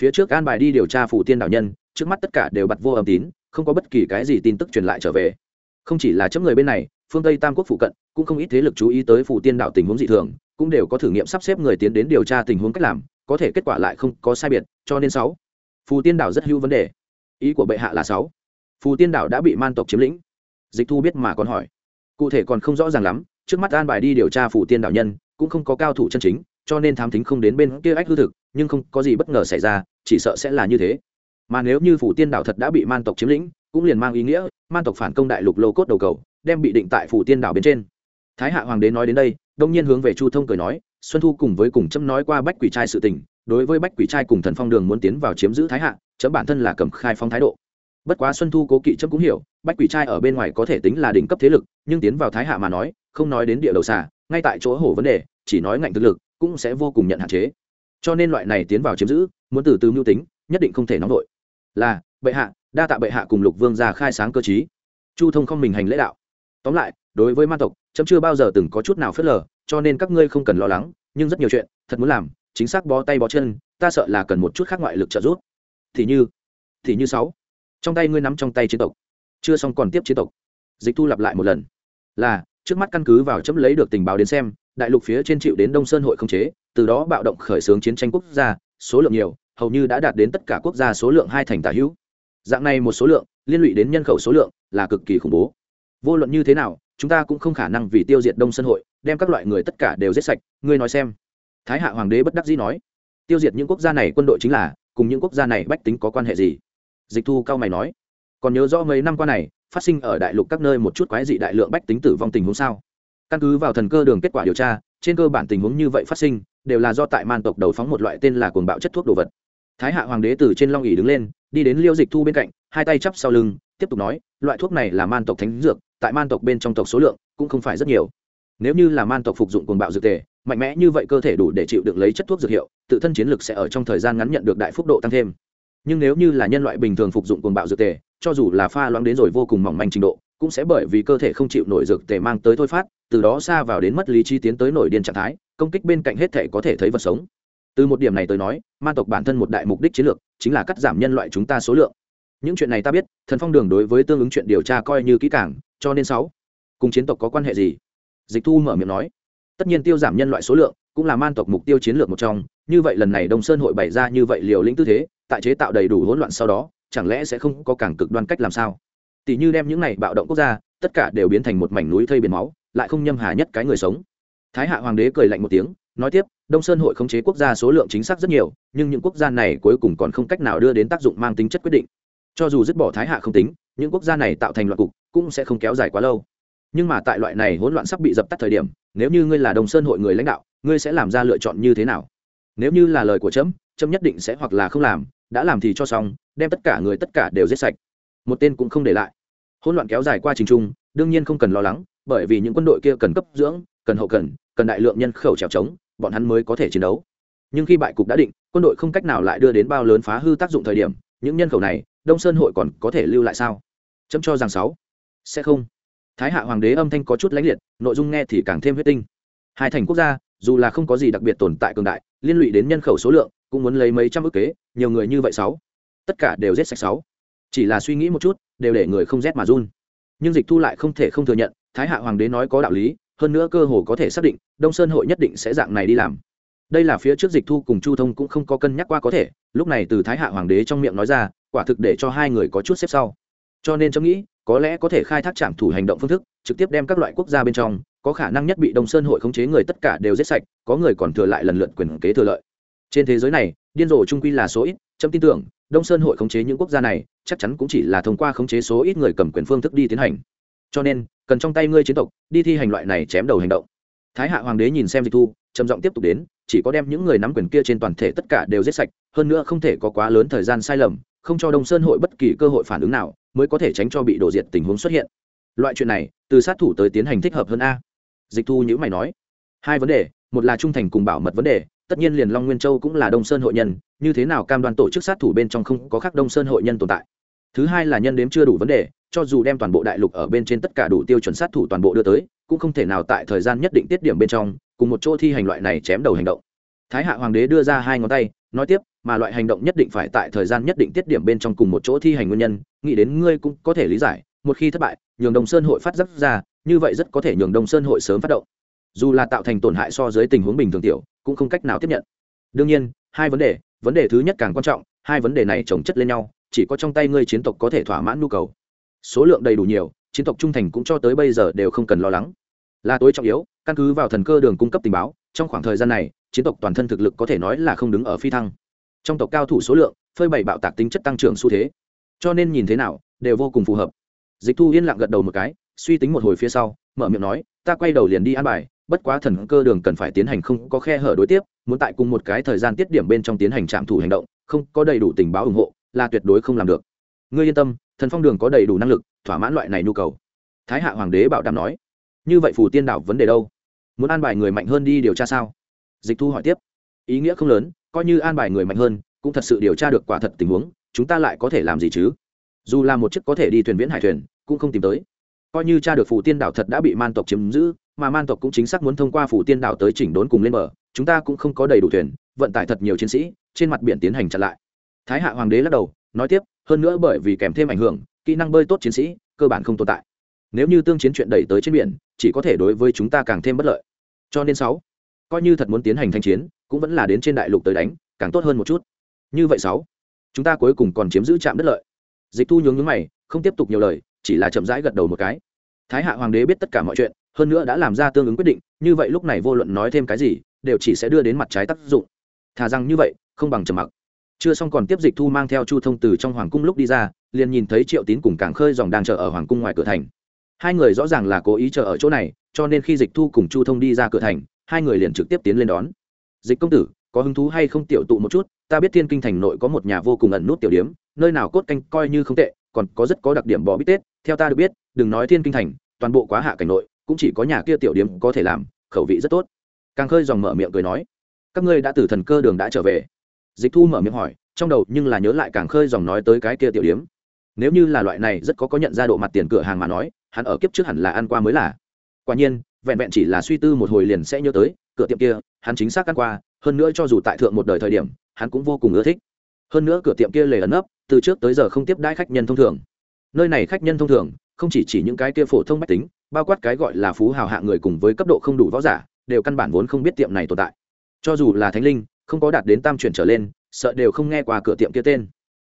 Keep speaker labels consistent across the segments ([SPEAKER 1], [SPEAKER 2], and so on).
[SPEAKER 1] phía trước an bài đi điều tra phủ tiên đạo nhân, trước mắt tất cả đều bật vô âm tín, không có bất kỳ cái gì tin tức truyền lại trở về. Không chỉ là chấm người bên này, phương tây tam quốc phụ cận, cũng không ít thế lực chú ý tới phủ tiên đạo tình huống dị thường, cũng đều có thử nghiệm sắp xếp người tiến đến điều tra tình huống cách làm, có thể kết quả lại không có sai biệt, cho nên sáu. Phù tiên đảo rất hữu vấn đề. Ý của bệ hạ là sáu. Phù tiên đảo đã bị man tộc chiếm lĩnh. Dịch thu biết mà còn hỏi. Cụ thể còn không rõ ràng lắm, trước mắt an bài đi điều tra phù tiên đảo nhân, cũng không có cao thủ chân chính, cho nên thám thính không đến bên kia ách hư thực nhưng không có gì bất ngờ xảy ra, chỉ sợ sẽ là như thế. Mà nếu như phủ tiên đảo thật đã bị man tộc chiếm lĩnh, cũng liền mang ý nghĩa, man tộc phản công đại lục lô cốt đầu cầu, đem bị định tại phủ tiên đảo bên trên. Thái hạ hoàng đế nói đến đây, đông nhiên hướng về chu thông cười nói, xuân thu cùng với cùng chấm nói qua bách quỷ trai sự tình, đối với bách quỷ trai cùng thần phong đường muốn tiến vào chiếm giữ thái hạ, chấm bản thân là cầm khai phong thái độ. Bất quá xuân thu cố kỵ chấm cũng hiểu, bách quỷ trai ở bên ngoài có thể tính là đỉnh cấp thế lực, nhưng tiến vào thái hạ mà nói, không nói đến địa đầu xà, ngay tại chỗ hổ vấn đề, chỉ nói ngạnh thực lực, cũng sẽ vô cùng nhận hạn chế cho nên loại này tiến vào chiếm giữ, muốn từ từ mưu tính, nhất định không thể nóng đội là, bệ hạ, đa tạ bệ hạ cùng lục vương ra khai sáng cơ chí chu thông không mình hành lễ đạo. Tóm lại, đối với ma tộc, chấm chưa bao giờ từng có chút nào phớt lờ, cho nên các ngươi không cần lo lắng, nhưng rất nhiều chuyện, thật muốn làm, chính xác bó tay bó chân, ta sợ là cần một chút khác ngoại lực trợ giúp. Thì như thì như sáu. Trong tay ngươi nắm trong tay chiến tộc. Chưa xong còn tiếp chiến tộc. Dịch thu lặp lại một lần. Là, trước mắt căn cứ vào chấm lấy được tình báo đến xem, đại lục phía trên chịu đến đông sơn hội không chế từ đó bạo động khởi xướng chiến tranh quốc gia, số lượng nhiều, hầu như đã đạt đến tất cả quốc gia số lượng hai thành tả hữu. Dạng này một số lượng, liên lụy đến nhân khẩu số lượng, là cực kỳ khủng bố. Vô luận như thế nào, chúng ta cũng không khả năng vì tiêu diệt đông sơn hội, đem các loại người tất cả đều giết sạch, ngươi nói xem. Thái hạ hoàng đế bất đắc dĩ nói, tiêu diệt những quốc gia này quân đội chính là, cùng những quốc gia này bách tính có quan hệ gì? Dịch thu cao mày nói, còn nhớ rõ mấy năm qua này, phát sinh ở đại lục các nơi một chút quái dị đại lượng bách tính tử vong tình huống sao? Căn cứ vào thần cơ đường kết quả điều tra, trên cơ bản tình huống như vậy phát sinh đều là do tại man tộc đầu phóng một loại tên là cuồng bạo chất thuốc đồ vật. Thái hạ hoàng đế từ trên long ỉ đứng lên, đi đến liêu dịch thu bên cạnh, hai tay chắp sau lưng, tiếp tục nói, loại thuốc này là man tộc thánh dược, tại man tộc bên trong tộc số lượng cũng không phải rất nhiều. Nếu như là man tộc phục dụng cuồng bạo dược tề, mạnh mẽ như vậy cơ thể đủ để chịu được lấy chất thuốc dược hiệu, tự thân chiến lực sẽ ở trong thời gian ngắn nhận được đại phúc độ tăng thêm. Nhưng nếu như là nhân loại bình thường phục dụng cuồng bạo dược tề, cho dù là pha loãng đến rồi vô cùng mỏng manh trình độ, cũng sẽ bởi vì cơ thể không chịu nổi dược tề mang tới thôi phát từ đó xa vào đến mất lý trí tiến tới nổi điên trạng thái, công kích bên cạnh hết thể có thể thấy vật sống. Từ một điểm này tới nói man tộc bản thân một đại mục đích chiến lược, chính là cắt giảm nhân loại chúng ta số lượng. Những chuyện này ta biết, thần phong đường đối với tương ứng chuyện điều tra coi như kỹ càng, cho nên sáu, cùng chiến tộc có quan hệ gì? Dịch thu mở miệng nói, tất nhiên tiêu giảm nhân loại số lượng, cũng là man tộc mục tiêu chiến lược một trong, như vậy lần này đông sơn hội bày ra như vậy liều lĩnh tư thế, tại chế tạo đầy đủ hỗn loạn sau đó, chẳng lẽ sẽ không có càng cực đoan cách làm sao? Tỷ như đem những này bạo động quốc gia, tất cả đều biến thành một mảnh núi thây biển máu lại không nhâm hà nhất cái người sống. Thái hạ hoàng đế cười lạnh một tiếng, nói tiếp, đông sơn hội khống chế quốc gia số lượng chính xác rất nhiều, nhưng những quốc gia này cuối cùng còn không cách nào đưa đến tác dụng mang tính chất quyết định. Cho dù dứt bỏ thái hạ không tính, những quốc gia này tạo thành loạn cục cũng sẽ không kéo dài quá lâu. Nhưng mà tại loại này hỗn loạn sắp bị dập tắt thời điểm, nếu như ngươi là đông sơn hội người lãnh đạo, ngươi sẽ làm ra lựa chọn như thế nào? Nếu như là lời của trẫm trẫm nhất định sẽ hoặc là không làm, đã làm thì cho xong, đem tất cả người tất cả đều giết sạch. Một tên cũng không để lại. Hỗn loạn kéo dài qua trình trung, đương nhiên không cần lo lắng bởi vì những quân đội kia cần cấp dưỡng, cần hậu cần cần đại lượng nhân khẩu trèo trống, bọn hắn mới có thể chiến đấu. Nhưng khi bại cục đã định, quân đội không cách nào lại đưa đến bao lớn phá hư tác dụng thời điểm, những nhân khẩu này, đông sơn hội còn có thể lưu lại sao? Chấm cho rằng sáu. Sẽ không. Thái hạ hoàng đế âm thanh có chút lãnh liệt, nội dung nghe thì càng thêm huyết tinh. Hai thành quốc gia, dù là không có gì đặc biệt tồn tại cường đại, liên lụy đến nhân khẩu số lượng, cũng muốn lấy mấy trăm ước kế, nhiều người như vậy sáu. Tất cả đều giết sạch sáu. Chỉ là suy nghĩ một chút, đều để người không rét mà run. Nhưng dịch thu lại không thể không thừa nhận thái hạ hoàng đế nói có đạo lý, hơn nữa cơ hồ có thể xác định, đông sơn hội nhất định sẽ dạng này đi làm. Đây là phía trước dịch thu cùng chu thông cũng không có cân nhắc qua có thể, lúc này từ thái hạ hoàng đế trong miệng nói ra, quả thực để cho hai người có chút xếp sau. Cho nên chấm nghĩ, có lẽ có thể khai thác trạm thủ hành động phương thức, trực tiếp đem các loại quốc gia bên trong, có khả năng nhất bị đông sơn hội khống chế người tất cả đều giết sạch, có người còn thừa lại lần lượt quyền kế thừa lợi. Trên thế giới này, điên rồ trung quy là số ít, chấm tin tưởng, đông sơn hội khống chế những quốc gia này, chắc chắn cũng chỉ là thông qua khống chế số ít người cầm quyền phương thức đi tiến hành. Cho nên cần trong tay ngươi chiến tộc, đi thi hành loại này chém đầu hành động. Thái hạ hoàng đế nhìn xem dịch thu, trầm giọng tiếp tục đến, chỉ có đem những người nắm quyền kia trên toàn thể tất cả đều giết sạch, hơn nữa không thể có quá lớn thời gian sai lầm, không cho đông sơn hội bất kỳ cơ hội phản ứng nào, mới có thể tránh cho bị đổ diệt tình huống xuất hiện. Loại chuyện này, từ sát thủ tới tiến hành thích hợp hơn a. Dịch thu nhữ mày nói, hai vấn đề, một là trung thành cùng bảo mật vấn đề, tất nhiên liền long nguyên châu cũng là đông sơn hội nhân, như thế nào cam đoan tổ chức sát thủ bên trong không có khác đông sơn hội nhân tồn tại? Thứ hai là nhân đếm chưa đủ vấn đề cho dù đem toàn bộ đại lục ở bên trên tất cả đủ tiêu chuẩn sát thủ toàn bộ đưa tới, cũng không thể nào tại thời gian nhất định tiết điểm bên trong, cùng một chỗ thi hành loại này chém đầu hành động. Thái hạ hoàng đế đưa ra hai ngón tay, nói tiếp, mà loại hành động nhất định phải tại thời gian nhất định tiết điểm bên trong cùng một chỗ thi hành nguyên nhân, nghĩ đến ngươi cũng có thể lý giải, một khi thất bại, nhường đông sơn hội phát giác ra, như vậy rất có thể nhường đông sơn hội sớm phát động. Dù là tạo thành tổn hại so dưới tình huống bình thường tiểu, cũng không cách nào tiếp nhận. Đương nhiên, hai vấn đề vấn đề thứ nhất càng quan trọng, hai vấn đề này chồng chất lên nhau, chỉ có trong tay ngươi chiến tộc có thể thỏa mãn nhu cầu số lượng đầy đủ nhiều, chiến tộc trung thành cũng cho tới bây giờ đều không cần lo lắng. Là tối trọng yếu, căn cứ vào thần cơ đường cung cấp tình báo, trong khoảng thời gian này, chiến tộc toàn thân thực lực có thể nói là không đứng ở phi thăng. Trong tộc cao thủ số lượng, phơi bày bạo tạc tính chất tăng trưởng xu thế. Cho nên nhìn thế nào, đều vô cùng phù hợp. Dịch thu yên lặng gật đầu một cái, suy tính một hồi phía sau, mở miệng nói, ta quay đầu liền đi ăn bài, bất quá thần cơ đường cần phải tiến hành không có khe hở đối tiếp, muốn tại cùng một cái thời gian tiết điểm bên trong tiến hành trạm thủ hành động, không có đầy đủ tình báo ủng hộ, là tuyệt đối không làm được. Ngươi yên tâm thần phong đường có đầy đủ năng lực, thỏa mãn loại này nhu cầu. Thái hạ hoàng đế bảo đảm nói, như vậy phù tiên đảo vấn đề đâu? Muốn an bài người mạnh hơn đi điều tra sao? Dịch thu hỏi tiếp, ý nghĩa không lớn, coi như an bài người mạnh hơn, cũng thật sự điều tra được quả thật tình huống, chúng ta lại có thể làm gì chứ? Dù là một chiếc có thể đi thuyền viễn hải thuyền, cũng không tìm tới. Coi như cha được phủ tiên đảo thật đã bị man tộc chiếm giữ, mà man tộc cũng chính xác muốn thông qua phủ tiên đảo tới chỉnh đốn cùng lên bờ, chúng ta cũng không có đầy đủ thuyền, vận tải thật nhiều chiến sĩ, trên mặt biển tiến hành chặn lại. Thái hạ hoàng đế lắc đầu, nói tiếp hơn nữa bởi vì kèm thêm ảnh hưởng, kỹ năng bơi tốt chiến sĩ, cơ bản không tồn tại. Nếu như tương chiến chuyện đẩy tới trên biển, chỉ có thể đối với chúng ta càng thêm bất lợi. Cho nên sáu, coi như thật muốn tiến hành thanh chiến, cũng vẫn là đến trên đại lục tới đánh, càng tốt hơn một chút. Như vậy sáu, chúng ta cuối cùng còn chiếm giữ trạm đất lợi. Dịch thu nhướng nhướng mày, không tiếp tục nhiều lời, chỉ là chậm rãi gật đầu một cái. Thái hạ hoàng đế biết tất cả mọi chuyện, hơn nữa đã làm ra tương ứng quyết định, như vậy lúc này vô luận nói thêm cái gì, đều chỉ sẽ đưa đến mặt trái tác dụng. Thà rằng như vậy, không bằng trầm mặc chưa xong còn tiếp dịch thu mang theo chu thông từ trong hoàng cung lúc đi ra, liền nhìn thấy triệu tín cùng càng khơi dòng đang chờ ở hoàng cung ngoài cửa thành. Hai người rõ ràng là cố ý chờ ở chỗ này, cho nên khi dịch thu cùng chu thông đi ra cửa thành, hai người liền trực tiếp tiến lên đón. Dịch công tử, có hứng thú hay không tiểu tụ một chút? Ta biết thiên kinh thành nội có một nhà vô cùng ẩn nút tiểu điếm, nơi nào cốt canh coi như không tệ, còn có rất có đặc điểm bò bít tết, theo ta được biết, đừng nói thiên kinh thành, toàn bộ quá hạ cảnh nội, cũng chỉ có nhà kia tiểu điếm có thể làm, khẩu vị rất tốt. Càng khơi dòng mở miệng cười nói, các ngươi đã từ thần cơ đường đã trở về dịch thu mở miệng hỏi, trong đầu nhưng là nhớ lại càng khơi dòng nói tới cái kia tiểu điếm. Nếu như là loại này rất có có nhận ra độ mặt tiền cửa hàng mà nói, hắn ở kiếp trước hẳn là ăn qua mới là. Quả nhiên, vẹn vẹn chỉ là suy tư một hồi liền sẽ nhớ tới, cửa tiệm kia, hắn chính xác ăn qua, hơn nữa cho dù tại thượng một đời thời điểm, hắn cũng vô cùng ưa thích. Hơn nữa cửa tiệm kia lề ẩn ấp từ trước tới giờ không tiếp đãi khách nhân thông thường. Nơi này khách nhân thông thường, không chỉ chỉ những cái kia phổ thông mách tính, bao quát cái gọi là phú hào hạ người cùng với cấp độ không đủ võ giả, đều căn bản vốn không biết tiệm này tồn tại. Cho dù là thánh linh không có đạt đến tam chuyển trở lên, sợ đều không nghe qua cửa tiệm kia tên.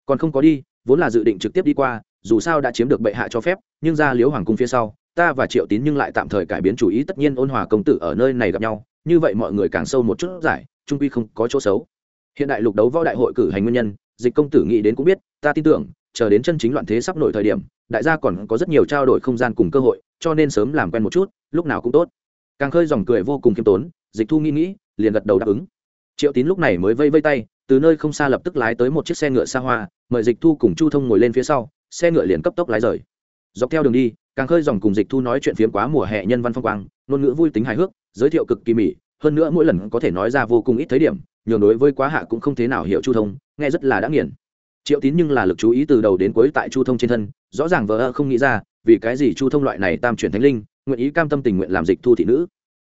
[SPEAKER 1] Còn không có đi, vốn là dự định trực tiếp đi qua, dù sao đã chiếm được bệ hạ cho phép, nhưng ra liếu hoàng cung phía sau, ta và triệu tín nhưng lại tạm thời cải biến chủ ý, tất nhiên ôn hòa công tử ở nơi này gặp nhau, như vậy mọi người càng sâu một chút giải, trung quy không có chỗ xấu. Hiện đại lục đấu võ đại hội cử hành nguyên nhân, dịch công tử nghĩ đến cũng biết, ta tin tưởng, chờ đến chân chính loạn thế sắp nổi thời điểm, đại gia còn có rất nhiều trao đổi không gian cùng cơ hội, cho nên sớm làm quen một chút, lúc nào cũng tốt. Càng khơi dòng cười vô cùng khiêm tốn, dịch thu nghĩ nghĩ, liền gật đầu đáp ứng triệu tín lúc này mới vây vây tay từ nơi không xa lập tức lái tới một chiếc xe ngựa xa hoa mời dịch thu cùng chu thông ngồi lên phía sau xe ngựa liền cấp tốc lái rời. Dọc theo đường đi càng khơi dòng cùng dịch thu nói chuyện phiếm quá mùa hè nhân văn phong quang ngôn ngữ vui tính hài hước giới thiệu cực kỳ mỉ, hơn nữa mỗi lần có thể nói ra vô cùng ít thấy điểm nhường đối với quá hạ cũng không thế nào hiểu chu thông nghe rất là đã nghiền. Triệu tín nhưng là lực chú ý từ đầu đến cuối tại chu thông trên thân rõ ràng vợ không nghĩ ra vì cái gì chu thông loại này tam chuyển thánh linh nguyện ý cam tâm tình nguyện làm dịch thu thị nữ.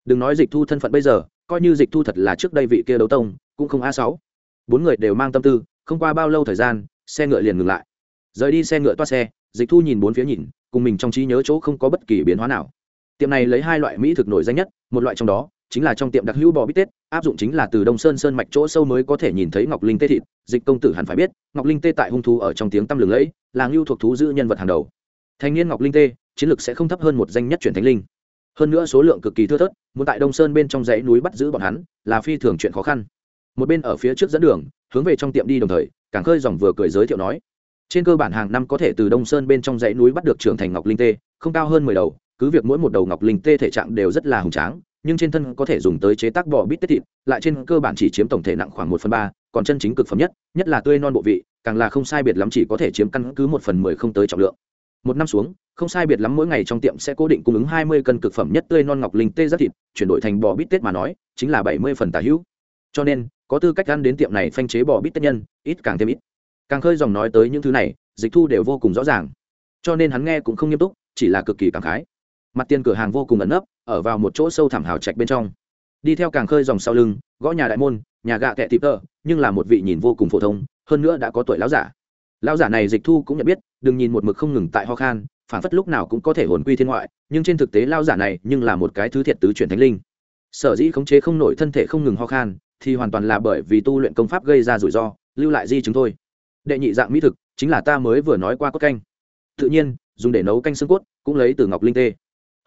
[SPEAKER 1] Đừng nói dịch thu thân phận bây giờ coi như dịch thu thật là trước đây vị kia đấu tông, cũng không a sáu. Bốn người đều mang tâm tư, không qua bao lâu thời gian, xe ngựa liền ngừng lại. Rời đi xe ngựa toa xe, dịch thu nhìn bốn phía nhìn, cùng mình trong trí nhớ chỗ không có bất kỳ biến hóa nào. Tiệm này lấy hai loại mỹ thực nổi danh nhất, một loại trong đó, chính là trong tiệm đặc hữu bò bít tết, áp dụng chính là từ đông sơn sơn mạch chỗ sâu mới có thể nhìn thấy ngọc linh tê thịt, dịch công tử hẳn phải biết, ngọc linh tê tại hung thú ở trong tiếng tăm lừng lẫy, là ngưu thuộc thú giữ nhân vật hàng đầu. Thanh niên ngọc linh tê, chiến lược sẽ không thấp hơn một danh nhất chuyển thánh linh hơn nữa số lượng cực kỳ thưa thớt, muốn tại đông sơn bên trong dãy núi bắt giữ bọn hắn, là phi thường chuyện khó khăn. Một bên ở phía trước dẫn đường, hướng về trong tiệm đi đồng thời càng khơi dòng vừa cười giới thiệu nói, trên cơ bản hàng năm có thể từ đông sơn bên trong dãy núi bắt được trưởng thành ngọc linh tê, không cao hơn mười đầu, cứ việc mỗi một đầu ngọc linh tê thể trạng đều rất là hùng tráng, nhưng trên thân có thể dùng tới chế tác bò bít tết thịt, lại trên cơ bản chỉ chiếm tổng thể nặng khoảng một phần ba, còn chân chính cực phẩm nhất nhất là tươi non bộ vị, càng là không sai biệt lắm chỉ có thể chiếm căn cứ một phần mười không tới trọng lượng một năm xuống, không sai biệt lắm mỗi ngày trong tiệm sẽ cố định cung ứng hai mươi cân cực phẩm nhất tươi non ngọc linh tê rất thịt, chuyển đổi thành bò bít tết mà nói, chính là bảy mươi phần tả hữu. Cho nên, có tư cách ăn đến tiệm này phanh chế bò bít tết nhân, ít càng thêm ít. Càng khơi dòng nói tới những thứ này, dịch thu đều vô cùng rõ ràng. Cho nên hắn nghe cũng không nghiêm túc, chỉ là cực kỳ cảm khái. Mặt tiền cửa hàng vô cùng ẩn nấp, ở vào một chỗ sâu thẳm hào trạch bên trong. Đi theo càng khơi dòng sau lưng, gõ nhà đại môn, nhà gạ kệ tịp tợ nhưng là một vị nhìn vô cùng phổ thông, hơn nữa đã có tuổi lão giả. Lão giả này dịch thu cũng nhận biết đừng nhìn một mực không ngừng tại ho khan phản phất lúc nào cũng có thể hồn quy thiên ngoại, nhưng trên thực tế lao giả này nhưng là một cái thứ thiệt tứ chuyển thánh linh. Sở dĩ khống chế không nổi thân thể không ngừng ho khan, thì hoàn toàn là bởi vì tu luyện công pháp gây ra rủi ro, lưu lại di chứng thôi. Đệ nhị dạng mỹ thực, chính là ta mới vừa nói qua cốt canh. Tự nhiên, dùng để nấu canh xương cốt, cũng lấy từ ngọc linh tê.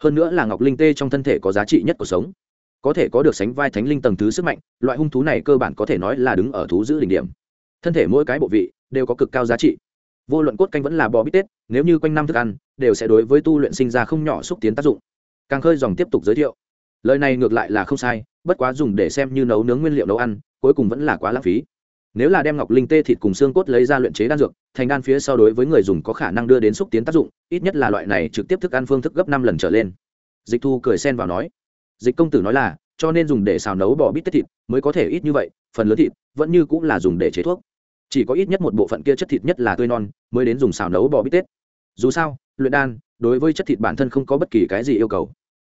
[SPEAKER 1] Hơn nữa là ngọc linh tê trong thân thể có giá trị nhất của sống. Có thể có được sánh vai thánh linh tầng thứ sức mạnh, loại hung thú này cơ bản có thể nói là đứng ở thú giữ đỉnh điểm. Thân thể mỗi cái bộ vị đều có cực cao giá trị vô luận cốt canh vẫn là bò bít tết, nếu như quanh năm thức ăn, đều sẽ đối với tu luyện sinh ra không nhỏ xúc tiến tác dụng. Càng khơi dòng tiếp tục giới thiệu. Lời này ngược lại là không sai, bất quá dùng để xem như nấu nướng nguyên liệu nấu ăn, cuối cùng vẫn là quá lãng phí. Nếu là đem ngọc linh tê thịt cùng xương cốt lấy ra luyện chế đan dược, thành đan phía sau đối với người dùng có khả năng đưa đến xúc tiến tác dụng, ít nhất là loại này trực tiếp thức ăn phương thức gấp năm lần trở lên. Dịch thu cười xen vào nói. Dịch công tử nói là, cho nên dùng để xào nấu bò bít tết thịt mới có thể ít như vậy, phần lớn thịt vẫn như cũng là dùng để chế thuốc chỉ có ít nhất một bộ phận kia chất thịt nhất là tươi non, mới đến dùng xào nấu bò bít tết. Dù sao, luyện đan, đối với chất thịt bản thân không có bất kỳ cái gì yêu cầu.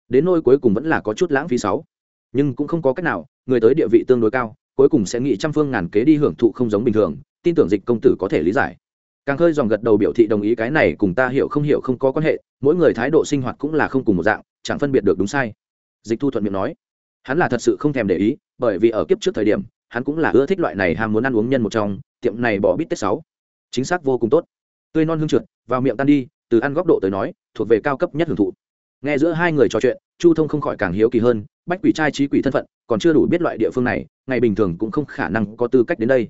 [SPEAKER 1] Đến nôi cuối cùng vẫn là có chút lãng phí sáu. Nhưng cũng không có cách nào, người tới địa vị tương đối cao, cuối cùng sẽ nghĩ trăm phương ngàn kế đi hưởng thụ không giống bình thường, tin tưởng dịch công tử có thể lý giải. Càng hơi dòng gật đầu biểu thị đồng ý cái này cùng ta hiểu không hiểu không có quan hệ, mỗi người thái độ sinh hoạt cũng là không cùng một dạng, chẳng phân biệt được đúng sai. Dịch thu thuận miệng nói. Hắn là thật sự không thèm để ý, bởi vì ở kiếp trước thời điểm, hắn cũng là ưa thích loại này ham muốn ăn uống nhân một trong tiệm này bỏ bít tết sáu. Chính xác vô cùng tốt. Tươi non hương trượt, vào miệng tan đi, từ ăn góc độ tới nói, thuộc về cao cấp nhất hưởng thụ. Nghe giữa hai người trò chuyện, chu thông không khỏi càng hiếu kỳ hơn, bách quỷ trai trí quỷ thân phận, còn chưa đủ biết loại địa phương này, ngày bình thường cũng không khả năng có tư cách đến đây.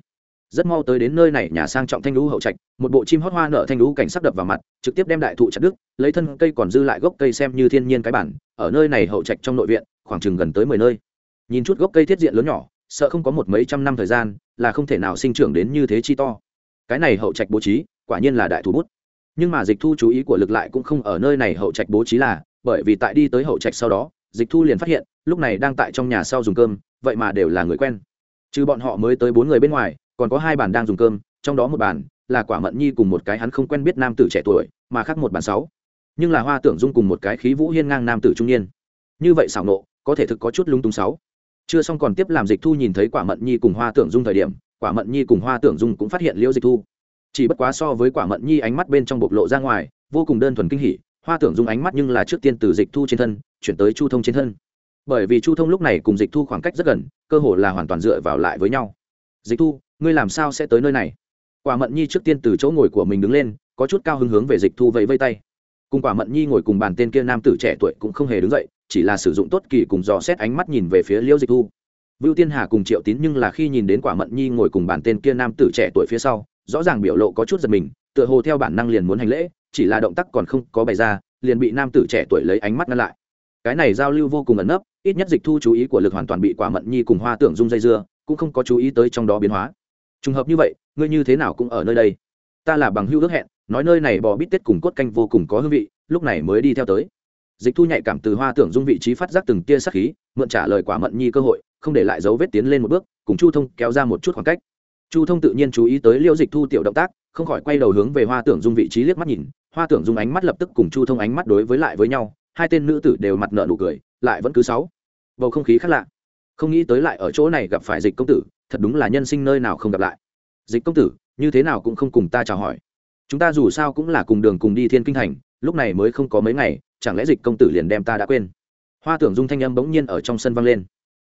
[SPEAKER 1] Rất mau tới đến nơi này, nhà sang trọng thanh lũ hậu trạch, một bộ chim hót hoa nở thanh lũ cảnh sắc đập vào mặt, trực tiếp đem đại thụ chặt đứt, lấy thân cây còn dư lại gốc cây xem như thiên nhiên cái bản, ở nơi này hậu trạch trong nội viện, khoảng chừng gần tới mười nơi. Nhìn chút gốc cây thiết diện lớn nhỏ sợ không có một mấy trăm năm thời gian, là không thể nào sinh trưởng đến như thế chi to. Cái này hậu trạch bố trí, quả nhiên là đại thủ bút. Nhưng mà dịch thu chú ý của lực lại cũng không ở nơi này hậu trạch bố trí là, bởi vì tại đi tới hậu trạch sau đó, dịch thu liền phát hiện, lúc này đang tại trong nhà sau dùng cơm, vậy mà đều là người quen. Trừ bọn họ mới tới bốn người bên ngoài, còn có hai bàn đang dùng cơm, trong đó một bàn là quả mận nhi cùng một cái hắn không quen biết nam tử trẻ tuổi, mà khác một bàn sáu. Nhưng là hoa tưởng dung cùng một cái khí vũ hiên ngang nam tử trung niên. Như vậy xảo nộ, có thể thực có chút lung tung sáu chưa xong còn tiếp làm dịch thu nhìn thấy quả mận nhi cùng hoa tưởng dung thời điểm, quả mận nhi cùng hoa tưởng dung cũng phát hiện liễu dịch thu. Chỉ bất quá so với quả mận nhi ánh mắt bên trong bộc lộ ra ngoài, vô cùng đơn thuần kinh hỉ, hoa tưởng dung ánh mắt nhưng là trước tiên từ dịch thu trên thân, chuyển tới chu thông trên thân. Bởi vì chu thông lúc này cùng dịch thu khoảng cách rất gần, cơ hồ là hoàn toàn dựa vào lại với nhau. Dịch thu, ngươi làm sao sẽ tới nơi này? Quả mận nhi trước tiên từ chỗ ngồi của mình đứng lên, có chút cao hứng hướng về dịch thu vẫy vây tay. Cùng quả mận nhi ngồi cùng bàn tên kia nam tử trẻ tuổi cũng không hề đứng dậy chỉ là sử dụng tốt kỳ cùng dò xét ánh mắt nhìn về phía liễu dịch thu. Vưu tiên hà cùng triệu tín nhưng là khi nhìn đến quả mận nhi ngồi cùng bàn tên kia nam tử trẻ tuổi phía sau, rõ ràng biểu lộ có chút giật mình, tựa hồ theo bản năng liền muốn hành lễ, chỉ là động tác còn không có bày ra, liền bị nam tử trẻ tuổi lấy ánh mắt ngăn lại. Cái này giao lưu vô cùng ẩn nấp, ít nhất dịch thu chú ý của lực hoàn toàn bị quả mận nhi cùng hoa tưởng dung dây dưa, cũng không có chú ý tới trong đó biến hóa. Trùng hợp như vậy, ngươi như thế nào cũng ở nơi đây? Ta là bằng hưu ước hẹn, nói nơi này bò bít tết cùng cốt canh vô cùng có hương vị, lúc này mới đi theo tới dịch thu nhạy cảm từ hoa tưởng dung vị trí phát giác từng tia sắc khí, mượn trả lời quả mận nhi cơ hội, không để lại dấu vết tiến lên một bước, cùng chu thông kéo ra một chút khoảng cách. Chu thông tự nhiên chú ý tới Liễu dịch thu tiểu động tác, không khỏi quay đầu hướng về hoa tưởng dung vị trí liếc mắt nhìn, hoa tưởng dung ánh mắt lập tức cùng chu thông ánh mắt đối với lại với nhau, hai tên nữ tử đều mặt nợ nụ cười, lại vẫn cứ sáu. Bầu không khí khác lạ. Không nghĩ tới lại ở chỗ này gặp phải dịch công tử, thật đúng là nhân sinh nơi nào không gặp lại. Dịch công tử, như thế nào cũng không cùng ta chào hỏi. Chúng ta dù sao cũng là cùng đường cùng đi thiên kinh thành, lúc này mới không có mấy ngày chẳng lẽ dịch công tử liền đem ta đã quên? Hoa tưởng dung thanh âm bỗng nhiên ở trong sân vang lên.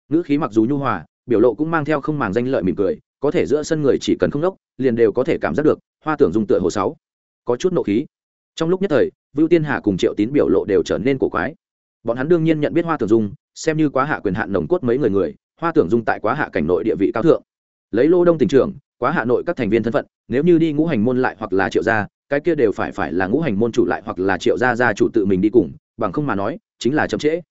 [SPEAKER 1] Ngữ khí mặc dù nhu hòa, biểu lộ cũng mang theo không màng danh lợi mỉm cười, có thể giữa sân người chỉ cần không đốc, liền đều có thể cảm giác được, hoa tưởng dung tựa hồ sáu. Có chút nộ khí. Trong lúc nhất thời, vưu tiên hà cùng triệu tín biểu lộ đều trở nên cổ quái. Bọn hắn đương nhiên nhận biết hoa tưởng dung, xem như quá hạ quyền hạn nồng cốt mấy người người, hoa tưởng dung tại quá hạ cảnh nội địa vị cao thượng. Lấy lô đông tỉnh trưởng quá hạ nội các thành viên thân phận, nếu như đi ngũ hành môn lại hoặc là triệu gia, cái kia đều phải phải là ngũ hành môn chủ lại hoặc là triệu gia gia chủ tự mình đi cùng, bằng không mà nói, chính là chậm trễ.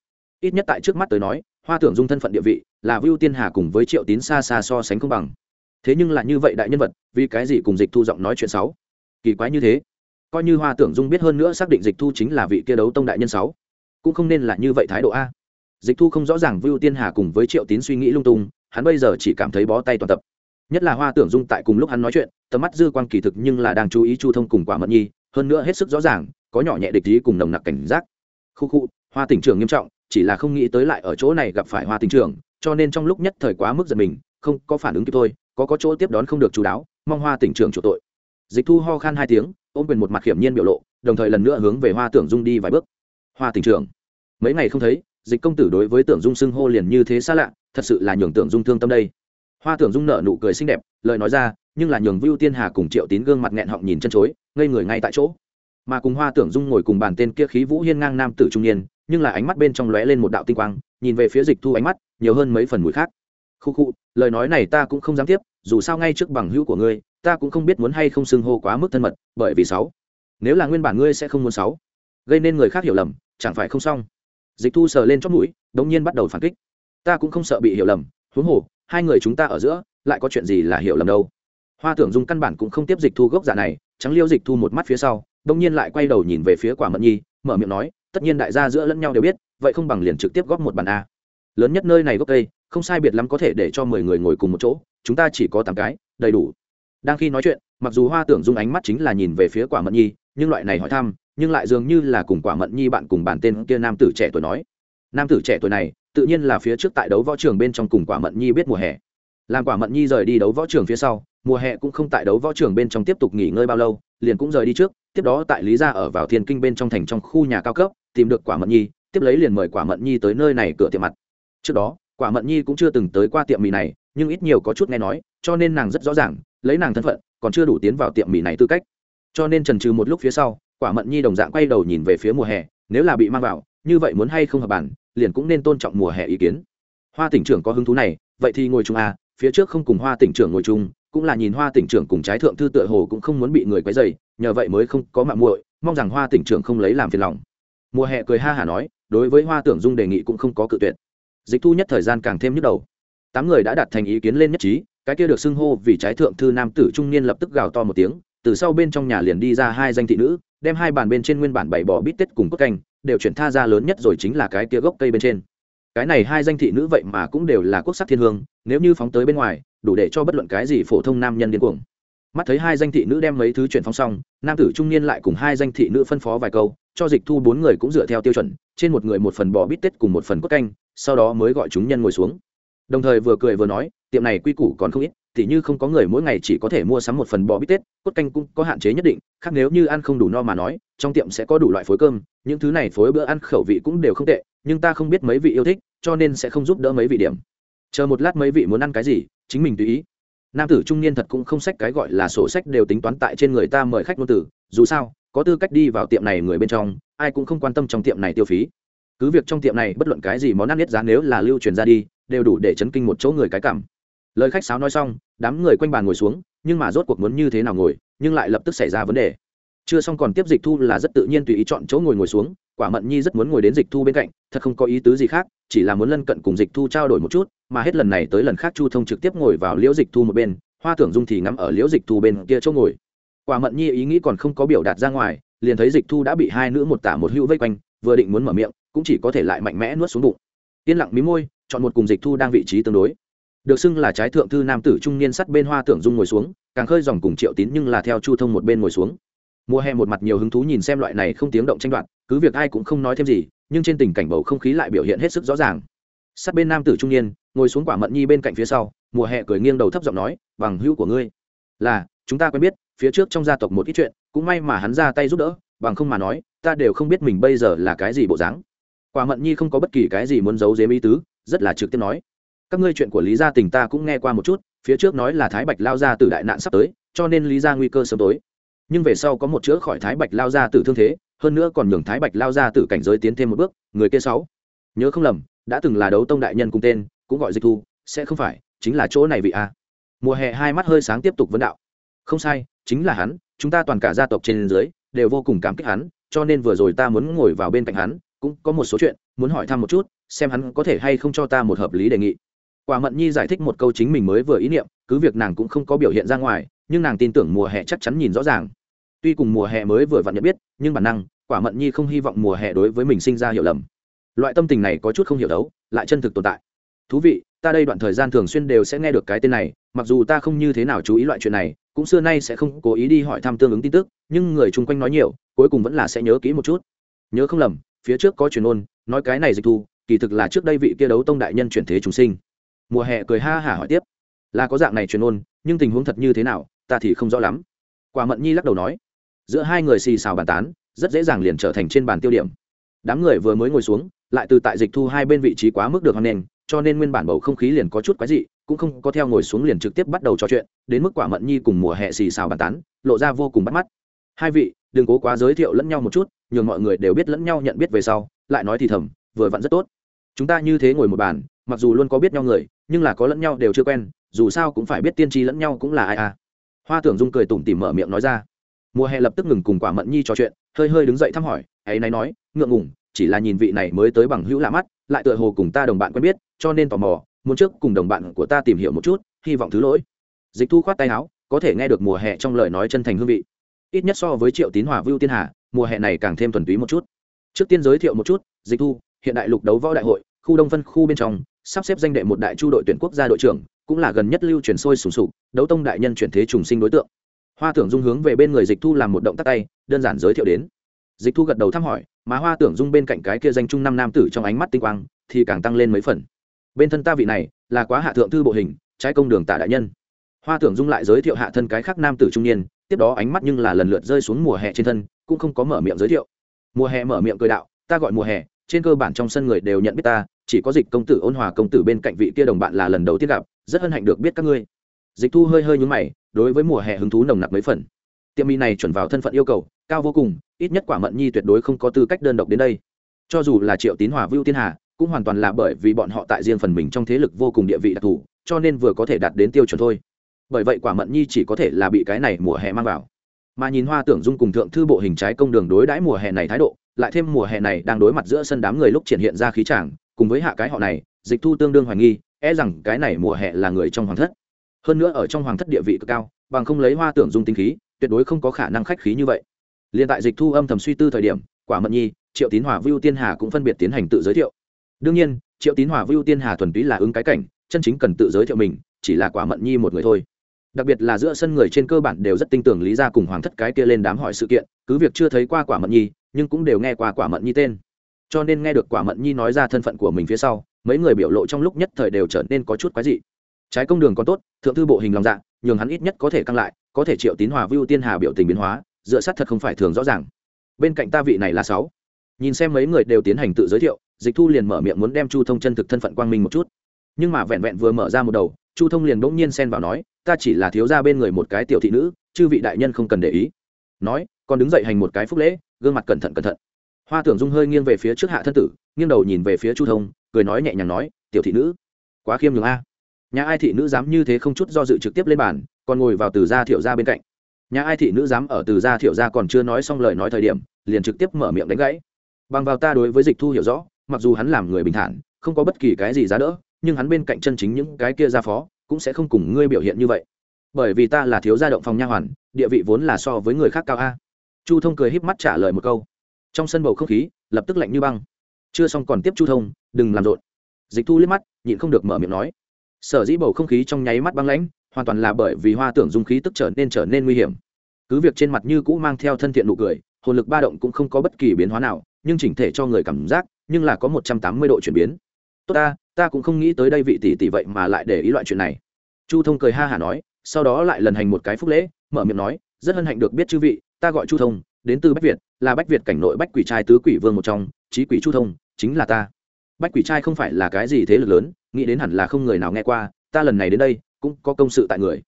[SPEAKER 1] Ít nhất tại trước mắt tới nói, hoa tưởng dung thân phận địa vị là vưu tiên hà cùng với triệu tín xa xa so sánh không bằng. Thế nhưng là như vậy đại nhân vật, vì cái gì cùng dịch thu giọng nói chuyện sáu kỳ quái như thế. Coi như hoa tưởng dung biết hơn nữa xác định dịch thu chính là vị kia đấu tông đại nhân sáu cũng không nên là như vậy thái độ a. Dịch thu không rõ ràng vưu tiên hà cùng với triệu tín suy nghĩ lung tung, hắn bây giờ chỉ cảm thấy bó tay toàn tập nhất là hoa tưởng dung tại cùng lúc hắn nói chuyện, tầm mắt dư quan kỳ thực nhưng là đang chú ý chu thông cùng quả mận nhi, hơn nữa hết sức rõ ràng, có nhỏ nhẹ địch ý cùng nồng nặc cảnh giác. Khu khu, hoa tỉnh trưởng nghiêm trọng, chỉ là không nghĩ tới lại ở chỗ này gặp phải hoa Tỉnh trường cho nên trong lúc nhất thời quá mức giật mình, không có phản ứng kịp thôi, có có chỗ tiếp đón không được chú đáo, mong hoa tỉnh trường chủ tội. Dịch thu ho khan hai tiếng, ôm quyền một mặt hiểm nhiên biểu lộ, đồng thời lần nữa hướng về hoa tưởng dung đi vài bước. Hoa tỉnh trường mấy ngày không thấy, dịch công tử đối với tưởng dung xưng hô liền như thế xa lạ, thật sự là nhường tưởng dung thương tâm đây hoa tưởng dung nợ nụ cười xinh đẹp, lời nói ra, nhưng là nhường vưu tiên hà cùng triệu tín gương mặt nghẹn họng nhìn chân chối, ngây người ngay tại chỗ. Mà cùng hoa tưởng dung ngồi cùng bàn tên kia khí vũ hiên ngang nam tử trung niên, nhưng là ánh mắt bên trong lóe lên một đạo tinh quang, nhìn về phía dịch thu ánh mắt, nhiều hơn mấy phần mùi khác. Khu khu, lời nói này ta cũng không dám tiếp, dù sao ngay trước bằng hữu của ngươi, ta cũng không biết muốn hay không xưng hô quá mức thân mật, bởi vì sáu. Nếu là nguyên bản ngươi sẽ không muốn sáu. Gây nên người khác hiểu lầm, chẳng phải không xong. Dịch thu sờ lên chót mũi, đống nhiên bắt đầu phản kích. Ta cũng không sợ bị hiểu lầm, huống hồ hai người chúng ta ở giữa, lại có chuyện gì là hiểu lầm đâu. Hoa tưởng dung căn bản cũng không tiếp dịch thu gốc giả này, trắng liêu dịch thu một mắt phía sau đông nhiên lại quay đầu nhìn về phía quả mận nhi, mở miệng nói, tất nhiên đại gia giữa lẫn nhau đều biết, vậy không bằng liền trực tiếp góp một bàn a. Lớn nhất nơi này gốc cây, không sai biệt lắm có thể để cho mười người ngồi cùng một chỗ, chúng ta chỉ có tám cái, đầy đủ. Đang khi nói chuyện, mặc dù hoa tưởng dung ánh mắt chính là nhìn về phía quả mận nhi, nhưng loại này hỏi thăm, nhưng lại dường như là cùng quả mận nhi bạn cùng bàn tên kia nam tử trẻ tuổi nói nam tử trẻ tuổi này, tự nhiên là phía trước tại đấu võ trường bên trong cùng quả mận nhi biết mùa hè. Làm quả mận nhi rời đi đấu võ trường phía sau, mùa hè cũng không tại đấu võ trường bên trong tiếp tục nghỉ ngơi bao lâu, liền cũng rời đi trước, tiếp đó tại lý gia ở vào thiên kinh bên trong thành trong khu nhà cao cấp, tìm được quả mận nhi, tiếp lấy liền mời quả mận nhi tới nơi này cửa tiệm mặt. Trước đó, quả mận nhi cũng chưa từng tới qua tiệm mì này, nhưng ít nhiều có chút nghe nói, cho nên nàng rất rõ ràng, lấy nàng thân phận, còn chưa đủ tiến vào tiệm mì này tư cách. Cho nên trần trừ một lúc phía sau, quả mận nhi đồng dạng quay đầu nhìn về phía mùa hè, nếu là bị mang vào, như vậy muốn hay không hợp bản liền cũng nên tôn trọng mùa hè ý kiến. Hoa tỉnh trưởng có hứng thú này, vậy thì ngồi chung à phía trước không cùng hoa tỉnh trưởng ngồi chung, cũng là nhìn hoa tỉnh trưởng cùng trái thượng thư tựa hồ cũng không muốn bị người quấy dày nhờ vậy mới không có mạng muội, mong rằng hoa tỉnh trưởng không lấy làm phiền lòng. Mùa hè cười ha hả nói, đối với hoa tưởng dung đề nghị cũng không có cự tuyệt. Dịch thu nhất thời gian càng thêm nhức đầu. Tám người đã đặt thành ý kiến lên nhất trí, cái kia được xưng hô vì trái thượng thư nam tử trung niên lập tức gào to một tiếng, từ sau bên trong nhà liền đi ra hai danh thị nữ, đem hai bàn bên trên nguyên bản bảy bỏ bít tết cùng cốt canh đều chuyển tha ra lớn nhất rồi chính là cái kia gốc cây bên trên. Cái này hai danh thị nữ vậy mà cũng đều là quốc sắc thiên hương, nếu như phóng tới bên ngoài, đủ để cho bất luận cái gì phổ thông nam nhân điên cuồng. Mắt thấy hai danh thị nữ đem mấy thứ chuyển phóng xong, nam tử trung niên lại cùng hai danh thị nữ phân phó vài câu, cho dịch thu bốn người cũng dựa theo tiêu chuẩn, trên một người một phần bò bít tết cùng một phần cốt canh, sau đó mới gọi chúng nhân ngồi xuống. Đồng thời vừa cười vừa nói, tiệm này quy củ còn không ít thì như không có người mỗi ngày chỉ có thể mua sắm một phần bò bít tết, cốt canh cũng có hạn chế nhất định, khác nếu như ăn không đủ no mà nói, trong tiệm sẽ có đủ loại phối cơm, những thứ này phối bữa ăn khẩu vị cũng đều không tệ, nhưng ta không biết mấy vị yêu thích, cho nên sẽ không giúp đỡ mấy vị điểm. Chờ một lát mấy vị muốn ăn cái gì, chính mình tùy ý. Nam tử trung niên thật cũng không sách cái gọi là sổ sách đều tính toán tại trên người ta mời khách ngôn tử, dù sao, có tư cách đi vào tiệm này người bên trong, ai cũng không quan tâm trong tiệm này tiêu phí. Cứ việc trong tiệm này bất luận cái gì món ăn nhất giá nếu là lưu truyền ra đi, đều đủ để chấn kinh một chỗ người cái cảm lời khách sáo nói xong, đám người quanh bàn ngồi xuống, nhưng mà rốt cuộc muốn như thế nào ngồi, nhưng lại lập tức xảy ra vấn đề. Chưa xong còn tiếp dịch thu là rất tự nhiên tùy ý chọn chỗ ngồi ngồi xuống, quả mận nhi rất muốn ngồi đến dịch thu bên cạnh, thật không có ý tứ gì khác, chỉ là muốn lân cận cùng dịch thu trao đổi một chút, mà hết lần này tới lần khác chu thông trực tiếp ngồi vào liễu dịch thu một bên, hoa tưởng dung thì ngắm ở liễu dịch thu bên kia chỗ ngồi. Quả mận nhi ý nghĩ còn không có biểu đạt ra ngoài, liền thấy dịch thu đã bị hai nữ một tả một hữu vây quanh, vừa định muốn mở miệng, cũng chỉ có thể lại mạnh mẽ nuốt xuống bụng. Yên lặng mí môi, chọn một cùng dịch thu đang vị trí tương đối được xưng là trái thượng thư nam tử trung niên sắt bên hoa tưởng dung ngồi xuống, càng khơi dòng cùng triệu tín nhưng là theo chu thông một bên ngồi xuống. Mùa hè một mặt nhiều hứng thú nhìn xem loại này không tiếng động tranh đoạt, cứ việc ai cũng không nói thêm gì, nhưng trên tình cảnh bầu không khí lại biểu hiện hết sức rõ ràng. Sát bên nam tử trung niên, ngồi xuống quả mận nhi bên cạnh phía sau, mùa hè cười nghiêng đầu thấp giọng nói, bằng hữu của ngươi, là, chúng ta quen biết, phía trước trong gia tộc một ít chuyện, cũng may mà hắn ra tay giúp đỡ, bằng không mà nói, ta đều không biết mình bây giờ là cái gì bộ dáng. Quả mận nhi không có bất kỳ cái gì muốn giấu dếm ý tứ, rất là trực tiếp nói các ngươi chuyện của lý gia tình ta cũng nghe qua một chút, phía trước nói là thái bạch lao ra từ đại nạn sắp tới, cho nên lý gia nguy cơ sớm tối. Nhưng về sau có một chữa khỏi thái bạch lao ra từ thương thế, hơn nữa còn nhường thái bạch lao ra từ cảnh giới tiến thêm một bước, người kia sáu. Nhớ không lầm, đã từng là đấu tông đại nhân cùng tên, cũng gọi dịch thu, sẽ không phải, chính là chỗ này vị a. Mùa hè hai mắt hơi sáng tiếp tục vấn đạo. Không sai, chính là hắn, chúng ta toàn cả gia tộc trên dưới, đều vô cùng cảm kích hắn, cho nên vừa rồi ta muốn ngồi vào bên cạnh hắn, cũng có một số chuyện, muốn hỏi thăm một chút, xem hắn có thể hay không cho ta một hợp lý đề nghị quả mận nhi giải thích một câu chính mình mới vừa ý niệm, cứ việc nàng cũng không có biểu hiện ra ngoài, nhưng nàng tin tưởng mùa hè chắc chắn nhìn rõ ràng. Tuy cùng mùa hè mới vừa vặn nhận biết, nhưng bản năng, quả mận nhi không hy vọng mùa hè đối với mình sinh ra hiểu lầm. Loại tâm tình này có chút không hiểu đấu, lại chân thực tồn tại. Thú vị, ta đây đoạn thời gian thường xuyên đều sẽ nghe được cái tên này, mặc dù ta không như thế nào chú ý loại chuyện này, cũng xưa nay sẽ không cố ý đi hỏi thăm tương ứng tin tức, nhưng người chung quanh nói nhiều, cuối cùng vẫn là sẽ nhớ kỹ một chút. Nhớ không lầm, phía trước có truyền ôn, nói cái này dịch thu, kỳ thực là trước đây vị kia đấu tông đại nhân chuyển thế chúng sinh mùa hè cười ha hả hỏi tiếp. Là có dạng này truyền ôn nhưng tình huống thật như thế nào, ta thì không rõ lắm. Quả mận nhi lắc đầu nói, giữa hai người xì xào bàn tán, rất dễ dàng liền trở thành trên bàn tiêu điểm. Đám người vừa mới ngồi xuống, lại từ tại dịch thu hai bên vị trí quá mức được hoan nghênh, cho nên nguyên bản bầu không khí liền có chút quái dị, cũng không có theo ngồi xuống liền trực tiếp bắt đầu trò chuyện, đến mức quả mận nhi cùng mùa hè xì xào bàn tán, lộ ra vô cùng bắt mắt. Hai vị, đừng cố quá giới thiệu lẫn nhau một chút, nhường mọi người đều biết lẫn nhau nhận biết về sau, lại nói thì thầm, vừa vặn rất tốt. Chúng ta như thế ngồi một bàn mặc dù luôn có biết nhau người, nhưng là có lẫn nhau đều chưa quen, dù sao cũng phải biết tiên tri lẫn nhau cũng là ai à. Hoa tưởng dung cười tủm tỉm mở miệng nói ra. Mùa hè lập tức ngừng cùng quả mận nhi trò chuyện, hơi hơi đứng dậy thăm hỏi, ấy nay nói, ngượng ngùng, chỉ là nhìn vị này mới tới bằng hữu lạ mắt, lại tựa hồ cùng ta đồng bạn quen biết, cho nên tò mò, muốn trước cùng đồng bạn của ta tìm hiểu một chút, hy vọng thứ lỗi. Dịch thu khoát tay áo, có thể nghe được mùa hè trong lời nói chân thành hương vị. Ít nhất so với triệu tín hòa vưu tiên hà, mùa hè này càng thêm thuần túy một chút. Trước tiên giới thiệu một chút, dịch thu, hiện đại lục đấu võ đại hội, khu đông phân khu bên trong sắp xếp danh đệ một đại chu đội tuyển quốc gia đội trưởng, cũng là gần nhất lưu truyền sôi sùng sục, đấu tông đại nhân chuyển thế trùng sinh đối tượng. Hoa tưởng dung hướng về bên người dịch thu làm một động tác tay, đơn giản giới thiệu đến. Dịch thu gật đầu thăm hỏi, mà hoa tưởng dung bên cạnh cái kia danh trung năm nam tử trong ánh mắt tinh quang, thì càng tăng lên mấy phần. Bên thân ta vị này, là quá hạ thượng thư bộ hình, trái công đường tạ đại nhân. Hoa tưởng dung lại giới thiệu hạ thân cái khác nam tử trung niên, tiếp đó ánh mắt nhưng là lần lượt rơi xuống mùa hè trên thân, cũng không có mở miệng giới thiệu. Mùa hè mở miệng cười đạo, ta gọi mùa hè trên cơ bản trong sân người đều nhận biết ta, chỉ có dịch công tử ôn hòa công tử bên cạnh vị kia đồng bạn là lần đầu tiên gặp, rất hân hạnh được biết các ngươi. Dịch thu hơi hơi nhúng mày, đối với mùa hè hứng thú nồng nặc mấy phần. Tiệm mì này chuẩn vào thân phận yêu cầu, cao vô cùng, ít nhất quả mận nhi tuyệt đối không có tư cách đơn độc đến đây. Cho dù là triệu tín hòa, vưu tiên hà, cũng hoàn toàn là bởi vì bọn họ tại riêng phần mình trong thế lực vô cùng địa vị đặc thù, cho nên vừa có thể đạt đến tiêu chuẩn thôi. Bởi vậy quả mận nhi chỉ có thể là bị cái này mùa hè mang vào. Mà nhìn hoa tưởng dung cùng thượng thư bộ hình trái công đường đối đãi mùa hè này thái độ lại thêm mùa hè này đang đối mặt giữa sân đám người lúc triển hiện ra khí tràng cùng với hạ cái họ này, dịch thu tương đương hoài nghi e rằng cái này mùa hè là người trong hoàng thất. Hơn nữa ở trong hoàng thất địa vị cực cao, bằng không lấy hoa tưởng dung tinh khí, tuyệt đối không có khả năng khách khí như vậy. Liên tại dịch thu âm thầm suy tư thời điểm, quả mận nhi, triệu tín hòa vưu tiên hà cũng phân biệt tiến hành tự giới thiệu. Đương nhiên, triệu tín hòa vưu tiên hà thuần túy là ứng cái cảnh, chân chính cần tự giới thiệu mình, chỉ là quả mận nhi một người thôi. Đặc biệt là giữa sân người trên cơ bản đều rất tin tưởng lý ra cùng hoàng thất cái kia lên đám hỏi sự kiện, cứ việc chưa thấy qua quả mận nhi nhưng cũng đều nghe qua quả mận nhi tên. Cho nên nghe được quả mận nhi nói ra thân phận của mình phía sau, mấy người biểu lộ trong lúc nhất thời đều trở nên có chút quái dị. Trái công đường còn tốt, thượng thư bộ hình lòng dạ nhường hắn ít nhất có thể căng lại, có thể triệu tín hòa vưu tiên hà biểu tình biến hóa, dựa sát thật không phải thường rõ ràng. Bên cạnh ta vị này là sáu. Nhìn xem mấy người đều tiến hành tự giới thiệu, dịch thu liền mở miệng muốn đem chu thông chân thực thân phận quang minh một chút. Nhưng mà vẹn vẹn vừa mở ra một đầu, chu thông liền bỗng nhiên xen vào nói, ta chỉ là thiếu ra bên người một cái tiểu thị nữ, chư vị đại nhân không cần để ý. Nói, còn đứng dậy hành một cái phúc lễ gương mặt cẩn thận cẩn thận. Hoa tưởng dung hơi nghiêng về phía trước hạ thân tử, nghiêng đầu nhìn về phía chu thông, cười nói nhẹ nhàng nói, tiểu thị nữ, quá khiêm nhường a. Nhà ai thị nữ dám như thế không chút do dự trực tiếp lên bàn, còn ngồi vào từ gia thiệu gia bên cạnh. Nhà ai thị nữ dám ở từ gia thiệu gia còn chưa nói xong lời nói thời điểm, liền trực tiếp mở miệng đánh gãy. Bằng vào ta đối với dịch thu hiểu rõ, mặc dù hắn làm người bình thản, không có bất kỳ cái gì giá đỡ, nhưng hắn bên cạnh chân chính những cái kia gia phó, cũng sẽ không cùng ngươi biểu hiện như vậy. Bởi vì ta là thiếu gia động phòng nha hoàn, địa vị vốn là so với người khác cao a chu thông cười híp mắt trả lời một câu. Trong sân bầu không khí, lập tức lạnh như băng. Chưa xong còn tiếp chu thông, đừng làm rộn. Dịch thu liếc mắt, nhịn không được mở miệng nói. Sở dĩ bầu không khí trong nháy mắt băng lãnh, hoàn toàn là bởi vì hoa tưởng dung khí tức trở nên trở nên nguy hiểm. Cứ việc trên mặt như cũ mang theo thân thiện nụ cười, hồn lực ba động cũng không có bất kỳ biến hóa nào, nhưng chỉnh thể cho người cảm giác, nhưng là có một trăm tám mươi độ chuyển biến. Tốt ta ta cũng không nghĩ tới đây vị tỷ tỷ vậy mà lại để ý loại chuyện này. Chu thông cười ha hả nói, sau đó lại lần hành một cái phúc lễ, mở miệng nói, rất hân hạnh được biết chư vị ta gọi chu thông, đến từ bách việt, là bách việt cảnh nội bách quỷ trai tứ quỷ vương một trong trí quỷ chu thông, chính là ta. Bách quỷ trai không phải là cái gì thế lực lớn, nghĩ đến hẳn là không người nào nghe qua, ta lần này đến đây, cũng có công sự tại người.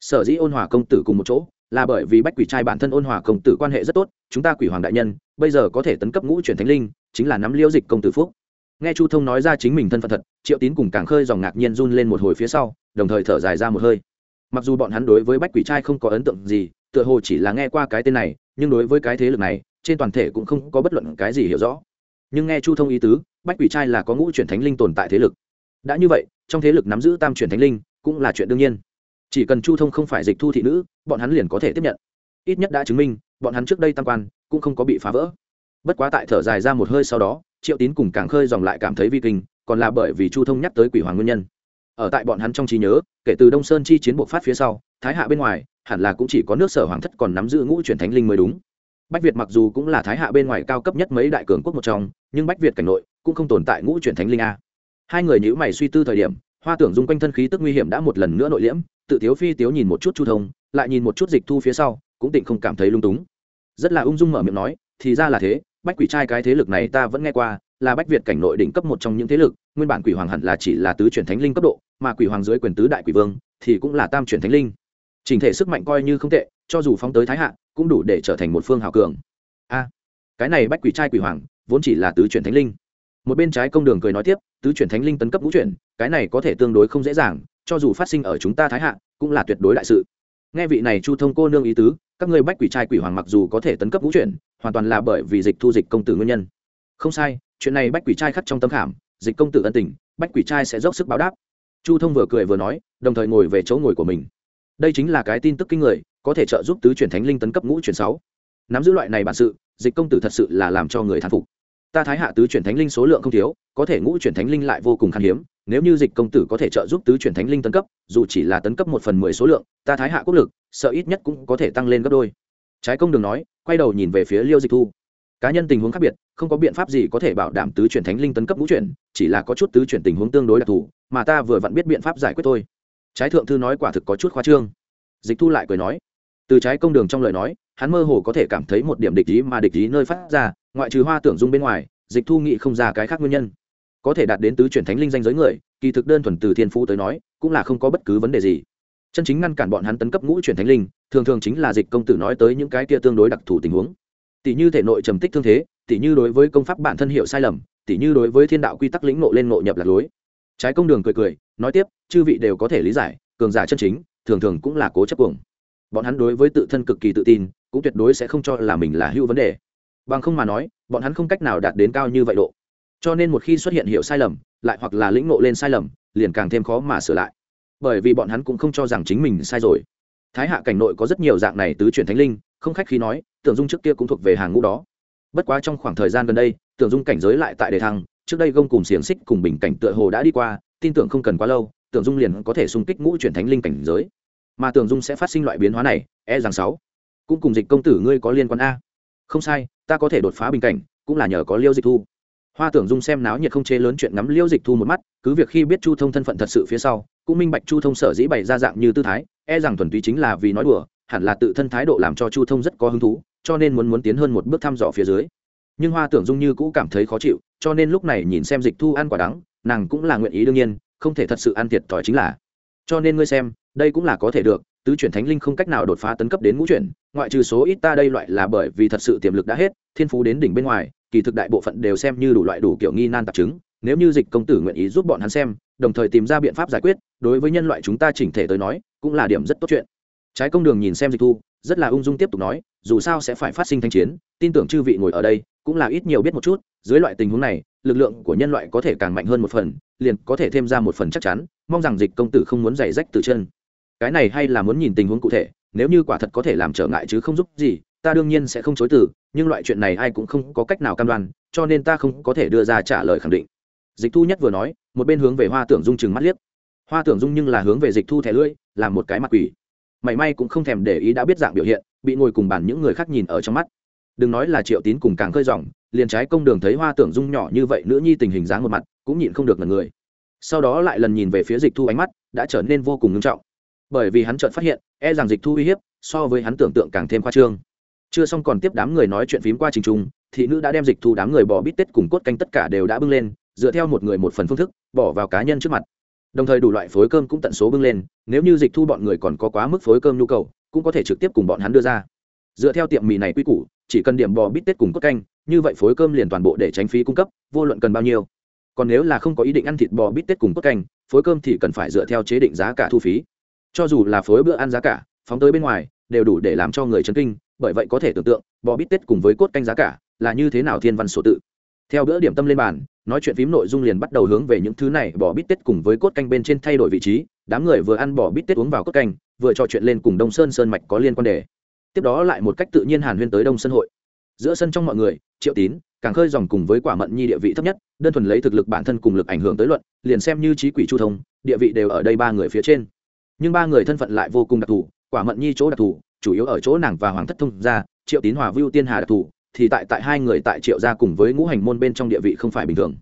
[SPEAKER 1] Sở dĩ ôn hòa công tử cùng một chỗ, là bởi vì bách quỷ trai bản thân ôn hòa công tử quan hệ rất tốt, chúng ta quỷ hoàng đại nhân, bây giờ có thể tấn cấp ngũ chuyển thánh linh, chính là nắm liêu dịch công tử phúc. Nghe chu thông nói ra chính mình thân phận thật, triệu tín cùng càng khơi dòng ngạc nhiên run lên một hồi phía sau, đồng thời thở dài ra một hơi. Mặc dù bọn hắn đối với bách quỷ trai không có ấn tượng gì tựa hồ chỉ là nghe qua cái tên này, nhưng đối với cái thế lực này, trên toàn thể cũng không có bất luận cái gì hiểu rõ. Nhưng nghe chu thông ý tứ, bách quỷ trai là có ngũ chuyển thánh linh tồn tại thế lực. Đã như vậy, trong thế lực nắm giữ tam chuyển thánh linh, cũng là chuyện đương nhiên. Chỉ cần chu thông không phải dịch thu thị nữ, bọn hắn liền có thể tiếp nhận. Ít nhất đã chứng minh, bọn hắn trước đây tam quan, cũng không có bị phá vỡ. Bất quá tại thở dài ra một hơi sau đó, triệu tín cùng càng khơi dòng lại cảm thấy vi kinh, còn là bởi vì chu thông nhắc tới quỷ hoàng nguyên nhân. Ở tại bọn hắn trong trí nhớ, kể từ đông sơn chi chiến buộc phát phía sau, thái hạ bên ngoài hẳn là cũng chỉ có nước sở hoàng thất còn nắm giữ ngũ truyền thánh linh mới đúng. Bách việt mặc dù cũng là thái hạ bên ngoài cao cấp nhất mấy đại cường quốc một trong, nhưng bách việt cảnh nội cũng không tồn tại ngũ chuyển thánh linh a. Hai người nhữ mày suy tư thời điểm, hoa tưởng dung quanh thân khí tức nguy hiểm đã một lần nữa nội liễm, tự thiếu phi tiếu nhìn một chút chu thông, lại nhìn một chút dịch thu phía sau, cũng tịnh không cảm thấy lung túng. Rất là ung dung mở miệng nói, thì ra là thế, bách quỷ trai cái thế lực này ta vẫn nghe qua, là bách việt cảnh nội đỉnh cấp một trong những thế lực, nguyên bản quỷ hoàng hẳn là chỉ là tứ chuyển thánh linh cấp độ, mà quỷ hoàng dưới quyền tứ đại quỷ vương thì cũng là tam chuyển thánh linh chỉnh thể sức mạnh coi như không tệ, cho dù phóng tới thái hạ, cũng đủ để trở thành một phương hào cường. A, cái này bách quỷ trai quỷ hoàng, vốn chỉ là tứ chuyển thánh linh. Một bên trái công đường cười nói tiếp, tứ chuyển thánh linh tấn cấp ngũ chuyển, cái này có thể tương đối không dễ dàng, cho dù phát sinh ở chúng ta thái hạ, cũng là tuyệt đối đại sự. Nghe vị này chu thông cô nương ý tứ, các ngươi bách quỷ trai quỷ hoàng mặc dù có thể tấn cấp ngũ chuyển, hoàn toàn là bởi vì dịch thu dịch công tử nguyên nhân. Không sai, chuyện này bách quỷ trai khắc trong tâm khảm, dịch công tử ân tình, bách quỷ trai sẽ dốc sức báo đáp. Chu thông vừa cười vừa nói, đồng thời ngồi về chỗ ngồi của mình đây chính là cái tin tức kinh người, có thể trợ giúp tứ chuyển thánh linh tấn cấp ngũ chuyển sáu. Nắm giữ loại này bản sự, dịch công tử thật sự là làm cho người thán phục. Ta thái hạ tứ chuyển thánh linh số lượng không thiếu, có thể ngũ chuyển thánh linh lại vô cùng khan hiếm, nếu như dịch công tử có thể trợ giúp tứ chuyển thánh linh tấn cấp, dù chỉ là tấn cấp một phần mười số lượng, ta thái hạ quốc lực, sợ ít nhất cũng có thể tăng lên gấp đôi. Trái công đường nói, quay đầu nhìn về phía liêu dịch thu. Cá nhân tình huống khác biệt, không có biện pháp gì có thể bảo đảm tứ chuyển thánh linh tấn cấp ngũ chuyển, chỉ là có chút tứ chuyển tình huống tương đối đặc thù, mà ta vừa vặn biết biện pháp giải quyết thôi trái thượng thư nói quả thực có chút khoa trương. Dịch thu lại cười nói, từ trái công đường trong lời nói, hắn mơ hồ có thể cảm thấy một điểm địch ý mà địch ý nơi phát ra, ngoại trừ hoa tưởng dung bên ngoài, dịch thu nghị không ra cái khác nguyên nhân. Có thể đạt đến tứ chuyển thánh linh danh giới người, kỳ thực đơn thuần từ thiên phú tới nói, cũng là không có bất cứ vấn đề gì. Chân chính ngăn cản bọn hắn tấn cấp ngũ chuyển thánh linh, thường thường chính là dịch công tử nói tới những cái kia tương đối đặc thù tình huống. Tỷ như thể nội trầm tích thương thế, tỷ như đối với công pháp bản thân hiệu sai lầm, tỷ như đối với thiên đạo quy tắc lĩnh nộ lên nộ nhập lạc lối trái công đường cười cười, nói tiếp, chư vị đều có thể lý giải, cường giả chân chính, thường thường cũng là cố chấp cuồng. Bọn hắn đối với tự thân cực kỳ tự tin, cũng tuyệt đối sẽ không cho là mình là hưu vấn đề. Bằng không mà nói, bọn hắn không cách nào đạt đến cao như vậy độ. Cho nên một khi xuất hiện hiệu sai lầm, lại hoặc là lĩnh nộ lên sai lầm, liền càng thêm khó mà sửa lại. Bởi vì bọn hắn cũng không cho rằng chính mình sai rồi. Thái hạ cảnh nội có rất nhiều dạng này tứ chuyển thánh linh, không khách khí nói, tưởng dung trước kia cũng thuộc về hàng ngũ đó. Bất quá trong khoảng thời gian gần đây, tưởng dung cảnh giới lại tại đề thăng trước đây gông cùng xiềng xích cùng bình cảnh tựa hồ đã đi qua, tin tưởng không cần quá lâu, tưởng dung liền có thể xung kích ngũ chuyển thánh linh cảnh giới. Mà tưởng dung sẽ phát sinh loại biến hóa này e rằng sáu. Cũng cùng dịch công tử ngươi có liên quan a. Không sai, ta có thể đột phá bình cảnh, cũng là nhờ có liêu dịch thu. Hoa tưởng dung xem náo nhiệt không chế lớn chuyện ngắm liêu dịch thu một mắt, cứ việc khi biết chu thông thân phận thật sự phía sau, cũng minh bạch chu thông sở dĩ bày ra dạng như tư thái e rằng thuần túy chính là vì nói đùa, hẳn là tự thân thái độ làm cho chu thông rất có hứng thú, cho nên muốn muốn tiến hơn một bước thăm dò phía dưới. Nhưng hoa tưởng dung như cũ cảm thấy khó chịu cho nên lúc này nhìn xem dịch thu ăn quả đắng, nàng cũng là nguyện ý đương nhiên, không thể thật sự ăn thiệt thòi chính là. Cho nên ngươi xem, đây cũng là có thể được, tứ chuyển thánh linh không cách nào đột phá tấn cấp đến ngũ chuyển, ngoại trừ số ít ta đây loại là bởi vì thật sự tiềm lực đã hết, thiên phú đến đỉnh bên ngoài, kỳ thực đại bộ phận đều xem như đủ loại đủ kiểu nghi nan tạp chứng, nếu như dịch công tử nguyện ý giúp bọn hắn xem, đồng thời tìm ra biện pháp giải quyết, đối với nhân loại chúng ta chỉnh thể tới nói, cũng là điểm rất tốt chuyện. Trái công đường nhìn xem dịch thu, rất là ung dung tiếp tục nói, dù sao sẽ phải phát sinh thanh chiến, tin tưởng chư vị ngồi ở đây cũng là ít nhiều biết một chút, dưới loại tình huống này, lực lượng của nhân loại có thể càng mạnh hơn một phần, liền có thể thêm ra một phần chắc chắn, mong rằng dịch công tử không muốn giày rách từ chân. Cái này hay là muốn nhìn tình huống cụ thể, nếu như quả thật có thể làm trở ngại chứ không giúp gì, ta đương nhiên sẽ không chối từ, nhưng loại chuyện này ai cũng không có cách nào cam đoan, cho nên ta không có thể đưa ra trả lời khẳng định. Dịch thu nhất vừa nói, một bên hướng về hoa tưởng dung chừng mắt liếc. Hoa tưởng dung nhưng là hướng về dịch thu thẻ lưỡi, làm một cái mặt quỷ. Mảy may cũng không thèm để ý đã biết dạng biểu hiện, bị ngồi cùng bàn những người khác nhìn ở trong mắt đừng nói là triệu tín cùng càng khơi dòng, liền trái công đường thấy hoa tưởng dung nhỏ như vậy nữ nhi tình hình dáng một mặt, cũng nhịn không được là người. Sau đó lại lần nhìn về phía dịch thu ánh mắt, đã trở nên vô cùng nghiêm trọng. Bởi vì hắn chợt phát hiện e rằng dịch thu uy hiếp, so với hắn tưởng tượng càng thêm khoa trương. Chưa xong còn tiếp đám người nói chuyện phím qua trình trung thị nữ đã đem dịch thu đám người bỏ bít tết cùng cốt canh tất cả đều đã bưng lên, dựa theo một người một phần phương thức, bỏ vào cá nhân trước mặt. Đồng thời đủ loại phối cơm cũng tận số bưng lên, nếu như dịch thu bọn người còn có quá mức phối cơm nhu cầu, cũng có thể trực tiếp cùng bọn hắn đưa ra. Dựa theo tiệm mì này quy củ chỉ cần điểm bò bít tết cùng cốt canh, như vậy phối cơm liền toàn bộ để tránh phí cung cấp, vô luận cần bao nhiêu. Còn nếu là không có ý định ăn thịt bò bít tết cùng cốt canh, phối cơm thì cần phải dựa theo chế định giá cả thu phí. Cho dù là phối bữa ăn giá cả, phóng tới bên ngoài, đều đủ để làm cho người chấn kinh, bởi vậy có thể tưởng tượng, bò bít tết cùng với cốt canh giá cả là như thế nào thiên văn sổ tự. Theo bữa điểm tâm lên bàn, nói chuyện phím nội dung liền bắt đầu hướng về những thứ này, bò bít tết cùng với cốt canh bên trên thay đổi vị trí. Đám người vừa ăn bò bít tết uống vào cốt canh, vừa trò chuyện lên cùng đông sơn sơn mạch có liên quan đề tiếp đó lại một cách tự nhiên hàn huyên tới đông sân hội. Giữa sân trong mọi người, triệu tín, càng khơi dòng cùng với quả mận nhi địa vị thấp nhất, đơn thuần lấy thực lực bản thân cùng lực ảnh hưởng tới luận, liền xem như trí quỷ chu thông, địa vị đều ở đây ba người phía trên. Nhưng ba người thân phận lại vô cùng đặc thù, quả mận nhi chỗ đặc thù, chủ yếu ở chỗ nàng và hoàng thất thông gia, triệu tín hòa vưu tiên hà đặc thù, thì tại tại hai người tại triệu gia cùng với ngũ hành môn bên trong địa vị không phải bình thường.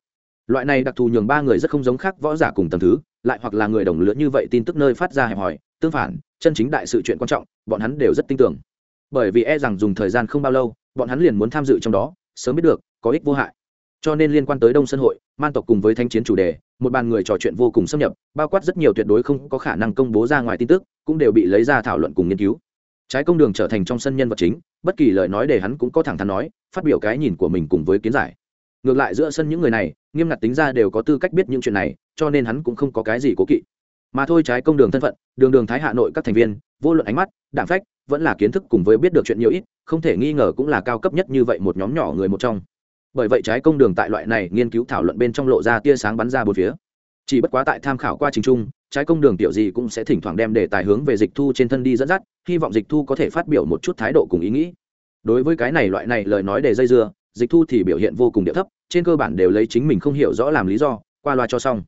[SPEAKER 1] Loại này đặc thù nhường ba người rất không giống khác võ giả cùng tầm thứ, lại hoặc là người đồng lứa như vậy tin tức nơi phát ra hẹp hòi, tương phản, chân chính đại sự chuyện quan trọng, bọn hắn đều rất tin tưởng bởi vì e rằng dùng thời gian không bao lâu, bọn hắn liền muốn tham dự trong đó, sớm biết được, có ích vô hại. Cho nên liên quan tới đông sân hội, man tộc cùng với thanh chiến chủ đề, một bàn người trò chuyện vô cùng xâm nhập, bao quát rất nhiều tuyệt đối không có khả năng công bố ra ngoài tin tức, cũng đều bị lấy ra thảo luận cùng nghiên cứu. Trái công đường trở thành trong sân nhân vật chính, bất kỳ lời nói để hắn cũng có thẳng thắn nói, phát biểu cái nhìn của mình cùng với kiến giải. Ngược lại giữa sân những người này, nghiêm ngặt tính ra đều có tư cách biết những chuyện này, cho nên hắn cũng không có cái gì cố kỵ. Mà thôi trái công đường thân phận, đường đường thái hạ nội các thành viên vô luận ánh mắt, đạm phách, vẫn là kiến thức cùng với biết được chuyện nhiều ít, không thể nghi ngờ cũng là cao cấp nhất như vậy một nhóm nhỏ người một trong. Bởi vậy trái công đường tại loại này nghiên cứu thảo luận bên trong lộ ra tia sáng bắn ra bốn phía. Chỉ bất quá tại tham khảo qua trình trung, trái công đường tiểu gì cũng sẽ thỉnh thoảng đem đề tài hướng về dịch thu trên thân đi dẫn dắt, hy vọng dịch thu có thể phát biểu một chút thái độ cùng ý nghĩ. Đối với cái này loại này lời nói để dây dưa, dịch thu thì biểu hiện vô cùng địa thấp, trên cơ bản đều lấy chính mình không hiểu rõ làm lý do, qua loa cho xong.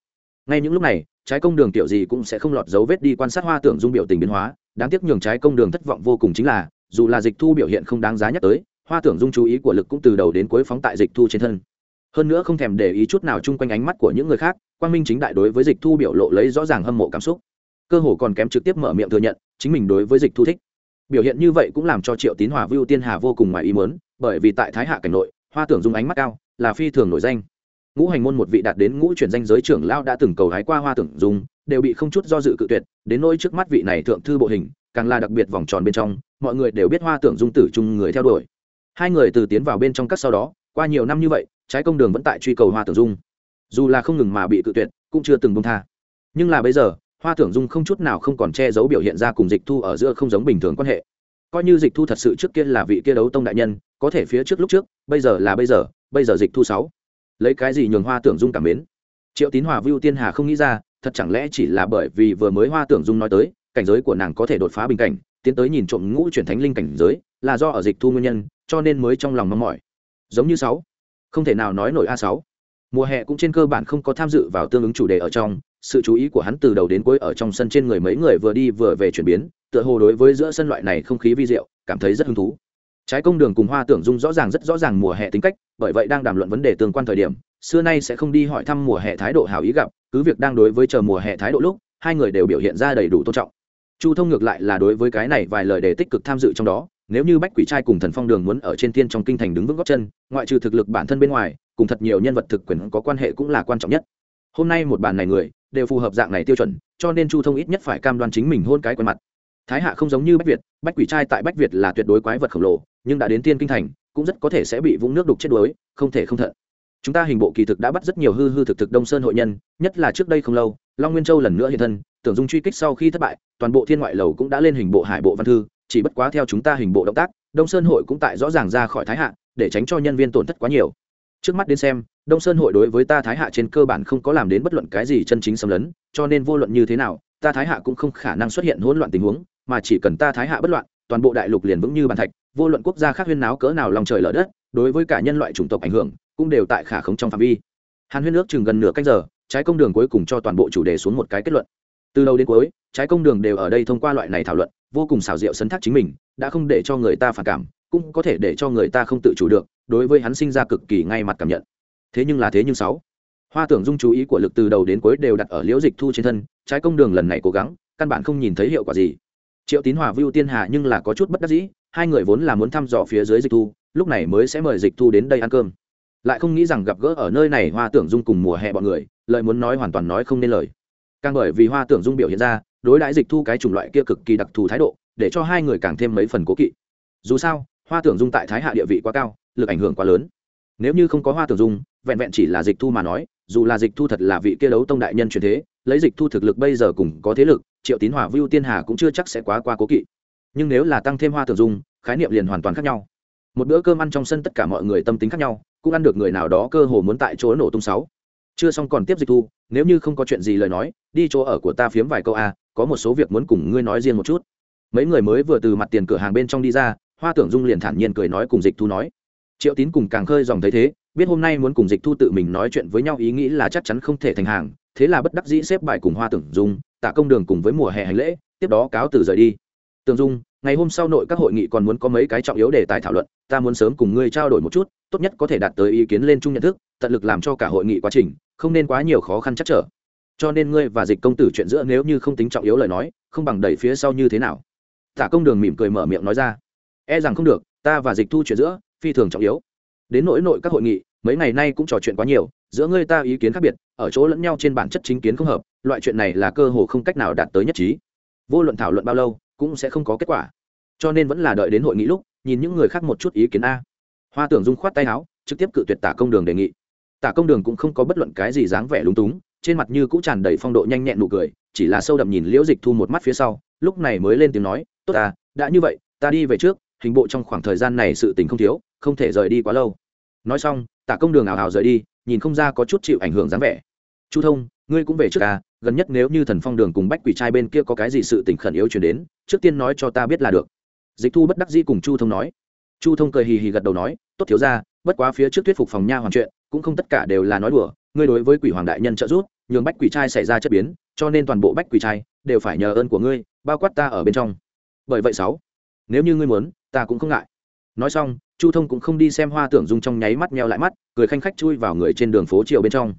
[SPEAKER 1] Ngay những lúc này, trái công đường tiểu gì cũng sẽ không lọt dấu vết đi quan sát hoa tưởng dung biểu tình biến hóa đáng tiếc nhường trái công đường thất vọng vô cùng chính là, dù là dịch thu biểu hiện không đáng giá nhắc tới, hoa tưởng dung chú ý của lực cũng từ đầu đến cuối phóng tại dịch thu trên thân. Hơn nữa không thèm để ý chút nào chung quanh ánh mắt của những người khác, quang minh chính đại đối với dịch thu biểu lộ lấy rõ ràng hâm mộ cảm xúc. Cơ hồ còn kém trực tiếp mở miệng thừa nhận, chính mình đối với dịch thu thích. Biểu hiện như vậy cũng làm cho triệu tín hòa vưu tiên hà vô cùng ngoài ý mớn bởi vì tại thái hạ cảnh nội, hoa tưởng dung ánh mắt cao, là phi thường nổi danh. Ngũ hành môn một vị đạt đến ngũ chuyển danh giới trưởng lao đã từng cầu hái qua hoa tưởng dung đều bị không chút do dự cự tuyệt, đến nỗi trước mắt vị này thượng thư bộ hình, càng là đặc biệt vòng tròn bên trong, mọi người đều biết hoa tưởng dung tử chung người theo đuổi. Hai người từ tiến vào bên trong các sau đó, qua nhiều năm như vậy, trái công đường vẫn tại truy cầu hoa tưởng dung. Dù là không ngừng mà bị cự tuyệt, cũng chưa từng bông tha. Nhưng là bây giờ, hoa tưởng dung không chút nào không còn che giấu biểu hiện ra cùng dịch thu ở giữa không giống bình thường quan hệ. Coi như dịch thu thật sự trước kia là vị kia đấu tông đại nhân, có thể phía trước lúc trước, bây giờ là bây giờ bây giờ dịch thu sáu. Lấy cái gì nhường hoa tưởng dung cảm mến? Triệu tín hòa vưu tiên hà không nghĩ ra thật chẳng lẽ chỉ là bởi vì vừa mới hoa tưởng dung nói tới, cảnh giới của nàng có thể đột phá bình cảnh, tiến tới nhìn trộm ngũ chuyển thánh linh cảnh giới, là do ở dịch thu nguyên nhân, cho nên mới trong lòng mong mỏi. Giống như sáu. Không thể nào nói nổi a sáu. Mùa hè cũng trên cơ bản không có tham dự vào tương ứng chủ đề ở trong, sự chú ý của hắn từ đầu đến cuối ở trong sân trên người mấy người vừa đi vừa về chuyển biến, tựa hồ đối với giữa sân loại này không khí vi diệu, cảm thấy rất hứng thú. Trái công đường cùng hoa tưởng dung rõ ràng rất rõ ràng mùa hè tính cách, bởi vậy đang đàm luận vấn đề tương quan thời điểm, xưa nay sẽ không đi hỏi thăm mùa hè thái độ hào ý gặp cứ việc đang đối với chờ mùa hè thái độ lúc, hai người đều biểu hiện ra đầy đủ tôn trọng. Chu thông ngược lại là đối với cái này vài lời đề tích cực tham dự trong đó, nếu như bách quỷ trai cùng thần phong đường muốn ở trên thiên trong kinh thành đứng vững góc chân, ngoại trừ thực lực bản thân bên ngoài, cùng thật nhiều nhân vật thực quyền có quan hệ cũng là quan trọng nhất. Hôm nay một bàn này người, đều phù hợp dạng này tiêu chuẩn, cho nên chu thông ít nhất phải cam đoan chính mình hôn cái quen mặt. Thái hạ không giống như bách việt, bách quỷ trai tại bách việt là tuyệt đối quái vật khổng lồ, nhưng đã đến tiên kinh thành, cũng rất có thể sẽ bị vũng nước đục chết đuối, không thể không thận chúng ta hình bộ kỳ thực đã bắt rất nhiều hư hư thực thực đông sơn hội nhân, nhất là trước đây không lâu, long nguyên châu lần nữa hiện thân, tưởng dung truy kích sau khi thất bại, toàn bộ thiên ngoại lầu cũng đã lên hình bộ hải bộ văn thư, chỉ bất quá theo chúng ta hình bộ động tác, đông sơn hội cũng tại rõ ràng ra khỏi thái hạ, để tránh cho nhân viên tổn thất quá nhiều. Trước mắt đến xem, đông sơn hội đối với ta thái hạ trên cơ bản không có làm đến bất luận cái gì chân chính xâm lấn, cho nên vô luận như thế nào, ta thái hạ cũng không khả năng xuất hiện hỗn loạn tình huống, mà chỉ cần ta thái hạ bất loạn, toàn bộ đại lục liền vững như bàn thạch vô luận quốc gia khác huyên náo cỡ nào lòng trời lở đất, đối với cả nhân loại chủng tộc ảnh hưởng, cũng đều tại khả khống trong phạm vi. Hàn huyên nước chừng gần nửa canh giờ, trái công đường cuối cùng cho toàn bộ chủ đề xuống một cái kết luận. Từ đầu đến cuối, trái công đường đều ở đây thông qua loại này thảo luận, vô cùng xảo diệu sấn thác chính mình, đã không để cho người ta phản cảm, cũng có thể để cho người ta không tự chủ được, đối với hắn sinh ra cực kỳ ngay mặt cảm nhận. Thế nhưng là thế nhưng sáu. Hoa tưởng dung chú ý của lực từ đầu đến cuối đều đặt ở liễu dịch thu trên thân, trái công đường lần này cố gắng, căn bản không nhìn thấy hiệu quả gì. Triệu tín hòa vưu tiên hà nhưng là có chút bất đắc dĩ hai người vốn là muốn thăm dò phía dưới dịch thu, lúc này mới sẽ mời dịch thu đến đây ăn cơm. Lại không nghĩ rằng gặp gỡ ở nơi này hoa tưởng dung cùng mùa hè bọn người lợi muốn nói hoàn toàn nói không nên lời. Càng bởi vì hoa tưởng dung biểu hiện ra, đối đãi dịch thu cái chủng loại kia cực kỳ đặc thù thái độ, để cho hai người càng thêm mấy phần cố kỵ. Dù sao, hoa tưởng dung tại thái hạ địa vị quá cao, lực ảnh hưởng quá lớn. Nếu như không có hoa tưởng dung, vẹn vẹn chỉ là dịch thu mà nói, dù là dịch thu thật là vị kia đấu tông đại nhân truyền thế, lấy dịch thu thực lực bây giờ cùng có thế lực, triệu tín hòa vưu tiên hà cũng chưa chắc sẽ quá qua cố kỵ nhưng nếu là tăng thêm hoa tưởng dung, khái niệm liền hoàn toàn khác nhau. Một bữa cơm ăn trong sân tất cả mọi người tâm tính khác nhau, cũng ăn được người nào đó cơ hồ muốn tại chỗ nổ tung sáu. Chưa xong còn tiếp dịch thu, nếu như không có chuyện gì lời nói, đi chỗ ở của ta phiếm vài câu a, có một số việc muốn cùng ngươi nói riêng một chút. Mấy người mới vừa từ mặt tiền cửa hàng bên trong đi ra, hoa tưởng dung liền thản nhiên cười nói cùng dịch thu nói. Triệu tín cùng càng khơi dòng thấy thế, biết hôm nay muốn cùng dịch thu tự mình nói chuyện với nhau ý nghĩ là chắc chắn không thể thành hàng, thế là bất đắc dĩ xếp bài cùng hoa tưởng dung, tạ công đường cùng với mùa hè hành lễ, tiếp đó cáo từ rời đi tường dung, ngày hôm sau nội các hội nghị còn muốn có mấy cái trọng yếu đề tài thảo luận, ta muốn sớm cùng ngươi trao đổi một chút, tốt nhất có thể đạt tới ý kiến lên chung nhận thức, tận lực làm cho cả hội nghị quá trình, không nên quá nhiều khó khăn chắc trở. Cho nên ngươi và dịch công tử chuyện giữa nếu như không tính trọng yếu lời nói, không bằng đẩy phía sau như thế nào? Tả công đường mỉm cười mở miệng nói ra. E rằng không được, ta và dịch thu chuyện giữa, phi thường trọng yếu. Đến nỗi nội các hội nghị, mấy ngày nay cũng trò chuyện quá nhiều, giữa ngươi ta ý kiến khác biệt, ở chỗ lẫn nhau trên bản chất chính kiến không hợp, loại chuyện này là cơ hồ không cách nào đạt tới nhất trí. Vô luận thảo luận bao lâu cũng sẽ không có kết quả. Cho nên vẫn là đợi đến hội nghị lúc, nhìn những người khác một chút ý kiến a. Hoa tưởng dung khoát tay áo, trực tiếp cự tuyệt tả công đường đề nghị. Tả công đường cũng không có bất luận cái gì dáng vẻ lúng túng, trên mặt như cũng tràn đầy phong độ nhanh nhẹn nụ cười, chỉ là sâu đậm nhìn liễu dịch thu một mắt phía sau, lúc này mới lên tiếng nói, tốt à đã như vậy, ta đi về trước, hình bộ trong khoảng thời gian này sự tình không thiếu, không thể rời đi quá lâu. Nói xong, tả công đường ảo hào rời đi, nhìn không ra có chút chịu ảnh hưởng dáng vẻ. Chu thông ngươi cũng về trước à gần nhất nếu như thần phong đường cùng bách quỷ trai bên kia có cái gì sự tình khẩn yếu chuyển đến, trước tiên nói cho ta biết là được. Dịch thu bất đắc dĩ cùng chu thông nói. Chu thông cười hì hì gật đầu nói, tốt thiếu ra bất quá phía trước thuyết phục phòng nha hoàn chuyện, cũng không tất cả đều là nói đùa, ngươi đối với quỷ hoàng đại nhân trợ giúp, nhường bách quỷ trai xảy ra chất biến, cho nên toàn bộ bách quỷ trai đều phải nhờ ơn của ngươi, bao quát ta ở bên trong. Bởi vậy sáu, nếu như ngươi muốn, ta cũng không ngại. Nói xong, chu thông cũng không đi xem hoa tưởng dung trong nháy mắt meo lại mắt, cười khanh khách chui vào người trên đường phố chiều bên trong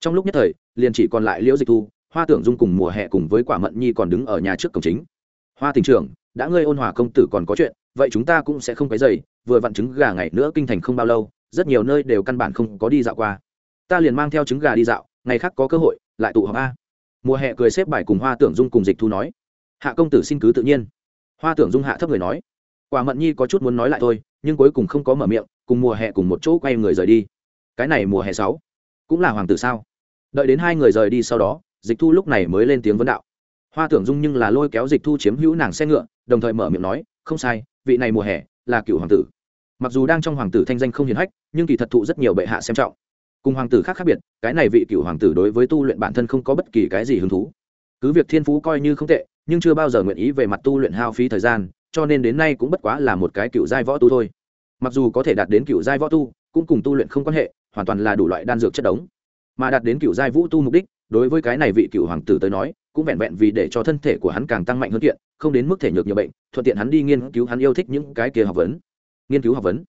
[SPEAKER 1] trong lúc nhất thời, liền chỉ còn lại liễu dịch thu, hoa tưởng dung cùng mùa hè cùng với quả mận nhi còn đứng ở nhà trước cổng chính. Hoa tỉnh trưởng, đã ngươi ôn hòa công tử còn có chuyện, vậy chúng ta cũng sẽ không cái dày vừa vặn trứng gà ngày nữa kinh thành không bao lâu, rất nhiều nơi đều căn bản không có đi dạo qua. Ta liền mang theo trứng gà đi dạo, ngày khác có cơ hội, lại tụ họp a. Mùa hè cười xếp bài cùng hoa tưởng dung cùng dịch thu nói. Hạ công tử xin cứ tự nhiên. Hoa tưởng dung hạ thấp người nói. Quả mận nhi có chút muốn nói lại thôi, nhưng cuối cùng không có mở miệng, cùng mùa hè cùng một chỗ quay người rời đi. Cái này mùa hè sáu, cũng là hoàng tử sao? Đợi đến hai người rời đi sau đó, dịch thu lúc này mới lên tiếng vấn đạo. Hoa tưởng dung nhưng là lôi kéo dịch thu chiếm hữu nàng xe ngựa, đồng thời mở miệng nói, không sai, vị này mùa hè là cựu hoàng tử. Mặc dù đang trong hoàng tử thanh danh không hiền hách, nhưng kỳ thật thụ rất nhiều bệ hạ xem trọng. Cùng hoàng tử khác khác biệt, cái này vị cựu hoàng tử đối với tu luyện bản thân không có bất kỳ cái gì hứng thú. Cứ việc thiên phú coi như không tệ, nhưng chưa bao giờ nguyện ý về mặt tu luyện hao phí thời gian, cho nên đến nay cũng bất quá là một cái cựu giai võ tu thôi. Mặc dù có thể đạt đến cựu giai võ tu, cũng cùng tu luyện không quan hệ, hoàn toàn là đủ loại đan dược chất đống mà đạt đến cựu giai vũ tu mục đích, đối với cái này vị cựu hoàng tử tới nói, cũng vẹn vẹn vì để cho thân thể của hắn càng tăng mạnh hơn kiện, không đến mức thể nhược nhiều bệnh, thuận tiện hắn đi nghiên cứu, hắn yêu thích những cái kia học vấn. Nghiên cứu học vấn.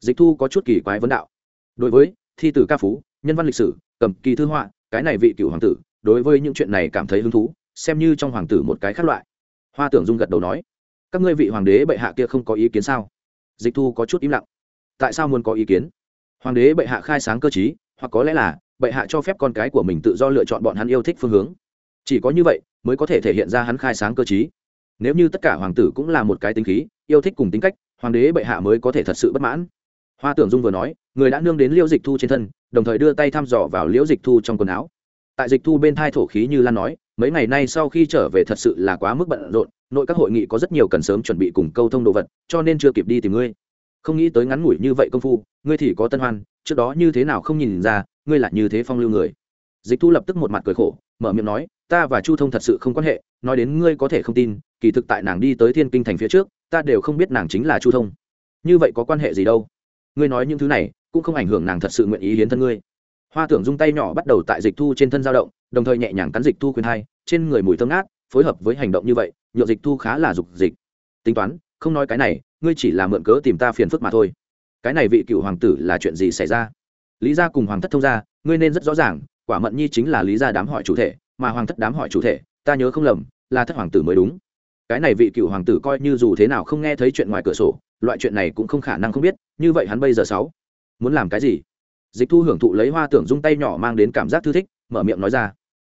[SPEAKER 1] Dịch thu có chút kỳ quái vấn đạo. Đối với thi tử ca phú, nhân văn lịch sử, cầm kỳ thư họa, cái này vị cựu hoàng tử, đối với những chuyện này cảm thấy hứng thú, xem như trong hoàng tử một cái khác loại. Hoa tưởng dung gật đầu nói, các ngươi vị hoàng đế bệ hạ kia không có ý kiến sao? Dịch thu có chút im lặng. Tại sao muốn có ý kiến? Hoàng đế bệ hạ khai sáng cơ chí hoặc có lẽ là bệ hạ cho phép con cái của mình tự do lựa chọn bọn hắn yêu thích phương hướng. Chỉ có như vậy mới có thể thể hiện ra hắn khai sáng cơ chí nếu như tất cả hoàng tử cũng là một cái tính khí, yêu thích cùng tính cách, hoàng đế bệ hạ mới có thể thật sự bất mãn. Hoa tưởng dung vừa nói, người đã nương đến liễu dịch thu trên thân, đồng thời đưa tay thăm dò vào liễu dịch thu trong quần áo. Tại dịch thu bên thai thổ khí như lan nói, mấy ngày nay sau khi trở về thật sự là quá mức bận rộn, nội các hội nghị có rất nhiều cần sớm chuẩn bị cùng câu thông đồ vật, cho nên chưa kịp đi tìm ngươi không nghĩ tới ngắn ngủi như vậy công phu, ngươi thì có tân hoan, trước đó như thế nào không nhìn ra, ngươi là như thế phong lưu người. Dịch thu lập tức một mặt cười khổ, mở miệng nói, ta và chu thông thật sự không quan hệ, nói đến ngươi có thể không tin, kỳ thực tại nàng đi tới thiên kinh thành phía trước, ta đều không biết nàng chính là chu thông. Như vậy có quan hệ gì đâu? Ngươi nói những thứ này, cũng không ảnh hưởng nàng thật sự nguyện ý hiến thân ngươi. Hoa tưởng dung tay nhỏ bắt đầu tại dịch thu trên thân dao động, đồng thời nhẹ nhàng cắn dịch thu khuyên hai, trên người mùi thơm ngát, phối hợp với hành động như vậy nhựa dịch thu khá là dục dịch. Tính toán, không nói cái này ngươi chỉ là mượn cớ tìm ta phiền phức mà thôi. Cái này vị cựu hoàng tử là chuyện gì xảy ra? Lý gia cùng hoàng thất thông gia, ngươi nên rất rõ ràng, quả mận nhi chính là lý gia đám hỏi chủ thể, mà hoàng thất đám hỏi chủ thể, ta nhớ không lầm, là thất hoàng tử mới đúng. Cái này vị cựu hoàng tử coi như dù thế nào không nghe thấy chuyện ngoài cửa sổ, loại chuyện này cũng không khả năng không biết, như vậy hắn bây giờ sáu, muốn làm cái gì? Dịch thu hưởng thụ lấy hoa tưởng dung tay nhỏ mang đến cảm giác thư thích, mở miệng nói ra.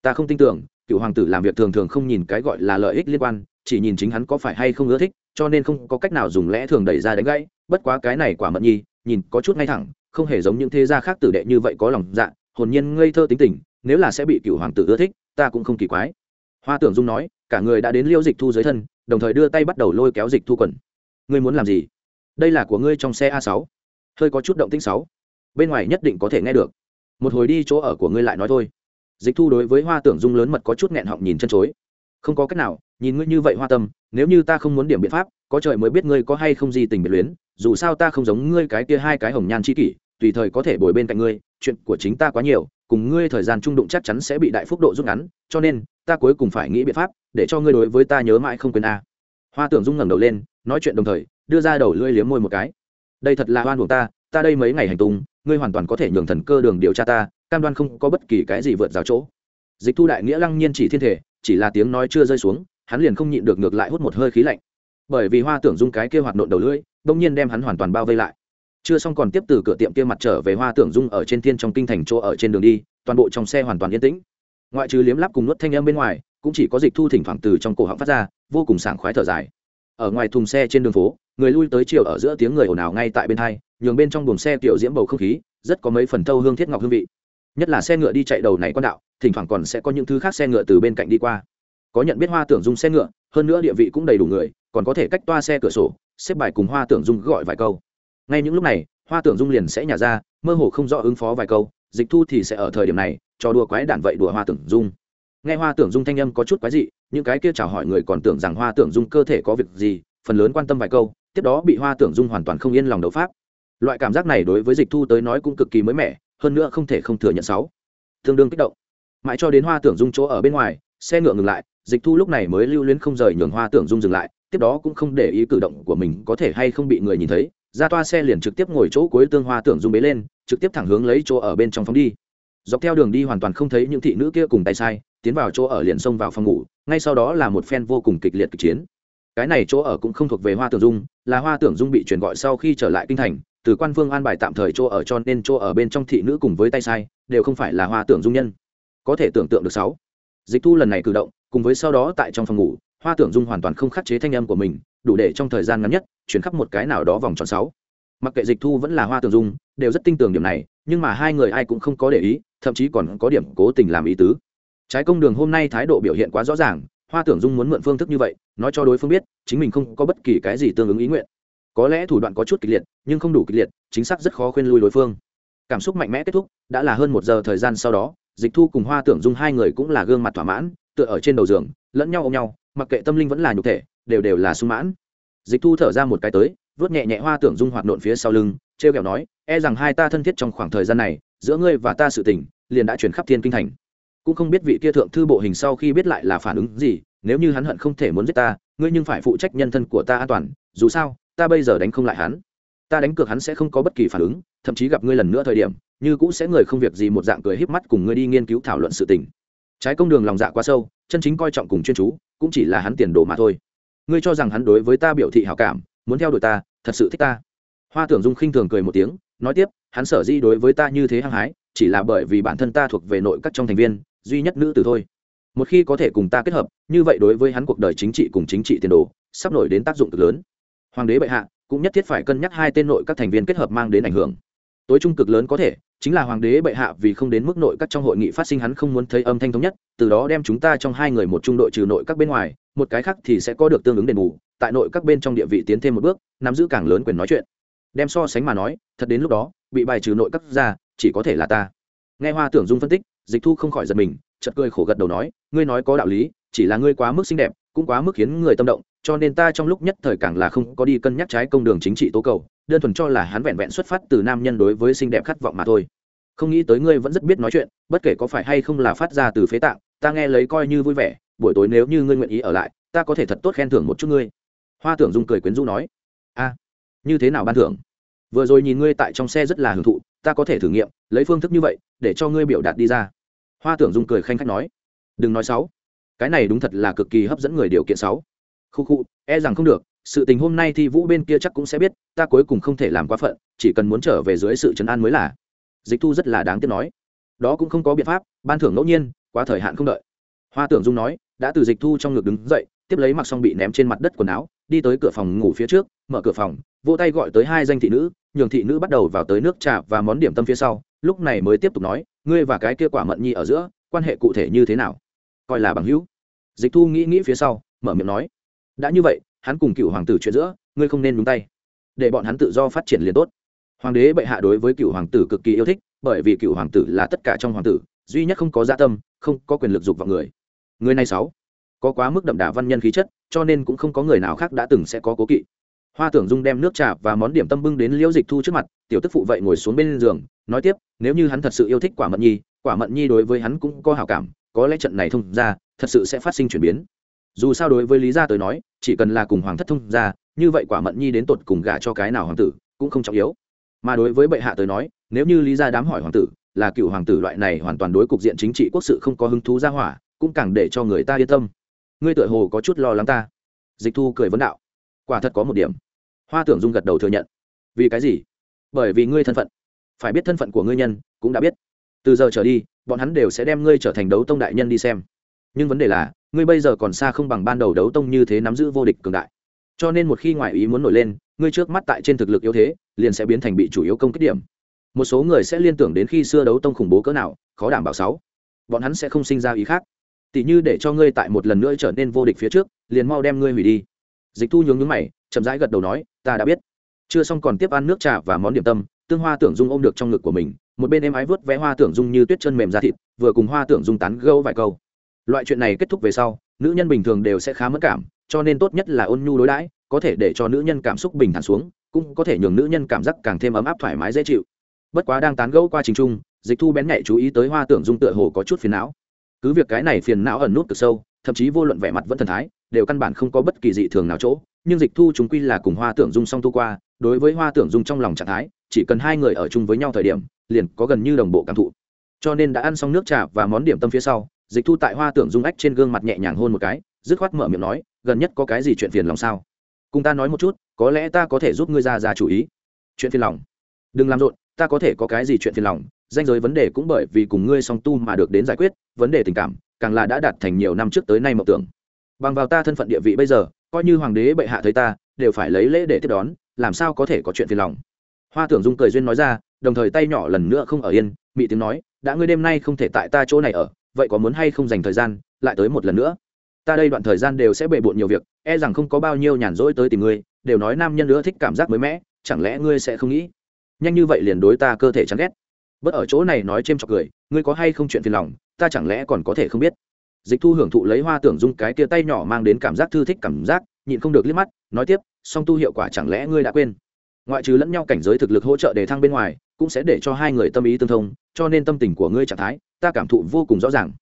[SPEAKER 1] Ta không tin tưởng, cựu hoàng tử làm việc thường thường không nhìn cái gọi là lợi ích liên quan, chỉ nhìn chính hắn có phải hay không ưa thích cho nên không có cách nào dùng lẽ thường đẩy ra đánh gãy, bất quá cái này quả mận nhi, nhìn có chút ngay thẳng, không hề giống những thế gia khác tử đệ như vậy có lòng dạ hồn nhiên ngây thơ tính tình, nếu là sẽ bị cựu hoàng tử ưa thích, ta cũng không kỳ quái. Hoa tưởng dung nói, cả người đã đến liêu dịch thu dưới thân, đồng thời đưa tay bắt đầu lôi kéo dịch thu quần. Ngươi muốn làm gì? Đây là của ngươi trong xe a sáu. Hơi có chút động tĩnh sáu. Bên ngoài nhất định có thể nghe được. Một hồi đi chỗ ở của ngươi lại nói thôi. Dịch thu đối với hoa tưởng dung lớn mật có chút nghẹn họng nhìn chân chối không có cách nào, nhìn ngươi như vậy hoa tâm, nếu như ta không muốn điểm biện pháp, có trời mới biết ngươi có hay không gì tình biệt luyến, dù sao ta không giống ngươi cái kia hai cái hồng nhan chi kỷ, tùy thời có thể bồi bên cạnh ngươi, chuyện của chính ta quá nhiều, cùng ngươi thời gian trung đụng chắc chắn sẽ bị đại phúc độ rút ngắn, cho nên, ta cuối cùng phải nghĩ biện pháp, để cho ngươi đối với ta nhớ mãi không quên a. Hoa tưởng dung ngẩng đầu lên, nói chuyện đồng thời, đưa ra đầu lưỡi liếm môi một cái. Đây thật là hoan của ta ta đây mấy ngày hành tung, ngươi hoàn toàn có thể nhường thần cơ đường điều tra ta, cam đoan không có bất kỳ cái gì vượt rào chỗ. Dịch thu đại nghĩa lăng nhiên chỉ thiên thể chỉ là tiếng nói chưa rơi xuống, hắn liền không nhịn được ngược lại hút một hơi khí lạnh. Bởi vì hoa tưởng dung cái kia hoạt nộn đầu lưỡi đông nhiên đem hắn hoàn toàn bao vây lại. Chưa xong còn tiếp từ cửa tiệm kia mặt trở về hoa tưởng dung ở trên thiên trong kinh thành chỗ ở trên đường đi, toàn bộ trong xe hoàn toàn yên tĩnh. Ngoại trừ liếm lắp cùng nuốt thanh âm bên ngoài, cũng chỉ có dịch thu thỉnh thoảng từ trong cổ họng phát ra, vô cùng sảng khoái thở dài. Ở ngoài thùng xe trên đường phố, người lui tới chiều ở giữa tiếng người ồn ào ngay tại bên hai, nhường bên trong buồng xe tiểu diễm bầu không khí, rất có mấy phần thâu hương thiết ngọc hương vị nhất là xe ngựa đi chạy đầu này con đạo, thỉnh thoảng còn sẽ có những thứ khác xe ngựa từ bên cạnh đi qua. Có nhận biết hoa tưởng dung xe ngựa, hơn nữa địa vị cũng đầy đủ người, còn có thể cách toa xe cửa sổ, xếp bài cùng hoa tưởng dung gọi vài câu. Ngay những lúc này, hoa tưởng dung liền sẽ nhả ra, mơ hồ không rõ ứng phó vài câu, dịch thu thì sẽ ở thời điểm này, cho đùa quái đản vậy đùa hoa tưởng dung. Nghe hoa tưởng dung thanh âm có chút quái dị, những cái kia chào hỏi người còn tưởng rằng hoa tưởng dung cơ thể có việc gì, phần lớn quan tâm vài câu, tiếp đó bị hoa tưởng dung hoàn toàn không yên lòng đấu pháp. Loại cảm giác này đối với dịch thu tới nói cũng cực kỳ mới mẻ hơn nữa không thể không thừa nhận sáu. Tương đương kích động. Mãi cho đến hoa tưởng dung chỗ ở bên ngoài, xe ngựa ngừng lại, dịch thu lúc này mới lưu luyến không rời nhường hoa tưởng dung dừng lại, tiếp đó cũng không để ý cử động của mình có thể hay không bị người nhìn thấy, ra toa xe liền trực tiếp ngồi chỗ cuối tương hoa tưởng dung bế lên, trực tiếp thẳng hướng lấy chỗ ở bên trong phóng đi. Dọc theo đường đi hoàn toàn không thấy những thị nữ kia cùng tay sai, tiến vào chỗ ở liền xông vào phòng ngủ, ngay sau đó là một phen vô cùng kịch liệt kịch chiến. Cái này chỗ ở cũng không thuộc về hoa tưởng dung, là hoa tưởng dung bị chuyển gọi sau khi trở lại kinh thành từ quan vương an bài tạm thời chỗ ở cho nên chỗ ở bên trong thị nữ cùng với tay sai đều không phải là hoa tưởng dung nhân. Có thể tưởng tượng được sáu. Dịch thu lần này cử động, cùng với sau đó tại trong phòng ngủ, hoa tưởng dung hoàn toàn không khắc chế thanh âm của mình, đủ để trong thời gian ngắn nhất, chuyển khắp một cái nào đó vòng tròn sáu. Mặc kệ dịch thu vẫn là hoa tưởng dung, đều rất tin tưởng điểm này, nhưng mà hai người ai cũng không có để ý, thậm chí còn có điểm cố tình làm ý tứ. Trái công đường hôm nay thái độ biểu hiện quá rõ ràng, hoa tưởng dung muốn mượn phương thức như vậy, nói cho đối phương biết, chính mình không có bất kỳ cái gì tương ứng ý nguyện có lẽ thủ đoạn có chút kịch liệt, nhưng không đủ kịch liệt, chính xác rất khó khuyên lui đối phương. Cảm xúc mạnh mẽ kết thúc, đã là hơn một giờ thời gian sau đó, dịch thu cùng hoa tưởng dung hai người cũng là gương mặt thỏa mãn, tựa ở trên đầu giường, lẫn nhau ôm nhau, mặc kệ tâm linh vẫn là nhục thể, đều đều là sung mãn. Dịch thu thở ra một cái tới vớt nhẹ nhẹ hoa tưởng dung hoạt nộn phía sau lưng t r e o kẹo nói e rằng hai ta thân thiết trong khoảng thời gian này, giữa ngươi và ta sự tình, liền đã chuyển khắp thiên kinh thành. Cũng không biết vị kia thượng thư bộ hình sau khi biết lại là phản ứng gì, nếu như hắn hận không thể muốn giết ta, ngươi nhưng phải phụ trách nhân thân của ta an toàn, dù sao ta bây giờ đánh không lại hắn. Ta đánh cược hắn sẽ không có bất kỳ phản ứng, thậm chí gặp ngươi lần nữa thời điểm, như cũ sẽ người không việc gì một dạng cười híp mắt cùng ngươi đi nghiên cứu thảo luận sự tình. Trái công đường lòng dạ quá sâu, chân chính coi trọng cùng chuyên chú, cũng chỉ là hắn tiền đồ mà thôi. Ngươi cho rằng hắn đối với ta biểu thị hảo cảm, muốn theo đuổi ta, thật sự thích ta. Hoa tưởng dung khinh thường cười một tiếng, nói tiếp, hắn sở di đối với ta như thế hăng hái, chỉ là bởi vì bản thân ta thuộc về nội các trong thành viên, duy nhất nữ tử thôi. Một khi có thể cùng ta kết hợp, như vậy đối với hắn cuộc đời chính trị cùng chính trị tiền đồ, sắp nổi đến tác dụng cực lớn hoàng đế bệ hạ cũng nhất thiết phải cân nhắc hai tên nội các thành viên kết hợp mang đến ảnh hưởng. Tối trung cực lớn có thể, chính là hoàng đế bệ hạ vì không đến mức nội các trong hội nghị phát sinh hắn không muốn thấy âm thanh thống nhất, từ đó đem chúng ta trong hai người một trung đội trừ nội các bên ngoài, một cái khác thì sẽ có được tương ứng đền bù, tại nội các bên trong địa vị tiến thêm một bước, nắm giữ càng lớn quyền nói chuyện. Đem so sánh mà nói, thật đến lúc đó, bị bài trừ nội các ra, chỉ có thể là ta. Nghe hoa tưởng dung phân tích, dịch thu không khỏi giật mình chật cười khổ gật đầu nói, ngươi nói có đạo lý, chỉ là ngươi quá mức xinh đẹp cũng quá mức khiến người tâm động, cho nên ta trong lúc nhất thời càng là không có đi cân nhắc trái công đường chính trị tố cầu, đơn thuần cho là hắn vẹn vẹn xuất phát từ nam nhân đối với xinh đẹp khát vọng mà thôi. Không nghĩ tới ngươi vẫn rất biết nói chuyện, bất kể có phải hay không là phát ra từ phế tạng, ta nghe lấy coi như vui vẻ, buổi tối nếu như ngươi nguyện ý ở lại, ta có thể thật tốt khen thưởng một chút ngươi. Hoa tưởng dung cười quyến rũ nói. A, như thế nào ban thưởng? Vừa rồi nhìn ngươi tại trong xe rất là hưởng thụ, ta có thể thử nghiệm, lấy phương thức như vậy, để cho ngươi biểu đạt đi ra. Hoa tưởng dung cười khanh khách nói. Đừng nói sáu cái này đúng thật là cực kỳ hấp dẫn người điều kiện sáu. Khu khu e rằng không được, sự tình hôm nay thì vũ bên kia chắc cũng sẽ biết, ta cuối cùng không thể làm quá phận, chỉ cần muốn trở về dưới sự trấn an mới là. Dịch thu rất là đáng tiếc nói. Đó cũng không có biện pháp, ban thưởng ngẫu nhiên, quá thời hạn không đợi. Hoa tưởng dung nói, đã từ dịch thu trong ngực đứng dậy, tiếp lấy mặc xong bị ném trên mặt đất quần áo, đi tới cửa phòng ngủ phía trước, mở cửa phòng, vỗ tay gọi tới hai danh thị nữ, nhường thị nữ bắt đầu vào tới nước trà và món điểm tâm phía sau, lúc này mới tiếp tục nói, ngươi và cái kia quả mận nhi ở giữa, quan hệ cụ thể như thế nào? Coi là bằng hữu. Dịch thu nghĩ nghĩ phía sau, mở miệng nói, đã như vậy, hắn cùng cựu hoàng tử chuyện giữa, ngươi không nên nhúng tay. Để bọn hắn tự do phát triển liền tốt. Hoàng đế bệ hạ đối với cựu hoàng tử cực kỳ yêu thích, bởi vì cựu hoàng tử là tất cả trong hoàng tử, duy nhất không có gia tâm, không có quyền lực dục vào người. Người này sáu, có quá mức đậm đà văn nhân khí chất, cho nên cũng không có người nào khác đã từng sẽ có cố kỵ. Hoa tưởng dung đem nước trà và món điểm tâm bưng đến liễu dịch thu trước mặt, tiểu tức phụ vậy ngồi xuống bên giường, nói tiếp, nếu như hắn thật sự yêu thích quả mận nhi, quả mận nhi đối với hắn cũng có hào cảm có lẽ trận này thông ra thật sự sẽ phát sinh chuyển biến. Dù sao đối với lý gia tới nói, chỉ cần là cùng hoàng thất thông ra như vậy quả mận nhi đến tột cùng gả cho cái nào hoàng tử cũng không trọng yếu. Mà đối với bệ hạ tới nói, nếu như lý gia đám hỏi hoàng tử, là cựu hoàng tử loại này hoàn toàn đối cục diện chính trị quốc sự không có hứng thú ra hỏa, cũng càng để cho người ta yên tâm. Ngươi tựa hồ có chút lo lắng ta. Dịch thu cười vấn đạo. Quả thật có một điểm. Hoa tưởng dung gật đầu thừa nhận. Vì cái gì? Bởi vì ngươi thân phận. Phải biết thân phận của ngươi nhân cũng đã biết. Từ giờ trở đi bọn hắn đều sẽ đem ngươi trở thành đấu tông đại nhân đi xem. Nhưng vấn đề là, ngươi bây giờ còn xa không bằng ban đầu đấu tông như thế nắm giữ vô địch cường đại. Cho nên một khi ngoại ý muốn nổi lên, ngươi trước mắt tại trên thực lực yếu thế, liền sẽ biến thành bị chủ yếu công kích điểm. Một số người sẽ liên tưởng đến khi xưa đấu tông khủng bố cỡ nào, khó đảm bảo sáu. Bọn hắn sẽ không sinh ra ý khác. Tỉ như để cho ngươi tại một lần nữa trở nên vô địch phía trước, liền mau đem ngươi hủy đi. Dịch thu nhướng nhướng mày, chậm rãi gật đầu nói, ta đã biết. Chưa xong còn tiếp ăn nước trà và món điểm tâm tương hoa tưởng dung ôm được trong ngực của mình, một bên em ái vớt vẽ hoa tưởng dung như tuyết chân mềm ra thịt, vừa cùng hoa tưởng dung tán gâu vài câu. Loại chuyện này kết thúc về sau, nữ nhân bình thường đều sẽ khá mất cảm, cho nên tốt nhất là ôn nhu đối đãi, có thể để cho nữ nhân cảm xúc bình thản xuống, cũng có thể nhường nữ nhân cảm giác càng thêm ấm áp thoải mái dễ chịu. Bất quá đang tán gẫu qua trình trung, dịch thu bén nhạy chú ý tới hoa tưởng dung tựa hồ có chút phiền não. Cứ việc cái này phiền não ẩn nút cực sâu, thậm chí vô luận vẻ mặt vẫn thần thái, đều căn bản không có bất kỳ dị thường nào chỗ, nhưng dịch thu chúng quy là cùng hoa tưởng dung song tu qua đối với hoa tưởng dung trong lòng trạng thái, chỉ cần hai người ở chung với nhau thời điểm, liền có gần như đồng bộ cảm thụ. Cho nên đã ăn xong nước trà và món điểm tâm phía sau, dịch thu tại hoa tưởng dung ách trên gương mặt nhẹ nhàng hôn một cái, dứt khoát mở miệng nói, gần nhất có cái gì chuyện phiền lòng sao? Cùng ta nói một chút, có lẽ ta có thể giúp ngươi ra ra chủ ý. Chuyện phiền lòng? Đừng làm rộn, ta có thể có cái gì chuyện phiền lòng? Danh giới vấn đề cũng bởi vì cùng ngươi song tu mà được đến giải quyết, vấn đề tình cảm, càng là đã đạt thành nhiều năm trước tới nay mộng tưởng. Bằng vào ta thân phận địa vị bây giờ, coi như hoàng đế bệ hạ thấy ta, đều phải lấy lễ để tiếp đón làm sao có thể có chuyện phiền lòng? Hoa tưởng dung cười duyên nói ra, đồng thời tay nhỏ lần nữa không ở yên, mị tiếng nói, đã ngươi đêm nay không thể tại ta chỗ này ở, vậy có muốn hay không dành thời gian, lại tới một lần nữa? Ta đây đoạn thời gian đều sẽ bề bộn nhiều việc e rằng không có bao nhiêu nhàn rỗi tới tìm ngươi, đều nói nam nhân nữa thích cảm giác mới mẻ, chẳng lẽ ngươi sẽ không nghĩ? Nhanh như vậy liền đối ta cơ thể chán ghét. Bất ở chỗ này nói c h chọc cười, ngươi có hay không chuyện phiền lòng, ta chẳng lẽ còn có thể không biết? Dịch thu hưởng thụ lấy hoa tưởng dung cái tia tay nhỏ mang đến cảm giác thư thích cảm giác nhịn không được liếc mắt, nói tiếp, song tu hiệu quả chẳng lẽ ngươi đã quên? Ngoại trừ lẫn nhau cảnh giới thực lực hỗ trợ để thăng bên ngoài, cũng sẽ để cho hai người tâm ý tương thông, cho nên tâm tình của ngươi trạng thái, ta cảm thụ vô cùng rõ ràng.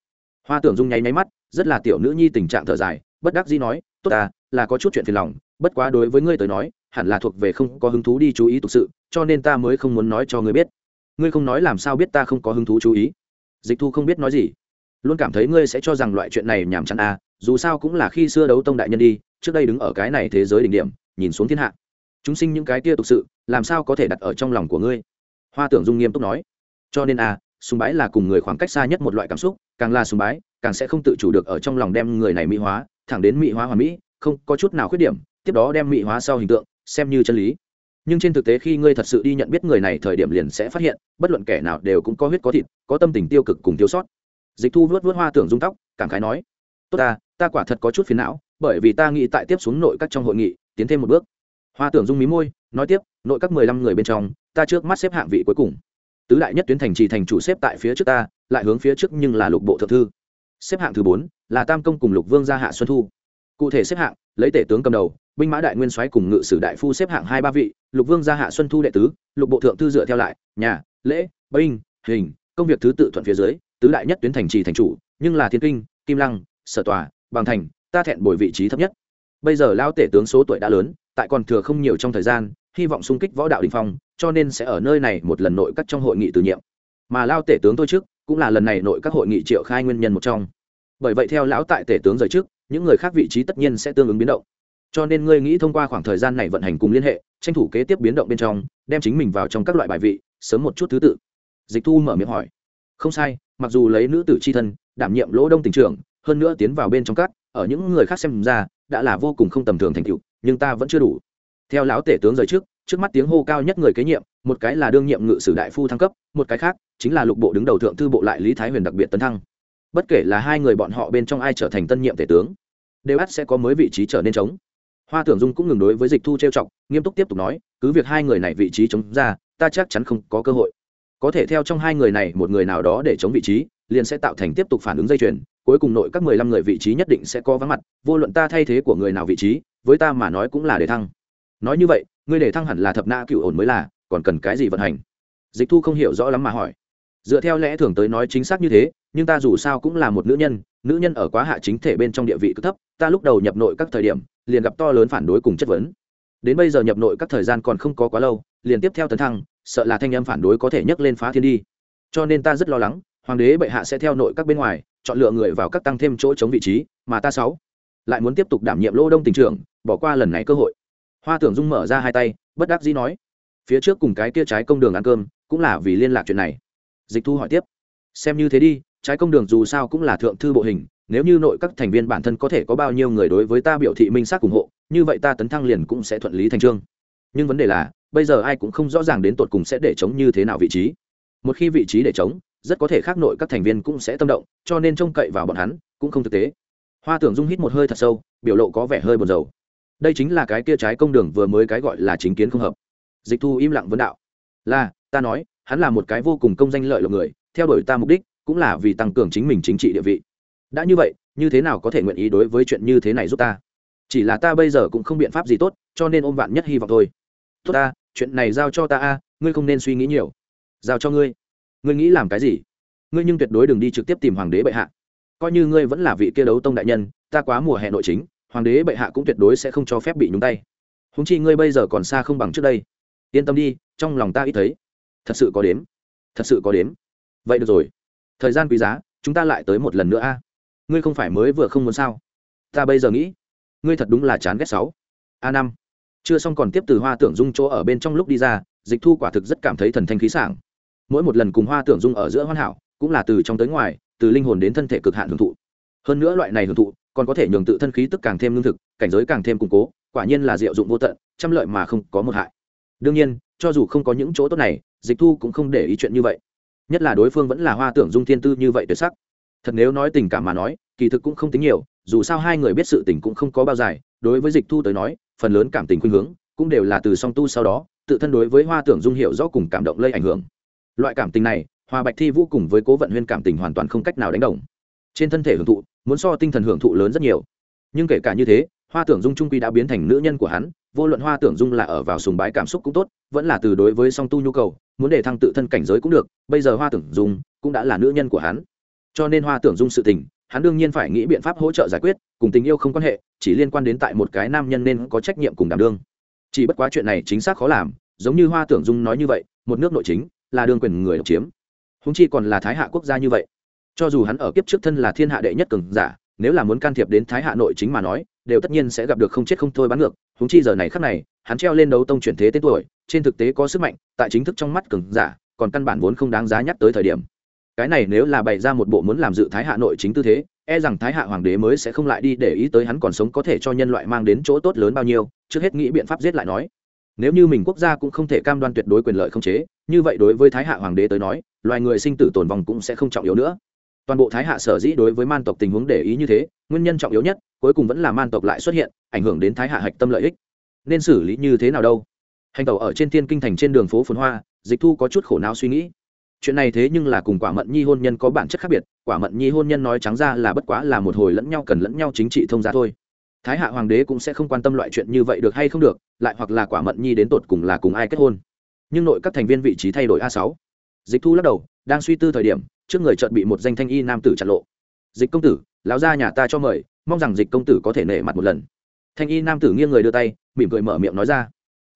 [SPEAKER 1] Hoa tưởng dung nháy nháy mắt, rất là tiểu nữ nhi tình trạng thở dài, bất đắc dĩ nói, tốt ta, là có chút chuyện phiền lòng, bất quá đối với ngươi tới nói, hẳn là thuộc về không có hứng thú đi chú ý thực sự, cho nên ta mới không muốn nói cho ngươi biết. Ngươi không nói làm sao biết ta không có hứng thú chú ý? Dịch thu không biết nói gì. Luôn cảm thấy ngươi sẽ cho rằng loại chuyện này nhàm chán à dù sao cũng là khi xưa đấu tông đại nhân đi trước đây đứng ở cái này thế giới đỉnh điểm, nhìn xuống thiên hạ. Chúng sinh những cái kia thực sự, làm sao có thể đặt ở trong lòng của ngươi? Hoa tưởng dung nghiêm túc nói. Cho nên à sùng bái là cùng người khoảng cách xa nhất một loại cảm xúc, càng là sùng bái, càng sẽ không tự chủ được ở trong lòng đem người này mỹ hóa, thẳng đến mỹ hóa hoàn mỹ, không có chút nào khuyết điểm, tiếp đó đem mỹ hóa sau hình tượng, xem như chân lý. Nhưng trên thực tế khi ngươi thật sự đi nhận biết người này thời điểm liền sẽ phát hiện, bất luận kẻ nào đều cũng có huyết có thịt, có tâm tình tiêu cực cùng thiếu sót. Dịch thu vớt vớt hoa tưởng dung tóc, cảm khái nói. Tốt ta ta quả thật có chút phiền não bởi vì ta nghĩ tại tiếp xuống nội các trong hội nghị, tiến thêm một bước. Hoa tưởng dung mí môi, nói tiếp, nội các mười lăm người bên trong, ta trước mắt xếp hạng vị cuối cùng. Tứ đại nhất tuyến thành trì thành chủ xếp tại phía trước ta, lại hướng phía trước nhưng là lục bộ thượng thư. Xếp hạng thứ bốn là tam công cùng lục vương gia hạ xuân thu. Cụ thể xếp hạng, lấy tể tướng cầm đầu, binh mã đại nguyên soái cùng ngự sử đại phu xếp hạng hai ba vị, lục vương gia hạ xuân thu đệ tứ, lục bộ thượng thư dựa theo lại, nhà, lễ, binh, hình, công việc thứ tự thuận phía dưới, tứ đại nhất tuyến thành trì thành chủ, nhưng là thiên kinh, kim lăng, sở tòa bằng thành ta thẹn bồi vị trí thấp nhất. Bây giờ lao tể tướng số tuổi đã lớn tại còn thừa không nhiều trong thời gian hy vọng xung kích võ đạo đình phong cho nên sẽ ở nơi này một lần nội các trong hội nghị từ nhiệm. Mà lao tể tướng tôi trước cũng là lần này nội các hội nghị triệu khai nguyên nhân một trong. Bởi vậy theo lão tại tể tướng rời trước những người khác vị trí tất nhiên sẽ tương ứng biến động. Cho nên ngươi nghĩ thông qua khoảng thời gian này vận hành cùng liên hệ tranh thủ kế tiếp biến động bên trong đem chính mình vào trong các loại bài vị sớm một chút thứ tự. Dịch thu mở miệng hỏi. Không sai mặc dù lấy nữ tử c h i thân đảm nhiệm lỗ đông tình trưởng, hơn nữa tiến vào bên trong các ở những người khác xem ra, đã là vô cùng không tầm thường thành tựu, nhưng ta vẫn chưa đủ. Theo lão tể tướng rời trước trước mắt tiếng hô cao nhất người kế nhiệm, một cái là đương nhiệm ngự sử đại phu thăng cấp, một cái khác chính là lục bộ đứng đầu thượng thư bộ lại lý thái huyền đặc biệt tấn thăng. Bất kể là hai người bọn họ bên trong ai trở thành tân nhiệm tể tướng, đều ắt sẽ có mới vị trí trở nên trống. Hoa tưởng dung cũng ngừng đối với dịch thu trêu chọc, nghiêm túc tiếp tục nói, cứ việc hai người này vị trí chống ra, ta chắc chắn không có cơ hội. Có thể theo trong hai người này một người nào đó để chống vị trí, liền sẽ tạo thành tiếp tục phản ứng dây chuyền cuối cùng nội các mười lăm người vị trí nhất định sẽ có vắng mặt, vô luận ta thay thế của người nào vị trí, với ta mà nói cũng là để thăng. Nói như vậy ngươi để thăng hẳn là thập na cựu ổn mới là, còn cần cái gì vận hành? Dịch thu không hiểu rõ lắm mà hỏi. Dựa theo lẽ thường tới nói chính xác như thế, nhưng ta dù sao cũng là một nữ nhân nữ nhân ở quá hạ chính thể bên trong địa vị cực thấp, ta lúc đầu nhập nội các thời điểm, liền gặp to lớn phản đối cùng chất vấn. Đến bây giờ nhập nội các thời gian còn không có quá lâu, liền tiếp theo tấn thăng, sợ là thanh âm phản đối có thể nhấc lên phá thiên đi. Cho nên ta rất lo lắng, hoàng đế bệ hạ sẽ theo nội các bên ngoài chọn lựa người vào các tăng thêm chỗ chống vị trí, mà ta sáu lại muốn tiếp tục đảm nhiệm lô đông tỉnh trưởng, bỏ qua lần này cơ hội. Hoa tưởng dung mở ra hai tay, bất đắc dĩ nói, phía trước cùng cái kia trái công đường ăn cơm, cũng là vì liên lạc chuyện này. Dịch thu hỏi tiếp, xem như thế đi, trái công đường dù sao cũng là thượng thư bộ hình, nếu như nội các thành viên bản thân có thể có bao nhiêu người đối với ta biểu thị minh xác ủng hộ, như vậy ta tấn thăng liền cũng sẽ thuận lý thành trương. Nhưng vấn đề là, bây giờ ai cũng không rõ ràng đến tột cùng sẽ để chống như thế nào vị trí. Một khi vị trí để chống rất có thể khác nội các thành viên cũng sẽ tâm động, cho nên trông cậy vào bọn hắn cũng không thực tế. Hoa tưởng dung hít một hơi thật sâu, biểu lộ có vẻ hơi buồn rầu. Đây chính là cái kia trái công đường vừa mới cái gọi là chính kiến không hợp. Dịch thu im lặng vấn đạo. Là, ta nói, hắn là một cái vô cùng công danh lợi lộc người, theo đuổi ta mục đích cũng là vì tăng cường chính mình chính trị địa vị. Đã như vậy, như thế nào có thể nguyện ý đối với chuyện như thế này giúp ta? Chỉ là ta bây giờ cũng không biện pháp gì tốt, cho nên ôm vạn nhất hy vọng thôi. Tốt ta, chuyện này giao cho ta a, ngươi không nên suy nghĩ nhiều. Giao cho ngươi ngươi nghĩ làm cái gì? Ngươi nhưng tuyệt đối đừng đi trực tiếp tìm hoàng đế bệ hạ. Coi như ngươi vẫn là vị kia đấu tông đại nhân, ta quá mùa hè nội chính, hoàng đế bệ hạ cũng tuyệt đối sẽ không cho phép bị nhúng tay. Húng chi ngươi bây giờ còn xa không bằng trước đây. Yên tâm đi, trong lòng ta ít thấy. Thật sự có đếm. Thật sự có đếm. Vậy được rồi. Thời gian quý giá, chúng ta lại tới một lần nữa a. Ngươi không phải mới vừa không muốn sao? Ta bây giờ nghĩ, ngươi thật đúng là chán ghét sáu. A năm. Chưa xong còn tiếp từ hoa tưởng dung chỗ ở bên trong lúc đi ra, dịch thu quả thực rất cảm thấy thần thanh khí sảng mỗi một lần cùng hoa tưởng dung ở giữa hoàn hảo, cũng là từ trong tới ngoài, từ linh hồn đến thân thể cực hạn hưởng thụ. Hơn nữa loại này hưởng thụ, còn có thể nhường tự thân khí tức càng thêm lương thực, cảnh giới càng thêm củng cố, quả nhiên là diệu dụng vô tận, trăm lợi mà không có một hại. Đương nhiên, cho dù không có những chỗ tốt này, dịch thu cũng không để ý chuyện như vậy. Nhất là đối phương vẫn là hoa tưởng dung thiên tư như vậy tuyệt sắc. Thật nếu nói tình cảm mà nói, kỳ thực cũng không tính nhiều, dù sao hai người biết sự tình cũng không có bao dài, đối với dịch thu tới nói, phần lớn cảm tình khuynh hướng, cũng đều là từ song tu sau đó, tự thân đối với hoa tưởng dung hiểu rõ cùng cảm động lây ảnh hưởng loại cảm tình này hoa bạch thi vũ cùng với cố vận huyên cảm tình hoàn toàn không cách nào đánh đồng. Trên thân thể hưởng thụ, muốn so tinh thần hưởng thụ lớn rất nhiều. Nhưng kể cả như thế, hoa tưởng dung trung quy đã biến thành nữ nhân của hắn, vô luận hoa tưởng dung là ở vào sùng bái cảm xúc cũng tốt, vẫn là từ đối với song tu nhu cầu, muốn để thăng tự thân cảnh giới cũng được, bây giờ hoa tưởng dung cũng đã là nữ nhân của hắn. Cho nên hoa tưởng dung sự tình, hắn đương nhiên phải nghĩ biện pháp hỗ trợ giải quyết, cùng tình yêu không quan hệ, chỉ liên quan đến tại một cái nam nhân nên có trách nhiệm cùng đảm đương. Chỉ bất quá chuyện này chính xác khó làm, giống như hoa tưởng dung nói như vậy, một nước nội chính là đương quyền người độc chiếm. Húng chi còn là thái hạ quốc gia như vậy. Cho dù hắn ở kiếp trước thân là thiên hạ đệ nhất cường giả, nếu là muốn can thiệp đến thái hạ nội chính mà nói, đều tất nhiên sẽ gặp được không chết không thôi bắn ngược. Húng chi giờ này khắc này, hắn treo lên đấu tông chuyển thế tên tuổi, trên thực tế có sức mạnh, tại chính thức trong mắt cường giả, còn căn bản vốn không đáng giá nhắc tới thời điểm. Cái này nếu là bày ra một bộ muốn làm dự thái hạ nội chính tư thế e rằng thái hạ hoàng đế mới sẽ không lại đi để ý tới hắn còn sống có thể cho nhân loại mang đến chỗ tốt lớn bao nhiêu, trước hết nghĩ biện pháp giết lại nói nếu như mình quốc gia cũng không thể cam đoan tuyệt đối quyền lợi không chế, như vậy đối với thái hạ hoàng đế tới nói, loài người sinh tử tồn vong cũng sẽ không trọng yếu nữa. Toàn bộ thái hạ sở dĩ đối với man tộc tình huống để ý như thế, nguyên nhân trọng yếu nhất, cuối cùng vẫn là man tộc lại xuất hiện, ảnh hưởng đến thái hạ hạch tâm lợi ích. Nên xử lý như thế nào đâu? Hành tàu ở trên thiên kinh thành trên đường phố phồn hoa, dịch thu có chút khổ não suy nghĩ. Chuyện này thế nhưng là cùng quả mận nhi hôn nhân có bản chất khác biệt, quả mận nhi hôn nhân nói trắng ra là bất quá là một hồi lẫn nhau cần lẫn nhau chính trị thông gia thôi thái hạ hoàng đế cũng sẽ không quan tâm loại chuyện như vậy được hay không được, lại hoặc là quả mận nhi đến tột cùng là cùng ai kết hôn. Nhưng nội các thành viên vị trí thay đổi a sáu. Dịch thu lắc đầu, đang suy tư thời điểm, trước người chợt bị một danh thanh y nam tử chặn lộ. Dịch công tử, lão gia nhà ta cho mời, mong rằng dịch công tử có thể nể mặt một lần. Thanh y nam tử nghiêng người đưa tay, mỉm cười mở miệng nói ra.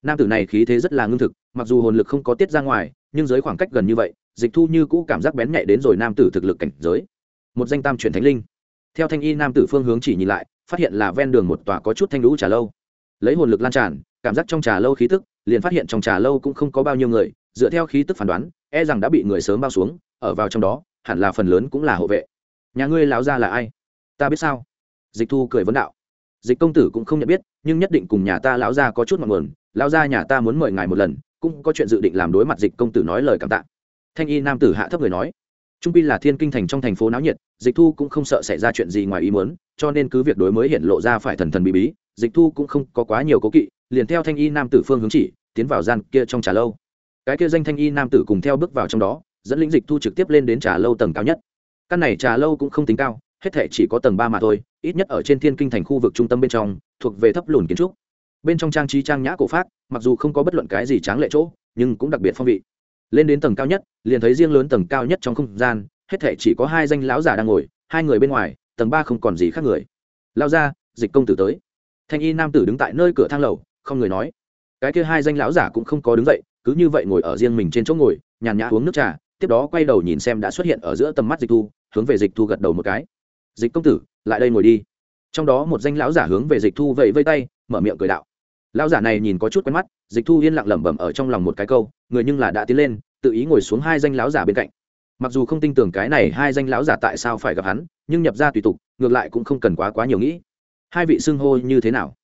[SPEAKER 1] Nam tử này khí thế rất là ngưng thực, mặc dù hồn lực không có tiết ra ngoài, nhưng dưới khoảng cách gần như vậy, dịch thu như cũ cảm giác bén nhạy đến rồi nam tử thực lực cảnh giới. Một danh tam truyền thánh linh. Theo thanh y nam tử phương hướng chỉ nhìn lại phát hiện là ven đường một tòa có chút thanh lũ trà lâu. Lấy hồn lực lan tràn, cảm giác trong trà lâu khí tức, liền phát hiện trong trà lâu cũng không có bao nhiêu người, dựa theo khí tức phán đoán e rằng đã bị người sớm bao xuống, ở vào trong đó, hẳn là phần lớn cũng là hộ vệ. Nhà ngươi láo ra là ai? Ta biết sao? Dịch thu cười vấn đạo. Dịch công tử cũng không nhận biết, nhưng nhất định cùng nhà ta lão gia có chút mặn nguồn lão gia nhà ta muốn mời ngài một lần, cũng có chuyện dự định làm đối mặt dịch công tử nói lời cảm tạ. Thanh y nam tử hạ thấp người nói. Trung pi là thiên kinh thành trong thành phố náo nhiệt, dịch thu cũng không sợ xảy ra chuyện gì ngoài ý muốn cho nên cứ việc đối mới hiện lộ ra phải thần thần bí bí, dịch thu cũng không có quá nhiều cố kỵ, liền theo thanh y nam tử phương hướng chỉ, tiến vào gian kia trong trà lâu. Cái kia danh thanh y nam tử cùng theo bước vào trong đó, dẫn lĩnh dịch thu trực tiếp lên đến trà lâu tầng cao nhất. Căn này trà lâu cũng không tính cao, hết thể chỉ có tầng ba mà thôi, ít nhất ở trên thiên kinh thành khu vực trung tâm bên trong, thuộc về thấp lùn kiến trúc. Bên trong trang trí trang nhã cổ pháp mặc dù không có bất luận cái gì tráng lệ chỗ, nhưng cũng đặc biệt phong vị. Lên đến tầng cao nhất, liền thấy riêng lớn tầng cao nhất trong không gian, hết thể chỉ có hai danh lão giả đang ngồi, hai người bên ngoài tầng ba không còn gì khác người. Lao ra, dịch công tử tới. Thanh y nam tử đứng tại nơi cửa thang lầu, không người nói. Cái kia hai danh lão giả cũng không có đứng dậy, cứ như vậy ngồi ở riêng mình trên chỗ ngồi, nhàn nhã uống nước trà, tiếp đó quay đầu nhìn xem đã xuất hiện ở giữa tầm mắt dịch thu, hướng về dịch thu gật đầu một cái. Dịch công tử, lại đây ngồi đi. Trong đó một danh lão giả hướng về dịch thu vẫy vây tay, mở miệng cười đạo. Lão giả này nhìn có chút quen mắt, dịch thu yên lặng lẩm bẩm ở trong lòng một cái câu, người nhưng là đã tiến lên, tự ý ngồi xuống hai danh lão giả bên cạnh. Mặc dù không tin tưởng cái này hai danh lão giả tại sao phải gặp hắn nhưng nhập ra tùy tục, ngược lại cũng không cần quá quá nhiều nghĩ. Hai vị xưng hô như thế nào?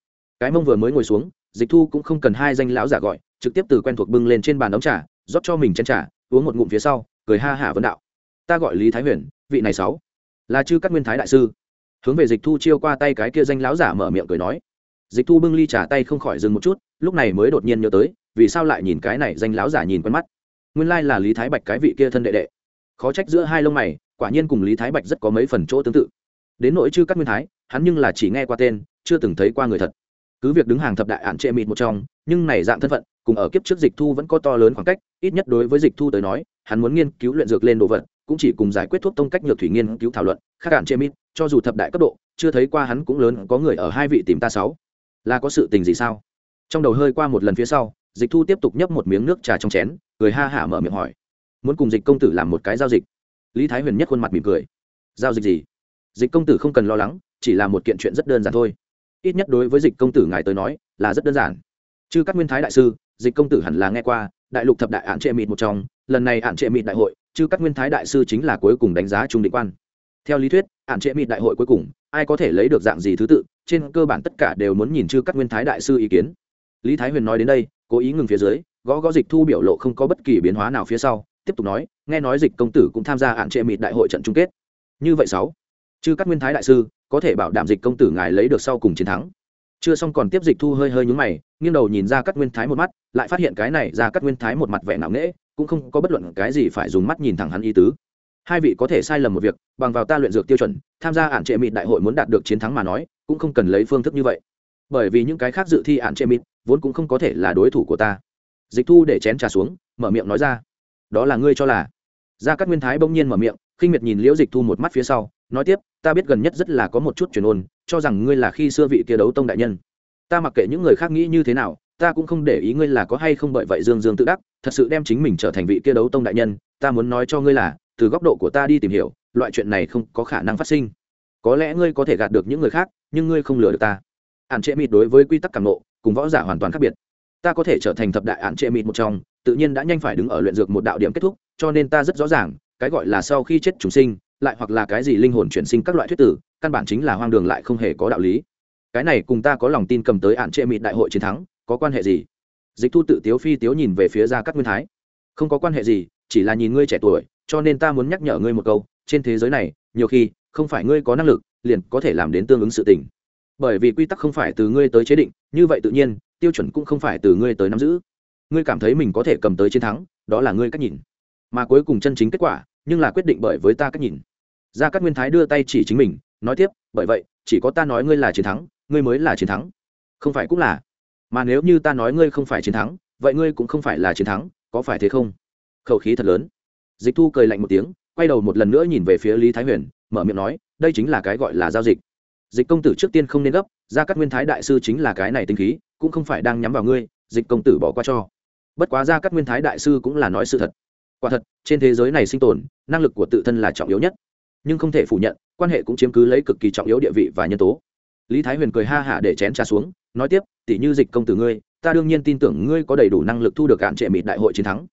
[SPEAKER 1] Cái mông vừa mới ngồi xuống, dịch thu cũng không cần hai danh lão giả gọi, trực tiếp từ quen thuộc bưng lên trên bàn đóng trà, rót cho mình chân trà, uống một ngụm phía sau, cười ha hả vấn đạo. Ta gọi lý thái huyền, vị này sáu. Là chư các nguyên thái đại sư. Hướng về dịch thu chiêu qua tay cái kia danh lão giả mở miệng cười nói. Dịch thu bưng ly trà tay không khỏi dừng một chút, lúc này mới đột nhiên nhớ tới, vì sao lại nhìn cái này danh lão giả nhìn quen mắt. Nguyên lai là lý thái bạch cái vị kia thân đệ đệ. Khó trách giữa hai lông mày quả nhiên cùng lý thái bạch rất có mấy phần chỗ tương tự đến nỗi chư các nguyên thái hắn nhưng là chỉ nghe qua tên chưa từng thấy qua người thật cứ việc đứng hàng thập đại ạn trệ mịt một trong nhưng này dạng thân phận cùng ở kiếp trước dịch thu vẫn có to lớn khoảng cách ít nhất đối với dịch thu tới nói hắn muốn nghiên cứu luyện dược lên đồ vật cũng chỉ cùng giải quyết thuốc tông cách nhược thủy nghiên cứu thảo luận khác ạn trệ mịt cho dù thập đại cấp độ chưa thấy qua hắn cũng lớn có người ở hai vị tìm ta sáu là có sự tình gì sao trong đầu hơi qua một lần phía sau dịch thu tiếp tục nhấp một miếng nước trà trong chén cười ha hả mở miệng hỏi muốn cùng dịch công tử làm một cái giao dịch lý thái huyền nhất khuôn mặt mỉm cười. Giao dịch gì? Dịch công tử không cần lo lắng, chỉ là một kiện chuyện rất đơn giản thôi. Ít nhất đối với dịch công tử ngài tới nói, là rất đơn giản. Chứ các nguyên thái đại sư, dịch công tử hẳn là nghe qua, đại lục thập đại ạn trệ mịt một trong, lần này ạn trệ mịt đại hội chứ các nguyên thái đại sư chính là cuối cùng đánh giá trung định quan. Theo lý thuyết, ạn trệ mịt đại hội cuối cùng, ai có thể lấy được dạng gì thứ tự, trên cơ bản tất cả đều muốn nhìn chư các nguyên thái đại sư ý kiến. Lý thái huyền nói đến đây, cố ý ngừng phía dưới, gõ gõ dịch thu biểu lộ không có bất kỳ biến hóa nào phía sau tiếp tục nói, nghe nói dịch công tử cũng tham gia hạn trệ mịt đại hội trận chung kết. Như vậy sáu, chư các nguyên thái đại sư, có thể bảo đảm dịch công tử ngài lấy được sau cùng chiến thắng. Chưa xong còn tiếp dịch thu hơi hơi nhúng mày, nghiêng đầu nhìn ra các nguyên thái một mắt, lại phát hiện cái này ra các nguyên thái một mặt vẻ nặng nễ cũng không có bất luận cái gì phải dùng mắt nhìn thẳng hắn ý tứ. Hai vị có thể sai lầm một việc, bằng vào ta luyện dược tiêu chuẩn, tham gia ản trệ mịt đại hội muốn đạt được chiến thắng mà nói, cũng không cần lấy phương thức như vậy. Bởi vì những cái khác dự thi ản trệ mịt, vốn cũng không có thể là đối thủ của ta. Dịch thu để chén trà xuống, mở miệng nói ra đó là ngươi cho là. Gia cát nguyên thái bỗng nhiên mở miệng, khinh miệt nhìn liễu dịch thu một mắt phía sau, nói tiếp, ta biết gần nhất rất là có một chút truyền ôn, cho rằng ngươi là khi xưa vị kia đấu tông đại nhân. Ta mặc kệ những người khác nghĩ như thế nào, ta cũng không để ý ngươi là có hay không bởi vậy dương dương tự đắc, thật sự đem chính mình trở thành vị kia đấu tông đại nhân, ta muốn nói cho ngươi là, từ góc độ của ta đi tìm hiểu, loại chuyện này không có khả năng phát sinh. Có lẽ ngươi có thể gạt được những người khác, nhưng ngươi không lừa được ta. Ạn trệ mịt đối với quy tắc càng nộ, cùng võ giả hoàn toàn khác biệt. Ta có thể trở thành thập đại ạn trệ mịt một trong tự nhiên đã nhanh phải đứng ở luyện dược một đạo điểm kết thúc, cho nên ta rất rõ ràng, cái gọi là sau khi chết chúng sinh, lại hoặc là cái gì linh hồn chuyển sinh các loại thuyết tử, căn bản chính là hoang đường lại không hề có đạo lý. Cái này cùng ta có lòng tin cầm tới ạn trệ mịt đại hội chiến thắng, có quan hệ gì? Dịch thu tự tiếu phi tiếu nhìn về phía gia các nguyên thái. Không có quan hệ gì, chỉ là nhìn ngươi trẻ tuổi, cho nên ta muốn nhắc nhở ngươi một câu, trên thế giới này, nhiều khi, không phải ngươi có năng lực, liền có thể làm đến tương ứng sự tình. Bởi vì quy tắc không phải từ ngươi tới chế định, như vậy tự nhiên, tiêu chuẩn cũng không phải từ ngươi tới nắm giữ ngươi cảm thấy mình có thể cầm tới chiến thắng, đó là ngươi cách nhìn. Mà cuối cùng chân chính kết quả, nhưng là quyết định bởi với ta cách nhìn. Gia các nguyên thái đưa tay chỉ chính mình, nói tiếp, bởi vậy, chỉ có ta nói ngươi là chiến thắng, ngươi mới là chiến thắng. Không phải cũng là. Mà nếu như ta nói ngươi không phải chiến thắng, vậy ngươi cũng không phải là chiến thắng, có phải thế không? Khẩu khí thật lớn. Dịch thu cười lạnh một tiếng, quay đầu một lần nữa nhìn về phía lý thái huyền, mở miệng nói, đây chính là cái gọi là giao dịch. Dịch công tử trước tiên không nên gấp ra các nguyên thái đại sư chính là cái này tinh khí, cũng không phải đang nhắm vào ngươi, dịch công tử bỏ qua cho bất quá ra các nguyên thái đại sư cũng là nói sự thật. Quả thật, trên thế giới này sinh tồn, năng lực của tự thân là trọng yếu nhất. Nhưng không thể phủ nhận, quan hệ cũng chiếm cứ lấy cực kỳ trọng yếu địa vị và nhân tố. Lý thái huyền cười ha hả để chén trà xuống, nói tiếp, tỷ như dịch công tử ngươi, ta đương nhiên tin tưởng ngươi có đầy đủ năng lực thu được cạn trệ mịt đại hội chiến thắng.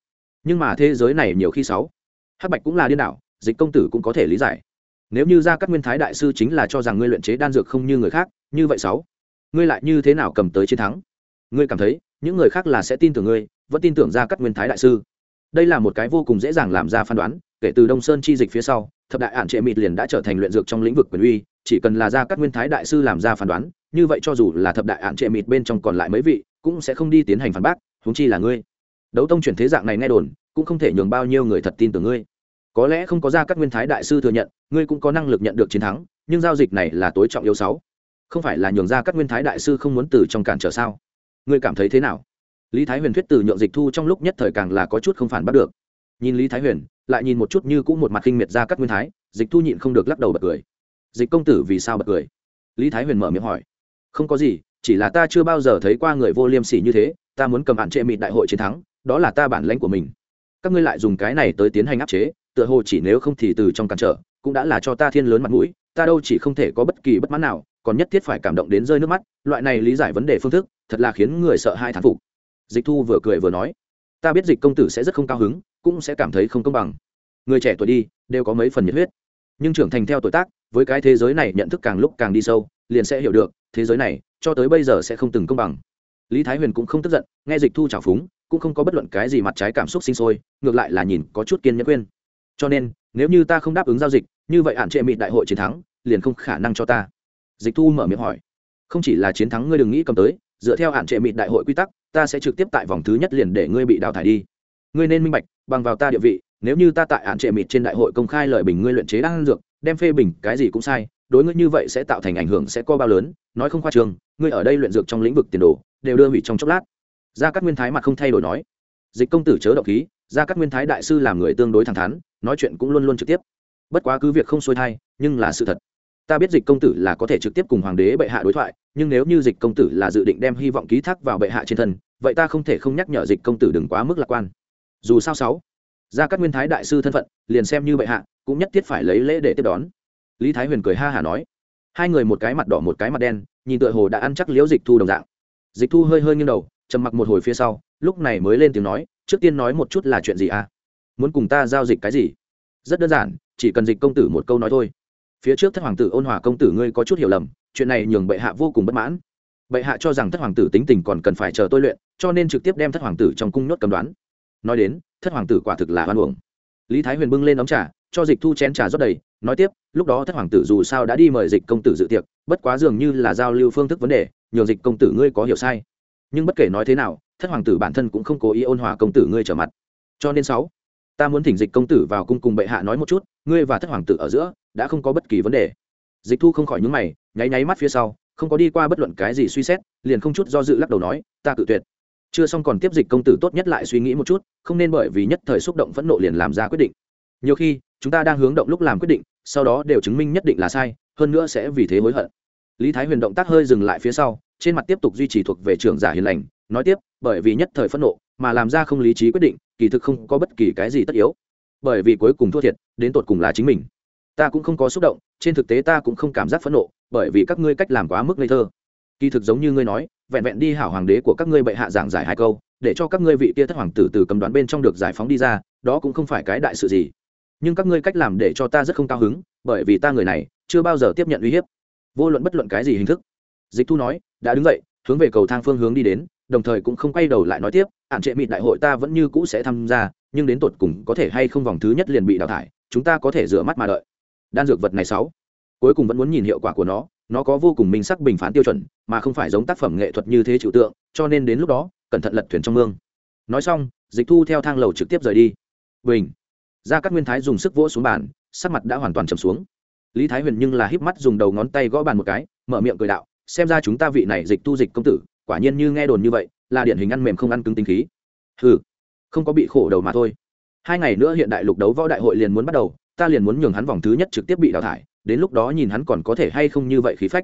[SPEAKER 1] Nhưng mà thế giới này nhiều khi sáu, hắc bạch cũng là điên đảo, dịch công tử cũng có thể lý giải. Nếu như ra các nguyên thái đại sư chính là cho rằng ngươi luyện chế đan dược không như người khác, như vậy sáu, ngươi lại như thế nào cầm tới chiến thắng? Ngươi cảm thấy, những người khác là sẽ tin tưởng ngươi vẫn tin tưởng ra các nguyên thái đại sư. Đây là một cái vô cùng dễ dàng làm ra phán đoán, kể từ đông sơn chi dịch phía sau, thập đại ản trệ mịt liền đã trở thành luyện dược trong lĩnh vực quyền uy, chỉ cần là ra các nguyên thái đại sư làm ra phán đoán, như vậy cho dù là thập đại ản trệ mịt bên trong còn lại mấy vị, cũng sẽ không đi tiến hành phản bác, huống chi là ngươi. Đấu tông chuyển thế dạng này nghe đồn, cũng không thể nhường bao nhiêu người thật tin tưởng ngươi. Có lẽ không có ra các nguyên thái đại sư thừa nhận, ngươi cũng có năng lực nhận được chiến thắng, nhưng giao dịch này là tối trọng yếu sáu. Không phải là nhường ra các nguyên thái đại sư không muốn từ trong cản trở sao? Ngươi cảm thấy thế nào? Lý thái huyền thuyết từ nhượng dịch thu trong lúc nhất thời càng là có chút không phản bắt được. Nhìn lý thái huyền, lại nhìn một chút như cũng một mặt khinh miệt ra các nguyên thái, dịch thu nhịn không được lắc đầu bật cười. Dịch công tử vì sao bật cười? Lý thái huyền mở miệng hỏi. Không có gì, chỉ là ta chưa bao giờ thấy qua người vô liêm sỉ như thế, ta muốn cầm hạn trệ mịt đại hội chiến thắng, đó là ta bản lãnh của mình. Các ngươi lại dùng cái này tới tiến hành áp chế, tựa hồ chỉ nếu không thì từ trong cản trở, cũng đã là cho ta thiên lớn mặt mũi, ta đâu chỉ không thể có bất kỳ bất mãn nào, còn nhất thiết phải cảm động đến rơi nước mắt, loại này lý giải vấn đề phương thức, thật là khiến người sợ hai thán phục dịch thu vừa cười vừa nói, ta biết dịch công tử sẽ rất không cao hứng, cũng sẽ cảm thấy không công bằng. Người trẻ tuổi đi, đều có mấy phần nhiệt huyết. Nhưng trưởng thành theo tuổi tác, với cái thế giới này nhận thức càng lúc càng đi sâu, liền sẽ hiểu được, thế giới này, cho tới bây giờ sẽ không từng công bằng. Lý thái huyền cũng không tức giận, nghe dịch thu trào phúng, cũng không có bất luận cái gì mặt trái cảm xúc sinh sôi, ngược lại là nhìn có chút kiên nhẫn khuyên. Cho nên, nếu như ta không đáp ứng giao dịch, như vậy hạn trệ Mị đại hội chiến thắng, liền không khả năng cho ta. Dịch thu mở miệng hỏi, không chỉ là chiến thắng ngươi đừng nghĩ cầm tới dựa theo hạn trệ mịt đại hội quy tắc, ta sẽ trực tiếp tại vòng thứ nhất liền để ngươi bị đào thải đi. Ngươi nên minh bạch, bằng vào ta địa vị, nếu như ta tại hạn trệ mịt trên đại hội công khai lời bình ngươi luyện chế đang dược, đem phê bình cái gì cũng sai, đối ngươi như vậy sẽ tạo thành ảnh hưởng sẽ co bao lớn, nói không khoa trường, ngươi ở đây luyện dược trong lĩnh vực tiền đồ, đều đưa hủy trong chốc lát. Gia các nguyên thái mặt không thay đổi nói. Dịch công tử chớ động khí, gia các nguyên thái đại sư làm người tương đối thẳng thắn, nói chuyện cũng luôn luôn trực tiếp. Bất quá cứ việc không xuôi thai, nhưng là sự thật. Ta biết dịch công tử là có thể trực tiếp cùng hoàng đế bệ hạ đối thoại nhưng nếu như dịch công tử là dự định đem hy vọng ký thác vào bệ hạ trên thân, vậy ta không thể không nhắc nhở dịch công tử đừng quá mức lạc quan. Dù sao sáu, gia các nguyên thái đại sư thân phận, liền xem như bệ hạ, cũng nhất thiết phải lấy lễ để tiếp đón. Lý thái huyền cười ha hả nói. Hai người một cái mặt đỏ một cái mặt đen, nhìn tựa hồ đã ăn chắc liễu dịch thu đồng dạng. Dịch thu hơi hơi nghiêng đầu, trầm mặc một hồi phía sau, lúc này mới lên tiếng nói, trước tiên nói một chút là chuyện gì à? Muốn cùng ta giao dịch cái gì? Rất đơn giản, chỉ cần dịch công tử một câu nói thôi. Phía trước thất hoàng tử ôn hòa công tử ngươi có chút hiểu lầm chuyện này nhường bệ hạ vô cùng bất mãn. Bệ hạ cho rằng thất hoàng tử tính tình còn cần phải chờ tôi luyện, cho nên trực tiếp đem thất hoàng tử trong cung nhốt cầm đoán. Nói đến, thất hoàng tử quả thực là hoan uổng. Lý thái huyền bưng lên đóng trà, cho dịch thu chén trà rót đầy, nói tiếp, lúc đó thất hoàng tử dù sao đã đi mời dịch công tử dự tiệc, bất quá dường như là giao lưu phương thức vấn đề, nhường dịch công tử ngươi có hiểu sai. Nhưng bất kể nói thế nào, thất hoàng tử bản thân cũng không cố ý ôn hòa công tử ngươi trở mặt. Cho nên sáu, ta muốn thỉnh dịch công tử vào cung cùng bệ hạ nói một chút, ngươi và thất hoàng tử ở giữa, đã không có bất kỳ vấn đề. Dịch thu không khỏi nhúng mày nháy nháy mắt phía sau, không có đi qua bất luận cái gì suy xét, liền không chút do dự lắc đầu nói, ta cự tuyệt. Chưa xong còn tiếp dịch công tử tốt nhất lại suy nghĩ một chút, không nên bởi vì nhất thời xúc động phẫn nộ liền làm ra quyết định. Nhiều khi, chúng ta đang hướng động lúc làm quyết định, sau đó đều chứng minh nhất định là sai, hơn nữa sẽ vì thế hối hận. Lý thái huyền động tác hơi dừng lại phía sau, trên mặt tiếp tục duy trì thuộc về trưởng giả hiền lành, nói tiếp, bởi vì nhất thời phẫn nộ, mà làm ra không lý trí quyết định, kỳ thực không có bất kỳ cái gì tất yếu. Bởi vì cuối cùng thua thiệt, đến tột cùng là chính mình. Ta cũng không có xúc động, trên thực tế ta cũng không cảm giác phẫn nộ bởi vì các ngươi cách làm quá mức ngây thơ. Kỳ thực giống như ngươi nói, vẹn vẹn đi hảo hoàng đế của các ngươi bệ hạ giảng giải hai câu, để cho các ngươi vị kia thất hoàng tử từ cầm đoán bên trong được giải phóng đi ra, đó cũng không phải cái đại sự gì. Nhưng các ngươi cách làm để cho ta rất không cao hứng, bởi vì ta người này chưa bao giờ tiếp nhận uy hiếp. Vô luận bất luận cái gì hình thức. Dịch thu nói, đã đứng dậy, hướng về cầu thang phương hướng đi đến, đồng thời cũng không quay đầu lại nói tiếp hạn trệ mịt đại hội ta vẫn như cũ sẽ tham gia, nhưng đến tột cùng có thể hay không vòng thứ nhất liền bị đào thải, chúng ta có thể rửa mắt mà đợi. Đan dược vật này sáu cuối cùng vẫn muốn nhìn hiệu quả của nó nó có vô cùng minh sắc bình phán tiêu chuẩn, mà không phải giống tác phẩm nghệ thuật như thế trừu tượng, cho nên đến lúc đó, cẩn thận lật thuyền trong mương. Nói xong, dịch thu theo thang lầu trực tiếp rời đi. Bình. Ra các nguyên thái dùng sức vỗ xuống bàn, sắc mặt đã hoàn toàn trầm xuống. Lý thái huyền nhưng là híp mắt dùng đầu ngón tay gõ bàn một cái, mở miệng cười đạo, xem ra chúng ta vị này dịch tu dịch công tử, quả nhiên như nghe đồn như vậy, là điển hình ăn mềm không ăn cứng tinh khí. Ừ không có bị khổ đầu mà thôi. Hai ngày nữa hiện đại lục đấu võ đại hội liền muốn bắt đầu, ta liền muốn nhường hắn vòng thứ nhất trực tiếp bị đào thải đến lúc đó nhìn hắn còn có thể hay không như vậy khí phách.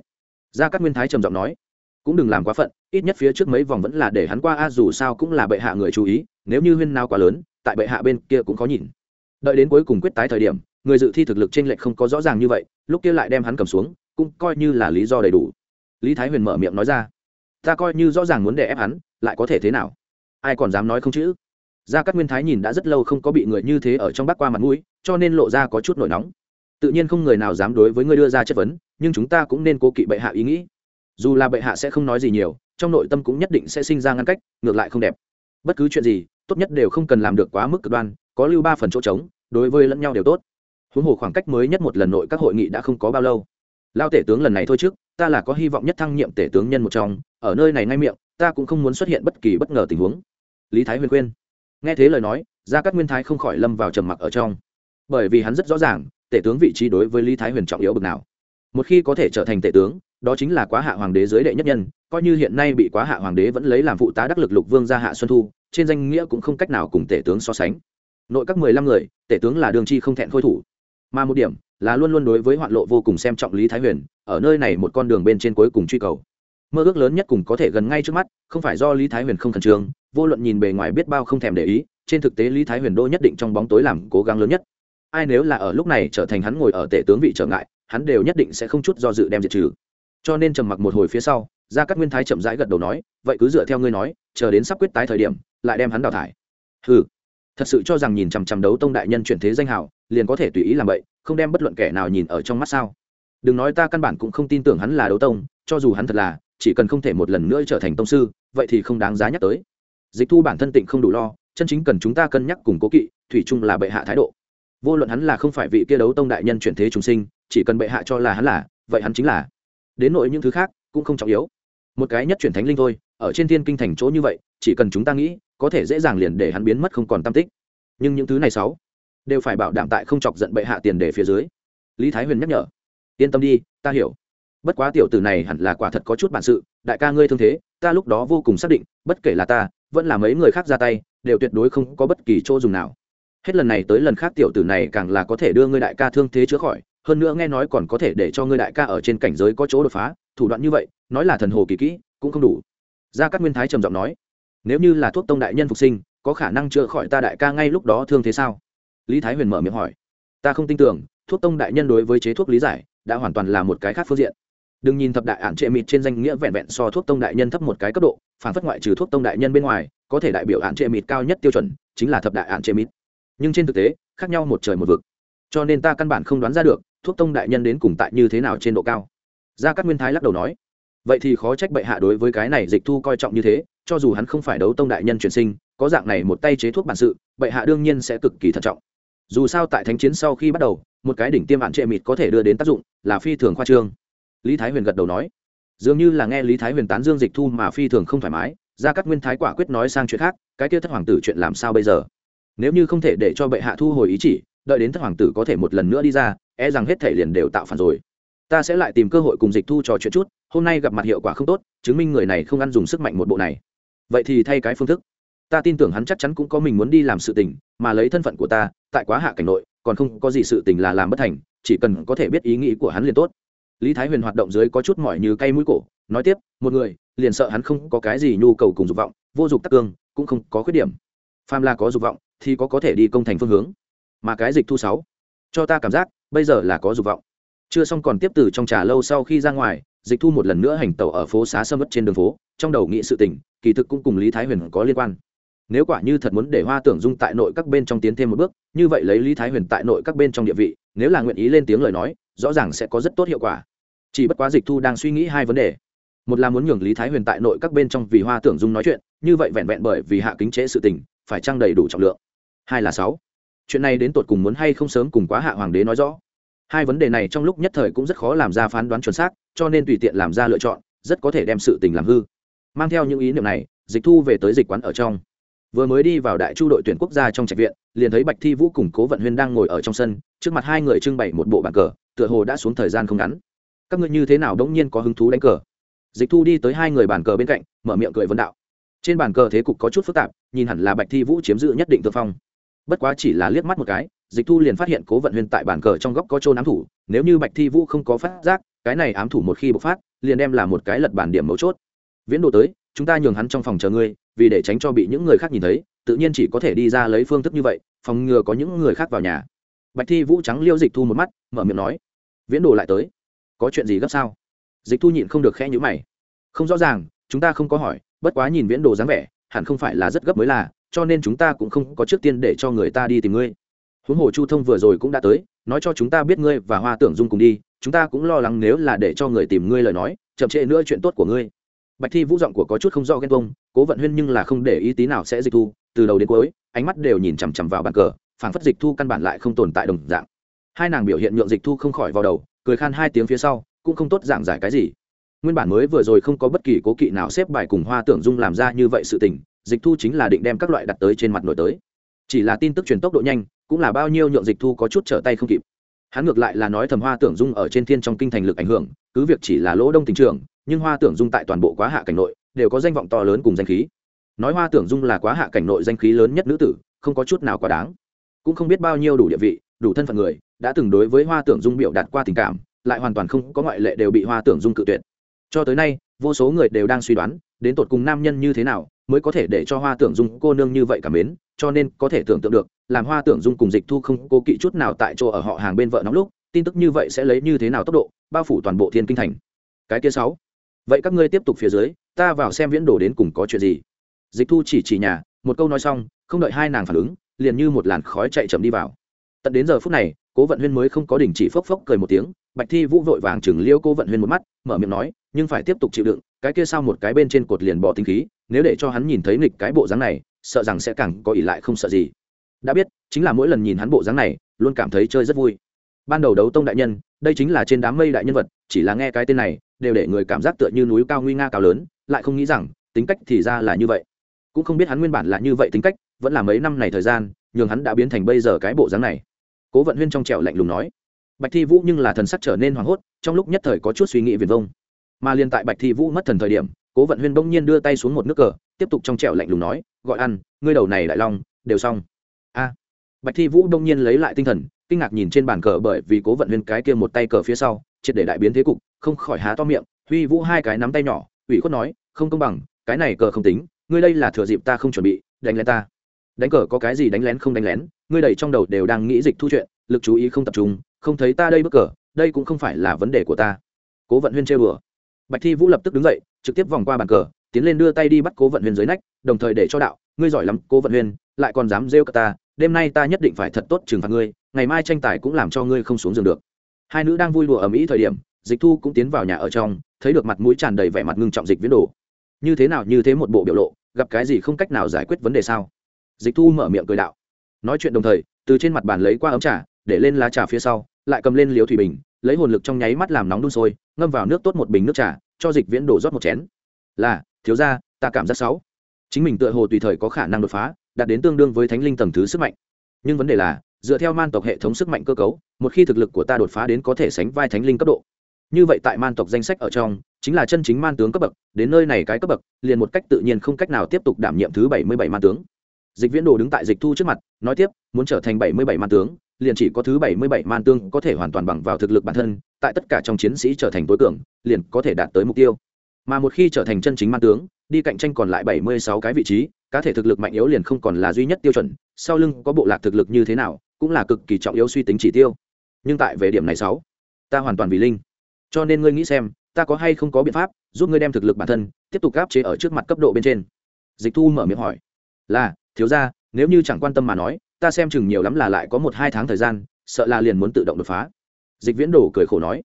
[SPEAKER 1] Gia cát nguyên thái trầm giọng nói, cũng đừng làm quá phận, ít nhất phía trước mấy vòng vẫn là để hắn qua, a, dù sao cũng là bệ hạ người chú ý, nếu như huyên nào quá lớn, tại bệ hạ bên kia cũng có nhìn. Đợi đến cuối cùng quyết tái thời điểm, người dự thi thực lực trên lệch không có rõ ràng như vậy, lúc kia lại đem hắn cầm xuống, cũng coi như là lý do đầy đủ. Lý thái huyền mở miệng nói ra, ta coi như rõ ràng muốn đè ép hắn, lại có thể thế nào? Ai còn dám nói không chữ? Gia cát nguyên thái nhìn đã rất lâu không có bị người như thế ở trong bắc qua mặt mũi, cho nên lộ ra có chút nổi nóng tự nhiên không người nào dám đối với ngươi đưa ra chất vấn, nhưng chúng ta cũng nên cố kỵ bệ hạ ý nghĩ. Dù là bệ hạ sẽ không nói gì nhiều, trong nội tâm cũng nhất định sẽ sinh ra ngăn cách, ngược lại không đẹp. Bất cứ chuyện gì, tốt nhất đều không cần làm được quá mức cực đoan, có lưu ba phần chỗ trống, đối với lẫn nhau đều tốt. Huống hồ khoảng cách mới nhất một lần nội các hội nghị đã không có bao lâu. Lao tể tướng lần này thôi trước, ta là có hy vọng nhất thăng nhiệm tể tướng nhân một trong, ở nơi này ngay miệng, ta cũng không muốn xuất hiện bất kỳ bất ngờ tình huống. Lý thái huyền khuyên. Nghe thế lời nói, gia các nguyên thái không khỏi lâm vào trầm mặc ở trong. Bởi vì hắn rất rõ ràng tể tướng vị trí đối với lý thái huyền trọng yếu bực nào? Một khi có thể trở thành tể tướng, đó chính là quá hạ hoàng đế dưới đệ nhất nhân, coi như hiện nay bị quá hạ hoàng đế vẫn lấy làm phụ tá đắc lực lục vương gia hạ xuân thu, trên danh nghĩa cũng không cách nào cùng tể tướng so sánh. Nội các mười lăm người, tể tướng là đường chi không thẹn khôi thủ. Mà một điểm, là luôn luôn đối với hoạn lộ vô cùng xem trọng lý thái huyền, ở nơi này một con đường bên trên cuối cùng truy cầu. Mơ ước lớn nhất cùng có thể gần ngay trước mắt, không phải do lý thái huyền không khẩn trương, vô luận nhìn bề ngoài biết bao không thèm để ý, trên thực tế lý thái huyền đô nhất định trong bóng tối làm cố gắng lớn nhất ai nếu là ở lúc này trở thành hắn ngồi ở tể tướng vị trở ngại hắn đều nhất định sẽ không chút do dự đem diệt trừ. Cho nên trầm mặc một hồi phía sau gia cát nguyên thái chậm rãi gật đầu nói vậy cứ dựa theo ngươi nói chờ đến sắp quyết tái thời điểm lại đem hắn đào thải. Hừ, thật sự cho rằng nhìn chằm chằm đấu tông đại nhân chuyển thế danh hào liền có thể tùy ý làm vậy không đem bất luận kẻ nào nhìn ở trong mắt sao? Đừng nói ta căn bản cũng không tin tưởng hắn là đấu tông cho dù hắn thật là chỉ cần không thể một lần nữa trở thành tông sư vậy thì không đáng giá nhắc tới. Dịch thu bản thân tịnh không đủ lo chân chính cần chúng ta cân nhắc cùng cố kỵ thủy chung là bệ hạ thái độ vô luận hắn là không phải vị kia đấu tông đại nhân chuyển thế chúng sinh, chỉ cần bệ hạ cho là hắn là, vậy hắn chính là. Đến nội những thứ khác cũng không trọng yếu. Một cái nhất chuyển thánh linh thôi, ở trên thiên kinh thành chỗ như vậy, chỉ cần chúng ta nghĩ, có thể dễ dàng liền để hắn biến mất không còn tam tích. Nhưng những thứ này sáu đều phải bảo đảm tại không chọc giận bệ hạ tiền để phía dưới. Lý thái huyền nhắc nhở. Yên tâm đi, ta hiểu. Bất quá tiểu tử này hẳn là quả thật có chút bản sự, đại ca ngươi thương thế, ta lúc đó vô cùng xác định, bất kể là ta, vẫn là mấy người khác ra tay, đều tuyệt đối không có bất kỳ chỗ dùng nào hết lần này tới lần khác tiểu tử này càng là có thể đưa ngươi đại ca thương thế chữa khỏi, hơn nữa nghe nói còn có thể để cho ngươi đại ca ở trên cảnh giới có chỗ đột phá, thủ đoạn như vậy, nói là thần hồ kỳ kỹ, cũng không đủ. Gia cát nguyên thái trầm giọng nói, nếu như là thuốc tông đại nhân phục sinh, có khả năng chữa khỏi ta đại ca ngay lúc đó thương thế sao? Lý thái huyền mở miệng hỏi, ta không tin tưởng, thuốc tông đại nhân đối với chế thuốc lý giải, đã hoàn toàn là một cái khác phương diện. Đừng nhìn thập đại ản trệ mịt trên danh nghĩa vẹn vẹn so thuốc tông đại nhân thấp một cái cấp độ, phản phất ngoại trừ thuốc tông đại nhân bên ngoài, có thể đại biểu ản trệ mịt cao nhất tiêu chuẩn, chính là thập đại ản trệ mịt nhưng trên thực tế, khác nhau một trời một vực. Cho nên ta căn bản không đoán ra được, thuốc tông đại nhân đến cùng tại như thế nào trên độ cao. Gia cát nguyên thái lắc đầu nói, vậy thì khó trách bệ hạ đối với cái này dịch thu coi trọng như thế, cho dù hắn không phải đấu tông đại nhân truyền sinh, có dạng này một tay chế thuốc bản sự, bệ hạ đương nhiên sẽ cực kỳ thận trọng. Dù sao tại thánh chiến sau khi bắt đầu, một cái đỉnh tiêm bạn trệ mịt có thể đưa đến tác dụng là phi thường khoa trương. Lý thái huyền gật đầu nói, dường như là nghe lý thái huyền tán dương dịch thu mà phi thường không thoải mái, gia cát nguyên thái quả quyết nói sang chuyện khác, cái kia thất hoàng tử chuyện làm sao bây giờ? Nếu như không thể để cho bệ hạ thu hồi ý chỉ, đợi đến thất hoàng tử có thể một lần nữa đi ra e rằng hết thể liền đều tạo phản rồi. Ta sẽ lại tìm cơ hội cùng dịch thu trò chuyện chút, hôm nay gặp mặt hiệu quả không tốt, chứng minh người này không ăn dùng sức mạnh một bộ này. Vậy thì thay cái phương thức. Ta tin tưởng hắn chắc chắn cũng có mình muốn đi làm sự tình, mà lấy thân phận của ta, tại quá hạ cảnh nội, còn không có gì sự tình là làm bất thành, chỉ cần có thể biết ý nghĩ của hắn liền tốt. Lý thái huyền hoạt động dưới có chút mỏi như cây mũi cổ, nói tiếp, một người, liền sợ hắn không có cái gì nhu cầu cùng dục vọng, vô dục tắc cương, cũng không có khuyết điểm. Pham la có dục vọng thì có có thể đi công thành phương hướng. Mà cái dịch thu sáu, cho ta cảm giác, bây giờ là có dục vọng. Chưa xong còn tiếp từ trong trà lâu sau khi ra ngoài, dịch thu một lần nữa hành tẩu ở phố xá sâm ất trên đường phố, trong đầu nghĩ sự tình, kỳ thực cũng cùng lý thái huyền có liên quan. Nếu quả như thật muốn để hoa tưởng dung tại nội các bên trong tiến thêm một bước, như vậy lấy lý thái huyền tại nội các bên trong địa vị, nếu là nguyện ý lên tiếng lời nói, rõ ràng sẽ có rất tốt hiệu quả. Chỉ bất quá dịch thu đang suy nghĩ hai vấn đề. Một là muốn nhường lý thái huyền tại nội các bên trong vì hoa tưởng dung nói chuyện, như vậy vẹn vẹn bởi vì hạ kính chế sự tình, phải trang đầy đủ trọng lượng? Hai là sáu. Chuyện này đến tột cùng muốn hay không sớm cùng quá hạ hoàng đế nói rõ. Hai vấn đề này trong lúc nhất thời cũng rất khó làm ra phán đoán chuẩn xác, cho nên tùy tiện làm ra lựa chọn, rất có thể đem sự tình làm hư. Mang theo những ý niệm này, dịch thu về tới dịch quán ở trong. Vừa mới đi vào đại chu đội tuyển quốc gia trong trạch viện, liền thấy bạch thi vũ cùng cố vận huyên đang ngồi ở trong sân, trước mặt hai người trưng bày một bộ bàn cờ, tựa hồ đã xuống thời gian không ngắn. Các ngươi như thế nào đống nhiên có hứng thú đánh cờ? Dịch thu đi tới hai người bàn cờ bên cạnh, mở miệng cười vân đạo. Trên bàn cờ thế cục có chút phức tạp, nhìn hẳn là bạch thi vũ chiếm giữ nhất định thượng phong bất quá chỉ là liếc mắt một cái, dịch thu liền phát hiện cố vận huyên tại bàn cờ trong góc có trôn ám thủ, nếu như bạch thi vũ không có phát giác, cái này ám thủ một khi bộc phát, liền đem là một cái lật bản điểm mấu chốt. Viễn đồ tới, chúng ta nhường hắn trong phòng chờ ngươi, vì để tránh cho bị những người khác nhìn thấy, tự nhiên chỉ có thể đi ra lấy phương thức như vậy, phòng ngừa có những người khác vào nhà. Bạch thi vũ trắng liêu dịch thu một mắt, mở miệng nói, viễn đồ lại tới, có chuyện gì gấp sao? Dịch thu nhịn không được khẽ nhữ mày. Không rõ ràng, chúng ta không có hỏi, bất quá nhìn viễn đồ dáng vẻ, hẳn không phải là rất gấp mới là cho nên chúng ta cũng không có trước tiên để cho người ta đi tìm ngươi. Huống hồ chu thông vừa rồi cũng đã tới, nói cho chúng ta biết ngươi và hoa tưởng dung cùng đi, chúng ta cũng lo lắng nếu là để cho người tìm ngươi lời nói, chậm trễ nữa chuyện tốt của ngươi. Bạch thi vũ giọng của có chút không do ghen tuông, cố vận huyên nhưng là không để ý tí nào sẽ dịch thu, từ đầu đến cuối, ánh mắt đều nhìn chằm chằm vào bàn cờ, phảng phất dịch thu căn bản lại không tồn tại đồng dạng. Hai nàng biểu hiện nhượng dịch thu không khỏi vào đầu, cười khan hai tiếng phía sau, cũng không tốt dạng giải cái gì. Nguyên bản mới vừa rồi không có bất kỳ cố kỵ nào xếp bài cùng hoa tưởng dung làm ra như vậy sự tình dịch thu chính là định đem các loại đặt tới trên mặt nổi tới. Chỉ là tin tức truyền tốc độ nhanh, cũng là bao nhiêu nhượng dịch thu có chút trở tay không kịp. Hắn ngược lại là nói thầm hoa tưởng dung ở trên thiên trong kinh thành lực ảnh hưởng, cứ việc chỉ là lỗ đông tình trường, nhưng hoa tưởng dung tại toàn bộ quá hạ cảnh nội, đều có danh vọng to lớn cùng danh khí. Nói hoa tưởng dung là quá hạ cảnh nội danh khí lớn nhất nữ tử, không có chút nào quá đáng. Cũng không biết bao nhiêu đủ địa vị, đủ thân phận người, đã từng đối với hoa tưởng dung biểu đạt qua tình cảm, lại hoàn toàn không có ngoại lệ đều bị hoa tưởng dung cự tuyệt cho tới nay, vô số người đều đang suy đoán, đến tột cùng nam nhân như thế nào mới có thể để cho hoa tưởng dung cô nương như vậy cảm mến, cho nên có thể tưởng tượng được, làm hoa tưởng dung cùng dịch thu không cô kỵ chút nào tại chỗ ở họ hàng bên vợ nóng lúc, tin tức như vậy sẽ lấy như thế nào tốc độ, bao phủ toàn bộ thiên kinh thành. Cái kia sáu. Vậy các ngươi tiếp tục phía dưới, ta vào xem viễn đồ đến cùng có chuyện gì. Dịch thu chỉ chỉ nhà, một câu nói xong, không đợi hai nàng phản ứng, liền như một làn khói chạy chậm đi vào tận đến giờ phút này, cố vận huyên mới không có đình chỉ phốc phốc cười một tiếng, bạch thi vũ vội vàng chừng liêu cố vận huyên một mắt, mở miệng nói, nhưng phải tiếp tục chịu đựng, cái kia sao một cái bên trên cột liền bỏ tinh khí, nếu để cho hắn nhìn thấy nghịch cái bộ dáng này, sợ rằng sẽ càng có ỷ lại không sợ gì. Đã biết, chính là mỗi lần nhìn hắn bộ dáng này, luôn cảm thấy chơi rất vui. Ban đầu đấu tông đại nhân, đây chính là trên đám mây đại nhân vật, chỉ là nghe cái tên này, đều để người cảm giác tựa như núi cao nguy nga cao lớn, lại không nghĩ rằng, tính cách thì ra là như vậy. Cũng không biết hắn nguyên bản là như vậy tính cách, vẫn là mấy năm này thời gian, nhường hắn đã biến thành bây giờ cái bộ dáng này cố vận huyên trong trẻo lạnh lùng nói. Bạch thi vũ nhưng là thần sắc trở nên hoảng hốt, trong lúc nhất thời có chút suy nghĩ viền vông. Mà liên tại bạch thi vũ mất thần thời điểm, cố vận huyên bỗng nhiên đưa tay xuống một nước cờ, tiếp tục trong trẻo lạnh lùng nói, gọi ăn, ngươi đầu này đại long, đều xong. A. Bạch thi vũ bỗng nhiên lấy lại tinh thần, kinh ngạc nhìn trên bàn cờ bởi vì cố vận huyên cái kia một tay cờ phía sau, triệt để đại biến thế cục, không khỏi há to miệng, huy vũ hai cái nắm tay nhỏ, ủy khuất nói, không công bằng, cái này cờ không tính, ngươi đây là thừa dịp ta không chuẩn bị, đánh lén ta. Đánh cờ có cái gì đánh lén không đánh lén ngươi đầy trong đầu đều đang nghĩ dịch thu chuyện, lực chú ý không tập trung, không thấy ta đây bất cờ, đây cũng không phải là vấn đề của ta. Cố vận huyên chơi bừa bạch thi vũ lập tức đứng dậy, trực tiếp vòng qua bàn cờ, tiến lên đưa tay đi bắt cố vận huyên dưới nách, đồng thời để cho đạo, ngươi giỏi lắm, cố vận huyên, lại còn dám rêu cả ta, đêm nay ta nhất định phải thật tốt trừng phạt ngươi, ngày mai tranh tài cũng làm cho ngươi không xuống giường được. Hai nữ đang vui đùa ở mỹ thời điểm, dịch thu cũng tiến vào nhà ở trong, thấy được mặt mũi tràn đầy vẻ mặt ngưng trọng dịch viễn đồ. Như thế nào, như thế một bộ biểu lộ, gặp cái gì không cách nào giải quyết vấn đề sao? Dịch thu mở miệng cười đạo nói chuyện đồng thời, từ trên mặt bàn lấy qua ấm trà, để lên lá trà phía sau, lại cầm lên liều thủy bình, lấy hồn lực trong nháy mắt làm nóng đun sôi, ngâm vào nước tốt một bình nước trà, cho dịch viễn đổ rót một chén. Là, thiếu ra ta cảm giác sáu. Chính mình tựa hồ tùy thời có khả năng đột phá, đạt đến tương đương với thánh linh tầng thứ sức mạnh. Nhưng vấn đề là, dựa theo man tộc hệ thống sức mạnh cơ cấu, một khi thực lực của ta đột phá đến có thể sánh vai thánh linh cấp độ. Như vậy tại man tộc danh sách ở trong, chính là chân chính man tướng cấp bậc, đến nơi này cái cấp bậc, liền một cách tự nhiên không cách nào tiếp tục đảm nhiệm thứ bảy mươi bảy man tướng dịch viễn đồ đứng tại dịch thu trước mặt, nói tiếp, muốn trở thành bảy mươi bảy man tướng, liền chỉ có thứ bảy mươi bảy man tướng có thể hoàn toàn bằng vào thực lực bản thân, tại tất cả trong chiến sĩ trở thành tối cường, liền có thể đạt tới mục tiêu. Mà một khi trở thành chân chính man tướng, đi cạnh tranh còn lại bảy mươi sáu cái vị trí, cá thể thực lực mạnh yếu liền không còn là duy nhất tiêu chuẩn, sau lưng có bộ lạc thực lực như thế nào, cũng là cực kỳ trọng yếu suy tính chỉ tiêu. Nhưng tại về điểm này sáu, ta hoàn toàn vì linh. Cho nên ngươi nghĩ xem, ta có hay không có biện pháp giúp ngươi đem thực lực bản thân tiếp tục áp chế ở trước mặt cấp độ bên trên? Dịch thu mở miệng hỏi. Là thiếu ra, nếu như chẳng quan tâm mà nói, ta xem chừng nhiều lắm là lại có một hai tháng thời gian, sợ là liền muốn tự động đột phá. Dịch viễn đổ cười khổ nói,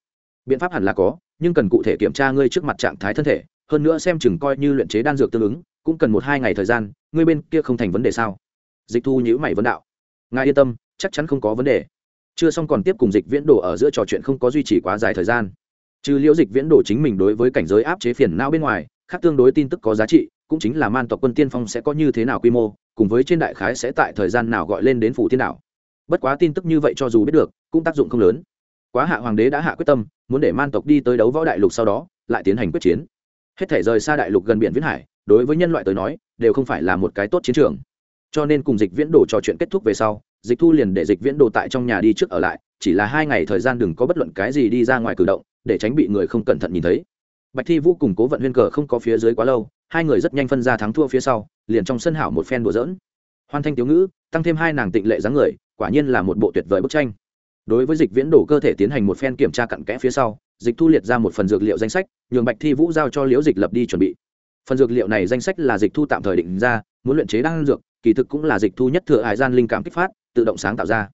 [SPEAKER 1] biện pháp hẳn là có, nhưng cần cụ thể kiểm tra ngươi trước mặt trạng thái thân thể, hơn nữa xem chừng coi như luyện chế đan dược tương ứng, cũng cần một hai ngày thời gian, ngươi bên kia không thành vấn đề sao? Dịch thu nhữ mày vấn đạo. Ngài yên tâm, chắc chắn không có vấn đề. Chưa xong còn tiếp cùng dịch viễn đồ ở giữa trò chuyện không có duy trì quá dài thời gian. Trừ liễu dịch viễn đồ chính mình đối với cảnh giới áp chế phiền não bên ngoài, khác tương đối tin tức có giá trị, cũng chính là man tộc quân tiên phong sẽ có như thế nào quy mô cùng với trên đại khái sẽ tại thời gian nào gọi lên đến phủ thiên đảo bất quá tin tức như vậy cho dù biết được, cũng tác dụng không lớn. Quá hạ hoàng đế đã hạ quyết tâm, muốn để man tộc đi tới đấu võ đại lục sau đó, lại tiến hành quyết chiến. Hết thể rời xa đại lục gần biển viễn hải, đối với nhân loại tới nói, đều không phải là một cái tốt chiến trường. Cho nên cùng dịch viễn đồ trò chuyện kết thúc về sau, dịch thu liền để dịch viễn đồ tại trong nhà đi trước ở lại, chỉ là hai ngày thời gian đừng có bất luận cái gì đi ra ngoài cử động, để tránh bị người không cẩn thận nhìn thấy. Bạch thi vũ cùng cố vận huyên cờ không có phía dưới quá lâu hai người rất nhanh phân ra thắng thua phía sau, liền trong sân hảo một phen đùa dỡn hoan thanh tiếu ngữ, tăng thêm hai nàng tịnh lệ dáng người, quả nhiên là một bộ tuyệt vời bức tranh. Đối với dịch viễn đổ cơ thể tiến hành một phen kiểm tra cặn kẽ phía sau, dịch thu liệt ra một phần dược liệu danh sách, nhường bạch thi vũ giao cho liễu dịch lập đi chuẩn bị. Phần dược liệu này danh sách là dịch thu tạm thời định ra, muốn luyện chế đan dược, kỳ thực cũng là dịch thu nhất thừa hải gian linh cảm kích phát, tự động sáng tạo ra.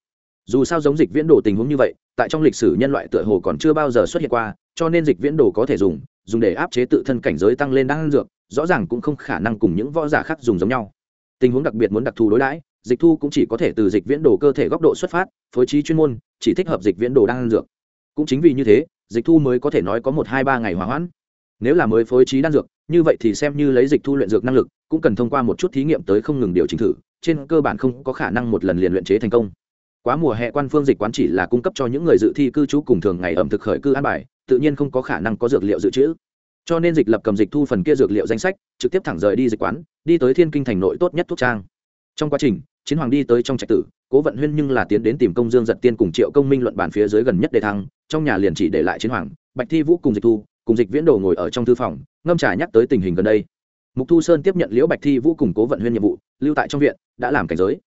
[SPEAKER 1] Dù sao giống dịch viễn đồ tình huống như vậy, tại trong lịch sử nhân loại tựa hồ còn chưa bao giờ xuất hiện qua, cho nên dịch viễn đồ có thể dùng dùng để áp chế tự thân cảnh giới tăng lên đan dược rõ ràng cũng không khả năng cùng những võ giả khác dùng giống nhau. Tình huống đặc biệt muốn đặc thù đối đãi, dịch thu cũng chỉ có thể từ dịch viễn đồ cơ thể góc độ xuất phát, phối trí chuyên môn, chỉ thích hợp dịch viễn đồ đan dược. Cũng chính vì như thế, dịch thu mới có thể nói có một hai ba ngày hòa hoãn. Nếu là mới phối trí đan dược, như vậy thì xem như lấy dịch thu luyện dược năng lực, cũng cần thông qua một chút thí nghiệm tới không ngừng điều chỉnh thử, trên cơ bản không có khả năng một lần liền luyện chế thành công. Quá mùa hè quan phương dịch quán chỉ là cung cấp cho những người dự thi cư trú cùng thường ngày ẩm thực khởi cư an bài, tự nhiên không có khả năng có dược liệu dự trữ cho nên dịch lập cầm dịch thu phần kia dược liệu danh sách, trực tiếp thẳng rời đi dịch quán, đi tới thiên kinh thành nội tốt nhất thuốc trang. Trong quá trình, chiến hoàng đi tới trong trạch tử, cố vận huyên nhưng là tiến đến tìm công dương giật tiên cùng triệu công minh luận bàn phía dưới gần nhất đề thăng, trong nhà liền chỉ để lại chiến hoàng, bạch thi vũ cùng dịch thu, cùng dịch viễn đồ ngồi ở trong thư phòng, ngâm trà nhắc tới tình hình gần đây. Mục thu sơn tiếp nhận liễu bạch thi vũ cùng cố vận huyên nhiệm vụ, lưu tại trong viện, đã làm cảnh giới.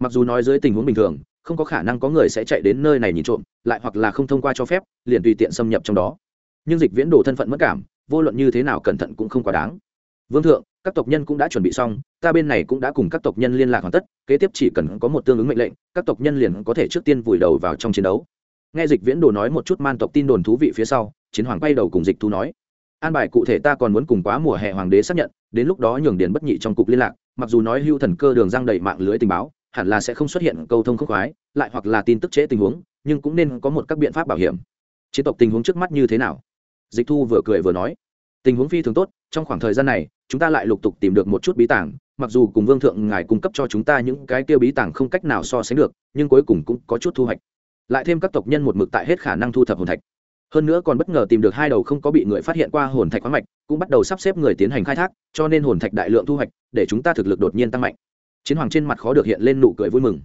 [SPEAKER 1] Mặc dù nói dưới tình huống bình thường, không có khả năng có người sẽ chạy đến nơi này nhìn trộm, lại hoặc là không thông qua cho phép, liền tùy tiện xâm nhập trong đó. Nhưng dịch viễn đồ thân phận mất cảm vô luận như thế nào cẩn thận cũng không quá đáng. Vương thượng, các tộc nhân cũng đã chuẩn bị xong, ta bên này cũng đã cùng các tộc nhân liên lạc hoàn tất, kế tiếp chỉ cần có một tương ứng mệnh lệnh, các tộc nhân liền có thể trước tiên vùi đầu vào trong chiến đấu. Nghe dịch viễn đồ nói một chút man tộc tin đồn thú vị phía sau, chiến hoàng quay đầu cùng dịch thu nói, an bài cụ thể ta còn muốn cùng quá mùa hè hoàng đế xác nhận, đến lúc đó nhường điền bất nhị trong cục liên lạc, mặc dù nói hưu thần cơ đường răng đầy mạng lưới tình báo, hẳn là sẽ không xuất hiện câu thông khốc khoái, lại hoặc là tin tức trễ tình huống, nhưng cũng nên có một các biện pháp bảo hiểm. Chiến tộc tình huống trước mắt như thế nào? Dịch thu vừa cười vừa nói, tình huống phi thường tốt, trong khoảng thời gian này, chúng ta lại lục tục tìm được một chút bí tảng mặc dù cùng vương thượng ngài cung cấp cho chúng ta những cái tiêu bí tảng không cách nào so sánh được, nhưng cuối cùng cũng có chút thu hoạch. Lại thêm các tộc nhân một mực tại hết khả năng thu thập hồn thạch. Hơn nữa còn bất ngờ tìm được hai đầu không có bị người phát hiện qua hồn thạch khoáng mạch, cũng bắt đầu sắp xếp người tiến hành khai thác, cho nên hồn thạch đại lượng thu hoạch, để chúng ta thực lực đột nhiên tăng mạnh. Chiến hoàng trên mặt khó được hiện lên nụ cười vui mừng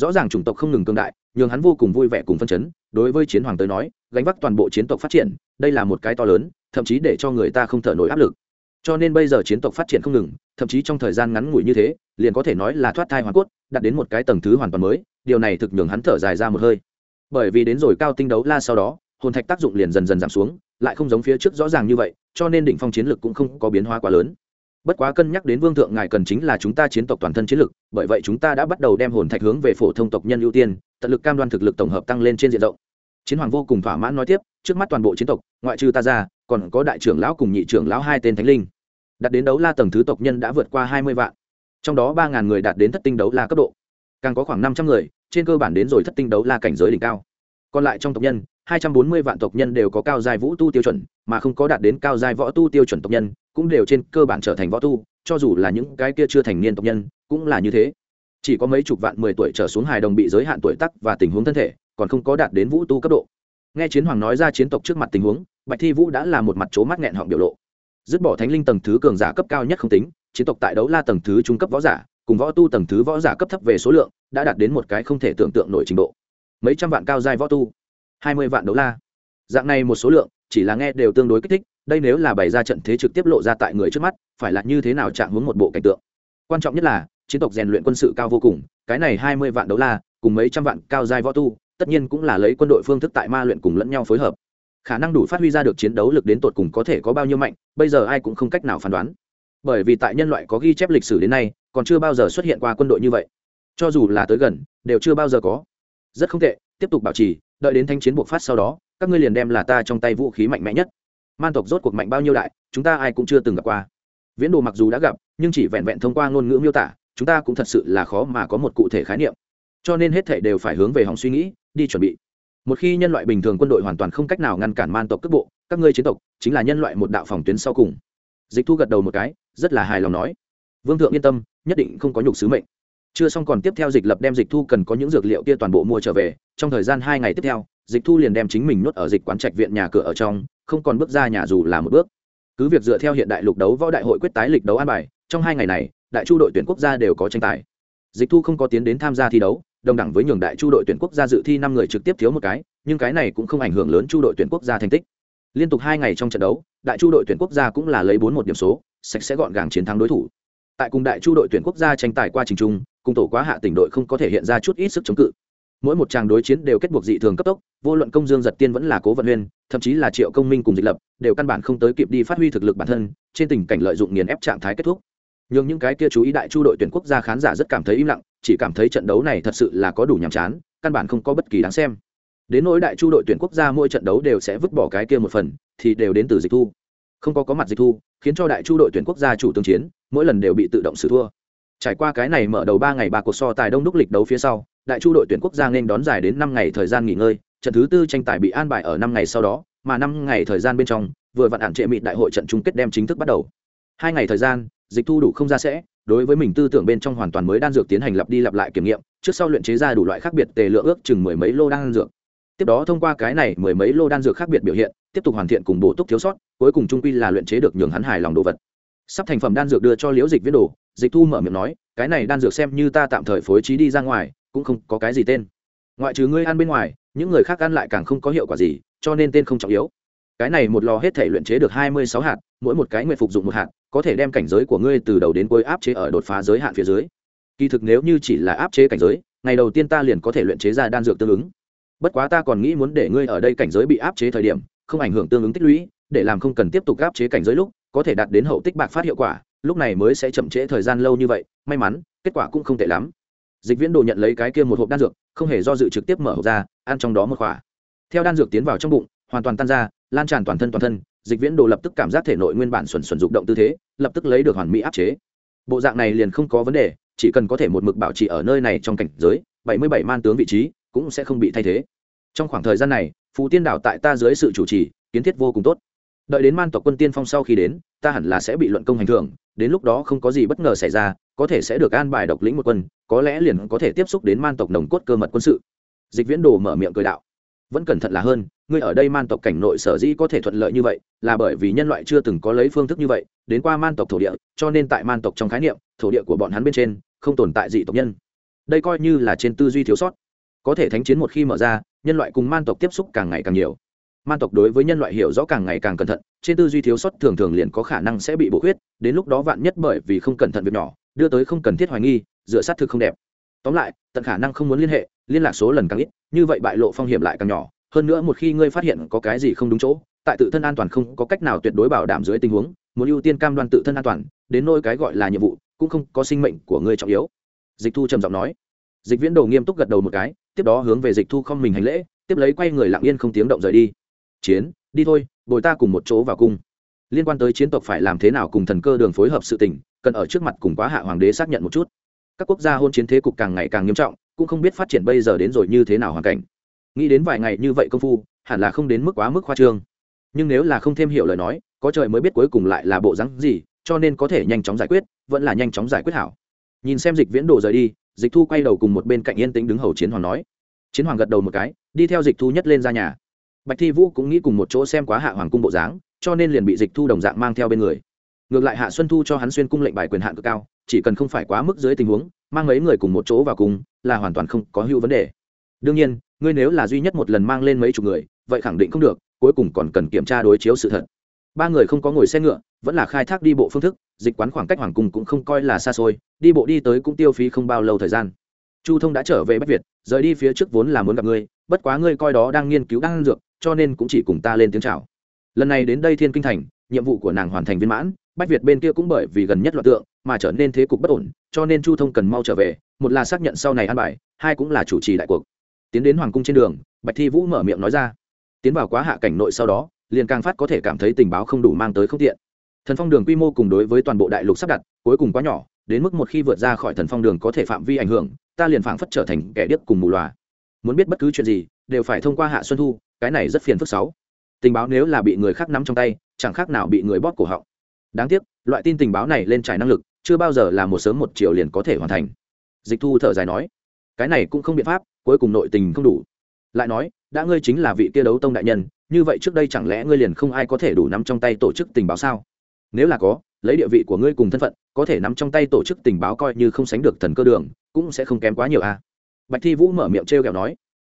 [SPEAKER 1] rõ ràng chủng tộc không ngừng cương đại, nhường hắn vô cùng vui vẻ cùng phân chấn. Đối với chiến hoàng tới nói, gánh vác toàn bộ chiến tộc phát triển, đây là một cái to lớn, thậm chí để cho người ta không thở nổi áp lực. Cho nên bây giờ chiến tộc phát triển không ngừng, thậm chí trong thời gian ngắn ngủi như thế, liền có thể nói là thoát thai hoàn cốt, đạt đến một cái tầng thứ hoàn toàn mới, điều này thực nhường hắn thở dài ra một hơi. Bởi vì đến rồi cao tinh đấu la sau đó, hồn thạch tác dụng liền dần dần giảm xuống, lại không giống phía trước rõ ràng như vậy, cho nên đỉnh phong chiến lực cũng không có biến hóa quá lớn bất quá cân nhắc đến vương thượng ngài cần chính là chúng ta chiến tộc toàn thân chiến lực, bởi vậy chúng ta đã bắt đầu đem hồn thạch hướng về phổ thông tộc nhân ưu tiên, tận lực cam đoan thực lực tổng hợp tăng lên trên diện rộng. Chiến hoàng vô cùng thỏa mãn nói tiếp, trước mắt toàn bộ chiến tộc, ngoại trừ ta ra, còn có đại trưởng lão cùng nhị trưởng lão hai tên thánh linh. Đạt đến đấu la tầng thứ tộc nhân đã vượt qua hai mươi vạn. Trong đó ba ngàn người đạt đến thất tinh đấu la cấp độ. Càng có khoảng năm trăm người, trên cơ bản đến rồi thất tinh đấu la cảnh giới đỉnh cao. Còn lại trong tộc nhân, hai trăm bốn mươi vạn tộc nhân đều có cao giai vũ tu tiêu chuẩn mà không có đạt đến cao giai võ tu tiêu chuẩn tộc nhân, cũng đều trên cơ bản trở thành võ tu, cho dù là những cái kia chưa thành niên tộc nhân, cũng là như thế. Chỉ có mấy chục vạn mười tuổi trở xuống hài đồng bị giới hạn tuổi tắc và tình huống thân thể, còn không có đạt đến vũ tu cấp độ. Nghe chiến hoàng nói ra chiến tộc trước mặt tình huống, bạch thi vũ đã là một mặt c mắt nghẹn họng biểu lộ. Dứt bỏ thánh linh tầng thứ cường giả cấp cao nhất không tính, chiến tộc tại đấu la tầng thứ trung cấp võ giả, cùng võ tu tầng thứ võ giả cấp thấp về số lượng, đã đạt đến một cái không thể tưởng tượng nổi trình độ. Mấy trăm vạn cao giai võ tu, hai mươi vạn đấu la. Dạng này một số lượng chỉ là nghe đều tương đối kích thích, đây nếu là bày ra trận thế trực tiếp lộ ra tại người trước mắt, phải là như thế nào chạm hướng một bộ cảnh tượng. Quan trọng nhất là, chiến tộc rèn luyện quân sự cao vô cùng, cái này hai mươi vạn đấu la, cùng mấy trăm vạn cao giai võ tu, tất nhiên cũng là lấy quân đội phương thức tại ma luyện cùng lẫn nhau phối hợp. Khả năng đủ phát huy ra được chiến đấu lực đến tột cùng có thể có bao nhiêu mạnh, bây giờ ai cũng không cách nào phán đoán. Bởi vì tại nhân loại có ghi chép lịch sử đến nay, còn chưa bao giờ xuất hiện qua quân đội như vậy. Cho dù là tới gần, đều chưa bao giờ có. Rất không tệ, tiếp tục bảo trì, đợi đến thanh chiến buộc phát sau đó các ngươi liền đem là ta trong tay vũ khí mạnh mẽ nhất. Man tộc rốt cuộc mạnh bao nhiêu đại, chúng ta ai cũng chưa từng gặp qua. Viễn đồ mặc dù đã gặp, nhưng chỉ vẹn vẹn thông qua ngôn ngữ miêu tả, chúng ta cũng thật sự là khó mà có một cụ thể khái niệm. Cho nên hết thể đều phải hướng về hòng suy nghĩ, đi chuẩn bị. Một khi nhân loại bình thường quân đội hoàn toàn không cách nào ngăn cản man tộc cước bộ, các ngươi chiến tộc chính là nhân loại một đạo phòng tuyến sau cùng. Dịch thu gật đầu một cái, rất là hài lòng nói. Vương thượng yên tâm, nhất định không có nhục sứ mệnh. Chưa xong còn tiếp theo dịch lập đem dịch thu cần có những dược liệu kia toàn bộ mua trở về, trong thời gian hai ngày tiếp theo dịch thu liền đem chính mình nuốt ở dịch quán trạch viện nhà cửa ở trong, không còn bước ra nhà dù là một bước. Cứ việc dựa theo hiện đại lục đấu võ đại hội quyết tái lịch đấu an bài, trong hai ngày này, đại chu đội tuyển quốc gia đều có tranh tài. Dịch thu không có tiến đến tham gia thi đấu, đồng đẳng với nhường đại chu đội tuyển quốc gia dự thi năm người trực tiếp thiếu một cái, nhưng cái này cũng không ảnh hưởng lớn chu đội tuyển quốc gia thành tích. Liên tục hai ngày trong trận đấu, đại chu đội tuyển quốc gia cũng là lấy bốn một điểm số, sạch sẽ gọn gàng chiến thắng đối thủ. Tại cùng đại chu đội tuyển quốc gia tranh tài qua trình trung cùng tổ quá hạ tỉnh đội không có thể hiện ra chút ít sức chống cự mỗi một tràng đối chiến đều kết buộc dị thường cấp tốc, vô luận công dương giật tiên vẫn là cố vận huyên, thậm chí là triệu công minh cùng dịch lập, đều căn bản không tới kịp đi phát huy thực lực bản thân, trên tình cảnh lợi dụng nghiền ép trạng thái kết thúc. Nhưng những cái kia chú ý đại chu đội tuyển quốc gia khán giả rất cảm thấy im lặng, chỉ cảm thấy trận đấu này thật sự là có đủ nhàm chán, căn bản không có bất kỳ đáng xem. Đến nỗi đại chu đội tuyển quốc gia mỗi trận đấu đều sẽ vứt bỏ cái kia một phần, thì đều đến từ dịch thu. Không có có mặt dịch thu, khiến cho đại chu đội tuyển quốc gia chủ tương chiến, mỗi lần đều bị tự động xử thua. Trải qua cái này mở đầu ba ngày ba cuộc so tài đông đúc lịch đấu phía sau đại chu đội tuyển quốc gia nên đón dài đến năm ngày thời gian nghỉ ngơi, trận thứ tư tranh tài bị an bài ở năm ngày sau đó, mà năm ngày thời gian bên trong, vừa vặn hạn trệ mịt đại hội trận chung kết đem chính thức bắt đầu. Hai ngày thời gian, dịch thu đủ không ra sẽ, đối với mình tư tưởng bên trong hoàn toàn mới đan dược tiến hành lặp đi lặp lại kiểm nghiệm, trước sau luyện chế ra đủ loại khác biệt tề lượng ước chừng mười mấy lô đan dược. Tiếp đó thông qua cái này mười mấy lô đan dược khác biệt biểu hiện, tiếp tục hoàn thiện cùng bổ túc thiếu sót, cuối cùng trung quy là luyện chế được nhường hắn hài lòng đồ vật. Sắp thành phẩm đan dược đưa cho liễu dịch viết đồ, dịch thu mở miệng nói, cái này đan dược xem như ta tạm thời phối trí đi ra ngoài cũng không có cái gì tên. Ngoại trừ ngươi ăn bên ngoài, những người khác ăn lại càng không có hiệu quả gì, cho nên tên không trọng yếu. Cái này một lò hết thể luyện chế được hai mươi sáu hạt, mỗi một cái nguyện phục dụng một hạt, có thể đem cảnh giới của ngươi từ đầu đến cuối áp chế ở đột phá giới hạn phía dưới. Kỳ thực nếu như chỉ là áp chế cảnh giới, ngày đầu tiên ta liền có thể luyện chế ra đan dược tương ứng. Bất quá ta còn nghĩ muốn để ngươi ở đây cảnh giới bị áp chế thời điểm, không ảnh hưởng tương ứng tích lũy, để làm không cần tiếp tục áp chế cảnh giới lúc, có thể đạt đến hậu tích bạc phát hiệu quả, lúc này mới sẽ chậm trễ thời gian lâu như vậy, may mắn, kết quả cũng không tệ lắm dịch viễn đồ nhận lấy cái kia một hộp đan dược, không hề do dự trực tiếp mở hộp ra, ăn trong đó một khỏa. Theo đan dược tiến vào trong bụng, hoàn toàn tan ra, lan tràn toàn thân toàn thân, dịch viễn đồ lập tức cảm giác thể nội nguyên bản xuẩn xuẩn dục động tư thế, lập tức lấy được hoàn mỹ áp chế. Bộ dạng này liền không có vấn đề, chỉ cần có thể một mực bảo trì ở nơi này trong cảnh giới, bảy mươi bảy man tướng vị trí cũng sẽ không bị thay thế. Trong khoảng thời gian này phù tiên đảo tại ta dưới sự chủ trì, kiến thiết vô cùng tốt đợi đến man tộc quân tiên phong sau khi đến, ta hẳn là sẽ bị luận công hành thưởng, đến lúc đó không có gì bất ngờ xảy ra, có thể sẽ được an bài độc lĩnh một quân, có lẽ liền có thể tiếp xúc đến man tộc nồng cốt cơ mật quân sự. Dịch viễn đồ mở miệng cười đạo. Vẫn cẩn thận là hơn, ngươi ở đây man tộc cảnh nội sở dĩ có thể thuận lợi như vậy, là bởi vì nhân loại chưa từng có lấy phương thức như vậy, đến qua man tộc thổ địa, cho nên tại man tộc trong khái niệm, thổ địa của bọn hắn bên trên, không tồn tại dị tộc nhân. Đây coi như là trên tư duy thiếu sót. Có thể thánh chiến một khi mở ra, nhân loại cùng man tộc tiếp xúc càng ngày càng nhiều man tộc đối với nhân loại hiểu rõ càng ngày càng cẩn thận, trên tư duy thiếu sót thường thường liền có khả năng sẽ bị bổ huyết đến lúc đó vạn nhất bởi vì không cẩn thận việc nhỏ, đưa tới không cần thiết hoài nghi, dựa sát thực không đẹp. Tóm lại, tận khả năng không muốn liên hệ, liên lạc số lần càng ít, như vậy bại lộ phong hiểm lại càng nhỏ. Hơn nữa một khi ngươi phát hiện có cái gì không đúng chỗ, tại tự thân an toàn không có cách nào tuyệt đối bảo đảm dưới tình huống, muốn ưu tiên cam đoan tự thân an toàn, đến nôi cái gọi là nhiệm vụ, cũng không có sinh mệnh của ngươi trọng yếu. Dịch thu trầm giọng nói. Dịch viễn đầu nghiêm túc gật đầu một cái, tiếp đó hướng về dịch thu không mình hành lễ, tiếp lấy quay người lặng yên không tiếng động rời đi chiến, đi thôi, bồi ta cùng một chỗ vào cung. Liên quan tới chiến tộc phải làm thế nào cùng thần cơ đường phối hợp sự tình, cần ở trước mặt cùng quá hạ hoàng đế xác nhận một chút. Các quốc gia hôn chiến thế cục càng ngày càng nghiêm trọng, cũng không biết phát triển bây giờ đến rồi như thế nào hoàn cảnh. Nghĩ đến vài ngày như vậy công phu, hẳn là không đến mức quá mức khoa trương. Nhưng nếu là không thêm hiểu lời nói, có trời mới biết cuối cùng lại là bộ rắn gì, cho nên có thể nhanh chóng giải quyết, vẫn là nhanh chóng giải quyết hảo. Nhìn xem dịch viễn đồ rời đi, dịch thu quay đầu cùng một bên cạnh yên tĩnh đứng hầu chiến hoàng nói. Chiến hoàng gật đầu một cái, đi theo dịch thu nhất lên ra nhà bạch thi vũ cũng nghĩ cùng một chỗ xem quá hạ hoàng cung bộ dáng, cho nên liền bị dịch thu đồng dạng mang theo bên người. Ngược lại hạ xuân thu cho hắn xuyên cung lệnh bài quyền hạn cực cao, chỉ cần không phải quá mức dưới tình huống, mang mấy người cùng một chỗ vào cùng là hoàn toàn không có hữu vấn đề. Đương nhiên, ngươi nếu là duy nhất một lần mang lên mấy chục người, vậy khẳng định không được, cuối cùng còn cần kiểm tra đối chiếu sự thật. Ba người không có ngồi xe ngựa, vẫn là khai thác đi bộ phương thức, dịch quán khoảng cách hoàng cung cũng không coi là xa xôi, đi bộ đi tới cũng tiêu phí không bao lâu thời gian. Chu thông đã trở về bách việt, rời đi phía trước vốn là muốn gặp ngươi, bất quá ngươi coi đó đang nghiên cứu đang dược cho nên cũng chỉ cùng ta lên tiếng chào. Lần này đến đây thiên kinh thành, nhiệm vụ của nàng hoàn thành viên mãn, bách việt bên kia cũng bởi vì gần nhất loạt tượng mà trở nên thế cục bất ổn, cho nên chu thông cần mau trở về, một là xác nhận sau này an bài, hai cũng là chủ trì đại cuộc. Tiến đến hoàng cung trên đường, bạch thi vũ mở miệng nói ra. Tiến vào quá hạ cảnh nội sau đó, liền càng phát có thể cảm thấy tình báo không đủ mang tới không tiện. Thần phong đường quy mô cùng đối với toàn bộ đại lục sắp đặt, cuối cùng quá nhỏ, đến mức một khi vượt ra khỏi thần phong đường có thể phạm vi ảnh hưởng, ta liền phảng phất trở thành kẻ điếc cùng mù loà. Muốn biết bất cứ chuyện gì, đều phải thông qua hạ xuân thu cái này rất phiền phức sáu. Tình báo nếu là bị người khác nắm trong tay, chẳng khác nào bị người bóp cổ họng. Đáng tiếc, loại tin tình báo này lên trải năng lực, chưa bao giờ là một sớm một chiều liền có thể hoàn thành. Dịch thu thở dài nói, cái này cũng không biện pháp, cuối cùng nội tình không đủ. Lại nói, đã ngươi chính là vị kia đấu tông đại nhân, như vậy trước đây chẳng lẽ ngươi liền không ai có thể đủ nắm trong tay tổ chức tình báo sao? Nếu là có, lấy địa vị của ngươi cùng thân phận, có thể nắm trong tay tổ chức tình báo coi như không sánh được thần cơ đường, cũng sẽ không kém quá nhiều a à. bạch thi vũ mở miệng t r e o kẹo nói,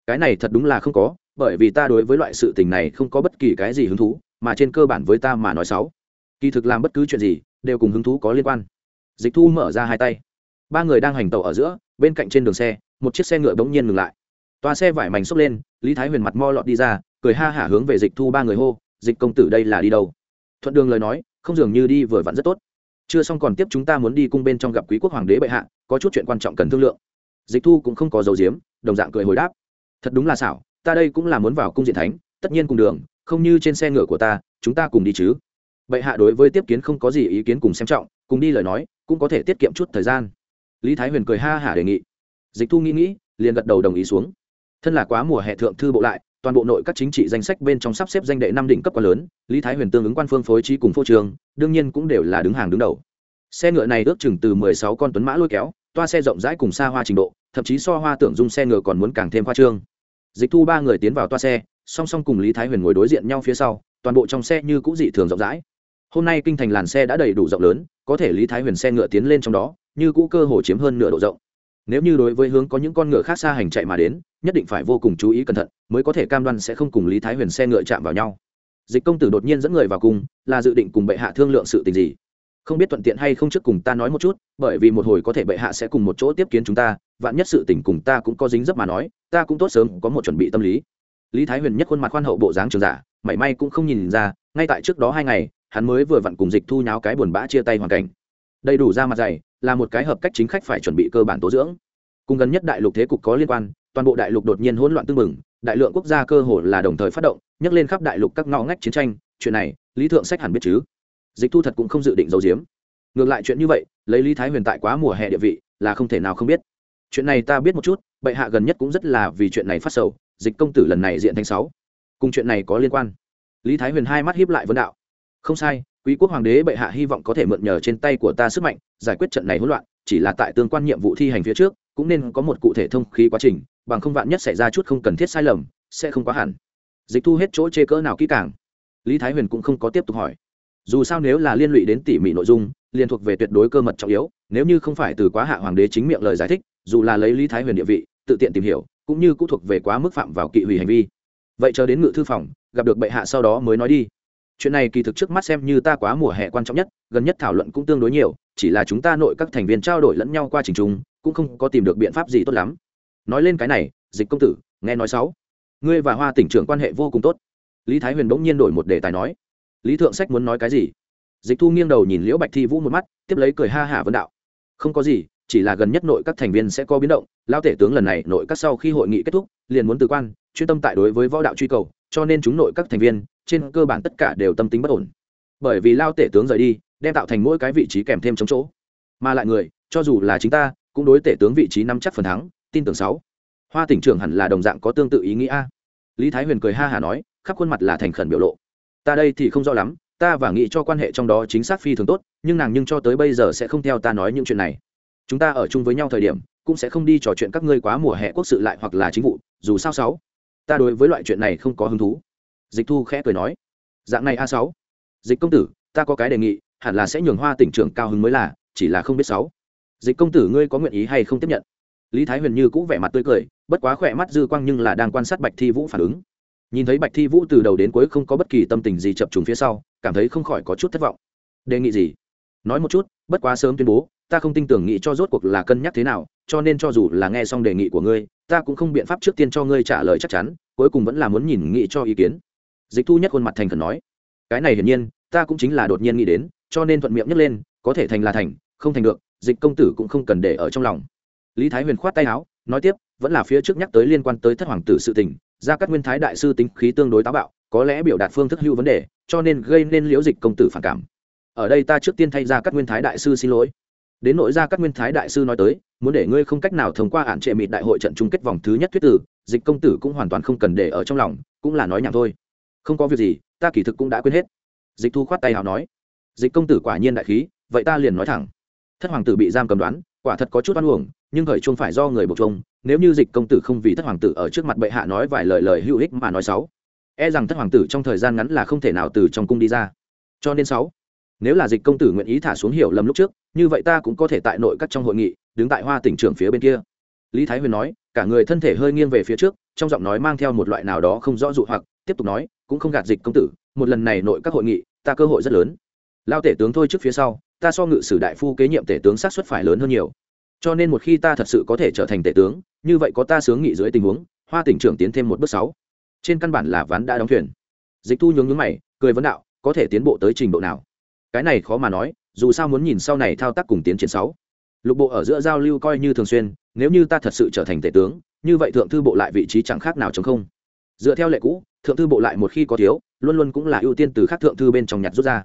[SPEAKER 1] cái này thật đúng là không có bởi vì ta đối với loại sự tình này không có bất kỳ cái gì hứng thú, mà trên cơ bản với ta mà nói xấu kỳ thực làm bất cứ chuyện gì, đều cùng hứng thú có liên quan. Dịch thu mở ra hai tay. Ba người đang hành tàu ở giữa, bên cạnh trên đường xe, một chiếc xe ngựa bỗng nhiên ngừng lại. Toa xe vải mảnh xốc lên, lý thái huyền mặt mo lọt đi ra, cười ha hả hướng về dịch thu ba người hô, dịch công tử đây là đi đâu? Thuận đường lời nói, không dường như đi vừa vặn rất tốt. Chưa xong còn tiếp chúng ta muốn đi cung bên trong gặp quý quốc hoàng đế bệ hạ, có chút chuyện quan trọng cần thương lượng. Dịch thu cũng không có dấu diếm, đồng dạng cười hồi đáp. Thật đúng là xảo ta đây cũng là muốn vào cung diện thánh, tất nhiên cùng đường, không như trên xe ngựa của ta, chúng ta cùng đi chứ. Bệ hạ đối với tiếp kiến không có gì ý kiến cùng xem trọng, cùng đi lời nói, cũng có thể tiết kiệm chút thời gian. Lý thái huyền cười ha hả đề nghị. Dịch thu nghĩ nghĩ, liền gật đầu đồng ý xuống. Thân là quá mùa hè thượng thư bộ lại, toàn bộ nội các chính trị danh sách bên trong sắp xếp danh đệ năm đỉnh cấp quá lớn, lý thái huyền tương ứng quan phương phối trí cùng phô trường, đương nhiên cũng đều là đứng hàng đứng đầu. Xe ngựa này ước chừng từ mười sáu con tuấn mã lôi kéo, toa xe rộng rãi cùng xa hoa trình độ, thậm chí so hoa tưởng dung xe ngựa còn muốn càng thêm hoa trương dịch thu ba người tiến vào toa xe, song song cùng lý thái huyền ngồi đối diện nhau phía sau, toàn bộ trong xe như cũ dị thường rộng rãi. Hôm nay kinh thành làn xe đã đầy đủ rộng lớn, có thể lý thái huyền xe ngựa tiến lên trong đó, như cũ cơ hồ chiếm hơn nửa độ rộng. Nếu như đối với hướng có những con ngựa khác xa hành chạy mà đến, nhất định phải vô cùng chú ý cẩn thận, mới có thể cam đoan sẽ không cùng lý thái huyền xe ngựa chạm vào nhau. Dịch công tử đột nhiên dẫn người vào cung là dự định cùng bệ hạ thương lượng sự tình gì? Không biết thuận tiện hay không trước cùng ta nói một chút, bởi vì một hồi có thể bệ hạ sẽ cùng một chỗ tiếp kiến chúng ta, vạn nhất sự tình cùng ta cũng có dính dấp mà nói, ta cũng tốt sớm có một chuẩn bị tâm lý. Lý thái huyền nhất khuôn mặt khoan hậu bộ dáng trường giả, mảy may cũng không nhìn ra, ngay tại trước đó hai ngày, hắn mới vừa vặn cùng dịch thu nháo cái buồn bã chia tay hoàn cảnh. Đầy đủ ra mặt dày, là một cái hợp cách chính khách phải chuẩn bị cơ bản tố dưỡng. Cùng gần nhất đại lục thế cục có liên quan, toàn bộ đại lục đột nhiên hỗn loạn tương mừng đại lượng quốc gia cơ hồ là đồng thời phát động, nhắc lên khắp đại lục các ngõ ngách chiến tranh, chuyện này, lý thượng sách hẳn biết chứ? Dịch thu thật cũng không dự định giấu giếm. Ngược lại chuyện như vậy, lấy lý thái huyền tại quá mùa hè địa vị, là không thể nào không biết. Chuyện này ta biết một chút, bệ hạ gần nhất cũng rất là vì chuyện này phát sầu, dịch công tử lần này diện thành sáu. Cùng chuyện này có liên quan. Lý thái huyền hai mắt hiếp lại vấn đạo. Không sai, quý quốc hoàng đế bệ hạ hy vọng có thể mượn nhờ trên tay của ta sức mạnh, giải quyết trận này hỗn loạn, chỉ là tại tương quan nhiệm vụ thi hành phía trước, cũng nên có một cụ thể thông khí quá trình, bằng không vạn nhất xảy ra chút không cần thiết sai lầm, sẽ không quá hẳn. Dịch thu hết chỗ chê cỡ nào kỹ càng. Lý thái huyền cũng không có tiếp tục hỏi dù sao nếu là liên lụy đến tỉ mỉ nội dung liên thuộc về tuyệt đối cơ mật trọng yếu, nếu như không phải từ quá hạ hoàng đế chính miệng lời giải thích, dù là lấy lý thái huyền địa vị, tự tiện tìm hiểu, cũng như cũng thuộc về quá mức phạm vào kỵ hủy hành vi. Vậy chờ đến ngự thư phòng, gặp được bệ hạ sau đó mới nói đi. Chuyện này kỳ thực trước mắt xem như ta quá mùa hè quan trọng nhất, gần nhất thảo luận cũng tương đối nhiều, chỉ là chúng ta nội các thành viên trao đổi lẫn nhau qua trình trung cũng không có tìm được biện pháp gì tốt lắm. Nói lên cái này, dịch công tử, nghe nói sáu. Ngươi và hoa tỉnh trưởng quan hệ vô cùng tốt. Lý thái huyền bỗng nhiên đổi một đề tài nói lý thượng sách muốn nói cái gì? Dịch thu nghiêng đầu nhìn liễu bạch thi vũ một mắt, tiếp lấy cười ha hả vân đạo. Không có gì, chỉ là gần nhất nội các thành viên sẽ có biến động lao tể tướng lần này nội các sau khi hội nghị kết thúc, liền muốn từ quan, chuyên tâm tại đối với võ đạo truy cầu, cho nên chúng nội các thành viên, trên cơ bản tất cả đều tâm tính bất ổn. Bởi vì lao tể tướng rời đi, đem tạo thành mỗi cái vị trí kèm thêm chống chỗ. Mà lại người, cho dù là chính ta, cũng đối tể tướng vị trí nắm chắc phần thắng, tin tưởng sáu. Hoa tỉnh trưởng hẳn là đồng dạng có tương tự ý nghĩa lý thái huyền cười ha hả nói, khắp khuôn mặt là thành khẩn biểu lộ ta đây thì không rõ lắm, ta và nghĩ cho quan hệ trong đó chính xác phi thường tốt, nhưng nàng nhưng cho tới bây giờ sẽ không theo ta nói những chuyện này. Chúng ta ở chung với nhau thời điểm, cũng sẽ không đi trò chuyện các ngươi quá mùa hè quốc sự lại hoặc là chính vụ, dù sao sáu. Ta đối với loại chuyện này không có hứng thú. Dịch thu khẽ cười nói. Dạng này a sáu. Dịch công tử, ta có cái đề nghị, hẳn là sẽ nhường hoa tỉnh trưởng cao hứng mới là, chỉ là không biết sáu. Dịch công tử ngươi có nguyện ý hay không tiếp nhận? Lý thái huyền như cũ vẻ mặt tươi cười, bất quá khỏe mắt dư quang nhưng là đang quan sát bạch thi vũ phản ứng nhìn thấy bạch thi vũ từ đầu đến cuối không có bất kỳ tâm tình gì chập trùng phía sau, cảm thấy không khỏi có chút thất vọng. Đề nghị gì? Nói một chút, bất quá sớm tuyên bố, ta không tin tưởng nghĩ cho rốt cuộc là cân nhắc thế nào, cho nên cho dù là nghe xong đề nghị của ngươi, ta cũng không biện pháp trước tiên cho ngươi trả lời chắc chắn, cuối cùng vẫn là muốn nhìn nghĩ cho ý kiến. Dịch thu nhất khuôn mặt thành khẩn nói, cái này hiển nhiên, ta cũng chính là đột nhiên nghĩ đến, cho nên thuận miệng nhấc lên, có thể thành là thành, không thành được, dịch công tử cũng không cần để ở trong lòng. Lý thái huyền khoát tay áo, nói tiếp, vẫn là phía trước nhắc tới liên quan tới thất hoàng tử sự tình gia cát nguyên thái đại sư tính khí tương đối táo bạo, có lẽ biểu đạt phương thức hữu vấn đề, cho nên gây nên liễu dịch công tử phản cảm. Ở đây ta trước tiên thay ra các nguyên thái đại sư xin lỗi. Đến nội ra các nguyên thái đại sư nói tới, muốn để ngươi không cách nào thông qua hạn trệ mịt đại hội trận chung kết vòng thứ nhất thuyết tử, dịch công tử cũng hoàn toàn không cần để ở trong lòng, cũng là nói nhảm thôi. Không có việc gì, ta kỳ thực cũng đã quên hết. Dịch thu khoát tay hào nói. Dịch công tử quả nhiên đại khí, vậy ta liền nói thẳng. Thất hoàng tử bị giam cầm đoán, quả thật có chút oan uổng nhưng thời chung phải do người buộc chung nếu như dịch công tử không vì thất hoàng tử ở trước mặt bệ hạ nói vài lời lời hữu ích mà nói xấu. E rằng thất hoàng tử trong thời gian ngắn là không thể nào từ trong cung đi ra. Cho nên sáu, nếu là dịch công tử nguyện ý thả xuống hiểu lầm lúc trước, như vậy ta cũng có thể tại nội các trong hội nghị, đứng tại hoa tỉnh trưởng phía bên kia. Lý thái huyền nói, cả người thân thể hơi nghiêng về phía trước, trong giọng nói mang theo một loại nào đó không rõ dụ hoặc, tiếp tục nói, cũng không gạt dịch công tử, một lần này nội các hội nghị, ta cơ hội rất lớn. Lao tể tướng thôi trước phía sau, ta so ngự sử đại phu kế nhiệm tể tướng sát xuất phải lớn hơn nhiều cho nên một khi ta thật sự có thể trở thành tể tướng, như vậy có ta sướng nghị dưới tình huống, hoa tỉnh trưởng tiến thêm một bước sáu. Trên căn bản là ván đã đóng thuyền. Dịch thu nhướng nhướng mày, cười vấn đạo, có thể tiến bộ tới trình độ nào? Cái này khó mà nói, dù sao muốn nhìn sau này thao tác cùng tiến triển sáu. Lục bộ ở giữa giao lưu coi như thường xuyên, nếu như ta thật sự trở thành tể tướng, như vậy thượng thư bộ lại vị trí chẳng khác nào chống không. Dựa theo lệ cũ, thượng thư bộ lại một khi có thiếu, luôn luôn cũng là ưu tiên từ khác thượng thư bên trong nhặt rút ra.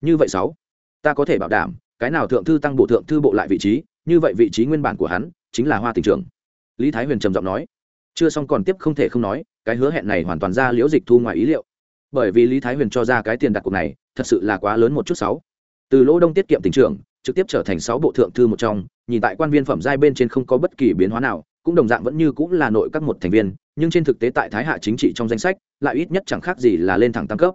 [SPEAKER 1] Như vậy sáu, ta có thể bảo đảm, cái nào thượng thư tăng bộ thượng thư bộ lại vị trí như vậy vị trí nguyên bản của hắn chính là hoa tỉnh trưởng. Lý thái huyền trầm giọng nói, chưa xong còn tiếp không thể không nói, cái hứa hẹn này hoàn toàn ra liễu dịch thu ngoài ý liệu. Bởi vì lý thái huyền cho ra cái tiền đặt cuộc này, thật sự là quá lớn một chút sáu. Từ lỗ đông tiết kiệm tỉnh trưởng, trực tiếp trở thành sáu bộ thượng thư một trong, nhìn tại quan viên phẩm giai bên trên không có bất kỳ biến hóa nào, cũng đồng dạng vẫn như cũng là nội các một thành viên, nhưng trên thực tế tại thái hạ chính trị trong danh sách, lại ít nhất chẳng khác gì là lên thẳng tăng cấp.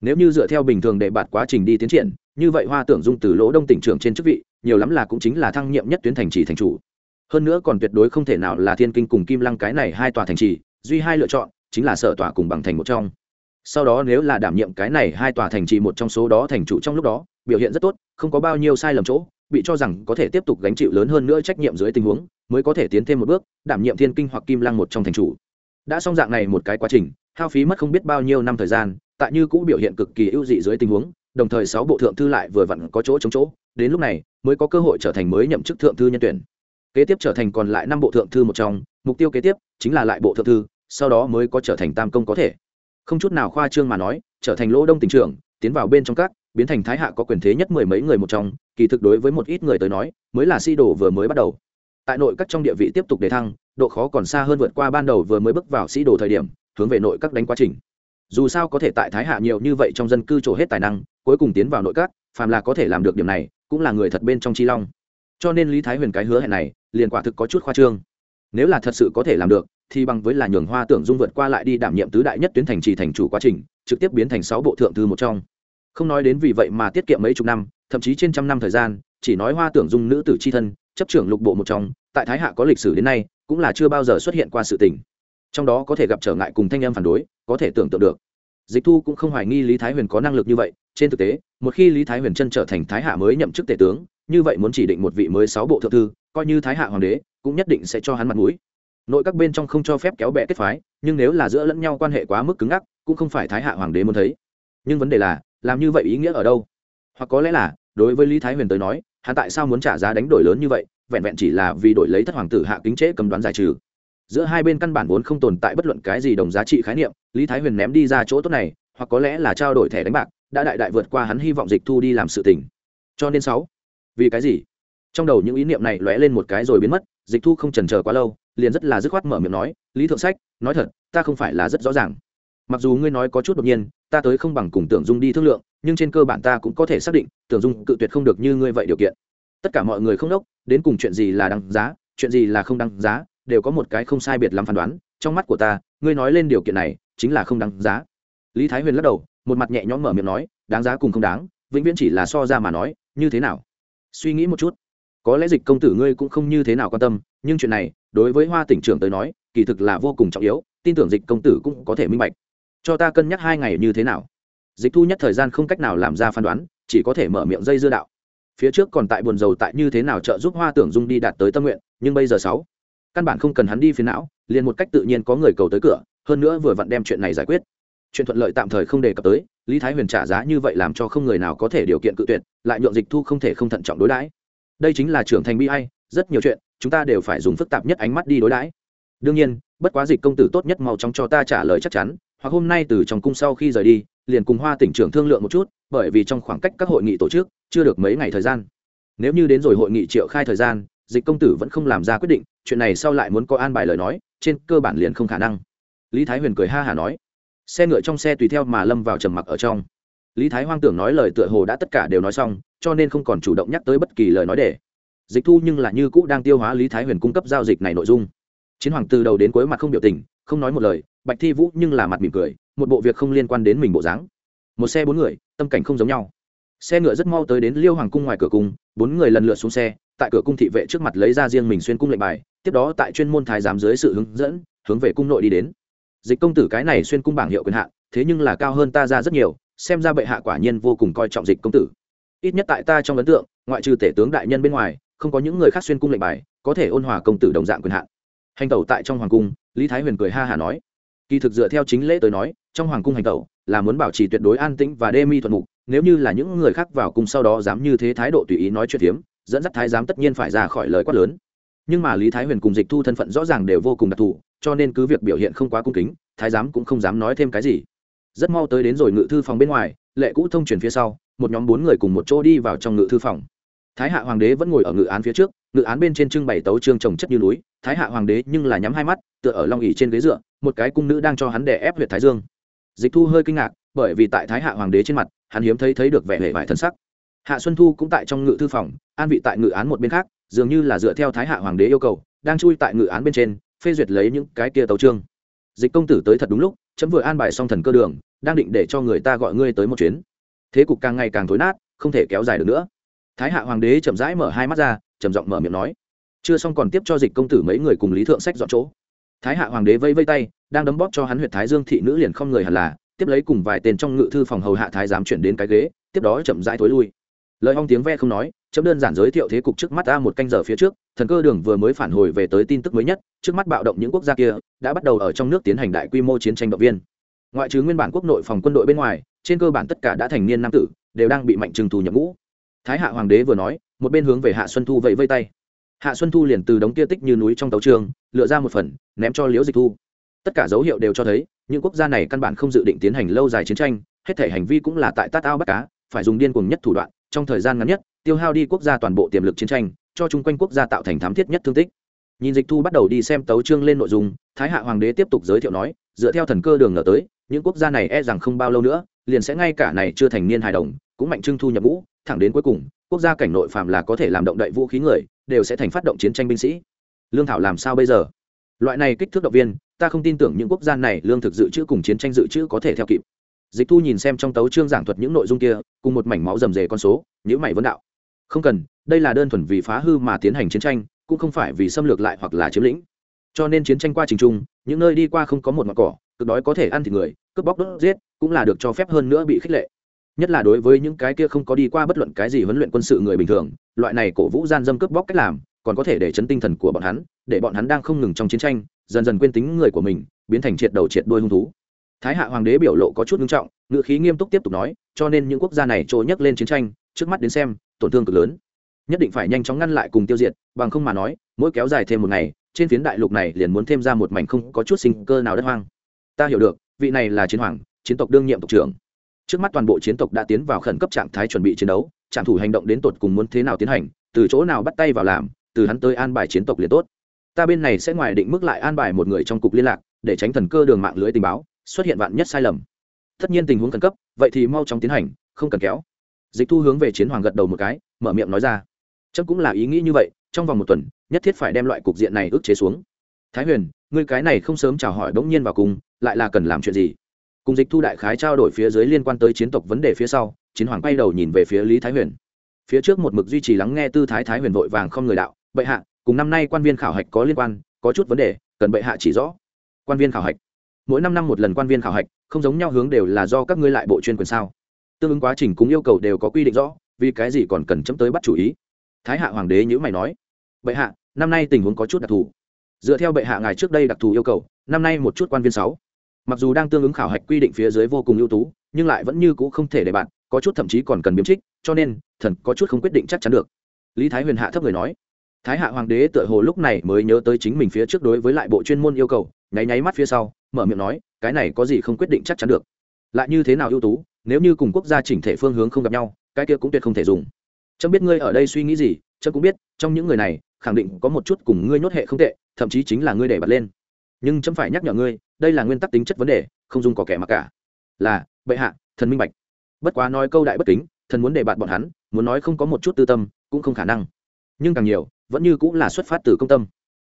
[SPEAKER 1] Nếu như dựa theo bình thường để bạt quá trình đi tiến triển, như vậy hoa tưởng dung từ lỗ đông tỉnh trưởng trên chức vị nhiều lắm là cũng chính là thăng nhiệm nhất tuyến thành trì thành chủ. Hơn nữa còn tuyệt đối không thể nào là thiên kinh cùng kim lăng cái này hai tòa thành trì, duy hai lựa chọn, chính là sở tòa cùng bằng thành một trong. Sau đó nếu là đảm nhiệm cái này hai tòa thành trì một trong số đó thành chủ trong lúc đó, biểu hiện rất tốt, không có bao nhiêu sai lầm chỗ, bị cho rằng có thể tiếp tục gánh chịu lớn hơn nữa trách nhiệm dưới tình huống, mới có thể tiến thêm một bước, đảm nhiệm thiên kinh hoặc kim lăng một trong thành chủ. Đã xong dạng này một cái quá trình, hao phí mất không biết bao nhiêu năm thời gian, tại như cũ biểu hiện cực kỳ ưu dị dưới tình huống đồng thời sáu bộ thượng thư lại vừa vặn có chỗ chống chỗ, đến lúc này mới có cơ hội trở thành mới nhậm chức thượng thư nhân tuyển. Kế tiếp trở thành còn lại năm bộ thượng thư một trong, mục tiêu kế tiếp chính là lại bộ thượng thư, sau đó mới có trở thành tam công có thể. Không chút nào khoa trương mà nói, trở thành lỗ đông tỉnh trưởng, tiến vào bên trong các, biến thành thái hạ có quyền thế nhất mười mấy người một trong, kỳ thực đối với một ít người tới nói, mới là si đồ vừa mới bắt đầu. Tại nội các trong địa vị tiếp tục đề thăng, độ khó còn xa hơn vượt qua ban đầu vừa mới bước vào sĩ đồ thời điểm, hướng về nội các đánh quá trình dù sao có thể tại thái hạ nhiều như vậy trong dân cư trổ hết tài năng, cuối cùng tiến vào nội các, phàm là có thể làm được điểm này, cũng là người thật bên trong chi long. Cho nên lý thái huyền cái hứa hẹn này, liền quả thực có chút khoa trương. Nếu là thật sự có thể làm được, thì bằng với là nhường hoa tưởng dung vượt qua lại đi đảm nhiệm tứ đại nhất tuyến thành trì thành chủ quá trình, trực tiếp biến thành sáu bộ thượng thư một trong. Không nói đến vì vậy mà tiết kiệm mấy chục năm, thậm chí trên trăm năm thời gian, chỉ nói hoa tưởng dung nữ tử c h i thân, chấp trưởng lục bộ một trong, tại thái hạ có lịch sử đến nay, cũng là chưa bao giờ xuất hiện qua sự tình trong đó có thể gặp trở ngại cùng thanh em phản đối, có thể tưởng tượng được. Dịch thu cũng không hoài nghi lý thái huyền có năng lực như vậy. Trên thực tế, một khi lý thái huyền chân trở thành thái hạ mới nhậm chức tể tướng, như vậy muốn chỉ định một vị mới sáu bộ thượng thư, coi như thái hạ hoàng đế, cũng nhất định sẽ cho hắn mặt mũi. Nội các bên trong không cho phép kéo bẹ kết phái, nhưng nếu là giữa lẫn nhau quan hệ quá mức cứng ngắc, cũng không phải thái hạ hoàng đế muốn thấy. Nhưng vấn đề là, làm như vậy ý nghĩa ở đâu? Hoặc có lẽ là, đối với lý thái huyền tới nói, hắn tại sao muốn trả giá đánh đổi lớn như vậy? Vẹn vẹn chỉ là vì đổi lấy thất hoàng tử hạ kính trễ cầm đoán giải trừ giữa hai bên căn bản vốn không tồn tại bất luận cái gì đồng giá trị khái niệm, lý thái huyền ném đi ra chỗ tốt này, hoặc có lẽ là trao đổi thẻ đánh bạc, đã đại đại vượt qua hắn hy vọng dịch thu đi làm sự tình. Cho nên sáu, vì cái gì? Trong đầu những ý niệm này lóe lên một cái rồi biến mất, dịch thu không trần chờ quá lâu, liền rất là dứt khoát mở miệng nói, lý thượng sách, nói thật, ta không phải là rất rõ ràng. Mặc dù ngươi nói có chút đột nhiên, ta tới không bằng cùng tưởng dung đi thương lượng, nhưng trên cơ bản ta cũng có thể xác định, tưởng dung cự tuyệt không được như ngươi vậy điều kiện. Tất cả mọi người không đốc, đến cùng chuyện gì là đăng giá, chuyện gì là không đăng giá đều có một cái không sai biệt lắm phán đoán, trong mắt của ta, ngươi nói lên điều kiện này, chính là không đáng giá. Lý thái huyền lắc đầu, một mặt nhẹ nhõm mở miệng nói, đáng giá cùng không đáng, vĩnh viễn chỉ là so ra mà nói, như thế nào? Suy nghĩ một chút. Có lẽ dịch công tử ngươi cũng không như thế nào quan tâm, nhưng chuyện này, đối với hoa tỉnh trưởng tới nói, kỳ thực là vô cùng trọng yếu, tin tưởng dịch công tử cũng có thể minh bạch. Cho ta cân nhắc hai ngày như thế nào? Dịch thu nhất thời gian không cách nào làm ra phán đoán, chỉ có thể mở miệng dây dưa đạo. Phía trước còn tại buồn dầu tại như thế nào trợ giúp hoa tưởng dung đi đạt tới tâm nguyện, nhưng bây giờ sáu căn bản không cần hắn đi phiền não, liền một cách tự nhiên có người cầu tới cửa, hơn nữa vừa vặn đem chuyện này giải quyết. Chuyện thuận lợi tạm thời không đề cập tới, lý thái huyền trả giá như vậy làm cho không người nào có thể điều kiện cự tuyệt, lại nhượng dịch thu không thể không thận trọng đối đãi. Đây chính là trưởng thành bi hay rất nhiều chuyện, chúng ta đều phải dùng phức tạp nhất ánh mắt đi đối đãi. Đương nhiên, bất quá dịch công tử tốt nhất mau chóng cho ta trả lời chắc chắn, hoặc hôm nay từ trong cung sau khi rời đi, liền cùng hoa tỉnh trưởng thương lượng một chút, bởi vì trong khoảng cách các hội nghị tổ chức, chưa được mấy ngày thời gian. Nếu như đến rồi hội nghị triệu khai thời gian dịch công tử vẫn không làm ra quyết định, chuyện này sau lại muốn có an bài lời nói, trên cơ bản liền không khả năng. Lý thái huyền cười ha hả nói, xe ngựa trong xe tùy theo mà lâm vào trầm mặc ở trong. Lý thái hoang tưởng nói lời tựa hồ đã tất cả đều nói xong, cho nên không còn chủ động nhắc tới bất kỳ lời nói để. Dịch thu nhưng là như cũ đang tiêu hóa lý thái huyền cung cấp giao dịch này nội dung. Chiến hoàng từ đầu đến cuối mặt không biểu tình, không nói một lời, bạch thi vũ nhưng là mặt mỉm cười, một bộ việc không liên quan đến mình bộ dáng. Một xe bốn người, tâm cảnh không giống nhau xe ngựa rất mau tới đến liêu hoàng cung ngoài cửa cung, bốn người lần lượt xuống xe, tại cửa cung thị vệ trước mặt lấy ra riêng mình xuyên cung lệnh bài, tiếp đó tại chuyên môn thái giám dưới sự hướng dẫn, hướng về cung nội đi đến. Dịch công tử cái này xuyên cung bảng hiệu quyền hạn, thế nhưng là cao hơn ta ra rất nhiều, xem ra bệ hạ quả nhiên vô cùng coi trọng dịch công tử. Ít nhất tại ta trong ấn tượng, ngoại trừ tể tướng đại nhân bên ngoài, không có những người khác xuyên cung lệnh bài, có thể ôn hòa công tử đồng dạng quyền hạn. Hành tẩu tại trong hoàng cung, lý thái huyền cười ha hà nói. Kỳ thực dựa theo chính lễ tới nói, trong hoàng cung hành tẩu là muốn bảo trì tuyệt đối an tĩnh và đê mi thuận mục nếu như là những người khác vào cùng sau đó dám như thế thái độ tùy ý nói chuyện hiếm, dẫn dắt thái giám tất nhiên phải ra khỏi lời quát lớn. Nhưng mà lý thái huyền cùng dịch thu thân phận rõ ràng đều vô cùng đặc thù, cho nên cứ việc biểu hiện không quá cung kính, thái giám cũng không dám nói thêm cái gì. Rất mau tới đến rồi ngự thư phòng bên ngoài, lệ cũ thông truyền phía sau, một nhóm bốn người cùng một chỗ đi vào trong ngự thư phòng. Thái hạ hoàng đế vẫn ngồi ở ngự án phía trước, ngự án bên trên trưng bày tấu trương trồng chất như núi, thái hạ hoàng đế nhưng là nhắm hai mắt, tựa ở long ỉ trên ghế dựa, một cái cung nữ đang cho hắn đè ép huyện thái dương. Dịch thu hơi kinh ngạc bởi vì tại thái hạ hoàng đế trên mặt, hắn hiếm thấy thấy được vẻ hề vải thân sắc. Hạ xuân thu cũng tại trong ngự thư phòng, an vị tại ngự án một bên khác, dường như là dựa theo thái hạ hoàng đế yêu cầu, đang chui tại ngự án bên trên, phê duyệt lấy những cái kia tấu trương dịch công tử tới thật đúng lúc, chấm vừa an bài xong thần cơ đường, đang định để cho người ta gọi ngươi tới một chuyến. Thế cục càng ngày càng thối nát, không thể kéo dài được nữa. Thái hạ hoàng đế chậm rãi mở hai mắt ra, trầm giọng mở miệng nói. Chưa xong còn tiếp cho dịch công tử mấy người cùng lý thượng sách dọn chỗ. Thái hạ hoàng đế vây vây tay, đang đấm bóp cho hắn huyện thái dương thị nữ liền không người hẳn là tiếp lấy cùng vài tên trong ngự thư phòng hầu hạ thái giám chuyển đến cái ghế, tiếp đó chậm rãi thối lui. Lời hong tiếng ve không nói, chấm đơn giản giới thiệu thế cục trước mắt ta một canh giờ phía trước, thần cơ đường vừa mới phản hồi về tới tin tức mới nhất, trước mắt bạo động những quốc gia kia, đã bắt đầu ở trong nước tiến hành đại quy mô chiến tranh động viên. Ngoại trừ nguyên bản quốc nội phòng quân đội bên ngoài, trên cơ bản tất cả đã thành niên nam tử, đều đang bị mạnh trừng thù nhập ngũ. Thái hạ hoàng đế vừa nói, một bên hướng về hạ xuân thu vẫy vây tay. Hạ xuân thu liền từ đống kia tích như núi trong tấu trường, lựa ra một phần, ném cho liễu dịch thu. Tất cả dấu hiệu đều cho thấy những quốc gia này căn bản không dự định tiến hành lâu dài chiến tranh, hết thể hành vi cũng là tại tát ao bắt cá, phải dùng điên cuồng nhất thủ đoạn, trong thời gian ngắn nhất, tiêu hao đi quốc gia toàn bộ tiềm lực chiến tranh, cho chung quanh quốc gia tạo thành thám thiết nhất thương tích. Nhìn dịch thu bắt đầu đi xem tấu chương lên nội dung, thái hạ hoàng đế tiếp tục giới thiệu nói, dựa theo thần cơ đường ngờ tới, những quốc gia này e rằng không bao lâu nữa, liền sẽ ngay cả này chưa thành niên hài đồng, cũng mạnh trưng thu nhập ngũ, thẳng đến cuối cùng, quốc gia cảnh nội phạm là có thể làm động đậy vũ khí người, đều sẽ thành phát động chiến tranh binh sĩ. Lương thảo làm sao bây giờ? Loại này kích thước động viên ta không tin tưởng những quốc gia này lương thực dự trữ cùng chiến tranh dự trữ có thể theo kịp. Dịch thu nhìn xem trong tấu chương giảng thuật những nội dung kia cùng một mảnh máu rầm rề con số nhữ mày vấn đạo. Không cần đây là đơn thuần vì phá hư mà tiến hành chiến tranh cũng không phải vì xâm lược lại hoặc là chiếm lĩnh. Cho nên chiến tranh qua trình chung, những nơi đi qua không có một mặt cỏ cực đói có thể ăn thịt người cướp bóc đốt giết cũng là được cho phép hơn nữa bị khích lệ. Nhất là đối với những cái kia không có đi qua bất luận cái gì huấn luyện quân sự người bình thường loại này cổ vũ gian dâm cướp bóc cách làm còn có thể để chấn tinh thần của bọn hắn để bọn hắn đang không ngừng trong chiến tranh dần dần quên tính người của mình, biến thành triệt đầu triệt đuôi hung thú. Thái hạ hoàng đế biểu lộ có chút nghiêm trọng ngự khí nghiêm túc tiếp tục nói, cho nên những quốc gia này trôi nhấc lên chiến tranh, trước mắt đến xem, tổn thương cực lớn. Nhất định phải nhanh chóng ngăn lại cùng tiêu diệt, bằng không mà nói, mỗi kéo dài thêm một ngày, trên phiến đại lục này liền muốn thêm ra một mảnh không có chút sinh cơ nào đất hoang. Ta hiểu được, vị này là chiến hoàng, chiến tộc đương nhiệm tộc trưởng. Trước mắt toàn bộ chiến tộc đã tiến vào khẩn cấp trạng thái chuẩn bị chiến đấu trạm thủ hành động đến tột cùng muốn thế nào tiến hành, từ chỗ nào bắt tay vào làm, từ hắn tới an bài chiến tộc liền tốt ta bên này sẽ ngoài định mức lại an bài một người trong cục liên lạc, để tránh thần cơ đường mạng lưới tình báo, xuất hiện vạn nhất sai lầm. Tất nhiên tình huống khẩn cấp, vậy thì mau chóng tiến hành, không cần kéo. Dịch thu hướng về chiến hoàng gật đầu một cái, mở miệng nói ra. Chấm cũng là ý nghĩ như vậy, trong vòng một tuần, nhất thiết phải đem loại cục diện này ức chế xuống. Thái huyền, ngươi cái này không sớm chào hỏi bỗng nhiên vào cùng, lại là cần làm chuyện gì? Cùng dịch thu đại khái trao đổi phía dưới liên quan tới chiến tộc vấn đề phía sau, chiến hoàng quay đầu nhìn về phía lý thái huyền. Phía trước một mực duy trì lắng nghe tư thái thái huyền vội vàng không người đạo, bệ hạ cùng năm nay quan viên khảo hạch có liên quan, có chút vấn đề, cần bệ hạ chỉ rõ. Quan viên khảo hạch. Mỗi năm năm một lần quan viên khảo hạch, không giống nhau hướng đều là do các ngươi lại bộ chuyên quyền sao. Tương ứng quá trình cũng yêu cầu đều có quy định rõ, vì cái gì còn cần chấm tới bắt chủ ý? Thái hạ hoàng đế nhữ mày nói. Bệ hạ, năm nay tình huống có chút đặc thù. Dựa theo bệ hạ ngài trước đây đặc thù yêu cầu, năm nay một chút quan viên sáu. Mặc dù đang tương ứng khảo hạch quy định phía dưới vô cùng ưu tú, nhưng lại vẫn như c ũ không thể để bạn, có chút thậm chí còn cần biếm trích, cho nên, thần có chút không quyết định chắc chắn được. Lý thái huyền hạ thấp người nói thái hạ hoàng đế tựa hồ lúc này mới nhớ tới chính mình phía trước đối với lại bộ chuyên môn yêu cầu, nháy nháy mắt phía sau, mở miệng nói, cái này có gì không quyết định chắc chắn được. Lại như thế nào ưu tú, nếu như cùng quốc gia chỉnh thể phương hướng không gặp nhau, cái kia cũng tuyệt không thể dùng. Trâm biết ngươi ở đây suy nghĩ gì trâm cũng biết, trong những người này, khẳng định có một chút cùng ngươi nhốt hệ không tệ, thậm chí chính là ngươi để bật lên. Nhưng trâm phải nhắc nhở ngươi, đây là nguyên tắc tính chất vấn đề, không dùng có kẻ mặc cả. Là, bệ hạ, thần minh bạch. Bất quá nói câu đại bất kính, thần muốn để bạn bọn hắn, muốn nói không có một chút tư tâm, cũng không khả năng. Nhưng càng nhiều vẫn như cũng là xuất phát từ công tâm.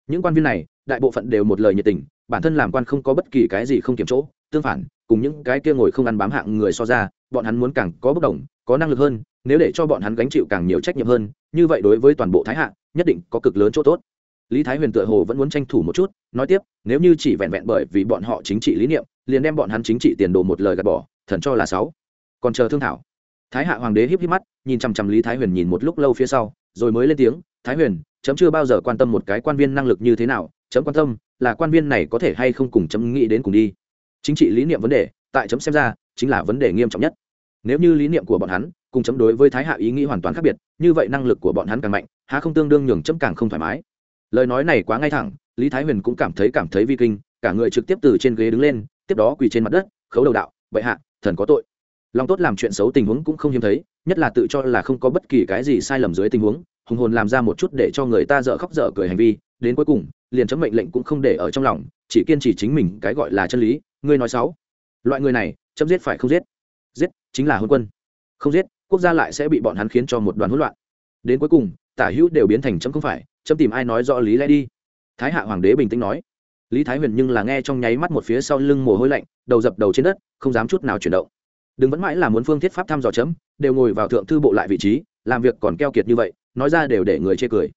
[SPEAKER 1] Những quan viên này, đại bộ phận đều một lời nhiệt tình, bản thân làm quan không có bất kỳ cái gì không kiểm chỗ, tương phản, cùng những cái kia ngồi không ăn bám hạng người so ra, bọn hắn muốn càng có bất đồng, có năng lực hơn, nếu để cho bọn hắn gánh chịu càng nhiều trách nhiệm hơn, như vậy đối với toàn bộ thái hạ, nhất định có cực lớn chỗ tốt. Lý thái huyền tựa hồ vẫn muốn tranh thủ một chút, nói tiếp, nếu như chỉ vẹn vẹn bởi vì bọn họ chính trị lý niệm, liền đem bọn hắn chính trị tiền đồ một lời gạt bỏ, thần cho là sáu. Còn chờ thương thảo. Thái hạ hoàng đế híp híp mắt, nhìn chằm chằm lý thái huyền nhìn một lúc lâu phía sau, rồi mới lên tiếng thái huyền, chấm chưa bao giờ quan tâm một cái quan viên năng lực như thế nào, chấm quan tâm là quan viên này có thể hay không cùng chấm nghĩ đến cùng đi. Chính trị lý niệm vấn đề, tại chấm xem ra, chính là vấn đề nghiêm trọng nhất. Nếu như lý niệm của bọn hắn cùng chấm đối với thái hạ ý nghĩ hoàn toàn khác biệt, như vậy năng lực của bọn hắn càng mạnh, há không tương đương nhường chấm càng không thoải mái. Lời nói này quá ngay thẳng, lý thái huyền cũng cảm thấy cảm thấy vi kinh, cả người trực tiếp từ trên ghế đứng lên, tiếp đó quỳ trên mặt đất, khấu đầu đạo, bệ hạ, thần có tội. Lòng tốt làm chuyện xấu tình huống cũng không hiếm thấy, nhất là tự cho là không có bất kỳ cái gì sai lầm dưới tình huống hùng hồn làm ra một chút để cho người ta dở khóc dở cười hành vi, đến cuối cùng, liền chấm mệnh lệnh cũng không để ở trong lòng, chỉ kiên trì chính mình cái gọi là chân lý, ngươi nói sáu loại người này, chấm giết phải không giết? Giết, chính là hôn quân. Không giết, quốc gia lại sẽ bị bọn hắn khiến cho một đoàn hỗn loạn. Đến cuối cùng, tả hữu đều biến thành chấm không phải, chấm tìm ai nói rõ lý lẽ đi. Thái hạ hoàng đế bình tĩnh nói. Lý thái huyền nhưng là nghe trong nháy mắt một phía sau lưng mồ hôi lạnh, đầu dập đầu trên đất, không dám chút nào chuyển động. Đừng vẫn mãi là muốn phương thiết pháp thăm dò chấm, đều ngồi vào thượng thư bộ lại vị trí, làm việc còn keo kiệt như vậy nói ra đều để người chê cười.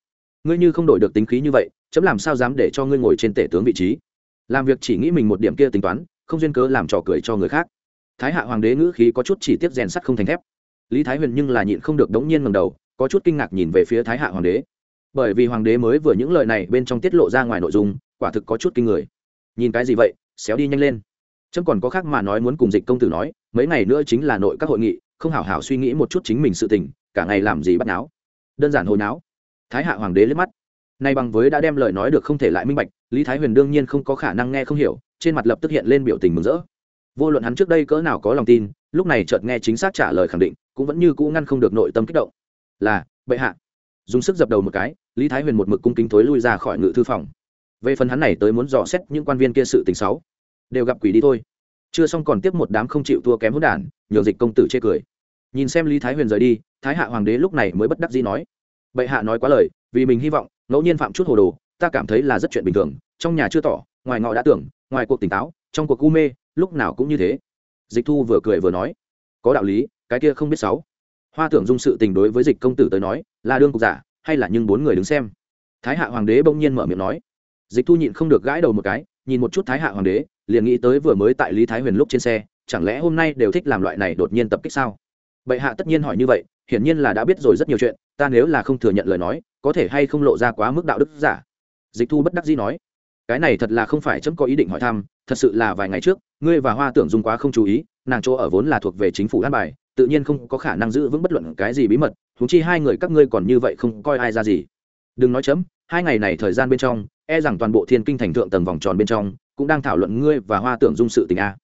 [SPEAKER 1] Ngươi như không đổi được tính khí như vậy, chấm làm sao dám để cho ngươi ngồi trên tể tướng vị trí? Làm việc chỉ nghĩ mình một điểm kia tính toán, không duyên cớ làm trò cười cho người khác. Thái hạ hoàng đế ngữ khí có chút chỉ tiết rèn sắt không thành thép. Lý thái huyền nhưng là nhịn không được đống nhiên ngầm đầu, có chút kinh ngạc nhìn về phía thái hạ hoàng đế. Bởi vì hoàng đế mới vừa những lời này bên trong tiết lộ ra ngoài nội dung, quả thực có chút kinh người. Nhìn cái gì vậy, xéo đi nhanh lên. Chấm còn có khác mà nói muốn cùng dịch công tử nói, mấy ngày nữa chính là nội các hội nghị, không hảo hảo suy nghĩ một chút chính mình sự tình, cả ngày làm gì bắt náo đơn giản hồi náo. Thái hạ hoàng đế liếc mắt. Nay bằng với đã đem lời nói được không thể lại minh bạch, lý thái huyền đương nhiên không có khả năng nghe không hiểu, trên mặt lập tức hiện lên biểu tình mừng rỡ. Vô luận hắn trước đây cỡ nào có lòng tin, lúc này chợt nghe chính xác trả lời khẳng định, cũng vẫn như cũ ngăn không được nội tâm kích động. Là, bệ hạ. Dùng sức dập đầu một cái, lý thái huyền một mực cung kính thối lui ra khỏi ngự thư phòng. Về phần hắn này tới muốn dò xét những quan viên kia sự tình xấu đều gặp quỷ đi thôi. Chưa xong còn tiếp một đám không chịu thua kém hốt đản, nhường dịch công tử chê cười nhìn xem lý thái huyền rời đi, thái hạ hoàng đế lúc này mới bất đắc dĩ nói. Bệ hạ nói quá lời, vì mình hy vọng, ngẫu nhiên phạm chút hồ đồ, ta cảm thấy là rất chuyện bình thường, trong nhà chưa tỏ, ngoài ngọ đã tưởng, ngoài cuộc tỉnh táo, trong cuộc u mê, lúc nào cũng như thế. Dịch thu vừa cười vừa nói. Có đạo lý, cái kia không biết sáu. Hoa tưởng dung sự tình đối với dịch công tử tới nói, là đương cục giả, hay là nhưng bốn người đứng xem. Thái hạ hoàng đế bỗng nhiên mở miệng nói. Dịch thu nhịn không được gãi đầu một cái, nhìn một chút thái hạ hoàng đế, liền nghĩ tới vừa mới tại lý thái huyền lúc trên xe, chẳng lẽ hôm nay đều thích làm loại này đột nhiên tập kích sao? Bệ hạ tất nhiên hỏi như vậy, hiển nhiên là đã biết rồi rất nhiều chuyện, ta nếu là không thừa nhận lời nói, có thể hay không lộ ra quá mức đạo đức giả. Dịch thu bất đắc dĩ nói, cái này thật là không phải chấm có ý định hỏi thăm, thật sự là vài ngày trước, ngươi và hoa tưởng dung quá không chú ý, nàng chỗ ở vốn là thuộc về chính phủ an bài, tự nhiên không có khả năng giữ vững bất luận cái gì bí mật thú chi hai người các ngươi còn như vậy không coi ai ra gì. Đừng nói chấm, hai ngày này thời gian bên trong e rằng toàn bộ thiên kinh thành thượng tầng vòng tròn bên trong, cũng đang thảo luận ngươi và hoa tưởng dung sự tình a.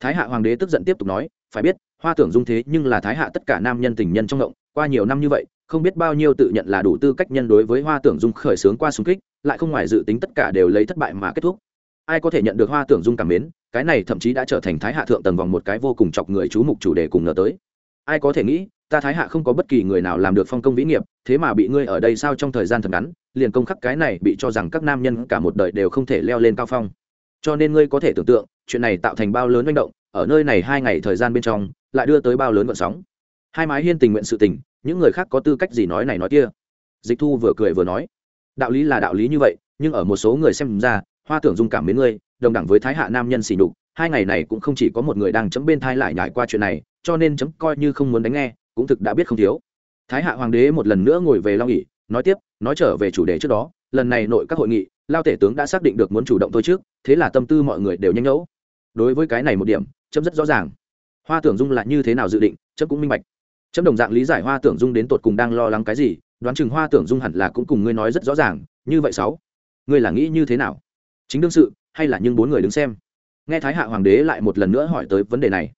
[SPEAKER 1] Thái hạ hoàng đế tức giận tiếp tục nói, phải biết hoa tưởng dung thế nhưng là thái hạ tất cả nam nhân tình nhân trong động, qua nhiều năm như vậy, không biết bao nhiêu tự nhận là đủ tư cách nhân đối với hoa tưởng dung khởi xướng qua xung kích, lại không ngoài dự tính tất cả đều lấy thất bại mà kết thúc. Ai có thể nhận được hoa tưởng dung cảm mến, cái này thậm chí đã trở thành thái hạ thượng tầng vòng một cái vô cùng chọc người chú mục chủ đề cùng ngờ tới. Ai có thể nghĩ, ta thái hạ không có bất kỳ người nào làm được phong công vĩ nghiệp, thế mà bị ngươi ở đây sao trong thời gian thật ngắn, liền công khắc cái này bị cho rằng các nam nhân cả một đời đều không thể leo lên cao phong. Cho nên ngươi có thể tưởng tượng, chuyện này tạo thành bao lớn manh động, ở nơi này hai ngày thời gian bên trong lại đưa tới bao lớn vận sóng. Hai mái hiên tình nguyện sự tình những người khác có tư cách gì nói này nói kia? Dịch thu vừa cười vừa nói đạo lý là đạo lý như vậy nhưng ở một số người xem ra hoa tưởng dung cảm mến ngươi đồng đẳng với thái hạ nam nhân xỉ nhục hai ngày này cũng không chỉ có một người đang chấm bên thai lại nhải qua chuyện này cho nên chấm coi như không muốn đánh nghe cũng thực đã biết không thiếu. Thái hạ hoàng đế một lần nữa ngồi về long nghỉ, nói tiếp nói trở về chủ đề trước đó lần này nội các hội nghị lao tể tướng đã xác định được muốn chủ động thôi trước thế là tâm tư mọi người đều nhanh nhẫu. Đối với cái này một điểm chấm rất rõ ràng hoa tưởng dung là như thế nào dự định, chấm cũng minh bạch. Chấm đồng dạng lý giải hoa tưởng dung đến tột cùng đang lo lắng cái gì, đoán chừng hoa tưởng dung hẳn là cũng cùng ngươi nói rất rõ ràng, như vậy sáu, ngươi là nghĩ như thế nào? Chính đương sự, hay là những bốn người đứng xem? Nghe thái hạ hoàng đế lại một lần nữa hỏi tới vấn đề này.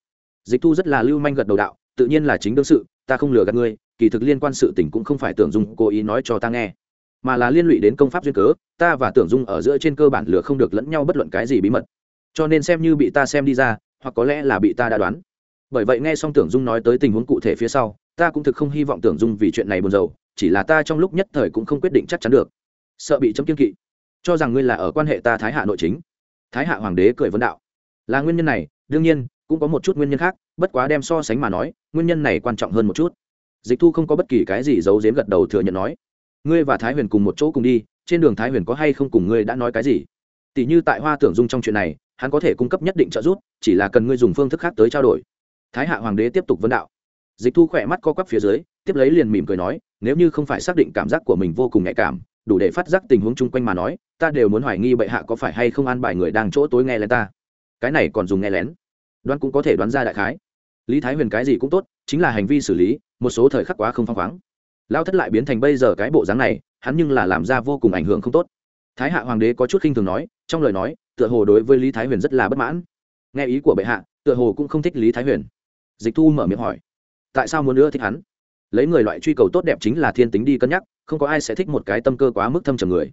[SPEAKER 1] Dịch thu rất là lưu manh gật đầu đạo, tự nhiên là chính đương sự, ta không lừa gạt ngươi, kỳ thực liên quan sự tình cũng không phải tưởng dung cố ý nói cho ta nghe, mà là liên lụy đến công pháp duyên cớ, ta và tưởng dung ở giữa trên cơ bản lừa không được lẫn nhau bất luận cái gì bí mật. Cho nên xem như bị ta xem đi ra, hoặc có lẽ là bị ta đã đoán bởi vậy nghe xong tưởng dung nói tới tình huống cụ thể phía sau, ta cũng thực không hy vọng tưởng dung vì chuyện này buồn rầu, chỉ là ta trong lúc nhất thời cũng không quyết định chắc chắn được. Sợ bị chấm kiên kỵ. Cho rằng ngươi là ở quan hệ ta thái hạ nội chính. Thái hạ hoàng đế cười vấn đạo. Là nguyên nhân này, đương nhiên, cũng có một chút nguyên nhân khác, bất quá đem so sánh mà nói, nguyên nhân này quan trọng hơn một chút. Dịch thu không có bất kỳ cái gì giấu giếm gật đầu thừa nhận nói. Ngươi và thái huyền cùng một chỗ cùng đi, trên đường thái huyền có hay không cùng ngươi đã nói cái gì? Tỷ như tại hoa tưởng dung trong chuyện này, hắn có thể cung cấp nhất định trợ giúp, chỉ là cần ngươi dùng phương thức khác tới trao đổi thái hạ hoàng đế tiếp tục vấn đạo. Dịch thu khỏe mắt co quắp phía dưới, tiếp lấy liền mỉm cười nói, nếu như không phải xác định cảm giác của mình vô cùng nhạy cảm, đủ để phát giác tình huống chung quanh mà nói, ta đều muốn hoài nghi bệ hạ có phải hay không an bài người đang chỗ tối nghe lén ta. Cái này còn dùng nghe lén. Đoán cũng có thể đoán ra đại khái. Lý thái huyền cái gì cũng tốt, chính là hành vi xử lý, một số thời khắc quá không phăng khoáng. Lao thất lại biến thành bây giờ cái bộ dáng này, hắn nhưng là làm ra vô cùng ảnh hưởng không tốt. Thái hạ hoàng đế có chút khinh thường nói, trong lời nói, tựa hồ đối với lý thái huyền rất là bất mãn. Nghe ý của bệ hạ, tựa hồ cũng không thích lý thái huyền dịch thu mở miệng hỏi, tại sao muốn nữa thích hắn? Lấy người loại truy cầu tốt đẹp chính là thiên tính đi cân nhắc, không có ai sẽ thích một cái tâm cơ quá mức thâm trầm người.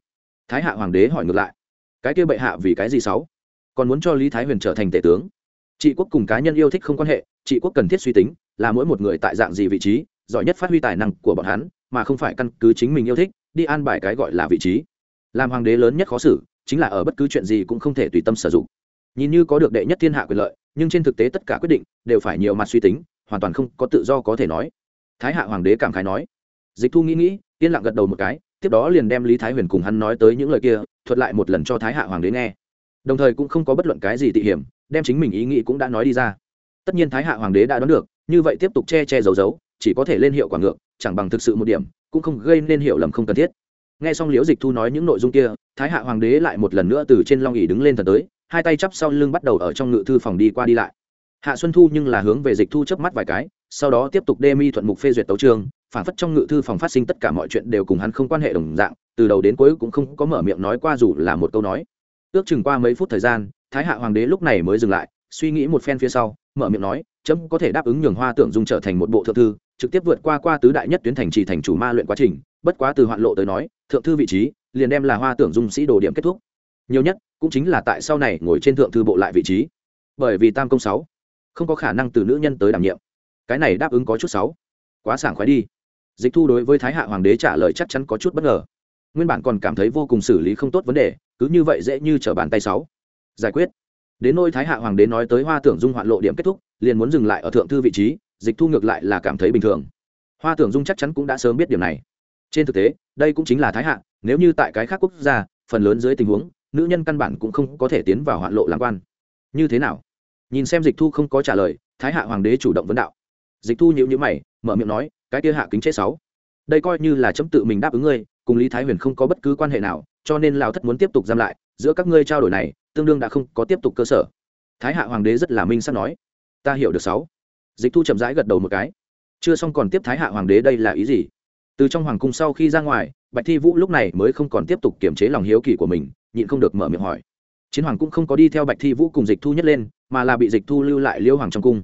[SPEAKER 1] Thái hạ hoàng đế hỏi ngược lại, cái kia bệ hạ vì cái gì sáu? Còn muốn cho lý thái huyền trở thành tể tướng? Trị quốc cùng cá nhân yêu thích không quan hệ, trị quốc cần thiết suy tính, là mỗi một người tại dạng gì vị trí, giỏi nhất phát huy tài năng của bọn hắn, mà không phải căn cứ chính mình yêu thích, đi an bài cái gọi là vị trí. Làm hoàng đế lớn nhất khó xử, chính là ở bất cứ chuyện gì cũng không thể tùy tâm sử dụng. Nhìn như có được đệ nhất thiên hạ quyền lợi nhưng trên thực tế tất cả quyết định đều phải nhiều mặt suy tính, hoàn toàn không có tự do có thể nói. Thái hạ hoàng đế cảm khái nói. Dịch thu nghĩ nghĩ, yên lặng gật đầu một cái, tiếp đó liền đem lý thái huyền cùng hắn nói tới những lời kia, thuật lại một lần cho thái hạ hoàng đế nghe. Đồng thời cũng không có bất luận cái gì tị hiểm, đem chính mình ý nghĩ cũng đã nói đi ra. Tất nhiên thái hạ hoàng đế đã đoán được, như vậy tiếp tục che che giấu giấu, chỉ có thể lên hiệu quả ngược, chẳng bằng thực sự một điểm, cũng không gây nên hiệu lầm không cần thiết. Nghe xong liễu dịch thu nói những nội dung kia, thái hạ hoàng đế lại một lần nữa từ trên long ỉ đứng lên thần tới hai tay chắp sau lưng bắt đầu ở trong ngự thư phòng đi qua đi lại. Hạ xuân thu nhưng là hướng về dịch thu chớp mắt vài cái, sau đó tiếp tục đê mi thuận mục phê duyệt tấu trường phản phất trong ngự thư phòng phát sinh tất cả mọi chuyện đều cùng hắn không quan hệ đồng dạng, từ đầu đến cuối cũng không có mở miệng nói qua dù là một câu nói. Ước chừng qua mấy phút thời gian, thái hạ hoàng đế lúc này mới dừng lại, suy nghĩ một phen phía sau, mở miệng nói, chấm có thể đáp ứng nhường hoa tưởng dung trở thành một bộ thượng thư, trực tiếp vượt qua qua tứ đại nhất tuyến thành trì thành chủ ma luyện quá trình, bất quá từ hoạn lộ tới nói, thượng thư vị trí, liền đem là hoa tưởng dung sĩ đồ điểm kết thúc nhiều nhất, cũng chính là tại sau này ngồi trên thượng thư bộ lại vị trí. Bởi vì tam công sáu, không có khả năng từ nữ nhân tới đảm nhiệm. Cái này đáp ứng có chút sáu quá sảng khoái đi. Dịch thu đối với thái hạ hoàng đế trả lời chắc chắn có chút bất ngờ. Nguyên bản còn cảm thấy vô cùng xử lý không tốt vấn đề, cứ như vậy dễ như t r ở bàn tay sáu. Giải quyết. Đến nôi thái hạ hoàng đế nói tới hoa tưởng dung hoạn lộ điểm kết thúc, liền muốn dừng lại ở thượng thư vị trí, dịch thu ngược lại là cảm thấy bình thường. Hoa tưởng dung chắc chắn cũng đã sớm biết điểm này. Trên thực tế, đây cũng chính là thái hạ, nếu như tại cái khác quốc gia, phần lớn dưới tình huống nữ nhân căn bản cũng không có thể tiến vào hoạn lộ làm quan. Như thế nào? Nhìn xem dịch thu không có trả lời, thái hạ hoàng đế chủ động vấn đạo. Dịch thu nhịu nhữ mày, mở miệng nói, cái kia hạ kính chế sáu, đây coi như là chấm tự mình đáp ứng ngươi, cùng lý thái huyền không có bất cứ quan hệ nào, cho nên lào thất muốn tiếp tục giam lại, giữa các ngươi trao đổi này, tương đương đã không có tiếp tục cơ sở. Thái hạ hoàng đế rất là minh sắp nói, ta hiểu được sáu. Dịch thu chậm rãi gật đầu một cái. Chưa xong còn tiếp thái hạ hoàng đế đây là ý gì? Từ trong hoàng cung sau khi ra ngoài, bạch thi vũ lúc này mới không còn tiếp tục kiềm chế lòng hiếu kỳ của mình nhịn không được mở miệng hỏi. Chiến hoàng cũng không có đi theo bạch thi vũ cùng dịch thu nhất lên, mà là bị dịch thu lưu lại liêu hoàng trong cung.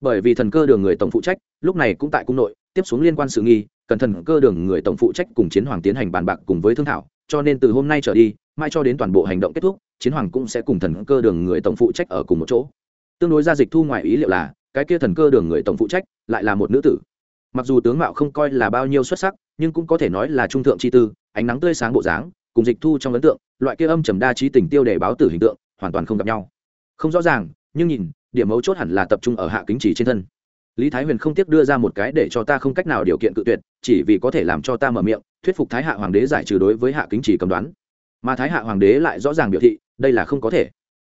[SPEAKER 1] Bởi vì thần cơ đường người tổng phụ trách, lúc này cũng tại cung nội, tiếp xuống liên quan sự nghi, cần thần cơ đường người tổng phụ trách cùng chiến hoàng tiến hành bàn bạc cùng với thương thảo, cho nên từ hôm nay trở đi mai cho đến toàn bộ hành động kết thúc, chiến hoàng cũng sẽ cùng thần cơ đường người tổng phụ trách ở cùng một chỗ. Tương đối ra dịch thu ngoài ý liệu là, cái kia thần cơ đường người tổng phụ trách lại là một nữ tử. Mặc dù tướng mạo không coi là bao nhiêu xuất sắc, nhưng cũng có thể nói là trung thượng chi tư, ánh nắng tươi sáng bộ dáng cùng dịch thu trong ấn tượng, loại kia âm trầm đa trí tình tiêu để báo tử hình tượng, hoàn toàn không gặp nhau. Không rõ ràng, nhưng nhìn, điểm mấu chốt hẳn là tập trung ở hạ kính chỉ trên thân. Lý thái huyền không tiếc đưa ra một cái để cho ta không cách nào điều kiện cự tuyệt, chỉ vì có thể làm cho ta mở miệng, thuyết phục thái hạ hoàng đế giải trừ đối với hạ kính chỉ cầm đoán. Mà thái hạ hoàng đế lại rõ ràng biểu thị, đây là không có thể.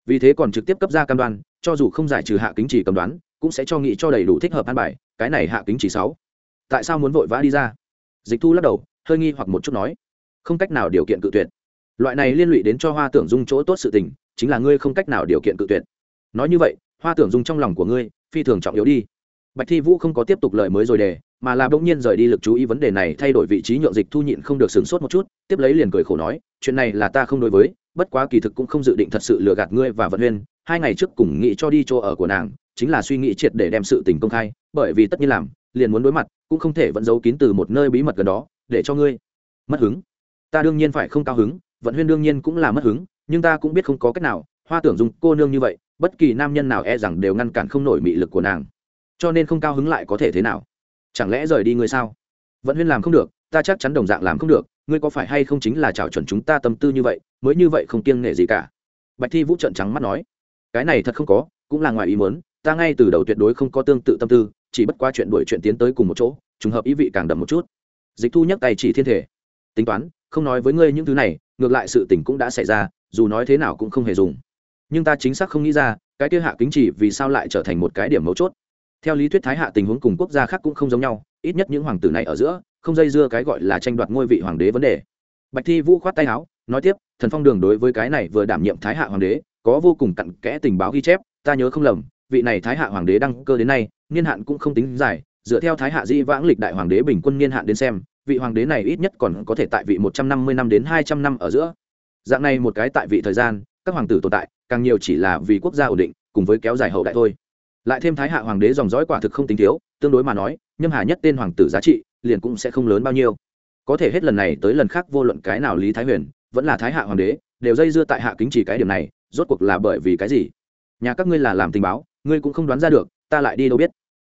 [SPEAKER 1] Vì thế còn trực tiếp cấp ra cam đoan, cho dù không giải trừ hạ kính chỉ cầm đoán, cũng sẽ cho nghị cho đầy đủ thích hợp an bài, cái này hạ kính chỉ sáu. Tại sao muốn vội vã đi ra? Dịch thu lắc đầu, hơi nghi hoặc một chút nói không cách nào điều kiện cự tuyệt. Loại này liên lụy đến cho hoa tưởng dung chỗ tốt sự tình, chính là ngươi không cách nào điều kiện cự tuyệt. Nói như vậy, hoa tưởng dung trong lòng của ngươi, phi thường trọng yếu đi. Bạch thi vũ không có tiếp tục lời mới rồi đề mà là bỗng nhiên rời đi lực chú ý vấn đề này, thay đổi vị trí nhượng dịch thu nhịn không được sửng sốt một chút, tiếp lấy liền cười khổ nói, chuyện này là ta không đối với, bất quá kỳ thực cũng không dự định thật sự lừa gạt ngươi và vận huyên, hai ngày trước cùng nghĩ cho đi chỗ ở của nàng, chính là suy nghĩ triệt để đem sự tình công khai, bởi vì tất nhiên làm, liền muốn đối mặt, cũng không thể vẫn giấu kín từ một nơi bí mật gần đó, để cho ngươi mất hứng ta đương nhiên phải không cao hứng, vận huyên đương nhiên cũng là mất hứng, nhưng ta cũng biết không có cách nào, hoa tưởng dùng cô nương như vậy, bất kỳ nam nhân nào e rằng đều ngăn cản không nổi mị lực của nàng. Cho nên không cao hứng lại có thể thế nào? Chẳng lẽ rời đi ngươi sao? Vận huyên làm không được, ta chắc chắn đồng dạng làm không được, ngươi có phải hay không chính là trào chuẩn chúng ta tâm tư như vậy, mới như vậy không kiêng nể gì cả? Bạch thi vũ trận trắng mắt nói, cái này thật không có, cũng là ngoài ý muốn, ta ngay từ đầu tuyệt đối không có tương tự tâm tư, chỉ bất qua chuyện đuổi chuyện tiến tới cùng một chỗ, trùng hợp ý vị càng đậm một chút. Dịch thu nhắc tay chỉ thiên thể. Tính toán không nói với ngươi những thứ này, ngược lại sự tình cũng đã xảy ra, dù nói thế nào cũng không hề dùng. Nhưng ta chính xác không nghĩ ra, cái kia hạ kính chỉ vì sao lại trở thành một cái điểm mấu chốt. Theo lý thuyết thái hạ tình huống cùng quốc gia khác cũng không giống nhau, ít nhất những hoàng tử này ở giữa, không dây dưa cái gọi là tranh đoạt ngôi vị hoàng đế vấn đề. Bạch thi vũ khoát tay áo, nói tiếp, thần phong đường đối với cái này vừa đảm nhiệm thái hạ hoàng đế, có vô cùng cặn kẽ tình báo ghi chép, ta nhớ không lầm, vị này thái hạ hoàng đế đăng cơ đến nay, niên hạn cũng không tính dài, dựa theo thái hạ di vãng lịch đại hoàng đế bình quân niên hạn đến xem vị hoàng đế này ít nhất còn có thể tại vị một trăm năm mươi năm đến hai trăm năm ở giữa. Dạng này một cái tại vị thời gian, các hoàng tử tồn tại, càng nhiều chỉ là vì quốc gia ổn định, cùng với kéo dài hậu đại thôi. Lại thêm thái hạ hoàng đế dòng dõi quả thực không tính thiếu, tương đối mà nói, nhâm hà nhất tên hoàng tử giá trị, liền cũng sẽ không lớn bao nhiêu. Có thể hết lần này tới lần khác vô luận cái nào lý thái huyền, vẫn là thái hạ hoàng đế, đều dây dưa tại hạ kính chỉ cái điểm này, rốt cuộc là bởi vì cái gì? Nhà các ngươi là làm tình báo, ngươi cũng không đoán ra được, ta lại đi đâu biết.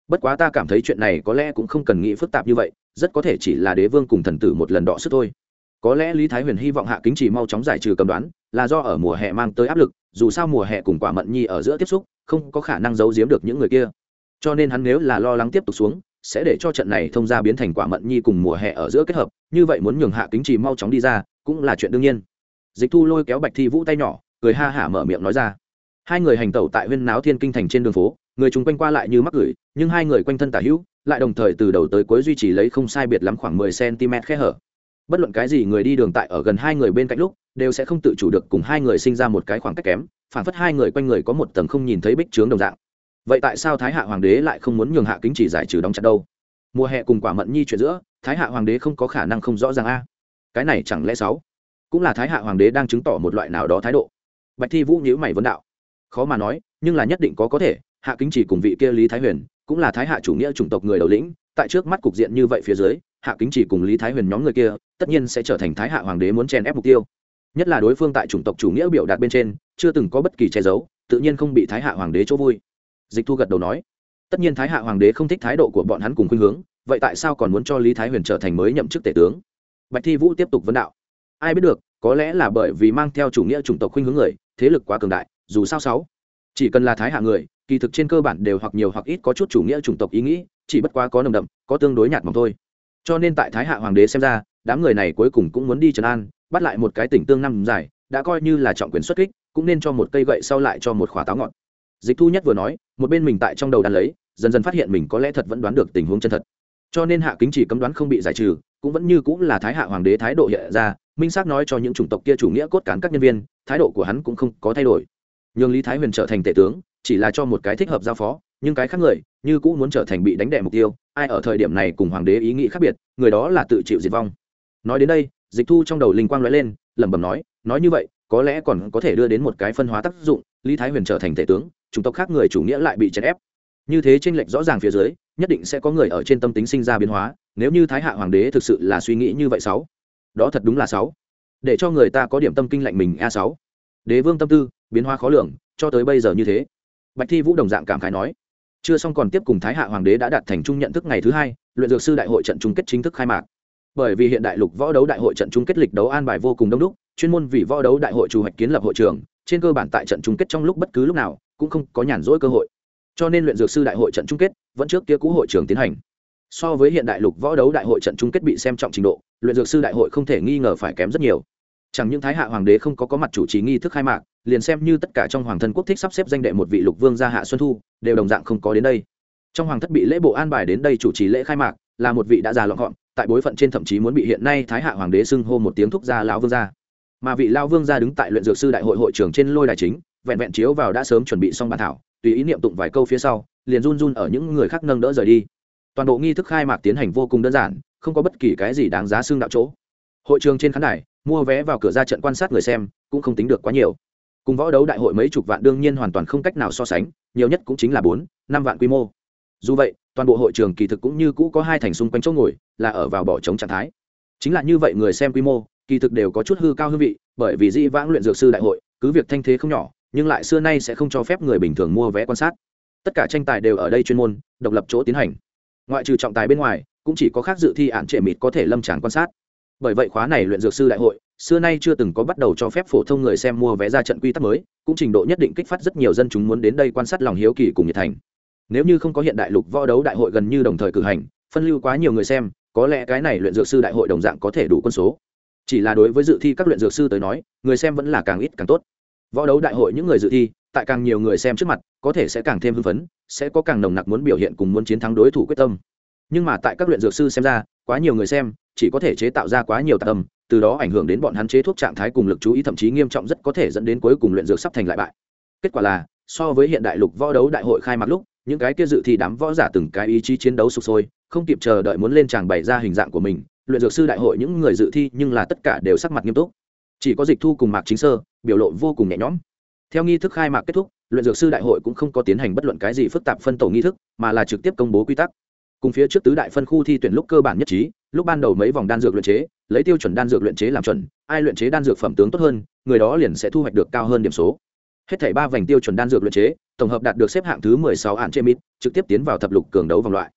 [SPEAKER 1] Bất quá ta cảm thấy chuyện này có lẽ cũng không cần nghĩ phức tạp như vậy rất có thể chỉ là đế vương cùng thần tử một lần đọ sức thôi. Có lẽ lý thái huyền hy vọng hạ kính chỉ mau chóng giải trừ cầm đoán, là do ở mùa hè mang tới áp lực, dù sao mùa hè cùng quả mận nhi ở giữa tiếp xúc, không có khả năng giấu giếm được những người kia. Cho nên hắn nếu là lo lắng tiếp tục xuống, sẽ để cho trận này thông ra biến thành quả mận nhi cùng mùa hè ở giữa kết hợp, như vậy muốn nhường hạ kính chỉ mau chóng đi ra, cũng là chuyện đương nhiên. Dịch thu lôi kéo bạch thi vũ tay nhỏ, cười ha hả mở miệng nói ra. Hai người hành tẩu tại huyên náo thiên kinh thành trên đường phố người chúng quanh qua lại như mắc gửi, nhưng hai người quanh thân tả hữu, lại đồng thời từ đầu tới cuối duy trì lấy không sai biệt lắm khoảng mười cm khe hở. Bất luận cái gì người đi đường tại ở gần hai người bên cạnh lúc, đều sẽ không tự chủ được cùng hai người sinh ra một cái khoảng cách kém, phản phất hai người quanh người có một tầng không nhìn thấy bích trướng đồng dạng. Vậy tại sao thái hạ hoàng đế lại không muốn nhường hạ kính chỉ giải trừ đóng chặt đâu? Mùa hè cùng quả mận nhi chuyện giữa, thái hạ hoàng đế không có khả năng không rõ ràng a. Cái này chẳng lẽ sáu cũng là thái hạ hoàng đế đang chứng tỏ một loại nào đó thái độ. Bạch thi vũ nhữ mày vấn đạo. Khó mà nói, nhưng là nhất định có có thể hạ kính chỉ cùng vị kia lý thái huyền, cũng là thái hạ chủ nghĩa chủng tộc người đầu lĩnh, tại trước mắt cục diện như vậy phía dưới, hạ kính chỉ cùng lý thái huyền nhóm người kia, tất nhiên sẽ trở thành thái hạ hoàng đế muốn chèn ép mục tiêu. Nhất là đối phương tại chủng tộc chủ nghĩa biểu đạt bên trên, chưa từng có bất kỳ che giấu, tự nhiên không bị thái hạ hoàng đế chỗ vui. Dịch thu gật đầu nói, tất nhiên thái hạ hoàng đế không thích thái độ của bọn hắn cùng khuynh hướng, vậy tại sao còn muốn cho lý thái huyền trở thành mới nhậm chức tể tướng? Bạch thi vũ tiếp tục vấn đạo, ai biết được, có lẽ là bởi vì mang theo chủ nghĩa chủng tộc khuynh hướng người, thế lực quá cường đại, dù sao sáu, chỉ cần là thái hạ người kỳ thực trên cơ bản đều hoặc nhiều hoặc ít có chút chủ nghĩa chủng tộc ý nghĩ, chỉ bất quá có nồng đậm, có tương đối nhạt mỏng thôi. Cho nên tại thái hạ hoàng đế xem ra, đám người này cuối cùng cũng muốn đi Trần an, bắt lại một cái tỉnh tương năm dài, đã coi như là trọng quyền xuất kích, cũng nên cho một cây gậy sau lại cho một khóa táo ngọn. Dịch thu nhất vừa nói, một bên mình tại trong đầu đàn lấy, dần dần phát hiện mình có lẽ thật vẫn đoán được tình huống chân thật. Cho nên hạ kính chỉ cấm đoán không bị giải trừ, cũng vẫn như cũng là thái hạ hoàng đế thái độ hiện ra, minh xác nói cho những chủng tộc kia chủ nghĩa cốt cán các nhân viên, thái độ của hắn cũng không có thay đổi. Nhường lý thái huyền trở thành tể tướng chỉ là cho một cái thích hợp giao phó, nhưng cái khác người như cũng muốn trở thành bị đánh đẻ mục tiêu, ai ở thời điểm này cùng hoàng đế ý nghĩ khác biệt, người đó là tự chịu diệt vong. Nói đến đây, dịch thu trong đầu linh quang nói lên, lẩm bẩm nói nói như vậy, có lẽ còn có thể đưa đến một cái phân hóa tác dụng, lý thái huyền trở thành tể tướng, chủng tộc khác người chủ nghĩa lại bị chèn ép. Như thế tranh lệch rõ ràng phía dưới, nhất định sẽ có người ở trên tâm tính sinh ra biến hóa, nếu như thái hạ hoàng đế thực sự là suy nghĩ như vậy sáu. Đó thật đúng là sáu. Để cho người ta có điểm tâm kinh lạnh mình, a sáu. Đế vương tâm tư, biến hóa khó lường, cho tới bây giờ như thế bạch thi vũ đồng dạng cảm khái nói, chưa xong còn tiếp cùng thái hạ hoàng đế đã đạt thành chung nhận thức ngày thứ hai, luyện dược sư đại hội trận chung kết chính thức khai mạc. Bởi vì hiện đại lục võ đấu đại hội trận chung kết lịch đấu an bài vô cùng đông đúc, chuyên môn vì võ đấu đại hội chủ hoạch kiến lập hội trường, trên cơ bản tại trận chung kết trong lúc bất cứ lúc nào, cũng không có nhàn rỗi cơ hội. Cho nên luyện dược sư đại hội trận chung kết vẫn trước kia cũ hội trường tiến hành. So với hiện đại lục võ đấu đại hội trận chung kết bị xem trọng trình độ, luyện dược sư đại hội không thể nghi ngờ phải kém rất nhiều chẳng những thái hạ hoàng đế không có có mặt chủ trì nghi thức khai mạc, liền xem như tất cả trong hoàng thân quốc thích sắp xếp danh đệ một vị lục vương gia hạ xuân thu, đều đồng dạng không có đến đây. Trong hoàng thất bị lễ bộ an bài đến đây chủ trì lễ khai mạc, là một vị đã già lọn gọn, tại bối phận trên thậm chí muốn bị hiện nay thái hạ hoàng đế xưng hô một tiếng thúc gia lão vương gia. Mà vị lao vương gia đứng tại luyện dược sư đại hội hội trưởng trên lôi đài chính, vẹn vẹn chiếu vào đã sớm chuẩn bị xong bàn thảo, tùy ý niệm tụng vài câu phía sau, liền run run ở những người khác nâng đỡ rời đi. Toàn bộ nghi thức khai mạc tiến hành vô cùng đơn giản, không có bất kỳ cái gì đáng giá xương đạo chỗ. Hội trường trên khán đài mua vé vào cửa ra trận quan sát người xem, cũng không tính được quá nhiều. Cùng võ đấu đại hội mấy chục vạn đương nhiên hoàn toàn không cách nào so sánh, nhiều nhất cũng chính là bốn, năm vạn quy mô. Dù vậy, toàn bộ hội trường kỳ thực cũng như cũ có hai thành xung quanh chỗ ngồi, là ở vào bỏ trống trạng thái. Chính là như vậy người xem quy mô, kỳ thực đều có chút hư cao hương vị, bởi vì di vãng luyện dược sư đại hội, cứ việc thanh thế không nhỏ, nhưng lại xưa nay sẽ không cho phép người bình thường mua vé quan sát. Tất cả tranh tài đều ở đây chuyên môn, độc lập chỗ tiến hành. Ngoại trừ trọng tài bên ngoài, cũng chỉ có khác dự thi ạn trệ mịt có thể lâm tràng quan sát bởi vậy khóa này luyện dược sư đại hội, xưa nay chưa từng có bắt đầu cho phép phổ thông người xem mua vé ra trận quy tắc mới, cũng trình độ nhất định kích phát rất nhiều dân chúng muốn đến đây quan sát lòng hiếu kỳ cùng nhiệt thành. Nếu như không có hiện đại lục võ đấu đại hội gần như đồng thời cử hành, phân lưu quá nhiều người xem, có lẽ cái này luyện dược sư đại hội đồng dạng có thể đủ quân số. Chỉ là đối với dự thi các luyện dược sư tới nói, người xem vẫn là càng ít càng tốt. Võ đấu đại hội những người dự thi, tại càng nhiều người xem trước mặt, có thể sẽ càng thêm hưng phấn, sẽ có càng nồng nặc muốn biểu hiện cùng muốn chiến thắng đối thủ quyết tâm nhưng mà tại các luyện dược sư xem ra, quá nhiều người xem, chỉ có thể chế tạo ra quá nhiều tạc tâm từ đó ảnh hưởng đến bọn hắn chế thuốc trạng thái cùng lực chú ý, thậm chí nghiêm trọng rất có thể dẫn đến cuối cùng luyện dược sắp thành lại bại. Kết quả là, so với hiện đại lục võ đấu đại hội khai mạc lúc, những cái kia dự thi đám võ giả từng cái ý chí chiến đấu sụp sôi, không kịp chờ đợi muốn lên tràng bày ra hình dạng của mình, luyện dược sư đại hội những người dự thi nhưng là tất cả đều sắc mặt nghiêm túc. Chỉ có dịch thu cùng mạc chính sơ, biểu lộ vô cùng nhẹ nhõm. Theo nghi thức khai mạc kết thúc, luyện dược sư đại hội cũng không có tiến hành bất luận cái gì phức tạp phân tổ nghi thức, mà là trực tiếp công bố quy tắc cùng phía trước tứ đại phân khu thi tuyển lúc cơ bản nhất trí, lúc ban đầu mấy vòng đan dược luyện chế, lấy tiêu chuẩn đan dược luyện chế làm chuẩn, ai luyện chế đan dược phẩm tướng tốt hơn, người đó liền sẽ thu hoạch được cao hơn điểm số. Hết thảy ba vành tiêu chuẩn đan dược luyện chế, tổng hợp đạt được xếp hạng thứ mười sáu hạn trên mít trực tiếp tiến vào thập lục cường đấu vòng loại.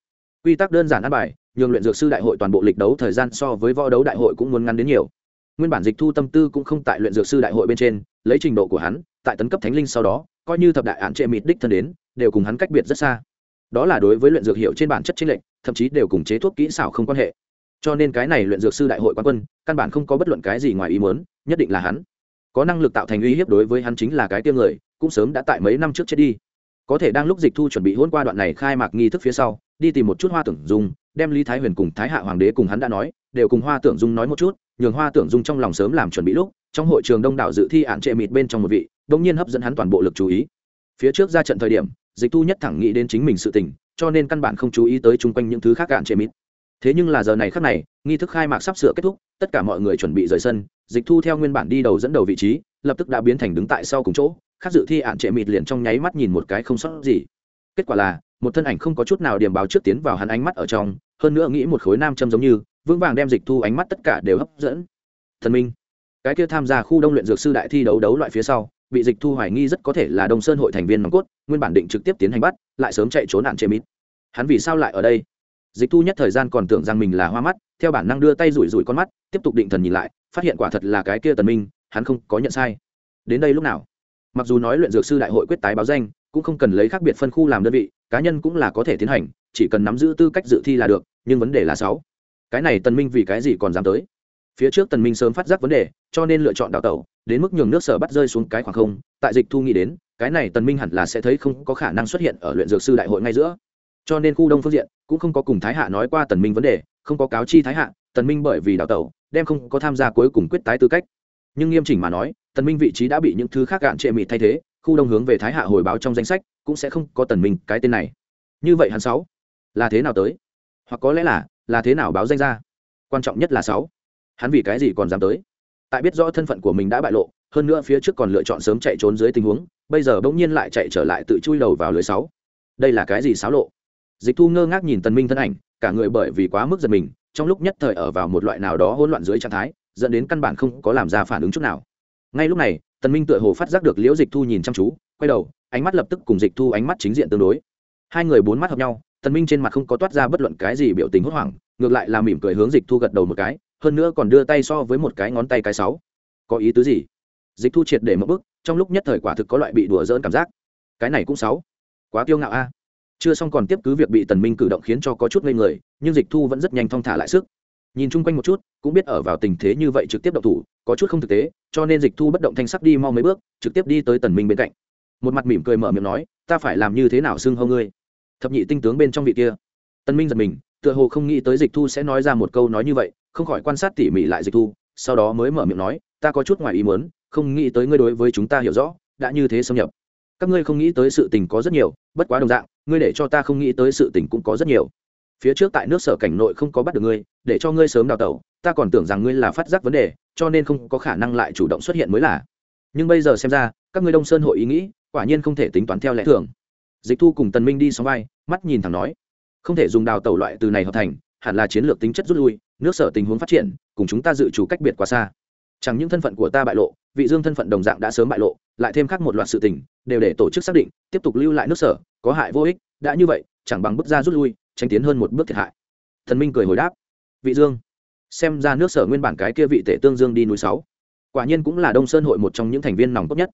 [SPEAKER 1] Quy tắc đơn giản ăn bài, nhường luyện dược sư đại hội toàn bộ lịch đấu thời gian so với võ đấu đại hội cũng muốn ngắn đến nhiều. Nguyên bản dịch thu tâm tư cũng không tại luyện dược sư đại hội bên trên, lấy trình độ của hắn, tại tấn cấp thánh linh sau đó, coi như thập đại hạn trệ mịt đích thân đến, đều cùng hắn cách biệt rất xa đó là đối với luyện dược hiệu trên bản chất chính lệnh thậm chí đều cùng chế thuốc kỹ xảo không quan hệ. Cho nên cái này luyện dược sư đại hội quan quân, căn bản không có bất luận cái gì ngoài ý muốn, nhất định là hắn. Có năng lực tạo thành uy hiếp đối với hắn chính là cái tiêu người, cũng sớm đã tại mấy năm trước chết đi. Có thể đang lúc dịch thu chuẩn bị hôn qua đoạn này khai mạc nghi thức phía sau, đi tìm một chút hoa tưởng dung, đem lý thái huyền cùng thái hạ hoàng đế cùng hắn đã nói, đều cùng hoa tưởng dung nói một chút, nhường hoa tưởng dung trong lòng sớm làm chuẩn bị lúc, trong hội trường đông đảo dự thi ạn trệ mịt bên trong một vị đông nhiên hấp dẫn hắn toàn bộ lực chú ý. Phía trước ra trận thời điểm dịch thu nhất thẳng nghĩ đến chính mình sự tình, cho nên căn bản không chú ý tới chung quanh những thứ khác ạn trệ mịt. Thế nhưng là giờ này khác này, nghi thức khai mạc sắp sửa kết thúc, tất cả mọi người chuẩn bị rời sân, dịch thu theo nguyên bản đi đầu dẫn đầu vị trí, lập tức đã biến thành đứng tại sau cùng chỗ, khác dự thi ạn trệ mịt liền trong nháy mắt nhìn một cái không sót gì. Kết quả là, một thân ảnh không có chút nào điểm báo trước tiến vào hắn ánh mắt ở trong, hơn nữa nghĩ một khối nam châm giống như, vững vàng đem dịch thu ánh mắt tất cả đều hấp dẫn. Thần minh, cái kia tham gia khu đông luyện dược sư đại thi đấu đấu loại phía sau bị dịch thu hoài nghi rất có thể là đông sơn hội thành viên nòng cốt, nguyên bản định trực tiếp tiến hành bắt, lại sớm chạy trốn nạn chế mít hắn vì sao lại ở đây? Dịch thu nhất thời gian còn tưởng rằng mình là hoa mắt, theo bản năng đưa tay rủi rủi con mắt, tiếp tục định thần nhìn lại, phát hiện quả thật là cái kia tần minh, hắn không có nhận sai. Đến đây lúc nào? Mặc dù nói luyện dược sư đại hội quyết tái báo danh, cũng không cần lấy khác biệt phân khu làm đơn vị, cá nhân cũng là có thể tiến hành, chỉ cần nắm giữ tư cách dự thi là được, nhưng vấn đề là sáu. Cái này tần minh vì cái gì còn dám tới? Phía trước tần minh sớm phát giác vấn đề, cho nên lựa chọn đào tẩu đến mức nhường nước sở bắt rơi xuống cái khoảng không, tại dịch thu nghĩ đến, cái này tần minh hẳn là sẽ thấy không có khả năng xuất hiện ở luyện dược sư đại hội ngay giữa. Cho nên khu đông phương diện cũng không có cùng thái hạ nói qua tần minh vấn đề, không có cáo chi thái hạ, tần minh bởi vì đào tẩu, đem không có tham gia cuối cùng quyết tái tư cách. Nhưng nghiêm chỉnh mà nói, tần minh vị trí đã bị những thứ khác cạn trệ mịt thay thế, khu đông hướng về thái hạ hồi báo trong danh sách, cũng sẽ không có tần minh cái tên này. Như vậy hắn sáu, là thế nào tới? Hoặc có lẽ là là thế nào báo danh ra? Quan trọng nhất là sáu. Hắn vì cái gì còn dám tới? Tại biết rõ thân phận của mình đã bại lộ, hơn nữa phía trước còn lựa chọn sớm chạy trốn dưới tình huống, bây giờ bỗng nhiên lại chạy trở lại tự chui đầu vào lưới sáu. Đây là cái gì xáo lộ? Dịch thu ngơ ngác nhìn tần minh thân ảnh, cả người bởi vì quá mức giật mình, trong lúc nhất thời ở vào một loại nào đó hỗn loạn dưới trạng thái, dẫn đến căn bản không có làm ra phản ứng chút nào. Ngay lúc này, tần minh tựa hồ phát giác được liễu dịch thu nhìn chăm chú, quay đầu, ánh mắt lập tức cùng dịch thu ánh mắt chính diện tương đối. Hai người bốn mắt hợp nhau, tần minh trên mặt không có toát ra bất luận cái gì biểu tình hốt hoảng, ngược lại là mỉm cười hướng dịch thu gật đầu một cái hơn nữa còn đưa tay so với một cái ngón tay cái sáu. Có ý tứ gì? Dịch thu triệt để một bước trong lúc nhất thời quả thực có loại bị đùa dỡn cảm giác. Cái này cũng sáu. Quá kiêu ngạo a. Chưa xong còn tiếp cứ việc bị tần minh cử động khiến cho có chút ngây người, nhưng dịch thu vẫn rất nhanh thong thả lại sức. Nhìn chung quanh một chút, cũng biết ở vào tình thế như vậy trực tiếp động thủ, có chút không thực tế, cho nên dịch thu bất động thanh sắc đi mau mấy bước, trực tiếp đi tới tần minh bên cạnh. Một mặt mỉm cười mở miệng nói, ta phải làm như thế nào xưng hâu ngươi? Thập nhị tinh tướng bên trong vị kia. Tần minh giật mình, tựa hồ không nghĩ tới dịch thu sẽ nói ra một câu nói như vậy không khỏi quan sát tỉ mỉ lại dịch thu, sau đó mới mở miệng nói, ta có chút ngoài ý muốn, không nghĩ tới ngươi đối với chúng ta hiểu rõ, đã như thế xâm nhập. Các ngươi không nghĩ tới sự tình có rất nhiều, bất quá đồng dạng, ngươi để cho ta không nghĩ tới sự tình cũng có rất nhiều. Phía trước tại nước sở cảnh nội không có bắt được ngươi, để cho ngươi sớm đào tẩu, ta còn tưởng rằng ngươi là phát giác vấn đề, cho nên không có khả năng lại chủ động xuất hiện mới là. Nhưng bây giờ xem ra, các ngươi đông sơn hội ý nghĩ, quả nhiên không thể tính toán theo lẽ thường. Dịch thu cùng tần minh đi xóm vai, mắt nhìn thẳng nói, không thể dùng đào tẩu loại từ này hợp thành hẳn là chiến lược tính chất rút lui, nước sở tình huống phát triển, cùng chúng ta dự chủ cách biệt quá xa. Chẳng những thân phận của ta bại lộ, vị dương thân phận đồng dạng đã sớm bại lộ, lại thêm khác một loạt sự tình, đều để tổ chức xác định, tiếp tục lưu lại nước sở, có hại vô ích, đã như vậy, chẳng bằng bước ra rút lui, tránh tiến hơn một bước thiệt hại. Thần minh cười hồi đáp, vị dương, xem ra nước sở nguyên bản cái kia vị tể tương dương đi núi sáu, quả nhiên cũng là đông sơn hội một trong những thành viên nòng cốt nhất.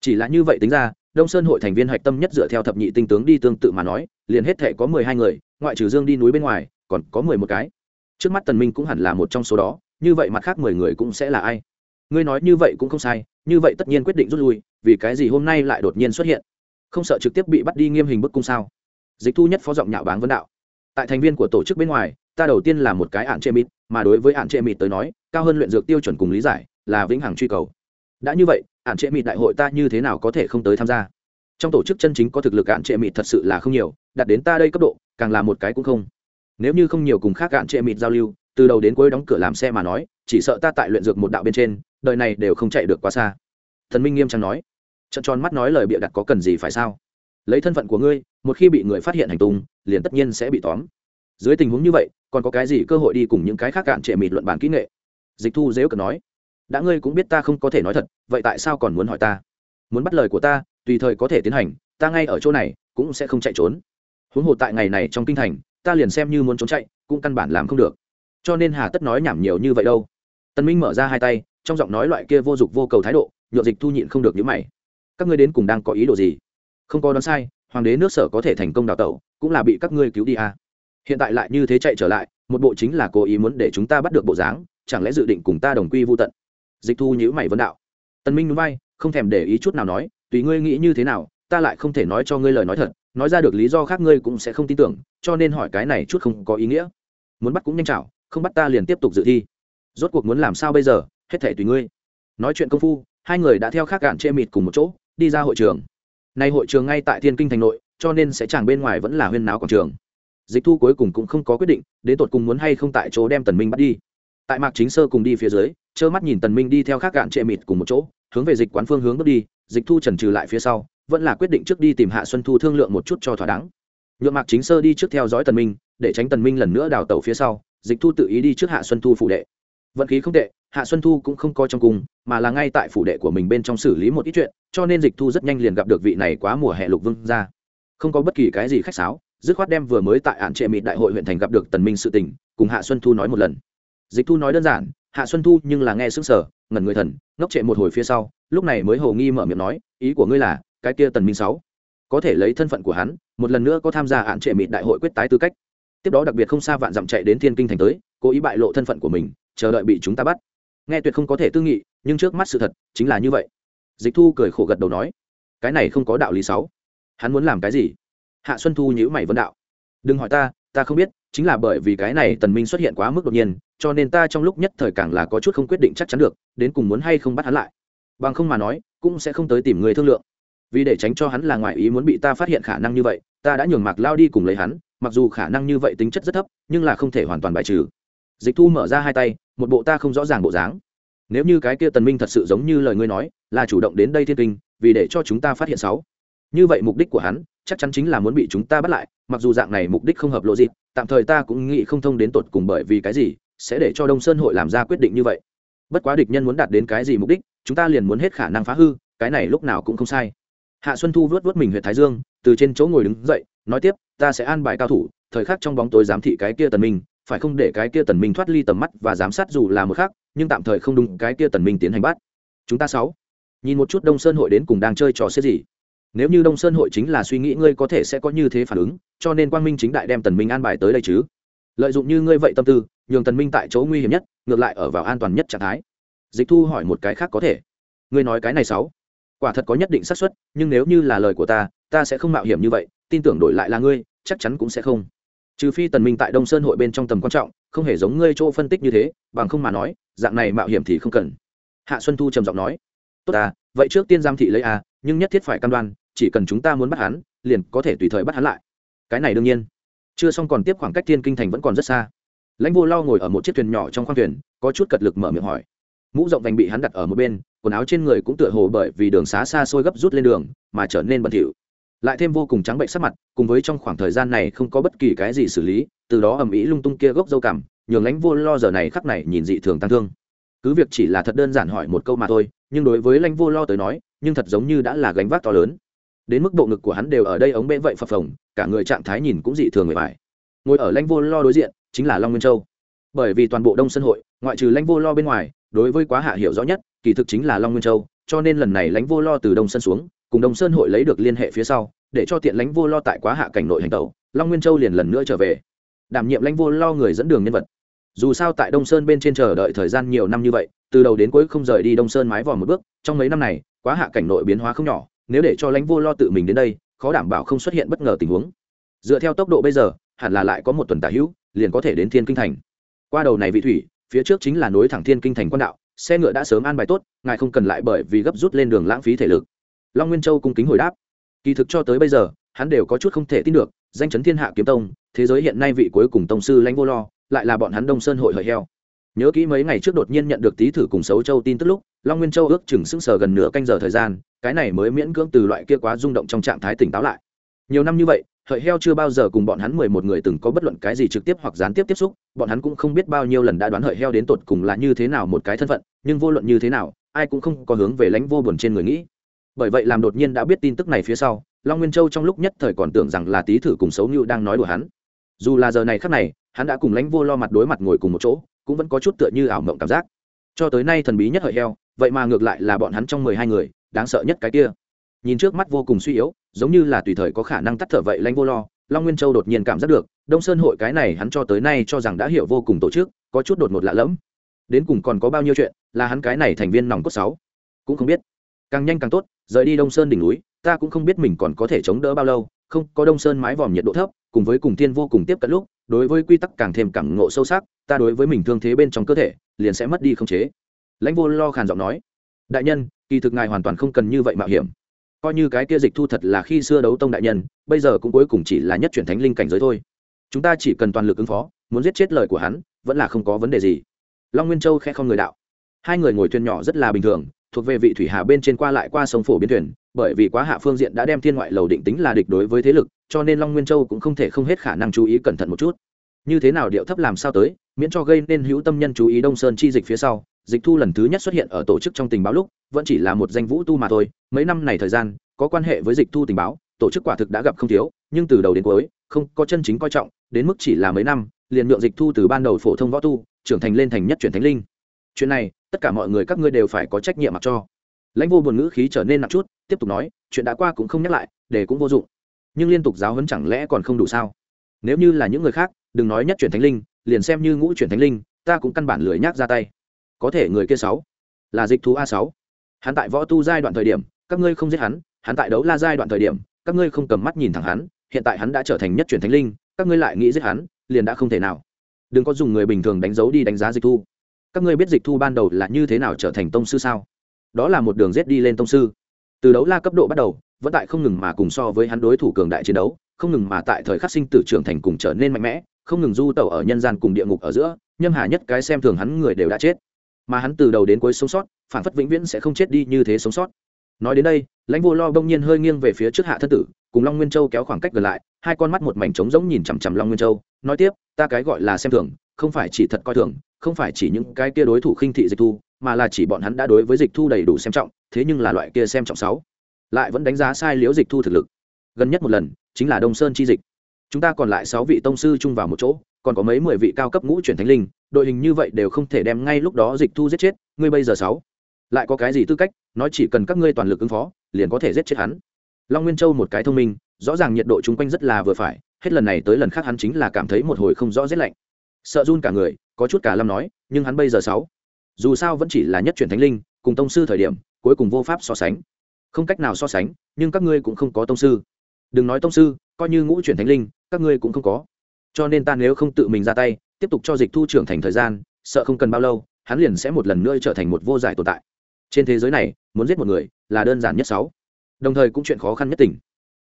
[SPEAKER 1] Chỉ là như vậy tính ra, đông sơn hội thành viên hạch tâm nhất dựa theo thập nhị tinh tướng đi tương tự mà nói, liền hết thể có mười hai người, ngoại trừ dương đi núi bên ngoài còn có mười một cái. Trước mắt tần minh cũng hẳn là một trong số đó, như vậy mặt khác mười người cũng sẽ là ai? Ngươi nói như vậy cũng không sai, như vậy tất nhiên quyết định rút lui, vì cái gì hôm nay lại đột nhiên xuất hiện? Không sợ trực tiếp bị bắt đi nghiêm hình bức cung sao? Dịch thu nhất phó giọng nhạo báng vấn đạo. Tại thành viên của tổ chức bên ngoài, ta đầu tiên là một cái ạn chê mịt, mà đối với ạn chê mịt tới nói, cao hơn luyện dược tiêu chuẩn cùng lý giải, là vĩnh hằng truy cầu. Đã như vậy ạn chê mịt đại hội ta như thế nào có thể không tới tham gia? Trong tổ chức chân chính có thực lực ạn chê mịt thật sự là không nhiều, đạt đến ta đây cấp độ, càng là một cái cũng không nếu như không nhiều cùng khác cạn trệ mịt giao lưu, từ đầu đến cuối đóng cửa làm xe mà nói, chỉ sợ ta tại luyện dược một đạo bên trên, đời này đều không chạy được quá xa. Thần minh nghiêm trang nói. Trận tròn mắt nói lời bịa đặt có cần gì phải sao? Lấy thân phận của ngươi, một khi bị người phát hiện hành tung, liền tất nhiên sẽ bị tóm. Dưới tình huống như vậy, còn có cái gì cơ hội đi cùng những cái khác cạn trệ mịt luận bản kỹ nghệ? Dịch thu dễ cần nói. Đã ngươi cũng biết ta không có thể nói thật, vậy tại sao còn muốn hỏi ta? Muốn bắt lời của ta, tùy thời có thể tiến hành, ta ngay ở chỗ này, cũng sẽ không chạy trốn. Huống hồ tại ngày này trong kinh thành ta liền xem như muốn trốn chạy, cũng căn bản làm không được. Cho nên hà tất nói nhảm nhiều như vậy đâu. Tân minh mở ra hai tay, trong giọng nói loại kia vô dụng vô cầu thái độ nhựa dịch thu nhịn không được những mày. Các ngươi đến cùng đang có ý đồ gì? Không có đoán sai, hoàng đế nước sở có thể thành công đào tẩu, cũng là bị các ngươi cứu đi à. hiện tại lại như thế chạy trở lại, một bộ chính là cố ý muốn để chúng ta bắt được bộ dáng, chẳng lẽ dự định cùng ta đồng quy vô tận? Dịch thu nhữ mày vấn đạo. Tân minh núi bay không thèm để ý chút nào nói, tùy ngươi nghĩ như thế nào ta lại không thể nói cho ngươi lời nói thật, nói ra được lý do khác ngươi cũng sẽ không tin tưởng, cho nên hỏi cái này chút không có ý nghĩa. Muốn bắt cũng nhanh chảo, không bắt ta liền tiếp tục dự thi. Rốt cuộc muốn làm sao bây giờ, hết thể tùy ngươi. Nói chuyện công phu, hai người đã theo khác cạn chê mịt cùng một chỗ, đi ra hội trường. Nay hội trường ngay tại thiên kinh thành nội, cho nên sẽ chẳng bên ngoài vẫn là huyên náo quảng trường. Dịch thu cuối cùng cũng không có quyết định, đến tột cùng muốn hay không tại chỗ đem tần minh bắt đi. Tại mạc chính sơ cùng đi phía dưới, trơ mắt nhìn tần minh đi theo khác cạn trệ mịt cùng một chỗ, hướng về dịch quán phương hướng bước đi, dịch thu trần trừ lại phía sau vẫn là quyết định trước đi tìm hạ xuân thu thương lượng một chút cho thỏa đáng. Nhuộm mạc chính sơ đi trước theo dõi tần minh, để tránh tần minh lần nữa đào tẩu phía sau, dịch thu tự ý đi trước hạ xuân thu phủ đệ. Vận khí không tệ, hạ xuân thu cũng không coi trong cung, mà là ngay tại phủ đệ của mình bên trong xử lý một ít chuyện, cho nên dịch thu rất nhanh liền gặp được vị này quá mùa hè lục vương ra không có bất kỳ cái gì khách sáo, dứt khoát đem vừa mới tại ạn trệ mịt đại hội huyện thành gặp được tần minh sự tình, cùng hạ xuân thu nói một lần. Dịch thu nói đơn giản, hạ xuân thu nhưng là nghe sững sở ngẩn người thần, ngốc trệ một hồi phía sau, lúc này mới hồ nghi mở miệng nói, ý của ngươi là cái kia tần minh sáu. Có thể lấy thân phận của hắn, một lần nữa có tham gia hạn trệ mịt đại hội quyết tái tư cách. Tiếp đó đặc biệt không xa vạn dặm chạy đến thiên kinh thành tới, cố ý bại lộ thân phận của mình, chờ đợi bị chúng ta bắt. Nghe tuyệt không có thể tư nghị, nhưng trước mắt sự thật chính là như vậy. Dịch thu cười khổ gật đầu nói, cái này không có đạo lý sáu. Hắn muốn làm cái gì? Hạ xuân thu nhữ mày vấn đạo, đừng hỏi ta ta không biết, chính là bởi vì cái này tần minh xuất hiện quá mức đột nhiên, cho nên ta trong lúc nhất thời càng là có chút không quyết định chắc chắn được, đến cùng muốn hay không bắt hắn lại. Bằng không mà nói, cũng sẽ không tới tìm người thương lượng vì để tránh cho hắn là ngoại ý muốn bị ta phát hiện khả năng như vậy, ta đã nhường mạc lao đi cùng lấy hắn, mặc dù khả năng như vậy tính chất rất thấp, nhưng là không thể hoàn toàn bài trừ. Dịch thu mở ra hai tay, một bộ ta không rõ ràng bộ dáng. Nếu như cái kia tần minh thật sự giống như lời ngươi nói, là chủ động đến đây thiên kinh, vì để cho chúng ta phát hiện sáu. Như vậy mục đích của hắn, chắc chắn chính là muốn bị chúng ta bắt lại, mặc dù dạng này mục đích không hợp lộ dịp tạm thời ta cũng nghĩ không thông đến tột cùng bởi vì cái gì, sẽ để cho đông sơn hội làm ra quyết định như vậy. Bất quá địch nhân muốn đạt đến cái gì mục đích, chúng ta liền muốn hết khả năng phá hư, cái này lúc nào cũng không sai hạ xuân thu vớt vớt mình huyện thái dương, từ trên chỗ ngồi đứng dậy, nói tiếp, ta sẽ an bài cao thủ, thời khắc trong bóng tối giám thị cái kia tần minh, phải không để cái kia tần minh thoát ly tầm mắt và giám sát dù là một khác nhưng tạm thời không đúng, cái kia tần minh tiến hành bắt. Chúng ta sáu. Nhìn một chút đông sơn hội đến cùng đang chơi trò xếp gì. Nếu như đông sơn hội chính là suy nghĩ ngươi có thể sẽ có như thế phản ứng, cho nên quang minh chính đại đem tần minh an bài tới đây chứ. Lợi dụng như ngươi vậy tâm tư, nhường tần minh tại chỗ nguy hiểm nhất, ngược lại ở vào an toàn nhất trạng thái. Dịch thu hỏi một cái khác có thể. Ngươi nói cái này sáu quả thật có nhất định xác suất, nhưng nếu như là lời của ta ta sẽ không mạo hiểm như vậy, tin tưởng đổi lại là ngươi, chắc chắn cũng sẽ không. Trừ phi tần minh tại đông sơn hội bên trong tầm quan trọng, không hề giống ngươi chỗ phân tích như thế, bằng không mà nói, dạng này mạo hiểm thì không cần. Hạ xuân thu trầm giọng nói, tốt à vậy trước tiên giam thị lấy à nhưng nhất thiết phải cam đoan, chỉ cần chúng ta muốn bắt hắn, liền có thể tùy thời bắt hắn lại. Cái này đương nhiên. Chưa xong còn tiếp khoảng cách thiên kinh thành vẫn còn rất xa. Lãnh vô lo ngồi ở một chiếc thuyền nhỏ trong khoang thuyền, có chút cật lực mở miệng hỏi. Mũ rộng vành bị hắn đặt ở một bên quần áo trên người cũng tựa hồ bởi vì đường xá xa xôi gấp rút lên đường mà trở nên bẩn thỉu. Lại thêm vô cùng trắng bệnh sắc mặt, cùng với trong khoảng thời gian này không có bất kỳ cái gì xử lý, từ đó ầm ĩ lung tung kia gốc dâu cảm nhường lãnh vô lo giờ này khắc này nhìn dị thường tăng thương. Cứ việc chỉ là thật đơn giản hỏi một câu mà thôi, nhưng đối với lãnh vô lo tới nói, nhưng thật giống như đã là gánh vác to lớn. Đến mức bộ ngực của hắn đều ở đây ống bệ vậy phập phồng, cả người trạng thái nhìn cũng dị thường người phải ngồi ở lãnh vô lo đối diện, chính là long nguyên châu. Bởi vì toàn bộ đông sân hội, ngoại trừ lãnh vô lo bên ngoài đối với quá hạ hiểu rõ nhất, kỳ thực chính là long nguyên châu, cho nên lần này lãnh vô lo từ đông Sơn xuống, cùng đông sơn hội lấy được liên hệ phía sau, để cho tiện lãnh vô lo tại quá hạ cảnh nội hành tẩu, long nguyên châu liền lần nữa trở về. Đảm nhiệm lãnh vô lo người dẫn đường nhân vật. Dù sao tại đông sơn bên trên chờ đợi thời gian nhiều năm như vậy, từ đầu đến cuối không rời đi đông sơn mái vòm một bước, trong mấy năm này, quá hạ cảnh nội biến hóa không nhỏ, nếu để cho lãnh vô lo tự mình đến đây, khó đảm bảo không xuất hiện bất ngờ tình huống. Dựa theo tốc độ bây giờ, hẳn là lại có một tuần tả hữu, liền có thể đến thiên kinh thành. Qua đầu này vị thủy phía trước chính là nối thẳng thiên kinh thành quan đạo, xe ngựa đã sớm an bài tốt, ngài không cần lại bởi vì gấp rút lên đường lãng phí thể lực. Long nguyên châu cung kính hồi đáp. Kỳ thực cho tới bây giờ, hắn đều có chút không thể tin được, danh chấn thiên hạ kiếm tông, thế giới hiện nay vị cuối cùng tông sư lãnh vô lo, lại là bọn hắn đông sơn hội hời heo. Nhớ kỹ mấy ngày trước đột nhiên nhận được tý thử cùng xấu châu tin tức lúc, long nguyên châu ước chừng sững sờ gần nửa canh giờ thời gian, cái này mới miễn cưỡng từ loại kia quá rung động trong trạng thái tỉnh táo lại. Nhiều năm như vậy hợi heo chưa bao giờ cùng bọn hắn mười một người từng có bất luận cái gì trực tiếp hoặc gián tiếp tiếp xúc, bọn hắn cũng không biết bao nhiêu lần đã đoán hợi heo đến tột cùng là như thế nào một cái thân phận, nhưng vô luận như thế nào, ai cũng không có hướng về lãnh vô buồn trên người nghĩ. Bởi vậy làm đột nhiên đã biết tin tức này phía sau, long nguyên châu trong lúc nhất thời còn tưởng rằng là tý thử cùng xấu như đang nói đùa hắn. Dù là giờ này khắc này, hắn đã cùng lãnh vô lo mặt đối mặt ngồi cùng một chỗ, cũng vẫn có chút tựa như ảo mộng cảm giác. Cho tới nay thần bí nhất hợi heo, vậy mà ngược lại là bọn hắn trong mười hai người, đáng sợ nhất cái kia nhìn trước mắt vô cùng suy yếu, giống như là tùy thời có khả năng tắt thở vậy lãnh vô lo, long nguyên châu đột nhiên cảm giác được, đông sơn hội cái này hắn cho tới nay cho rằng đã hiểu vô cùng tổ chức, có chút đột ngột lạ lẫm. Đến cùng còn có bao nhiêu chuyện, là hắn cái này thành viên nòng cốt sáu, cũng không biết. Càng nhanh càng tốt, rời đi đông sơn đỉnh núi, ta cũng không biết mình còn có thể chống đỡ bao lâu, không, có đông sơn mái vòm nhiệt độ thấp, cùng với cùng thiên vô cùng tiếp cận lúc, đối với quy tắc càng thêm cảm ngộ sâu sắc, ta đối với mình thương thế bên trong cơ thể, liền sẽ mất đi không chế. Lãnh vô lo khàn giọng nói, đại nhân, kỳ thực ngài hoàn toàn không cần như vậy mạo hiểm coi như cái kia dịch thu thật là khi xưa đấu tông đại nhân, bây giờ cũng cuối cùng chỉ là nhất chuyển thánh linh cảnh giới thôi. Chúng ta chỉ cần toàn lực ứng phó, muốn giết chết lời của hắn, vẫn là không có vấn đề gì. Long nguyên châu khẽ không người đạo. Hai người ngồi thuyền nhỏ rất là bình thường, thuộc về vị thủy hà bên trên qua lại qua sông phổ biến thuyền, bởi vì quá hạ phương diện đã đem thiên ngoại lầu định tính là địch đối với thế lực, cho nên long nguyên châu cũng không thể không hết khả năng chú ý cẩn thận một chút. Như thế nào điệu thấp làm sao tới, miễn cho gây nên hữu tâm nhân chú ý đông sơn chi dịch phía sau dịch thu lần thứ nhất xuất hiện ở tổ chức trong tình báo lúc, vẫn chỉ là một danh vũ tu mà thôi. Mấy năm này thời gian, có quan hệ với dịch thu tình báo, tổ chức quả thực đã gặp không thiếu, nhưng từ đầu đến cuối, không có chân chính coi trọng, đến mức chỉ là mấy năm, liền nhượng dịch thu từ ban đầu phổ thông võ tu, trưởng thành lên thành nhất chuyển thánh linh. Chuyện này, tất cả mọi người các ngươi đều phải có trách nhiệm mặc cho. Lãnh vô buồn ngữ khí trở nên nặng chút, tiếp tục nói, chuyện đã qua cũng không nhắc lại, để cũng vô dụng. Nhưng liên tục giáo huấn chẳng lẽ còn không đủ sao? Nếu như là những người khác, đừng nói nhất chuyển thánh linh, liền xem như ngũ chuyển thánh linh, ta cũng căn bản lười nhác ra tay có thể người kia sáu, là dịch thú a sáu. Hắn tại võ tu giai đoạn thời điểm, các ngươi không giết hắn hắn tại đấu la giai đoạn thời điểm, các ngươi không cầm mắt nhìn thẳng hắn, hiện tại hắn đã trở thành nhất chuyển thánh linh, các ngươi lại nghĩ giết hắn, liền đã không thể nào. Đừng có dùng người bình thường đánh dấu đi đánh giá dịch thu các ngươi biết dịch thu ban đầu là như thế nào trở thành tông sư sao? Đó là một đường giết đi lên tông sư. Từ đấu la cấp độ bắt đầu, vẫn tại không ngừng mà cùng so với hắn đối thủ cường đại chiến đấu, không ngừng mà tại thời khắc sinh tử trưởng thành cùng trở nên mạnh mẽ, không ngừng du tẩu ở nhân gian cùng địa ngục ở giữa, nhâm hà nhất cái xem thường hắn người đều đã chết mà hắn từ đầu đến cuối sống sót phản phất vĩnh viễn sẽ không chết đi như thế sống sót. Nói đến đây, lãnh vô lo bỗng nhiên hơi nghiêng về phía trước hạ thân tử, cùng long nguyên châu kéo khoảng cách gần lại, hai con mắt một mảnh trống rỗng nhìn chằm chằm long nguyên châu, nói tiếp, ta cái gọi là xem thường, không phải chỉ thật coi thường, không phải chỉ những cái kia đối thủ khinh thị dịch thu, mà là chỉ bọn hắn đã đối với dịch thu đầy đủ xem trọng, thế nhưng là loại kia xem trọng sáu, lại vẫn đánh giá sai liễu dịch thu thực lực. Gần nhất một lần, chính là đông sơn chi dịch. Chúng ta còn lại sáu vị tông sư chung vào một chỗ, còn có mấy mười vị cao cấp ngũ chuyển thánh linh đội hình như vậy đều không thể đem ngay lúc đó dịch thu giết chết, ngươi bây giờ sáu. Lại có cái gì tư cách, nói chỉ cần các ngươi toàn lực ứng phó, liền có thể giết chết hắn. Long nguyên châu một cái thông minh, rõ ràng nhiệt độ chung quanh rất là vừa phải, hết lần này tới lần khác hắn chính là cảm thấy một hồi không rõ rét lạnh. Sợ run cả người, có chút cả lâm nói, nhưng hắn bây giờ sáu. Dù sao vẫn chỉ là nhất chuyển thánh linh, cùng tông sư thời điểm, cuối cùng vô pháp so sánh. Không cách nào so sánh, nhưng các ngươi cũng không có tông sư. Đừng nói tông sư, coi như ngũ chuyển thánh linh, các ngươi cũng không có. Cho nên ta nếu không tự mình ra tay tiếp tục cho dịch thu trưởng thành thời gian, sợ không cần bao lâu, hắn liền sẽ một lần nữa trở thành một vô giải tồn tại. Trên thế giới này, muốn giết một người là đơn giản nhất sáu. Đồng thời cũng chuyện khó khăn nhất tỉnh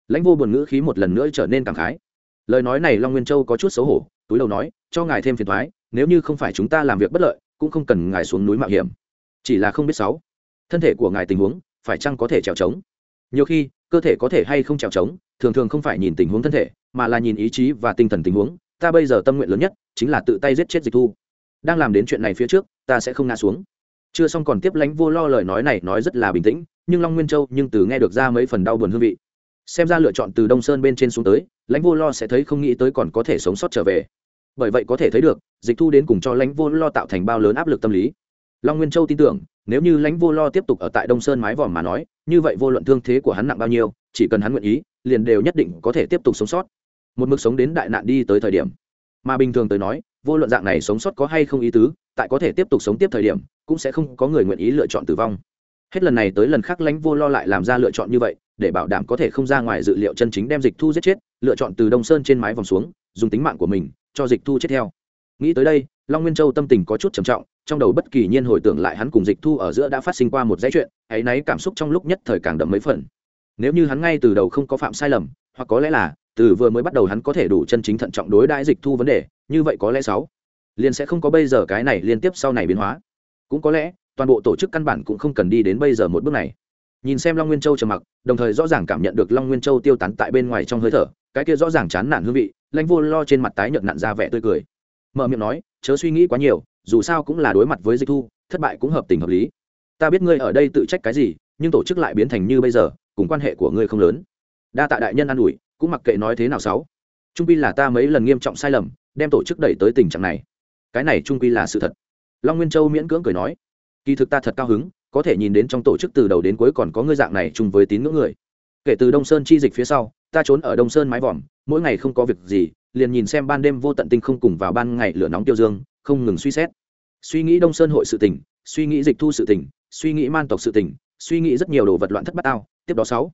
[SPEAKER 1] lãnh vô buồn ngữ khí một lần nữa trở nên cảm khái. Lời nói này long nguyên châu có chút xấu hổ, túi đầu nói, cho ngài thêm phiền thoái nếu như không phải chúng ta làm việc bất lợi, cũng không cần ngài xuống núi mạo hiểm. Chỉ là không biết sáu. Thân thể của ngài tình huống phải chăng có thể trèo trống? Nhiều khi, cơ thể có thể hay không trèo trống, thường thường không phải nhìn tình huống thân thể, mà là nhìn ý chí và tinh thần tình huống ta bây giờ tâm nguyện lớn nhất chính là tự tay giết chết dịch thu. Đang làm đến chuyện này phía trước, ta sẽ không ngã xuống. Chưa xong còn tiếp lãnh vô lo lời nói này nói rất là bình tĩnh, nhưng long nguyên châu nhưng từ nghe được ra mấy phần đau buồn hương vị. Xem ra lựa chọn từ đông sơn bên trên xuống tới lãnh vô lo sẽ thấy không nghĩ tới còn có thể sống sót trở về. Bởi vậy có thể thấy được, dịch thu đến cùng cho lãnh vô lo tạo thành bao lớn áp lực tâm lý. Long nguyên châu tin tưởng, nếu như lãnh vô lo tiếp tục ở tại đông sơn mái vòm mà nói, như vậy vô luận thương thế của hắn nặng bao nhiêu, chỉ cần hắn nguyện ý, liền đều nhất định có thể tiếp tục sống sót một mực sống đến đại nạn đi tới thời điểm. Mà bình thường tới nói, vô luận dạng này sống sót có hay không ý tứ, tại có thể tiếp tục sống tiếp thời điểm, cũng sẽ không có người nguyện ý lựa chọn tử vong. Hết lần này tới lần khác lãnh vô lo lại làm ra lựa chọn như vậy, để bảo đảm có thể không ra ngoài dự liệu chân chính đem dịch thu giết chết, lựa chọn từ đông sơn trên mái vòng xuống, dùng tính mạng của mình cho dịch thu chết theo. Nghĩ tới đây, long nguyên châu tâm tình có chút trầm trọng, trong đầu bất kỳ nhiên hồi tưởng lại hắn cùng dịch thu ở giữa đã phát sinh qua một dãy chuyện hãy náy cảm xúc trong lúc nhất thời càng đậm mấy phần. Nếu như hắn ngay từ đầu không có phạm sai lầm, hoặc có lẽ là từ vừa mới bắt đầu hắn có thể đủ chân chính thận trọng đối đãi dịch thu vấn đề, như vậy có lẽ sáu liền sẽ không có bây giờ cái này liên tiếp sau này biến hóa. Cũng có lẽ, toàn bộ tổ chức căn bản cũng không cần đi đến bây giờ một bước này. Nhìn xem long nguyên châu trầm mặc, đồng thời rõ ràng cảm nhận được long nguyên châu tiêu tán tại bên ngoài trong hơi thở, cái kia rõ ràng chán nản hương vị lãnh vô lo trên mặt tái nhợt nặn ra vẻ tươi cười. Mở miệng nói, chớ suy nghĩ quá nhiều, dù sao cũng là đối mặt với dịch thu, thất bại cũng hợp tình hợp lý. Ta biết ngươi ở đây tự trách cái gì, nhưng tổ chức lại biến thành như bây giờ, cùng quan hệ của ngươi không lớn. Đa tạ đại nhân an ủi cũng mặc kệ nói thế nào sáu. Trung quy là ta mấy lần nghiêm trọng sai lầm, đem tổ chức đẩy tới tình trạng này. Cái này trung quy là sự thật. Long nguyên châu miễn cưỡng cười nói, kỳ thực ta thật cao hứng, có thể nhìn đến trong tổ chức từ đầu đến cuối còn có ngươi dạng này chung với tín ngưỡng người. Kể từ đông sơn chi dịch phía sau, ta trốn ở đông sơn mái vòm, mỗi ngày không có việc gì, liền nhìn xem ban đêm vô tận tinh không cùng vào ban ngày lửa nóng tiêu dương, không ngừng suy xét. Suy nghĩ đông sơn hội sự tình, suy nghĩ dịch thu sự tình, suy nghĩ man tộc sự tình, suy nghĩ rất nhiều đồ vật loạn thất bát ao tiếp đó sáu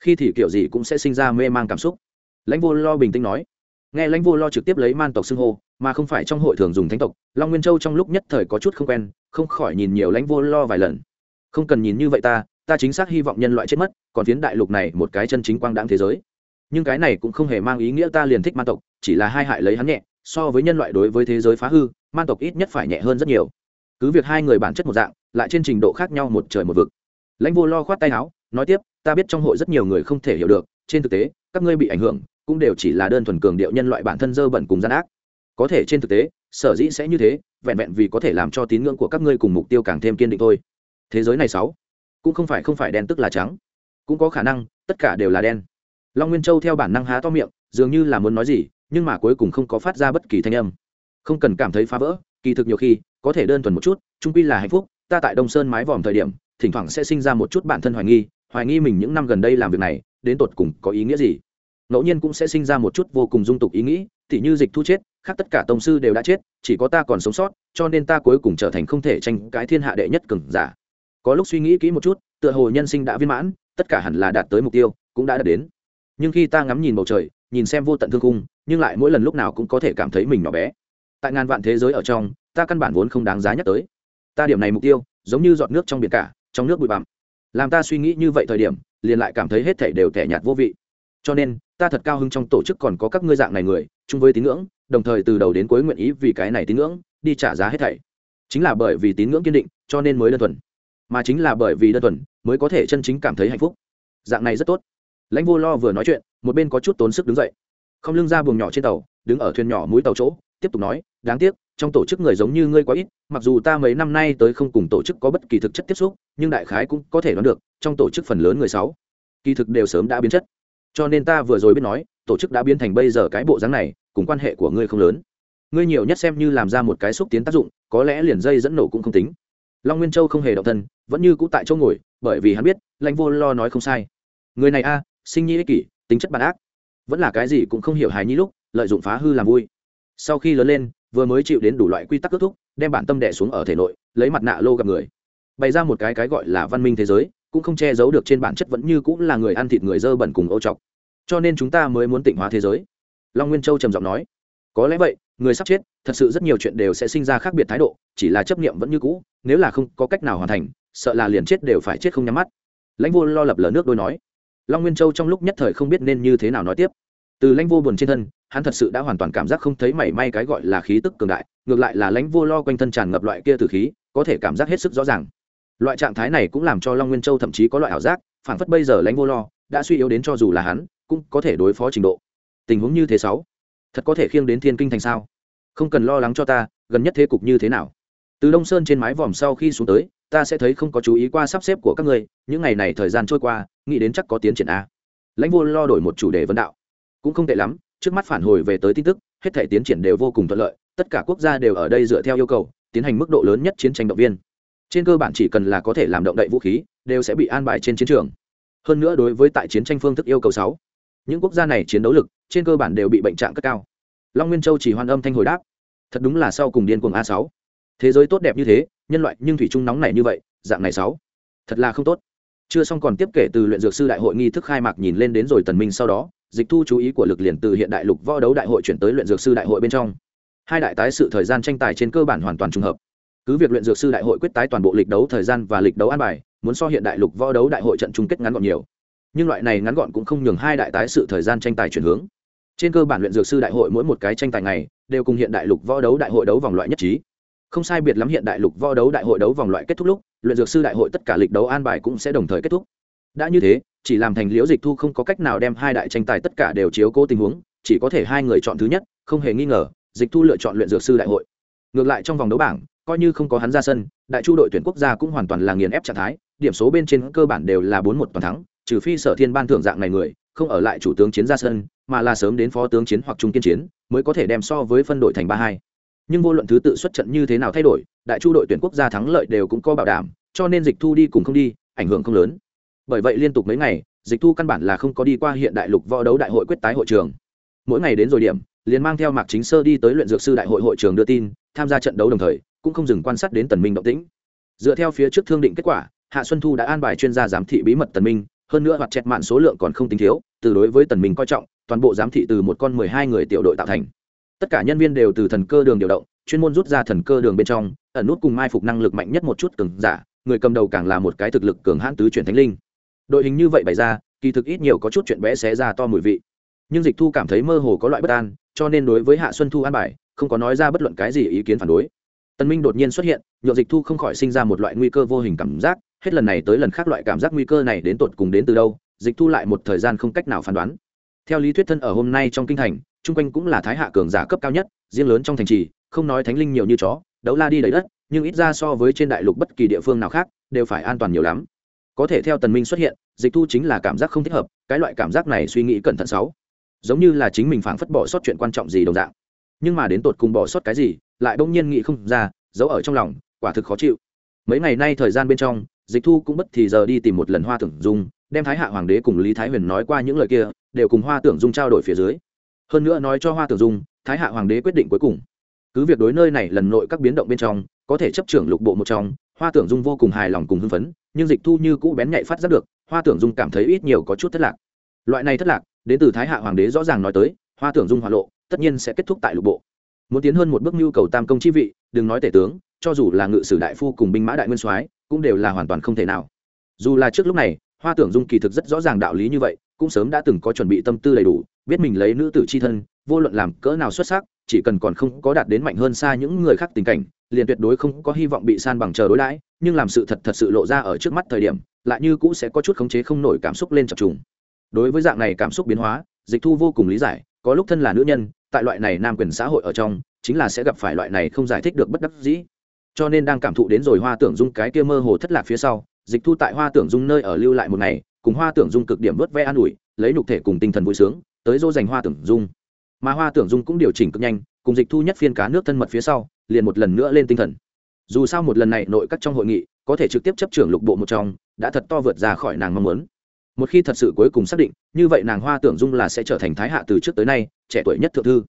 [SPEAKER 1] khi thì kiểu gì cũng sẽ sinh ra mê man cảm xúc. Lãnh vô lo bình tĩnh nói. Nghe lãnh vô lo trực tiếp lấy man tộc xưng hô, mà không phải trong hội thường dùng thánh tộc, long nguyên châu trong lúc nhất thời có chút không quen, không khỏi nhìn nhiều lãnh vô lo vài lần. Không cần nhìn như vậy ta ta chính xác hy vọng nhân loại chết mất, còn phiến đại lục này một cái chân chính quang đáng thế giới. Nhưng cái này cũng không hề mang ý nghĩa ta liền thích man tộc, chỉ là hai hại lấy hắn nhẹ, so với nhân loại đối với thế giới phá hư, man tộc ít nhất phải nhẹ hơn rất nhiều. Cứ việc hai người bản chất một dạng, lại trên trình độ khác nhau một trời một vực. Lãnh vô lo khoát tay áo, nói tiếp ta biết trong hội rất nhiều người không thể hiểu được, trên thực tế, các ngươi bị ảnh hưởng, cũng đều chỉ là đơn thuần cường điệu nhân loại bản thân dơ bẩn cùng gian ác. Có thể trên thực tế, sở dĩ sẽ như thế, vẹn vẹn vì có thể làm cho tín ngưỡng của các ngươi cùng mục tiêu càng thêm kiên định thôi. Thế giới này sáu, cũng không phải không phải đen tức là trắng, cũng có khả năng, tất cả đều là đen. Long nguyên châu theo bản năng há to miệng, dường như là muốn nói gì, nhưng mà cuối cùng không có phát ra bất kỳ thanh âm. Không cần cảm thấy phá vỡ, kỳ thực nhiều khi, có thể đơn thuần một chút trung quy là hạnh phúc, ta tại đông sơn mái vòm thời điểm, thỉnh thoảng sẽ sinh ra một chút bản thân hoài nghi hoài nghi mình những năm gần đây làm việc này, đến tột cùng có ý nghĩa gì? Ngẫu nhiên cũng sẽ sinh ra một chút vô cùng dung tục ý nghĩ, tỉ như dịch thu chết, khác tất cả tông sư đều đã chết, chỉ có ta còn sống sót, cho nên ta cuối cùng trở thành không thể tranh cái thiên hạ đệ nhất cường giả. Có lúc suy nghĩ kỹ một chút, tựa hồ nhân sinh đã viên mãn, tất cả hẳn là đạt tới mục tiêu, cũng đã đạt đến. Nhưng khi ta ngắm nhìn bầu trời, nhìn xem vô tận thương cung nhưng lại mỗi lần lúc nào cũng có thể cảm thấy mình nhỏ bé. Tại ngàn vạn thế giới ở trong, ta căn bản vốn không đáng giá nhắc tới. Ta điểm này mục tiêu, giống như giọt nước trong biển cả, trong nước bụi bặm làm ta suy nghĩ như vậy thời điểm, liền lại cảm thấy hết thảy đều tẻ nhạt vô vị. Cho nên, ta thật cao hứng trong tổ chức còn có các ngươi dạng này người, chung với tín ngưỡng, đồng thời từ đầu đến cuối nguyện ý vì cái này tín ngưỡng, đi trả giá hết thảy. Chính là bởi vì tín ngưỡng kiên định, cho nên mới đơn thuần. Mà chính là bởi vì đơn thuần, mới có thể chân chính cảm thấy hạnh phúc. Dạng này rất tốt. Lãnh vô lo vừa nói chuyện, một bên có chút tốn sức đứng dậy. Không lưng ra buồng nhỏ trên tàu, đứng ở thuyền nhỏ mũi tàu chỗ, tiếp tục nói, đáng tiếc, trong tổ chức người giống như ngươi quá ít, mặc dù ta mấy năm nay tới không cùng tổ chức có bất kỳ thực chất tiếp xúc nhưng đại khái cũng có thể đoán được, trong tổ chức phần lớn người sáu, kỳ thực đều sớm đã biến chất. Cho nên ta vừa rồi biết nói, tổ chức đã biến thành bây giờ cái bộ dáng này, cùng quan hệ của ngươi không lớn. Ngươi nhiều nhất xem như làm ra một cái xúc tiến tác dụng, có lẽ liền dây dẫn nổ cũng không tính. Long nguyên châu không hề động thân, vẫn như cũ tại chỗ ngồi, bởi vì hắn biết, lãnh vô lo nói không sai. Người này a, sinh nhi ích kỷ, tính chất bản ác. Vẫn là cái gì cũng không hiểu hài nhi lúc, lợi dụng phá hư làm vui. Sau khi lớn lên, vừa mới chịu đến đủ loại quy tắc kết thúc, đem bản tâm đẻ xuống ở thể nội, lấy mặt nạ lô gặp người bày ra một cái cái gọi là văn minh thế giới, cũng không che giấu được trên bản chất vẫn như cũng là người ăn thịt người dơ bẩn cùng ô trọc cho nên chúng ta mới muốn tịnh hóa thế giới. Long nguyên châu trầm giọng nói. Có lẽ vậy, người sắp chết, thật sự rất nhiều chuyện đều sẽ sinh ra khác biệt thái độ, chỉ là chấp niệm vẫn như cũ, nếu là không có cách nào hoàn thành, sợ là liền chết đều phải chết không nhắm mắt. Lãnh vô lo lập lờ nước đôi nói. Long nguyên châu trong lúc nhất thời không biết nên như thế nào nói tiếp. Từ lãnh vô buồn trên thân, hắn thật sự đã hoàn toàn cảm giác không thấy mảy may cái gọi là khí tức cường đại, ngược lại là lãnh vô lo quanh thân tràn ngập loại kia từ khí, có thể cảm giác hết sức rõ ràng loại trạng thái này cũng làm cho long nguyên châu thậm chí có loại ảo giác phản phất bây giờ lãnh vô lo đã suy yếu đến cho dù là hắn, cũng có thể đối phó trình độ. Tình huống như thế sáu, thật có thể khiêng đến thiên kinh thành sao? Không cần lo lắng cho ta, gần nhất thế cục như thế nào? Từ đông sơn trên mái vòm sau khi xuống tới, ta sẽ thấy không có chú ý qua sắp xếp của các ngươi, những ngày này thời gian trôi qua, nghĩ đến chắc có tiến triển a. Lãnh vô lo đổi một chủ đề vấn đạo. Cũng không tệ lắm, trước mắt phản hồi về tới tin tức, hết thể tiến triển đều vô cùng thuận lợi, tất cả quốc gia đều ở đây dựa theo yêu cầu, tiến hành mức độ lớn nhất chiến tranh động viên trên cơ bản chỉ cần là có thể làm động đậy vũ khí, đều sẽ bị an bài trên chiến trường. Hơn nữa đối với tại chiến tranh phương thức yêu cầu sáu, những quốc gia này chiến đấu lực, trên cơ bản đều bị bệnh trạng cất cao. Long nguyên châu chỉ hoan âm thanh hồi đáp. Thật đúng là sau cùng điên cuồng a sáu. Thế giới tốt đẹp như thế, nhân loại nhưng thủy chung nóng này như vậy, dạng này sáu. Thật là không tốt. Chưa xong còn tiếp kể từ luyện dược sư đại hội nghi thức khai mạc nhìn lên đến rồi tần minh sau đó, dịch thu chú ý của lực liền từ hiện đại lục võ đấu đại hội chuyển tới luyện dược sư đại hội bên trong. Hai đại tái sự thời gian tranh tài trên cơ bản hoàn toàn trùng hợp cứ việc luyện dược sư đại hội quyết tái toàn bộ lịch đấu thời gian và lịch đấu an bài, muốn so hiện đại lục võ đấu đại hội trận chung kết ngắn gọn nhiều. Nhưng loại này ngắn gọn cũng không nhường hai đại tái sự thời gian tranh tài chuyển hướng. Trên cơ bản luyện dược sư đại hội mỗi một cái tranh tài này đều cùng hiện đại lục võ đấu đại hội đấu vòng loại nhất trí. Không sai biệt lắm hiện đại lục võ đấu đại hội đấu vòng loại kết thúc lúc, luyện dược sư đại hội tất cả lịch đấu an bài cũng sẽ đồng thời kết thúc. Đã như thế, chỉ làm thành liễu dịch thu không có cách nào đem hai đại tranh tài tất cả đều chiếu cố tình huống, chỉ có thể hai người chọn thứ nhất, không hề nghi ngờ, dịch thu lựa chọn luyện dược sư đại hội. Ngược lại trong vòng đấu bảng coi như không có hắn ra sân, đại chu đội tuyển quốc gia cũng hoàn toàn là nghiền ép trạng thái, điểm số bên trên cơ bản đều là bốn một toàn thắng, trừ phi sở thiên ban thưởng dạng này người, không ở lại chủ tướng chiến ra sân, mà là sớm đến phó tướng chiến hoặc trung kiên chiến, mới có thể đem so với phân đội thành ba hai. Nhưng vô luận thứ tự xuất trận như thế nào thay đổi, đại chu đội tuyển quốc gia thắng lợi đều cũng có bảo đảm, cho nên dịch thu đi cùng không đi, ảnh hưởng không lớn. Bởi vậy liên tục mấy ngày, dịch thu căn bản là không có đi qua hiện đại lục võ đấu đại hội quyết tái hội trường. Mỗi ngày đến rồi điểm, liền mang theo mạc chính sơ đi tới luyện dược sư đại hội hội trường đưa tin, tham gia trận đấu đồng thời cũng không dừng quan sát đến tần minh động tĩnh. Dựa theo phía trước thương định kết quả, hạ xuân thu đã an bài chuyên gia giám thị bí mật tần minh, hơn nữa hoạt chẹt mạn số lượng còn không tính thiếu, từ đối với tần minh coi trọng, toàn bộ giám thị từ một con mười hai người tiểu đội tạo thành. Tất cả nhân viên đều từ thần cơ đường điều động, chuyên môn rút ra thần cơ đường bên trong, ẩn nút cùng mai phục năng lực mạnh nhất một chút cường giả, người cầm đầu càng là một cái thực lực cường hãn tứ chuyển thánh linh. Đội hình như vậy bày ra, kỳ thực ít nhiều có chút chuyện bé xé ra to mùi vị. Nhưng dịch thu cảm thấy mơ hồ có loại bất an, cho nên đối với hạ xuân thu an bài, không có nói ra bất luận cái gì ý kiến phản đối tân minh đột nhiên xuất hiện nhộn dịch thu không khỏi sinh ra một loại nguy cơ vô hình cảm giác, hết lần này tới lần khác loại cảm giác nguy cơ này đến tột cùng đến từ đâu, dịch thu lại một thời gian không cách nào phán đoán. Theo lý thuyết thân ở hôm nay trong kinh thành, chung quanh cũng là thái hạ cường giả cấp cao nhất, riêng lớn trong thành trì, không nói thánh linh nhiều như chó, đấu la đi đầy đất, nhưng ít ra so với trên đại lục bất kỳ địa phương nào khác, đều phải an toàn nhiều lắm. Có thể theo tần minh xuất hiện, dịch thu chính là cảm giác không thích hợp, cái loại cảm giác này suy nghĩ cẩn thận sáu giống như là chính mình phảng phất bỏ sót chuyện quan trọng gì đồng dạng nhưng mà đến tột cùng bỏ sót cái gì, lại bỗng nhiên nghĩ không ra, giấu ở trong lòng, quả thực khó chịu. Mấy ngày nay thời gian bên trong, dịch thu cũng bất thì giờ đi tìm một lần hoa tưởng dung, đem thái hạ hoàng đế cùng lý thái huyền nói qua những lời kia, đều cùng hoa tưởng dung trao đổi phía dưới. Hơn nữa nói cho hoa tưởng dung, thái hạ hoàng đế quyết định cuối cùng. Cứ việc đối nơi này lần nội các biến động bên trong, có thể chấp trưởng lục bộ một trong, hoa tưởng dung vô cùng hài lòng cùng hưng phấn, nhưng dịch thu như cũ bén nhạy phát giác được, hoa tưởng dung cảm thấy ít nhiều có chút thất lạc. Loại này thất lạc, đến từ thái hạ hoàng đế rõ ràng nói tới, hoa tưởng dung hoa lộ tất nhiên sẽ kết thúc tại lục bộ. Muốn tiến hơn một bước nhu cầu tam công chi vị, đừng nói tể tướng, cho dù là ngự sử đại phu cùng binh mã đại nguyên soái, cũng đều là hoàn toàn không thể nào. Dù là trước lúc này, hoa tưởng dung kỳ thực rất rõ ràng đạo lý như vậy, cũng sớm đã từng có chuẩn bị tâm tư đầy đủ, biết mình lấy nữ tử c h i thân, vô luận làm cỡ nào xuất sắc, chỉ cần còn không có đạt đến mạnh hơn xa những người khác tình cảnh, liền tuyệt đối không có hy vọng bị san bằng chờ đối đãi, nhưng làm sự thật thật sự lộ ra ở trước mắt thời điểm, lại như cũ sẽ có chút khống chế không nổi cảm xúc lên chập trùng. Đối với dạng này cảm xúc biến hóa, dịch thu vô cùng lý giải có lúc thân là nữ nhân, tại loại này nam quyền xã hội ở trong, chính là sẽ gặp phải loại này không giải thích được bất đắc dĩ. Cho nên đang cảm thụ đến rồi hoa tưởng dung cái kia mơ hồ thất lạc phía sau, dịch thu tại hoa tưởng dung nơi ở lưu lại một ngày, cùng hoa tưởng dung cực điểm vớt ve an ủi, lấy nhục thể cùng tinh thần vui sướng, tới dỗ dành hoa tưởng dung. Mà hoa tưởng dung cũng điều chỉnh cực nhanh, cùng dịch thu nhất phiên cá nước thân mật phía sau, liền một lần nữa lên tinh thần. Dù sao một lần này nội các trong hội nghị, có thể trực tiếp chấp trưởng lục bộ một trong, đã thật to vượt ra khỏi nàng mong muốn một khi thật sự cuối cùng xác định, như vậy nàng hoa tưởng dung là sẽ trở thành thái hạ từ trước tới nay, trẻ tuổi nhất thượng thư.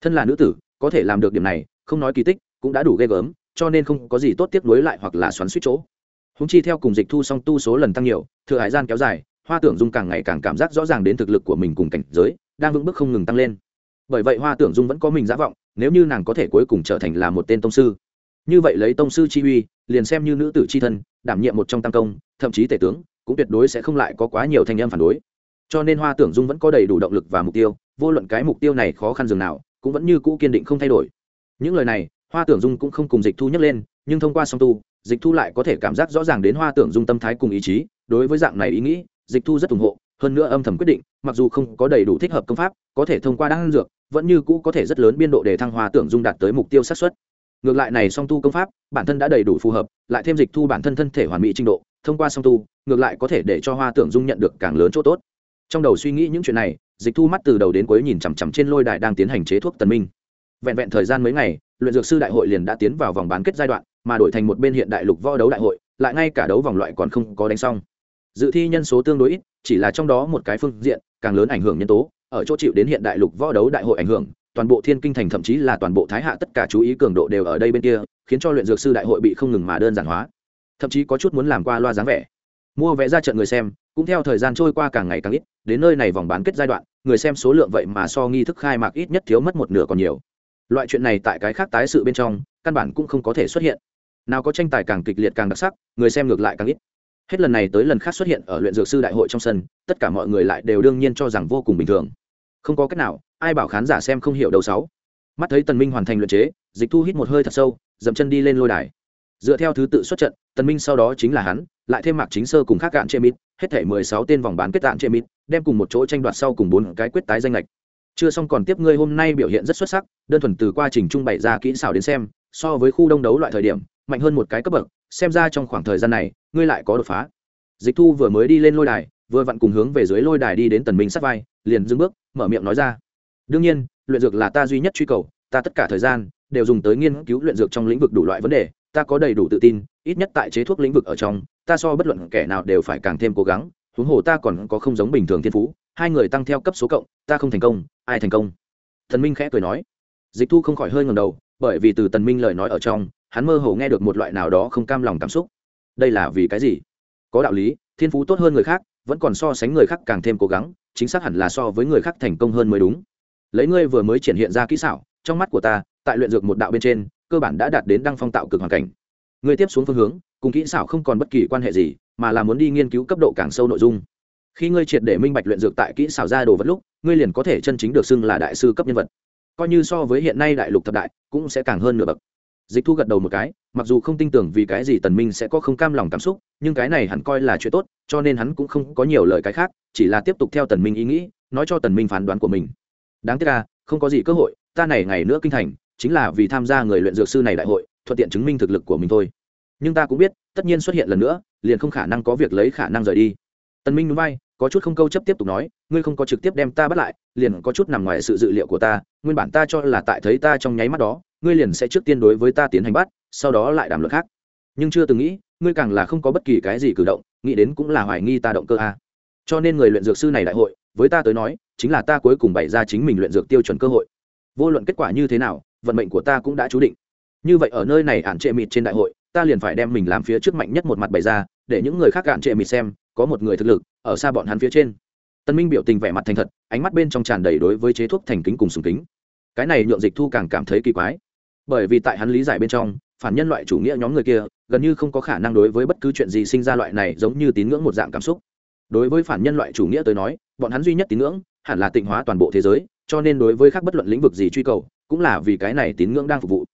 [SPEAKER 1] Thân là nữ tử, có thể làm được điểm này, không nói kỳ tích, cũng đã đủ ghê gớm, cho nên không có gì tốt tiếp nối lại hoặc là xoắn suýt chỗ. Húng chi theo cùng dịch thu song tu số lần tăng nhiều, thừa hải gian kéo dài, hoa tưởng dung càng ngày càng cảm giác rõ ràng đến thực lực của mình cùng cảnh giới, đang vững bước không ngừng tăng lên. Bởi vậy hoa tưởng dung vẫn có mình giả vọng, nếu như nàng có thể cuối cùng trở thành là một tên tông sư. Như vậy lấy tông sư chi uy, liền xem như nữ tử chi thân, đảm nhiệm một trong tam công, thậm chí tể tướng cũng tuyệt đối sẽ không lại có quá nhiều thanh âm phản đối. Cho nên hoa tưởng dung vẫn có đầy đủ động lực và mục tiêu, vô luận cái mục tiêu này khó khăn dường nào, cũng vẫn như cũ kiên định không thay đổi. Những lời này, hoa tưởng dung cũng không cùng dịch thu nhắc lên, nhưng thông qua song tu, dịch thu lại có thể cảm giác rõ ràng đến hoa tưởng dung tâm thái cùng ý chí. Đối với dạng này ý nghĩ, dịch thu rất ủng hộ, hơn nữa âm thầm quyết định, mặc dù không có đầy đủ thích hợp công pháp, có thể thông qua đan dược, vẫn như cũ có thể rất lớn biên độ để thăng hoa tưởng dung đạt tới mục tiêu sát xuất ngược lại này song tu công pháp, bản thân đã đầy đủ phù hợp, lại thêm dịch thu bản thân thân thể hoàn mỹ trình độ thông qua song tu, ngược lại có thể để cho hoa tưởng dung nhận được càng lớn chỗ tốt. Trong đầu suy nghĩ những chuyện này, dịch thu mắt từ đầu đến cuối nhìn chằm chằm trên lôi đài đang tiến hành chế thuốc tần minh. Vẹn vẹn thời gian mấy ngày, luyện dược sư đại hội liền đã tiến vào vòng bán kết giai đoạn, mà đổi thành một bên hiện đại lục võ đấu đại hội, lại ngay cả đấu vòng loại còn không có đánh xong. Dự thi nhân số tương đối ít, chỉ là trong đó một cái phương diện, càng lớn ảnh hưởng nhân tố, ở chỗ chịu đến hiện đại lục võ đấu đại hội ảnh hưởng, toàn bộ thiên kinh thành thậm chí là toàn bộ thái hạ tất cả chú ý cường độ đều ở đây bên kia, khiến cho luyện dược sư đại hội bị không ngừng mà đơn giản hóa thậm chí có chút muốn làm qua loa dáng vẻ. Mua vé ra trận người xem, cũng theo thời gian trôi qua càng ngày càng ít, đến nơi này vòng bán kết giai đoạn, người xem số lượng vậy mà so nghi thức khai mạc ít nhất thiếu mất một nửa còn nhiều. Loại chuyện này tại cái khác tái sự bên trong, căn bản cũng không có thể xuất hiện. Nào có tranh tài càng kịch liệt càng đặc sắc, người xem ngược lại càng ít. Hết lần này tới lần khác xuất hiện ở luyện dược sư đại hội trong sân, tất cả mọi người lại đều đương nhiên cho rằng vô cùng bình thường. Không có cách nào, ai bảo khán giả xem không hiểu đầu sáu. Mắt thấy tần minh hoàn thành luyện chế, dịch thu hít một hơi thật sâu, dậm chân đi lên lôi đài dựa theo thứ tự xuất trận, tần minh sau đó chính là hắn, lại thêm mạc chính sơ cùng khác cạn chê mít hết thể mười sáu tên vòng bán kết cạn chê mít đem cùng một chỗ tranh đoạt sau cùng bốn cái quyết tái danh lệch. Chưa xong còn tiếp ngươi hôm nay biểu hiện rất xuất sắc, đơn thuần từ quá trình trung bày ra kỹ xảo đến xem, so với khu đông đấu loại thời điểm, mạnh hơn một cái cấp bậc, xem ra trong khoảng thời gian này, ngươi lại có đột phá. Dịch thu vừa mới đi lên lôi đài, vừa vặn cùng hướng về dưới lôi đài đi đến tần minh sát vai, liền dừng bước, mở miệng nói ra. Đương nhiên, luyện dược là ta duy nhất truy cầu, ta tất cả thời gian đều dùng tới nghiên cứu luyện dược trong lĩnh vực đủ loại vấn đề ta có đầy đủ tự tin, ít nhất tại chế thuốc lĩnh vực ở trong, ta so bất luận kẻ nào đều phải càng thêm cố gắng, huống hồ ta còn có không giống bình thường thiên phú, hai người tăng theo cấp số cộng, ta không thành công, ai thành công? Thần minh khẽ cười nói. Dịch thu không khỏi hơi ngầm đầu, bởi vì từ tần minh lời nói ở trong, hắn mơ hồ nghe được một loại nào đó không cam lòng cảm xúc. Đây là vì cái gì? Có đạo lý, thiên phú tốt hơn người khác, vẫn còn so sánh người khác càng thêm cố gắng, chính xác hẳn là so với người khác thành công hơn mới đúng. Lấy ngươi vừa mới triển hiện ra kỹ xảo, trong mắt của ta, tại luyện dược một đạo bên trên cơ bản đã đạt đến đăng phong tạo cực hoàn cảnh. Ngươi tiếp xuống phương hướng, cùng kỹ xảo không còn bất kỳ quan hệ gì, mà là muốn đi nghiên cứu cấp độ càng sâu nội dung. Khi ngươi triệt để minh bạch luyện dược tại kỹ xảo ra đồ vật lúc, ngươi liền có thể chân chính được xưng là đại sư cấp nhân vật. Coi như so với hiện nay đại lục thập đại, cũng sẽ càng hơn nửa bậc. Dịch thu gật đầu một cái, mặc dù không tin tưởng vì cái gì tần minh sẽ có không cam lòng cảm xúc, nhưng cái này hẳn coi là chuyện tốt, cho nên hắn cũng không có nhiều lời cái khác, chỉ là tiếp tục theo tần minh ý nghĩ, nói cho tần minh phán đoán của mình. Đáng tiếc là không có gì cơ hội, ta này ngày nữa kinh thành chính là vì tham gia người luyện dược sư này đại hội, thuận tiện chứng minh thực lực của mình thôi. Nhưng ta cũng biết, tất nhiên xuất hiện lần nữa, liền không khả năng có việc lấy khả năng rời đi. Tần minh núi bay, có chút không câu chấp tiếp tục nói, ngươi không có trực tiếp đem ta bắt lại, liền có chút nằm ngoài sự dự liệu của ta, nguyên bản ta cho là tại thấy ta trong nháy mắt đó, ngươi liền sẽ trước tiên đối với ta tiến hành bắt, sau đó lại đàm luận khác. Nhưng chưa từng nghĩ, ngươi càng là không có bất kỳ cái gì cử động, nghĩ đến cũng là hoài nghi ta động cơ a. Cho nên người luyện dược sư này đại hội, với ta tới nói, chính là ta cuối cùng bày ra chính mình luyện dược tiêu chuẩn cơ hội. Vô luận kết quả như thế nào vận mệnh của ta cũng đã chú định. Như vậy ở nơi này ản trệ mịt trên đại hội, ta liền phải đem mình làm phía trước mạnh nhất một mặt bày ra, để những người khác ản trệ mịt xem, có một người thực lực, ở xa bọn hắn phía trên. Tân minh biểu tình vẻ mặt thành thật, ánh mắt bên trong tràn đầy đối với chế thuốc thành kính cùng sùng kính. Cái này nhượng dịch thu càng cảm thấy kỳ quái. Bởi vì tại hắn lý giải bên trong, phản nhân loại chủ nghĩa nhóm người kia, gần như không có khả năng đối với bất cứ chuyện gì sinh ra loại này giống như tín ngưỡng một dạng cảm xúc. Đối với phản nhân loại chủ nghĩa tới nói, bọn hắn duy nhất tín ngưỡng, hẳn là tịnh hóa toàn bộ thế giới, cho nên đối với khác bất luận lĩnh vực gì truy cầu cũng là vì cái này tín ngưỡng đang phục vụ.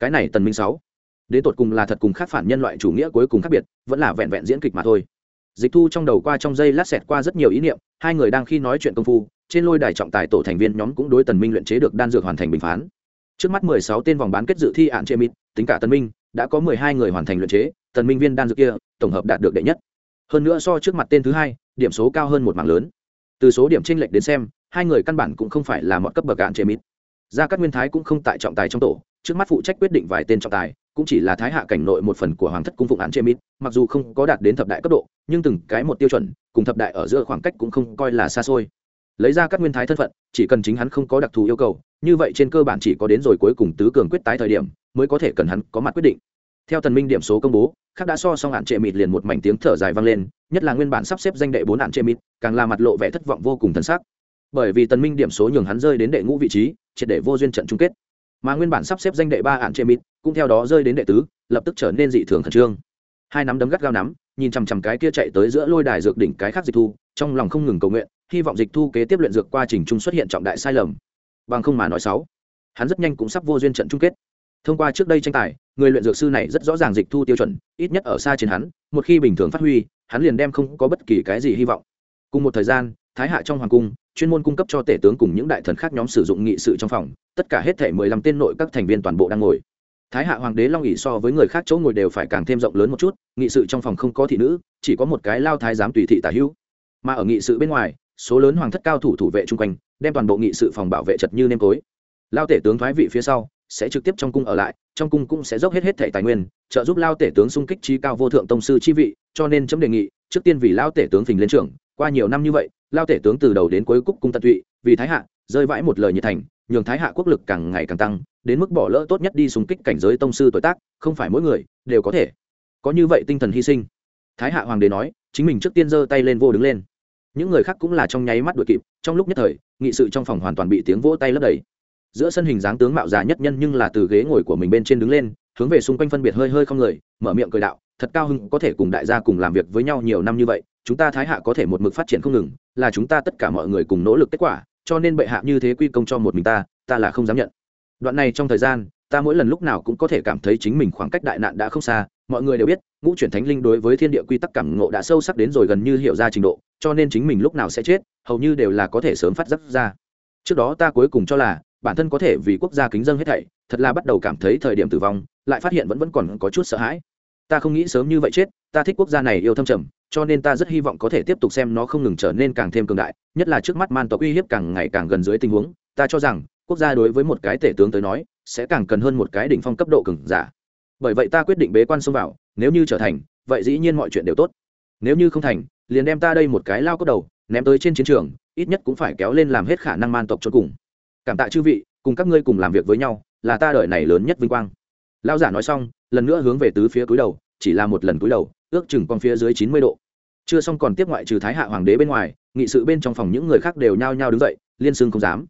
[SPEAKER 1] Cái này tần minh sáu. Đến tột cùng là thật cùng khác phản nhân loại chủ nghĩa cuối cùng khác biệt, vẫn là vẹn vẹn diễn kịch mà thôi. Dịch thu trong đầu qua trong giây lát xẹt qua rất nhiều ý niệm, hai người đang khi nói chuyện công phu, trên lôi đài trọng tài tổ thành viên nhóm cũng đối tần minh luyện chế được đan dược hoàn thành bình phán. Trước mắt mười sáu tên vòng bán kết dự thi ạn chế mít tính cả tần minh, đã có mười hai người hoàn thành luyện chế, tần minh viên đan dược kia, tổng hợp đạt được đệ nhất. Hơn nữa so trước mặt tên thứ hai, điểm số cao hơn một mảng lớn. Từ số điểm trên lệch đến xem, hai người căn bản cũng không phải là một cấp bậc ạn chế mít gia cát nguyên thái cũng không tại trọng tài trong tổ, trước mắt phụ trách quyết định vài tên trọng tài, cũng chỉ là thái hạ cảnh nội một phần của hoàng thất cung phụng án chê mít, mặc dù không có đạt đến thập đại cấp độ, nhưng từng cái một tiêu chuẩn, cùng thập đại ở giữa khoảng cách cũng không coi là xa xôi. Lấy ra các nguyên thái thân phận, chỉ cần chính hắn không có đặc thù yêu cầu, như vậy trên cơ bản chỉ có đến rồi cuối cùng tứ cường quyết tái thời điểm, mới có thể cần hắn có mặt quyết định. Theo tần minh điểm số công bố, khác đã so xong hạn trệ mịt liền một mảnh tiếng thở dài vang lên, nhất là nguyên bản sắp xếp danh đệ bốn hạn trệ mịt càng là mặt lộ vẻ thất vọng vô cùng thân sắc bởi vì tần minh điểm số nhường hắn rơi đến đệ ngũ vị trí, triệt để vô duyên trận chung kết. Mà nguyên bản sắp xếp danh đệ ba hạn trên mịt cũng theo đó rơi đến đệ tứ, lập tức trở nên dị thường khẩn trương. Hai nắm đấm gắt gao nắm, nhìn chằm chằm cái kia chạy tới giữa lôi đài dược đỉnh cái khác dịch thu, trong lòng không ngừng cầu nguyện, hy vọng dịch thu kế tiếp luyện dược quá trình chung xuất hiện trọng đại sai lầm. Bằng không mà nói sáu, hắn rất nhanh cũng sắp vô duyên trận chung kết. Thông qua trước đây tranh tài, người luyện dược sư này rất rõ ràng dịch thu tiêu chuẩn, ít nhất ở xa trên hắn, một khi bình thường phát huy, hắn liền đem không có bất kỳ cái gì hy vọng. Cùng một thời gian, thái hạ trong hoàng cung chuyên môn cung cấp cho tể tướng cùng những đại thần khác nhóm sử dụng nghị sự trong phòng, tất cả hết thể mười lăm tên nội các thành viên toàn bộ đang ngồi. Thái hạ hoàng đế long ỉ so với người khác chỗ ngồi đều phải càng thêm rộng lớn một chút, nghị sự trong phòng không có thị nữ, chỉ có một cái lao thái giám tùy thị tả hữu. Mà ở nghị sự bên ngoài, số lớn hoàng thất cao thủ thủ vệ chung quanh, đem toàn bộ nghị sự phòng bảo vệ chật như nêm tối lao tể tướng thoái vị phía sau, sẽ trực tiếp trong cung ở lại, trong cung cũng sẽ dốc hết hết thẻ tài nguyên, trợ giúp lao tể tướng xung kích trí cao vô thượng tông sư chi vị, cho nên chấm đề nghị, trước tiên vì lao tể tướng phình lên trưởng, qua nhiều năm như vậy lao tể tướng từ đầu đến cuối cúc cung tận tụy, vì thái hạ, rơi vãi một lời nhiệt thành, nhường thái hạ quốc lực càng ngày càng tăng, đến mức bỏ lỡ tốt nhất đi xung kích cảnh giới tông sư tuổi tác, không phải mỗi người đều có thể có như vậy tinh thần hy sinh. Thái hạ hoàng đế nói, chính mình trước tiên giơ tay lên vô đứng lên. Những người khác cũng là trong nháy mắt đuổi kịp, trong lúc nhất thời, nghị sự trong phòng hoàn toàn bị tiếng vỗ tay lấp đầy. Giữa sân hình dáng tướng mạo già nhất nhân nhưng là từ ghế ngồi của mình bên trên đứng lên, hướng về xung quanh phân biệt hơi hơi không người, mở miệng cười đạo thật cao hưng có thể cùng đại gia cùng làm việc với nhau nhiều năm như vậy, chúng ta thái hạ có thể một mực phát triển không ngừng, là chúng ta tất cả mọi người cùng nỗ lực kết quả, cho nên bệ hạ như thế quy công cho một mình ta ta là không dám nhận. Đoạn này trong thời gian, ta mỗi lần lúc nào cũng có thể cảm thấy chính mình khoảng cách đại nạn đã không xa, mọi người đều biết, ngũ chuyển thánh linh đối với thiên địa quy tắc cảm ngộ đã sâu sắc đến rồi gần như hiểu ra trình độ, cho nên chính mình lúc nào sẽ chết, hầu như đều là có thể sớm phát giác ra. Trước đó ta cuối cùng cho là, bản thân có thể vì quốc gia kính dân hết thảy, thật là bắt đầu cảm thấy thời điểm tử vong, lại phát hiện vẫn vẫn còn có chút sợ hãi ta không nghĩ sớm như vậy chết, ta thích quốc gia này yêu thâm trầm, cho nên ta rất hy vọng có thể tiếp tục xem nó không ngừng trở nên càng thêm cường đại, nhất là trước mắt man tộc uy hiếp càng ngày càng gần dưới tình huống. Ta cho rằng, quốc gia đối với một cái tể tướng tới nói, sẽ càng cần hơn một cái đỉnh phong cấp độ cường giả. Bởi vậy ta quyết định bế quan xông vào, nếu như trở thành, vậy dĩ nhiên mọi chuyện đều tốt. Nếu như không thành, liền đem ta đây một cái lao cốc đầu, ném tới trên chiến trường, ít nhất cũng phải kéo lên làm hết khả năng man tộc cho cùng. Cảm tạ chư vị, cùng các ngươi cùng làm việc với nhau, là ta đợi này lớn nhất vinh quang. Lão giả nói xong, lần nữa hướng về tứ phía cúi đầu, chỉ là một lần cúi đầu, ước chừng con phía dưới chín mươi độ. Chưa xong còn tiếp ngoại trừ thái hạ hoàng đế bên ngoài, nghị sự bên trong phòng những người khác đều nhao nhao đứng dậy, liên xương không dám.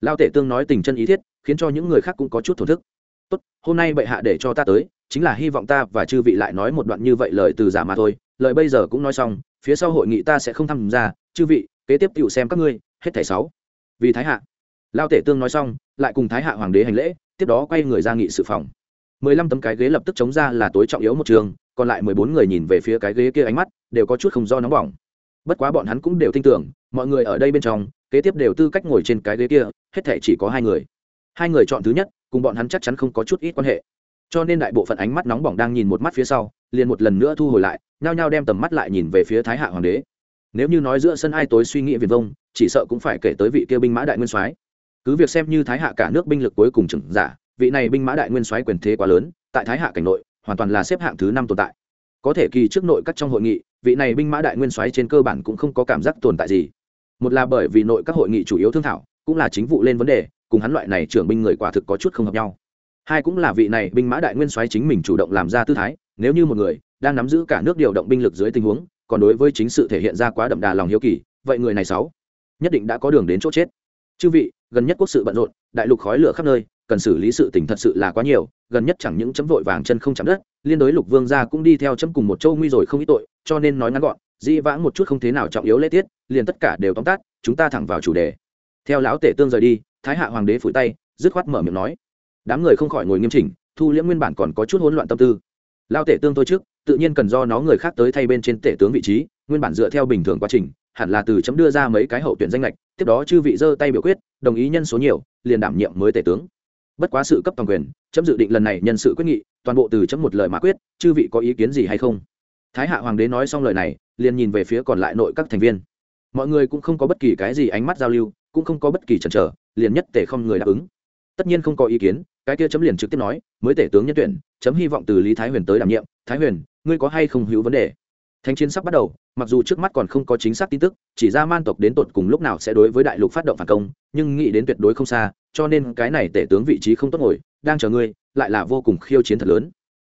[SPEAKER 1] Lao tể tương nói tình chân ý thiết, khiến cho những người khác cũng có chút thổn thức. Tốt, hôm nay bệ hạ để cho ta tới, chính là hy vọng ta và chư vị lại nói một đoạn như vậy lời từ giả mà thôi. Lời bây giờ cũng nói xong, phía sau hội nghị ta sẽ không tham gia, chư vị, kế tiếp tựu xem các ngươi, hết thẻ sáu. Vì thái hạ. Lao tể tương nói xong, lại cùng thái hạ hoàng đế hành lễ, tiếp đó quay người ra nghị sự phòng mười lăm tấm cái ghế lập tức chống ra là tối trọng yếu một trường, còn lại mười bốn người nhìn về phía cái ghế kia ánh mắt, đều có chút không do nóng bỏng. Bất quá bọn hắn cũng đều tin tưởng, mọi người ở đây bên trong, kế tiếp đều tư cách ngồi trên cái ghế kia, hết thể chỉ có hai người. Hai người chọn thứ nhất, cùng bọn hắn chắc chắn không có chút ít quan hệ. Cho nên đại bộ phận ánh mắt nóng bỏng đang nhìn một mắt phía sau, liền một lần nữa thu hồi lại, nhao nhao đem tầm mắt lại nhìn về phía thái hạ hoàng đế. Nếu như nói giữa sân ai tối suy nghĩ viền vông, chỉ sợ cũng phải kể tới vị kia binh mã đại nguyên soái. Cứ việc xem như thái hạ cả nước binh lực cuối cùng chừng giả vị này binh mã đại nguyên soái quyền thế quá lớn, tại thái hạ cảnh nội, hoàn toàn là xếp hạng thứ năm tồn tại. Có thể kỳ trước nội các trong hội nghị, vị này binh mã đại nguyên soái trên cơ bản cũng không có cảm giác tồn tại gì. Một là bởi vì nội các hội nghị chủ yếu thương thảo, cũng là chính vụ lên vấn đề, cùng hắn loại này trưởng binh người quả thực có chút không hợp nhau. Hai cũng là vị này binh mã đại nguyên soái chính mình chủ động làm ra tư thái, nếu như một người đang nắm giữ cả nước điều động binh lực dưới tình huống, còn đối với chính sự thể hiện ra quá đậm đà lòng hiếu kỳ, vậy người này sáu nhất định đã có đường đến chỗ chết. Chư vị gần nhất quốc sự bận rộn, đại lục khói lửa khắp nơi, cần xử lý sự tình thật sự là quá nhiều, gần nhất chẳng những chấm vội vàng chân không chạm đất, liên đối lục vương gia cũng đi theo chấm cùng một châu nguy rồi không ít tội, cho nên nói ngắn gọn, dĩ vãng một chút không thế nào trọng yếu lễ tiết, liền tất cả đều tóm tắt, chúng ta thẳng vào chủ đề. Theo lão tể tương rời đi, thái hạ hoàng đế phủi tay, dứt khoát mở miệng nói. Đám người không khỏi ngồi nghiêm chỉnh, thu liễm nguyên bản còn có chút hỗn loạn tâm tư. Lao tể tương tôi trước, tự nhiên cần do nó người khác tới thay bên trên tể tướng vị trí, nguyên bản dựa theo bình thường quá trình hẳn là từ chấm đưa ra mấy cái hậu tuyển danh lệch tiếp đó chư vị giơ tay biểu quyết đồng ý nhân số nhiều liền đảm nhiệm mới tể tướng. Bất quá sự cấp toàn quyền chấm dự định lần này nhân sự quyết nghị toàn bộ từ chấm một lời mà quyết chư vị có ý kiến gì hay không? Thái hạ hoàng đế nói xong lời này liền nhìn về phía còn lại nội các thành viên. Mọi người cũng không có bất kỳ cái gì ánh mắt giao lưu cũng không có bất kỳ chần trở, liền nhất tể không người đáp ứng. Tất nhiên không có ý kiến cái kia chấm liền trực tiếp nói mới tể tướng nhân tuyển chấm hy vọng từ lý thái huyền tới đảm nhiệm. Thái huyền ngươi có hay không hữu vấn đề? Thánh chiến sắp bắt đầu, mặc dù trước mắt còn không có chính xác tin tức, chỉ ra man tộc đến tột cùng lúc nào sẽ đối với đại lục phát động phản công, nhưng nghĩ đến tuyệt đối không xa, cho nên cái này tể tướng vị trí không tốt ngồi, đang chờ ngươi, lại là vô cùng khiêu chiến thật lớn.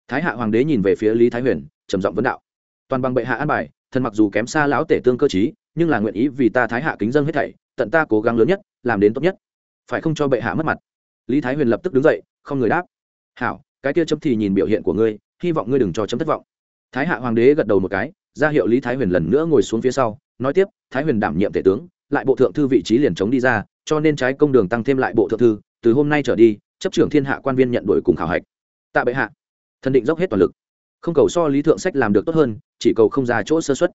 [SPEAKER 1] Thái hạ hoàng đế nhìn về phía lý thái huyền, trầm giọng vấn đạo. Toàn bằng bệ hạ an bài, thần mặc dù kém xa lão tể tương cơ chí nhưng là nguyện ý vì ta thái hạ kính dân hết thảy, tận ta cố gắng lớn nhất, làm đến tốt nhất. Phải không cho bệ hạ mất mặt? Lý thái huyền lập tức đứng dậy, không người đáp. Hảo, cái kia chấm thì nhìn biểu hiện của ngươi, hy vọng ngươi đừng cho chấm thất vọng thái hạ hoàng đế gật đầu một cái, ra hiệu lý thái huyền lần nữa ngồi xuống phía sau, nói tiếp, thái huyền đảm nhiệm tể tướng, lại bộ thượng thư vị trí liền chống đi ra, cho nên trái công đường tăng thêm lại bộ thượng thư, từ hôm nay trở đi, chấp trưởng thiên hạ quan viên nhận đổi cùng khảo hạch. Tạ bệ hạ, thần định dốc hết toàn lực. Không cầu so lý thượng sách làm được tốt hơn, chỉ cầu không ra chỗ sơ xuất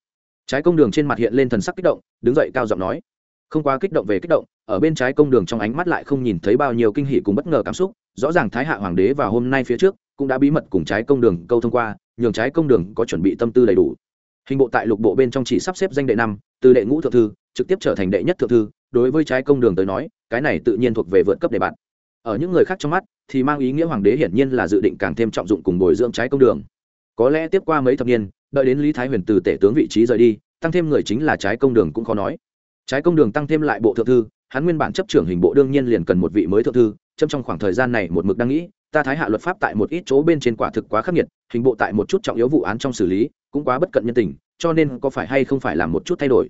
[SPEAKER 1] trái công đường trên mặt hiện lên thần sắc kích động, đứng dậy cao giọng nói, không quá kích động về kích động, ở bên trái công đường trong ánh mắt lại không nhìn thấy bao nhiêu kinh hỉ cùng bất ngờ cảm xúc, rõ ràng thái hạ hoàng đế vào hôm nay phía trước cũng đã bí mật cùng trái công đường câu thông qua, nhường trái công đường có chuẩn bị tâm tư đầy đủ. Hình bộ tại lục bộ bên trong chỉ sắp xếp danh đệ năm, từ đệ ngũ thượng thư, trực tiếp trở thành đệ nhất thượng thư, đối với trái công đường tới nói, cái này tự nhiên thuộc về vượt cấp đề bạt ở những người khác trong mắt, thì mang ý nghĩa hoàng đế hiển nhiên là dự định càng thêm trọng dụng cùng bồi dưỡng trái công đường. Có lẽ tiếp qua mấy thập niên, đợi đến lý thái huyền từ tể tướng vị trí rời đi, tăng thêm người chính là trái công đường cũng khó nói. Trái công đường tăng thêm lại bộ thượng thư, hắn nguyên bản chấp trưởng hình bộ đương nhiên liền cần một vị mới thượng thư trong trong khoảng thời gian này một mực đang nghĩ ta thái hạ luật pháp tại một ít chỗ bên trên quả thực quá khắc nghiệt, hình bộ tại một chút trọng yếu vụ án trong xử lý, cũng quá bất cận nhân tình, cho nên có phải hay không phải làm một chút thay đổi.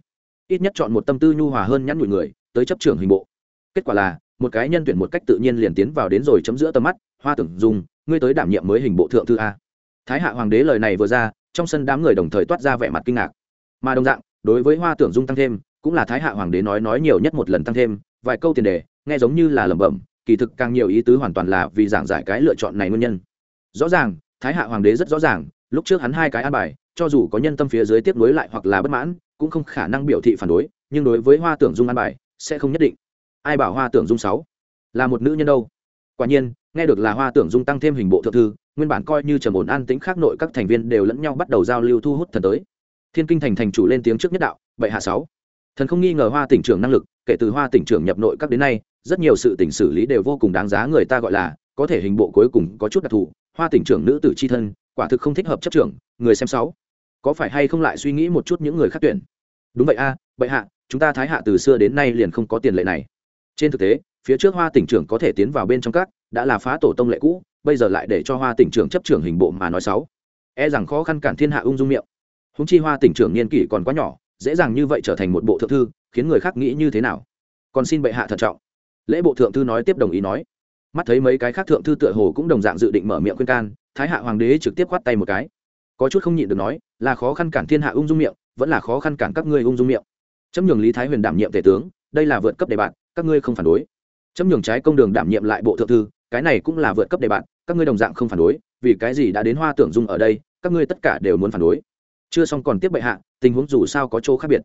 [SPEAKER 1] Ít nhất chọn một tâm tư nhu hòa hơn nhắn nhủi người, tới chấp trưởng hình bộ. Kết quả là, một cái nhân tuyển một cách tự nhiên liền tiến vào đến rồi chấm giữa tầm mắt, hoa tưởng dùng, ngươi tới đảm nhiệm mới hình bộ thượng thư a. Thái hạ hoàng đế lời này vừa ra, trong sân đám người đồng thời toát ra vẻ mặt kinh ngạc. Mà đồng dạng, đối với hoa tưởng dung tăng thêm, cũng là thái hạ hoàng đế nói nói nhiều nhất một lần tăng thêm, vài câu tiền đề, nghe giống như là lẩm bẩm kỳ thực càng nhiều ý tứ hoàn toàn là vì giảng giải cái lựa chọn này nguyên nhân. Rõ ràng, thái hạ hoàng đế rất rõ ràng, lúc trước hắn hai cái an bài, cho dù có nhân tâm phía dưới tiếp nối lại hoặc là bất mãn, cũng không khả năng biểu thị phản đối, nhưng đối với hoa tưởng dung an bài, sẽ không nhất định. Ai bảo hoa tưởng dung sáu là một nữ nhân đâu? Quả nhiên, nghe được là hoa tưởng dung tăng thêm hình bộ thượng thư, nguyên bản coi như trầm ổn an tĩnh khác nội các thành viên đều lẫn nhau bắt đầu giao lưu thu hút thần tới. Thiên kinh thành thành chủ lên tiếng trước nhất đạo vậy hạ sáu thần không nghi ngờ hoa tỉnh trưởng năng lực kể từ hoa tỉnh trưởng nhập nội các đến nay rất nhiều sự tỉnh xử lý đều vô cùng đáng giá người ta gọi là có thể hình bộ cuối cùng có chút đặc thù. Hoa tỉnh trưởng nữ tử c h i thân quả thực không thích hợp chấp trưởng người xem sáu. Có phải hay không lại suy nghĩ một chút những người khác tuyển? Đúng vậy a à, bệ hạ chúng ta thái hạ từ xưa đến nay liền không có tiền lệ này. Trên thực tế phía trước hoa tỉnh trưởng có thể tiến vào bên trong các đã là phá tổ tông lệ cũ bây giờ lại để cho hoa tỉnh trưởng chấp trưởng hình bộ mà nói sáu. E rằng khó khăn cản thiên hạ ung dung miệng. Húng chi hoa tỉnh trưởng niên kỷ còn quá nhỏ dễ dàng như vậy trở thành một bộ thượng thư, khiến người khác nghĩ như thế nào? Còn xin bệ hạ thận trọng. Lễ bộ thượng thư nói tiếp đồng ý nói. Mắt thấy mấy cái khác thượng thư tựa hồ cũng đồng dạng dự định mở miệng khuyên can, thái hạ hoàng đế trực tiếp khoát tay một cái. Có chút không nhịn được nói, là khó khăn cản thiên hạ ung dung miệng, vẫn là khó khăn cản các ngươi ung dung miệng. Chấm nhường lý thái huyền đảm nhiệm tể tướng, đây là vượt cấp đề bạn, các ngươi không phản đối. Chấm nhường trái công đường đảm nhiệm lại bộ thượng thư, cái này cũng là vượt cấp đề bạn, các ngươi đồng dạng không phản đối, vì cái gì đã đến hoa tưởng dung ở đây, các ngươi tất cả đều muốn phản đối. Chưa xong còn tiếp bệ hạ tình huống dù sao có chỗ khác biệt.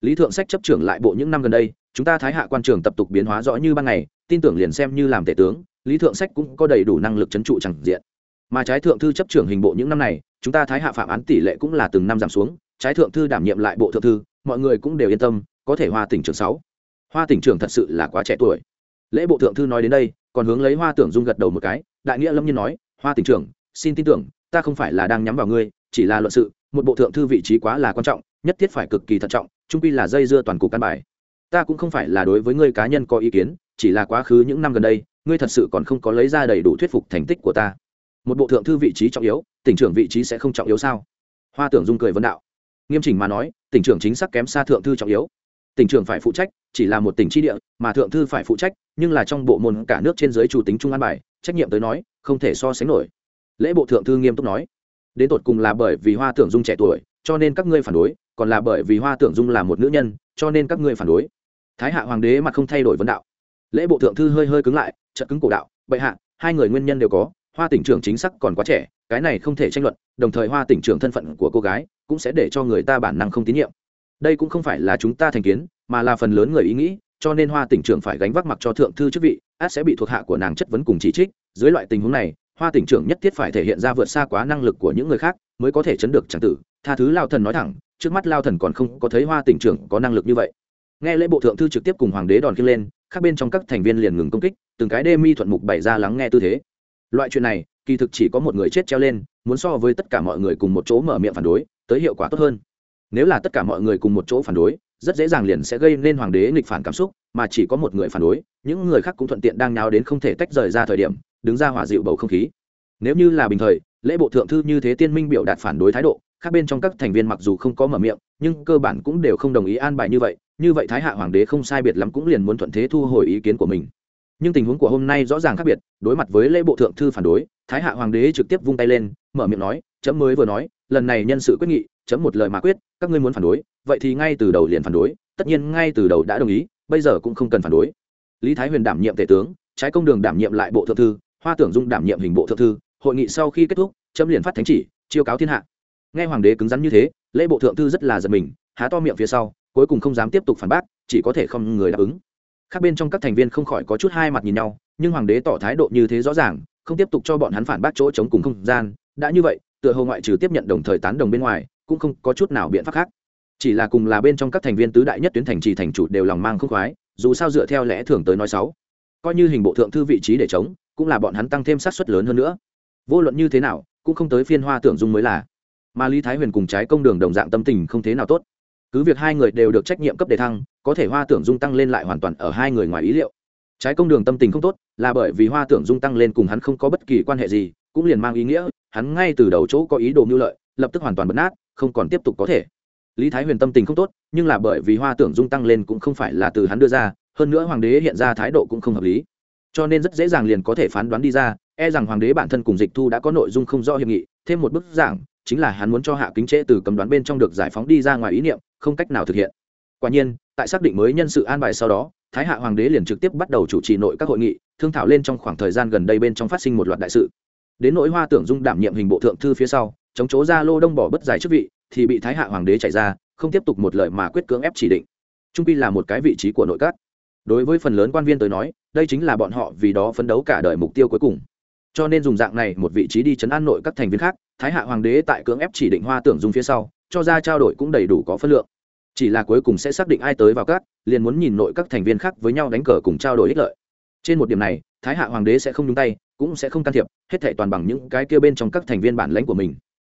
[SPEAKER 1] Lý thượng sách chấp trưởng lại bộ những năm gần đây, chúng ta thái hạ quan trường tập tục biến hóa rõ như ban ngày, tin tưởng liền xem như làm tể tướng, lý thượng sách cũng có đầy đủ năng lực chấn trụ chẳng diện. Mà trái thượng thư chấp trưởng hình bộ những năm này, chúng ta thái hạ phạm án tỷ lệ cũng là từng năm giảm xuống, trái thượng thư đảm nhiệm lại bộ thượng thư, mọi người cũng đều yên tâm, có thể hoa tỉnh trưởng sáu. Hoa tỉnh trưởng thật sự là quá trẻ tuổi. Lễ bộ thượng thư nói đến đây, còn hướng lấy hoa tưởng dung gật đầu một cái, đại nghĩa lâm nhiên nói, hoa tỉnh trưởng, xin tin tưởng, ta không phải là đang nhắm vào ngươi, chỉ là luận sự một bộ thượng thư vị trí quá là quan trọng, nhất thiết phải cực kỳ thận trọng, trung pi là dây dưa toàn cục căn bài. Ta cũng không phải là đối với ngươi cá nhân có ý kiến, chỉ là quá khứ những năm gần đây, ngươi thật sự còn không có lấy ra đầy đủ thuyết phục thành tích của ta. Một bộ thượng thư vị trí trọng yếu, tỉnh trưởng vị trí sẽ không trọng yếu sao? Hoa tưởng dung cười vấn đạo. Nghiêm chỉnh mà nói, tỉnh trưởng chính xác kém xa thượng thư trọng yếu. Tỉnh trưởng phải phụ trách, chỉ là một tỉnh tri địa, mà thượng thư phải phụ trách, nhưng là trong bộ môn cả nước trên giới chủ tính trung an bài, trách nhiệm tới nói, không thể so sánh nổi. Lễ bộ thượng thư nghiêm túc nói đến tột cùng là bởi vì hoa tưởng dung trẻ tuổi, cho nên các ngươi phản đối, còn là bởi vì hoa tưởng dung là một nữ nhân, cho nên các ngươi phản đối. Thái hạ hoàng đế mặt không thay đổi vấn đạo. Lễ bộ thượng thư hơi hơi cứng lại, chợt cứng cổ đạo, bệ hạ, hai người nguyên nhân đều có, hoa tỉnh trưởng chính xác còn quá trẻ, cái này không thể tranh luận, đồng thời hoa tỉnh trưởng thân phận của cô gái cũng sẽ để cho người ta bản năng không tín nhiệm. Đây cũng không phải là chúng ta thành kiến, mà là phần lớn người ý nghĩ, cho nên hoa tỉnh trưởng phải gánh vác mặc cho thượng thư chức vị, át sẽ bị thuộc hạ của nàng chất vấn cùng chỉ trích. Dưới loại tình huống này hoa tỉnh trưởng nhất thiết phải thể hiện ra vượt xa quá năng lực của những người khác mới có thể chấn được tràng tử. Tha thứ lao thần nói thẳng, trước mắt lao thần còn không có thấy hoa tỉnh trưởng có năng lực như vậy. Nghe lễ bộ thượng thư trực tiếp cùng hoàng đế đòn khiêng lên, các bên trong các thành viên liền ngừng công kích, từng cái đê mi thuận mục bày ra lắng nghe tư thế. Loại chuyện này, kỳ thực chỉ có một người chết treo lên, muốn so với tất cả mọi người cùng một chỗ mở miệng phản đối, tới hiệu quả tốt hơn. Nếu là tất cả mọi người cùng một chỗ phản đối, rất dễ dàng liền sẽ gây nên hoàng đế nghịch phản cảm xúc, mà chỉ có một người phản đối, những người khác cũng thuận tiện đang nháo đến không thể tách rời ra thời điểm đứng ra hòa dịu bầu không khí. Nếu như là bình thời, lễ bộ thượng thư như thế tiên minh biểu đạt phản đối thái độ, khác bên trong các thành viên mặc dù không có mở miệng, nhưng cơ bản cũng đều không đồng ý an bài như vậy như vậy thái hạ hoàng đế không sai biệt lắm cũng liền muốn thuận thế thu hồi ý kiến của mình. Nhưng tình huống của hôm nay rõ ràng khác biệt, đối mặt với lễ bộ thượng thư phản đối, thái hạ hoàng đế trực tiếp vung tay lên, mở miệng nói, chấm mới vừa nói, lần này nhân sự quyết nghị, chấm một lời mà quyết, các ngươi muốn phản đối, vậy thì ngay từ đầu liền phản đối, tất nhiên ngay từ đầu đã đồng ý, bây giờ cũng không cần phản đối. Lý thái huyền đảm nhiệm tể tướng, trái công đường đảm nhiệm lại bộ thượng thư hoa tưởng dung đảm nhiệm hình bộ thượng thư, hội nghị sau khi kết thúc, chấm liền phát thánh chỉ, chiêu cáo thiên hạ. Nghe hoàng đế cứng rắn như thế, lễ bộ thượng thư rất là giật mình, há to miệng phía sau, cuối cùng không dám tiếp tục phản bác, chỉ có thể không người đáp ứng. Khác bên trong các thành viên không khỏi có chút hai mặt nhìn nhau, nhưng hoàng đế tỏ thái độ như thế rõ ràng, không tiếp tục cho bọn hắn phản bác chỗ chống cùng không gian. Đã như vậy, tựa hồ ngoại trừ tiếp nhận đồng thời tán đồng bên ngoài, cũng không có chút nào biện pháp khác. Chỉ là cùng là bên trong các thành viên tứ đại nhất tuyến thành trì thành chủ đều lòng mang không khoái, dù sao dựa theo lẽ thường tới nói sáu, coi như hình bộ thượng thư vị trí để chống cũng là bọn hắn tăng thêm sát suất lớn hơn nữa. Vô luận như thế nào, cũng không tới phiên hoa tưởng dung mới là. Mà lý thái huyền cùng trái công đường đồng dạng tâm tình không thế nào tốt. Cứ việc hai người đều được trách nhiệm cấp đề thăng, có thể hoa tưởng dung tăng lên lại hoàn toàn ở hai người ngoài ý liệu. Trái công đường tâm tình không tốt, là bởi vì hoa tưởng dung tăng lên cùng hắn không có bất kỳ quan hệ gì, cũng liền mang ý nghĩa, hắn ngay từ đầu chỗ có ý đồ mưu lợi, lập tức hoàn toàn bật nát, không còn tiếp tục có thể. Lý thái huyền tâm tình không tốt, nhưng là bởi vì hoa tưởng dung tăng lên cũng không phải là từ hắn đưa ra, hơn nữa hoàng đế hiện ra thái độ cũng không hợp lý cho nên rất dễ dàng liền có thể phán đoán đi ra e rằng hoàng đế bản thân cùng dịch thu đã có nội dung không rõ hiệp nghị, thêm một bức giảng, chính là hắn muốn cho hạ kính trễ từ cấm đoán bên trong được giải phóng đi ra ngoài ý niệm, không cách nào thực hiện. Quả nhiên, tại xác định mới nhân sự an bài sau đó, thái hạ hoàng đế liền trực tiếp bắt đầu chủ trì nội các hội nghị, thương thảo lên trong khoảng thời gian gần đây bên trong phát sinh một loạt đại sự. Đến nỗi hoa tưởng dung đảm nhiệm hình bộ thượng thư phía sau, chống chố ra lô đông bỏ bất giải chức vị, thì bị thái hạ hoàng đế chạy ra, không tiếp tục một lời mà quyết cưỡng ép chỉ định. Trung pi là một cái vị trí của nội các. Đối với phần lớn quan viên tới nói đây chính là bọn họ vì đó phấn đấu cả đời mục tiêu cuối cùng. Cho nên dùng dạng này một vị trí đi chấn an nội các thành viên khác, thái hạ hoàng đế tại cưỡng ép chỉ định hoa tưởng dung phía sau, cho ra trao đổi cũng đầy đủ có phân lượng. Chỉ là cuối cùng sẽ xác định ai tới vào các, liền muốn nhìn nội các thành viên khác với nhau đánh cờ cùng trao đổi ích lợi. Trên một điểm này, thái hạ hoàng đế sẽ không nhúng tay, cũng sẽ không can thiệp, hết thệ toàn bằng những cái kia bên trong các thành viên bản lãnh của mình.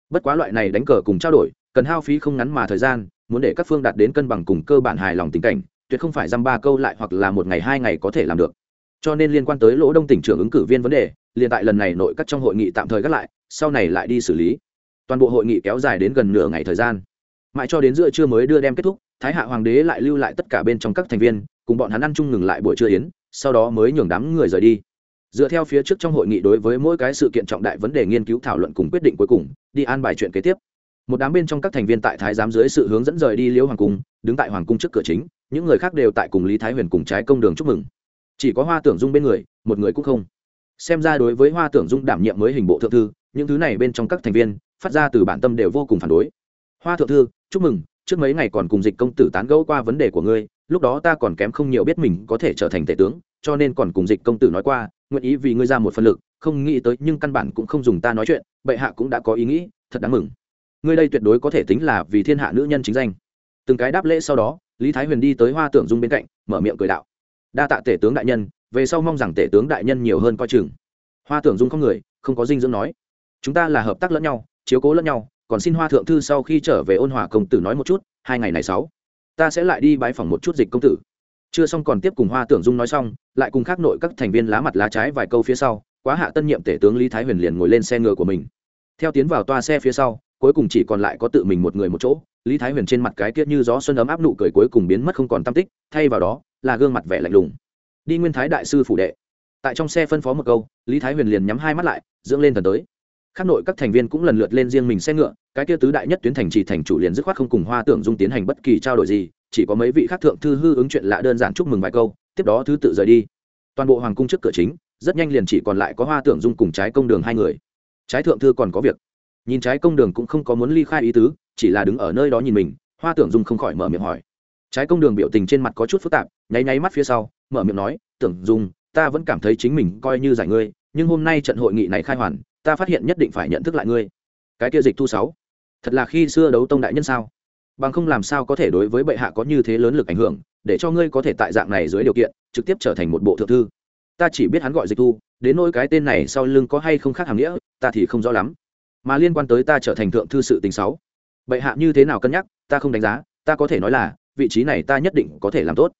[SPEAKER 1] Bất quá loại này đánh cờ cùng trao đổi, cần hao phí không ngắn mà thời gian, muốn để các phương đạt đến cân bằng cùng cơ bản hài lòng tình cảnh, tuyệt không phải dăm ba câu lại hoặc là một ngày hai ngày có thể làm được cho nên liên quan tới lỗ đông tỉnh trưởng ứng cử viên vấn đề, liền tại lần này nội các trong hội nghị tạm thời gác lại, sau này lại đi xử lý. Toàn bộ hội nghị kéo dài đến gần nửa ngày thời gian. Mãi cho đến giữa trưa mới đưa đem kết thúc, thái hạ hoàng đế lại lưu lại tất cả bên trong các thành viên, cùng bọn hắn ăn chung ngừng lại buổi trưa yến, sau đó mới nhường đám người rời đi. Dựa theo phía trước trong hội nghị đối với mỗi cái sự kiện trọng đại vấn đề nghiên cứu thảo luận cùng quyết định cuối cùng, đi an bài chuyện kế tiếp. Một đám bên trong các thành viên tại thái giám dưới sự hướng dẫn rời đi liễu hoàng cung, đứng tại hoàng cung trước cửa chính, những người khác đều tại cùng lý thái huyền cùng trái công đường chúc mừng chỉ có hoa tưởng dung bên người, một người cũng không. Xem ra đối với hoa tưởng dung đảm nhiệm mới hình bộ thượng thư, những thứ này bên trong các thành viên, phát ra từ bản tâm đều vô cùng phản đối. Hoa thượng thư, chúc mừng, trước mấy ngày còn cùng dịch công tử tán gẫu qua vấn đề của ngươi, lúc đó ta còn kém không nhiều biết mình có thể trở thành tể tướng, cho nên còn cùng dịch công tử nói qua, nguyện ý vì ngươi ra một phân lực, không nghĩ tới nhưng căn bản cũng không dùng ta nói chuyện, bệ hạ cũng đã có ý nghĩ, thật đáng mừng. Ngươi đây tuyệt đối có thể tính là vì thiên hạ nữ nhân chính danh. Từng cái đáp lễ sau đó, lý thái huyền đi tới hoa tưởng dung bên cạnh, mở miệng cười đạo đa tạ tể tướng đại nhân, về sau mong rằng tể tướng đại nhân nhiều hơn coi chừng. Hoa tưởng dung không người, không có dinh dưỡng nói. Chúng ta là hợp tác lẫn nhau, chiếu cố lẫn nhau, còn xin hoa thượng thư sau khi trở về ôn hòa công tử nói một chút, hai ngày này sáu. Ta sẽ lại đi bái phỏng một chút dịch công tử. Chưa xong còn tiếp cùng hoa tưởng dung nói xong, lại cùng khác nội các thành viên lá mặt lá trái vài câu phía sau, quá hạ tân nhiệm tể tướng lý thái huyền liền ngồi lên xe ngựa của mình. Theo tiến vào toa xe phía sau, cuối cùng chỉ còn lại có tự mình một người một chỗ lý thái huyền trên mặt cái kia như gió xuân ấm áp nụ cười cuối cùng biến mất không còn tam tích, thay vào đó là gương mặt vẻ lạnh lùng. Đi nguyên thái đại sư phủ đệ. Tại trong xe phân phó một câu, lý thái huyền liền nhắm hai mắt lại, dưỡng lên thần tới. Khác nội các thành viên cũng lần lượt lên riêng mình xe ngựa, cái kia tứ đại nhất tuyến thành trì thành chủ liền dứt khoát không cùng hoa tưởng dung tiến hành bất kỳ trao đổi gì, chỉ có mấy vị khác thượng thư hư ứng chuyện lạ đơn giản chúc mừng vài câu, tiếp đó thứ tự rời đi. Toàn bộ hoàng cung trước cửa chính, rất nhanh liền chỉ còn lại có hoa tưởng dung cùng trái công đường hai người. Trái thượng thư còn có việc. Nhìn trái công đường cũng không có muốn ly khai ý tứ chỉ là đứng ở nơi đó nhìn mình, hoa tưởng dung không khỏi mở miệng hỏi. Trái công đường biểu tình trên mặt có chút phức tạp, nháy nháy mắt phía sau, mở miệng nói, tưởng dung, ta vẫn cảm thấy chính mình coi như giải ngươi, nhưng hôm nay trận hội nghị này khai hoàn, ta phát hiện nhất định phải nhận thức lại ngươi. Cái kia dịch thu sáu. Thật là khi xưa đấu tông đại nhân sao? Bằng không làm sao có thể đối với bệ hạ có như thế lớn lực ảnh hưởng, để cho ngươi có thể tại dạng này dưới điều kiện, trực tiếp trở thành một bộ thượng thư. Ta chỉ biết hắn gọi dịch thu, đến nỗi cái tên này sau lưng có hay không khác hàm nghĩa, ta thì không rõ lắm. Mà liên quan tới ta trở thành thượng thư sự tình sáu bệ hạ như thế nào cân nhắc, ta không đánh giá, ta có thể nói là, vị trí này ta nhất định có thể làm tốt.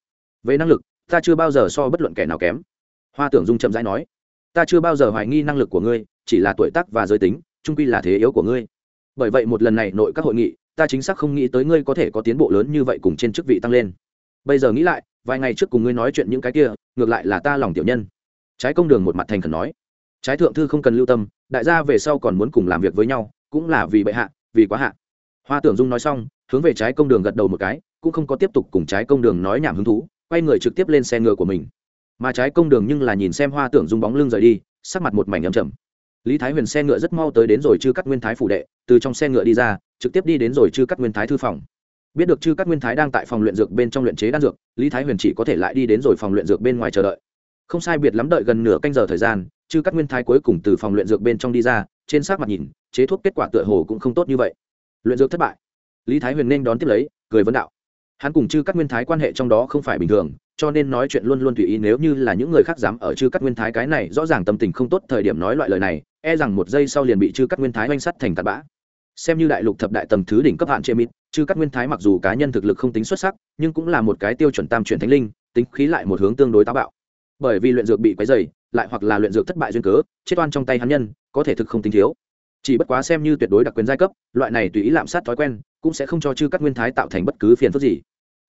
[SPEAKER 1] Về năng lực, ta chưa bao giờ so bất luận kẻ nào kém. Hoa tưởng dung chậm rãi nói. Ta chưa bao giờ hoài nghi năng lực của ngươi, chỉ là tuổi tác và giới tính trung quy là thế yếu của ngươi. Bởi vậy một lần này nội các hội nghị, ta chính xác không nghĩ tới ngươi có thể có tiến bộ lớn như vậy cùng trên chức vị tăng lên. Bây giờ nghĩ lại, vài ngày trước cùng ngươi nói chuyện những cái kia, ngược lại là ta lòng tiểu nhân. Trái công đường một mặt thành khẩn nói. Trái thượng thư không cần lưu tâm, đại gia về sau còn muốn cùng làm việc với nhau, cũng là vì bệ hạ, vì quá hạ hoa tưởng dung nói xong, hướng về trái công đường gật đầu một cái, cũng không có tiếp tục cùng trái công đường nói nhảm hứng thú, quay người trực tiếp lên xe ngựa của mình. Mà trái công đường nhưng là nhìn xem hoa tưởng dung bóng lưng rời đi, sắc mặt một mảnh ấm chầm lý thái huyền xe ngựa rất mau tới đến rồi chư cắt nguyên thái phủ đệ, từ trong xe ngựa đi ra, trực tiếp đi đến rồi chư cắt nguyên thái thư phòng. Biết được chư cắt nguyên thái đang tại phòng luyện dược bên trong luyện chế đan dược, lý thái huyền chỉ có thể lại đi đến rồi phòng luyện dược bên ngoài chờ đợi. Không sai biệt lắm đợi gần nửa canh giờ thời gian, chư cắt nguyên thái cuối cùng từ phòng luyện dược bên trong đi ra, trên sắc mặt nhìn, chế thuốc kết quả tựa hồ cũng không tốt như vậy luyện dược thất bại. Lý thái huyền nên đón tiếp lấy, cười vấn đạo. Hắn cùng chư các nguyên thái quan hệ trong đó không phải bình thường, cho nên nói chuyện luôn luôn tùy ý, nếu như là những người khác dám ở chư các nguyên thái cái này, rõ ràng tâm tình không tốt thời điểm nói loại lời này e rằng một giây sau liền bị chư các nguyên thái oanh sắt thành tạt bã. Xem như đại lục thập đại tầm thứ đỉnh cấp hạn chế mít chư các nguyên thái mặc dù cá nhân thực lực không tính xuất sắc, nhưng cũng là một cái tiêu chuẩn tam chuyển thánh linh, tính khí lại một hướng tương đối táo bạo. Bởi vì luyện dược bị quấy dày lại hoặc là luyện dược thất bại duyên cớ, chết oan trong tay hắn nhân, có thể thực không tính thiếu chỉ bất quá xem như tuyệt đối đặc quyền giai cấp, loại này tùy ý lạm sát thói quen, cũng sẽ không cho chư các nguyên thái tạo thành bất cứ phiền phức gì.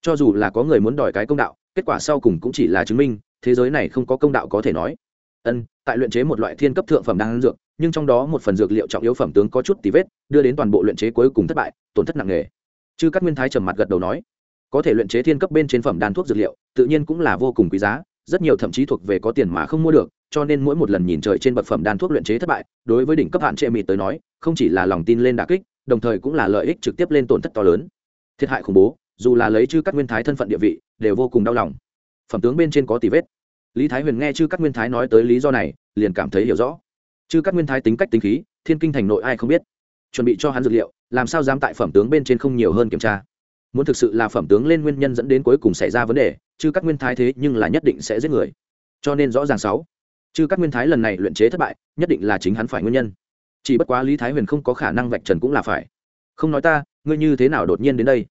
[SPEAKER 1] Cho dù là có người muốn đòi cái công đạo, kết quả sau cùng cũng chỉ là chứng minh, thế giới này không có công đạo có thể nói. Ân, tại luyện chế một loại thiên cấp thượng phẩm đang dược, nhưng trong đó một phần dược liệu trọng yếu phẩm tướng có chút tí vết, đưa đến toàn bộ luyện chế cuối cùng thất bại, tổn thất nặng nề. Chư các nguyên thái trầm mặt gật đầu nói, có thể luyện chế thiên cấp bên trên phẩm đan thuốc dược liệu, tự nhiên cũng là vô cùng quý giá rất nhiều thậm chí thuộc về có tiền mà không mua được, cho nên mỗi một lần nhìn trời trên bậc phẩm đan thuốc luyện chế thất bại, đối với đỉnh cấp hạn trệ mịt tới nói, không chỉ là lòng tin lên đà kích, đồng thời cũng là lợi ích trực tiếp lên tổn thất to lớn. Thiệt hại khủng bố, dù là lấy chư các nguyên thái thân phận địa vị, đều vô cùng đau lòng. Phẩm tướng bên trên có tỷ vết. Lý thái huyền nghe chư các nguyên thái nói tới lý do này, liền cảm thấy hiểu rõ. Chư các nguyên thái tính cách tính khí, thiên kinh thành nội ai không biết. Chuẩn bị cho hắn dược liệu, làm sao dám tại phẩm tướng bên trên không nhiều hơn kiểm tra. Muốn thực sự là phẩm tướng lên nguyên nhân dẫn đến cuối cùng xảy ra vấn đề chứ các nguyên thái thế nhưng là nhất định sẽ giết người. Cho nên rõ ràng sáu chứ các nguyên thái lần này luyện chế thất bại, nhất định là chính hắn phải nguyên nhân. Chỉ bất quá lý thái huyền không có khả năng vạch trần cũng là phải. Không nói ta, ngươi như thế nào đột nhiên đến đây?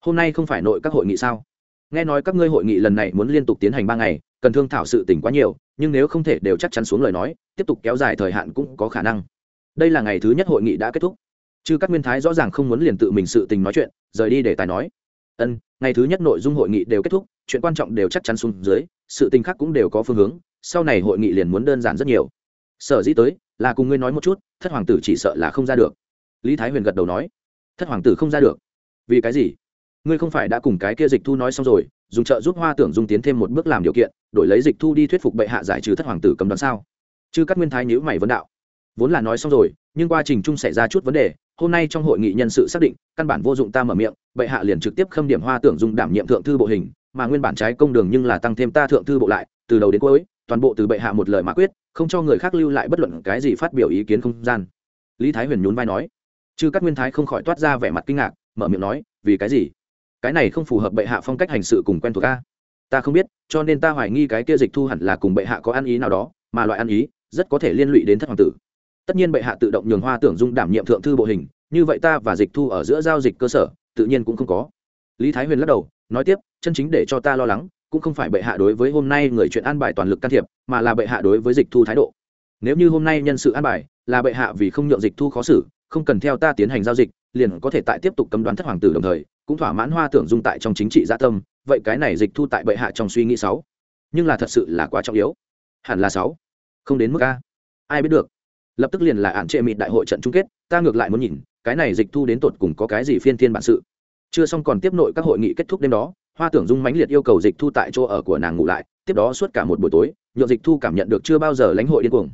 [SPEAKER 1] Hôm nay không phải nội các hội nghị sao? Nghe nói các ngươi hội nghị lần này muốn liên tục tiến hành ba ngày, cần thương thảo sự tỉnh quá nhiều, nhưng nếu không thể đều chắc chắn xuống lời nói, tiếp tục kéo dài thời hạn cũng có khả năng. Đây là ngày thứ nhất hội nghị đã kết thúc. Chứ các nguyên thái rõ ràng không muốn liền tự mình sự tình nói chuyện, rời đi để tài nói. Ân ngày thứ nhất nội dung hội nghị đều kết thúc, chuyện quan trọng đều chắc chắn xuống dưới, sự tình khác cũng đều có phương hướng, sau này hội nghị liền muốn đơn giản rất nhiều. Sở dĩ tới, là cùng ngươi nói một chút, thất hoàng tử chỉ sợ là không ra được. Lý thái huyền gật đầu nói, thất hoàng tử không ra được. Vì cái gì? Ngươi không phải đã cùng cái kia dịch thu nói xong rồi, dùng trợ giúp hoa tưởng dung tiến thêm một bước làm điều kiện, đổi lấy dịch thu đi thuyết phục bệ hạ giải trừ thất hoàng tử cầm đoán sao? Chứ các nguyên thái nhữ mày vấn đạo. Vốn là nói xong rồi, nhưng quá trình chung xảy ra chút vấn đề hôm nay trong hội nghị nhân sự xác định, căn bản vô dụng ta mở miệng, bệ hạ liền trực tiếp khâm điểm hoa tưởng dung đảm nhiệm thượng thư bộ hình, mà nguyên bản trái công đường nhưng là tăng thêm ta thượng thư bộ lại, từ đầu đến cuối, toàn bộ từ bệ hạ một lời mà quyết, không cho người khác lưu lại bất luận cái gì phát biểu ý kiến không gian. Lý thái huyền nhún vai nói. Chư các nguyên thái không khỏi toát ra vẻ mặt kinh ngạc, mở miệng nói, vì cái gì? Cái này không phù hợp bệ hạ phong cách hành sự cùng quen thuộc a. Ta không biết, cho nên ta hoài nghi cái kia dịch thu hẳn là cùng bệ hạ có ăn ý nào đó, mà loại ăn ý, rất có thể liên lụy đến thất hoàng tử tất nhiên bệ hạ tự động nhường hoa tưởng dung đảm nhiệm thượng thư bộ hình, như vậy ta và dịch thu ở giữa giao dịch cơ sở, tự nhiên cũng không có. Lý thái huyền lắc đầu, nói tiếp, chân chính để cho ta lo lắng, cũng không phải bệ hạ đối với hôm nay người chuyện an bài toàn lực can thiệp, mà là bệ hạ đối với dịch thu thái độ. Nếu như hôm nay nhân sự an bài, là bệ hạ vì không nhượng dịch thu khó xử, không cần theo ta tiến hành giao dịch, liền có thể tại tiếp tục cấm đoán thất hoàng tử đồng thời, cũng thỏa mãn hoa tưởng dung tại trong chính trị gia tâm, vậy cái này dịch thu tại bệ hạ trong suy nghĩ sáu. Nhưng là thật sự là quá trọng yếu. Hẳn là sáu. Không đến mức a. Ai biết được lập tức liền là ạn trệ mịt đại hội trận chung kết, ta ngược lại muốn nhìn, cái này dịch thu đến tột cùng có cái gì phiên thiên bản sự. Chưa xong còn tiếp nội các hội nghị kết thúc đêm đó, hoa tưởng dung mãnh liệt yêu cầu dịch thu tại chỗ ở của nàng ngủ lại, tiếp đó suốt cả một buổi tối nhộn dịch thu cảm nhận được chưa bao giờ lãnh hội điên cuồng.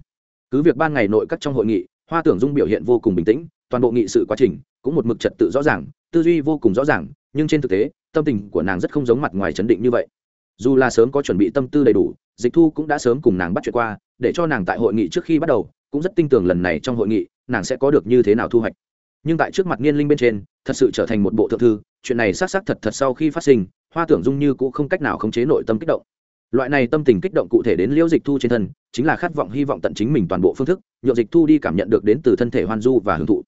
[SPEAKER 1] Cứ việc ban ngày nội các trong hội nghị, hoa tưởng dung biểu hiện vô cùng bình tĩnh, toàn bộ nghị sự quá trình cũng một mực trật tự rõ ràng, tư duy vô cùng rõ ràng, nhưng trên thực tế, tâm tình của nàng rất không giống mặt ngoài chấn định như vậy. Dù là sớm có chuẩn bị tâm tư đầy đủ, dịch thu cũng đã sớm cùng nàng bắt chuyện qua, để cho nàng tại hội nghị trước khi bắt đầu cũng rất tin tưởng lần này trong hội nghị, nàng sẽ có được như thế nào thu hoạch. Nhưng tại trước mặt niên linh bên trên, thật sự trở thành một bộ thượng thư, chuyện này xác xác thật thật sau khi phát sinh, hoa tưởng dung như cũng không cách nào khống chế nội tâm kích động. Loại này tâm tình kích động cụ thể đến liễu dịch thu trên thân, chính là khát vọng hy vọng tận chính mình toàn bộ phương thức nhộn dịch thu đi cảm nhận được đến từ thân thể hoan du và hưởng thụ.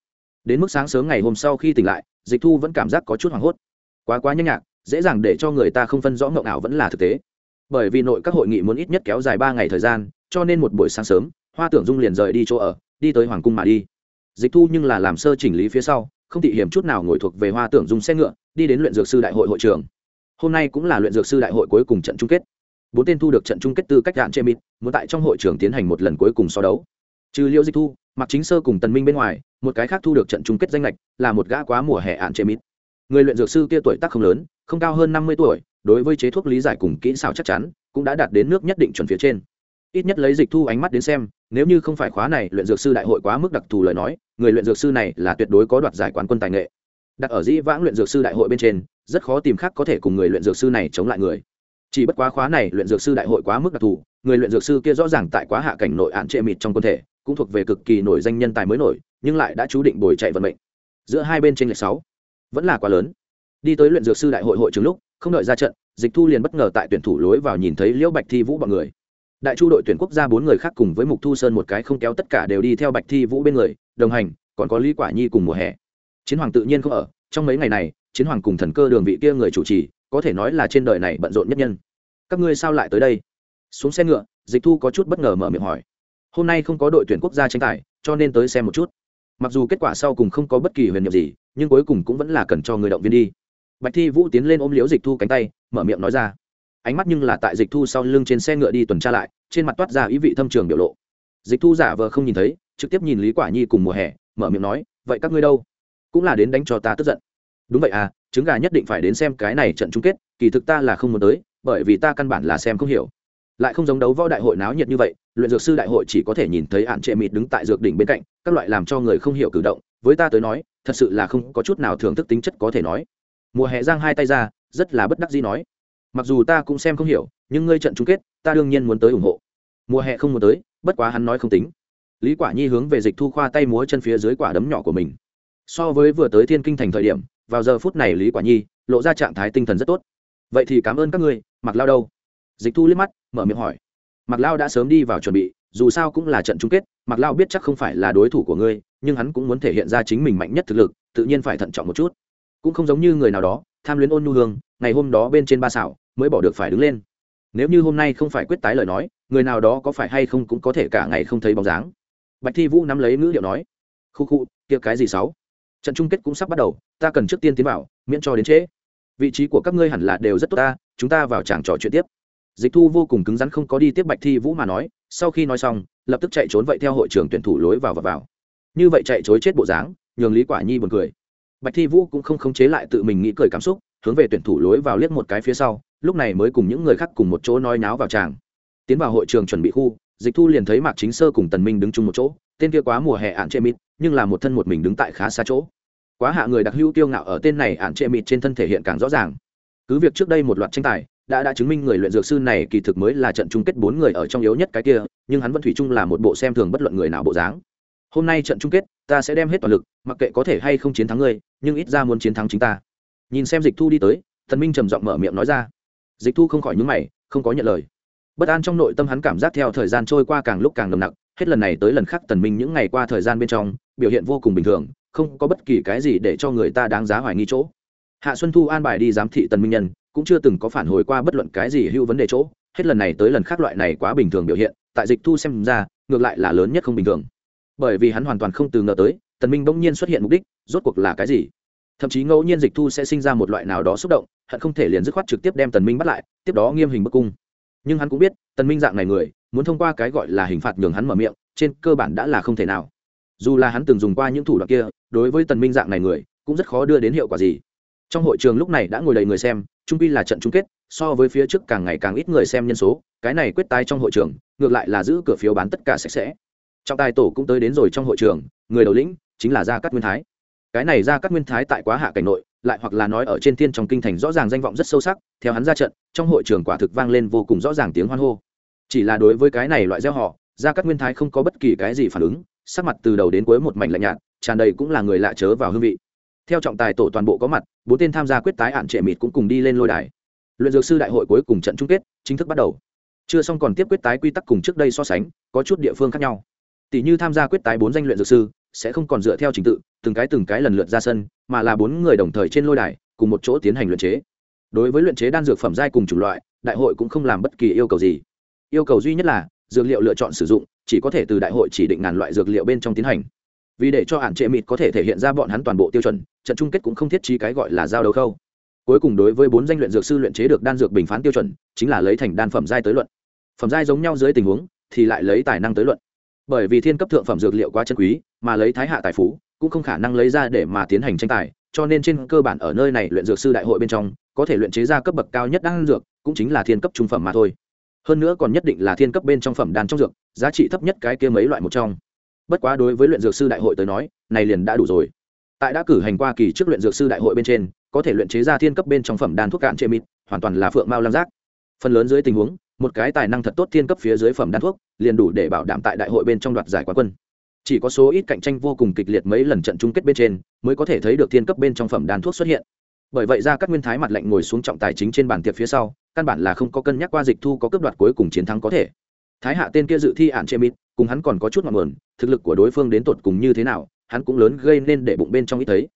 [SPEAKER 1] Đến mức sáng sớm ngày hôm sau khi tỉnh lại, dịch thu vẫn cảm giác có chút hoảng hốt. Quá quá nhanh nhạc, dễ dàng để cho người ta không phân rõ ngộng ảo vẫn là thực tế. Bởi vì nội các hội nghị muốn ít nhất kéo dài ba ngày thời gian, cho nên một buổi sáng sớm hoa tưởng dung liền rời đi chỗ ở, đi tới hoàng cung mà đi. Dịch thu nhưng là làm sơ chỉnh lý phía sau, không thị hiểm chút nào ngồi thuộc về hoa tưởng dung xe ngựa, đi đến luyện dược sư đại hội hội trường. Hôm nay cũng là luyện dược sư đại hội cuối cùng trận chung kết. Bốn tên thu được trận chung kết tư cách đạn chê mịt, muốn tại trong hội trường tiến hành một lần cuối cùng so đấu. Trừ liêu dịch thu mặc chính sơ cùng tần minh bên ngoài, một cái khác thu được trận chung kết danh lệch là một gã quá mùa hè ạn chê mịt. Người luyện dược sư kia tuổi tác không lớn, không cao hơn năm mươi tuổi, đối với chế thuốc lý giải cùng kỹ xảo chắc chắn, cũng đã đạt đến nước nhất định chuẩn phía trên. Ít nhất lấy dịch thu ánh mắt đến xem nếu như không phải khóa này, luyện dược sư đại hội quá mức đặc thù lời nói, người luyện dược sư này là tuyệt đối có đoạt giải quán quân tài nghệ. Đặt ở dĩ vãng luyện dược sư đại hội bên trên, rất khó tìm khác có thể cùng người luyện dược sư này chống lại người. Chỉ bất quá khóa này, luyện dược sư đại hội quá mức đặc thù, người luyện dược sư kia rõ ràng tại quá hạ cảnh nội ạn trệ mịt trong quân thể, cũng thuộc về cực kỳ nổi danh nhân tài mới nổi, nhưng lại đã chú định bồi chạy vận mệnh. Giữa hai bên tranh lệch sáu, vẫn là quá lớn. Đi tới luyện dược sư đại hội hội trường lúc, không đợi ra trận, dịch thu liền bất ngờ tại tuyển thủ lối vào nhìn thấy liễu bạch thi vũ bọn người đại chu đội tuyển quốc gia bốn người khác cùng với mục thu sơn một cái không kéo tất cả đều đi theo bạch thi vũ bên người, đồng hành, còn có lý quả nhi cùng mùa hè. Chiến hoàng tự nhiên không ở, trong mấy ngày này, chiến hoàng cùng thần cơ đường vị kia người chủ trì, có thể nói là trên đời này bận rộn nhất nhân. Các ngươi sao lại tới đây? Xuống xe ngựa, dịch thu có chút bất ngờ mở miệng hỏi. Hôm nay không có đội tuyển quốc gia tranh tài, cho nên tới xem một chút. Mặc dù kết quả sau cùng không có bất kỳ huyền nhiệm gì, nhưng cuối cùng cũng vẫn là cần cho người động viên đi. Bạch thi vũ tiến lên ôm liễu dịch thu cánh tay, mở miệng nói ra ánh mắt nhưng là tại dịch thu sau lưng trên xe ngựa đi tuần tra lại, trên mặt toát ra ý vị thâm trường biểu lộ. Dịch thu giả vờ không nhìn thấy, trực tiếp nhìn lý quả nhi cùng mùa hè, mở miệng nói, vậy các ngươi đâu? Cũng là đến đánh cho ta tức giận. Đúng vậy à trứng gà nhất định phải đến xem cái này trận chung kết, kỳ thực ta là không muốn tới, bởi vì ta căn bản là xem không hiểu. Lại không giống đấu võ đại hội náo nhiệt như vậy, luyện dược sư đại hội chỉ có thể nhìn thấy hạn trệ mịt đứng tại dược đỉnh bên cạnh, các loại làm cho người không hiểu cử động, với ta tới nói, thật sự là không có chút nào thưởng thức tính chất có thể nói. Mùa hè giang hai tay ra, rất là bất đắc dĩ nói mặc dù ta cũng xem không hiểu, nhưng ngươi trận chung kết, ta đương nhiên muốn tới ủng hộ. Mùa hè không muốn tới, bất quá hắn nói không tính. Lý quả nhi hướng về dịch thu khoa tay múa chân phía dưới quả đấm nhỏ của mình. So với vừa tới thiên kinh thành thời điểm, vào giờ phút này lý quả nhi lộ ra trạng thái tinh thần rất tốt. Vậy thì cảm ơn các ngươi mặc lao đâu? Dịch thu liếc mắt, mở miệng hỏi. Mặc lao đã sớm đi vào chuẩn bị, dù sao cũng là trận chung kết mặc lao biết chắc không phải là đối thủ của ngươi, nhưng hắn cũng muốn thể hiện ra chính mình mạnh nhất thực lực, tự nhiên phải thận trọng một chút. Cũng không giống như người nào đó, tham luyến ôn nhu hương, ngày hôm đó bên trên ba xảo mới bỏ được phải đứng lên. Nếu như hôm nay không phải quyết tái lời nói, người nào đó có phải hay không cũng có thể cả ngày không thấy bóng dáng. Bạch thi vũ nắm lấy ngữ điệu nói, khu khu, kia cái gì sáu? Trận chung kết cũng sắp bắt đầu, ta cần trước tiên tiến vào, miễn cho đến trễ. Vị trí của các ngươi hẳn là đều rất tốt ta, chúng ta vào chàng trò chuyện tiếp. Dịch thu vô cùng cứng rắn không có đi tiếp bạch thi vũ mà nói, sau khi nói xong, lập tức chạy trốn vậy theo hội trưởng tuyển thủ lối vào và vào. Như vậy chạy chối chết bộ dáng, nhường lý quả nhi buồn cười. Bạch thi vũ cũng không khống chế lại tự mình nghĩ cười cảm xúc, hướng về tuyển thủ lối vào liếc một cái phía sau lúc này mới cùng những người khác cùng một chỗ nói náo vào tràng. Tiến vào hội trường chuẩn bị khu, dịch thu liền thấy mạc chính sơ cùng tần minh đứng chung một chỗ, tên kia quá mùa hè ạn trệ mịt, nhưng là một thân một mình đứng tại khá xa chỗ. Quá hạ người đặc hữu tiêu ngạo ở tên này ạn trệ mịt trên thân thể hiện càng rõ ràng. Cứ việc trước đây một loạt tranh tài, đã đã chứng minh người luyện dược sư này kỳ thực mới là trận chung kết bốn người ở trong yếu nhất cái kia, nhưng hắn vẫn thủy chung là một bộ xem thường bất luận người nào bộ dáng. Hôm nay trận chung kết, ta sẽ đem hết toàn lực, mặc kệ có thể hay không chiến thắng ngươi, nhưng ít ra muốn chiến thắng chính ta. Nhìn xem dịch thu đi tới thần minh trầm giọng mở miệng nói ra dịch thu không khỏi nhúng mày, không có nhận lời. Bất an trong nội tâm hắn cảm giác theo thời gian trôi qua càng lúc càng nồng nặc, hết lần này tới lần khác tần minh những ngày qua thời gian bên trong, biểu hiện vô cùng bình thường, không có bất kỳ cái gì để cho người ta đáng giá hoài nghi chỗ. Hạ xuân thu an bài đi giám thị tần minh nhân, cũng chưa từng có phản hồi qua bất luận cái gì hưu vấn đề chỗ, hết lần này tới lần khác loại này quá bình thường biểu hiện, tại dịch thu xem ra, ngược lại là lớn nhất không bình thường. Bởi vì hắn hoàn toàn không từ ngờ tới, tần minh bỗng nhiên xuất hiện mục đích, rốt cuộc là cái gì? Thậm chí ngẫu nhiên dịch thu sẽ sinh ra một loại nào đó xúc động hận không thể liền dứt khoát trực tiếp đem tần minh bắt lại, tiếp đó nghiêm hình bức cung. Nhưng hắn cũng biết, tần minh dạng này người, muốn thông qua cái gọi là hình phạt nhường hắn mở miệng, trên cơ bản đã là không thể nào. Dù là hắn từng dùng qua những thủ đoạn kia, đối với tần minh dạng này người, cũng rất khó đưa đến hiệu quả gì. Trong hội trường lúc này đã ngồi đầy người xem, trung quy là trận chung kết, so với phía trước càng ngày càng ít người xem nhân số, cái này quyết tái trong hội trường, ngược lại là giữ cửa phiếu bán tất cả sạch sẽ. Trọng tài tổ cũng tới đến rồi trong hội trường, người đầu lĩnh chính là gia cát nguyên thái. Cái này gia cát nguyên thái tại quá hạ cảnh nội lại hoặc là nói ở trên thiên trong kinh thành rõ ràng danh vọng rất sâu sắc, theo hắn ra trận, trong hội trường quả thực vang lên vô cùng rõ ràng tiếng hoan hô. Chỉ là đối với cái này loại gieo họ, gia cát nguyên thái không có bất kỳ cái gì phản ứng, sắc mặt từ đầu đến cuối một mảnh lạnh nhạt, tràn đầy cũng là người lạ chớ vào hương vị. Theo trọng tài tổ toàn bộ có mặt, bốn tên tham gia quyết tái hạn trệ mịt cũng cùng đi lên lôi đài. Luyện dược sư đại hội cuối cùng trận chung kết, chính thức bắt đầu. Chưa xong còn tiếp quyết tái quy tắc cùng trước đây so sánh, có chút địa phương khác nhau. Tỷ như tham gia quyết tái bốn danh luyện dược sư sẽ không còn dựa theo trình tự, từng cái từng cái lần lượt ra sân, mà là bốn người đồng thời trên lôi đài, cùng một chỗ tiến hành luyện chế. Đối với luyện chế đan dược phẩm giai cùng chủng loại, đại hội cũng không làm bất kỳ yêu cầu gì. Yêu cầu duy nhất là, dược liệu lựa chọn sử dụng, chỉ có thể từ đại hội chỉ định ngàn loại dược liệu bên trong tiến hành. Vì để cho hạn trệ mịt có thể thể hiện ra bọn hắn toàn bộ tiêu chuẩn, trận chung kết cũng không thiết trí cái gọi là giao đấu khâu. Cuối cùng đối với bốn danh luyện dược sư luyện chế được đan dược bình phán tiêu chuẩn, chính là lấy thành đan phẩm giai tới luận. Phẩm giai giống nhau dưới tình huống, thì lại lấy tài năng tới luận. Bởi vì thiên cấp thượng phẩm dược liệu quá chân quý mà lấy thái hạ tài phú, cũng không khả năng lấy ra để mà tiến hành tranh tài, cho nên trên cơ bản ở nơi này luyện dược sư đại hội bên trong, có thể luyện chế ra cấp bậc cao nhất đan dược, cũng chính là thiên cấp trung phẩm mà thôi. Hơn nữa còn nhất định là thiên cấp bên trong phẩm đan trong dược, giá trị thấp nhất cái kia mấy loại một trong. Bất quá đối với luyện dược sư đại hội tới nói, này liền đã đủ rồi. Tại đã cử hành qua kỳ trước luyện dược sư đại hội bên trên, có thể luyện chế ra thiên cấp bên trong phẩm đan thuốc cạn trệ mịt, hoàn toàn là phượng mao lam giác. Phần lớn dưới tình huống, một cái tài năng thật tốt thiên cấp phía dưới phẩm đan thuốc, liền đủ để bảo đảm tại đại hội bên trong đoạt giải quán quân chỉ có số ít cạnh tranh vô cùng kịch liệt mấy lần trận chung kết bên trên mới có thể thấy được thiên cấp bên trong phẩm đan thuốc xuất hiện. Bởi vậy ra các nguyên thái mặt lạnh ngồi xuống trọng tài chính trên bàn tiệc phía sau, căn bản là không có cân nhắc qua dịch thu có cấp đoạt cuối cùng chiến thắng có thể. Thái hạ tên kia dự thi ạn chê mít cùng hắn còn có chút ngọn nguồn, thực lực của đối phương đến tột cùng như thế nào, hắn cũng lớn gây nên để bụng bên trong ít thấy.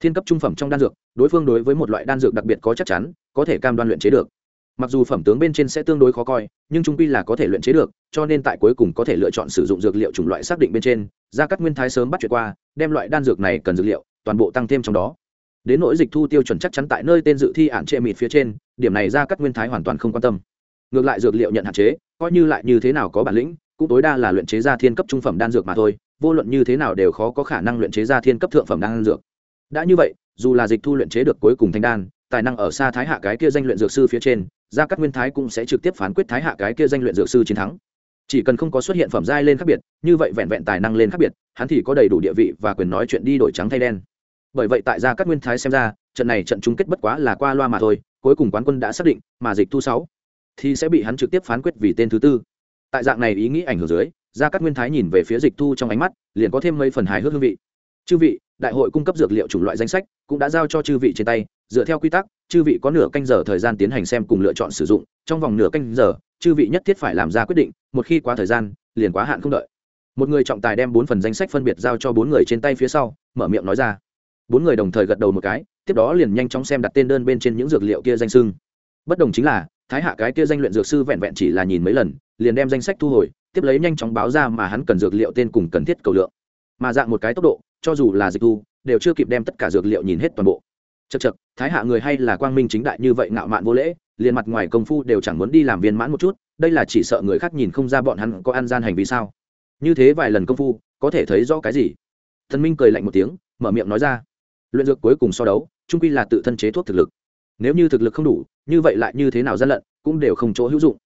[SPEAKER 1] Thiên cấp trung phẩm trong đan dược, đối phương đối với một loại đan dược đặc biệt có chắc chắn, có thể cam đoan luyện chế được mặc dù phẩm tướng bên trên sẽ tương đối khó coi, nhưng trung quy là có thể luyện chế được, cho nên tại cuối cùng có thể lựa chọn sử dụng dược liệu chủng loại xác định bên trên, gia cắt nguyên thái sớm bắt chuyện qua, đem loại đan dược này cần dược liệu, toàn bộ tăng thêm trong đó. Đến nỗi dịch thu tiêu chuẩn chắc chắn tại nơi tên dự thi ạn trệ mịt phía trên, điểm này gia cắt nguyên thái hoàn toàn không quan tâm. Ngược lại dược liệu nhận hạn chế, coi như lại như thế nào có bản lĩnh, cũng tối đa là luyện chế ra thiên cấp trung phẩm đan dược mà thôi, vô luận như thế nào đều khó có khả năng luyện chế ra thiên cấp thượng phẩm đan dược. Đã như vậy, dù là dịch thu luyện chế được cuối cùng thanh đan, tài năng ở xa thái hạ cái kia danh luyện dược sư phía trên gia cát nguyên thái cũng sẽ trực tiếp phán quyết thái hạ cái kia danh luyện dược sư chiến thắng. Chỉ cần không có xuất hiện phẩm giai lên khác biệt, như vậy vẹn vẹn tài năng lên khác biệt, hắn thì có đầy đủ địa vị và quyền nói chuyện đi đổi trắng thay đen. Bởi vậy tại gia cát nguyên thái xem ra, trận này trận chung kết bất quá là qua loa mà thôi, cuối cùng quán quân đã xác định, mà dịch thu sáu thì sẽ bị hắn trực tiếp phán quyết vì tên thứ tư. Tại dạng này ý nghĩ ảnh hưởng dưới, gia cát nguyên thái nhìn về phía dịch thu trong ánh mắt, liền có thêm mấy phần hài hước hương vị. Chư vị đại hội cung cấp dược liệu chủng loại danh sách cũng đã giao cho chư vị trên tay, dựa theo quy tắc, chư vị có nửa canh giờ thời gian tiến hành xem cùng lựa chọn sử dụng, trong vòng nửa canh giờ, chư vị nhất thiết phải làm ra quyết định, một khi quá thời gian, liền quá hạn không đợi. Một người trọng tài đem bốn phần danh sách phân biệt giao cho bốn người trên tay phía sau, mở miệng nói ra. Bốn người đồng thời gật đầu một cái, tiếp đó liền nhanh chóng xem đặt tên đơn bên trên những dược liệu kia danh sưng bất đồng chính là, thái hạ cái kia danh luyện dược sư vẹn vẹn chỉ là nhìn mấy lần, liền đem danh sách thu hồi, tiếp lấy nhanh chóng báo ra mà hắn cần dược liệu tên cùng cần thiết cầu lượng. Mà dạng một cái tốc độ cho dù là dịch thu, đều chưa kịp đem tất cả dược liệu nhìn hết toàn bộ. Chật chật thái hạ người hay là quang minh chính đại như vậy ngạo mạn vô lễ, liền mặt ngoài công phu đều chẳng muốn đi làm viên mãn một chút, đây là chỉ sợ người khác nhìn không ra bọn hắn có ăn gian hành vi sao. Như thế vài lần công phu, có thể thấy rõ cái gì? Thần minh cười lạnh một tiếng, mở miệng nói ra. Luyện dược cuối cùng so đấu trung quy là tự thân chế thuốc thực lực. Nếu như thực lực không đủ, như vậy lại như thế nào gian lận, cũng đều không chỗ hữu dụng.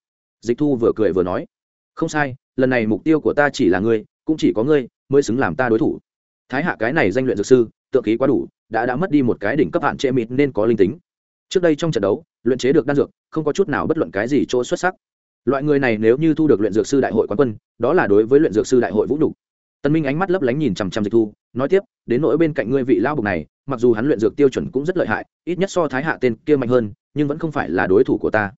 [SPEAKER 1] Dịch thu vừa cười vừa nói. Không sai, lần này mục tiêu của ta chỉ là ngươi, cũng chỉ có ngươi, mới xứng làm ta đối thủ thái hạ cái này danh luyện dược sư tượng khí quá đủ đã đã mất đi một cái đỉnh cấp hạn chế mịt nên có linh tính. Trước đây trong trận đấu luyện chế được đan dược không có chút nào bất luận cái gì chỗ xuất sắc. Loại người này nếu như thu được luyện dược sư đại hội quán quân đó là đối với luyện dược sư đại hội vũ đủ tân minh ánh mắt lấp lánh nhìn chằm chằm dịch thu nói tiếp đến nỗi bên cạnh ngươi vị lao bục này mặc dù hắn luyện dược tiêu chuẩn cũng rất lợi hại ít nhất so thái hạ tên kia mạnh hơn nhưng vẫn không phải là đối thủ của ta.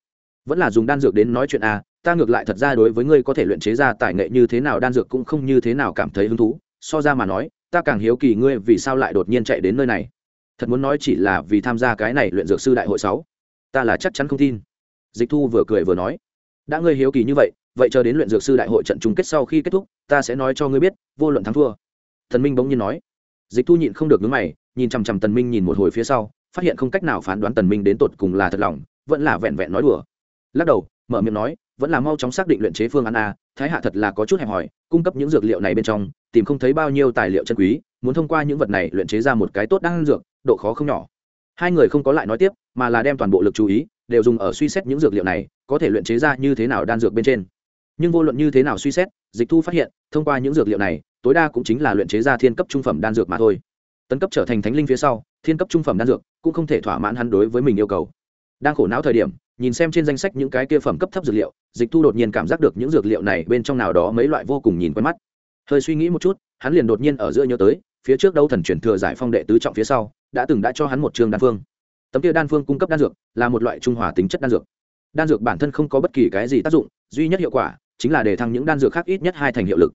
[SPEAKER 1] Vẫn là dùng đan dược đến nói chuyện a à, ta ngược lại thật ra đối với ngươi có thể luyện chế ra tài nghệ như thế nào đan dược cũng không như thế nào cảm thấy hứng thú. So ra mà nói ta càng hiếu kỳ ngươi vì sao lại đột nhiên chạy đến nơi này. Thật muốn nói chỉ là vì tham gia cái này luyện dược sư đại hội sáu. Ta là chắc chắn không tin. Dịch thu vừa cười vừa nói. Đã ngươi hiếu kỳ như vậy vậy chờ đến luyện dược sư đại hội trận chung kết sau khi kết thúc, ta sẽ nói cho ngươi biết, vô luận thắng thua. Thần minh bỗng nhiên nói. Dịch thu nhịn không được ngứa mày, nhìn chằm chằm tần minh nhìn một hồi phía sau, phát hiện không cách nào phán đoán tần minh đến tột cùng là thật lòng, vẫn là vẹn vẹn nói đùa. Lắc đầu mở miệng nói, vẫn là mau chóng xác định luyện chế phương án a, thái hạ thật là có chút hẹp hòi, cung cấp những dược liệu này bên trong, tìm không thấy bao nhiêu tài liệu chân quý, muốn thông qua những vật này luyện chế ra một cái tốt đan dược, độ khó không nhỏ. Hai người không có lại nói tiếp, mà là đem toàn bộ lực chú ý, đều dùng ở suy xét những dược liệu này, có thể luyện chế ra như thế nào đan dược bên trên. Nhưng vô luận như thế nào suy xét, dịch thu phát hiện, thông qua những dược liệu này, tối đa cũng chính là luyện chế ra thiên cấp trung phẩm đan dược mà thôi. Tấn cấp trở thành thánh linh phía sau, thiên cấp trung phẩm đan dược cũng không thể thỏa mãn hắn đối với mình yêu cầu. Đang khổ não thời điểm nhìn xem trên danh sách những cái kia phẩm cấp thấp dược liệu, dịch thu đột nhiên cảm giác được những dược liệu này bên trong nào đó mấy loại vô cùng nhìn quen mắt. Hơi suy nghĩ một chút, hắn liền đột nhiên ở giữa nhớ tới, phía trước đâu thần truyền thừa giải phong đệ tứ trọng phía sau, đã từng đã cho hắn một trường đan phương. Tấm kia đan phương cung cấp đan dược, là một loại trung hòa tính chất đan dược. Đan dược bản thân không có bất kỳ cái gì tác dụng, duy nhất hiệu quả chính là để thăng những đan dược khác ít nhất hai thành hiệu lực.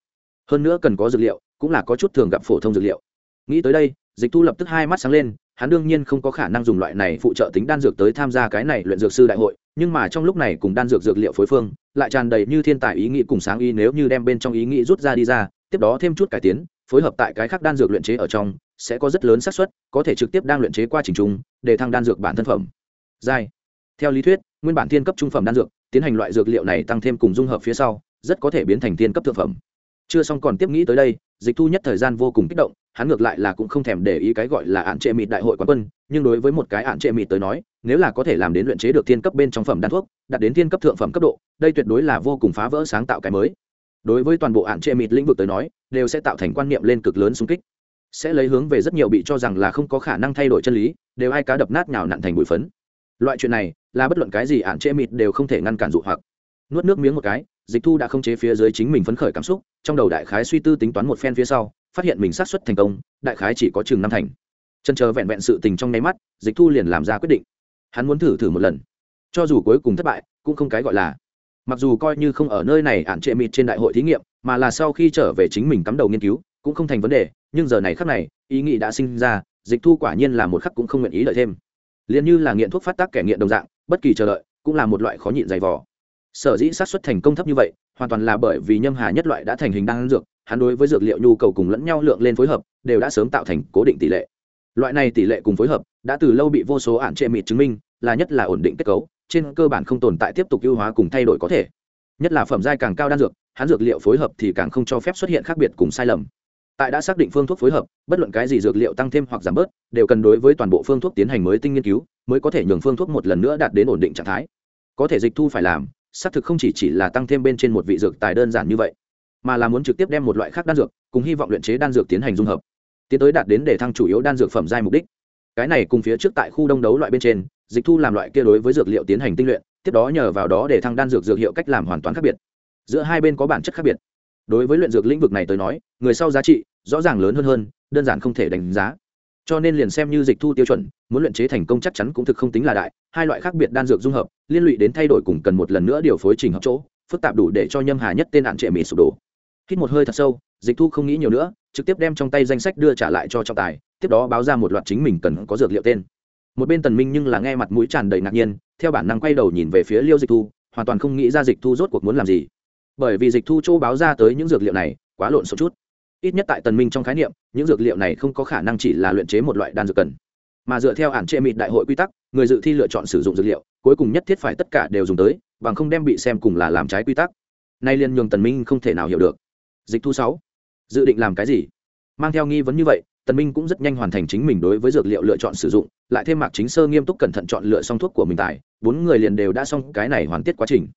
[SPEAKER 1] Hơn nữa cần có dược liệu, cũng là có chút thường gặp phổ thông dược liệu. Nghĩ tới đây, dịch thu lập tức hai mắt sáng lên hắn đương nhiên không có khả năng dùng loại này phụ trợ tính đan dược tới tham gia cái này luyện dược sư đại hội, nhưng mà trong lúc này cùng đan dược dược liệu phối phương, lại tràn đầy như thiên tài ý nghĩ cùng sáng ý nếu như đem bên trong ý nghĩ rút ra đi ra, tiếp đó thêm chút cải tiến, phối hợp tại cái khác đan dược luyện chế ở trong, sẽ có rất lớn xác suất, có thể trực tiếp đang luyện chế qua trình trung để thăng đan dược bản thân phẩm. Giai. Theo lý thuyết, nguyên bản thiên cấp trung phẩm đan dược, tiến hành loại dược liệu này tăng thêm cùng dung hợp phía sau, rất có thể biến thành thiên cấp thượng phẩm. Chưa xong còn tiếp nghĩ tới đây dịch thu nhất thời gian vô cùng kích động, hắn ngược lại là cũng không thèm để ý cái gọi là ạn trệ mịt đại hội quán quân, nhưng đối với một cái ạn trệ mịt tới nói, nếu là có thể làm đến luyện chế được thiên cấp bên trong phẩm đan thuốc, đạt đến thiên cấp thượng phẩm cấp độ, đây tuyệt đối là vô cùng phá vỡ sáng tạo cái mới. Đối với toàn bộ ạn trệ mịt lĩnh vực tới nói, đều sẽ tạo thành quan niệm lên cực lớn xung kích. Sẽ lấy hướng về rất nhiều bị cho rằng là không có khả năng thay đổi chân lý, đều ai cá đập nát nhào nặn thành bụi phấn. Loại chuyện này, là bất luận cái gì ạn trệ mịt đều không thể ngăn cản dụ hoặc. Nuốt nước miếng một cái dịch thu đã không chế phía dưới chính mình phấn khởi cảm xúc, trong đầu đại khái suy tư tính toán một phen phía sau, phát hiện mình sát xuất thành công, đại khái chỉ có chừng năm thành. Chân chờ vẹn vẹn sự tình trong nháy mắt, dịch thu liền làm ra quyết định. Hắn muốn thử thử một lần. Cho dù cuối cùng thất bại, cũng không cái gọi là. Mặc dù coi như không ở nơi này ạn trệ mịt trên đại hội thí nghiệm, mà là sau khi trở về chính mình cắm đầu nghiên cứu, cũng không thành vấn đề, nhưng giờ này khắc này, ý nghĩ đã sinh ra, dịch thu quả nhiên là một khắc cũng không nguyện ý đợi thêm. Liền như là nghiện thuốc phát tác kẻ nghiện đồng dạng, bất kỳ chờ đợi, cũng là một loại khó nhịn dày vò sở dĩ sát xuất thành công thấp như vậy, hoàn toàn là bởi vì nhâm hà nhất loại đã thành hình đan dược, hắn đối với dược liệu nhu cầu cùng lẫn nhau lượng lên phối hợp, đều đã sớm tạo thành cố định tỷ lệ. Loại này tỷ lệ cùng phối hợp, đã từ lâu bị vô số ản trệ mịt chứng minh, là nhất là ổn định kết cấu, trên cơ bản không tồn tại tiếp tục ưu hóa cùng thay đổi có thể. Nhất là phẩm giai càng cao đan dược, hắn dược liệu phối hợp thì càng không cho phép xuất hiện khác biệt cùng sai lầm. Tại đã xác định phương thuốc phối hợp, bất luận cái gì dược liệu tăng thêm hoặc giảm bớt, đều cần đối với toàn bộ phương thuốc tiến hành mới tinh nghiên cứu, mới có thể nhường phương thuốc một lần nữa đạt đến ổn định trạng thái. Có thể dịch thu phải làm xác thực không chỉ chỉ là tăng thêm bên trên một vị dược tài đơn giản như vậy, mà là muốn trực tiếp đem một loại khác đan dược cùng hy vọng luyện chế đan dược tiến hành dung hợp, tiến tới đạt đến để thăng chủ yếu đan dược phẩm giai mục đích. Cái này cùng phía trước tại khu đông đấu loại bên trên, dịch thu làm loại kia đối với dược liệu tiến hành tinh luyện, tiếp đó nhờ vào đó để thăng đan dược dược hiệu cách làm hoàn toàn khác biệt. Giữa hai bên có bản chất khác biệt. Đối với luyện dược lĩnh vực này tới nói, người sau giá trị rõ ràng lớn hơn hơn, đơn giản không thể đánh giá cho nên liền xem như dịch thu tiêu chuẩn, muốn luyện chế thành công chắc chắn cũng thực không tính là đại, hai loại khác biệt đan dược dung hợp, liên lụy đến thay đổi cùng cần một lần nữa điều phối trình hợp chỗ, phức tạp đủ để cho nhâm hà nhất tên hạn trệ mỹ sụp đổ. Hít một hơi thật sâu, dịch thu không nghĩ nhiều nữa, trực tiếp đem trong tay danh sách đưa trả lại cho trọng tài, tiếp đó báo ra một loạt chính mình cần có dược liệu tên. Một bên tần minh nhưng là nghe mặt mũi tràn đầy ngạc nhiên, theo bản năng quay đầu nhìn về phía liêu dịch thu, hoàn toàn không nghĩ ra dịch thu rốt cuộc muốn làm gì. Bởi vì dịch thu chỗ báo ra tới những dược liệu này, quá lộn xộn chút ít nhất tại tần minh trong khái niệm, những dược liệu này không có khả năng chỉ là luyện chế một loại đan dược cần. Mà dựa theo ản trệ mịt đại hội quy tắc, người dự thi lựa chọn sử dụng dược liệu, cuối cùng nhất thiết phải tất cả đều dùng tới, bằng không đem bị xem cùng là làm trái quy tắc. Nay liên nhường tần minh không thể nào hiểu được. Dịch thu sáu. Dự định làm cái gì? Mang theo nghi vấn như vậy, tần minh cũng rất nhanh hoàn thành chính mình đối với dược liệu lựa chọn sử dụng, lại thêm mạc chính sơ nghiêm túc cẩn thận chọn lựa xong thuốc của mình tại, bốn người liền đều đã xong cái này hoàn tiết quá trình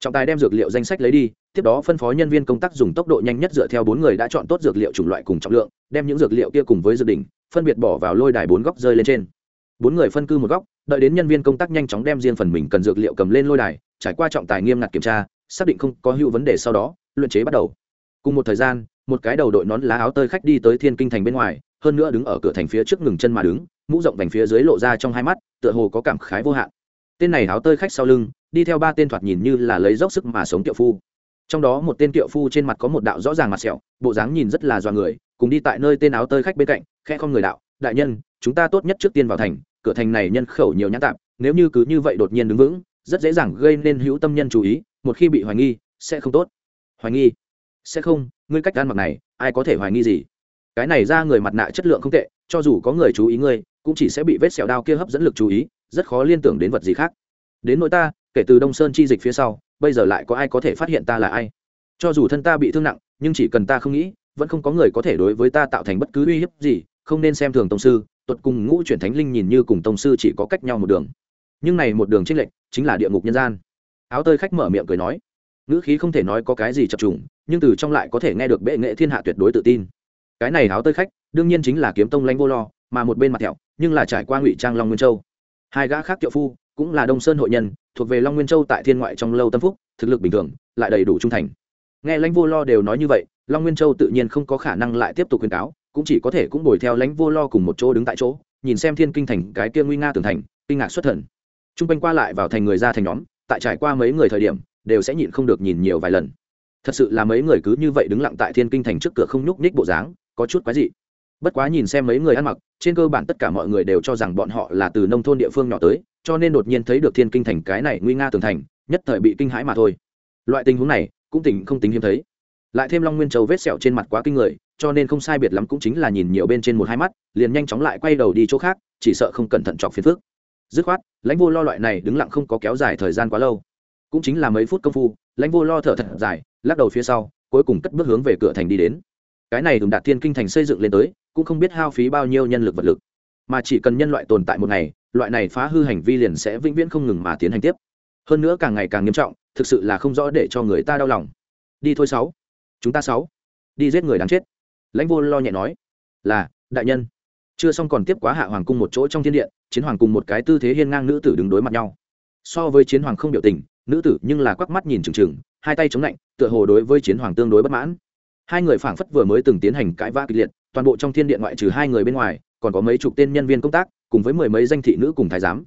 [SPEAKER 1] trọng tài đem dược liệu danh sách lấy đi, tiếp đó phân phó nhân viên công tác dùng tốc độ nhanh nhất dựa theo bốn người đã chọn tốt dược liệu chủng loại cùng trọng lượng, đem những dược liệu kia cùng với dược đỉnh phân biệt bỏ vào lôi đài bốn góc rơi lên trên. Bốn người phân cư một góc, đợi đến nhân viên công tác nhanh chóng đem riêng phần mình cần dược liệu cầm lên lôi đài, trải qua trọng tài nghiêm ngặt kiểm tra, xác định không có hữu vấn đề sau đó, luyện chế bắt đầu. Cùng một thời gian, một cái đầu đội nón lá áo tơi khách đi tới thiên kinh thành bên ngoài, hơn nữa đứng ở cửa thành phía trước ngừng chân mà đứng, mũ rộng vành phía dưới lộ ra trong hai mắt, tựa hồ có cảm khái vô hạn. Tên này áo tơi khách sau lưng đi theo ba tên thoạt nhìn như là lấy dốc sức mà sống tiệu phu. Trong đó một tên tiệu phu trên mặt có một đạo rõ ràng mặt sẹo, bộ dáng nhìn rất là dọa người, cùng đi tại nơi tên áo tơi khách bên cạnh khe không người đạo, đại nhân, chúng ta tốt nhất trước tiên vào thành, cửa thành này nhân khẩu nhiều nhãn tạp, nếu như cứ như vậy đột nhiên đứng vững, rất dễ dàng gây nên hữu tâm nhân chú ý, một khi bị hoài nghi, sẽ không tốt. Hoài nghi? Sẽ không, ngươi cách ăn mặc này, ai có thể hoài nghi gì? Cái này ra người mặt nạ chất lượng không tệ, cho dù có người chú ý ngươi, cũng chỉ sẽ bị vết sẹo đao kia hấp dẫn lực chú ý, rất khó liên tưởng đến vật gì khác. Đến nỗi ta kể từ đông sơn chi dịch phía sau, bây giờ lại có ai có thể phát hiện ta là ai? Cho dù thân ta bị thương nặng, nhưng chỉ cần ta không nghĩ, vẫn không có người có thể đối với ta tạo thành bất cứ uy hiếp gì, không nên xem thường tông sư tuật cùng ngũ chuyển thánh linh nhìn như cùng tông sư chỉ có cách nhau một đường. Nhưng này một đường trích lệnh chính là địa ngục nhân gian. Áo tơi khách mở miệng cười nói, ngữ khí không thể nói có cái gì chập trùng, nhưng từ trong lại có thể nghe được bệ nghệ thiên hạ tuyệt đối tự tin. Cái này áo tơi khách, đương nhiên chính là kiếm tông lãnh vô lo, mà một bên mặt thẹo, nhưng là trải qua ngụy trang long nguyên châu. Hai gã khác kiệu phu, cũng là đông sơn hội nhân thuộc về long nguyên châu tại thiên ngoại trong lâu tâm phúc, thực lực bình thường, lại đầy đủ trung thành. Nghe lãnh vô lo đều nói như vậy, long nguyên châu tự nhiên không có khả năng lại tiếp tục khuyên cáo, cũng chỉ có thể cũng bồi theo lãnh vô lo cùng một chỗ đứng tại chỗ, nhìn xem thiên kinh thành cái kia nguy nga tường thành, kinh ngạc xuất thần. T r u n g quanh qua lại vào thành người ra thành nhóm, tại trải qua mấy người thời điểm, đều sẽ nhịn không được nhìn nhiều vài lần. Thật sự là mấy người cứ như vậy đứng lặng tại thiên kinh thành trước cửa không nhúc nhích bộ dáng, có chút quái dị bất quá nhìn xem mấy người ăn mặc, trên cơ bản tất cả mọi người đều cho rằng bọn họ là từ nông thôn địa phương nhỏ tới, cho nên đột nhiên thấy được thiên kinh thành cái này nguy nga tường thành, nhất thời bị kinh hãi mà thôi. Loại tình huống này, cũng tỉnh không tính hiếm thấy. Lại thêm long nguyên châu vết sẹo trên mặt quá kinh người, cho nên không sai biệt lắm cũng chính là nhìn nhiều bên trên một hai mắt, liền nhanh chóng lại quay đầu đi chỗ khác, chỉ sợ không cẩn thận chọc phiền phước dứt khoát, lãnh vô lo loại này đứng lặng không có kéo dài thời gian quá lâu. Cũng chính là mấy phút công phu, lãnh vô lo thở thật dài, lắc đầu phía sau, cuối cùng cất bước hướng về cửa thành đi đến. Cái này đùng đạt thiên kinh thành xây dựng lên tới cũng không biết hao phí bao nhiêu nhân lực vật lực. Mà chỉ cần nhân loại tồn tại một ngày, loại này phá hư hành vi liền sẽ vĩnh viễn không ngừng mà tiến hành tiếp. Hơn nữa càng ngày càng nghiêm trọng, thực sự là không rõ để cho người ta đau lòng. Đi thôi sáu. Chúng ta sáu. Đi giết người đáng chết. Lãnh vô lo nhẹ nói. Là, đại nhân. Chưa xong còn tiếp quá hạ hoàng cung một chỗ trong thiên điện chiến hoàng cùng một cái tư thế hiên ngang nữ tử đứng đối mặt nhau. So với chiến hoàng không biểu tình, nữ tử nhưng là quắc mắt nhìn trừng trừng hai tay chống lạnh, tựa hồ đối với chiến hoàng tương đối bất mãn. Hai người phảng phất vừa mới từng tiến hành cãi vã kịch liệt toàn bộ trong thiên điện ngoại trừ hai người bên ngoài, còn có mấy chục tên nhân viên công tác, cùng với mười mấy danh thị nữ cùng thái giám.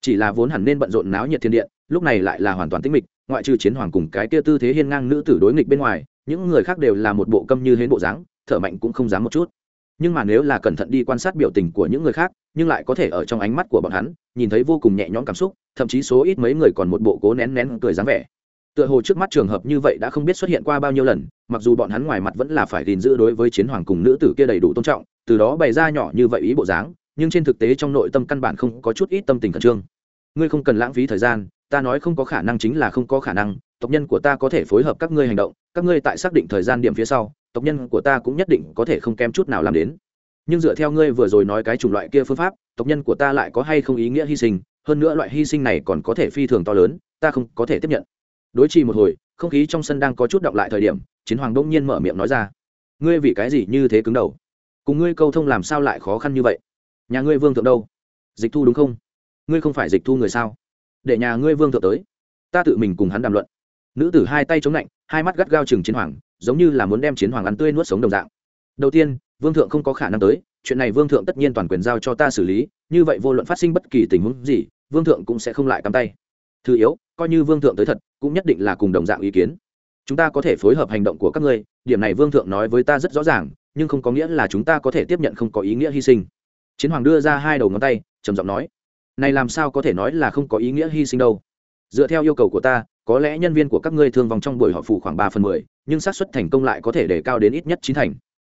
[SPEAKER 1] Chỉ là vốn hẳn nên bận rộn náo nhiệt thiên điện lúc này lại là hoàn toàn tĩnh mịch, ngoại trừ chiến hoàng cùng cái tia tư thế hiên ngang nữ tử đối nghịch bên ngoài, những người khác đều là một bộ câm như hến bộ dáng, thở mạnh cũng không dám một chút. Nhưng mà nếu là cẩn thận đi quan sát biểu tình của những người khác, nhưng lại có thể ở trong ánh mắt của bọn hắn, nhìn thấy vô cùng nhẹ nhõm cảm xúc, thậm chí số ít mấy người còn một bộ cố nén nén cười dáng vẻ tựa hồ trước mắt trường hợp như vậy đã không biết xuất hiện qua bao nhiêu lần, mặc dù bọn hắn ngoài mặt vẫn là phải gìn giữ đối với chiến hoàng cùng nữ tử kia đầy đủ tôn trọng, từ đó bày ra nhỏ như vậy ý bộ dáng, nhưng trên thực tế trong nội tâm căn bản không có chút ít tâm tình khẩn trương. Ngươi không cần lãng phí thời gian, ta nói không có khả năng chính là không có khả năng, tộc nhân của ta có thể phối hợp các ngươi hành động, các ngươi tại xác định thời gian điểm phía sau, tộc nhân của ta cũng nhất định có thể không kém chút nào làm đến. Nhưng dựa theo ngươi vừa rồi nói cái chủng loại kia phương pháp, tộc nhân của ta lại có hay không ý nghĩa hy sinh, hơn nữa loại hy sinh này còn có thể phi thường to lớn, ta không có thể tiếp nhận đối trì một hồi, không khí trong sân đang có chút động lại thời điểm, chiến hoàng đông nhiên mở miệng nói ra. Ngươi vì cái gì như thế cứng đầu? Cùng ngươi câu thông làm sao lại khó khăn như vậy? Nhà ngươi vương thượng đâu? Dịch thu đúng không? Ngươi không phải dịch thu người sao? Để nhà ngươi vương thượng tới. Ta tự mình cùng hắn đàm luận. Nữ tử hai tay chống lạnh hai mắt gắt gao chừng chiến hoàng, giống như là muốn đem chiến hoàng ăn tươi nuốt sống đồng dạng. Đầu tiên, vương thượng không có khả năng tới, chuyện này vương thượng tất nhiên toàn quyền giao cho ta xử lý, như vậy vô luận phát sinh bất kỳ tình huống gì, vương thượng cũng sẽ không lại cắm tay thứ yếu, coi như vương thượng tới thật, cũng nhất định là cùng đồng dạng ý kiến. Chúng ta có thể phối hợp hành động của các ngươi, điểm này vương thượng nói với ta rất rõ ràng, nhưng không có nghĩa là chúng ta có thể tiếp nhận không có ý nghĩa hy sinh. Chiến hoàng đưa ra hai đầu ngón tay, trầm giọng nói, này làm sao có thể nói là không có ý nghĩa hy sinh đâu? Dựa theo yêu cầu của ta, có lẽ nhân viên của các ngươi thương vong trong buổi họp phụ khoảng ba phần mười, nhưng xác suất thành công lại có thể để cao đến ít nhất chín thành.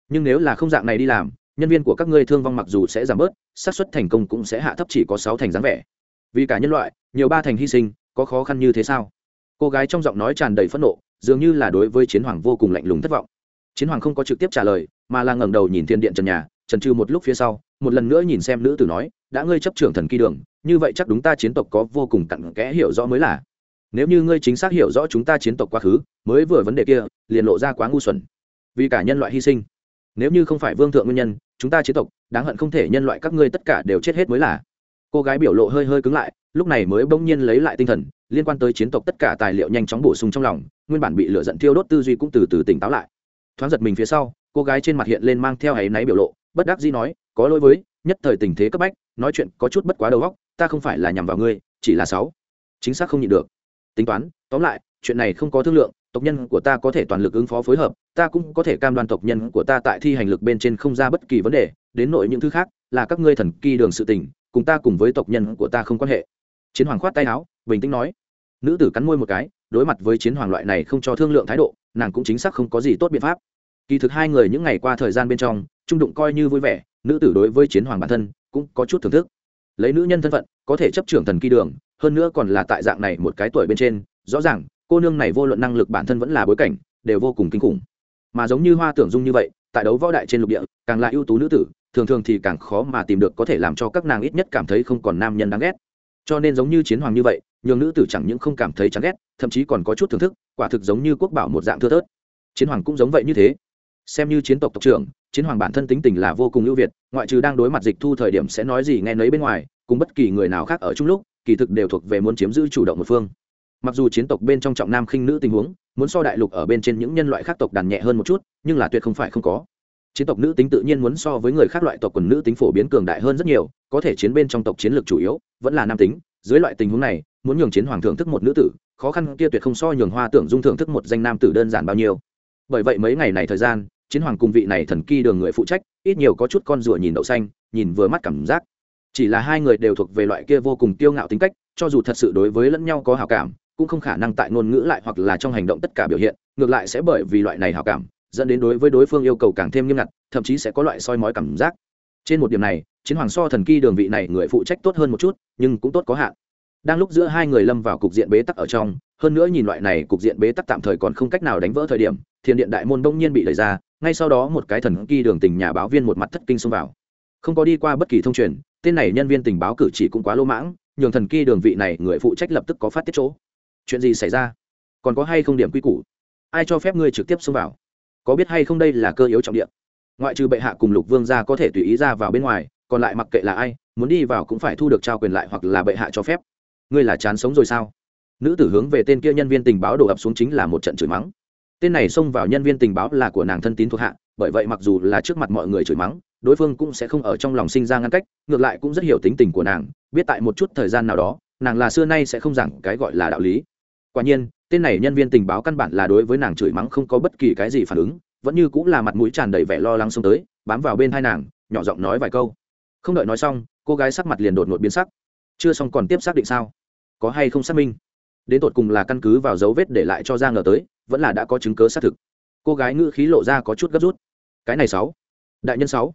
[SPEAKER 1] Nhưng nếu là không dạng này đi làm, nhân viên của các ngươi thương vong mặc dù sẽ giảm bớt, xác suất thành công cũng sẽ hạ thấp chỉ có sáu thành dáng vẻ vì cả nhân loại, nhiều ba thành hy sinh, có khó khăn như thế sao? Cô gái trong giọng nói tràn đầy phẫn nộ, dường như là đối với chiến hoàng vô cùng lạnh lùng thất vọng. Chiến hoàng không có trực tiếp trả lời, mà là ngẩng đầu nhìn thiên điện trần nhà, trần trừ một lúc phía sau, một lần nữa nhìn xem nữ tử nói, đã ngươi chấp trưởng thần kỳ đường, như vậy chắc đúng ta chiến tộc có vô cùng cặn kẽ hiểu rõ mới là. Nếu như ngươi chính xác hiểu rõ chúng ta chiến tộc quá khứ, mới vừa vấn đề kia, liền lộ ra quá ngu xuẩn. Vì cả nhân loại hy sinh. Nếu như không phải vương thượng nguyên nhân, chúng ta chiến tộc, đáng hận không thể nhân loại các ngươi tất cả đều chết hết mới là cô gái biểu lộ hơi hơi cứng lại, lúc này mới bỗng nhiên lấy lại tinh thần, liên quan tới chiến tộc tất cả tài liệu nhanh chóng bổ sung trong lòng, nguyên bản bị lửa giận thiêu đốt tư duy cũng từ từ tỉnh táo lại. Thoáng giật mình phía sau, cô gái trên mặt hiện lên mang theo áy náy biểu lộ, bất đắc dĩ nói, có lỗi với, nhất thời tình thế cấp bách, nói chuyện có chút bất quá đầu óc, ta không phải là nhằm vào ngươi, chỉ là sáu. Chính xác không nhịn được. Tính toán, tóm lại, chuyện này không có thương lượng, tộc nhân của ta có thể toàn lực ứng phó phối hợp, ta cũng có thể cam đoan tộc nhân của ta tại thi hành lực bên trên không ra bất kỳ vấn đề, đến nội những thứ khác, là các ngươi thần kỳ đường sự tình cùng ta cùng với tộc nhân của ta không quan hệ. Chiến hoàng khoát tay áo, bình tĩnh nói. Nữ tử cắn môi một cái, đối mặt với chiến hoàng loại này không cho thương lượng thái độ, nàng cũng chính xác không có gì tốt biện pháp. Kỳ thực hai người những ngày qua thời gian bên trong trung đụng coi như vui vẻ, nữ tử đối với chiến hoàng bản thân cũng có chút thưởng thức. Lấy nữ nhân thân phận, có thể chấp trưởng thần kỳ đường, hơn nữa còn là tại dạng này một cái tuổi bên trên, rõ ràng, cô nương này vô luận năng lực bản thân vẫn là bối cảnh, đều vô cùng kinh khủng. Mà giống như hoa tưởng dung như vậy, tại đấu võ đại trên lục địa, càng là ưu tú nữ tử thường thường thì càng khó mà tìm được có thể làm cho các nàng ít nhất cảm thấy không còn nam nhân đáng ghét. Cho nên giống như chiến hoàng như vậy, nhường nữ tử chẳng những không cảm thấy chán ghét, thậm chí còn có chút thưởng thức, quả thực giống như quốc bảo một dạng thưa thớt. Chiến hoàng cũng giống vậy như thế. Xem như chiến tộc tộc trưởng, chiến hoàng bản thân tính tình là vô cùng ưu việt, ngoại trừ đang đối mặt dịch thu thời điểm sẽ nói gì nghe nấy bên ngoài, cùng bất kỳ người nào khác ở chung lúc, kỳ thực đều thuộc về muốn chiếm giữ chủ động một phương. Mặc dù chiến tộc bên trong trọng nam khinh nữ tình huống, muốn so đại lục ở bên trên những nhân loại khác tộc đàn nhẹ hơn một chút, nhưng là tuyệt không phải không có chiến tộc nữ tính tự nhiên muốn so với người khác loại tộc quần nữ tính phổ biến cường đại hơn rất nhiều, có thể chiến bên trong tộc chiến lược chủ yếu vẫn là nam tính. Dưới loại tình huống này, muốn nhường chiến hoàng thưởng thức một nữ tử, khó khăn kia tuyệt không so nhường hoa tưởng dung thưởng thức một danh nam tử đơn giản bao nhiêu. Bởi vậy mấy ngày này thời gian, chiến hoàng cùng vị này thần kỳ đường người phụ trách, ít nhiều có chút con rùa nhìn đậu xanh, nhìn vừa mắt cảm giác. Chỉ là hai người đều thuộc về loại kia vô cùng kiêu ngạo tính cách, cho dù thật sự đối với lẫn nhau có hào cảm, cũng không khả năng tại ngôn ngữ lại hoặc là trong hành động tất cả biểu hiện, ngược lại sẽ bởi vì loại này hào cảm dẫn đến đối với đối phương yêu cầu càng thêm nghiêm ngặt, thậm chí sẽ có loại soi mói cảm giác. Trên một điểm này, chiến hoàng so thần kỳ đường vị này người phụ trách tốt hơn một chút, nhưng cũng tốt có hạn. Đang lúc giữa hai người lâm vào cục diện bế tắc ở trong, hơn nữa nhìn loại này cục diện bế tắc tạm thời còn không cách nào đánh vỡ thời điểm, thiền điện đại môn đông nhiên bị đẩy ra, ngay sau đó một cái thần kỳ đường tình nhà báo viên một mặt thất kinh xông vào. Không có đi qua bất kỳ thông truyền, tên này nhân viên tình báo cử chỉ cũng quá lỗ mãng, nhường thần kỳ đường vị này người phụ trách lập tức có phát tiết chỗ. Chuyện gì xảy ra? Còn có hay không điểm quy củ? Ai cho phép ngươi trực tiếp xông vào? Có biết hay không đây là cơ yếu trọng địa. Ngoại trừ bệ hạ cùng lục vương gia có thể tùy ý ra vào bên ngoài, còn lại mặc kệ là ai, muốn đi vào cũng phải thu được trao quyền lại hoặc là bệ hạ cho phép. Ngươi là chán sống rồi sao? Nữ tử hướng về tên kia nhân viên tình báo đổ ập xuống chính là một trận chửi mắng. Tên này xông vào nhân viên tình báo là của nàng thân tín thuộc hạ, bởi vậy mặc dù là trước mặt mọi người chửi mắng, đối phương cũng sẽ không ở trong lòng sinh ra ngăn cách, ngược lại cũng rất hiểu tính tình của nàng, biết tại một chút thời gian nào đó, nàng là xưa nay sẽ không giảng cái gọi là đạo lý. Quả nhiên tên này nhân viên tình báo căn bản là đối với nàng chửi mắng không có bất kỳ cái gì phản ứng, vẫn như cũng là mặt mũi tràn đầy vẻ lo lắng xông tới, bám vào bên hai nàng, nhỏ giọng nói vài câu. Không đợi nói xong, cô gái sắc mặt liền đột ngột biến sắc. Chưa xong còn tiếp xác định sao? Có hay không xác minh? Đến tột cùng là căn cứ vào dấu vết để lại cho ra ngờ tới, vẫn là đã có chứng cớ xác thực. Cô gái ngữ khí lộ ra có chút gấp rút. Cái này sáu. Đại nhân sáu.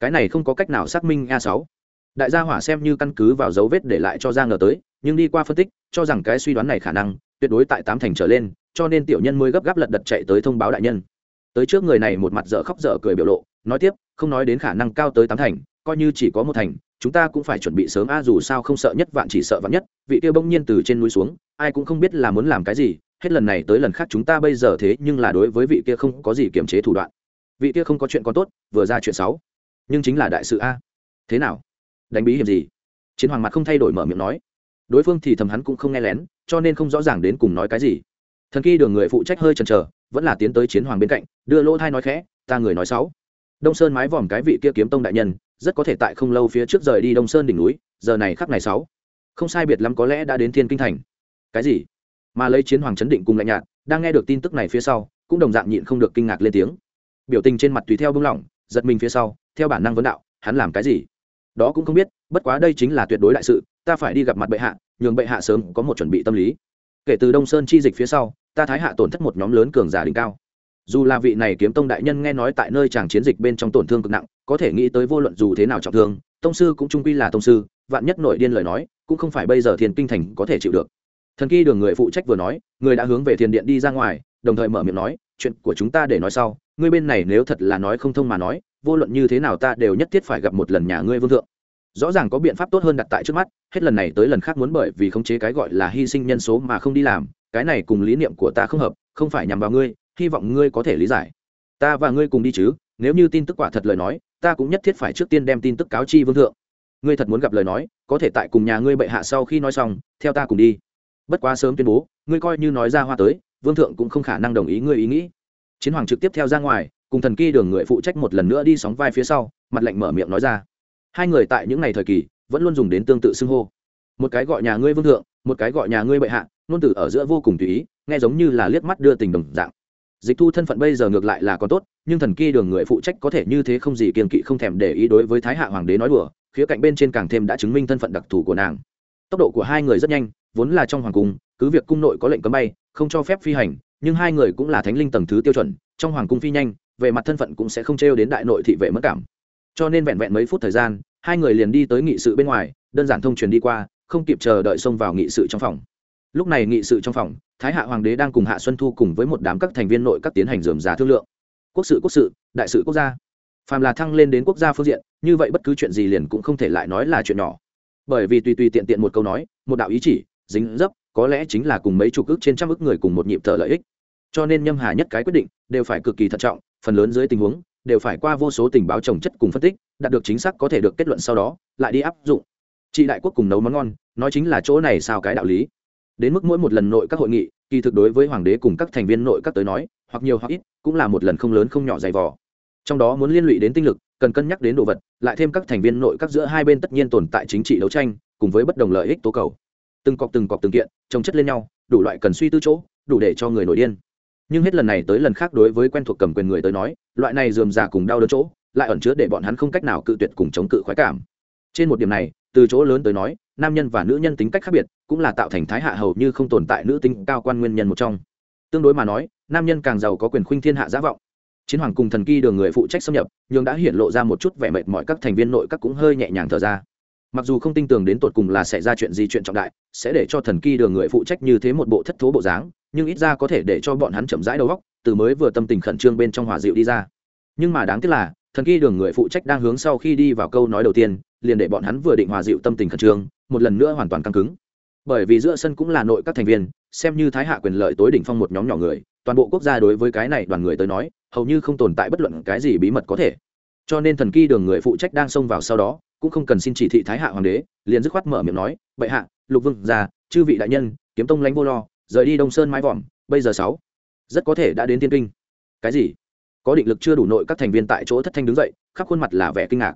[SPEAKER 1] Cái này không có cách nào xác minh a sáu. Đại gia hỏa xem như căn cứ vào dấu vết để lại cho ra ngờ tới, nhưng đi qua phân tích, cho rằng cái suy đoán này khả năng tuyệt đối tại tám thành trở lên, cho nên tiểu nhân mới gấp gáp lật đật chạy tới thông báo đại nhân. Tới trước người này một mặt dở khóc dở cười biểu lộ, nói tiếp, không nói đến khả năng cao tới tám thành, coi như chỉ có một thành, chúng ta cũng phải chuẩn bị sớm, a, dù sao không sợ nhất vạn chỉ sợ vạn nhất, vị tiêu bỗng nhiên từ trên núi xuống, ai cũng không biết là muốn làm cái gì, hết lần này tới lần khác chúng ta bây giờ thế nhưng là đối với vị kia không có gì kiềm chế thủ đoạn. Vị kia không có chuyện còn tốt, vừa ra chuyện xấu. Nhưng chính là đại sự, a. Thế nào? Đánh bí hiểm gì? Chiến hoàng mặt không thay đổi mở miệng nói đối phương thì thầm hắn cũng không nghe lén, cho nên không rõ ràng đến cùng nói cái gì. Thần kỳ đường người phụ trách hơi chần chờ, vẫn là tiến tới chiến hoàng bên cạnh, đưa lỗ thai nói khẽ, ta người nói sáu. Đông sơn mái vòm cái vị kia kiếm tông đại nhân, rất có thể tại không lâu phía trước rời đi đông sơn đỉnh núi, giờ này khắc này sáu. Không sai biệt lắm có lẽ đã đến thiên kinh thành. Cái gì? Mà lấy chiến hoàng chấn định cùng lạnh nhạt, đang nghe được tin tức này phía sau, cũng đồng dạng nhịn không được kinh ngạc lên tiếng. Biểu tình trên mặt tùy theo bưng lỏng, giật mình phía sau, theo bản năng vấn đạo, hắn làm cái gì? Đó cũng không biết, bất quá đây chính là tuyệt đối đại sự ta phải đi gặp mặt bệ hạ, nhường bệ hạ sớm có một chuẩn bị tâm lý. Kể từ đông sơn chi dịch phía sau, ta thái hạ tổn thất một nhóm lớn cường giả đỉnh cao. Dù là vị này kiếm tông đại nhân nghe nói tại nơi chàng chiến dịch bên trong tổn thương cực nặng, có thể nghĩ tới vô luận dù thế nào trọng thương, tông sư cũng trung quy là tông sư, vạn nhất nội điên lời nói, cũng không phải bây giờ thiền kinh thành có thể chịu được. Thần kỳ đường người phụ trách vừa nói, người đã hướng về thiền điện đi ra ngoài, đồng thời mở miệng nói, chuyện của chúng ta để nói sau, ngươi bên này nếu thật là nói không thông mà nói, vô luận như thế nào ta đều nhất thiết phải gặp một lần nhà ngươi vương thượng rõ ràng có biện pháp tốt hơn đặt tại trước mắt, hết lần này tới lần khác muốn bởi vì khống chế cái gọi là hy sinh nhân số mà không đi làm, cái này cùng lý niệm của ta không hợp, không phải nhằm vào ngươi, hy vọng ngươi có thể lý giải. Ta và ngươi cùng đi chứ, nếu như tin tức quả thật lời nói, ta cũng nhất thiết phải trước tiên đem tin tức cáo chi vương thượng. Ngươi thật muốn gặp lời nói, có thể tại cùng nhà ngươi bệ hạ sau khi nói xong, theo ta cùng đi. Bất quá sớm tuyên bố, ngươi coi như nói ra hoa tới, vương thượng cũng không khả năng đồng ý ngươi ý nghĩ. Chiến hoàng trực tiếp theo ra ngoài, cùng thần kỳ đường người phụ trách một lần nữa đi sóng vai phía sau, mặt lạnh mở miệng nói ra hai người tại những ngày thời kỳ, vẫn luôn dùng đến tương tự xưng hô. Một cái gọi nhà ngươi vương thượng, một cái gọi nhà ngươi bệ hạ, ngôn từ ở giữa vô cùng tùy ý, nghe giống như là liếc mắt đưa tình đồng dạng. Dịch thu thân phận bây giờ ngược lại là có tốt, nhưng thần kỳ đường người phụ trách có thể như thế không gì kiên kỵ không thèm để ý đối với thái hạ hoàng đế nói đùa, khía cạnh bên trên càng thêm đã chứng minh thân phận đặc thù của nàng. Tốc độ của hai người rất nhanh, vốn là trong hoàng cung, cứ việc cung nội có lệnh cấm bay, không cho phép phi hành, nhưng hai người cũng là thánh linh tầng thứ tiêu chuẩn, trong hoàng cung phi nhanh, về mặt thân phận cũng sẽ không trêu đến đại nội thị vệ mất cảm cho nên vẹn vẹn mấy phút thời gian, hai người liền đi tới nghị sự bên ngoài, đơn giản thông truyền đi qua, không kịp chờ đợi xông vào nghị sự trong phòng. Lúc này nghị sự trong phòng, thái hạ hoàng đế đang cùng hạ xuân thu cùng với một đám các thành viên nội các tiến hành dườm giá thương lượng. Quốc sự quốc sự, đại sự quốc gia. Phàm là thăng lên đến quốc gia phương diện, như vậy bất cứ chuyện gì liền cũng không thể lại nói là chuyện nhỏ. Bởi vì tùy tùy tiện tiện một câu nói, một đạo ý chỉ, dính dấp, có lẽ chính là cùng mấy chục ức trên trăm ức người cùng một nhịp thở lợi ích. Cho nên nhâm hà nhất cái quyết định, đều phải cực kỳ thận trọng, phần lớn dưới tình huống đều phải qua vô số tình báo trồng chất cùng phân tích, đạt được chính xác có thể được kết luận sau đó, lại đi áp dụng. Chị đại quốc cùng nấu món ngon, nói chính là chỗ này sao cái đạo lý. Đến mức mỗi một lần nội các hội nghị, kỳ thực đối với hoàng đế cùng các thành viên nội các tới nói, hoặc nhiều hoặc ít, cũng là một lần không lớn không nhỏ dày vò. Trong đó muốn liên lụy đến tinh lực, cần cân nhắc đến đồ vật, lại thêm các thành viên nội các giữa hai bên tất nhiên tồn tại chính trị đấu tranh, cùng với bất đồng lợi ích tố cầu. Từng cọc từng cọc từng kiện, trồng chất lên nhau, đủ loại cần suy tư chỗ, đủ để cho người nổi điên nhưng hết lần này tới lần khác đối với quen thuộc cầm quyền người tới nói, loại này dườm già cùng đau đớn chỗ, lại ẩn chứa để bọn hắn không cách nào cự tuyệt cùng chống cự khoái cảm. Trên một điểm này, từ chỗ lớn tới nói, nam nhân và nữ nhân tính cách khác biệt, cũng là tạo thành thái hạ hầu như không tồn tại nữ tính cao quan nguyên nhân một trong. Tương đối mà nói, nam nhân càng giàu có quyền khuynh thiên hạ giả vọng. Chiến hoàng cùng thần kỳ đường người phụ trách xâm nhập nhưng đã hiện lộ ra một chút vẻ mệt mỏi các thành viên nội các cũng hơi nhẹ nhàng thở ra. Mặc dù không tin tưởng đến tột cùng là xảy ra chuyện gì chuyện trọng đại, sẽ để cho thần kỳ đường người phụ trách như thế một bộ thất thố bộ dáng nhưng ít ra có thể để cho bọn hắn chậm rãi đầu góc từ mới vừa tâm tình khẩn trương bên trong hòa dịu đi ra. Nhưng mà đáng tiếc là, thần kỳ đường người phụ trách đang hướng sau khi đi vào câu nói đầu tiên, liền để bọn hắn vừa định hòa dịu tâm tình khẩn trương, một lần nữa hoàn toàn căng cứng. Bởi vì giữa sân cũng là nội các thành viên, xem như thái hạ quyền lợi tối đỉnh phong một nhóm nhỏ người, toàn bộ quốc gia đối với cái này đoàn người tới nói, hầu như không tồn tại bất luận cái gì bí mật có thể. Cho nên thần kỳ đường người phụ trách đang xông vào sau đó, cũng không cần xin chỉ thị thái hạ hoàng đế, liền dứt khoát mở miệng nói, bệ hạ, lục vương già chư vị đại nhân, kiếm tông lãnh vô lo rời đi đông sơn mái vòm, bây giờ sáu. Rất có thể đã đến thiên kinh. Cái gì? Có định lực chưa đủ nội các thành viên tại chỗ thất thanh đứng dậy, khắp khuôn mặt là vẻ kinh ngạc.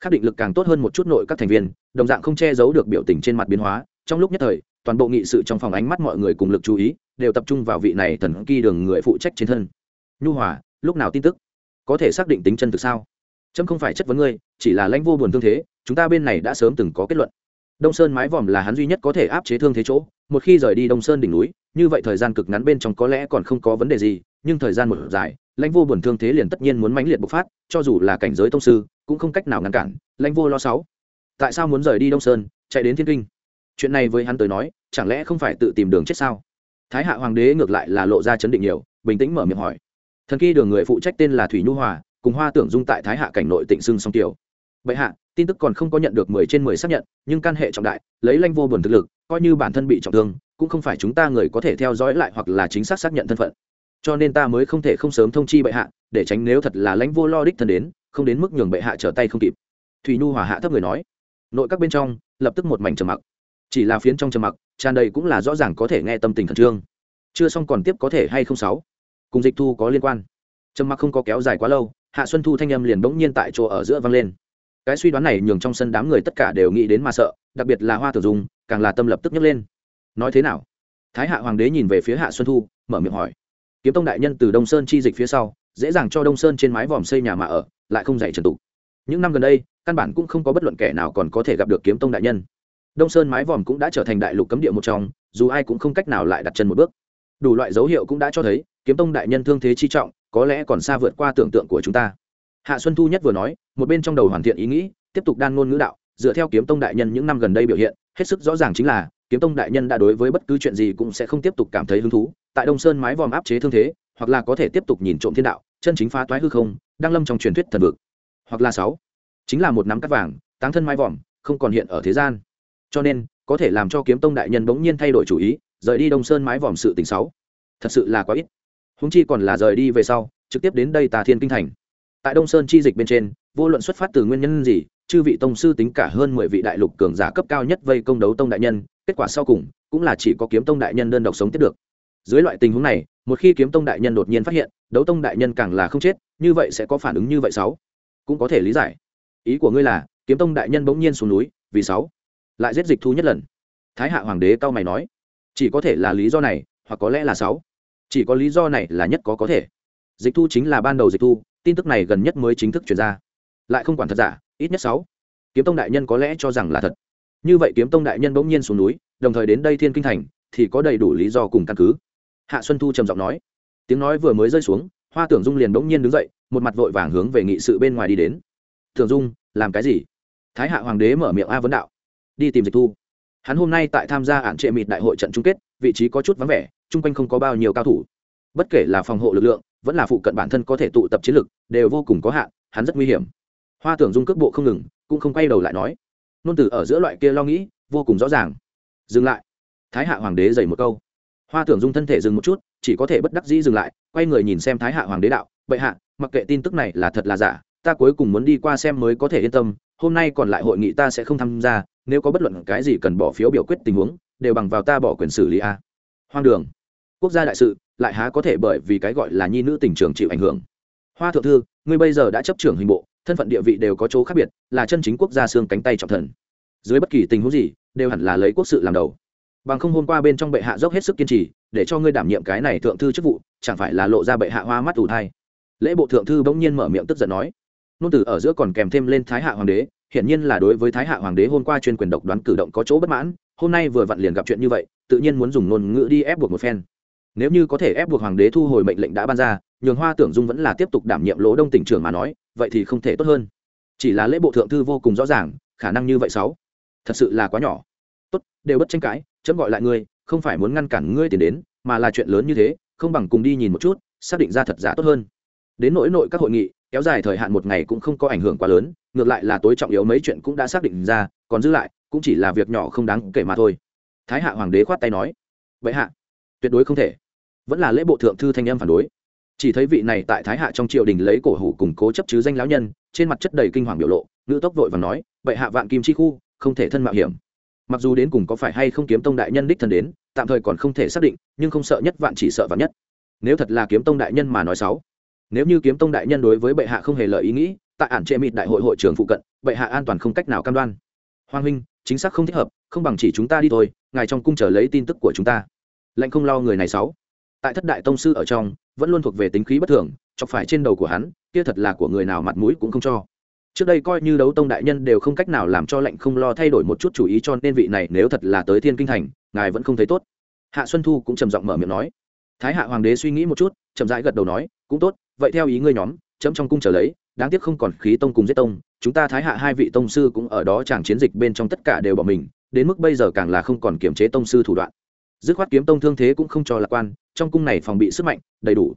[SPEAKER 1] Khắc định lực càng tốt hơn một chút nội các thành viên, đồng dạng không che giấu được biểu tình trên mặt biến hóa. Trong lúc nhất thời, toàn bộ nghị sự trong phòng ánh mắt mọi người cùng lực chú ý, đều tập trung vào vị này thần kỳ đường người phụ trách trên thân. Nhu hòa, lúc nào tin tức? Có thể xác định tính chân thực sao? Trâm không phải chất vấn ngươi, chỉ là lãnh vô buồn thương thế, chúng ta bên này đã sớm từng có kết luận. Đông sơn mái vòm là hắn duy nhất có thể áp chế thương thế chỗ một khi rời đi đông sơn đỉnh núi, như vậy thời gian cực ngắn bên trong có lẽ còn không có vấn đề gì, nhưng thời gian một dài, lãnh vô buồn thương thế liền tất nhiên muốn mãnh liệt bộc phát, cho dù là cảnh giới tông sư, cũng không cách nào ngăn cản, lãnh vô lo sáu. Tại sao muốn rời đi đông sơn, chạy đến thiên kinh? Chuyện này với hắn tới nói, chẳng lẽ không phải tự tìm đường chết sao? Thái hạ hoàng đế ngược lại là lộ ra chấn định nhiều, bình tĩnh mở miệng hỏi. Thần kỳ đường người phụ trách tên là thủy nhu hòa, cùng hoa tưởng dung tại thái hạ cảnh nội tịnh xưng song tiểu bệ hạ, tin tức còn không có nhận được mười trên mười xác nhận, nhưng căn hệ trọng đại, lấy lanh vô buồn thực lực coi như bản thân bị trọng thương, cũng không phải chúng ta người có thể theo dõi lại hoặc là chính xác xác nhận thân phận. Cho nên ta mới không thể không sớm thông chi bệ hạ, để tránh nếu thật là lãnh vô lo đích thân đến, không đến mức nhường bệ hạ trở tay không kịp. Thùy nhu hòa hạ thấp người nói. Nội các bên trong, lập tức một mảnh trầm mặc. Chỉ là phiến trong trầm mặc, tràn đầy cũng là rõ ràng có thể nghe tâm tình khẩn trương. Chưa xong còn tiếp có thể hay không sáu. Cùng dịch thu có liên quan. Trầm mặc không có kéo dài quá lâu, hạ xuân thu thanh âm liền bỗng nhiên tại chỗ ở giữa vang lên. Cái suy đoán này nhường trong sân đám người tất cả đều nghĩ đến mà sợ, đặc biệt là hoa tử dung càng là tâm lập tức nhấc lên. Nói thế nào? Thái hạ hoàng đế nhìn về phía hạ xuân thu, mở miệng hỏi. Kiếm tông đại nhân từ đông sơn chi dịch phía sau, dễ dàng cho đông sơn trên mái vòm xây nhà mà ở, lại không dạy trần tục. Những năm gần đây, căn bản cũng không có bất luận kẻ nào còn có thể gặp được kiếm tông đại nhân. Đông sơn mái vòm cũng đã trở thành đại lục cấm địa một trong, dù ai cũng không cách nào lại đặt chân một bước. Đủ loại dấu hiệu cũng đã cho thấy, kiếm tông đại nhân thương thế chi trọng, có lẽ còn xa vượt qua tưởng tượng của chúng ta. Hạ xuân thu nhất vừa nói, một bên trong đầu hoàn thiện ý nghĩ, tiếp tục đan ngôn ngữ đạo, dựa theo kiếm tông đại nhân những năm gần đây biểu hiện hết sức rõ ràng chính là, kiếm tông đại nhân đã đối với bất cứ chuyện gì cũng sẽ không tiếp tục cảm thấy hứng thú, tại đông sơn mái vòm áp chế thương thế, hoặc là có thể tiếp tục nhìn trộm thiên đạo, chân chính phá toái hư không, đang lâm trong truyền thuyết thần vực. Hoặc là sáu, chính là một nắm cắt vàng, táng thân mái vòm, không còn hiện ở thế gian. Cho nên, có thể làm cho kiếm tông đại nhân bỗng nhiên thay đổi chủ ý, rời đi đông sơn mái vòm sự tình sáu. Thật sự là quá ít. Húng chi còn là rời đi về sau, trực tiếp đến đây tà thiên kinh thành. Tại đông sơn chi dịch bên trên, vô luận xuất phát từ nguyên nhân gì chư vị tông sư tính cả hơn mười vị đại lục cường giả cấp cao nhất vây công đấu tông đại nhân, kết quả sau cùng, cũng là chỉ có kiếm tông đại nhân đơn độc sống tiếp được. Dưới loại tình huống này, một khi kiếm tông đại nhân đột nhiên phát hiện, đấu tông đại nhân càng là không chết, như vậy sẽ có phản ứng như vậy sáu? Cũng có thể lý giải. Ý của ngươi là, kiếm tông đại nhân bỗng nhiên xuống núi, vì sáu? Lại giết dịch thu nhất lần. Thái hạ hoàng đế cao mày nói. Chỉ có thể là lý do này, hoặc có lẽ là sáu? Chỉ có lý do này là nhất có có thể. Dịch thu chính là ban đầu dịch thu, tin tức này gần nhất mới chính thức chuyển ra. Lại không quản thật giả ít nhất sáu. Kiếm tông đại nhân có lẽ cho rằng là thật. Như vậy kiếm tông đại nhân bỗng nhiên xuống núi, đồng thời đến đây thiên kinh thành, thì có đầy đủ lý do cùng căn cứ. Hạ xuân thu trầm giọng nói. Tiếng nói vừa mới rơi xuống, hoa tưởng dung liền bỗng nhiên đứng dậy, một mặt vội vàng hướng về nghị sự bên ngoài đi đến. Thường dung, làm cái gì? Thái hạ hoàng đế mở miệng a vấn đạo. Đi tìm dịch thu. Hắn hôm nay tại tham gia ạn trệ mịt đại hội trận chung kết, vị trí có chút vắng vẻ, chung quanh không có bao nhiêu cao thủ. Bất kể là phòng hộ lực lượng, vẫn là phụ cận bản thân có thể tụ tập chiến lực, đều vô cùng có hạn, hắn rất nguy hiểm hoa tưởng dung cước bộ không ngừng, cũng không quay đầu lại nói. Nôn từ ở giữa loại kia lo nghĩ, vô cùng rõ ràng. Dừng lại. Thái hạ hoàng đế dày một câu. Hoa tưởng dung thân thể dừng một chút, chỉ có thể bất đắc dĩ dừng lại, quay người nhìn xem thái hạ hoàng đế đạo, bệ hạ, mặc kệ tin tức này là thật là giả, ta cuối cùng muốn đi qua xem mới có thể yên tâm, hôm nay còn lại hội nghị ta sẽ không tham gia, nếu có bất luận cái gì cần bỏ phiếu biểu quyết tình huống, đều bằng vào ta bỏ quyền xử lý a. Hoang đường. Quốc gia đại sự, lại há có thể bởi vì cái gọi là nhi nữ tình trường chịu ảnh hưởng. Hoa thượng thư, ngươi bây giờ đã chấp trưởng hình bộ thân phận địa vị đều có chỗ khác biệt, là chân chính quốc gia xương cánh tay trọng thần. Dưới bất kỳ tình huống gì, đều hẳn là lấy quốc sự làm đầu. Bằng không hôm qua bên trong bệ hạ dốc hết sức kiên trì, để cho ngươi đảm nhiệm cái này thượng thư chức vụ, chẳng phải là lộ ra bệ hạ hoa mắt ủ thai lễ bộ thượng thư bỗng nhiên mở miệng tức giận nói, nôn từ ở giữa còn kèm thêm lên thái hạ hoàng đế, hiển nhiên là đối với thái hạ hoàng đế hôm qua chuyên quyền độc đoán cử động có chỗ bất mãn, hôm nay vừa vặn liền gặp chuyện như vậy, tự nhiên muốn dùng ngôn ngữ đi ép buộc một phen nếu như có thể ép buộc hoàng đế thu hồi mệnh lệnh đã ban ra, nhường hoa tưởng dung vẫn là tiếp tục đảm nhiệm lỗ đông tỉnh trưởng mà nói, vậy thì không thể tốt hơn. Chỉ là lễ bộ thượng thư vô cùng rõ ràng, khả năng như vậy sáu. Thật sự là quá nhỏ. Tốt, đều bất tranh cãi, chấm gọi lại ngươi, không phải muốn ngăn cản ngươi tiền đến, mà là chuyện lớn như thế, không bằng cùng đi nhìn một chút, xác định ra thật giả tốt hơn. Đến nỗi nội các hội nghị, kéo dài thời hạn một ngày cũng không có ảnh hưởng quá lớn, ngược lại là tối trọng yếu mấy chuyện cũng đã xác định ra, còn giữ lại, cũng chỉ là việc nhỏ không đáng kể mà thôi. Thái hạ hoàng đế khoát tay nói, vậy hạ, tuyệt đối không thể vẫn là lễ bộ thượng thư thanh âm phản đối. Chỉ thấy vị này tại thái hạ trong triều đình lấy cổ hủ củng cố chấp chứ danh lão nhân, trên mặt chất đầy kinh hoàng biểu lộ nữ tốc vội và nói vậy hạ vạn kim chi khu, không thể thân mạo hiểm. Mặc dù đến cùng có phải hay không kiếm tông đại nhân đích thân đến, tạm thời còn không thể xác định, nhưng không sợ nhất vạn chỉ sợ vạn nhất. Nếu thật là kiếm tông đại nhân mà nói xấu, nếu như kiếm tông đại nhân đối với bệ hạ không hề lợi ý nghĩ, tại ản trệ mịt đại hội hội trưởng phụ cận, bệ hạ an toàn không cách nào cam đoan. Hoàng huynh, chính xác không thích hợp, không bằng chỉ chúng ta đi thôi, ngài trong cung chờ lấy tin tức của chúng ta. Lệnh không lo người này sáu tại thất đại tông sư ở trong, vẫn luôn thuộc về tính khí bất thường, chọc phải trên đầu của hắn, kia thật là của người nào mặt mũi cũng không cho. Trước đây coi như đấu tông đại nhân đều không cách nào làm cho lệnh không lo thay đổi một chút chủ ý cho nên vị này nếu thật là tới thiên kinh thành, ngài vẫn không thấy tốt. Hạ xuân thu cũng trầm giọng mở miệng nói. Thái hạ hoàng đế suy nghĩ một chút, chậm rãi gật đầu nói, cũng tốt, vậy theo ý ngươi nhóm, chấm trong cung trở lấy, đáng tiếc không còn khí tông cùng giết tông, chúng ta thái hạ hai vị tông sư cũng ở đó chàng chiến dịch bên trong tất cả đều bỏ mình, đến mức bây giờ càng là không còn kiểm chế tông sư thủ đoạn. Dứt khoát kiếm tông thương thế cũng không cho lạc quan trong cung này phòng bị sức mạnh, đầy đủ.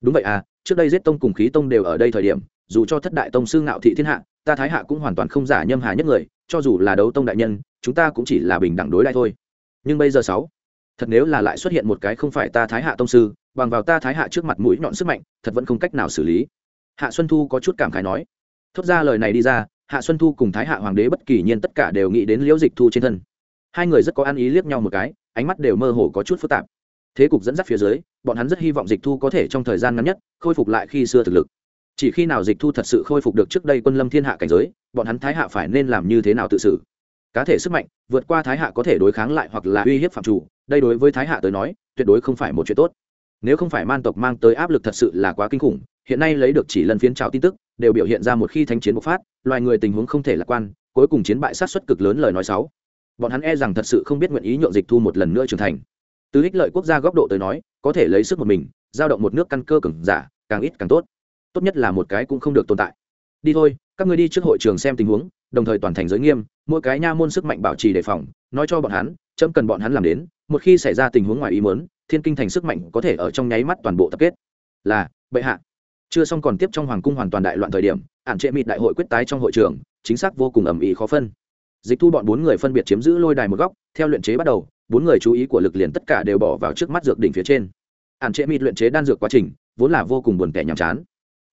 [SPEAKER 1] Đúng vậy à trước đây giết tông cùng khí tông đều ở đây thời điểm, dù cho thất đại tông sư ngạo thị thiên hạ, ta thái hạ cũng hoàn toàn không giả nhâm hà nhất người, cho dù là đấu tông đại nhân, chúng ta cũng chỉ là bình đẳng đối lại thôi. Nhưng bây giờ sáu, thật nếu là lại xuất hiện một cái không phải ta thái hạ tông sư, bằng vào ta thái hạ trước mặt mũi nhọn sức mạnh, thật vẫn không cách nào xử lý. Hạ xuân thu có chút cảm khái nói. Thốt ra lời này đi ra, hạ xuân thu cùng thái hạ hoàng đế bất kỳ nhiên tất cả đều nghĩ đến liễu dịch thu trên thân. Hai người rất có ăn ý liếc nhau một cái, ánh mắt đều mơ hồ có chút phức tạp thế cục dẫn dắt phía dưới, bọn hắn rất hy vọng dịch thu có thể trong thời gian ngắn nhất khôi phục lại khi xưa thực lực. Chỉ khi nào dịch thu thật sự khôi phục được trước đây quân lâm thiên hạ cảnh giới, bọn hắn thái hạ phải nên làm như thế nào tự xử? Cá thể sức mạnh, vượt qua thái hạ có thể đối kháng lại hoặc là uy hiếp phạm chủ, đây đối với thái hạ tới nói, tuyệt đối không phải một chuyện tốt. Nếu không phải man tộc mang tới áp lực thật sự là quá kinh khủng, hiện nay lấy được chỉ lần phiến trào tin tức, đều biểu hiện ra một khi thanh chiến bộc phát, loài người tình huống không thể lạc quan, cuối cùng chiến bại sát xuất cực lớn lời nói xấu. Bọn hắn e rằng thật sự không biết nguyện ý nhượng dịch thu một lần nữa trưởng thành từ ích lợi quốc gia góc độ tới nói, có thể lấy sức một mình, giao động một nước căn cơ cứng giả, càng ít càng tốt. Tốt nhất là một cái cũng không được tồn tại. Đi thôi, các ngươi đi trước hội trường xem tình huống, đồng thời toàn thành giới nghiêm, mỗi cái nha môn sức mạnh bảo trì đề phòng, nói cho bọn hắn, chấm cần bọn hắn làm đến, một khi xảy ra tình huống ngoài ý muốn, thiên kinh thành sức mạnh có thể ở trong nháy mắt toàn bộ tập kết. Là, bệ hạ. Chưa xong còn tiếp trong hoàng cung hoàn toàn đại loạn thời điểm, ản trệ mịt đại hội quyết tái trong hội trường, chính xác vô cùng ẩm ý khó phân. Dịch thu bọn bốn người phân biệt chiếm giữ lôi đài một góc, theo luyện chế bắt đầu bốn người chú ý của lực liền tất cả đều bỏ vào trước mắt dược đỉnh phía trên. Ản trệ mịt luyện chế đan dược quá trình, vốn là vô cùng buồn tẻ nhàm chán.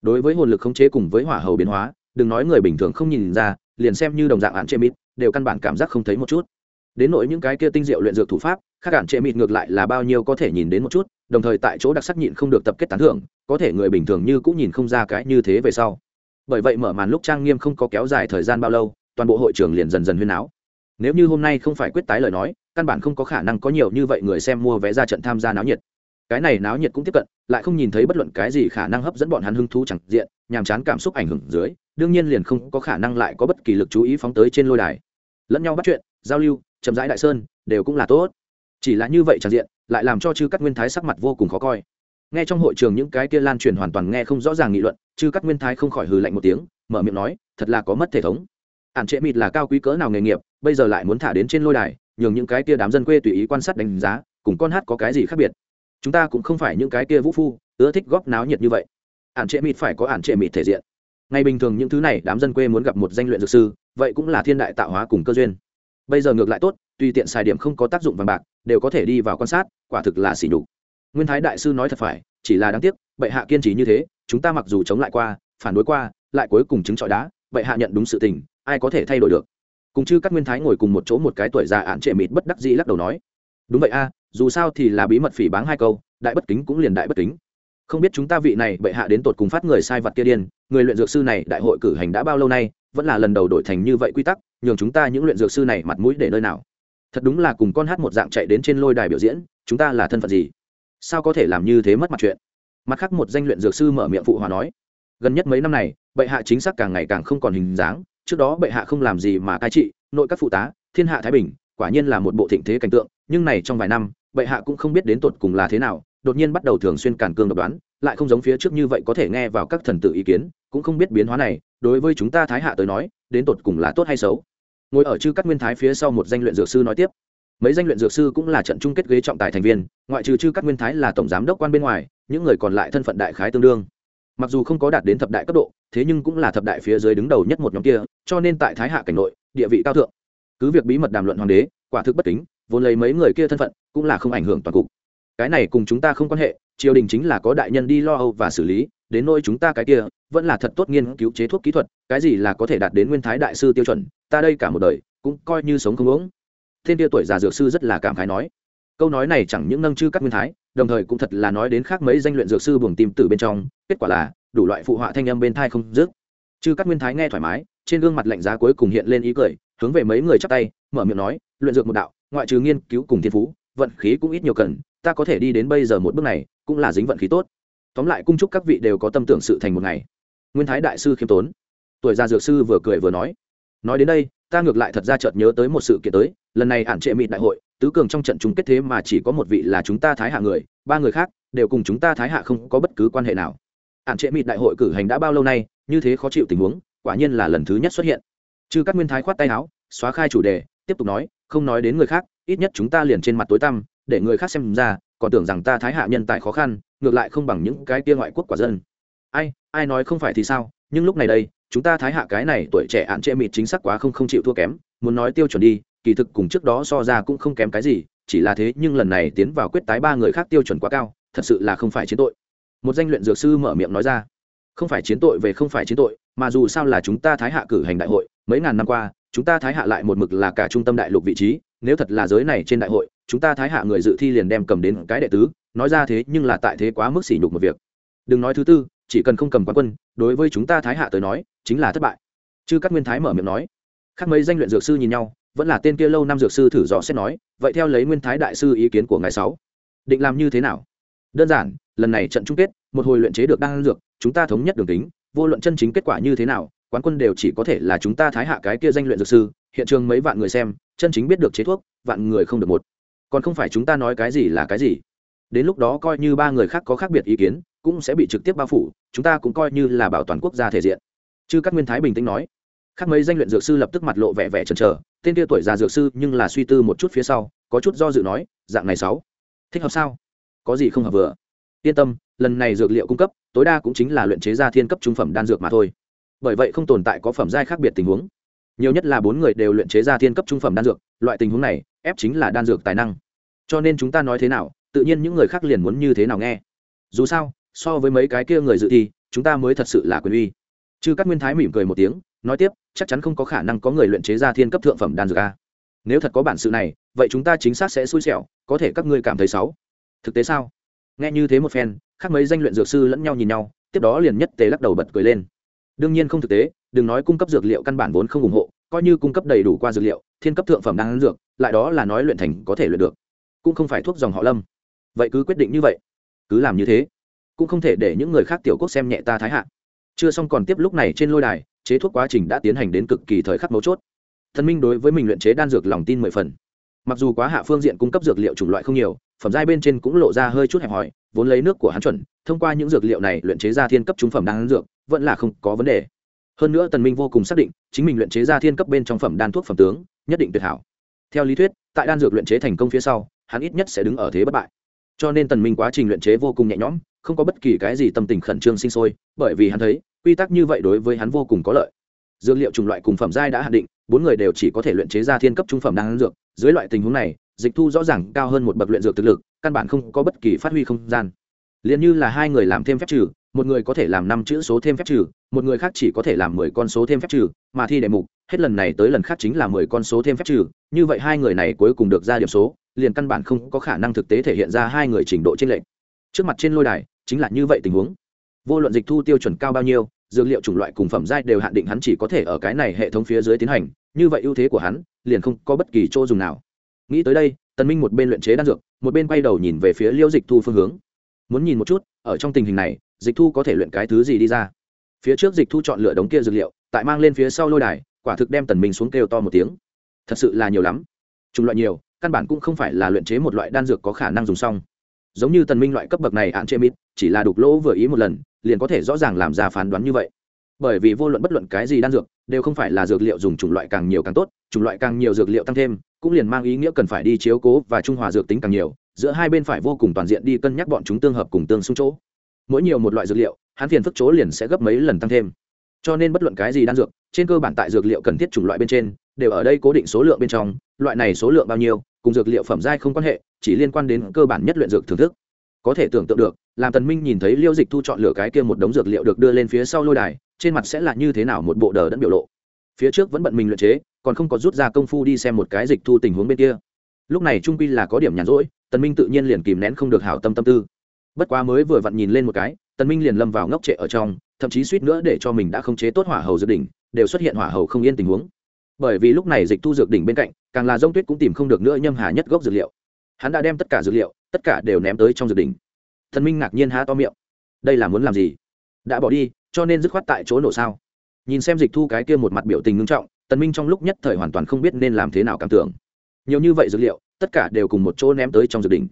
[SPEAKER 1] Đối với hồn lực khống chế cùng với hỏa hầu biến hóa, đừng nói người bình thường không nhìn ra, liền xem như đồng dạng ản trệ mịt, đều căn bản cảm giác không thấy một chút. Đến nỗi những cái kia tinh diệu luyện dược thủ pháp, khác ản trệ mịt ngược lại là bao nhiêu có thể nhìn đến một chút, đồng thời tại chỗ đặc sắc nhịn không được tập kết tán thưởng, có thể người bình thường như cũng nhìn không ra cái như thế về sau. Bởi vậy mở màn lúc trang nghiêm không có kéo dài thời gian bao lâu, toàn bộ hội trường liền dần dần huyên áo nếu như hôm nay không phải quyết tái lời nói, căn bản không có khả năng có nhiều như vậy người xem mua vé ra trận tham gia náo nhiệt. Cái này náo nhiệt cũng tiếp cận, lại không nhìn thấy bất luận cái gì khả năng hấp dẫn bọn hắn hứng thú chẳng diện, nhàm chán cảm xúc ảnh hưởng dưới, đương nhiên liền không có khả năng lại có bất kỳ lực chú ý phóng tới trên lôi đài. Lẫn nhau bắt chuyện, giao lưu, chậm rãi đại sơn, đều cũng là tốt. Chỉ là như vậy chẳng diện, lại làm cho chư các nguyên thái sắc mặt vô cùng khó coi. Nghe trong hội trường những cái kia lan truyền hoàn toàn nghe không rõ ràng nghị luận chư các nguyên thái không khỏi hừ lạnh một tiếng, mở miệng nói, thật là có mất thể thống ản trệ mịt là cao quý cỡ nào nghề nghiệp, bây giờ lại muốn thả đến trên lôi đài, nhường những cái kia đám dân quê tùy ý quan sát đánh giá, cùng con hát có cái gì khác biệt? Chúng ta cũng không phải những cái kia vũ phu, ưa thích góp náo nhiệt như vậy. Ản trệ mịt phải có ản trệ mịt thể diện. Ngày bình thường những thứ này đám dân quê muốn gặp một danh luyện dược sư, vậy cũng là thiên đại tạo hóa cùng cơ duyên. Bây giờ ngược lại tốt, tùy tiện xài điểm không có tác dụng vàng bạc, đều có thể đi vào quan sát, quả thực là xỉ nhục. Nguyên thái đại sư nói thật phải, chỉ là đáng tiếc, bệ hạ kiên trì như thế, chúng ta mặc dù chống lại qua, phản đối qua, lại cuối cùng chứng trọi đá, bệ hạ nhận đúng sự tình ai có thể thay đổi được? Cùng chư các nguyên thái ngồi cùng một chỗ một cái tuổi già ạn trệ mịt bất đắc dĩ lắc đầu nói, đúng vậy a, dù sao thì là bí mật phỉ báng hai câu, đại bất kính cũng liền đại bất kính. Không biết chúng ta vị này bệ hạ đến tột cùng phát người sai vật kia điên, người luyện dược sư này đại hội cử hành đã bao lâu nay, vẫn là lần đầu đổi thành như vậy quy tắc, nhường chúng ta những luyện dược sư này mặt mũi để nơi nào? Thật đúng là cùng con hát một dạng chạy đến trên lôi đài biểu diễn, chúng ta là thân phận gì? Sao có thể làm như thế mất mặt chuyện? Mặt khác một danh luyện dược sư mở miệng phụ hòa nói, gần nhất mấy năm này, bệ hạ chính xác càng ngày càng không còn hình dáng trước đó bệ hạ không làm gì mà cai trị, nội các phụ tá, thiên hạ thái bình, quả nhiên là một bộ thịnh thế cảnh tượng, nhưng này trong vài năm, bệ hạ cũng không biết đến tột cùng là thế nào, đột nhiên bắt đầu thường xuyên cản cương độc đoán, lại không giống phía trước như vậy có thể nghe vào các thần tử ý kiến, cũng không biết biến hóa này, đối với chúng ta thái hạ tới nói, đến tột cùng là tốt hay xấu. Ngồi ở chư các nguyên thái phía sau một danh luyện dược sư nói tiếp. Mấy danh luyện dược sư cũng là trận chung kết ghế trọng tài thành viên, ngoại trừ chư các nguyên thái là tổng giám đốc quan bên ngoài, những người còn lại thân phận đại khái tương đương mặc dù không có đạt đến thập đại cấp độ, thế nhưng cũng là thập đại phía dưới đứng đầu nhất một nhóm kia, cho nên tại thái hạ cảnh nội, địa vị cao thượng. Cứ việc bí mật đàm luận hoàng đế, quả thực bất kính, vốn lấy mấy người kia thân phận, cũng là không ảnh hưởng toàn cục. Cái này cùng chúng ta không quan hệ, triều đình chính là có đại nhân đi lo âu và xử lý, đến nôi chúng ta cái kia, vẫn là thật tốt nghiên cứu chế thuốc kỹ thuật, cái gì là có thể đạt đến nguyên thái đại sư tiêu chuẩn, ta đây cả một đời, cũng coi như sống không uống thiên kia tuổi già dược sư rất là cảm khái nói câu nói này chẳng những nâng chư các nguyên thái, đồng thời cũng thật là nói đến khác mấy danh luyện dược sư buồng tim từ bên trong, kết quả là, đủ loại phụ họa thanh âm bên thai không dứt. Chư các nguyên thái nghe thoải mái, trên gương mặt lạnh giá cuối cùng hiện lên ý cười, hướng về mấy người chắp tay, mở miệng nói, luyện dược một đạo, ngoại trừ nghiên cứu cùng thiên phú, vận khí cũng ít nhiều cần, ta có thể đi đến bây giờ một bước này, cũng là dính vận khí tốt. Tóm lại cung chúc các vị đều có tâm tưởng sự thành một ngày. Nguyên thái đại sư khiêm tốn. Tuổi già dược sư vừa cười vừa nói nói đến đây, ta ngược lại thật ra chợt nhớ tới một sự kiện tới, lần này ản trệ mịt đại hội tứ cường trong trận chung kết thế mà chỉ có một vị là chúng ta thái hạ người, ba người khác đều cùng chúng ta thái hạ không có bất cứ quan hệ nào. Ản trệ mịt đại hội cử hành đã bao lâu nay, như thế khó chịu tình huống, quả nhiên là lần thứ nhất xuất hiện. Chư các nguyên thái khoát tay áo, xóa khai chủ đề, tiếp tục nói, không nói đến người khác, ít nhất chúng ta liền trên mặt tối tăm, để người khác xem ra, còn tưởng rằng ta thái hạ nhân tài khó khăn, ngược lại không bằng những cái kia ngoại quốc quả dân. Ai ai nói không phải thì sao, nhưng lúc này đây, chúng ta thái hạ cái này tuổi trẻ ạn trệ mịt chính xác quá không không chịu thua kém, muốn nói tiêu chuẩn đi kỳ thực cùng trước đó so ra cũng không kém cái gì, chỉ là thế nhưng lần này tiến vào quyết tái ba người khác tiêu chuẩn quá cao, thật sự là không phải chiến tội. Một danh luyện dược sư mở miệng nói ra, không phải chiến tội về không phải chiến tội, mà dù sao là chúng ta thái hạ cử hành đại hội, mấy ngàn năm qua, chúng ta thái hạ lại một mực là cả trung tâm đại lục vị trí, nếu thật là giới này trên đại hội, chúng ta thái hạ người dự thi liền đem cầm đến cái đệ tứ, nói ra thế nhưng là tại thế quá mức sỉ nhục một việc. Đừng nói thứ tư, chỉ cần không cầm quán quân, đối với chúng ta thái hạ tới nói, chính là thất bại. Chư các nguyên thái mở miệng nói. Khác mấy danh luyện dược sư nhìn nhau vẫn là tên kia lâu năm dược sư thử dò xét nói, vậy theo lấy nguyên thái đại sư ý kiến của ngài sáu, định làm như thế nào? Đơn giản, lần này trận chung kết, một hồi luyện chế được đan dược, chúng ta thống nhất đường tính vô luận chân chính kết quả như thế nào, quán quân đều chỉ có thể là chúng ta thái hạ cái kia danh luyện dược sư, hiện trường mấy vạn người xem, chân chính biết được chế thuốc, vạn người không được một. Còn không phải chúng ta nói cái gì là cái gì. Đến lúc đó coi như ba người khác có khác biệt ý kiến, cũng sẽ bị trực tiếp bao phủ, chúng ta cũng coi như là bảo toàn quốc gia thể diện. Chư các nguyên thái bình tĩnh nói khác mấy danh luyện dược sư lập tức mặt lộ vẻ vẻ chần chờ, tên tia tuổi già dược sư nhưng là suy tư một chút phía sau, có chút do dự nói, dạng này sáu, thích hợp sao? Có gì không hợp vừa? Yên tâm, lần này dược liệu cung cấp, tối đa cũng chính là luyện chế ra thiên cấp trung phẩm đan dược mà thôi. Bởi vậy không tồn tại có phẩm giai khác biệt tình huống. Nhiều nhất là bốn người đều luyện chế ra thiên cấp trung phẩm đan dược, loại tình huống này, ép chính là đan dược tài năng. Cho nên chúng ta nói thế nào, tự nhiên những người khác liền muốn như thế nào nghe. Dù sao, so với mấy cái kia người dự thi, chúng ta mới thật sự là quyền uy. Chư các nguyên thái mỉm cười một tiếng nói tiếp, chắc chắn không có khả năng có người luyện chế ra thiên cấp thượng phẩm đan dược a. Nếu thật có bản sự này, vậy chúng ta chính xác sẽ xui xẻo, có thể các ngươi cảm thấy xấu. Thực tế sao? Nghe như thế một phen, khác mấy danh luyện dược sư lẫn nhau nhìn nhau, tiếp đó liền nhất tế lắc đầu bật cười lên. Đương nhiên không thực tế, đừng nói cung cấp dược liệu căn bản vốn không ủng hộ, coi như cung cấp đầy đủ qua dược liệu, thiên cấp thượng phẩm đan dược, lại đó là nói luyện thành có thể luyện được, cũng không phải thuốc dòng họ lâm. Vậy cứ quyết định như vậy, cứ làm như thế, cũng không thể để những người khác tiểu quốc xem nhẹ ta thái hạ. Chưa xong còn tiếp lúc này trên lôi đài chế thuốc quá trình đã tiến hành đến cực kỳ thời khắc mấu chốt. Thần minh đối với mình luyện chế đan dược lòng tin mười phần. Mặc dù quá hạ phương diện cung cấp dược liệu chủng loại không nhiều, phẩm giai bên trên cũng lộ ra hơi chút hẹp hòi, vốn lấy nước của hắn chuẩn, thông qua những dược liệu này luyện chế ra thiên cấp trung phẩm đan dược, vẫn là không có vấn đề. Hơn nữa tần minh vô cùng xác định, chính mình luyện chế ra thiên cấp bên trong phẩm đan thuốc phẩm tướng, nhất định tuyệt hảo. Theo lý thuyết, tại đan dược luyện chế thành công phía sau, hắn ít nhất sẽ đứng ở thế bất bại. Cho nên tần minh quá trình luyện chế vô cùng nhẹ nhõm, không có bất kỳ cái gì tâm tình khẩn trương sinh sôi, bởi vì hắn thấy quy tắc như vậy đối với hắn vô cùng có lợi. Dược liệu chủng loại cùng phẩm giai đã hạn định, bốn người đều chỉ có thể luyện chế ra thiên cấp trung phẩm đan dược. Dưới loại tình huống này, dịch thu rõ ràng cao hơn một bậc luyện dược thực lực, căn bản không có bất kỳ phát huy không gian. Liền như là hai người làm thêm phép trừ, một người có thể làm năm chữ số thêm phép trừ, một người khác chỉ có thể làm mười con số thêm phép trừ, mà thi đề mục, hết lần này tới lần khác chính là mười con số thêm phép trừ. Như vậy hai người này cuối cùng được ra điểm số, liền căn bản không có khả năng thực tế thể hiện ra hai người trình độ trên lệnh trước mặt trên lôi đài, chính là như vậy tình huống vô luận dịch thu tiêu chuẩn cao bao nhiêu, dược liệu chủng loại cùng phẩm giai đều hạn định hắn chỉ có thể ở cái này hệ thống phía dưới tiến hành, như vậy ưu thế của hắn, liền không có bất kỳ chỗ dùng nào. Nghĩ tới đây, tần minh một bên luyện chế đan dược, một bên quay đầu nhìn về phía liêu dịch thu phương hướng. Muốn nhìn một chút, ở trong tình hình này, dịch thu có thể luyện cái thứ gì đi ra? Phía trước dịch thu chọn lựa đống kia dược liệu, tại mang lên phía sau lôi đài, quả thực đem tần minh xuống kêu to một tiếng. Thật sự là nhiều lắm. Chủng loại nhiều, căn bản cũng không phải là luyện chế một loại đan dược có khả năng dùng xong giống như tần minh loại cấp bậc này hạn chế mít chỉ là đục lỗ vừa ý một lần, liền có thể rõ ràng làm ra phán đoán như vậy. Bởi vì vô luận bất luận cái gì đan dược, đều không phải là dược liệu dùng chủng loại càng nhiều càng tốt, chủng loại càng nhiều dược liệu tăng thêm, cũng liền mang ý nghĩa cần phải đi chiếu cố và trung hòa dược tính càng nhiều, giữa hai bên phải vô cùng toàn diện đi cân nhắc bọn chúng tương hợp cùng tương xung chỗ. Mỗi nhiều một loại dược liệu, hắn phiền phức chỗ liền sẽ gấp mấy lần tăng thêm. Cho nên bất luận cái gì đan dược, trên cơ bản tại dược liệu cần thiết chủng loại bên trên, đều ở đây cố định số lượng bên trong, loại này số lượng bao nhiêu cùng dược liệu phẩm giai không quan hệ, chỉ liên quan đến cơ bản nhất luyện dược thưởng thức. Có thể tưởng tượng được, làm tần minh nhìn thấy liêu dịch thu chọn lựa cái kia một đống dược liệu được đưa lên phía sau lôi đài, trên mặt sẽ là như thế nào một bộ đờ đẫn biểu lộ. Phía trước vẫn bận mình luyện chế, còn không có rút ra công phu đi xem một cái dịch thu tình huống bên kia. Lúc này trung quy là có điểm nhàn rỗi, tần minh tự nhiên liền kìm nén không được hảo tâm tâm tư. Bất quá mới vừa vặn nhìn lên một cái, tần minh liền lâm vào ngốc trệ ở trong, thậm chí suýt nữa để cho mình đã không chế tốt hỏa hầu dự đỉnh, đều xuất hiện hỏa hầu không yên tình huống bởi vì lúc này dịch thu dược đỉnh bên cạnh, càng là dông tuyết cũng tìm không được nữa nhâm hà nhất gốc dược liệu. Hắn đã đem tất cả dược liệu, tất cả đều ném tới trong dược đỉnh. Thần minh ngạc nhiên há to miệng. Đây là muốn làm gì? Đã bỏ đi, cho nên dứt khoát tại chỗ nổ sao? Nhìn xem dịch thu cái kia một mặt biểu tình ngưng trọng, tần minh trong lúc nhất thời hoàn toàn không biết nên làm thế nào cảm tưởng. Nhiều như vậy dược liệu, tất cả đều cùng một chỗ ném tới trong dược đỉnh.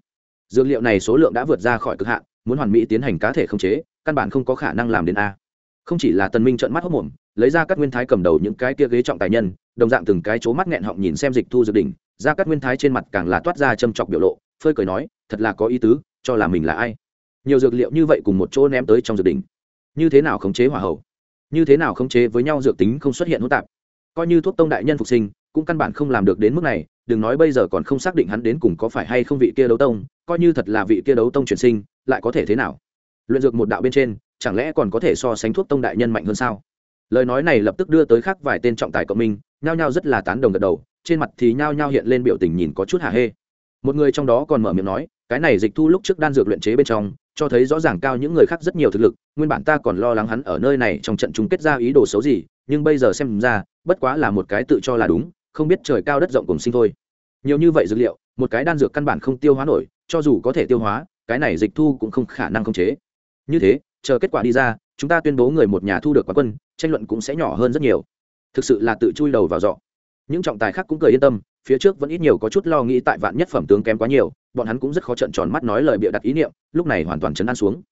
[SPEAKER 1] Dược liệu này số lượng đã vượt ra khỏi cực hạn, muốn hoàn mỹ tiến hành cá thể không chế, căn bản không có khả năng làm đến a. Không chỉ là tần minh trợn mắt hốc mồm lấy ra các nguyên thái cầm đầu những cái kia ghế trọng tài nhân, đồng dạng từng cái chố mắt nghẹn họng nhìn xem dịch thu dược đỉnh, ra các nguyên thái trên mặt càng là toát ra châm chọc biểu lộ, phơi cười nói, thật là có ý tứ, cho là mình là ai? Nhiều dược liệu như vậy cùng một chỗ ném tới trong dược đỉnh. Như thế nào khống chế hỏa hậu như thế nào khống chế với nhau dược tính không xuất hiện hỗn tạp? Coi như thuốc tông đại nhân phục sinh, cũng căn bản không làm được đến mức này, đừng nói bây giờ còn không xác định hắn đến cùng có phải hay không vị kia đấu tông, coi như thật là vị kia đấu tông chuyển sinh, lại có thể thế nào? Luyện dược một đạo bên trên, chẳng lẽ còn có thể so sánh thuốc tông đại nhân mạnh hơn sao? Lời nói này lập tức đưa tới khác vài tên trọng tài cộng minh, nhao nhao rất là tán đồng gật đầu, trên mặt thì nhao nhao hiện lên biểu tình nhìn có chút hả hê. Một người trong đó còn mở miệng nói, cái này dịch thu lúc trước đan dược luyện chế bên trong, cho thấy rõ ràng cao những người khác rất nhiều thực lực, nguyên bản ta còn lo lắng hắn ở nơi này trong trận chung kết ra ý đồ xấu gì, nhưng bây giờ xem ra, bất quá là một cái tự cho là đúng, không biết trời cao đất rộng cùng sinh thôi. Nhiều như vậy dược liệu, một cái đan dược căn bản không tiêu hóa nổi, cho dù có thể tiêu hóa, cái này dịch thu cũng không khả năng khống chế. Như thế, chờ kết quả đi ra chúng ta tuyên bố người một nhà thu được quán quân, tranh luận cũng sẽ nhỏ hơn rất nhiều. Thực sự là tự chui đầu vào dọ. Những trọng tài khác cũng cười yên tâm, phía trước vẫn ít nhiều có chút lo nghĩ tại vạn nhất phẩm tướng kém quá nhiều, bọn hắn cũng rất khó trận tròn mắt nói lời bịa đặt ý niệm, lúc này hoàn toàn chấn an xuống.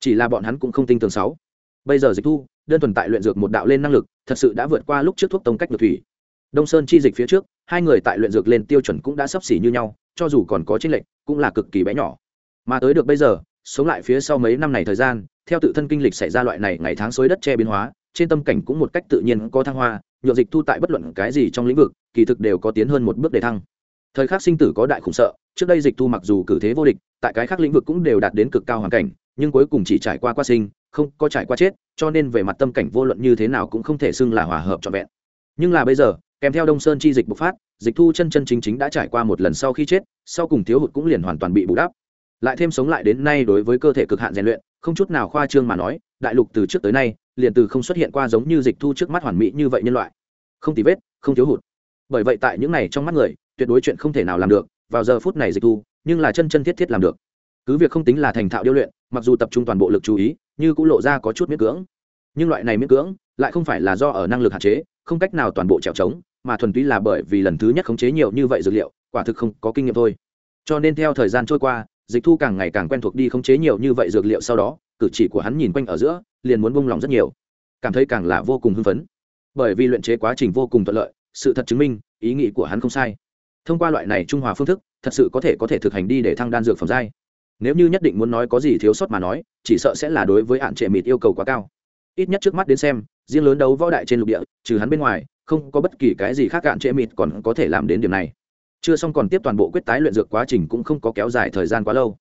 [SPEAKER 1] Chỉ là bọn hắn cũng không tin tưởng sáu. Bây giờ dịch thu, đơn thuần tại luyện dược một đạo lên năng lực, thật sự đã vượt qua lúc trước thuốc tông cách được thủy. Đông sơn chi dịch phía trước, hai người tại luyện dược lên tiêu chuẩn cũng đã sấp xỉ như nhau, cho dù còn có chênh lệch, cũng là cực kỳ bé nhỏ. Mà tới được bây giờ sống lại phía sau mấy năm này thời gian, theo tự thân kinh lịch xảy ra loại này ngày tháng xối đất che biến hóa, trên tâm cảnh cũng một cách tự nhiên có thăng hoa nhựa dịch thu tại bất luận cái gì trong lĩnh vực, kỳ thực đều có tiến hơn một bước để thăng. Thời khắc sinh tử có đại khủng sợ, trước đây dịch thu mặc dù cử thế vô địch, tại cái khác lĩnh vực cũng đều đạt đến cực cao hoàn cảnh, nhưng cuối cùng chỉ trải qua qua sinh, không có trải qua chết, cho nên về mặt tâm cảnh vô luận như thế nào cũng không thể xưng là hòa hợp trọn vẹn. Nhưng là bây giờ, kèm theo đông sơn chi dịch bộc phát, dịch thu chân chân chính chính đã trải qua một lần sau khi chết, sau cùng thiếu hụt cũng liền hoàn toàn bị bù đắp lại thêm sống lại đến nay đối với cơ thể cực hạn rèn luyện, không chút nào khoa trương mà nói, đại lục từ trước tới nay, liền từ không xuất hiện qua giống như dịch thu trước mắt hoàn mỹ như vậy nhân loại. Không tì vết, không thiếu hụt. Bởi vậy tại những này trong mắt người, tuyệt đối chuyện không thể nào làm được, vào giờ phút này dịch thu, nhưng là chân chân thiết thiết làm được. Cứ việc không tính là thành thạo điêu luyện, mặc dù tập trung toàn bộ lực chú ý, như cũng lộ ra có chút miễn cưỡng. Nhưng loại này miễn cưỡng, lại không phải là do ở năng lực hạn chế, không cách nào toàn bộ trèo trống, mà thuần túy là bởi vì lần thứ nhất khống chế nhiều như vậy dược liệu, quả thực không có kinh nghiệm thôi. Cho nên theo thời gian trôi qua dịch thu càng ngày càng quen thuộc đi khống chế nhiều như vậy dược liệu sau đó, cử chỉ của hắn nhìn quanh ở giữa, liền muốn bông lòng rất nhiều. Cảm thấy càng là vô cùng hưng phấn. Bởi vì luyện chế quá trình vô cùng thuận lợi, sự thật chứng minh, ý nghĩ của hắn không sai. Thông qua loại này trung hòa phương thức, thật sự có thể có thể thực hành đi để thăng đan dược phẩm giai. Nếu như nhất định muốn nói có gì thiếu sót mà nói, chỉ sợ sẽ là đối với hạn trệ mịt yêu cầu quá cao. Ít nhất trước mắt đến xem, riêng lớn đấu võ đại trên lục địa, trừ hắn bên ngoài, không có bất kỳ cái gì khác hạn trệ mịt còn có thể làm đến điểm này chưa xong còn tiếp toàn bộ quyết tái luyện dược quá trình cũng không có kéo dài thời gian quá lâu.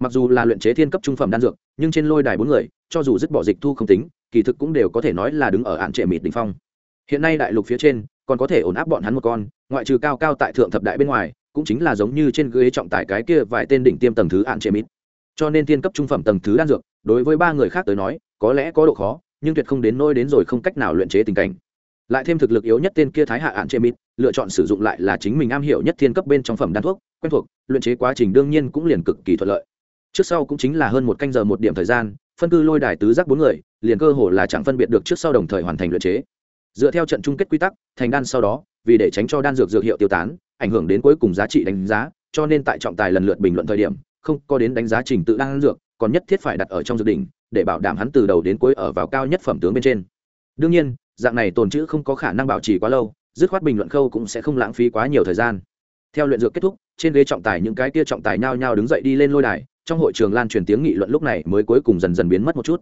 [SPEAKER 1] Mặc dù là luyện chế thiên cấp trung phẩm đan dược, nhưng trên lôi đài bốn người, cho dù dứt bỏ dịch thu không tính, kỳ thực cũng đều có thể nói là đứng ở hạn trệ mịt đỉnh phong. Hiện nay đại lục phía trên, còn có thể ổn áp bọn hắn một con, ngoại trừ cao cao tại thượng thập đại bên ngoài, cũng chính là giống như trên ghế trọng tải cái kia vài tên đỉnh tiêm tầng thứ hạn trệ mịt. Cho nên thiên cấp trung phẩm tầng thứ đan dược, đối với ba người khác tới nói, có lẽ có độ khó, nhưng tuyệt không đến nôi đến rồi không cách nào luyện chế tình cảnh lại thêm thực lực yếu nhất tên kia thái hạ ạn chê mít lựa chọn sử dụng lại là chính mình am hiểu nhất thiên cấp bên trong phẩm đan thuốc, quen thuộc, luyện chế quá trình đương nhiên cũng liền cực kỳ thuận lợi. Trước sau cũng chính là hơn một canh giờ một điểm thời gian, phân cư lôi đài tứ giác bốn người, liền cơ hồ là chẳng phân biệt được trước sau đồng thời hoàn thành luyện chế. Dựa theo trận chung kết quy tắc, thành đan sau đó, vì để tránh cho đan dược dược hiệu tiêu tán, ảnh hưởng đến cuối cùng giá trị đánh giá, cho nên tại trọng tài lần lượt bình luận thời điểm, không có đến đánh giá trình tự đan dược, còn nhất thiết phải đặt ở trong dược đỉnh để bảo đảm hắn từ đầu đến cuối ở vào cao nhất phẩm tướng bên trên. Đương nhiên dạng này tồn chữ không có khả năng bảo trì quá lâu, dứt khoát bình luận khâu cũng sẽ không lãng phí quá nhiều thời gian. Theo luyện dược kết thúc, trên ghế trọng tài những cái kia trọng tài nhao nhao đứng dậy đi lên lôi đài, trong hội trường lan truyền tiếng nghị luận lúc này mới cuối cùng dần dần biến mất một chút.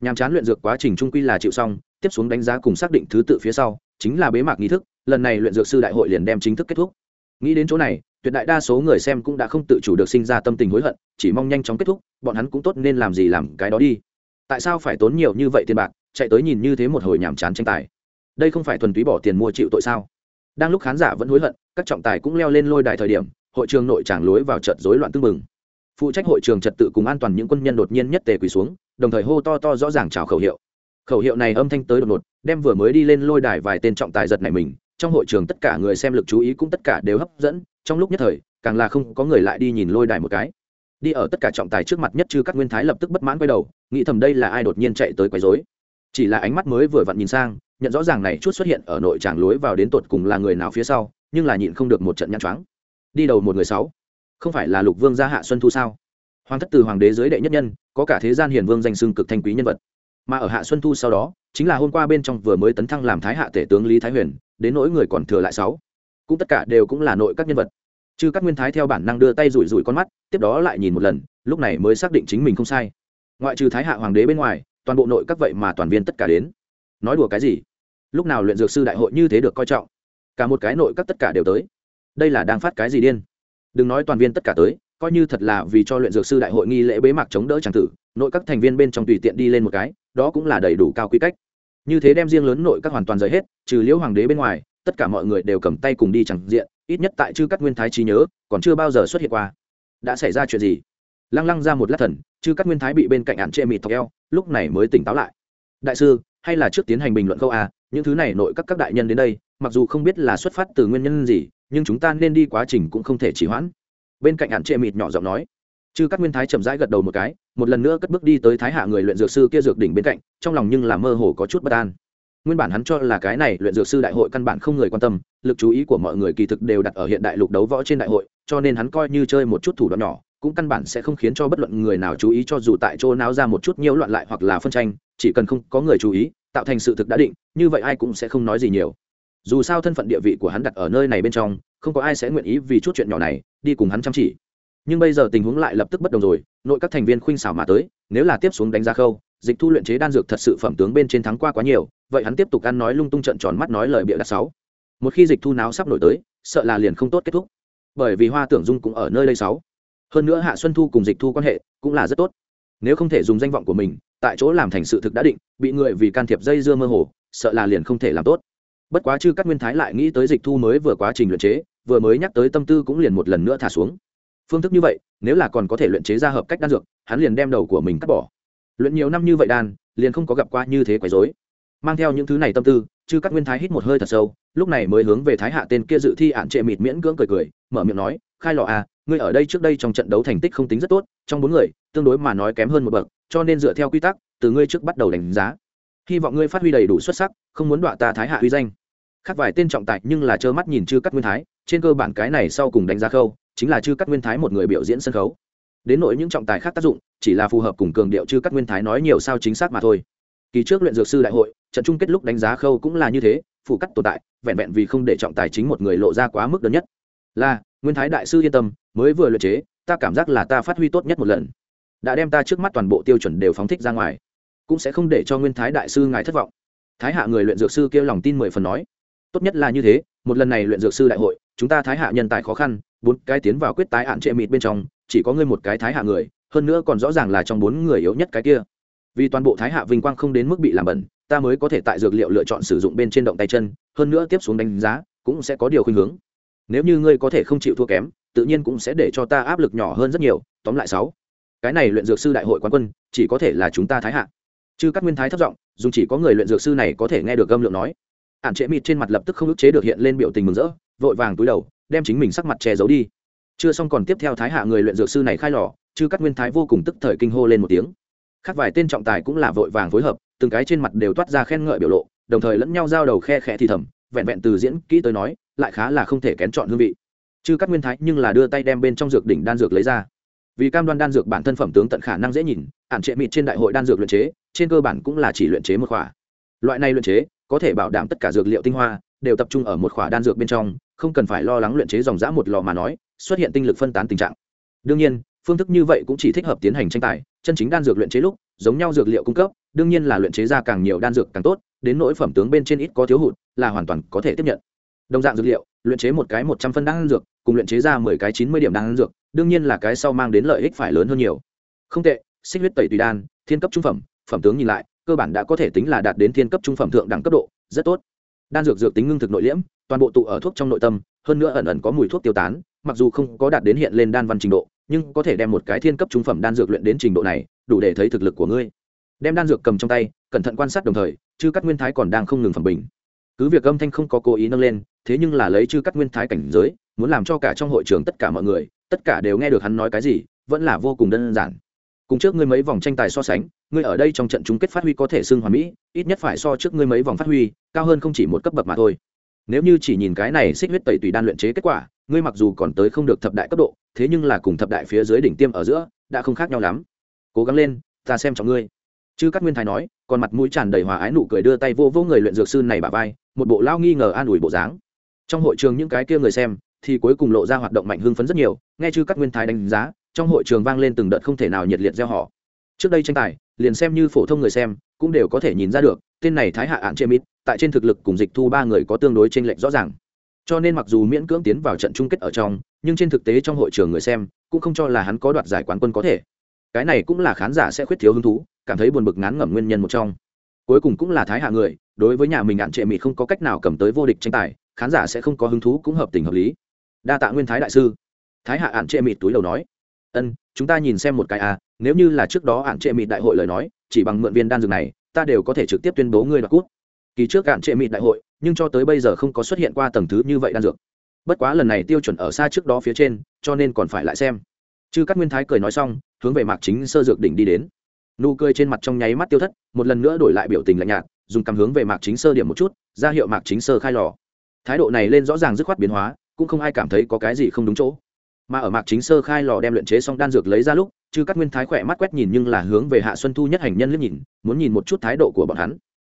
[SPEAKER 1] Nhàm chán luyện dược quá trình trung quy là chịu xong, tiếp xuống đánh giá cùng xác định thứ tự phía sau, chính là bế mạc nghi thức, lần này luyện dược sư đại hội liền đem chính thức kết thúc. Nghĩ đến chỗ này, tuyệt đại đa số người xem cũng đã không tự chủ được sinh ra tâm tình hối hận, chỉ mong nhanh chóng kết thúc, bọn hắn cũng tốt nên làm gì làm cái đó đi. Tại sao phải tốn nhiều như vậy tiền bạc? Chạy tới nhìn như thế một hồi nhàm chán tranh tài. Đây không phải thuần túy bỏ tiền mua chịu tội sao? Đang lúc khán giả vẫn hối hận, các trọng tài cũng leo lên lôi đài thời điểm, hội trường nội tràng lối vào trận rối loạn tưng bừng. Phụ trách hội trường trật tự cùng an toàn những quân nhân đột nhiên nhất tề quỳ xuống, đồng thời hô to to rõ ràng chào khẩu hiệu. Khẩu hiệu này âm thanh tới đột ngột, đem vừa mới đi lên lôi đài vài tên trọng tài giật này mình, trong hội trường tất cả người xem lực chú ý cũng tất cả đều hấp dẫn, trong lúc nhất thời, càng là không có người lại đi nhìn lôi đài một cái. Đi ở tất cả trọng tài trước mặt nhất chư các nguyên thái lập tức bất mãn quay đầu, nghĩ thầm đây là ai đột nhiên chạy tới quấy rối chỉ là ánh mắt mới vừa vặn nhìn sang, nhận rõ ràng này chút xuất hiện ở nội tràng lối vào đến tột cùng là người nào phía sau, nhưng là nhịn không được một trận nhăn choáng. Đi đầu một người sáu. Không phải là lục vương gia hạ xuân thu sao? Hoàng thất từ hoàng đế dưới đệ nhất nhân, có cả thế gian hiền vương danh xưng cực thanh quý nhân vật. Mà ở hạ xuân thu sau đó, chính là hôm qua bên trong vừa mới tấn thăng làm thái hạ tể tướng lý thái huyền, đến nỗi người còn thừa lại sáu. Cũng tất cả đều cũng là nội các nhân vật. Chứ các nguyên thái theo bản năng đưa tay rủi rủi con mắt, tiếp đó lại nhìn một lần, lúc này mới xác định chính mình không sai. Ngoại trừ thái hạ hoàng đế bên ngoài toàn bộ nội các vậy mà toàn viên tất cả đến. Nói đùa cái gì? Lúc nào luyện dược sư đại hội như thế được coi trọng? Cả một cái nội các tất cả đều tới. Đây là đang phát cái gì điên? Đừng nói toàn viên tất cả tới, coi như thật là vì cho luyện dược sư đại hội nghi lễ bế mạc chống đỡ tràng tử, nội các thành viên bên trong tùy tiện đi lên một cái, đó cũng là đầy đủ cao quy cách. Như thế đem riêng lớn nội các hoàn toàn rời hết, trừ liễu hoàng đế bên ngoài, tất cả mọi người đều cầm tay cùng đi chẳng diện, ít nhất tại chư các nguyên thái trí nhớ, còn chưa bao giờ xuất hiện qua. Đã xảy ra chuyện gì? Lăng lăng ra một lát thần chư các nguyên thái bị bên cạnh ạn chê mịt thọc eo, lúc này mới tỉnh táo lại. Đại sư, hay là trước tiến hành bình luận câu a à, những thứ này nội các các đại nhân đến đây, mặc dù không biết là xuất phát từ nguyên nhân gì, nhưng chúng ta nên đi quá trình cũng không thể chỉ hoãn. Bên cạnh ạn chê mịt nhỏ giọng nói. Chư các nguyên thái chậm rãi gật đầu một cái, một lần nữa cất bước đi tới thái hạ người luyện dược sư kia dược đỉnh bên cạnh, trong lòng nhưng là mơ hồ có chút bất an. Nguyên bản hắn cho là cái này luyện dược sư đại hội căn bản không người quan tâm, lực chú ý của mọi người kỳ thực đều đặt ở hiện đại lục đấu võ trên đại hội, cho nên hắn coi như chơi một chút thủ đoạn nhỏ cũng căn bản sẽ không khiến cho bất luận người nào chú ý cho dù tại chỗ náo ra một chút nhiễu loạn lại hoặc là phân tranh, chỉ cần không có người chú ý, tạo thành sự thực đã định, như vậy ai cũng sẽ không nói gì nhiều. Dù sao thân phận địa vị của hắn đặt ở nơi này bên trong, không có ai sẽ nguyện ý vì chút chuyện nhỏ này đi cùng hắn chăm chỉ. Nhưng bây giờ tình huống lại lập tức bất đồng rồi, nội các thành viên khuynh xảo mà tới, nếu là tiếp xuống đánh giá khâu, dịch thu luyện chế đan dược thật sự phẩm tướng bên trên thắng qua quá nhiều, vậy hắn tiếp tục ăn nói lung tung trận tròn mắt nói lời bịa đặt sáu. Một khi dịch thu náo sắp nổi tới, sợ là liền không tốt kết thúc. Bởi vì hoa tưởng dung cũng ở nơi đây sáu hơn nữa hạ xuân thu cùng dịch thu quan hệ cũng là rất tốt. Nếu không thể dùng danh vọng của mình, tại chỗ làm thành sự thực đã định, bị người vì can thiệp dây dưa mơ hồ, sợ là liền không thể làm tốt. Bất quá chư các nguyên thái lại nghĩ tới dịch thu mới vừa quá trình luyện chế, vừa mới nhắc tới tâm tư cũng liền một lần nữa thả xuống. Phương thức như vậy, nếu là còn có thể luyện chế ra hợp cách đan dược, hắn liền đem đầu của mình cắt bỏ. Luyện nhiều năm như vậy đan, liền không có gặp qua như thế quấy dối mang theo những thứ này tâm tư, chư các nguyên thái hít một hơi thật sâu, lúc này mới hướng về thái hạ tên kia dự thi ạn trệ mịt miễn cưỡng cười cười, mở miệng nói, khai lọ à ngươi ở đây trước đây trong trận đấu thành tích không tính rất tốt, trong bốn người, tương đối mà nói kém hơn một bậc, cho nên dựa theo quy tắc, từ ngươi trước bắt đầu đánh giá. Hy vọng ngươi phát huy đầy đủ xuất sắc, không muốn đọa ta thái hạ uy danh. Khác vài tên trọng tài nhưng là trơ mắt nhìn chư cắt nguyên thái, trên cơ bản cái này sau cùng đánh giá khâu, chính là chư cắt nguyên thái một người biểu diễn sân khấu. Đến nỗi những trọng tài khác tác dụng, chỉ là phù hợp cùng cường điệu chư cắt nguyên thái nói nhiều sao chính xác mà thôi. Kỳ trước luyện dược sư đại hội, trận chung kết lúc đánh giá khâu cũng là như thế phụ cắt tồn tại, vẹn vẹn vì không để trọng tài chính một người lộ ra quá mức đơn nhất. Là, nguyên thái đại sư yên tâm mới vừa luyện chế, ta cảm giác là ta phát huy tốt nhất một lần. Đã đem ta trước mắt toàn bộ tiêu chuẩn đều phóng thích ra ngoài, cũng sẽ không để cho nguyên thái đại sư ngài thất vọng. Thái hạ người luyện dược sư kêu lòng tin mười phần nói, tốt nhất là như thế, một lần này luyện dược sư đại hội, chúng ta thái hạ nhân tài khó khăn, bốn cái tiến vào quyết tái hạn trệ mịt bên trong, chỉ có ngươi một cái thái hạ người, hơn nữa còn rõ ràng là trong bốn người yếu nhất cái kia. Vì toàn bộ thái hạ vinh quang không đến mức bị làm bẩn, ta mới có thể tại dược liệu lựa chọn sử dụng bên trên động tay chân, hơn nữa tiếp xuống đánh giá, cũng sẽ có điều khuynh hướng. Nếu như ngươi có thể không chịu thua kém tự nhiên cũng sẽ để cho ta áp lực nhỏ hơn rất nhiều, tóm lại sáu. Cái này luyện dược sư đại hội quán quân, chỉ có thể là chúng ta thái hạ. Chứ các nguyên thái thất giọng dùng chỉ có người luyện dược sư này có thể nghe được âm lượng nói. Ản trễ mịt trên mặt lập tức không ức chế được hiện lên biểu tình mừng rỡ, vội vàng túi đầu, đem chính mình sắc mặt che giấu đi. Chưa xong còn tiếp theo thái hạ người luyện dược sư này khai lò chứ các nguyên thái vô cùng tức thời kinh hô lên một tiếng. Khác vài tên trọng tài cũng là vội vàng phối hợp, từng cái trên mặt đều toát ra khen ngợi biểu lộ, đồng thời lẫn nhau giao đầu khe khẽ thì thầm, vẹn vẹn từ diễn kỹ tới nói, lại khá là không thể kén chọn hương vị chư các nguyên thái nhưng là đưa tay đem bên trong dược đỉnh đan dược lấy ra. Vì cam đoan đan dược bản thân phẩm tướng tận khả năng dễ nhìn, ản trệ mịt trên đại hội đan dược luyện chế, trên cơ bản cũng là chỉ luyện chế một khỏa. Loại này luyện chế, có thể bảo đảm tất cả dược liệu tinh hoa đều tập trung ở một khỏa đan dược bên trong, không cần phải lo lắng luyện chế dòng dã một lò mà nói, xuất hiện tinh lực phân tán tình trạng. Đương nhiên, phương thức như vậy cũng chỉ thích hợp tiến hành tranh tài, chân chính đan dược luyện chế lúc, giống nhau dược liệu cung cấp, đương nhiên là luyện chế ra càng nhiều đan dược càng tốt, đến nỗi phẩm tướng bên trên ít có thiếu hụt, là hoàn toàn có thể tiếp nhận. Đồng dạng dược liệu, luyện chế một cái một trăm phân đan dược cùng luyện chế ra mười cái chín mươi điểm đan dược, đương nhiên là cái sau mang đến lợi ích phải lớn hơn nhiều. Không tệ, xích huyết tẩy tùy đan, thiên cấp trung phẩm phẩm tướng nhìn lại, cơ bản đã có thể tính là đạt đến thiên cấp trung phẩm thượng đẳng cấp độ, rất tốt. Đan dược dược tính ngưng thực nội liễm, toàn bộ tụ ở thuốc trong nội tâm, hơn nữa ẩn ẩn có mùi thuốc tiêu tán, mặc dù không có đạt đến hiện lên đan văn trình độ, nhưng có thể đem một cái thiên cấp trung phẩm đan dược luyện đến trình độ này, đủ để thấy thực lực của ngươi. Đem đan dược cầm trong tay, cẩn thận quan sát đồng thời, chư cắt nguyên thái còn đang không ngừng phẩm bình. Cứ việc âm thanh không có cố ý nâng lên, thế nhưng là lấy chư cắt nguyên thái cảnh giới muốn làm cho cả trong hội trường tất cả mọi người, tất cả đều nghe được hắn nói cái gì, vẫn là vô cùng đơn giản. Cùng trước ngươi mấy vòng tranh tài so sánh, ngươi ở đây trong trận chung kết phát huy có thể xưng hoàn mỹ, ít nhất phải so trước ngươi mấy vòng phát huy, cao hơn không chỉ một cấp bậc mà thôi. Nếu như chỉ nhìn cái này xích huyết tẩy tùy đan luyện chế kết quả, ngươi mặc dù còn tới không được thập đại cấp độ, thế nhưng là cùng thập đại phía dưới đỉnh tiêm ở giữa, đã không khác nhau lắm. Cố gắng lên, ta xem trọng ngươi. Chứ các nguyên thái nói, còn mặt mũi tràn đầy hòa ái nụ cười đưa tay vô vô người luyện dược sư này bà vai, một bộ lao nghi ngờ an ủi bộ dáng. Trong hội trường những cái kia người xem thì cuối cùng lộ ra hoạt động mạnh hưng phấn rất nhiều, nghe chư các nguyên thái đánh giá, trong hội trường vang lên từng đợt không thể nào nhiệt liệt gieo họ. Trước đây tranh tài, liền xem như phổ thông người xem, cũng đều có thể nhìn ra được, tên này thái hạ ạn chê mít, tại trên thực lực cùng dịch thu ba người có tương đối tranh lệch rõ ràng. Cho nên mặc dù miễn cưỡng tiến vào trận chung kết ở trong, nhưng trên thực tế trong hội trường người xem, cũng không cho là hắn có đoạt giải quán quân có thể. Cái này cũng là khán giả sẽ khuyết thiếu hứng thú, cảm thấy buồn bực ngán ngẩm nguyên nhân một trong. Cuối cùng cũng là thái hạ người, đối với nhà mình ạn trệ mị không có cách nào cầm tới vô địch tranh tài, khán giả sẽ không có hứng thú cũng hợp tình hợp lý đa tạ nguyên thái đại sư. Thái hạ ạn trệ mịt túi đầu nói, ân, chúng ta nhìn xem một cái à nếu như là trước đó ạn trệ mịt đại hội lời nói, chỉ bằng mượn viên đan dược này, ta đều có thể trực tiếp tuyên bố ngươi đoạt cút. Kỳ trước ạn trệ mịt đại hội, nhưng cho tới bây giờ không có xuất hiện qua tầng thứ như vậy đan dược. Bất quá lần này tiêu chuẩn ở xa trước đó phía trên, cho nên còn phải lại xem. Chư các nguyên thái cười nói xong, hướng về mạc chính sơ dược đỉnh đi đến. Nụ cười trên mặt trong nháy mắt tiêu thất, một lần nữa đổi lại biểu tình lạnh nhạt, dùng cầm hướng về mạc chính sơ điểm một chút, ra hiệu mạc chính sơ khai lò. Thái độ này lên rõ ràng dứt khoát biến hóa cũng không ai cảm thấy có cái gì không đúng chỗ. Mà ở mạc chính sơ khai lò đem luyện chế xong đan dược lấy ra lúc chứ các nguyên thái khỏe mắt quét nhìn nhưng là hướng về hạ xuân thu nhất hành nhân liếc nhìn, muốn nhìn một chút thái độ của bọn hắn.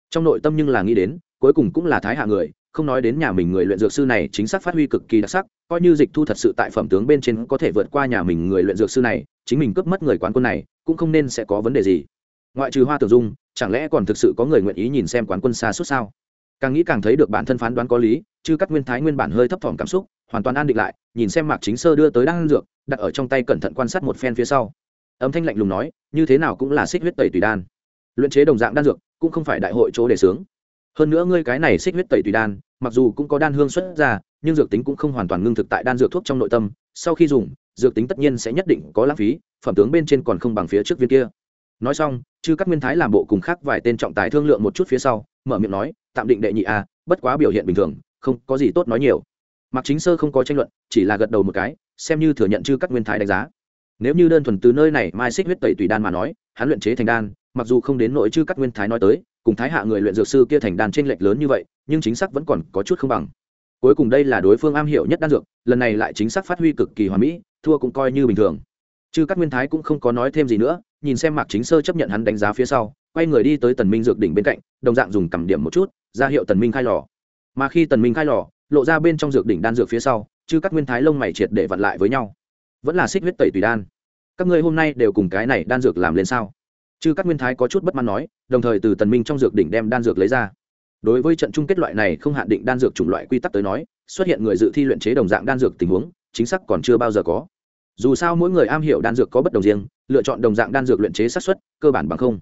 [SPEAKER 1] Trong nội tâm nhưng là nghĩ đến, cuối cùng cũng là thái hạ người, không nói đến nhà mình người luyện dược sư này chính xác phát huy cực kỳ đặc sắc, coi như dịch thu thật sự tại phẩm tướng bên trên có thể vượt qua nhà mình người luyện dược sư này, chính mình cướp mất người quán quân này, cũng không nên sẽ có vấn đề gì. Ngoại trừ hoa tử dung, chẳng lẽ còn thực sự có người nguyện ý nhìn xem quán quân xa suốt sao? Càng nghĩ càng thấy được bản thân phán đoán có lý, chứ các nguyên thái nguyên bản hơi thấp thỏm cảm xúc, hoàn toàn an định lại, nhìn xem mạc chính sơ đưa tới đan dược, đặt ở trong tay cẩn thận quan sát một phen phía sau. Âm thanh lạnh lùng nói, như thế nào cũng là xích huyết tẩy tùy đan. Luyện chế đồng dạng đan dược, cũng không phải đại hội chỗ để sướng. Hơn nữa ngươi cái này xích huyết tẩy tùy đan, mặc dù cũng có đan hương xuất ra, nhưng dược tính cũng không hoàn toàn ngưng thực tại đan dược thuốc trong nội tâm, sau khi dùng, dược tính tất nhiên sẽ nhất định có lãng phí, phẩm tướng bên trên còn không bằng phía trước viên kia nói xong chư các nguyên thái làm bộ cùng khác vài tên trọng tài thương lượng một chút phía sau, mở miệng nói, tạm định đệ nhị a bất quá biểu hiện bình thường, không có gì tốt nói nhiều. Mặc chính sơ không có tranh luận, chỉ là gật đầu một cái, xem như thừa nhận chư các nguyên thái đánh giá. Nếu như đơn thuần từ nơi này mai xích huyết tẩy tùy đan mà nói, hắn luyện chế thành đan, mặc dù không đến nội chư các nguyên thái nói tới, cùng thái hạ người luyện dược sư kia thành đan trên lệch lớn như vậy, nhưng chính xác vẫn còn có chút không bằng. Cuối cùng đây là đối phương am hiểu nhất đan dược, lần này lại chính xác phát huy cực kỳ hoàn mỹ, thua cũng coi như bình thường. Chư các nguyên thái cũng không có nói thêm gì nữa nhìn xem mạc chính sơ chấp nhận hắn đánh giá phía sau, quay người đi tới tần minh dược đỉnh bên cạnh, đồng dạng dùng cầm điểm một chút, ra hiệu tần minh khai lò. Mà khi tần minh khai lò, lộ ra bên trong dược đỉnh đan dược phía sau chứ các nguyên thái lông mày triệt để vặn lại với nhau. Vẫn là xích huyết tẩy tùy đan. Các ngươi hôm nay đều cùng cái này đan dược làm lên sao? Chứ các nguyên thái có chút bất mãn nói, đồng thời từ tần minh trong dược đỉnh đem đan dược lấy ra. Đối với trận chung kết loại này không hạn định đan dược chủng loại quy tắc tới nói, xuất hiện người dự thi luyện chế đồng dạng đan dược tình huống, chính xác còn chưa bao giờ có. Dù sao mỗi người am hiểu đan dược có bất đồng riêng lựa chọn đồng dạng đan dược luyện chế sát xuất cơ bản bằng không.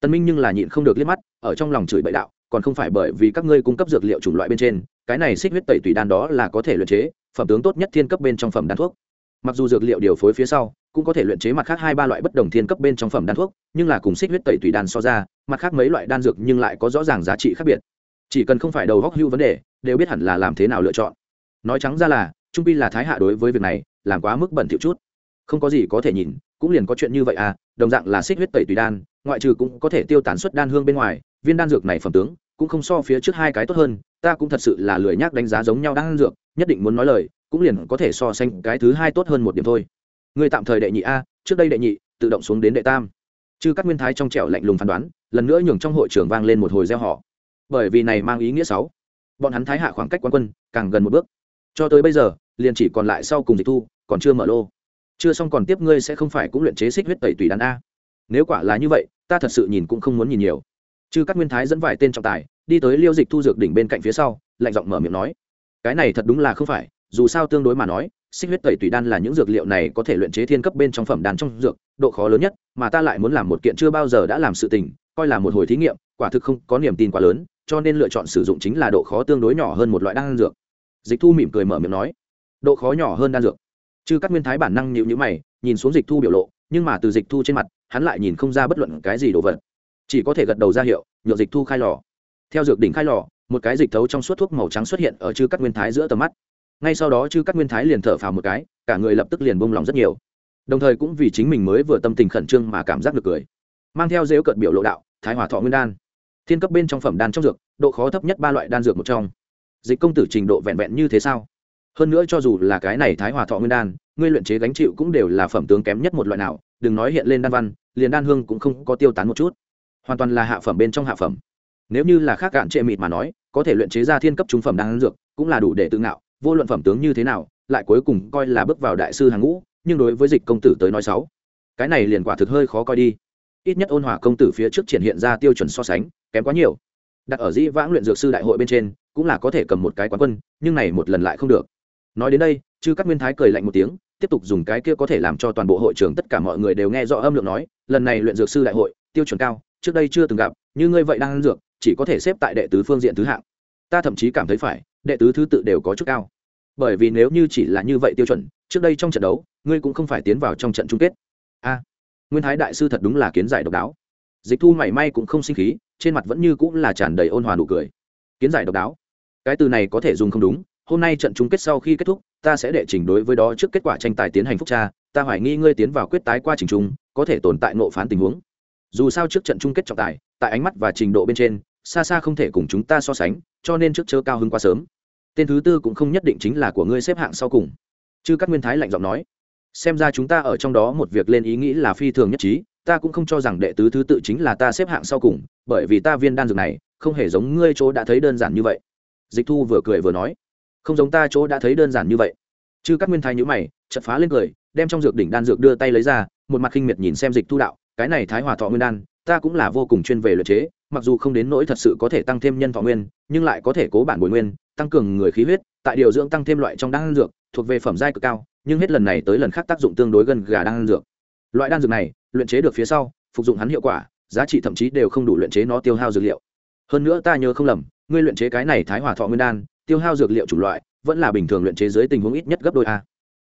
[SPEAKER 1] Tân minh nhưng là nhịn không được liếc mắt, ở trong lòng chửi bậy đạo, còn không phải bởi vì các ngươi cung cấp dược liệu chủng loại bên trên, cái này xích huyết tẩy tùy đan đó là có thể luyện chế, phẩm tướng tốt nhất thiên cấp bên trong phẩm đan thuốc. Mặc dù dược liệu điều phối phía sau, cũng có thể luyện chế mặt khác hai ba loại bất đồng thiên cấp bên trong phẩm đan thuốc, nhưng là cùng xích huyết tẩy tùy đan so ra, mặt khác mấy loại đan dược nhưng lại có rõ ràng giá trị khác biệt. Chỉ cần không phải đầu góc hưu vấn đề, đều biết hẳn là làm thế nào lựa chọn. Nói trắng ra là, trung pi là thái hạ đối với việc này, làm quá mức bẩn thiệu chút. Không có gì có thể nhìn cũng liền có chuyện như vậy à đồng dạng là xích huyết tẩy tùy đan, ngoại trừ cũng có thể tiêu tán suất đan hương bên ngoài, viên đan dược này phẩm tướng, cũng không so phía trước hai cái tốt hơn, ta cũng thật sự là lười nhác đánh giá giống nhau đan dược, nhất định muốn nói lời, cũng liền có thể so sánh cái thứ hai tốt hơn một điểm thôi. Người tạm thời đệ nhị a, trước đây đệ nhị, tự động xuống đến đệ tam. Chư các nguyên thái trong trẻo lạnh lùng phán đoán, lần nữa nhường trong hội trường vang lên một hồi gieo họ bởi vì này mang ý nghĩa sáu, bọn hắn thái hạ khoảng cách quan quân, càng gần một bước. Cho tới bây giờ, liền chỉ còn lại sau cùng dịch thu, còn chưa mở lô chưa xong còn tiếp ngươi sẽ không phải cũng luyện chế xích huyết tẩy tùy đàn a. Nếu quả là như vậy, ta thật sự nhìn cũng không muốn nhìn nhiều. Chư các nguyên thái dẫn vài tên trọng tài, đi tới liêu dịch thu dược đỉnh bên cạnh phía sau, lạnh giọng mở miệng nói. Cái này thật đúng là không phải, dù sao tương đối mà nói, xích huyết tẩy tùy đan là những dược liệu này có thể luyện chế thiên cấp bên trong phẩm đan trong dược, độ khó lớn nhất, mà ta lại muốn làm một kiện chưa bao giờ đã làm sự tình, coi là một hồi thí nghiệm, quả thực không có niềm tin quá lớn, cho nên lựa chọn sử dụng chính là độ khó tương đối nhỏ hơn một loại đan dược. Dịch thu mỉm cười mở miệng nói. Độ khó nhỏ hơn đan dược? Chư các nguyên thái bản năng nhịu nhữ mày, nhìn xuống dịch thu biểu lộ, nhưng mà từ dịch thu trên mặt, hắn lại nhìn không ra bất luận cái gì đồ vật. Chỉ có thể gật đầu ra hiệu nhựa dịch thu khai lò. Theo dược đỉnh khai lò, một cái dịch thấu trong suốt thuốc màu trắng xuất hiện ở chư các nguyên thái giữa tầm mắt. Ngay sau đó chư các nguyên thái liền thở phào một cái, cả người lập tức liền bông lòng rất nhiều. Đồng thời cũng vì chính mình mới vừa tâm tình khẩn trương mà cảm giác được cười. Mang theo dếu cận biểu lộ đạo, thái hòa thọ nguyên đan. Thiên cấp bên trong phẩm đan trong dược, độ khó thấp nhất ba loại đan dược một trong. Dịch công tử trình độ vẹn vẹn như thế sao? Hơn nữa cho dù là cái này thái hòa thọ nguyên đan, ngươi luyện chế gánh chịu cũng đều là phẩm tướng kém nhất một loại nào, đừng nói hiện lên đan văn, liền đan hương cũng không có tiêu tán một chút. Hoàn toàn là hạ phẩm bên trong hạ phẩm. Nếu như là khác cạn trệ mịt mà nói, có thể luyện chế ra thiên cấp trung phẩm đan dược, cũng là đủ để tự ngạo, vô luận phẩm tướng như thế nào, lại cuối cùng coi là bước vào đại sư hàng ngũ, nhưng đối với dịch công tử tới nói sáu, cái này liền quả thực hơi khó coi đi. Ít nhất ôn hòa công tử phía trước triển hiện ra tiêu chuẩn so sánh, kém quá nhiều. Đặt ở dĩ vãng luyện dược sư đại hội bên trên, cũng là có thể cầm một cái quán quân, nhưng này một lần lại không được nói đến đây chư các nguyên thái cười lạnh một tiếng, tiếp tục dùng cái kia có thể làm cho toàn bộ hội trường tất cả mọi người đều nghe rõ âm lượng nói, lần này luyện dược sư đại hội, tiêu chuẩn cao, trước đây chưa từng gặp, như ngươi vậy đang ăn dược, chỉ có thể xếp tại đệ tứ phương diện thứ hạng. Ta thậm chí cảm thấy phải, đệ tứ thứ tự đều có chút cao. Bởi vì nếu như chỉ là như vậy tiêu chuẩn, trước đây trong trận đấu, ngươi cũng không phải tiến vào trong trận chung kết. A, nguyên thái đại sư thật đúng là kiến giải độc đáo. Dịch thu mảy may cũng không sinh khí, trên mặt vẫn như cũng là tràn đầy ôn hòa nụ cười. Kiến giải độc đáo? Cái từ này có thể dùng không đúng hôm nay trận chung kết sau khi kết thúc, ta sẽ đệ trình đối với đó trước kết quả tranh tài tiến hành phúc tra, ta hoài nghi ngươi tiến vào quyết tái qua trình chung, có thể tồn tại nộ phán tình huống. Dù sao trước trận chung kết trọng tài, tại ánh mắt và trình độ bên trên, xa xa không thể cùng chúng ta so sánh, cho nên trước chớ cao hơn quá sớm. Tên thứ tư cũng không nhất định chính là của ngươi xếp hạng sau cùng. Chứ các nguyên thái lạnh giọng nói. Xem ra chúng ta ở trong đó một việc lên ý nghĩ là phi thường nhất trí, ta cũng không cho rằng đệ tứ thứ tự chính là ta xếp hạng sau cùng, bởi vì ta viên đan dược này, không hề giống ngươi chỗ đã thấy đơn giản như vậy. Dịch thu vừa cười vừa nói không giống ta chỗ đã thấy đơn giản như vậy. Chứ các nguyên thái nhữ mày chật phá lên cười, đem trong dược đỉnh đan dược đưa tay lấy ra, một mặt khinh miệt nhìn xem dịch thu đạo, cái này thái hòa thọ nguyên đan, ta cũng là vô cùng chuyên về luyện chế, mặc dù không đến nỗi thật sự có thể tăng thêm nhân thọ nguyên, nhưng lại có thể cố bản bồi nguyên, tăng cường người khí huyết, tại điều dưỡng tăng thêm loại trong đan dược, thuộc về phẩm giai cực cao, nhưng hết lần này tới lần khác tác dụng tương đối gần gà đan dược. Loại đan dược này, luyện chế được phía sau, phục dụng hắn hiệu quả, giá trị thậm chí đều không đủ luyện chế nó tiêu hao dược liệu. Hơn nữa ta nhớ không lầm, ngươi luyện chế cái này thái hòa thọ nguyên đan tiêu hao dược liệu chủng loại, vẫn là bình thường luyện chế dưới tình huống ít nhất gấp đôi a.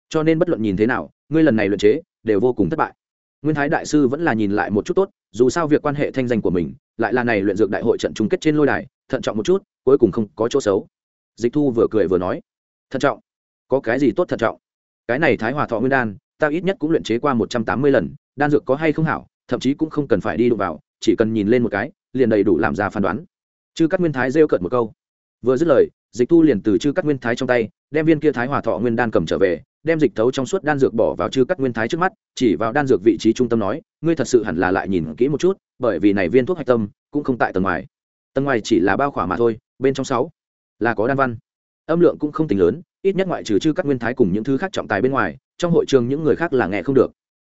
[SPEAKER 1] Cho nên bất luận nhìn thế nào, ngươi lần này luyện chế, đều vô cùng thất bại. Nguyên thái đại sư vẫn là nhìn lại một chút tốt, dù sao việc quan hệ thanh danh của mình, lại là này luyện dược đại hội trận chung kết trên lôi đài, thận trọng một chút, cuối cùng không có chỗ xấu. Dịch thu vừa cười vừa nói, thận trọng? Có cái gì tốt thận trọng? Cái này thái hòa thọ nguyên đan, ta ít nhất cũng luyện chế qua một trăm tám mươi lần, đan dược có hay không hảo, thậm chí cũng không cần phải đi đụng vào, chỉ cần nhìn lên một cái, liền đầy đủ làm ra phán đoán. Chư các nguyên thái rêu cợt một câu. Vừa dứt lời dịch thu liền từ chư cắt nguyên thái trong tay, đem viên kia thái hòa thọ nguyên đan cầm trở về, đem dịch thấu trong suốt đan dược bỏ vào chư cắt nguyên thái trước mắt, chỉ vào đan dược vị trí trung tâm nói, ngươi thật sự hẳn là lại nhìn kỹ một chút, bởi vì này viên thuốc hạch tâm cũng không tại tầng ngoài. Tầng ngoài chỉ là bao khỏa mà thôi, bên trong sáu là có đan văn. Âm lượng cũng không tính lớn, ít nhất ngoại trừ chư các nguyên thái cùng những thứ khác trọng tài bên ngoài, trong hội trường những người khác là nghe không được.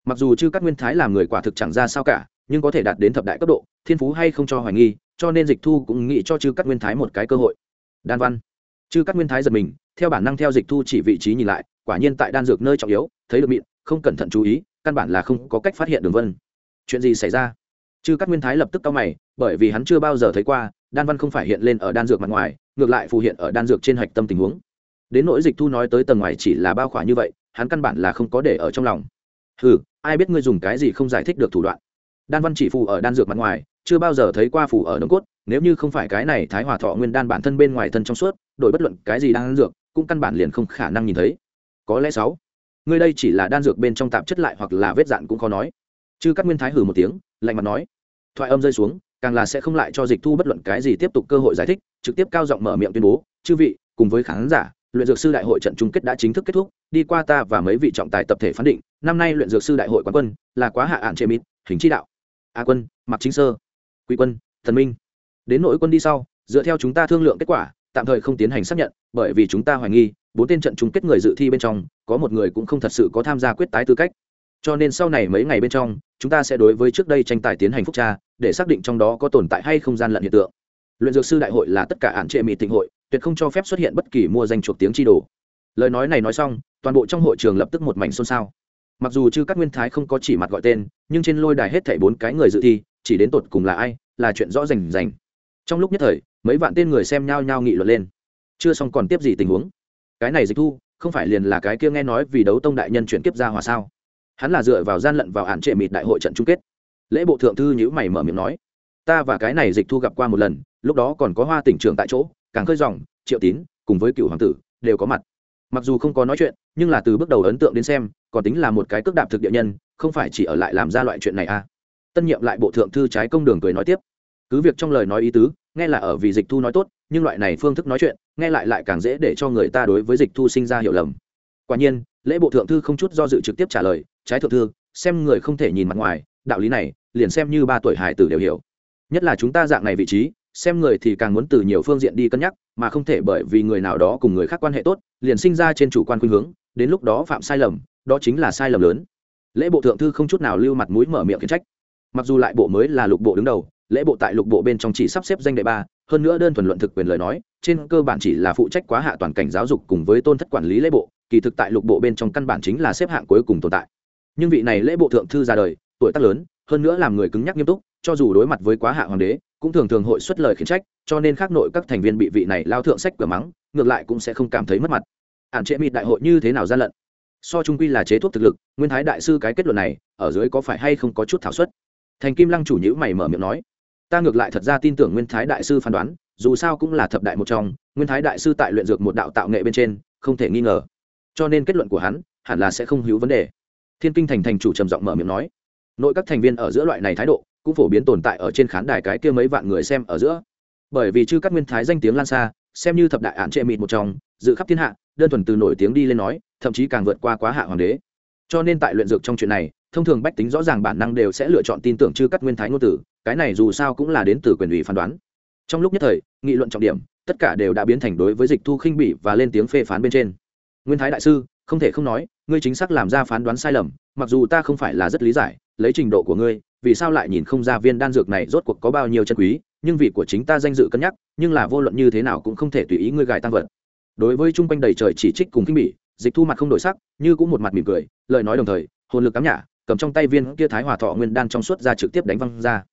[SPEAKER 1] Mặc dù chư các nguyên thái làm người quả thực chẳng ra sao cả, nhưng có thể đạt đến thập đại cấp độ, thiên phú hay không cho hoài nghi, cho nên dịch thu cũng nghĩ cho chư các nguyên thái một cái cơ hội đan văn. Chư các nguyên thái giật mình, theo bản năng theo dịch thu chỉ vị trí nhìn lại, quả nhiên tại đan dược nơi trọng yếu, thấy được mịn, không cẩn thận chú ý, căn bản là không có cách phát hiện đường vân. Chuyện gì xảy ra? Chư các nguyên thái lập tức cao mày, bởi vì hắn chưa bao giờ thấy qua, đan văn không phải hiện lên ở đan dược mặt ngoài, ngược lại phù hiện ở đan dược trên hạch tâm tình huống. Đến nỗi dịch thu nói tới tầng ngoài chỉ là bao khỏa như vậy, hắn căn bản là không có để ở trong lòng. Ừ ai biết ngươi dùng cái gì không giải thích được thủ đoạn? Đan văn chỉ phù ở đan dược mặt ngoài chưa bao giờ thấy qua phủ ở nấm cốt, nếu như không phải cái này thái hòa thọ nguyên đan bản thân bên ngoài thân trong suốt, đổi bất luận cái gì đang ăn dược, cũng căn bản liền không khả năng nhìn thấy. Có lẽ sáu, ngươi đây chỉ là đan dược bên trong tạp chất lại hoặc là vết dạn cũng khó nói. Chứ các nguyên thái hử một tiếng, lạnh mặt nói, thoại âm rơi xuống, càng là sẽ không lại cho dịch thu bất luận cái gì tiếp tục cơ hội giải thích, trực tiếp cao giọng mở miệng tuyên bố, chư vị, cùng với khán giả, luyện dược sư đại hội trận chung kết đã chính thức kết thúc, đi qua ta và mấy vị trọng tài tập thể phán định, năm nay luyện dược sư đại hội quán quân là quá hạ ạn chế mít hình chi đạo. A quân mặc chính sơ quý quân, thần minh. Đến nội quân đi sau, dựa theo chúng ta thương lượng kết quả, tạm thời không tiến hành xác nhận, bởi vì chúng ta hoài nghi, bốn tên trận chung kết người dự thi bên trong, có một người cũng không thật sự có tham gia quyết tái tư cách. Cho nên sau này mấy ngày bên trong, chúng ta sẽ đối với trước đây tranh tài tiến hành phúc tra, để xác định trong đó có tồn tại hay không gian lận hiện tượng. Luyện dược sư đại hội là tất cả hạn trệ mỹ tịnh hội, tuyệt không cho phép xuất hiện bất kỳ mua danh chuộc tiếng chi đồ. Lời nói này nói xong, toàn bộ trong hội trường lập tức một mảnh xôn xao. Mặc dù chư các nguyên thái không có chỉ mặt gọi tên, nhưng trên lôi đài hết thảy bốn cái người dự thi chỉ đến tột cùng là ai, là chuyện rõ rành rành. Trong lúc nhất thời, mấy vạn tên người xem nhao nhao nghị luận lên. Chưa xong còn tiếp gì tình huống? Cái này dịch thu, không phải liền là cái kia nghe nói vì đấu tông đại nhân chuyển kiếp ra hòa sao? Hắn là dựa vào gian lận vào hạn trệ mịt đại hội trận chung kết. Lễ bộ thượng thư nhữ mày mở miệng nói, ta và cái này dịch thu gặp qua một lần, lúc đó còn có hoa tỉnh trường tại chỗ, càng khơi dòng, triệu tín, cùng với cựu hoàng tử, đều có mặt. Mặc dù không có nói chuyện, nhưng là từ bước đầu ấn tượng đến xem, còn tính là một cái cước đạp thực địa nhân, không phải chỉ ở lại làm ra loại chuyện này à tân nhiệm lại bộ thượng thư trái công đường cười nói tiếp. Cứ việc trong lời nói ý tứ, nghe là ở vì dịch thu nói tốt, nhưng loại này phương thức nói chuyện, nghe lại lại càng dễ để cho người ta đối với dịch thu sinh ra hiểu lầm. Quả nhiên, lễ bộ thượng thư không chút do dự trực tiếp trả lời, trái thượng thư, xem người không thể nhìn mặt ngoài, đạo lý này, liền xem như ba tuổi hải tử đều hiểu. Nhất là chúng ta dạng này vị trí, xem người thì càng muốn từ nhiều phương diện đi cân nhắc, mà không thể bởi vì người nào đó cùng người khác quan hệ tốt, liền sinh ra trên chủ quan khuynh hướng, đến lúc đó phạm sai lầm, đó chính là sai lầm lớn. Lễ bộ thượng thư không chút nào lưu mặt mũi mở miệng khiển trách mặc dù lại bộ mới là lục bộ đứng đầu, lễ bộ tại lục bộ bên trong chỉ sắp xếp danh đệ ba, hơn nữa đơn thuần luận thực quyền lời nói, trên cơ bản chỉ là phụ trách quá hạ toàn cảnh giáo dục cùng với tôn thất quản lý lễ bộ, kỳ thực tại lục bộ bên trong căn bản chính là xếp hạng cuối cùng tồn tại. Nhưng vị này lễ bộ thượng thư ra đời, tuổi tác lớn, hơn nữa làm người cứng nhắc nghiêm túc, cho dù đối mặt với quá hạ hoàng đế, cũng thường thường hội xuất lời khiển trách, cho nên khác nội các thành viên bị vị này lao thượng sách cửa mắng, ngược lại cũng sẽ không cảm thấy mất mặt. Ản trệ mịt đại hội như thế nào gian lận? So trung quy là chế thuốc thực lực, nguyên thái đại sư cái kết luận này, ở dưới có phải hay không có chút thảo suất? Thành kim lăng chủ nhữ mày mở miệng nói, ta ngược lại thật ra tin tưởng nguyên thái đại sư phán đoán, dù sao cũng là thập đại một trong, nguyên thái đại sư tại luyện dược một đạo tạo nghệ bên trên, không thể nghi ngờ. Cho nên kết luận của hắn, hẳn là sẽ không hữu vấn đề. Thiên kinh thành thành chủ trầm giọng mở miệng nói, nội các thành viên ở giữa loại này thái độ, cũng phổ biến tồn tại ở trên khán đài cái kia mấy vạn người xem ở giữa. Bởi vì chư các nguyên thái danh tiếng lan xa, xem như thập đại ạn trệ mịt một trong, dự khắp thiên hạ, đơn thuần từ nổi tiếng đi lên nói, thậm chí càng vượt qua quá hạ hoàng đế. Cho nên tại luyện dược trong chuyện này thông thường bách tính rõ ràng bản năng đều sẽ lựa chọn tin tưởng chư cắt nguyên thái ngôn tử, cái này dù sao cũng là đến từ quyền ủy phán đoán. Trong lúc nhất thời, nghị luận trọng điểm, tất cả đều đã biến thành đối với dịch thu khinh bỉ và lên tiếng phê phán bên trên. Nguyên thái đại sư, không thể không nói, ngươi chính xác làm ra phán đoán sai lầm, mặc dù ta không phải là rất lý giải, lấy trình độ của ngươi, vì sao lại nhìn không ra viên đan dược này rốt cuộc có bao nhiêu chân quý, nhưng vì của chính ta danh dự cân nhắc, nhưng là vô luận như thế nào cũng không thể tùy ý ngươi gài tăng vật. Đối với chung quanh đầy trời chỉ trích cùng khinh bỉ, dịch thu mặt không đổi sắc, như cũng một mặt mỉm cười, lời nói đồng thời, hồn lực cắm nhả cầm trong tay viên kia thái hòa thọ nguyên đan trong suốt ra trực tiếp đánh văng ra.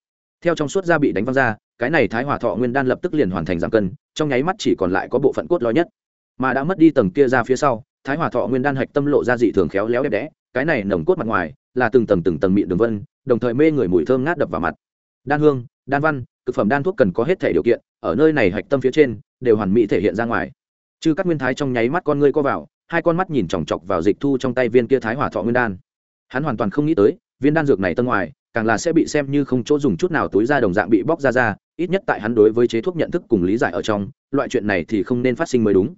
[SPEAKER 1] Theo trong suốt ra bị đánh văng ra, cái này thái hòa thọ nguyên đan lập tức liền hoàn thành giảm cân, trong nháy mắt chỉ còn lại có bộ phận cốt lõi nhất. Mà đã mất đi tầng kia ra phía sau, thái hòa thọ nguyên đan hạch tâm lộ ra dị thường khéo léo đẹp đẽ, cái này nồng cốt mặt ngoài là từng tầng từng tầng mịn đường vân, đồng thời mê người mùi thơm ngát đập vào mặt. Đan hương, đan văn thực phẩm đan thuốc cần có hết thể điều kiện, ở nơi này hạch tâm phía trên đều hoàn mỹ thể hiện ra ngoài. Chứ các nguyên thái trong nháy mắt con ngươi co vào, hai con mắt nhìn chòng chọc vào dịch thu trong tay viên kia thái hỏa thọ nguyên đan hắn hoàn toàn không nghĩ tới, viên đan dược này tân ngoài, càng là sẽ bị xem như không chỗ dùng chút nào túi ra đồng dạng bị bóc ra ra, ít nhất tại hắn đối với chế thuốc nhận thức cùng lý giải ở trong, loại chuyện này thì không nên phát sinh mới đúng.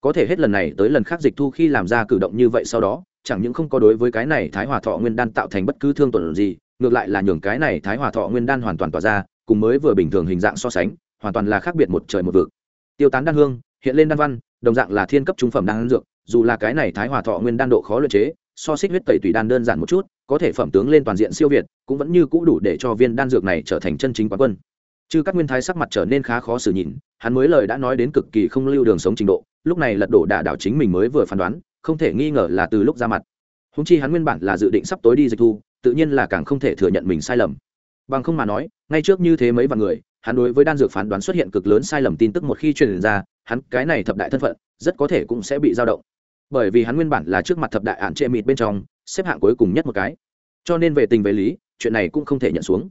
[SPEAKER 1] Có thể hết lần này tới lần khác dịch thu khi làm ra cử động như vậy sau đó, chẳng những không có đối với cái này thái hòa thọ nguyên đan tạo thành bất cứ thương tổn gì, ngược lại là nhường cái này thái hòa thọ nguyên đan hoàn toàn tỏa ra, cùng mới vừa bình thường hình dạng so sánh, hoàn toàn là khác biệt một trời một vực. Tiêu tán đan hương, hiện lên đan văn, đồng dạng là thiên cấp trung phẩm đan dược, dù là cái này thái hòa thọ nguyên đan độ khó luyện chế so xích huyết tẩy tùy đan đơn giản một chút, có thể phẩm tướng lên toàn diện siêu việt, cũng vẫn như cũ đủ để cho viên đan dược này trở thành chân chính quán quân. Chứ các nguyên thái sắc mặt trở nên khá khó xử nhìn hắn mới lời đã nói đến cực kỳ không lưu đường sống trình độ, lúc này lật đổ đả đảo chính mình mới vừa phán đoán, không thể nghi ngờ là từ lúc ra mặt. Húng chi hắn nguyên bản là dự định sắp tối đi dịch thu, tự nhiên là càng không thể thừa nhận mình sai lầm. Bằng không mà nói, ngay trước như thế mấy vạn người, hắn đối với đan dược phán đoán xuất hiện cực lớn sai lầm tin tức một khi truyền ra, hắn cái này thập đại thân phận, rất có thể cũng sẽ bị dao động bởi vì hắn nguyên bản là trước mặt thập đại ạn trệ mịt bên trong, xếp hạng cuối cùng nhất một cái. Cho nên về tình về lý, chuyện này cũng không thể nhận xuống.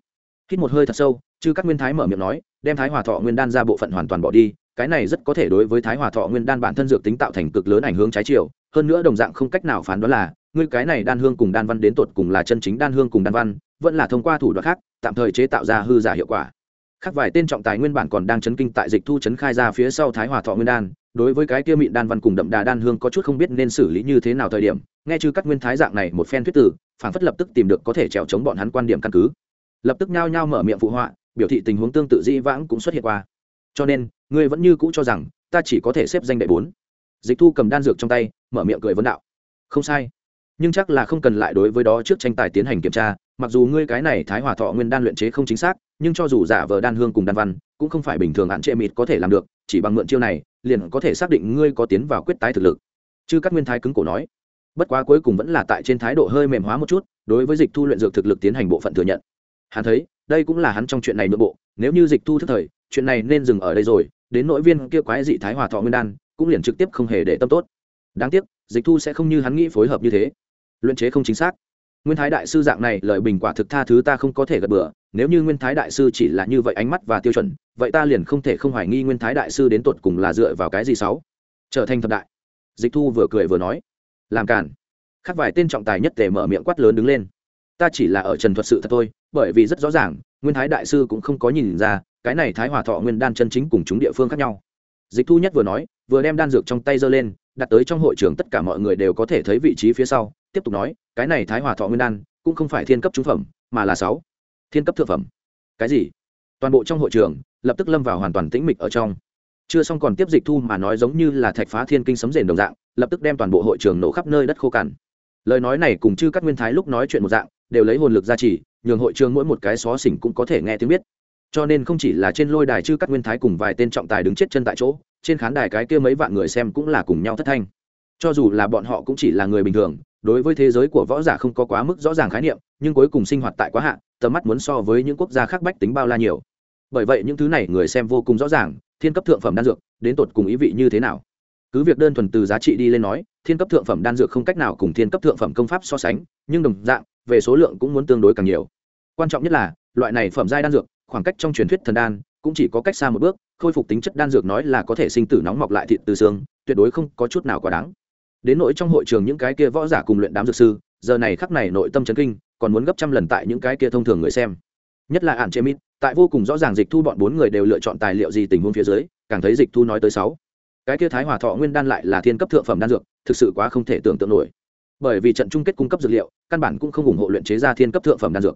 [SPEAKER 1] Hít một hơi thật sâu chứ các nguyên thái mở miệng nói, đem thái hòa thọ nguyên đan ra bộ phận hoàn toàn bỏ đi, cái này rất có thể đối với thái hòa thọ nguyên đan bản thân dược tính tạo thành cực lớn ảnh hưởng trái chiều. Hơn nữa đồng dạng không cách nào phán đoán là, ngươi cái này đan hương cùng đan văn đến tột cùng là chân chính đan hương cùng đan văn, vẫn là thông qua thủ đoạn khác, tạm thời chế tạo ra hư giả hiệu quả. Khác vài tên trọng tài nguyên bản còn đang chấn kinh tại dịch thu chấn khai ra phía sau thái hòa thọ nguyên đan đối với cái kia mịn đan văn cùng đậm đà đan hương có chút không biết nên xử lý như thế nào thời điểm, nghe chư các nguyên thái dạng này một phen thuyết tử phản phất lập tức tìm được có thể trèo chống bọn hắn quan điểm căn cứ. Lập tức nhao nhao mở miệng phụ họa, biểu thị tình huống tương tự dĩ vãng cũng xuất hiện qua. Cho nên, ngươi vẫn như cũ cho rằng, ta chỉ có thể xếp danh đệ bốn. Dịch thu cầm đan dược trong tay, mở miệng cười vấn đạo. Không sai. Nhưng chắc là không cần lại đối với đó trước tranh tài tiến hành kiểm tra mặc dù ngươi cái này thái hòa thọ nguyên đan luyện chế không chính xác, nhưng cho dù giả vờ đan hương cùng đan văn, cũng không phải bình thường hạn trệ mịt có thể làm được, chỉ bằng mượn chiêu này, liền có thể xác định ngươi có tiến vào quyết tái thực lực. Chư các nguyên thái cứng cổ nói. Bất quá cuối cùng vẫn là tại trên thái độ hơi mềm hóa một chút, đối với dịch thu luyện dược thực lực tiến hành bộ phận thừa nhận. Hắn thấy, đây cũng là hắn trong chuyện này nội bộ, nếu như dịch thu thức thời, chuyện này nên dừng ở đây rồi, đến nội viên kia quái dị thái hòa thọ nguyên đan, cũng liền trực tiếp không hề để tâm tốt. Đáng tiếc, dịch thu sẽ không như hắn nghĩ phối hợp như thế. Luyện chế không chính xác nguyên thái đại sư dạng này, lời bình quả thực tha thứ ta không có thể gật bừa. Nếu như nguyên thái đại sư chỉ là như vậy ánh mắt và tiêu chuẩn, vậy ta liền không thể không hoài nghi nguyên thái đại sư đến tột cùng là dựa vào cái gì sáu? Trở thành thập đại. Dịch thu vừa cười vừa nói. Làm cản khác vài tên trọng tài nhất tề mở miệng quát lớn đứng lên. Ta chỉ là ở trần thuật sự thật thôi, bởi vì rất rõ ràng, nguyên thái đại sư cũng không có nhìn ra, cái này thái hòa thọ nguyên đan chân chính cùng chúng địa phương khác nhau. Dịch thu nhất vừa nói, vừa đem đan dược trong tay giơ lên đặt tới trong hội trường tất cả mọi người đều có thể thấy vị trí phía sau, tiếp tục nói, cái này thái hòa thọ nguyên đan, cũng không phải thiên cấp trung phẩm, mà là sáu thiên cấp thượng phẩm. Cái gì? Toàn bộ trong hội trường, lập tức lâm vào hoàn toàn tĩnh mịch ở trong. Chưa xong còn tiếp dịch thu mà nói giống như là thạch phá thiên kinh sấm rền đồng dạng, lập tức đem toàn bộ hội trường nổ khắp nơi đất khô cằn. Lời nói này cùng chư các nguyên thái lúc nói chuyện một dạng, đều lấy hồn lực ra chỉ, nhường hội trường mỗi một cái xó xỉnh cũng có thể nghe tiếng biết cho nên không chỉ là trên lôi đài chư các nguyên thái cùng vài tên trọng tài đứng chết chân tại chỗ, trên khán đài cái kia mấy vạn người xem cũng là cùng nhau thất thanh. Cho dù là bọn họ cũng chỉ là người bình thường, đối với thế giới của võ giả không có quá mức rõ ràng khái niệm, nhưng cuối cùng sinh hoạt tại quá hạn tầm mắt muốn so với những quốc gia khác bách tính bao la nhiều. Bởi vậy những thứ này người xem vô cùng rõ ràng, thiên cấp thượng phẩm đan dược, đến tột cùng ý vị như thế nào? Cứ việc đơn thuần từ giá trị đi lên nói, thiên cấp thượng phẩm đan dược không cách nào cùng thiên cấp thượng phẩm công pháp so sánh, nhưng đồng dạng, về số lượng cũng muốn tương đối càng nhiều. Quan trọng nhất là, loại này phẩm giai đan dược khoảng cách trong truyền thuyết thần đan cũng chỉ có cách xa một bước, khôi phục tính chất đan dược nói là có thể sinh tử nóng mọc lại thịt từ xương, tuyệt đối không có chút nào quá đáng. Đến nỗi trong hội trường những cái kia võ giả cùng luyện đám dược sư, giờ này khắc này nội tâm chấn kinh, còn muốn gấp trăm lần tại những cái kia thông thường người xem. Nhất là ạn chế mít tại vô cùng rõ ràng dịch thu bọn bốn người đều lựa chọn tài liệu gì tình huống phía dưới, càng thấy dịch thu nói tới sáu. Cái kia thái hòa thọ nguyên đan lại là thiên cấp thượng phẩm đan dược, thực sự quá không thể tưởng tượng nổi. Bởi vì trận chung kết cung cấp dược liệu, căn bản cũng không ủng hộ luyện chế ra thiên cấp thượng phẩm đan dược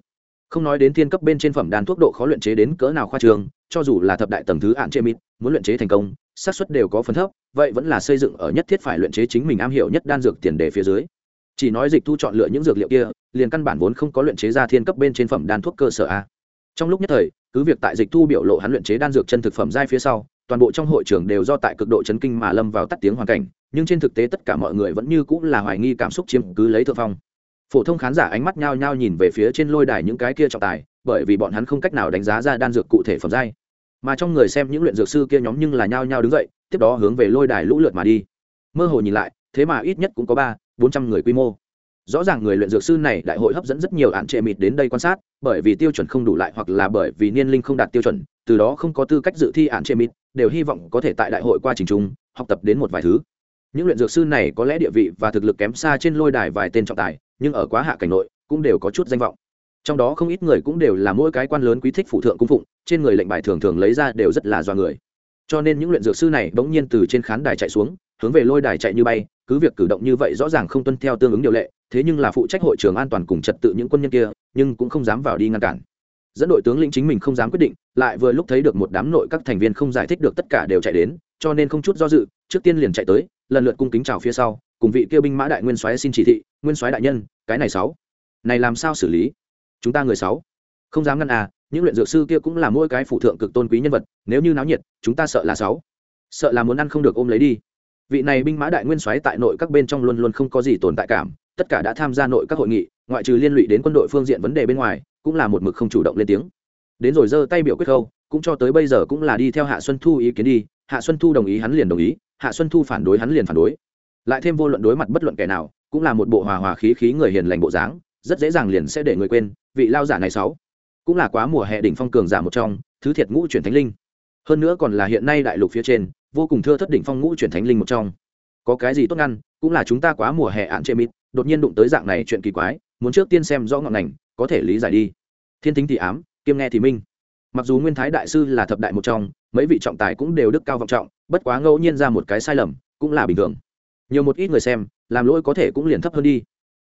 [SPEAKER 1] không nói đến thiên cấp bên trên phẩm đan thuốc độ khó luyện chế đến cỡ nào khoa trường, cho dù là thập đại tầng thứ hạn chế mít muốn luyện chế thành công, xác suất đều có phần thấp, vậy vẫn là xây dựng ở nhất thiết phải luyện chế chính mình am hiểu nhất đan dược tiền đề phía dưới. Chỉ nói dịch thu chọn lựa những dược liệu kia, liền căn bản vốn không có luyện chế ra thiên cấp bên trên phẩm đan thuốc cơ sở a. Trong lúc nhất thời, cứ việc tại dịch thu biểu lộ hắn luyện chế đan dược chân thực phẩm giai phía sau, toàn bộ trong hội trường đều do tại cực độ chấn kinh mà lâm vào tắt tiếng hoàn cảnh, nhưng trên thực tế tất cả mọi người vẫn như cũng là hoài nghi cảm xúc chiếm cứ lấy thượng phong phổ thông khán giả ánh mắt nhao nhao nhìn về phía trên lôi đài những cái kia trọng tài, bởi vì bọn hắn không cách nào đánh giá ra đan dược cụ thể phẩm giai. Mà trong người xem những luyện dược sư kia nhóm nhưng là nhao nhao đứng dậy, tiếp đó hướng về lôi đài lũ lượt mà đi. Mơ hồ nhìn lại, thế mà ít nhất cũng có ba, bốn trăm người quy mô. Rõ ràng người luyện dược sư này đại hội hấp dẫn rất nhiều ạn trệ mịt đến đây quan sát, bởi vì tiêu chuẩn không đủ lại hoặc là bởi vì niên linh không đạt tiêu chuẩn, từ đó không có tư cách dự thi ạn trệ mịt, đều hy vọng có thể tại đại hội qua trình trung học tập đến một vài thứ những luyện dược sư này có lẽ địa vị và thực lực kém xa trên lôi đài vài tên trọng tài, nhưng ở quá hạ cảnh nội, cũng đều có chút danh vọng. Trong đó không ít người cũng đều là mỗi cái quan lớn quý thích phụ thượng cung phụng, trên người lệnh bài thường thường lấy ra đều rất là do người. Cho nên những luyện dược sư này bỗng nhiên từ trên khán đài chạy xuống, hướng về lôi đài chạy như bay, cứ việc cử động như vậy rõ ràng không tuân theo tương ứng điều lệ, thế nhưng là phụ trách hội trường an toàn cùng trật tự những quân nhân kia, nhưng cũng không dám vào đi ngăn cản. Dẫn đội tướng lĩnh chính mình không dám quyết định, lại vừa lúc thấy được một đám nội các thành viên không giải thích được tất cả đều chạy đến, cho nên không chút do dự, trước tiên liền chạy tới lần lượt cung kính chào phía sau, cùng vị kêu binh mã đại nguyên soái xin chỉ thị, nguyên soái đại nhân, cái này sáu. Này làm sao xử lý? Chúng ta người sáu. Không dám ngăn à những luyện dược sư kia cũng là mỗi cái phụ thượng cực tôn quý nhân vật, nếu như náo nhiệt, chúng ta sợ là sáu. Sợ là muốn ăn không được ôm lấy đi. Vị này binh mã đại nguyên soái tại nội các bên trong luôn luôn không có gì tồn tại cảm, tất cả đã tham gia nội các hội nghị, ngoại trừ liên lụy đến quân đội phương diện vấn đề bên ngoài, cũng là một mực không chủ động lên tiếng. Đến rồi giơ tay biểu quyết khâu cũng cho tới bây giờ cũng là đi theo hạ xuân thu ý kiến đi hạ xuân thu đồng ý hắn liền đồng ý, hạ xuân thu phản đối hắn liền phản đối. Lại thêm vô luận đối mặt bất luận kẻ nào, cũng là một bộ hòa hòa khí khí người hiền lành bộ dáng, rất dễ dàng liền sẽ để người quên vị lao giả này sáu. Cũng là quá mùa hè đỉnh phong cường giả một trong, thứ thiệt ngũ chuyển thánh linh. Hơn nữa còn là hiện nay đại lục phía trên, vô cùng thưa thất đỉnh phong ngũ chuyển thánh linh một trong. Có cái gì tốt ngăn, cũng là chúng ta quá mùa hè ạn chê mít đột nhiên đụng tới dạng này chuyện kỳ quái, muốn trước tiên xem rõ ngọn ngành, có thể lý giải đi. Thiên tính thì ám kiêm nghe thì minh mặc dù nguyên thái đại sư là thập đại một trong, mấy vị trọng tài cũng đều đức cao vọng trọng, bất quá ngẫu nhiên ra một cái sai lầm, cũng là bình thường. Nhiều một ít người xem, làm lỗi có thể cũng liền thấp hơn đi.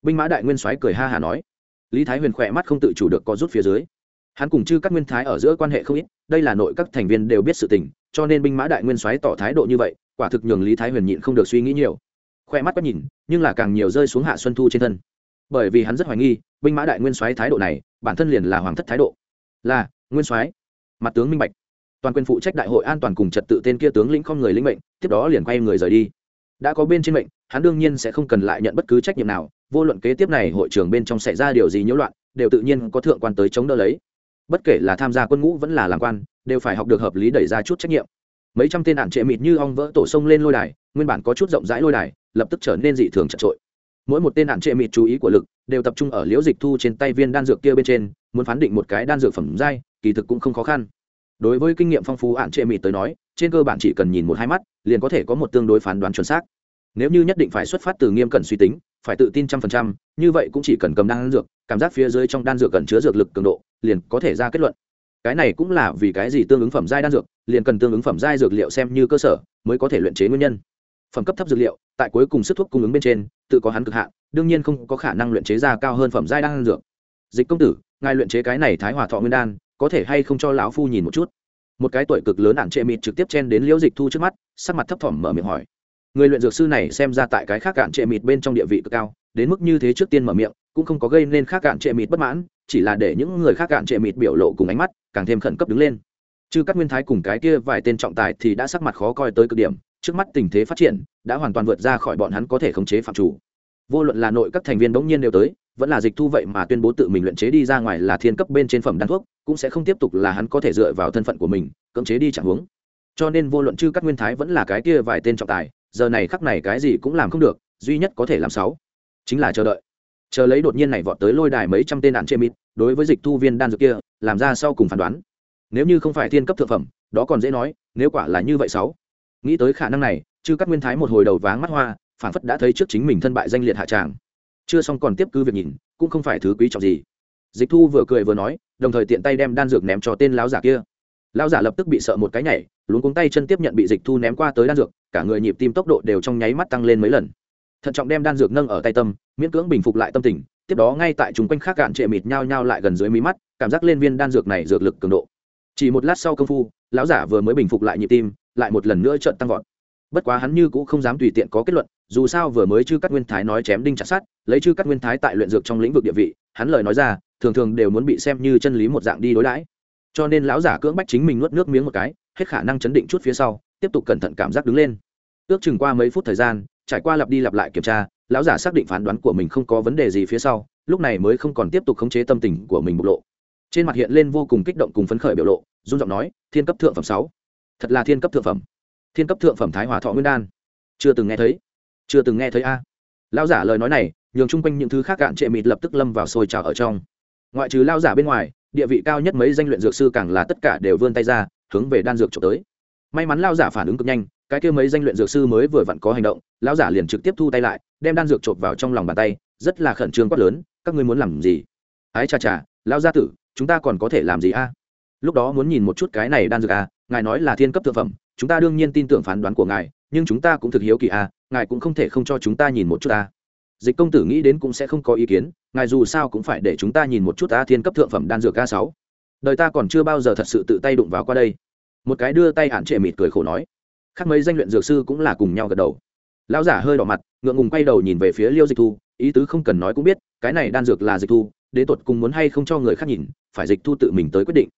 [SPEAKER 1] Binh mã đại nguyên soái cười ha hà nói. Lý thái huyền khỏe mắt không tự chủ được có rút phía dưới. Hắn cùng chư các nguyên thái ở giữa quan hệ không ít, đây là nội các thành viên đều biết sự tình, cho nên binh mã đại nguyên soái tỏ thái độ như vậy, quả thực nhường lý thái huyền nhịn không được suy nghĩ nhiều. Khoe mắt quá nhìn, nhưng là càng nhiều rơi xuống hạ xuân thu trên thân. Bởi vì hắn rất hoài nghi, binh mã đại nguyên soái thái độ này, bản thân liền là hoàng thất thái độ. Là nguyên soái, mặt tướng minh bạch. Toàn quyền phụ trách đại hội an toàn cùng trật tự tên kia tướng lĩnh không người linh mệnh, tiếp đó liền quay người rời đi. Đã có bên trên mệnh, hắn đương nhiên sẽ không cần lại nhận bất cứ trách nhiệm nào, vô luận kế tiếp này hội trưởng bên trong xảy ra điều gì nhiễu loạn, đều tự nhiên có thượng quan tới chống đỡ lấy. Bất kể là tham gia quân ngũ vẫn là làm quan, đều phải học được hợp lý đẩy ra chút trách nhiệm. Mấy trăm tên đạn trệ mịt như ong vỡ tổ sông lên lôi đài, nguyên bản có chút rộng rãi lôi đài, lập tức trở nên dị thường chật trội mỗi một tên đạn trệ mịt chú ý của lực, đều tập trung ở liễu dịch thu trên tay viên đan dược kia bên trên, muốn phán định một cái đan dược phẩm giai kỳ thực cũng không khó khăn. Đối với kinh nghiệm phong phú ạn trệ mịt tới nói, trên cơ bản chỉ cần nhìn một hai mắt, liền có thể có một tương đối phán đoán chuẩn xác. Nếu như nhất định phải xuất phát từ nghiêm cẩn suy tính, phải tự tin trăm phần trăm, như vậy cũng chỉ cần cầm đan dược, cảm giác phía dưới trong đan dược cần chứa dược lực cường độ, liền có thể ra kết luận. Cái này cũng là vì cái gì tương ứng phẩm giai đan dược, liền cần tương ứng phẩm giai dược liệu xem như cơ sở, mới có thể luyện chế nguyên nhân. Phẩm cấp thấp dược liệu, tại cuối cùng sức thuốc cung ứng bên trên, tự có hắn cực hạn, đương nhiên không có khả năng luyện chế ra cao hơn phẩm giai đan dược. Dịch công tử, ngài luyện chế cái này thái hòa thọ nguyên đan có thể hay không cho lão phu nhìn một chút. Một cái tuổi cực lớn ạn trệ mịt trực tiếp chen đến liễu dịch thu trước mắt, sắc mặt thấp thỏm mở miệng hỏi. Người luyện dược sư này xem ra tại cái khác cạn trệ mịt bên trong địa vị cực cao, đến mức như thế trước tiên mở miệng, cũng không có gây nên khác cạn trệ mịt bất mãn, chỉ là để những người khác cạn trệ mịt biểu lộ cùng ánh mắt càng thêm khẩn cấp đứng lên. Chứ các nguyên thái cùng cái kia vài tên trọng tài thì đã sắc mặt khó coi tới cực điểm, trước mắt tình thế phát triển, đã hoàn toàn vượt ra khỏi bọn hắn có thể khống chế phạm chủ. Vô luận là nội các thành viên đống nhiên đều tới vẫn là dịch thu vậy mà tuyên bố tự mình luyện chế đi ra ngoài là thiên cấp bên trên phẩm đan thuốc, cũng sẽ không tiếp tục là hắn có thể dựa vào thân phận của mình, cưỡng chế đi chẳng hướng. Cho nên vô luận chư các nguyên thái vẫn là cái kia vài tên trọng tài, giờ này khắc này cái gì cũng làm không được, duy nhất có thể làm sáu, chính là chờ đợi. Chờ lấy đột nhiên này vọt tới lôi đài mấy trăm tên đạn chê mít đối với dịch thu viên đan dược kia, làm ra sau cùng phán đoán. Nếu như không phải thiên cấp thượng phẩm, đó còn dễ nói, nếu quả là như vậy sáu. Nghĩ tới khả năng này, chư các nguyên thái một hồi đầu váng mắt hoa phản phất đã thấy trước chính mình thân bại danh liệt hạ tràng chưa xong còn tiếp cứ việc nhìn, cũng không phải thứ quý trọng gì. Dịch thu vừa cười vừa nói, đồng thời tiện tay đem đan dược ném cho tên lão giả kia. Lão giả lập tức bị sợ một cái nhảy, luống cuống tay chân tiếp nhận bị dịch thu ném qua tới đan dược, cả người nhịp tim tốc độ đều trong nháy mắt tăng lên mấy lần. Thận trọng đem đan dược nâng ở tay tâm, miễn cưỡng bình phục lại tâm tình, tiếp đó ngay tại chúng quanh khác cạn trệ mịt nhao nhao lại gần dưới mí mắt, cảm giác lên viên đan dược này dược lực cường độ. Chỉ một lát sau công phu, lão giả vừa mới bình phục lại nhịp tim, lại một lần nữa trận tăng vọt bất quá hắn như cũng không dám tùy tiện có kết luận, dù sao vừa mới chư cắt nguyên thái nói chém đinh chặt sát lấy chư cắt nguyên thái tại luyện dược trong lĩnh vực địa vị, hắn lời nói ra, thường thường đều muốn bị xem như chân lý một dạng đi đối đãi. Cho nên lão giả cưỡng bách chính mình nuốt nước miếng một cái, hết khả năng chấn định chút phía sau, tiếp tục cẩn thận cảm giác đứng lên. Ước chừng qua mấy phút thời gian, trải qua lặp đi lặp lại kiểm tra, lão giả xác định phán đoán của mình không có vấn đề gì phía sau, lúc này mới không còn tiếp tục khống chế tâm tình của mình bộc lộ. Trên mặt hiện lên vô cùng kích động cùng phấn khởi biểu lộ, run giọng nói, thiên cấp thượng phẩm sáu. Thật là thiên cấp thượng phẩm thiên cấp thượng phẩm thái hòa thọ nguyên đan. Chưa từng nghe thấy. Chưa từng nghe thấy a. Lão giả lời nói này, nhường chung quanh những thứ khác cạn trệ mịt lập tức lâm vào sôi trào ở trong. Ngoại trừ lao giả bên ngoài, địa vị cao nhất mấy danh luyện dược sư càng là tất cả đều vươn tay ra, hướng về đan dược trộm tới. May mắn lao giả phản ứng cực nhanh, cái kia mấy danh luyện dược sư mới vừa vặn có hành động lao giả liền trực tiếp thu tay lại, đem đan dược trộm vào trong lòng bàn tay, rất là khẩn trương quát lớn, các ngươi muốn làm gì? Ái chà chà lao gia tử, chúng ta còn có thể làm gì a? Lúc đó muốn nhìn một chút cái này đan dược a, ngài nói là thiên cấp thượng phẩm chúng ta đương nhiên tin tưởng phán đoán của ngài nhưng chúng ta cũng thực hiếu kỳ à, ngài cũng không thể không cho chúng ta nhìn một chút à. dịch công tử nghĩ đến cũng sẽ không có ý kiến ngài dù sao cũng phải để chúng ta nhìn một chút a thiên cấp thượng phẩm đan dược a sáu. Đời ta còn chưa bao giờ thật sự tự tay đụng vào qua đây. Một cái đưa tay hạn trệ mịt cười khổ nói. Khác mấy danh luyện dược sư cũng là cùng nhau gật đầu. Lão giả hơi đỏ mặt ngượng ngùng quay đầu nhìn về phía liêu dịch thu ý tứ không cần nói cũng biết cái này đan dược là dịch thu đến tột cùng muốn hay không cho người khác nhìn phải dịch thu tự mình tới quyết định.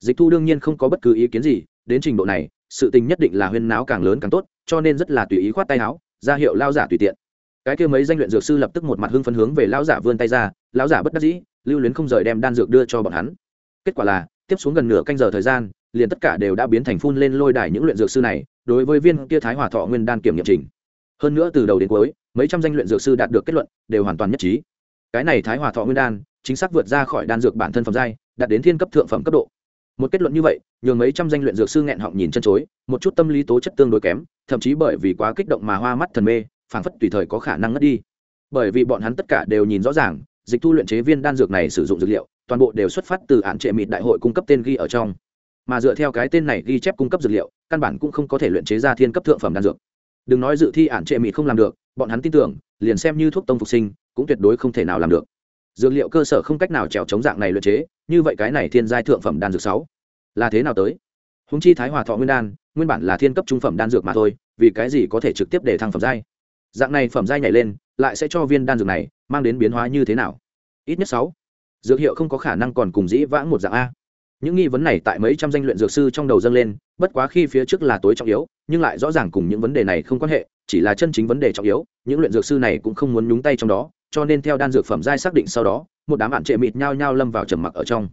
[SPEAKER 1] Dịch thu đương nhiên không có bất cứ ý kiến gì đến trình độ này sự tình nhất định là huyên náo càng lớn càng tốt, cho nên rất là tùy ý khoát tay áo, ra hiệu lao giả tùy tiện. Cái kia mấy danh luyện dược sư lập tức một mặt hưng phấn hướng về lao giả vươn tay ra lao giả bất đắc dĩ, lưu luyến không rời đem đan dược đưa cho bọn hắn. Kết quả là, tiếp xuống gần nửa canh giờ thời gian, liền tất cả đều đã biến thành phun lên lôi đài những luyện dược sư này, đối với viên kia thái hòa thọ nguyên đan kiểm nghiệm trình. Hơn nữa từ đầu đến cuối, mấy trăm danh luyện dược sư đạt được kết luận, đều hoàn toàn nhất trí. Cái này thái hòa thọ nguyên đan, chính xác vượt ra khỏi đan dược bản thân phẩm giai, đạt đến thiên cấp thượng phẩm cấp độ. Một kết luận như vậy nhường mấy trăm danh luyện dược sư nghẹn họng nhìn chân chối, một chút tâm lý tố chất tương đối kém, thậm chí bởi vì quá kích động mà hoa mắt thần mê, phảng phất tùy thời có khả năng ngất đi. Bởi vì bọn hắn tất cả đều nhìn rõ ràng, dịch thu luyện chế viên đan dược này sử dụng dược liệu, toàn bộ đều xuất phát từ án trệ mịt đại hội cung cấp tên ghi ở trong. Mà dựa theo cái tên này ghi chép cung cấp dược liệu, căn bản cũng không có thể luyện chế ra thiên cấp thượng phẩm đan dược. Đừng nói dự thi án trệ mịt không làm được, bọn hắn tin tưởng, liền xem như thuốc tông phục sinh, cũng tuyệt đối không thể nào làm được. Dược liệu cơ sở không cách nào trèo chống dạng này luyện chế, như vậy cái này thiên giai thượng phẩm đan dược sáu là thế nào tới? Húng chi thái hòa thọ nguyên đan, nguyên bản là thiên cấp trung phẩm đan dược mà thôi, vì cái gì có thể trực tiếp để thăng phẩm giai? Dạng này phẩm giai nhảy lên, lại sẽ cho viên đan dược này mang đến biến hóa như thế nào? Ít nhất sáu. Dược hiệu không có khả năng còn cùng dĩ vãng một dạng a. Những nghi vấn này tại mấy trăm danh luyện dược sư trong đầu dâng lên, bất quá khi phía trước là tối trọng yếu, nhưng lại rõ ràng cùng những vấn đề này không quan hệ, chỉ là chân chính vấn đề trọng yếu, những luyện dược sư này cũng không muốn nhúng tay trong đó, cho nên theo đan dược phẩm giai xác định sau đó, một đám bạn trệ mịt nhao nhao lâm vào trầm mặc ở trong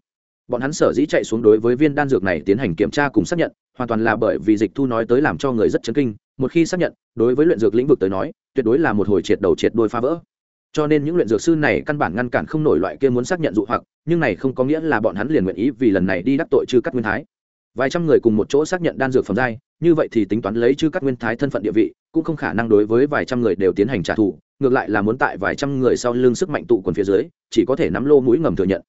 [SPEAKER 1] bọn hắn sở dĩ chạy xuống đối với viên đan dược này tiến hành kiểm tra cùng xác nhận, hoàn toàn là bởi vì dịch thu nói tới làm cho người rất chấn kinh. Một khi xác nhận, đối với luyện dược lĩnh vực tới nói, tuyệt đối là một hồi triệt đầu triệt đôi phá vỡ. Cho nên những luyện dược sư này căn bản ngăn cản không nổi loại kia muốn xác nhận dụ hoặc, nhưng này không có nghĩa là bọn hắn liền nguyện ý vì lần này đi đắc tội chư cắt nguyên thái. Vài trăm người cùng một chỗ xác nhận đan dược phẩm giai, như vậy thì tính toán lấy chư cắt nguyên thái thân phận địa vị, cũng không khả năng đối với vài trăm người đều tiến hành trả thù, ngược lại là muốn tại vài trăm người sau lưng sức mạnh tụ quần phía dưới, chỉ có thể nắm lô mũi ngầm thừa nhận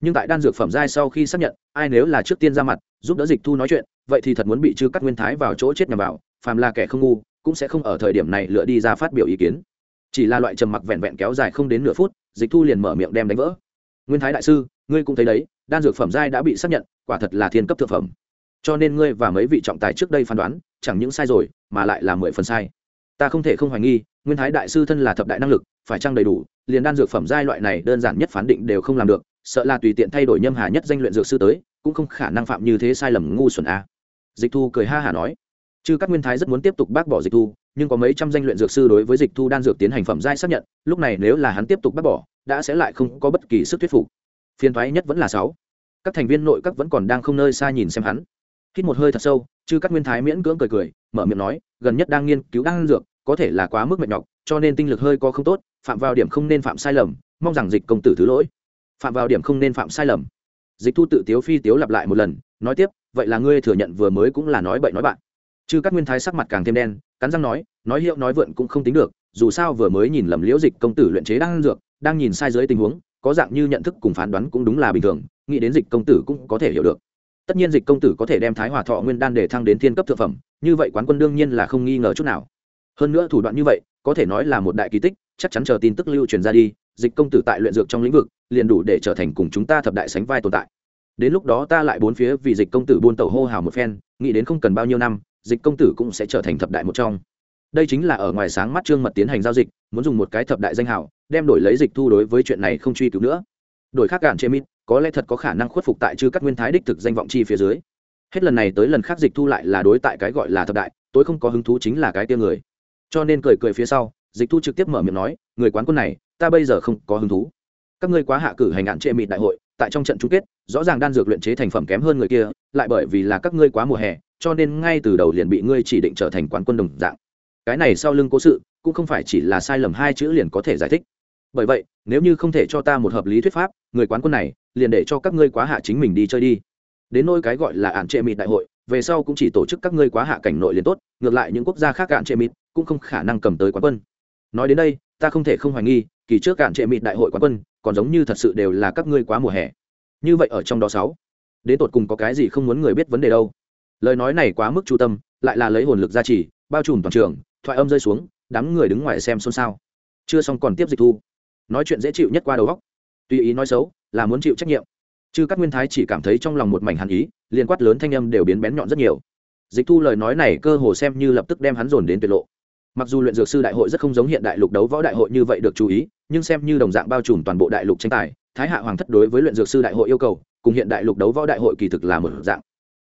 [SPEAKER 1] nhưng tại đan dược phẩm giai sau khi xác nhận, ai nếu là trước tiên ra mặt, giúp đỡ dịch thu nói chuyện, vậy thì thật muốn bị chư cắt nguyên thái vào chỗ chết nhằm vào, phàm là kẻ không ngu, cũng sẽ không ở thời điểm này lựa đi ra phát biểu ý kiến. Chỉ là loại trầm mặc vẹn vẹn kéo dài không đến nửa phút, dịch thu liền mở miệng đem đánh vỡ. Nguyên thái đại sư, ngươi cũng thấy đấy, đan dược phẩm giai đã bị xác nhận, quả thật là thiên cấp thực phẩm. Cho nên ngươi và mấy vị trọng tài trước đây phán đoán, chẳng những sai rồi, mà lại là mười phần sai. Ta không thể không hoài nghi, nguyên thái đại sư thân là thập đại năng lực, phải chăng đầy đủ, liền đan dược phẩm giai loại này đơn giản nhất phán định đều không làm được sợ là tùy tiện thay đổi nhâm hà nhất danh luyện dược sư tới, cũng không khả năng phạm như thế sai lầm ngu xuẩn a. Dịch thu cười ha hà nói chứ các nguyên thái rất muốn tiếp tục bác bỏ dịch thu, nhưng có mấy trăm danh luyện dược sư đối với dịch thu đan dược tiến hành phẩm giai xác nhận, lúc này nếu là hắn tiếp tục bác bỏ, đã sẽ lại không có bất kỳ sức thuyết phục. Phiên thoái nhất vẫn là sáu. Các thành viên nội các vẫn còn đang không nơi xa nhìn xem hắn. Hít một hơi thật sâu chứ các nguyên thái miễn cưỡng cười cười, mở miệng nói, gần nhất đang nghiên cứu đan dược, có thể là quá mức mệt nhọc, cho nên tinh lực hơi có không tốt, phạm vào điểm không nên phạm sai lầm, mong rằng dịch công tử thứ lỗi phạm vào điểm không nên phạm sai lầm. Dịch thu tự tiếu phi tiếu lặp lại một lần, nói tiếp, vậy là ngươi thừa nhận vừa mới cũng là nói bậy nói bạn. Chứ các nguyên thái sắc mặt càng thêm đen, cắn răng nói nói hiệu nói vượn cũng không tính được, dù sao vừa mới nhìn lầm liễu dịch công tử luyện chế đang dược, đang nhìn sai dưới tình huống, có dạng như nhận thức cùng phán đoán cũng đúng là bình thường, nghĩ đến dịch công tử cũng có thể hiểu được. Tất nhiên dịch công tử có thể đem thái hòa thọ nguyên đan để thăng đến thiên cấp thượng phẩm, như vậy quán quân đương nhiên là không nghi ngờ chút nào. Hơn nữa thủ đoạn như vậy, có thể nói là một đại kỳ tích, chắc chắn chờ tin tức lưu truyền ra đi, dịch công tử tại luyện dược trong lĩnh vực liền đủ để trở thành cùng chúng ta thập đại sánh vai tồn tại. Đến lúc đó ta lại bốn phía vì dịch công tử buôn tàu hô hào một phen, nghĩ đến không cần bao nhiêu năm, dịch công tử cũng sẽ trở thành thập đại một trong. Đây chính là ở ngoài sáng mắt trương mật tiến hành giao dịch, muốn dùng một cái thập đại danh hào, đem đổi lấy dịch thu đối với chuyện này không truy cứu nữa. Đổi khác cản chê mít, có lẽ thật có khả năng khuất phục tại chư các nguyên thái đích thực danh vọng chi phía dưới. Hết lần này tới lần khác dịch thu lại là đối tại cái gọi là thập đại tôi không có hứng thú chính là cái tia người. Cho nên cười cười phía sau, dịch thu trực tiếp mở miệng nói, người quán quân này, ta bây giờ không có hứng thú các ngươi quá hạ cử hành hạn trệ mịt đại hội, tại trong trận chung kết, rõ ràng đan dược luyện chế thành phẩm kém hơn người kia, lại bởi vì là các ngươi quá mùa hè, cho nên ngay từ đầu liền bị ngươi chỉ định trở thành quán quân đồng dạng. Cái này sau lưng cố sự, cũng không phải chỉ là sai lầm hai chữ liền có thể giải thích. Bởi vậy, nếu như không thể cho ta một hợp lý thuyết pháp, người quán quân này, liền để cho các ngươi quá hạ chính mình đi chơi đi. Đến nôi cái gọi là ạn trệ mịt đại hội, về sau cũng chỉ tổ chức các ngươi quá hạ cảnh nội liền tốt, ngược lại những quốc gia khác ạn trệ mịt cũng không khả năng cầm tới quán quân. Nói đến đây, ta không thể không hoài nghi, kỳ trước ạn trệ mịt đại hội quán quân còn giống như thật sự đều là các ngươi quá mùa hè. Như vậy ở trong đó sáu, đến tột cùng có cái gì không muốn người biết vấn đề đâu. Lời nói này quá mức chu tâm, lại là lấy hồn lực gia trì bao trùm toàn trường, thoại âm rơi xuống, đám người đứng ngoài xem xôn xao. Chưa xong còn tiếp dịch thu. Nói chuyện dễ chịu nhất qua đầu góc tùy ý nói xấu, là muốn chịu trách nhiệm. Chứ các nguyên thái chỉ cảm thấy trong lòng một mảnh hàn ý liên quát lớn thanh âm đều biến bén nhọn rất nhiều. Dịch thu lời nói này cơ hồ xem như lập tức đem hắn dồn đến tuyệt lộ. Mặc dù luyện dược sư đại hội rất không giống hiện đại lục đấu võ đại hội như vậy được chú ý nhưng xem như đồng dạng bao trùm toàn bộ đại lục tranh tài, thái hạ hoàng thất đối với luyện dược sư đại hội yêu cầu, cùng hiện đại lục đấu võ đại hội kỳ thực là một dạng.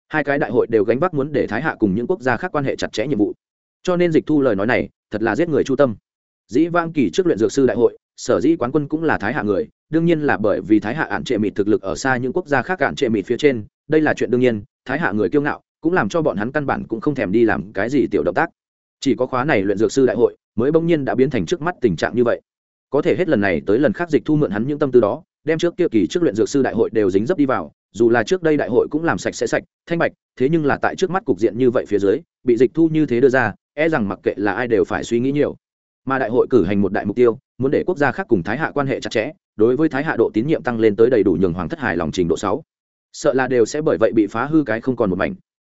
[SPEAKER 1] Hai cái đại hội đều gánh vác muốn để thái hạ cùng những quốc gia khác quan hệ chặt chẽ nhiệm vụ. Cho nên dịch thu lời nói này, thật là giết người chu tâm. Dĩ vang kỳ trước luyện dược sư đại hội, sở dĩ quán quân cũng là thái hạ người, đương nhiên là bởi vì thái hạ ạn trệ mịt thực lực ở xa những quốc gia khác ạn trệ mịt phía trên, đây là chuyện đương nhiên, thái hạ người kiêu ngạo, cũng làm cho bọn hắn căn bản cũng không thèm đi làm cái gì tiểu động tác. Chỉ có khóa này luyện dược sư đại hội, mới bỗng nhiên đã biến thành trước mắt tình trạng như vậy có thể hết lần này tới lần khác dịch thu mượn hắn những tâm tư đó, đem trước kia kỳ trước luyện dược sư đại hội đều dính dấp đi vào, dù là trước đây đại hội cũng làm sạch sẽ sạch, thanh bạch, thế nhưng là tại trước mắt cục diện như vậy phía dưới, bị dịch thu như thế đưa ra e rằng mặc kệ là ai đều phải suy nghĩ nhiều. Mà đại hội cử hành một đại mục tiêu, muốn để quốc gia khác cùng thái hạ quan hệ chặt chẽ, đối với thái hạ độ tín nhiệm tăng lên tới đầy đủ nhường hoàng thất hài lòng trình độ sáu. Sợ là đều sẽ bởi vậy bị phá hư cái không còn một mảnh.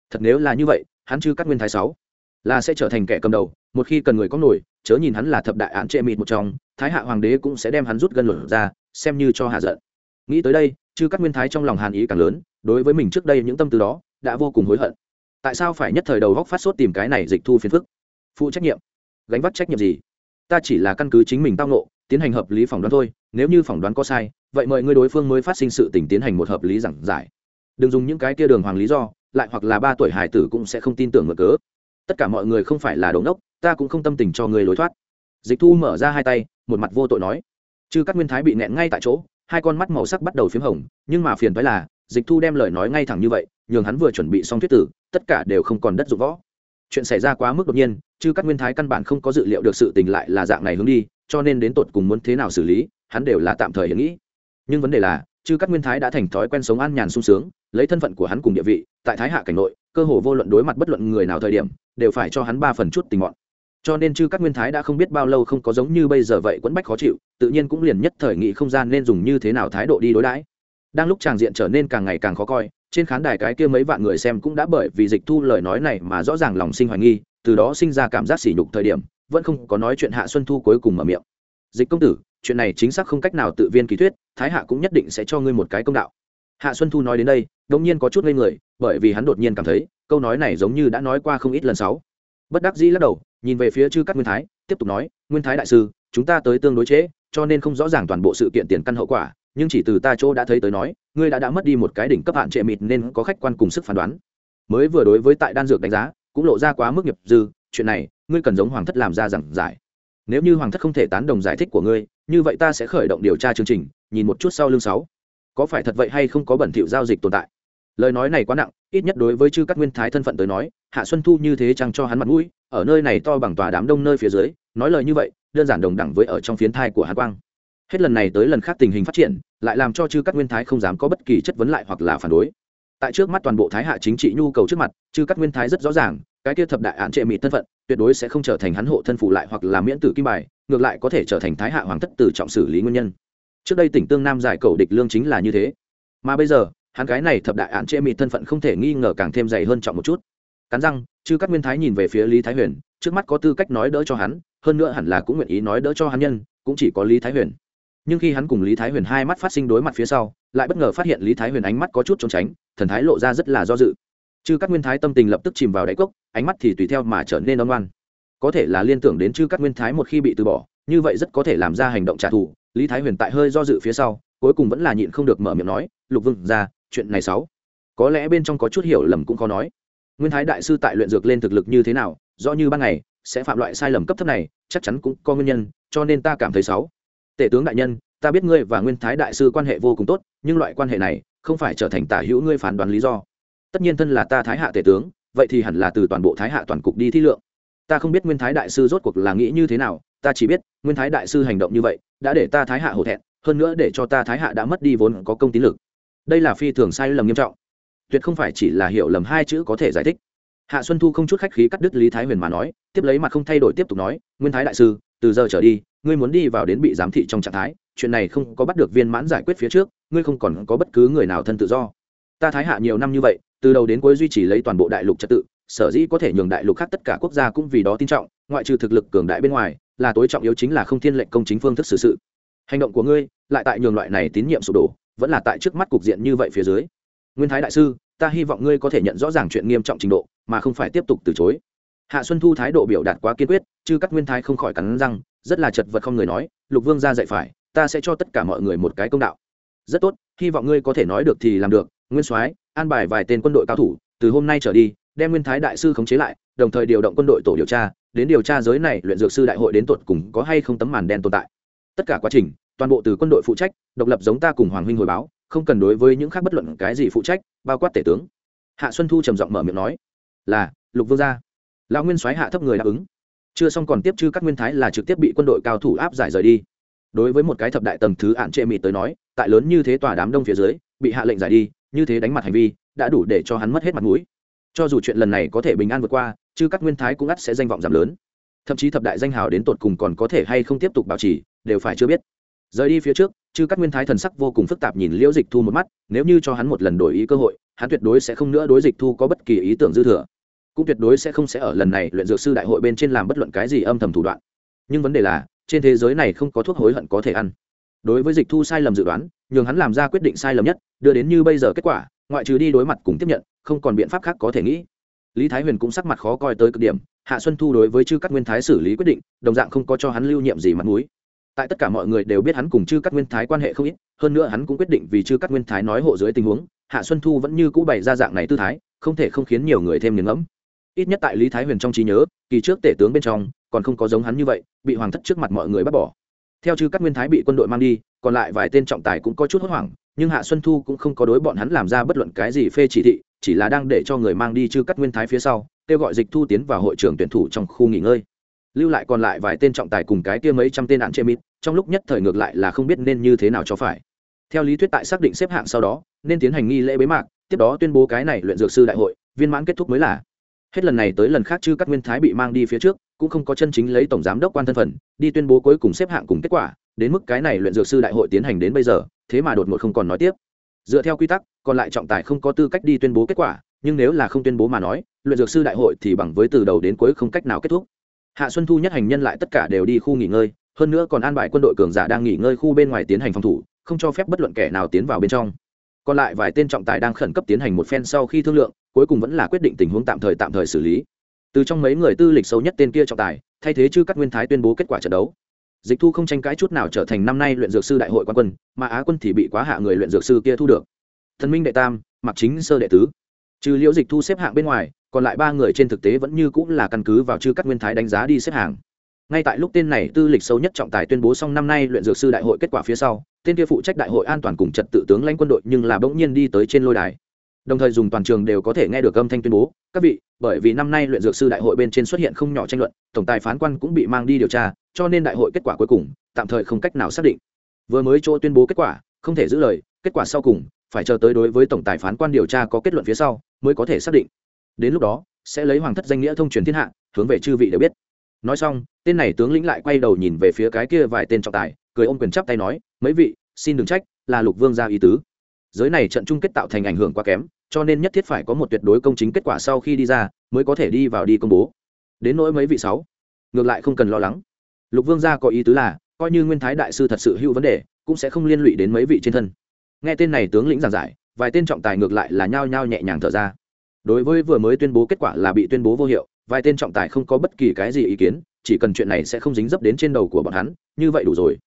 [SPEAKER 1] Thật nếu là như vậy, hắn chưa cắt nguyên thái sáu, là sẽ trở thành kẻ cầm đầu một khi cần người có nổi, chớ nhìn hắn là thập đại án trệ mịt một trong, thái hạ hoàng đế cũng sẽ đem hắn rút gân luật ra, xem như cho hạ giận. Nghĩ tới đây, chư các nguyên thái trong lòng hàn ý càng lớn, đối với mình trước đây những tâm tư đó, đã vô cùng hối hận. Tại sao phải nhất thời đầu góc phát sốt tìm cái này dịch thu phiền phức? Phụ trách nhiệm. Gánh vác trách nhiệm gì? Ta chỉ là căn cứ chính mình tao nộ tiến hành hợp lý phỏng đoán thôi, nếu như phỏng đoán có sai, vậy mời người đối phương mới phát sinh sự tình tiến hành một hợp lý giảng giải. Đừng dùng những cái kia đường hoàng lý do, lại hoặc là ba tuổi hải tử cũng sẽ không tin tưởng ngược cớ. Tất cả mọi người không phải là đống đốc ta cũng không tâm tình cho người lối thoát. Dịch thu mở ra hai tay, một mặt vô tội nói. Chư các nguyên thái bị nẹn ngay tại chỗ, hai con mắt màu sắc bắt đầu p h í m hồng, nhưng mà phiền thoái là, dịch thu đem lời nói ngay thẳng như vậy, nhường hắn vừa chuẩn bị xong thuyết tử, tất cả đều không còn đất dụng võ. Chuyện xảy ra quá mức đột nhiên chứ các nguyên thái căn bản không có dự liệu được sự tình lại là dạng này hướng đi, cho nên đến tột cùng muốn thế nào xử lý, hắn đều là tạm thời nghĩ. Nhưng vấn đề là, chư các nguyên thái đã thành thói quen sống an nhàn sung sướng, lấy thân phận của hắn cùng địa vị, tại thái hạ cảnh nội, cơ hồ vô luận đối mặt bất luận người nào thời điểm, đều phải cho hắn ba phần chút tình mọn cho nên chư các nguyên thái đã không biết bao lâu không có giống như bây giờ vậy quẫn bách khó chịu, tự nhiên cũng liền nhất thời nghị không gian nên dùng như thế nào thái độ đi đối đãi. Đang lúc tràng diện trở nên càng ngày càng khó coi, trên khán đài cái kia mấy vạn người xem cũng đã bởi vì dịch thu lời nói này mà rõ ràng lòng sinh hoài nghi, từ đó sinh ra cảm giác sỉ nhục thời điểm, vẫn không có nói chuyện hạ xuân thu cuối cùng mở miệng. Dịch công tử, chuyện này chính xác không cách nào tự viên kỳ thuyết, thái hạ cũng nhất định sẽ cho ngươi một cái công đạo. Hạ xuân thu nói đến đây, đột nhiên có chút ngây người, bởi vì hắn đột nhiên cảm thấy, câu nói này giống như đã nói qua không ít lần sáu bất đắc dĩ lắc đầu nhìn về phía chư các nguyên thái tiếp tục nói nguyên thái đại sư chúng ta tới tương đối chế, cho nên không rõ ràng toàn bộ sự kiện tiền căn hậu quả nhưng chỉ từ ta chỗ đã thấy tới nói ngươi đã đã mất đi một cái đỉnh cấp hạn trệ mịt nên có khách quan cùng sức phán đoán. Mới vừa đối với tại đan dược đánh giá cũng lộ ra quá mức nghiệp dư chuyện này ngươi cần giống hoàng thất làm ra giảng giải. Nếu như hoàng thất không thể tán đồng giải thích của ngươi như vậy ta sẽ khởi động điều tra chương trình nhìn một chút sau lưng sáu. Có phải thật vậy hay không có bẩn thỉu giao dịch tồn tại? Lời nói này quá nặng, ít nhất đối với chư các nguyên thái thân phận tới nói, hạ xuân thu như thế chẳng cho hắn mặt mũi, ở nơi này to bằng tòa đám đông nơi phía dưới, nói lời như vậy, đơn giản đồng đẳng với ở trong phiến thai của hạ quang. Hết lần này tới lần khác tình hình phát triển, lại làm cho chư các nguyên thái không dám có bất kỳ chất vấn lại hoặc là phản đối. Tại trước mắt toàn bộ thái hạ chính trị nhu cầu trước mặt, chư các nguyên thái rất rõ ràng, cái kia thập đại án trệ mị thân phận, tuyệt đối sẽ không trở thành hắn hộ thân phụ lại hoặc là miễn tử kim bài, ngược lại có thể trở thành thái hạ hoàng thất từ trọng xử lý nguyên nhân. Trước đây tỉnh tương nam giải cầu địch lương chính là như thế. Mà bây giờ hắn cái này thập đại án trệ mịt thân phận không thể nghi ngờ càng thêm dày hơn trọng một chút. Cắn răng, chư các nguyên thái nhìn về phía lý thái huyền, trước mắt có tư cách nói đỡ cho hắn, hơn nữa hẳn là cũng nguyện ý nói đỡ cho hắn nhân, cũng chỉ có lý thái huyền. Nhưng khi hắn cùng lý thái huyền hai mắt phát sinh đối mặt phía sau, lại bất ngờ phát hiện lý thái huyền ánh mắt có chút trốn tránh, thần thái lộ ra rất là do dự. Chư các nguyên thái tâm tình lập tức chìm vào đáy cốc, ánh mắt thì tùy theo mà trở nên ân ngoan có thể là liên tưởng đến chư các nguyên thái một khi bị từ bỏ, như vậy rất có thể làm ra hành động trả thù. Lý thái huyền tại hơi do dự phía sau, cuối cùng vẫn là nhịn không được mở miệng nói, lục vương, ra chuyện này sáu. Có lẽ bên trong có chút hiểu lầm cũng khó nói. Nguyên thái đại sư tại luyện dược lên thực lực như thế nào, rõ như ban ngày, sẽ phạm loại sai lầm cấp thấp này, chắc chắn cũng có nguyên nhân, cho nên ta cảm thấy sáu. Tể tướng đại nhân, ta biết ngươi và nguyên thái đại sư quan hệ vô cùng tốt, nhưng loại quan hệ này không phải trở thành tả hữu ngươi phán đoán lý do. Tất nhiên thân là ta thái hạ tể tướng, vậy thì hẳn là từ toàn bộ thái hạ toàn cục đi thi lượng. Ta không biết nguyên thái đại sư rốt cuộc là nghĩ như thế nào, ta chỉ biết nguyên thái đại sư hành động như vậy, đã để ta thái hạ hổ thẹn, hơn nữa để cho ta thái hạ đã mất đi vốn có công tín lực đây là phi thường sai lầm nghiêm trọng. Tuyệt không phải chỉ là hiểu lầm hai chữ có thể giải thích. Hạ xuân thu không chút khách khí cắt đứt lý thái huyền mà nói, tiếp lấy mặt không thay đổi tiếp tục nói, nguyên thái đại sư, từ giờ trở đi, ngươi muốn đi vào đến bị giám thị trong trạng thái, chuyện này không có bắt được viên mãn giải quyết phía trước, ngươi không còn có bất cứ người nào thân tự do. Ta thái hạ nhiều năm như vậy, từ đầu đến cuối duy trì lấy toàn bộ đại lục trật tự, sở dĩ có thể nhường đại lục khác tất cả quốc gia cũng vì đó tin trọng, ngoại trừ thực lực cường đại bên ngoài, là tối trọng yếu chính là không thiên lệnh công chính phương thức xử sự. Hành động của ngươi, lại tại nhường loại này tín nhiệm sụp đổ vẫn là tại trước mắt cục diện như vậy phía dưới. Nguyên thái đại sư, ta hy vọng ngươi có thể nhận rõ ràng chuyện nghiêm trọng trình độ, mà không phải tiếp tục từ chối. Hạ xuân thu thái độ biểu đạt quá kiên quyết chứ các nguyên thái không khỏi cắn răng, rất là chật vật không người nói, lục vương ra dạy phải, ta sẽ cho tất cả mọi người một cái công đạo. Rất tốt, hy vọng ngươi có thể nói được thì làm được, nguyên soái, an bài vài tên quân đội cao thủ, từ hôm nay trở đi, đem nguyên thái đại sư khống chế lại, đồng thời điều động quân đội tổ điều tra, đến điều tra giới này luyện dược sư đại hội đến tuột cùng có hay không tấm màn đen tồn tại. Tất cả quá trình toàn bộ từ quân đội phụ trách, độc lập giống ta cùng hoàng huynh hồi báo, không cần đối với những khác bất luận cái gì phụ trách, bao quát tể tướng. Hạ xuân thu trầm giọng mở miệng nói, là, lục vương gia. Lão nguyên soái hạ thấp người đáp ứng. Chưa xong còn tiếp chư các nguyên thái là trực tiếp bị quân đội cao thủ áp giải rời đi. Đối với một cái thập đại tầng thứ hạn trệ mịt tới nói, tại lớn như thế tòa đám đông phía dưới, bị hạ lệnh giải đi, như thế đánh mặt hành vi, đã đủ để cho hắn mất hết mặt mũi. Cho dù chuyện lần này có thể bình an vượt qua, chư các nguyên thái cũng ắt sẽ danh vọng giảm lớn. Thậm chí thập đại danh hào đến tột cùng còn có thể hay không tiếp tục bảo trì, đều phải chưa biết rời đi phía trước, chư các nguyên thái thần sắc vô cùng phức tạp nhìn liễu dịch thu một mắt, nếu như cho hắn một lần đổi ý cơ hội, hắn tuyệt đối sẽ không nữa đối dịch thu có bất kỳ ý tưởng dư thừa. Cũng tuyệt đối sẽ không sẽ ở lần này luyện dược sư đại hội bên trên làm bất luận cái gì âm thầm thủ đoạn. Nhưng vấn đề là, trên thế giới này không có thuốc hối hận có thể ăn. Đối với dịch thu sai lầm dự đoán, nhường hắn làm ra quyết định sai lầm nhất, đưa đến như bây giờ kết quả, ngoại trừ đi đối mặt cùng tiếp nhận, không còn biện pháp khác có thể nghĩ. Lý thái huyền cũng sắc mặt khó coi tới cực điểm, hạ xuân thu đối với chư các nguyên thái xử lý quyết định, đồng dạng không có cho hắn lưu nhiệm gì mặt mũi tại tất cả mọi người đều biết hắn cùng chư các nguyên thái quan hệ không ít, hơn nữa hắn cũng quyết định vì chư các nguyên thái nói hộ dưới tình huống, hạ xuân thu vẫn như cũ bày ra dạng này tư thái, không thể không khiến nhiều người thêm nghiền ngẫm. Ít nhất tại lý thái huyền trong trí nhớ, kỳ trước tể tướng bên trong, còn không có giống hắn như vậy, bị hoàng thất trước mặt mọi người bắt bỏ. Theo chư các nguyên thái bị quân đội mang đi, còn lại vài tên trọng tài cũng có chút hốt hoảng, nhưng hạ xuân thu cũng không có đối bọn hắn làm ra bất luận cái gì phê chỉ thị, chỉ là đang để cho người mang đi chư các nguyên thái phía sau, kêu gọi dịch thu tiến vào hội trường tuyển thủ trong khu nghỉ ngơi. Lưu lại còn lại vài tên trọng tài cùng cái kia mấy trăm tên án chê mít trong lúc nhất thời ngược lại là không biết nên như thế nào cho phải. Theo lý thuyết tại xác định xếp hạng sau đó, nên tiến hành nghi lễ bế mạc, tiếp đó tuyên bố cái này luyện dược sư đại hội, viên mãn kết thúc mới là. Hết lần này tới lần khác chư các nguyên thái bị mang đi phía trước, cũng không có chân chính lấy tổng giám đốc quan thân phận, đi tuyên bố cuối cùng xếp hạng cùng kết quả, đến mức cái này luyện dược sư đại hội tiến hành đến bây giờ, thế mà đột ngột không còn nói tiếp. Dựa theo quy tắc, còn lại trọng tài không có tư cách đi tuyên bố kết quả, nhưng nếu là không tuyên bố mà nói, luyện dược sư đại hội thì bằng với từ đầu đến cuối không cách nào kết thúc. Hạ xuân thu nhất hành nhân lại tất cả đều đi khu nghỉ ngơi hơn nữa còn an bài quân đội cường giả đang nghỉ ngơi khu bên ngoài tiến hành phòng thủ, không cho phép bất luận kẻ nào tiến vào bên trong. Còn lại vài tên trọng tài đang khẩn cấp tiến hành một phen sau khi thương lượng, cuối cùng vẫn là quyết định tình huống tạm thời tạm thời xử lý. Từ trong mấy người tư lịch xấu nhất tên kia trọng tài, thay thế chư các nguyên thái tuyên bố kết quả trận đấu. Dịch thu không tranh cãi chút nào trở thành năm nay luyện dược sư đại hội quan quân, mà á quân thì bị quá hạ người luyện dược sư kia thu được. Thần minh đệ tam mặc chính sơ đệ tứ. Trừ liễu dịch thu xếp hạng bên ngoài, còn lại ba người trên thực tế vẫn như cũng là căn cứ vào chư các nguyên thái đánh giá đi xếp hạng ngay tại lúc tên này tư lịch sâu nhất trọng tài tuyên bố xong năm nay luyện dược sư đại hội kết quả phía sau, tên kia phụ trách đại hội an toàn cùng trật tự tướng lãnh quân đội nhưng là bỗng nhiên đi tới trên lôi đài. Đồng thời dùng toàn trường đều có thể nghe được âm thanh tuyên bố, các vị, bởi vì năm nay luyện dược sư đại hội bên trên xuất hiện không nhỏ tranh luận, tổng tài phán quan cũng bị mang đi điều tra, cho nên đại hội kết quả cuối cùng, tạm thời không cách nào xác định. Vừa mới chỗ tuyên bố kết quả, không thể giữ lời, kết quả sau cùng, phải chờ tới đối với tổng tài phán quan điều tra có kết luận phía sau, mới có thể xác định. Đến lúc đó, sẽ lấy hoàng thất danh nghĩa thông truyền thiên hạ, hướng về chư vị đều biết nói xong, tên này tướng lĩnh lại quay đầu nhìn về phía cái kia vài tên trọng tài, cười ôm quyền chắp tay nói, mấy vị, xin đừng trách, là lục vương gia ý tứ. Giới này trận chung kết tạo thành ảnh hưởng quá kém, cho nên nhất thiết phải có một tuyệt đối công chính kết quả sau khi đi ra, mới có thể đi vào đi công bố. Đến nỗi mấy vị sáu, ngược lại không cần lo lắng. Lục vương gia có ý tứ là, coi như nguyên thái đại sư thật sự hữu vấn đề, cũng sẽ không liên lụy đến mấy vị trên thân. Nghe tên này tướng lĩnh giảng giải, vài tên trọng tài ngược lại là nhao nhao nhẹ nhàng thở ra. Đối với vừa mới tuyên bố kết quả là bị tuyên bố vô hiệu vài tên trọng tài không có bất kỳ cái gì ý kiến, chỉ cần chuyện này sẽ không dính dấp đến trên đầu của bọn hắn, như vậy đủ rồi.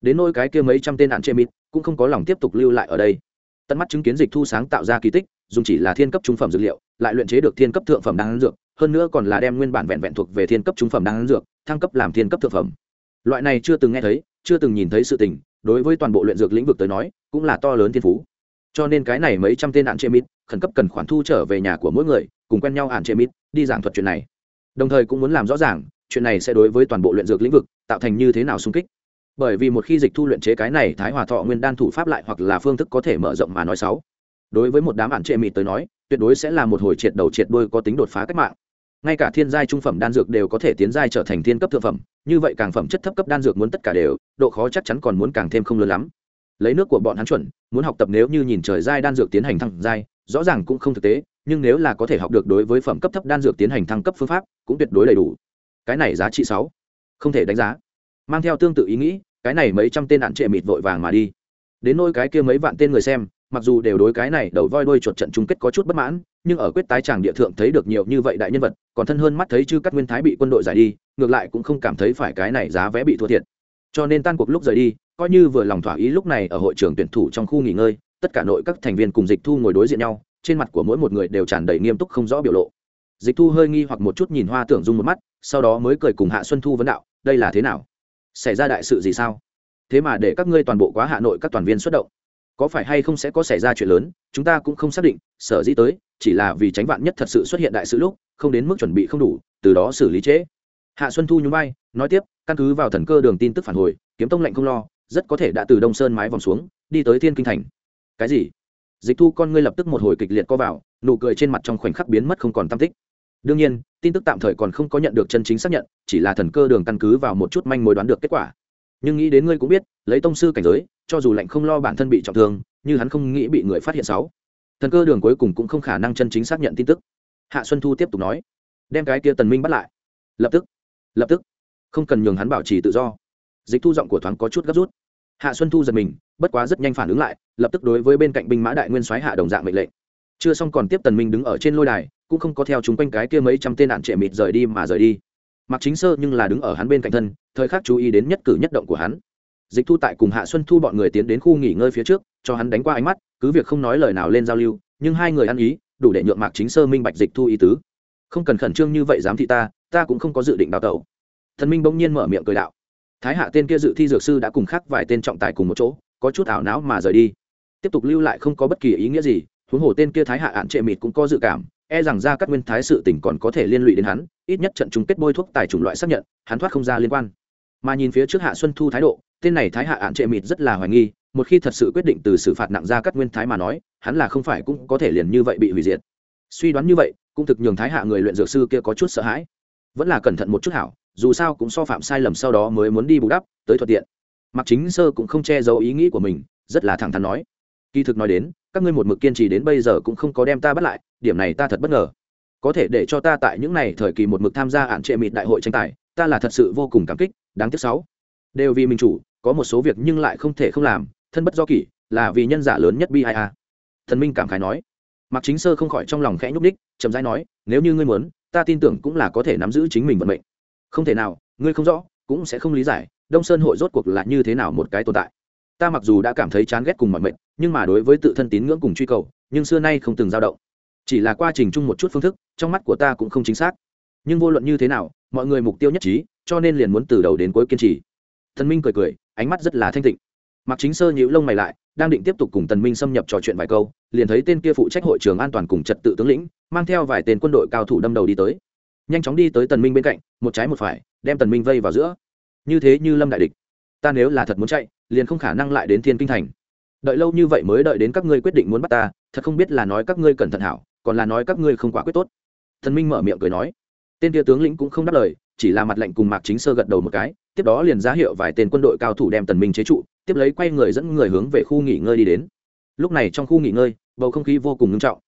[SPEAKER 1] Đến nôi cái kia mấy trăm tên hạn chê mít cũng không có lòng tiếp tục lưu lại ở đây. Tận mắt chứng kiến dịch thu sáng tạo ra kỳ tích dùng chỉ là thiên cấp trung phẩm dược liệu, lại luyện chế được thiên cấp thượng phẩm đan dược, hơn nữa còn là đem nguyên bản vẹn vẹn thuộc về thiên cấp trung phẩm đan dược, thăng cấp làm thiên cấp thượng phẩm. Loại này chưa từng nghe thấy, chưa từng nhìn thấy sự tình, đối với toàn bộ luyện dược lĩnh vực tới nói, cũng là to lớn thiên phú cho nên cái này mấy trăm tên hạn chế mít khẩn cấp cần khoản thu trở về nhà của mỗi người, cùng quen nhau hạn chế mít đi giảng thuật chuyện này. Đồng thời cũng muốn làm rõ ràng, chuyện này sẽ đối với toàn bộ luyện dược lĩnh vực tạo thành như thế nào xung kích. Bởi vì một khi dịch thu luyện chế cái này thái hòa thọ nguyên đan thủ pháp lại hoặc là phương thức có thể mở rộng mà nói sáu đối với một đám hạn chế mịt tới nói, tuyệt đối sẽ là một hồi triệt đầu triệt đuôi có tính đột phá cách mạng. Ngay cả thiên giai trung phẩm đan dược đều có thể tiến giai trở thành thiên cấp thượng phẩm, như vậy càng phẩm chất thấp cấp đan dược muốn tất cả đều, độ khó chắc chắn còn muốn càng thêm không lớn lắm lấy nước của bọn hắn chuẩn, muốn học tập nếu như nhìn trời giai đan dược tiến hành thăng giai, rõ ràng cũng không thực tế, nhưng nếu là có thể học được đối với phẩm cấp thấp đan dược tiến hành thăng cấp phương pháp, cũng tuyệt đối đầy đủ. Cái này giá trị sáu. Không thể đánh giá. Mang theo tương tự ý nghĩ, cái này mấy trăm tên nạn trệ mịt vội vàng mà đi. Đến nôi cái kia mấy vạn tên người xem, mặc dù đều đối cái này đầu voi đôi chuột trận chung kết có chút bất mãn, nhưng ở quyết tái tràng địa thượng thấy được nhiều như vậy đại nhân vật, còn thân hơn mắt thấy chư các nguyên thái bị quân đội giải đi, ngược lại cũng không cảm thấy phải cái này giá vé bị thua thiệt cho nên tan cuộc lúc rời đi, coi như vừa lòng thỏa ý lúc này ở hội trường tuyển thủ trong khu nghỉ ngơi, tất cả nội các thành viên cùng dịch thu ngồi đối diện nhau, trên mặt của mỗi một người đều tràn đầy nghiêm túc không rõ biểu lộ. Dịch thu hơi nghi hoặc một chút nhìn hoa tưởng dung một mắt, sau đó mới cười cùng hạ xuân thu vấn đạo, đây là thế nào? Xảy ra đại sự gì sao? Thế mà để các ngươi toàn bộ quá hà nội các toàn viên xuất động. Có phải hay không sẽ có xảy ra chuyện lớn, chúng ta cũng không xác định, sở dĩ tới, chỉ là vì tránh vạn nhất thật sự xuất hiện đại sự lúc, không đến mức chuẩn bị không đủ, từ đó xử lý trễ hạ xuân thu nhún vai, nói tiếp, căn cứ vào thần cơ đường tin tức phản hồi, kiếm tông lệnh không lo, rất có thể đã từ đông sơn mái vòng xuống, đi tới thiên kinh thành. Cái gì? Dịch thu con ngươi lập tức một hồi kịch liệt co vào, nụ cười trên mặt trong khoảnh khắc biến mất không còn tam tích. Đương nhiên, tin tức tạm thời còn không có nhận được chân chính xác nhận, chỉ là thần cơ đường căn cứ vào một chút manh mối đoán được kết quả. Nhưng nghĩ đến ngươi cũng biết, lấy tông sư cảnh giới, cho dù lệnh không lo bản thân bị trọng thương, như hắn không nghĩ bị người phát hiện sáu. Thần cơ đường cuối cùng cũng không khả năng chân chính xác nhận tin tức. Hạ xuân thu tiếp tục nói, đem cái kia tần minh bắt lại. Lập tức lập tức, không cần nhường hắn bảo trì tự do. Dịch thu giọng của thoáng có chút gấp rút. Hạ xuân thu giật mình, bất quá rất nhanh phản ứng lại, lập tức đối với bên cạnh binh mã đại nguyên soái hạ đồng dạng mệnh lệnh. Chưa xong còn tiếp tần minh đứng ở trên lôi đài, cũng không có theo chúng quanh cái kia mấy trăm tên nạn trệ mịt rời đi mà rời đi. Mặc chính sơ nhưng là đứng ở hắn bên cạnh thân, thời khắc chú ý đến nhất cử nhất động của hắn. Dịch thu tại cùng hạ xuân thu bọn người tiến đến khu nghỉ ngơi phía trước, cho hắn đánh qua ánh mắt, cứ việc không nói lời nào lên giao lưu, nhưng hai người ăn ý, đủ để nhượng mạc chính sơ minh bạch dịch thu ý tứ không cần khẩn trương như vậy dám thị ta ta cũng không có dự định đào tẩu. Thần minh bỗng nhiên mở miệng cười đạo. Thái hạ tên kia dự thi dược sư đã cùng khác vài tên trọng tài cùng một chỗ, có chút ảo não mà rời đi. Tiếp tục lưu lại không có bất kỳ ý nghĩa gì, huống hồ tên kia thái hạ ạn trệ mịt cũng có dự cảm e rằng ra các nguyên thái sự tỉnh còn có thể liên lụy đến hắn, ít nhất trận chung kết bôi thuốc tài chủng loại xác nhận, hắn thoát không ra liên quan. Mà nhìn phía trước hạ xuân thu thái độ, tên này thái hạ ạn trệ mịt rất là hoài nghi, một khi thật sự quyết định từ xử phạt nặng ra các nguyên thái mà nói, hắn là không phải cũng có thể liền như vậy bị hủy diệt suy đoán như vậy, cũng thực nhường thái hạ người luyện dược sư kia có chút sợ hãi. Vẫn là cẩn thận một chút hảo, dù sao cũng so phạm sai lầm sau đó mới muốn đi bù đắp, tới thuận tiện. Mặc chính sơ cũng không che giấu ý nghĩ của mình, rất là thẳng thắn nói. Kỳ thực nói đến, các ngươi một mực kiên trì đến bây giờ cũng không có đem ta bắt lại, điểm này ta thật bất ngờ. Có thể để cho ta tại những này thời kỳ một mực tham gia ạn trệ mịt đại hội tranh tài, ta là thật sự vô cùng cảm kích, đáng tiếc sáu. Đều vì mình chủ, có một số việc nhưng lại không thể không làm, thân bất do kỷ, là vì nhân giả lớn nhất bi ai a. Thần minh cảm khái nói mặc chính sơ không khỏi trong lòng khẽ nhúc đích chậm rãi nói, nếu như ngươi muốn, ta tin tưởng cũng là có thể nắm giữ chính mình vận mệnh. Không thể nào, ngươi không rõ, cũng sẽ không lý giải, đông sơn hội rốt cuộc là như thế nào một cái tồn tại. Ta mặc dù đã cảm thấy chán ghét cùng mọi mệnh nhưng mà đối với tự thân tín ngưỡng cùng truy cầu, nhưng xưa nay không từng dao động. Chỉ là quá trình chung một chút phương thức, trong mắt của ta cũng không chính xác. Nhưng vô luận như thế nào, mọi người mục tiêu nhất trí, cho nên liền muốn từ đầu đến cuối kiên trì. Thần minh cười cười, ánh mắt rất là thanh tịnh mặc chính sơ nhíu lông mày lại, đang định tiếp tục cùng tần minh xâm nhập trò chuyện vài câu, liền thấy tên kia phụ trách hội trường an toàn cùng trật tự tướng lĩnh, mang theo vài tên quân đội cao thủ đâm đầu đi tới. Nhanh chóng đi tới tần minh bên cạnh, một trái một phải, đem tần minh vây vào giữa. Như thế như lâm đại địch, ta nếu là thật muốn chạy, liền không khả năng lại đến thiên kinh thành. Đợi lâu như vậy mới đợi đến các ngươi quyết định muốn bắt ta, thật không biết là nói các ngươi cẩn thận hảo, còn là nói các ngươi không quả quyết tốt. Tần minh mở miệng cười nói. Tên kia tướng lĩnh cũng không đáp lời, chỉ là mặt lệnh cùng mạc chính sơ gật đầu một cái, tiếp đó liền ra hiệu vài tên quân đội cao thủ đem tần minh chế trụ tiếp lấy quay người dẫn người hướng về khu nghỉ ngơi đi đến. Lúc này trong khu nghỉ ngơi, bầu không khí vô cùng nghiêm trọng.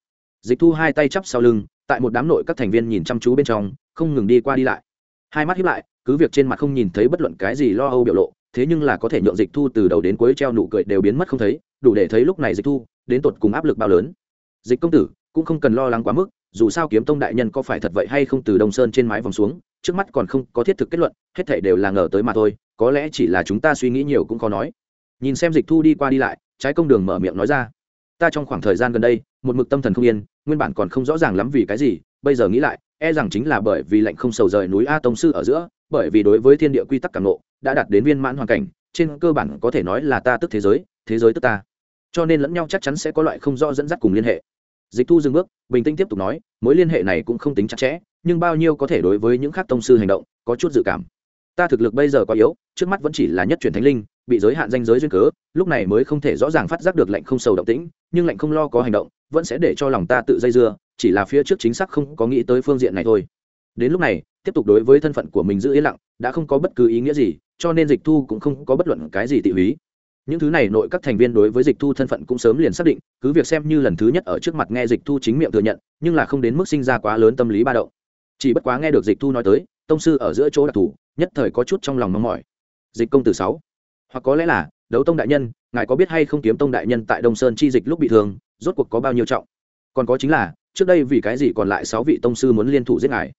[SPEAKER 1] Dịch thu hai tay chắp sau lưng, tại một đám nội các thành viên nhìn chăm chú bên trong, không ngừng đi qua đi lại. Hai mắt hiếp lại, cứ việc trên mặt không nhìn thấy bất luận cái gì lo âu biểu lộ, thế nhưng là có thể nhượng dịch thu từ đầu đến cuối treo nụ cười đều biến mất không thấy, đủ để thấy lúc này dịch thu, đến tột cùng áp lực bao lớn. Dịch công tử, cũng không cần lo lắng quá mức, dù sao kiếm tông đại nhân có phải thật vậy hay không từ đông sơn trên mái vòng xuống, trước mắt còn không có thiết thực kết luận, hết thảy đều là ngờ tới mà thôi, có lẽ chỉ là chúng ta suy nghĩ nhiều cũng khó nói nhìn xem dịch thu đi qua đi lại, trái công đường mở miệng nói ra. Ta trong khoảng thời gian gần đây, một mực tâm thần không yên, nguyên bản còn không rõ ràng lắm vì cái gì, bây giờ nghĩ lại e rằng chính là bởi vì lệnh không sầu rời núi a tông sư ở giữa, bởi vì đối với thiên địa quy tắc càng lộ đã đạt đến viên mãn hoàn cảnh, trên cơ bản có thể nói là ta tức thế giới thế giới tức ta. Cho nên lẫn nhau chắc chắn sẽ có loại không rõ dẫn dắt cùng liên hệ. Dịch thu dừng bước, bình tĩnh tiếp tục nói, mối liên hệ này cũng không tính chặt chẽ, nhưng bao nhiêu có thể đối với những khác tông sư hành động, có chút dự cảm ta thực lực bây giờ quá yếu, trước mắt vẫn chỉ là nhất chuyển thánh linh, bị giới hạn danh giới duyên cớ, lúc này mới không thể rõ ràng phát giác được lệnh không sầu động tĩnh, nhưng lệnh không lo có hành động, vẫn sẽ để cho lòng ta tự dây dưa, chỉ là phía trước chính xác không có nghĩ tới phương diện này thôi. Đến lúc này, tiếp tục đối với thân phận của mình giữ yên lặng, đã không có bất cứ ý nghĩa gì, cho nên dịch thu cũng không có bất luận cái gì tị húy. Những thứ này nội các thành viên đối với dịch thu thân phận cũng sớm liền xác định, cứ việc xem như lần thứ nhất ở trước mặt nghe dịch thu chính miệng thừa nhận, nhưng là không đến mức sinh ra quá lớn tâm lý ba động. Chỉ bất quá nghe được dịch thu nói tới, tông sư ở giữa chỗ đặc thù nhất thời có chút trong lòng mong mỏi. Dịch công tử sáu. Hoặc có lẽ là, đấu tông đại nhân, ngài có biết hay không kiếm tông đại nhân tại đông sơn chi dịch lúc bị thương, rốt cuộc có bao nhiêu trọng? Còn có chính là, trước đây vì cái gì còn lại sáu vị tông sư muốn liên thủ giết ngài?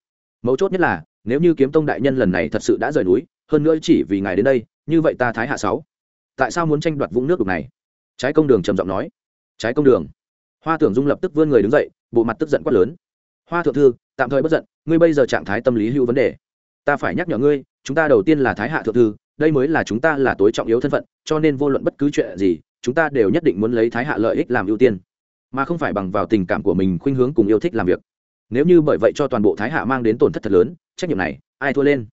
[SPEAKER 1] Mấu chốt nhất là, nếu như kiếm tông đại nhân lần này thật sự đã rời núi, hơn nữa chỉ vì ngài đến đây, như vậy ta thái hạ sáu. Tại sao muốn tranh đoạt vũng nước đục này? Trái công đường trầm giọng nói. Trái công đường. Hoa tưởng dung lập tức vươn người đứng dậy, bộ mặt tức giận quát lớn. Hoa thượng thư, tạm thời bất giận, ngươi bây giờ trạng thái tâm lý hữu vấn đề ta phải nhắc nhở ngươi, chúng ta đầu tiên là thái hạ thượng thư, đây mới là chúng ta là tối trọng yếu thân phận, cho nên vô luận bất cứ chuyện gì, chúng ta đều nhất định muốn lấy thái hạ lợi ích làm ưu tiên, mà không phải bằng vào tình cảm của mình khuynh hướng cùng yêu thích làm việc. Nếu như bởi vậy cho toàn bộ thái hạ mang đến tổn thất thật lớn, trách nhiệm này, ai thua lên?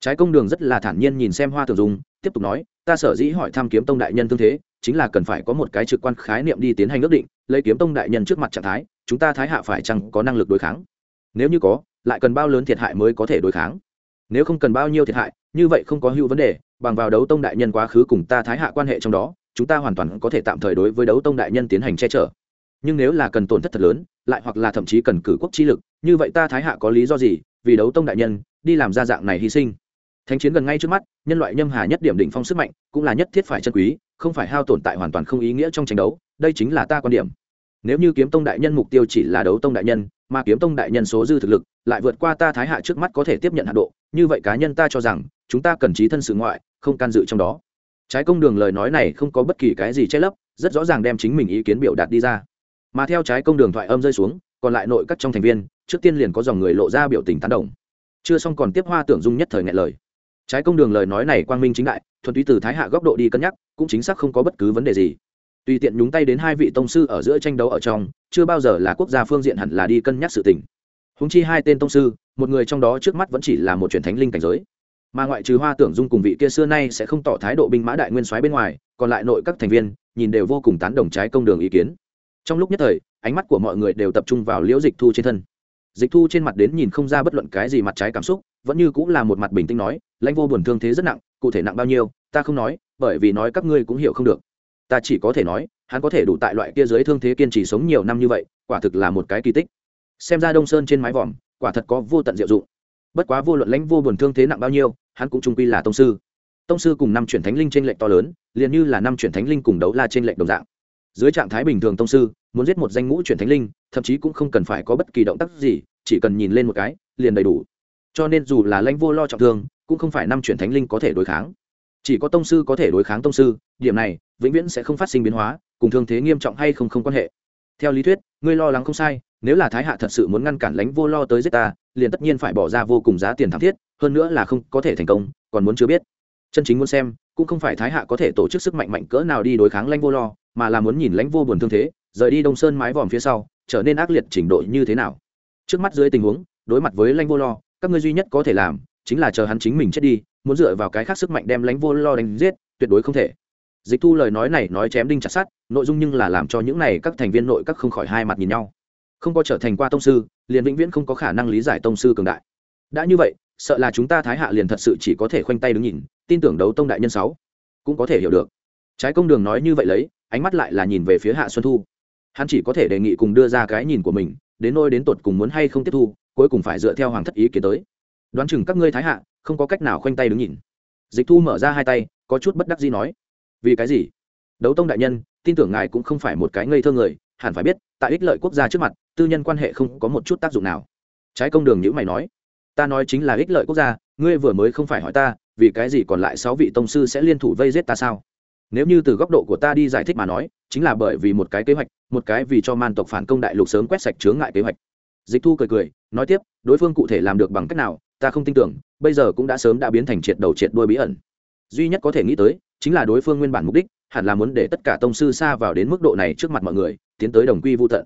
[SPEAKER 1] Trái công đường rất là thản nhiên nhìn xem hoa thường dung, tiếp tục nói, ta sở dĩ hỏi thăm kiếm tông đại nhân tương thế, chính là cần phải có một cái trực quan khái niệm đi tiến hành ước định, lấy kiếm tông đại nhân trước mặt trạng thái, chúng ta thái hạ phải chăng có năng lực đối kháng? Nếu như có, lại cần bao lớn thiệt hại mới có thể đối kháng? Nếu không cần bao nhiêu thiệt hại, như vậy không có hữu vấn đề, bằng vào đấu tông đại nhân quá khứ cùng ta thái hạ quan hệ trong đó, chúng ta hoàn toàn có thể tạm thời đối với đấu tông đại nhân tiến hành che chở. Nhưng nếu là cần tổn thất thật lớn, lại hoặc là thậm chí cần cử quốc chi lực, như vậy ta thái hạ có lý do gì, vì đấu tông đại nhân, đi làm ra dạng này hy sinh? Thánh chiến gần ngay trước mắt, nhân loại nhâm hà nhất điểm định phong sức mạnh, cũng là nhất thiết phải chân quý, không phải hao tồn tại hoàn toàn không ý nghĩa trong tranh đấu, đây chính là ta quan điểm. Nếu như kiếm tông đại nhân mục tiêu chỉ là đấu tông đại nhân, mà kiếm tông đại nhân số dư thực lực, lại vượt qua ta thái hạ trước mắt có thể tiếp nhận hạ độ như vậy cá nhân ta cho rằng, chúng ta cần trí thân sự ngoại, không can dự trong đó. Trái công đường lời nói này không có bất kỳ cái gì che lấp, rất rõ ràng đem chính mình ý kiến biểu đạt đi ra. Mà theo trái công đường thoại âm rơi xuống, còn lại nội các trong thành viên, trước tiên liền có dòng người lộ ra biểu tình tán đồng. Chưa xong còn tiếp hoa tưởng dung nhất thời ngại lời. Trái công đường lời nói này quang minh chính đại, thuần túy từ thái hạ góc độ đi cân nhắc, cũng chính xác không có bất cứ vấn đề gì. Tùy tiện nhúng tay đến hai vị tông sư ở giữa tranh đấu ở trong, chưa bao giờ là quốc gia phương diện hẳn là đi cân nhắc sự tình húng chi hai tên tông sư, một người trong đó trước mắt vẫn chỉ là một truyền thánh linh cảnh giới. Mà ngoại trừ hoa tưởng dung cùng vị kia xưa nay sẽ không tỏ thái độ binh mã đại nguyên soái bên ngoài, còn lại nội các thành viên, nhìn đều vô cùng tán đồng trái công đường ý kiến. Trong lúc nhất thời, ánh mắt của mọi người đều tập trung vào liễu dịch thu trên thân. Dịch thu trên mặt đến nhìn không ra bất luận cái gì mặt trái cảm xúc, vẫn như cũng là một mặt bình tĩnh nói, lãnh vô buồn thương thế rất nặng, cụ thể nặng bao nhiêu, ta không nói, bởi vì nói các ngươi cũng hiểu không được. Ta chỉ có thể nói, hắn có thể đủ tại loại kia dưới thương thế kiên trì sống nhiều năm như vậy, quả thực là một cái kỳ tích xem ra đông sơn trên mái vòm, quả thật có vô tận diệu dụng. Bất quá vô luận lãnh vô buồn thương thế nặng bao nhiêu, hắn cũng trung quy là tông sư. Tông sư cùng năm chuyển thánh linh trên lệnh to lớn, liền như là năm chuyển thánh linh cùng đấu la trên lệnh đồng dạng. Dưới trạng thái bình thường tông sư, muốn giết một danh ngũ chuyển thánh linh, thậm chí cũng không cần phải có bất kỳ động tác gì, chỉ cần nhìn lên một cái, liền đầy đủ. Cho nên dù là lãnh vô lo trọng thương, cũng không phải năm chuyển thánh linh có thể đối kháng. Chỉ có tông sư có thể đối kháng tông sư, điểm này, vĩnh viễn sẽ không phát sinh biến hóa, cùng thương thế nghiêm trọng hay không không quan hệ. Theo lý thuyết, ngươi lo lắng không sai nếu là thái hạ thật sự muốn ngăn cản lãnh vô lo tới giết ta, liền tất nhiên phải bỏ ra vô cùng giá tiền thảm thiết, hơn nữa là không có thể thành công, còn muốn chưa biết. Chân chính muốn xem, cũng không phải thái hạ có thể tổ chức sức mạnh mạnh cỡ nào đi đối kháng lãnh vô lo, mà là muốn nhìn lãnh vô buồn thương thế, rời đi đông sơn mái vòm phía sau, trở nên ác liệt trình độ như thế nào. Trước mắt dưới tình huống, đối mặt với lãnh vô lo, các ngươi duy nhất có thể làm, chính là chờ hắn chính mình chết đi, muốn dựa vào cái khác sức mạnh đem lãnh vô lo đánh giết, tuyệt đối không thể. Dịch thu lời nói này nói chém đinh chặt sát nội dung nhưng là làm cho những này các thành viên nội các không khỏi hai mặt nhìn nhau không có trở thành qua tông sư, liền vĩnh viễn không có khả năng lý giải tông sư cường đại. Đã như vậy, sợ là chúng ta thái hạ liền thật sự chỉ có thể khoanh tay đứng nhìn, tin tưởng đấu tông đại nhân sáu. Cũng có thể hiểu được. Trái công đường nói như vậy lấy, ánh mắt lại là nhìn về phía hạ xuân thu. Hắn chỉ có thể đề nghị cùng đưa ra cái nhìn của mình, đến nôi đến tột cùng muốn hay không tiếp thu, cuối cùng phải dựa theo hoàng thất ý kiến tới. Đoán chừng các ngươi thái hạ, không có cách nào khoanh tay đứng nhìn. Dịch thu mở ra hai tay, có chút bất đắc gì nói. Vì cái gì? Đấu tông đại nhân, tin tưởng ngài cũng không phải một cái ngây thơ người, hẳn phải biết tại ích lợi quốc gia trước mặt, tư nhân quan hệ không có một chút tác dụng nào. Trái công đường nhữ mày nói, ta nói chính là ích lợi quốc gia, ngươi vừa mới không phải hỏi ta, vì cái gì còn lại sáu vị tông sư sẽ liên thủ vây giết ta sao? Nếu như từ góc độ của ta đi giải thích mà nói, chính là bởi vì một cái kế hoạch, một cái vì cho man tộc phản công đại lục sớm quét sạch chướng ngại kế hoạch. Dịch thu cười cười, nói tiếp, đối phương cụ thể làm được bằng cách nào, ta không tin tưởng, bây giờ cũng đã sớm đã biến thành triệt đầu triệt đuôi bí ẩn. Duy nhất có thể nghĩ tới, chính là đối phương nguyên bản mục đích, hẳn là muốn để tất cả tông sư xa vào đến mức độ này trước mặt mọi người tiến tới đồng quy vô tận.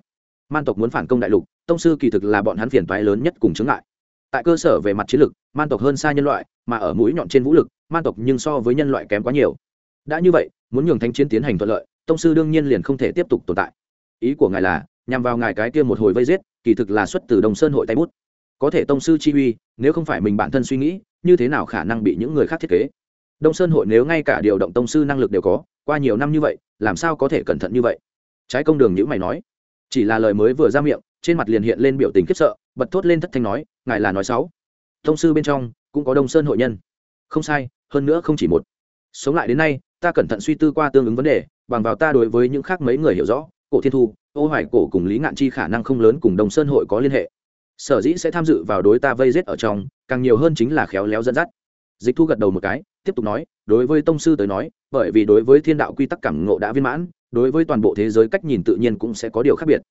[SPEAKER 1] Man tộc muốn phản công đại lục, tông sư kỳ thực là bọn hắn phiền toái lớn nhất cùng chướng ngại. Tại cơ sở về mặt chiến lược man tộc hơn xa nhân loại, mà ở mũi nhọn trên vũ lực, man tộc nhưng so với nhân loại kém quá nhiều. Đã như vậy, muốn nhường thánh chiến tiến hành thuận lợi, tông sư đương nhiên liền không thể tiếp tục tồn tại. Ý của ngài là, nhằm vào ngài cái kia một hồi vây giết, kỳ thực là xuất từ đồng sơn hội tay bút. Có thể tông sư chi uy, nếu không phải mình bản thân suy nghĩ, như thế nào khả năng bị những người khác thiết kế? Đông sơn hội nếu ngay cả điều động tông sư năng lực đều có, qua nhiều năm như vậy, làm sao có thể cẩn thận như vậy? Trái công đường nhữ mày nói. Chỉ là lời mới vừa ra miệng, trên mặt liền hiện lên biểu tình khiếp sợ, bật thốt lên thất thanh nói, ngài là nói sáu thông sư bên trong, cũng có đông sơn hội nhân. Không sai, hơn nữa không chỉ một. Sống lại đến nay, ta cẩn thận suy tư qua tương ứng vấn đề, bằng vào ta đối với những khác mấy người hiểu rõ, cổ thiên thu, ô hoài cổ cùng lý ngạn chi khả năng không lớn cùng đồng sơn hội có liên hệ. Sở dĩ sẽ tham dự vào đối ta vây rết ở trong, càng nhiều hơn chính là khéo léo dẫn dắt. Dịch thu gật đầu một cái, tiếp tục nói, đối với tông sư tới nói, bởi vì đối với thiên đạo quy tắc cảm ngộ đã viên mãn đối với toàn bộ thế giới cách nhìn tự nhiên cũng sẽ có điều khác biệt.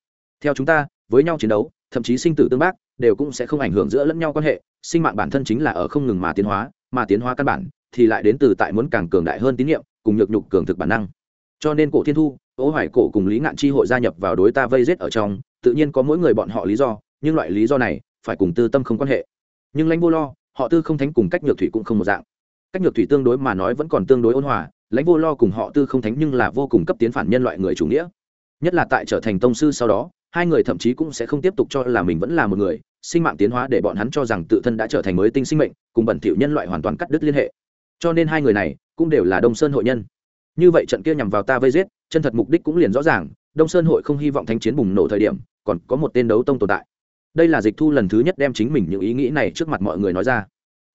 [SPEAKER 1] Theo chúng ta, với nhau chiến đấu, thậm chí sinh tử tương bác, đều cũng sẽ không ảnh hưởng giữa lẫn nhau quan hệ, sinh mạng bản thân chính là ở không ngừng mà tiến hóa, mà tiến hóa căn bản thì lại đến từ tại muốn càng cường đại hơn tín nhiệm cùng nhược nhục cường thực bản năng. Cho nên cổ thiên thu ố hoài cổ cùng lý ngạn chi hội gia nhập vào đối ta vây rết ở trong, tự nhiên có mỗi người bọn họ lý do, nhưng loại lý do này phải cùng tư tâm không quan hệ. Nhưng lãnh vô lo, họ tư không thánh cùng cách nhược thủy cũng không một dạng. Cách nhược thủy tương đối mà nói vẫn còn tương đối ôn hòa lãnh vô lo cùng họ tư không thánh nhưng là vô cùng cấp tiến phản nhân loại người chủ nghĩa. Nhất là tại trở thành tông sư sau đó, hai người thậm chí cũng sẽ không tiếp tục cho là mình vẫn là một người, sinh mạng tiến hóa để bọn hắn cho rằng tự thân đã trở thành mới tinh sinh mệnh, cùng bẩn thỉu nhân loại hoàn toàn cắt đứt liên hệ. Cho nên hai người này cũng đều là đông sơn hội nhân. Như vậy trận kia nhằm vào ta vây giết, chân thật mục đích cũng liền rõ ràng, đông sơn hội không hy vọng thanh chiến bùng nổ thời điểm, còn có một tên đấu tông tồn tại. Đây là dịch thu lần thứ nhất đem chính mình những ý nghĩ này trước mặt mọi người nói ra.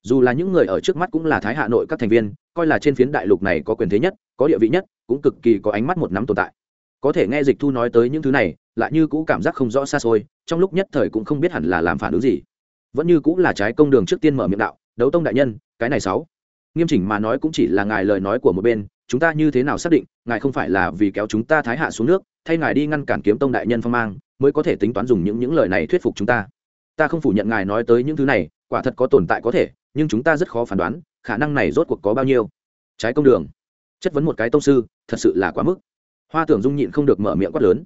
[SPEAKER 1] Dù là những người ở trước mắt cũng là thái hạ nội các thành viên coi là trên phiến đại lục này có quyền thế nhất, có địa vị nhất, cũng cực kỳ có ánh mắt một nắm tồn tại. Có thể nghe dịch thu nói tới những thứ này, lại như cũ cảm giác không rõ xa xôi, trong lúc nhất thời cũng không biết hẳn là làm phản ứng gì. Vẫn như cũng là trái công đường trước tiên mở miệng đạo, đấu tông đại nhân, cái này sáu. Nghiêm chỉnh mà nói cũng chỉ là ngài lời nói của một bên, chúng ta như thế nào xác định, ngài không phải là vì kéo chúng ta thái hạ xuống nước, thay ngài đi ngăn cản kiếm tông đại nhân phong mang, mới có thể tính toán dùng những những lời này thuyết phục chúng ta? Ta không phủ nhận ngài nói tới những thứ này, quả thật có tồn tại có thể, nhưng chúng ta rất khó phán đoán khả năng này rốt cuộc có bao nhiêu? Trái công đường. Chất vấn một cái tông sư, thật sự là quá mức. Hoa tưởng dung nhịn không được mở miệng quát lớn.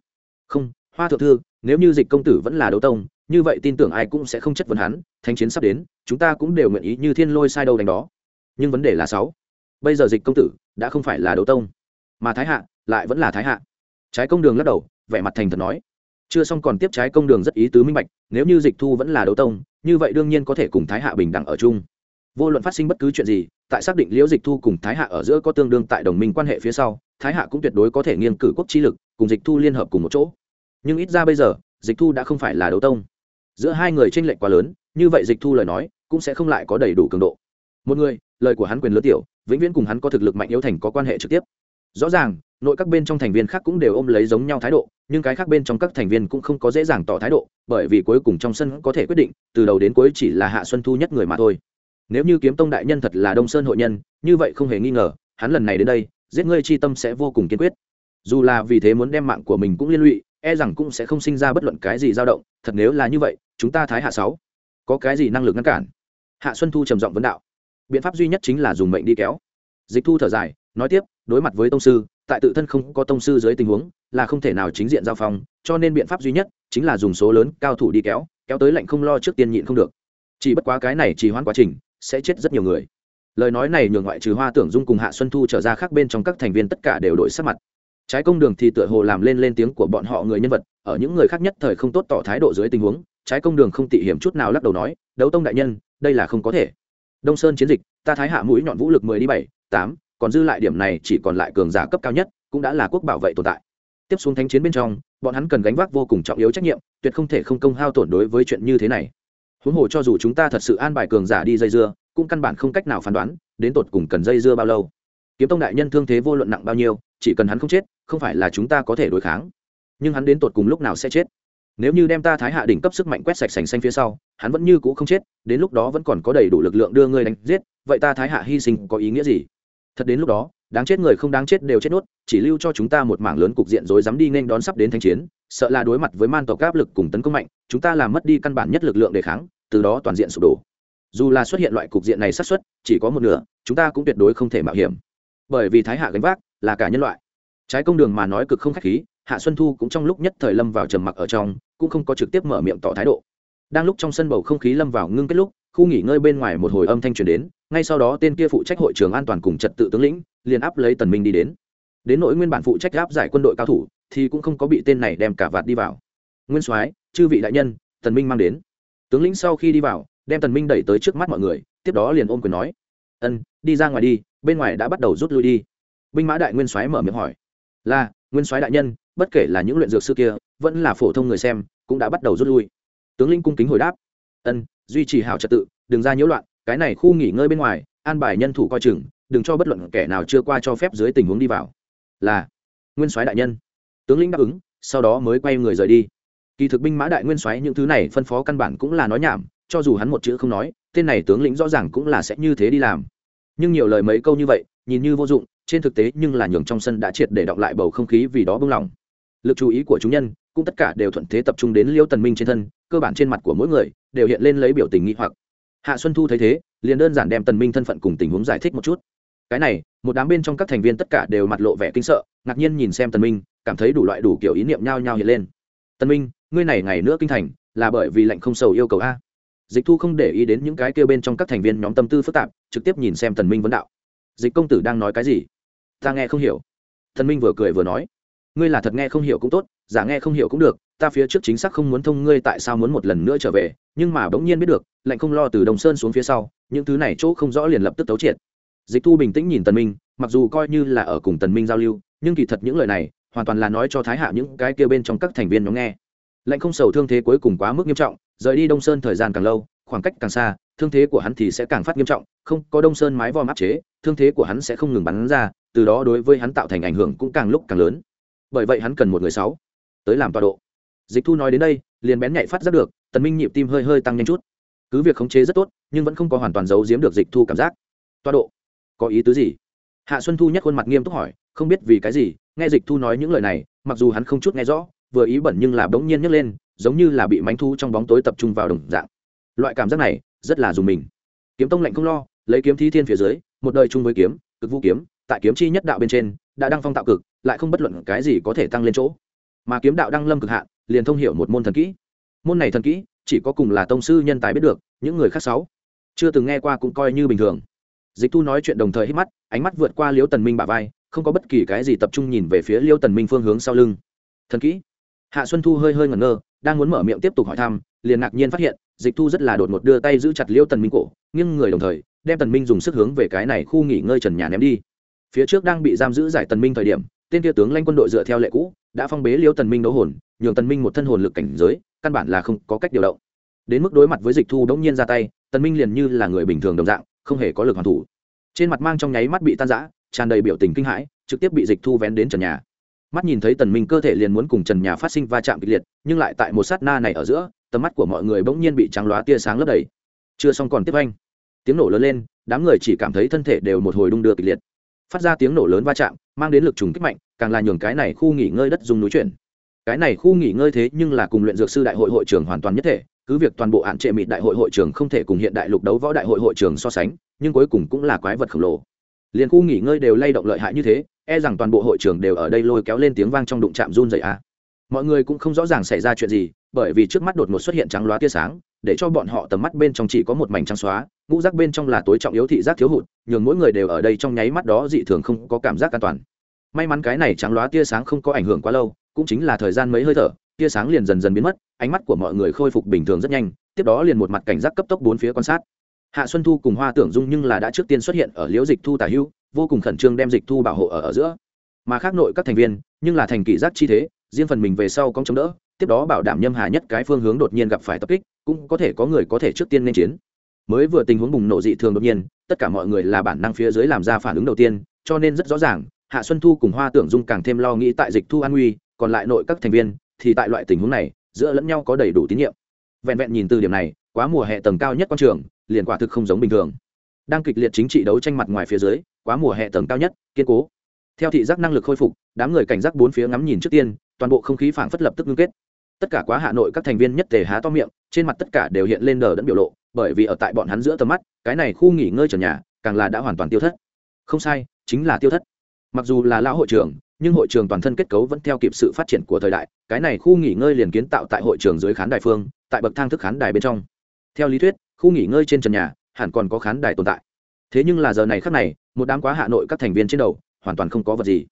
[SPEAKER 1] Không, hoa thượng thư, nếu như dịch công tử vẫn là đấu tông, như vậy tin tưởng ai cũng sẽ không chất vấn hắn thanh chiến sắp đến, chúng ta cũng đều nguyện ý như thiên lôi sai đâu đánh đó. Nhưng vấn đề là sáu. Bây giờ dịch công tử đã không phải là đấu tông, mà thái hạ lại vẫn là thái hạ. Trái công đường lắc đầu, vẻ mặt thành thật nói. Chưa xong còn tiếp trái công đường rất ý tứ minh bạch, nếu như dịch thu vẫn là đấu tông, như vậy đương nhiên có thể cùng thái hạ bình đẳng ở chung vô luận phát sinh bất cứ chuyện gì, tại xác định liễu dịch thu cùng thái hạ ở giữa có tương đương tại đồng minh quan hệ phía sau, thái hạ cũng tuyệt đối có thể nghiên cử quốc chi lực, cùng dịch thu liên hợp cùng một chỗ. Nhưng ít ra bây giờ, dịch thu đã không phải là đấu tông. Giữa hai người tranh lệch quá lớn, như vậy dịch thu lời nói, cũng sẽ không lại có đầy đủ cường độ. Một người, lời của hắn quyền lớn tiểu, vĩnh viễn cùng hắn có thực lực mạnh yếu thành có quan hệ trực tiếp. Rõ ràng, nội các bên trong thành viên khác cũng đều ôm lấy giống nhau thái độ, nhưng cái khác bên trong các thành viên cũng không có dễ dàng tỏ thái độ, bởi vì cuối cùng trong sân có thể quyết định, từ đầu đến cuối chỉ là hạ xuân thu nhất người mà thôi nếu như kiếm tông đại nhân thật là đông sơn hội nhân, như vậy không hề nghi ngờ, hắn lần này đến đây, giết ngươi chi tâm sẽ vô cùng kiên quyết. Dù là vì thế muốn đem mạng của mình cũng liên lụy e rằng cũng sẽ không sinh ra bất luận cái gì dao động, thật nếu là như vậy, chúng ta thái hạ sáu, có cái gì năng lực ngăn cản? Hạ xuân thu trầm giọng vấn đạo. Biện pháp duy nhất chính là dùng mệnh đi kéo. Dịch thu thở dài, nói tiếp, đối mặt với tông sư, tại tự thân không có tông sư dưới tình huống, là không thể nào chính diện giao phong, cho nên biện pháp duy nhất chính là dùng số lớn cao thủ đi kéo kéo tới lệnh không lo trước tiên nhịn không được. Chỉ bất quá cái này chỉ hoãn quá trình sẽ chết rất nhiều người. Lời nói này nhường ngoại trừ hoa tưởng dung cùng hạ xuân thu trở ra khác bên trong các thành viên tất cả đều đổi sắc mặt. Trái công đường thì tựa hồ làm lên lên tiếng của bọn họ người nhân vật, ở những người khác nhất thời không tốt tỏ thái độ dưới tình huống, trái công đường không tị hiểm chút nào lắc đầu nói, đấu tông đại nhân, đây là không có thể. Đông sơn chiến dịch, ta thái hạ mũi nhọn vũ lực mười đi bảy, tám, còn dư lại điểm này chỉ còn lại cường giả cấp cao nhất, cũng đã là quốc bảo vệ tồn tại. Tiếp xuống thánh chiến bên trong, bọn hắn cần gánh vác vô cùng trọng yếu trách nhiệm, tuyệt không thể không công hao tổn đối với chuyện như thế này huống hồ cho dù chúng ta thật sự an bài cường giả đi dây dưa, cũng căn bản không cách nào phán đoán, đến tột cùng cần dây dưa bao lâu. Kiếm tông đại nhân thương thế vô luận nặng bao nhiêu, chỉ cần hắn không chết, không phải là chúng ta có thể đối kháng. Nhưng hắn đến tột cùng lúc nào sẽ chết? Nếu như đem ta thái hạ đỉnh cấp sức mạnh quét sạch sành xanh phía sau, hắn vẫn như cũ không chết, đến lúc đó vẫn còn có đầy đủ lực lượng đưa ngươi đánh giết, vậy ta thái hạ hy sinh có ý nghĩa gì? Thật đến lúc đó, đáng chết người không đáng chết đều chết nuốt chỉ lưu cho chúng ta một mảng lớn cục diện rồi dám đi nên đón sắp đến thanh chiến sợ là đối mặt với man tộc áp lực cùng tấn công mạnh, chúng ta làm mất đi căn bản nhất lực lượng đề kháng, từ đó toàn diện sụp đổ. Dù là xuất hiện loại cục diện này xác suất, chỉ có một nửa, chúng ta cũng tuyệt đối không thể mạo hiểm. Bởi vì thái hạ gánh vác là cả nhân loại. Trái công đường mà nói cực không khách khí, hạ xuân thu cũng trong lúc nhất thời lâm vào trầm mặc ở trong, cũng không có trực tiếp mở miệng tỏ thái độ. Đang lúc trong sân bầu không khí lâm vào ngưng kết lúc, khu nghỉ ngơi bên ngoài một hồi âm thanh truyền đến, ngay sau đó tên kia phụ trách hội trường an toàn cùng trật tự tướng lĩnh, liền áp lấy tần minh đi đến đến nỗi nguyên bản phụ trách áp giải quân đội cao thủ thì cũng không có bị tên này đem cả vạt đi vào. Nguyên soái, chư vị đại nhân, tần minh mang đến. Tướng lĩnh sau khi đi vào, đem tần minh đẩy tới trước mắt mọi người, tiếp đó liền ôm quyền nói, ân, đi ra ngoài đi, bên ngoài đã bắt đầu rút lui đi. Binh mã đại nguyên soái mở miệng hỏi, là, nguyên soái đại nhân, bất kể là những luyện dược sư kia, vẫn là phổ thông người xem, cũng đã bắt đầu rút lui. Tướng lĩnh cung kính hồi đáp, ân, duy trì hảo trật tự, đừng ra nhiễu loạn, cái này khu nghỉ ngơi bên ngoài, an bài nhân thủ coi chừng, đừng cho bất luận kẻ nào chưa qua cho phép dưới tình huống đi vào là nguyên soái đại nhân. Tướng lĩnh đáp ứng, sau đó mới quay người rời đi. Kỳ thực binh mã đại nguyên soái những thứ này phân phó căn bản cũng là nói nhảm, cho dù hắn một chữ không nói, tên này tướng lĩnh rõ ràng cũng là sẽ như thế đi làm. Nhưng nhiều lời mấy câu như vậy, nhìn như vô dụng, trên thực tế nhưng là nhường trong sân đã triệt để đọng lại bầu không khí vì đó bưng lòng. Lực chú ý của chúng nhân, cũng tất cả đều thuận thế tập trung đến liêu tần minh trên thân, cơ bản trên mặt của mỗi người đều hiện lên lấy biểu tình nghi hoặc. Hạ xuân thu thấy thế, liền đơn giản đem tần minh thân phận cùng tình huống giải thích một chút cái này, một đám bên trong các thành viên tất cả đều mặt lộ vẻ kinh sợ, ngạc nhiên nhìn xem tần minh, cảm thấy đủ loại đủ kiểu ý niệm nhao nhao hiện lên. Tần minh, ngươi này ngày nữa kinh thành, là bởi vì lệnh không sầu yêu cầu a? Dịch thu không để ý đến những cái kêu bên trong các thành viên nhóm tâm tư phức tạp, trực tiếp nhìn xem tần minh vấn đạo. Dịch công tử đang nói cái gì? Ta nghe không hiểu. Tần minh vừa cười vừa nói. Ngươi là thật nghe không hiểu cũng tốt, giả nghe không hiểu cũng được, ta phía trước chính xác không muốn thông ngươi tại sao muốn một lần nữa trở về, nhưng mà bỗng nhiên biết được, lệnh không lo từ đồng sơn xuống phía sau, những thứ này chỗ không rõ liền lập tức tấu triệt dịch thu bình tĩnh nhìn tần minh, mặc dù coi như là ở cùng tần minh giao lưu, nhưng kỳ thật những lời này hoàn toàn là nói cho thái hạ những cái kia bên trong các thành viên nhóm nghe. Lệnh không sầu thương thế cuối cùng quá mức nghiêm trọng, rời đi đông sơn thời gian càng lâu, khoảng cách càng xa, thương thế của hắn thì sẽ càng phát nghiêm trọng, không có đông sơn mái vòm áp chế, thương thế của hắn sẽ không ngừng bắn ra, từ đó đối với hắn tạo thành ảnh hưởng cũng càng lúc càng lớn. Bởi vậy hắn cần một người sáu, tới làm tọa độ. Dịch thu nói đến đây, liền bén nhạy phát giác được, tần minh nhịp tim hơi hơi tăng nhanh chút. Cứ việc khống chế rất tốt, nhưng vẫn không có hoàn toàn giấu giếm được dịch thu cảm giác. Tọa độ có ý tứ gì? Hạ xuân thu nhất khuôn mặt nghiêm túc hỏi, không biết vì cái gì, nghe dịch thu nói những lời này, mặc dù hắn không chút nghe rõ, vừa ý bẩn nhưng là bỗng nhiên nhấc lên, giống như là bị mánh thu trong bóng tối tập trung vào đồng dạng. Loại cảm giác này, rất là dùng mình. Kiếm tông lạnh không lo, lấy kiếm thi thiên phía dưới, một đời chung với kiếm, cực vũ kiếm, tại kiếm chi nhất đạo bên trên, đã đăng phong tạo cực, lại không bất luận cái gì có thể tăng lên chỗ. Mà kiếm đạo đăng lâm cực hạn, liền thông hiểu một môn thần kỹ. Môn này thần kỹ, chỉ có cùng là tông sư nhân tài biết được, những người khác sáu, chưa từng nghe qua cũng coi như bình thường dịch thu nói chuyện đồng thời hít mắt, ánh mắt vượt qua Liêu tần minh bả vai, không có bất kỳ cái gì tập trung nhìn về phía Liêu tần minh phương hướng sau lưng. Thần kỹ. Hạ xuân thu hơi hơi ngẩn ngơ, đang muốn mở miệng tiếp tục hỏi thăm, liền ngạc nhiên phát hiện, dịch thu rất là đột ngột đưa tay giữ chặt Liêu tần minh cổ nhưng người đồng thời, đem tần minh dùng sức hướng về cái này khu nghỉ ngơi trần nhà ném đi. Phía trước đang bị giam giữ giải tần minh thời điểm, tên kia tướng lãnh quân đội dựa theo lệ cũ, đã phong bế Liêu tần minh đấu hồn, nhường tần minh một thân hồn lực cảnh giới, căn bản là không có cách điều động. Đến mức đối mặt với dịch thu đống nhiên ra tay, tần minh liền như là người bình thường đồng dạng không hề có lực hoàn thủ. Trên mặt mang trong nháy mắt bị tan rã, tràn đầy biểu tình kinh hãi, trực tiếp bị dịch thu vén đến trần nhà. Mắt nhìn thấy tần minh cơ thể liền muốn cùng trần nhà phát sinh va chạm kịch liệt, nhưng lại tại một sát na này ở giữa, tầm mắt của mọi người bỗng nhiên bị trắng lóa tia sáng lấp đầy. Chưa xong còn tiếp anh. Tiếng nổ lớn lên, đám người chỉ cảm thấy thân thể đều một hồi đung đưa kịch liệt. Phát ra tiếng nổ lớn va chạm, mang đến lực trùng kích mạnh, càng là nhường cái này khu nghỉ ngơi đất dùng núi chuyển. Cái này khu nghỉ ngơi thế nhưng là cùng luyện dược sư đại hội hội trưởng hoàn toàn nhất thể cứ việc toàn bộ hạn trệ mịt đại hội hội trưởng không thể cùng hiện đại lục đấu võ đại hội hội trưởng so sánh, nhưng cuối cùng cũng là quái vật khổng lồ. Liền khu nghỉ ngơi đều lay động lợi hại như thế e rằng toàn bộ hội trưởng đều ở đây lôi kéo lên tiếng vang trong đụng chạm run dậy a. Mọi người cũng không rõ ràng xảy ra chuyện gì, bởi vì trước mắt đột ngột xuất hiện trắng loá tia sáng, để cho bọn họ tầm mắt bên trong chỉ có một mảnh trắng xóa, ngũ rác bên trong là tối trọng yếu thị giác thiếu hụt, nhường mỗi người đều ở đây trong nháy mắt đó dị thường không có cảm giác an toàn. May mắn cái này trắng loá tia sáng không có ảnh hưởng quá lâu, cũng chính là thời gian mấy hơi thở tia sáng liền dần dần biến mất, ánh mắt của mọi người khôi phục bình thường rất nhanh, tiếp đó liền một mặt cảnh giác cấp tốc bốn phía quan sát. Hạ xuân thu cùng hoa tưởng dung nhưng là đã trước tiên xuất hiện ở liễu dịch thu tả hưu vô cùng khẩn trương đem dịch thu bảo hộ ở ở giữa. Mà khác nội các thành viên, nhưng là thành kỷ giác chi thế, riêng phần mình về sau có chống đỡ, tiếp đó bảo đảm nhâm hà nhất cái phương hướng đột nhiên gặp phải tập kích, cũng có thể có người có thể trước tiên nên chiến. Mới vừa tình huống bùng nổ dị thường đột nhiên, tất cả mọi người là bản năng phía dưới làm ra phản ứng đầu tiên, cho nên rất rõ ràng, hạ xuân thu cùng hoa tưởng dung càng thêm lo nghĩ tại dịch thu an nguy, còn lại nội các thành viên thì tại loại tình huống này, giữa lẫn nhau có đầy đủ tín nhiệm. Vẹn vẹn nhìn từ điểm này, quá mùa hè tầng cao nhất quan trường, liền quả thực không giống bình thường. Đang kịch liệt chính trị đấu tranh mặt ngoài phía dưới, quá mùa hè tầng cao nhất, kiên cố. Theo thị giác năng lực khôi phục, đám người cảnh giác bốn phía ngắm nhìn trước tiên, toàn bộ không khí phảng phất lập tức ngưng kết. Tất cả quá hà nội các thành viên nhất tề há to miệng, trên mặt tất cả đều hiện lên nở đẫn biểu lộ, bởi vì ở tại bọn hắn giữa tầm mắt, cái này khu nghỉ ngơi trần nhà, càng là đã hoàn toàn tiêu thất. Không sai, chính là tiêu thất. Mặc dù là lão hội trưởng nhưng hội trường toàn thân kết cấu vẫn theo kịp sự phát triển của thời đại, cái này khu nghỉ ngơi liền kiến tạo tại hội trường dưới khán đài phương, tại bậc thang thức khán đài bên trong. Theo lý thuyết, khu nghỉ ngơi trên trần nhà hẳn còn có khán đài tồn tại. Thế nhưng là giờ này khác này, một đám quá hà nội các thành viên trên đầu hoàn toàn không có vật gì.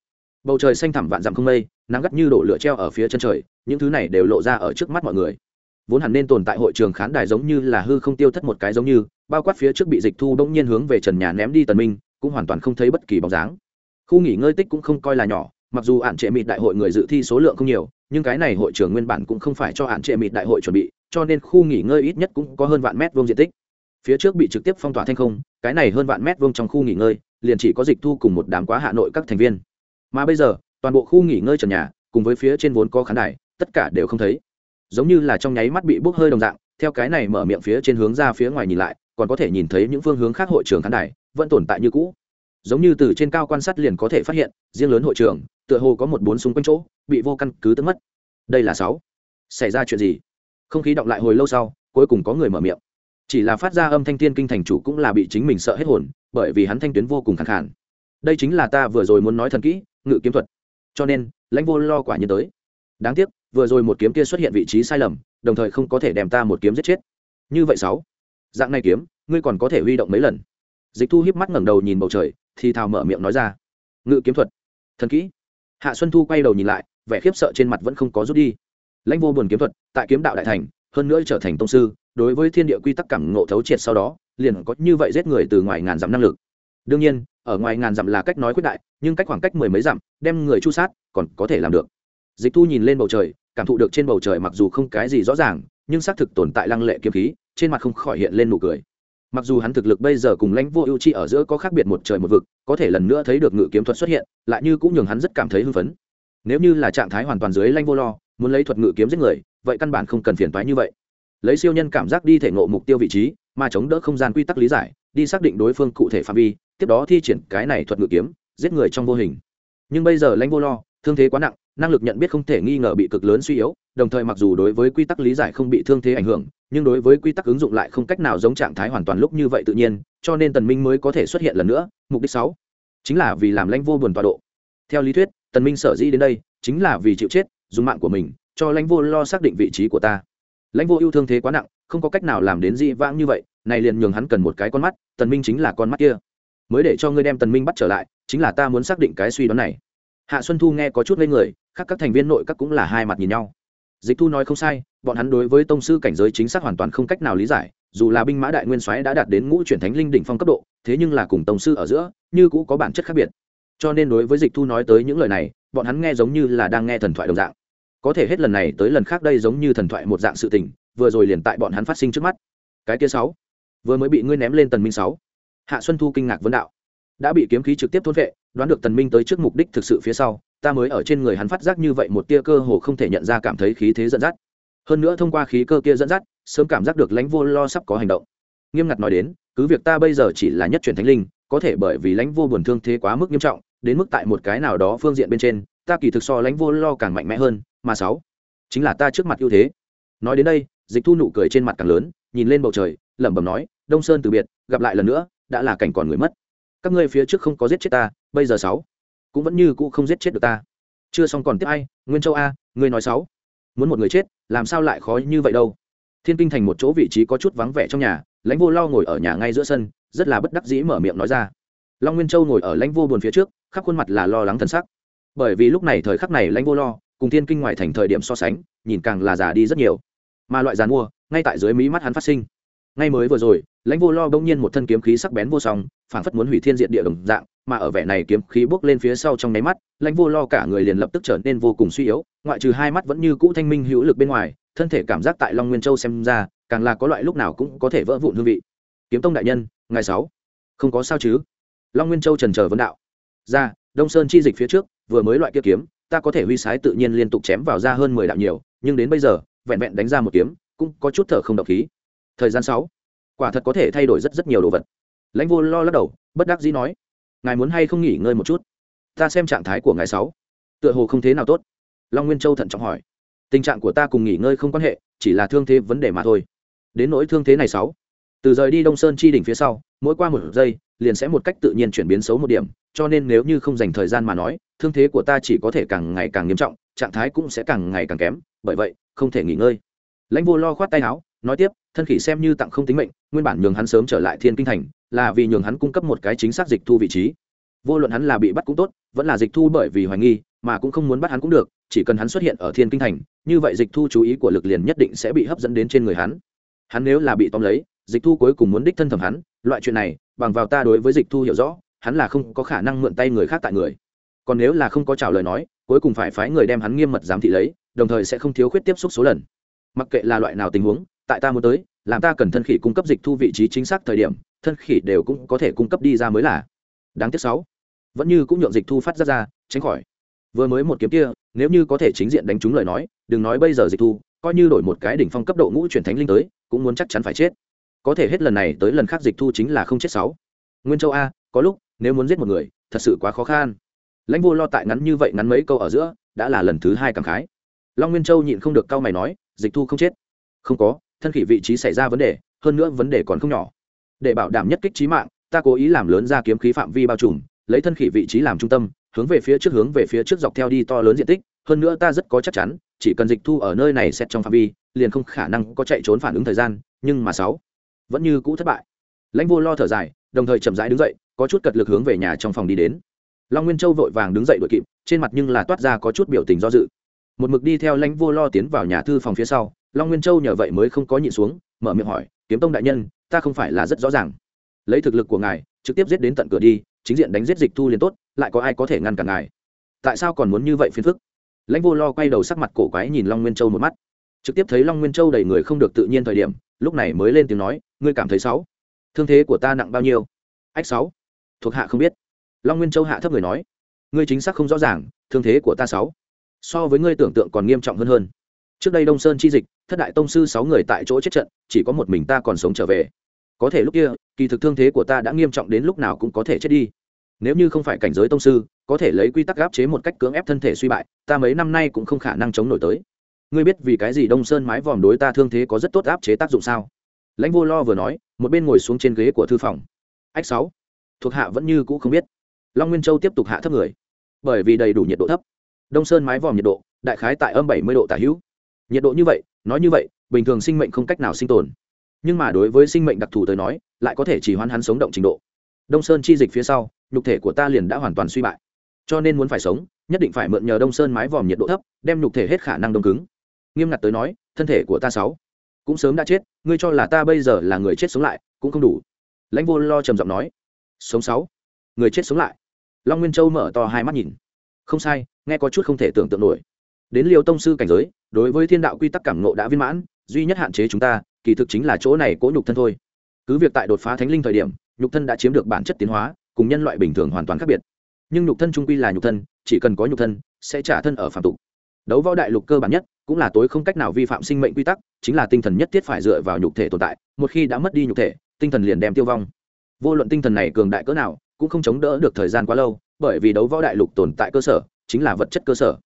[SPEAKER 1] Bầu trời xanh thẳm vạn dặm không mây, nắng gắt như đổ lửa treo ở phía chân trời, những thứ này đều lộ ra ở trước mắt mọi người. Vốn hẳn nên tồn tại hội trường khán đài giống như là hư không tiêu thất một cái giống như, bao quát phía trước bị dịch thu đông nhiên hướng về trần nhà ném đi tần minh, cũng hoàn toàn không thấy bất kỳ bóng dáng. Khu nghỉ ngơi tích cũng không coi là nhỏ mặc dù hạn trệ mịt đại hội người dự thi số lượng không nhiều, nhưng cái này hội trường nguyên bản cũng không phải cho hạn trệ mịt đại hội chuẩn bị, cho nên khu nghỉ ngơi ít nhất cũng có hơn vạn mét vuông diện tích. Phía trước bị trực tiếp phong tỏa thanh không, cái này hơn vạn mét vuông trong khu nghỉ ngơi, liền chỉ có dịch thu cùng một đám quá hạ nội các thành viên. Mà bây giờ, toàn bộ khu nghỉ ngơi trần nhà, cùng với phía trên vốn có khán đài, tất cả đều không thấy. Giống như là trong nháy mắt bị bốc hơi đồng dạng, theo cái này mở miệng phía trên hướng ra phía ngoài nhìn lại, còn có thể nhìn thấy những phương hướng khác hội trường khán đài, vẫn tồn tại như cũ giống như từ trên cao quan sát liền có thể phát hiện, riêng lớn hội trường, tựa hồ có một bốn súng quanh chỗ, bị vô căn cứ tức mất. Đây là sáu. Xảy ra chuyện gì? Không khí động lại hồi lâu sau, cuối cùng có người mở miệng. Chỉ là phát ra âm thanh thiên kinh thành chủ cũng là bị chính mình sợ hết hồn, bởi vì hắn thanh tuyến vô cùng khẳng khản đây chính là ta vừa rồi muốn nói thần kỹ, ngự kiếm thuật. Cho nên, lãnh vô lo quả nhiên tới. Đáng tiếc, vừa rồi một kiếm kia xuất hiện vị trí sai lầm, đồng thời không có thể đem ta một kiếm giết chết. Như vậy sáu. Dạng này kiếm, ngươi còn có thể huy động mấy lần? Dịch thu hiếp mắt ngẩng đầu nhìn bầu trời thì thào mở miệng nói ra. Ngự kiếm thuật. Thần kỹ. Hạ xuân thu quay đầu nhìn lại, vẻ khiếp sợ trên mặt vẫn không có rút đi. Lãnh vô buồn kiếm thuật, tại kiếm đạo đại thành, hơn nữa trở thành tông sư, đối với thiên địa quy tắc cảm ngộ thấu triệt sau đó, liền có như vậy giết người từ ngoài ngàn dặm năng lực. Đương nhiên, ở ngoài ngàn dặm là cách nói quyết đại, nhưng cách khoảng cách mười mấy dặm, đem người chu sát, còn có thể làm được. Dịch thu nhìn lên bầu trời, cảm thụ được trên bầu trời mặc dù không cái gì rõ ràng, nhưng xác thực tồn tại lăng lệ kiếm khí, trên mặt không khỏi hiện lên nụ cười mặc dù hắn thực lực bây giờ cùng lãnh vô ưu chi ở giữa có khác biệt một trời một vực, có thể lần nữa thấy được ngự kiếm thuật xuất hiện, lại như cũng nhường hắn rất cảm thấy hưng phấn. Nếu như là trạng thái hoàn toàn dưới lãnh vô lo, muốn lấy thuật ngự kiếm giết người, vậy căn bản không cần phiền toái như vậy. Lấy siêu nhân cảm giác đi thể ngộ mục tiêu vị trí, mà chống đỡ không gian quy tắc lý giải, đi xác định đối phương cụ thể phạm vi, tiếp đó thi triển cái này thuật ngự kiếm, giết người trong vô hình. Nhưng bây giờ lãnh vô lo, thương thế quá nặng năng lực nhận biết không thể nghi ngờ bị cực lớn suy yếu, đồng thời mặc dù đối với quy tắc lý giải không bị thương thế ảnh hưởng, nhưng đối với quy tắc ứng dụng lại không cách nào giống trạng thái hoàn toàn lúc như vậy tự nhiên, cho nên tần minh mới có thể xuất hiện lần nữa, mục đích sáu, chính là vì làm lãnh vô buồn tọa độ. Theo lý thuyết, tần minh sở dĩ đến đây, chính là vì chịu chết, dùng mạng của mình, cho lãnh vô lo xác định vị trí của ta. Lãnh vô yêu thương thế quá nặng, không có cách nào làm đến dị vãng như vậy, này liền nhường hắn cần một cái con mắt, tần minh chính là con mắt kia. Mới để cho ngươi đem tần minh bắt trở lại, chính là ta muốn xác định cái suy đoán này. Hạ xuân thu nghe có chút lây người khác các thành viên nội các cũng là hai mặt nhìn nhau. Dịch thu nói không sai, bọn hắn đối với tông sư cảnh giới chính xác hoàn toàn không cách nào lý giải, dù là binh mã đại nguyên soái đã đạt đến ngũ chuyển thánh linh đỉnh phong cấp độ, thế nhưng là cùng tông sư ở giữa, như cũng có bản chất khác biệt. Cho nên đối với dịch thu nói tới những lời này, bọn hắn nghe giống như là đang nghe thần thoại đồng dạng. Có thể hết lần này tới lần khác đây giống như thần thoại một dạng sự tình, vừa rồi liền tại bọn hắn phát sinh trước mắt. Cái kia sáu, vừa mới bị ngươi ném lên tần minh sáu. Hạ xuân thu kinh ngạc vấn đạo. Đã bị kiếm khí trực tiếp thôn vệ, đoán được tần minh tới trước mục đích thực sự phía sau ta mới ở trên người hắn phát giác như vậy một tia cơ hồ không thể nhận ra cảm thấy khí thế dẫn dắt. Hơn nữa thông qua khí cơ kia dẫn dắt, sớm cảm giác được lãnh vô lo sắp có hành động. Nghiêm ngặt nói đến, cứ việc ta bây giờ chỉ là nhất truyền thánh linh, có thể bởi vì lãnh vô buồn thương thế quá mức nghiêm trọng, đến mức tại một cái nào đó phương diện bên trên, ta kỳ thực so lãnh vô lo càng mạnh mẽ hơn, mà sáu, chính là ta trước mặt ưu thế. Nói đến đây, dịch thu nụ cười trên mặt càng lớn, nhìn lên bầu trời, lẩm bẩm nói, đông sơn từ biệt, gặp lại lần nữa, đã là cảnh còn người mất. Các ngươi phía trước không có giết chết ta, bây giờ sáu cũng vẫn như cũ không giết chết được ta. Chưa xong còn tiếp ai, nguyên châu a, ngươi nói sáu. Muốn một người chết, làm sao lại khó như vậy đâu? Thiên kinh thành một chỗ vị trí có chút vắng vẻ trong nhà, lãnh vô lo ngồi ở nhà ngay giữa sân, rất là bất đắc dĩ mở miệng nói ra. Long nguyên châu ngồi ở lãnh vô buồn phía trước, khắp khuôn mặt là lo lắng thân sắc. Bởi vì lúc này thời khắc này lãnh vô lo cùng thiên kinh ngoài thành thời điểm so sánh, nhìn càng là già đi rất nhiều. Mà loại giàn mua ngay tại dưới mí mắt hắn phát sinh. Ngay mới vừa rồi, lãnh vô lo bỗng nhiên một thân kiếm khí sắc bén vô song, phảng phất muốn hủy thiên diện địa đồng dạng mà ở vẻ này kiếm khí bước lên phía sau trong nháy mắt, lãnh vô lo cả người liền lập tức trở nên vô cùng suy yếu, ngoại trừ hai mắt vẫn như cũ thanh minh hữu lực bên ngoài, thân thể cảm giác tại long nguyên châu xem ra, càng là có loại lúc nào cũng có thể vỡ vụn hương vị. Kiếm tông đại nhân ngày sáu, không có sao chứ? Long nguyên châu trần chờ vấn đạo. Ra đông sơn chi dịch phía trước, vừa mới loại kia kiếm, ta có thể huy sái tự nhiên liên tục chém vào ra hơn mười đạo nhiều, nhưng đến bây giờ, vẹn vẹn đánh ra một kiếm, cũng có chút thở không độc khí. Thời gian sáu, quả thật có thể thay đổi rất rất nhiều đồ vật. Lãnh vô lo lắc đầu, bất đắc dĩ nói ngài muốn hay không nghỉ ngơi một chút? Ta xem trạng thái của ngài sáu. Tựa hồ không thế nào tốt. Long nguyên châu thận trọng hỏi. Tình trạng của ta cùng nghỉ ngơi không quan hệ, chỉ là thương thế vấn đề mà thôi. Đến nỗi thương thế này sáu. Từ rời đi đông sơn chi đỉnh phía sau, mỗi qua một giây, liền sẽ một cách tự nhiên chuyển biến xấu một điểm, cho nên nếu như không dành thời gian mà nói, thương thế của ta chỉ có thể càng ngày càng nghiêm trọng, trạng thái cũng sẽ càng ngày càng kém, bởi vậy, không thể nghỉ ngơi. Lãnh vô lo khoát tay áo, nói tiếp, thân khỉ xem như tặng không tính mệnh, nguyên bản nhường hắn sớm trở lại thiên kinh thành là vì nhường hắn cung cấp một cái chính xác dịch thu vị trí. Vô luận hắn là bị bắt cũng tốt, vẫn là dịch thu bởi vì hoài nghi, mà cũng không muốn bắt hắn cũng được, chỉ cần hắn xuất hiện ở thiên kinh thành, như vậy dịch thu chú ý của lực liền nhất định sẽ bị hấp dẫn đến trên người hắn. Hắn nếu là bị tóm lấy, dịch thu cuối cùng muốn đích thân thẩm hắn, loại chuyện này, bằng vào ta đối với dịch thu hiểu rõ, hắn là không có khả năng mượn tay người khác tại người. Còn nếu là không có trả lời nói, cuối cùng phải phái người đem hắn nghiêm mật giám thị lấy, đồng thời sẽ không thiếu khuyết tiếp xúc số lần. Mặc kệ là loại nào tình huống, tại ta muốn tới, làm ta cần thân khỉ cung cấp dịch thu vị trí chính xác thời điểm thân khỉ đều cũng có thể cung cấp đi ra mới là. Đáng tiếc sáu. Vẫn như cũng nhượng dịch thu phát ra ra, tránh khỏi. Vừa mới một kiếm kia, nếu như có thể chính diện đánh trúng lời nói, đừng nói bây giờ dịch thu, coi như đổi một cái đỉnh phong cấp độ ngũ chuyển thánh linh tới, cũng muốn chắc chắn phải chết. Có thể hết lần này tới lần khác dịch thu chính là không chết sáu. Nguyên châu a, có lúc, nếu muốn giết một người, thật sự quá khó khăn. Lãnh vô lo tại ngắn như vậy ngắn mấy câu ở giữa, đã là lần thứ hai cảm khái. Long nguyên châu nhịn không được cau mày nói, dịch thu không chết. Không có, thân khỉ vị trí xảy ra vấn đề, hơn nữa vấn đề còn không nhỏ để bảo đảm nhất kích trí mạng, ta cố ý làm lớn ra kiếm khí phạm vi bao trùm, lấy thân khỉ vị trí làm trung tâm, hướng về phía trước hướng về phía trước dọc theo đi to lớn diện tích, hơn nữa ta rất có chắc chắn, chỉ cần dịch thu ở nơi này xét trong phạm vi, liền không khả năng có chạy trốn phản ứng thời gian, nhưng mà sáu, vẫn như cũ thất bại. Lãnh vô lo thở dài, đồng thời chậm rãi đứng dậy, có chút cật lực hướng về nhà trong phòng đi đến. Long nguyên châu vội vàng đứng dậy đội kịp, trên mặt nhưng là toát ra có chút biểu tình do dự. Một mực đi theo lãnh vô lo tiến vào nhà thư phòng phía sau, long nguyên châu nhờ vậy mới không có nhịn xuống, mở miệng hỏi, kiếm tông đại nhân ta không phải là rất rõ ràng. Lấy thực lực của ngài, trực tiếp giết đến tận cửa đi, chính diện đánh giết dịch thu liền tốt, lại có ai có thể ngăn cản ngài? Tại sao còn muốn như vậy phiền phức? Lãnh vô lo quay đầu sắc mặt cổ quái nhìn long nguyên châu một mắt. Trực tiếp thấy long nguyên châu đầy người không được tự nhiên thời điểm, lúc này mới lên tiếng nói, ngươi cảm thấy sáu thương thế của ta nặng bao nhiêu? Ách sáu thuộc hạ không biết. Long nguyên châu hạ thấp người nói, ngươi chính xác không rõ ràng, thương thế của ta sáu so với ngươi tưởng tượng còn nghiêm trọng hơn hơn trước đây đông sơn chi dịch, thất đại tông sư sáu người tại chỗ chết trận, chỉ có một mình ta còn sống trở về. Có thể lúc kia, kỳ thực thương thế của ta đã nghiêm trọng đến lúc nào cũng có thể chết đi. Nếu như không phải cảnh giới tông sư, có thể lấy quy tắc áp chế một cách cưỡng ép thân thể suy bại, ta mấy năm nay cũng không khả năng chống nổi tới. Ngươi biết vì cái gì đông sơn mái vòm đối ta thương thế có rất tốt áp chế tác dụng sao? Lãnh vô lo vừa nói, một bên ngồi xuống trên ghế của thư phòng. Ách sáu, thuộc hạ vẫn như cũ không biết. Long nguyên châu tiếp tục hạ thấp người. Bởi vì đầy đủ nhiệt độ thấp. Đông sơn mái vòm nhiệt độ, đại khái tại âm bảy mươi độ tả hữu nhiệt độ như vậy, nói như vậy, bình thường sinh mệnh không cách nào sinh tồn. Nhưng mà đối với sinh mệnh đặc thù tới nói, lại có thể chỉ hoãn hắn sống động trình độ. Đông sơn chi dịch phía sau, nhục thể của ta liền đã hoàn toàn suy bại. Cho nên muốn phải sống, nhất định phải mượn nhờ đông sơn mái vòm nhiệt độ thấp, đem nhục thể hết khả năng đông cứng. Nghiêm ngặt tới nói, thân thể của ta sáu cũng sớm đã chết, ngươi cho là ta bây giờ là người chết sống lại, cũng không đủ. Lãnh vô lo trầm giọng nói, sống sáu, người chết sống lại. Long nguyên châu mở to hai mắt nhìn. Không sai, nghe có chút không thể tưởng tượng nổi đến liều tông sư cảnh giới, đối với thiên đạo quy tắc cảm ngộ đã viên mãn, duy nhất hạn chế chúng ta, kỳ thực chính là chỗ này cố nhục thân thôi. Cứ việc tại đột phá thánh linh thời điểm, nhục thân đã chiếm được bản chất tiến hóa, cùng nhân loại bình thường hoàn toàn khác biệt. Nhưng nhục thân trung quy là nhục thân, chỉ cần có nhục thân, sẽ trả thân ở phạm tục. Đấu võ đại lục cơ bản nhất, cũng là tối không cách nào vi phạm sinh mệnh quy tắc, chính là tinh thần nhất thiết phải dựa vào nhục thể tồn tại, một khi đã mất đi nhục thể, tinh thần liền đem tiêu vong. Vô luận tinh thần này cường đại cỡ nào, cũng không chống đỡ được thời gian quá lâu, bởi vì đấu võ đại lục tồn tại cơ sở, chính là vật chất cơ sở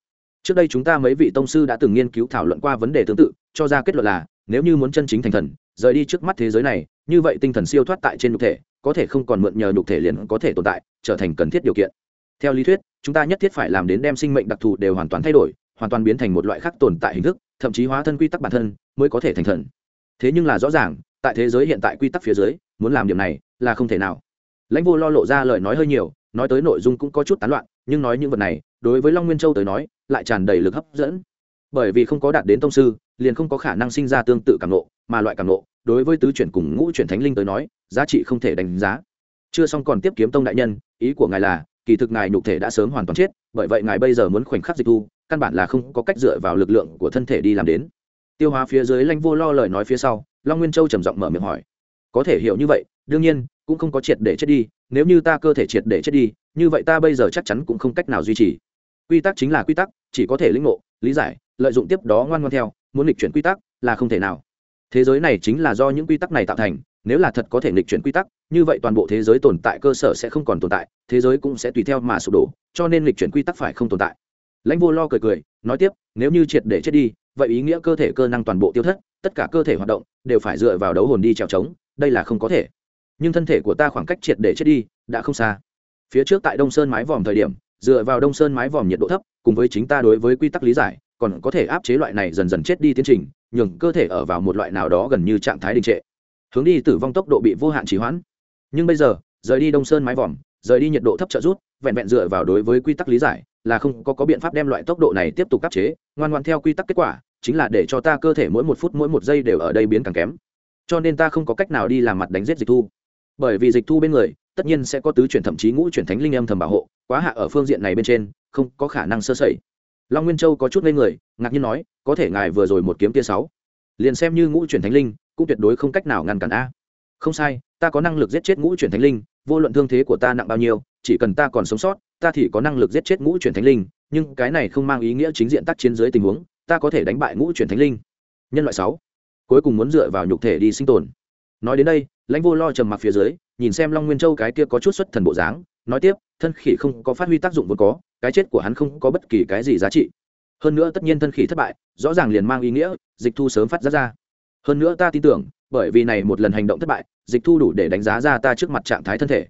[SPEAKER 1] trước đây chúng ta mấy vị tông sư đã từng nghiên cứu thảo luận qua vấn đề tương tự, cho ra kết luận là, nếu như muốn chân chính thành thần, rời đi trước mắt thế giới này, như vậy tinh thần siêu thoát tại trên nhục thể, có thể không còn mượn nhờ nhục thể liền có thể tồn tại, trở thành cần thiết điều kiện. Theo lý thuyết, chúng ta nhất thiết phải làm đến đem sinh mệnh đặc thù đều hoàn toàn thay đổi, hoàn toàn biến thành một loại khác tồn tại hình thức, thậm chí hóa thân quy tắc bản thân, mới có thể thành thần. Thế nhưng là rõ ràng, tại thế giới hiện tại quy tắc phía dưới, muốn làm điểm này là không thể nào. Lãnh vô lo lộ ra lời nói hơi nhiều, nói tới nội dung cũng có chút tán loạn, nhưng nói những vật này, đối với long nguyên châu tới nói lại tràn đầy lực hấp dẫn. Bởi vì không có đạt đến tông sư, liền không có khả năng sinh ra tương tự cảm nộ mà loại cảm nộ đối với tứ chuyển cùng ngũ chuyển thánh linh tới nói, giá trị không thể đánh giá. Chưa xong còn tiếp kiếm tông đại nhân, ý của ngài là, kỳ thực ngài nhục thể đã sớm hoàn toàn chết, bởi vậy ngài bây giờ muốn khoảnh khắc dịch thu, căn bản là không có cách dựa vào lực lượng của thân thể đi làm đến. Tiêu hóa phía dưới lanh vô lo lời nói phía sau, long nguyên châu trầm giọng mở miệng hỏi. Có thể hiểu như vậy, đương nhiên, cũng không có triệt để chết đi, nếu như ta cơ thể triệt để chết đi, như vậy ta bây giờ chắc chắn cũng không cách nào duy trì quy tắc chính là quy tắc, chỉ có thể lĩnh ngộ, lý giải, lợi dụng tiếp đó ngoan ngoan theo, muốn lịch chuyển quy tắc là không thể nào. Thế giới này chính là do những quy tắc này tạo thành, nếu là thật có thể nghịch chuyển quy tắc, như vậy toàn bộ thế giới tồn tại cơ sở sẽ không còn tồn tại, thế giới cũng sẽ tùy theo mà sụp đổ, cho nên nghịch chuyển quy tắc phải không tồn tại. Lãnh vô lo cười cười, nói tiếp, nếu như triệt để chết đi, vậy ý nghĩa cơ thể cơ năng toàn bộ tiêu thất, tất cả cơ thể hoạt động đều phải dựa vào đấu hồn đi trèo trống, đây là không có thể. Nhưng thân thể của ta khoảng cách triệt để chết đi, đã không xa. Phía trước tại đông sơn mái vòm thời điểm dựa vào đông sơn mái vòm nhiệt độ thấp cùng với chính ta đối với quy tắc lý giải còn có thể áp chế loại này dần dần chết đi tiến trình nhường cơ thể ở vào một loại nào đó gần như trạng thái đình trệ. Hướng đi tử vong tốc độ bị vô hạn trì hoãn. Nhưng bây giờ rời đi đông sơn mái vòm rời đi nhiệt độ thấp trợ rút vẹn vẹn dựa vào đối với quy tắc lý giải là không có, có biện pháp đem loại tốc độ này tiếp tục áp chế ngoan ngoan theo quy tắc kết quả chính là để cho ta cơ thể mỗi một phút mỗi một giây đều ở đây biến càng kém. Cho nên ta không có cách nào đi làm mặt đánh giết dịch thu. Bởi vì dịch thu bên người tất nhiên sẽ có tứ chuyển thậm chí ngũ chuyển thánh linh âm thầm bảo hộ quá hạ ở phương diện này bên trên, không có khả năng sơ sẩy. Long nguyên châu có chút ngây người, ngạc nhiên nói, có thể ngài vừa rồi một kiếm tia sáu, liền xem như ngũ chuyển thánh linh, cũng tuyệt đối không cách nào ngăn cản a. Không sai, ta có năng lực giết chết ngũ chuyển thánh linh, vô luận thương thế của ta nặng bao nhiêu, chỉ cần ta còn sống sót, ta thì có năng lực giết chết ngũ chuyển thánh linh, nhưng cái này không mang ý nghĩa chính diện tác chiến dưới tình huống, ta có thể đánh bại ngũ chuyển thánh linh. Nhân loại sáu, cuối cùng muốn dựa vào nhục thể đi sinh tồn. Nói đến đây, lãnh vô lo trầm mặc phía dưới, nhìn xem long nguyên châu cái kia có chút xuất thần bộ dáng nói tiếp, thân khỉ không có phát huy tác dụng vốn có, cái chết của hắn không có bất kỳ cái gì giá trị. Hơn nữa tất nhiên thân khỉ thất bại, rõ ràng liền mang ý nghĩa, dịch thu sớm phát ra ra. Hơn nữa ta tin tưởng, bởi vì này một lần hành động thất bại, dịch thu đủ để đánh giá ra ta trước mặt trạng thái thân thể.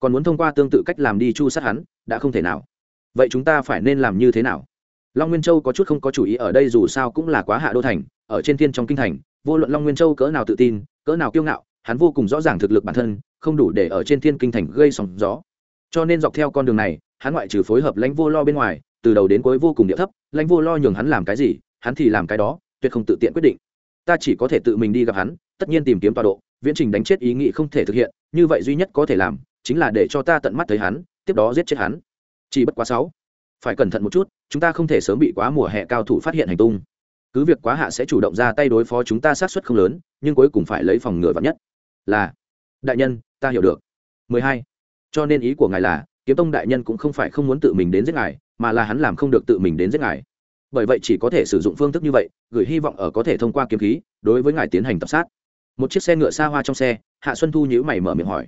[SPEAKER 1] Còn muốn thông qua tương tự cách làm đi chu sát hắn, đã không thể nào. Vậy chúng ta phải nên làm như thế nào? Long nguyên châu có chút không có chủ ý ở đây dù sao cũng là quá hạ đô thành, ở trên thiên trong kinh thành, vô luận long nguyên châu cỡ nào tự tin, cỡ nào kiêu ngạo, hắn vô cùng rõ ràng thực lực bản thân, không đủ để ở trên thiên kinh thành gây sóng gió cho nên dọc theo con đường này, hắn ngoại trừ phối hợp lãnh vô lo bên ngoài, từ đầu đến cuối vô cùng địa thấp, lãnh vô lo nhường hắn làm cái gì, hắn thì làm cái đó, tuyệt không tự tiện quyết định. Ta chỉ có thể tự mình đi gặp hắn, tất nhiên tìm kiếm tọa độ, viễn trình đánh chết ý nghĩ không thể thực hiện, như vậy duy nhất có thể làm, chính là để cho ta tận mắt thấy hắn, tiếp đó giết chết hắn. Chỉ bất quá sáu. Phải cẩn thận một chút, chúng ta không thể sớm bị quá mùa hè cao thủ phát hiện hành tung. Cứ việc quá hạ sẽ chủ động ra tay đối phó chúng ta sát xuất không lớn, nhưng cuối cùng phải lấy phòng ngừa vắn nhất. Là, đại nhân, ta hiểu được. 12 cho nên ý của ngài là, kiếm tông đại nhân cũng không phải không muốn tự mình đến giết ngài, mà là hắn làm không được tự mình đến giết ngài. Bởi vậy chỉ có thể sử dụng phương thức như vậy, gửi hy vọng ở có thể thông qua kiếm khí, đối với ngài tiến hành tập sát. Một chiếc xe ngựa xa hoa trong xe, hạ xuân thu nhữ mày mở miệng hỏi.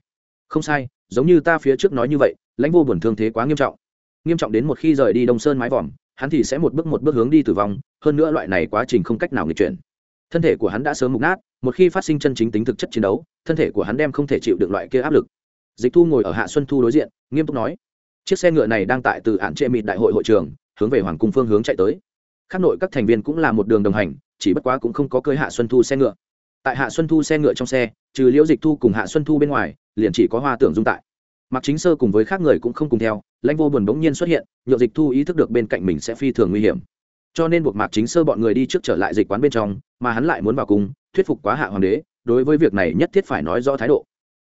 [SPEAKER 1] Không sai, giống như ta phía trước nói như vậy, lãnh vô buồn thương thế quá nghiêm trọng. Nghiêm trọng đến một khi rời đi đông sơn mái vòm, hắn thì sẽ một bước một bước hướng đi tử vong, hơn nữa loại này quá trình không cách nào nghịch chuyển. Thân thể của hắn đã sớm mục nát, một khi phát sinh chân chính tính thực chất chiến đấu, thân thể của hắn đem không thể chịu được loại kia áp lực dịch thu ngồi ở hạ xuân thu đối diện, nghiêm túc nói, chiếc xe ngựa này đang tại từ ạn trệ mịt đại hội hội trường, hướng về hoàng cung phương hướng chạy tới. Khác nội các thành viên cũng là một đường đồng hành, chỉ bất quá cũng không có cơi hạ xuân thu xe ngựa. Tại hạ xuân thu xe ngựa trong xe, trừ liễu dịch thu cùng hạ xuân thu bên ngoài, liền chỉ có hoa tưởng dung tại. Mặc chính sơ cùng với khác người cũng không cùng theo, lãnh vô buồn bỗng nhiên xuất hiện nhựa dịch thu ý thức được bên cạnh mình sẽ phi thường nguy hiểm. Cho nên buộc mạc chính sơ bọn người đi trước trở lại dịch quán bên trong, mà hắn lại muốn vào cung, thuyết phục quá hạ hoàng đế, đối với việc này nhất thiết phải nói rõ thái độ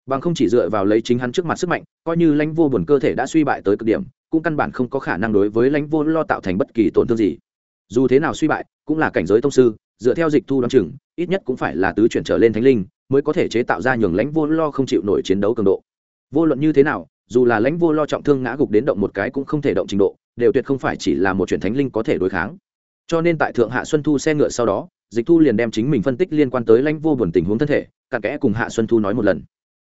[SPEAKER 1] bằng không chỉ dựa vào lấy chính hắn trước mặt sức mạnh, coi như lãnh vô buồn cơ thể đã suy bại tới cực điểm, cũng căn bản không có khả năng đối với lãnh vô lo tạo thành bất kỳ tổn thương gì. Dù thế nào suy bại, cũng là cảnh giới tông sư, dựa theo dịch thu đ o á n chừng, ít nhất cũng phải là tứ chuyển trở lên thánh linh, mới có thể chế tạo ra nhường lãnh vô lo không chịu nổi chiến đấu cường độ. Vô luận như thế nào, dù là lãnh vô lo trọng thương ngã gục đến động một cái cũng không thể động trình độ, đều tuyệt không phải chỉ là một chuyển thánh linh có thể đối kháng. Cho nên tại thượng hạ xuân thu xe ngựa sau đó, dịch thu liền đem chính mình phân tích liên quan tới lãnh vô buồn tình huống thân thể, cặn kẽ cùng hạ xuân thu nói một lần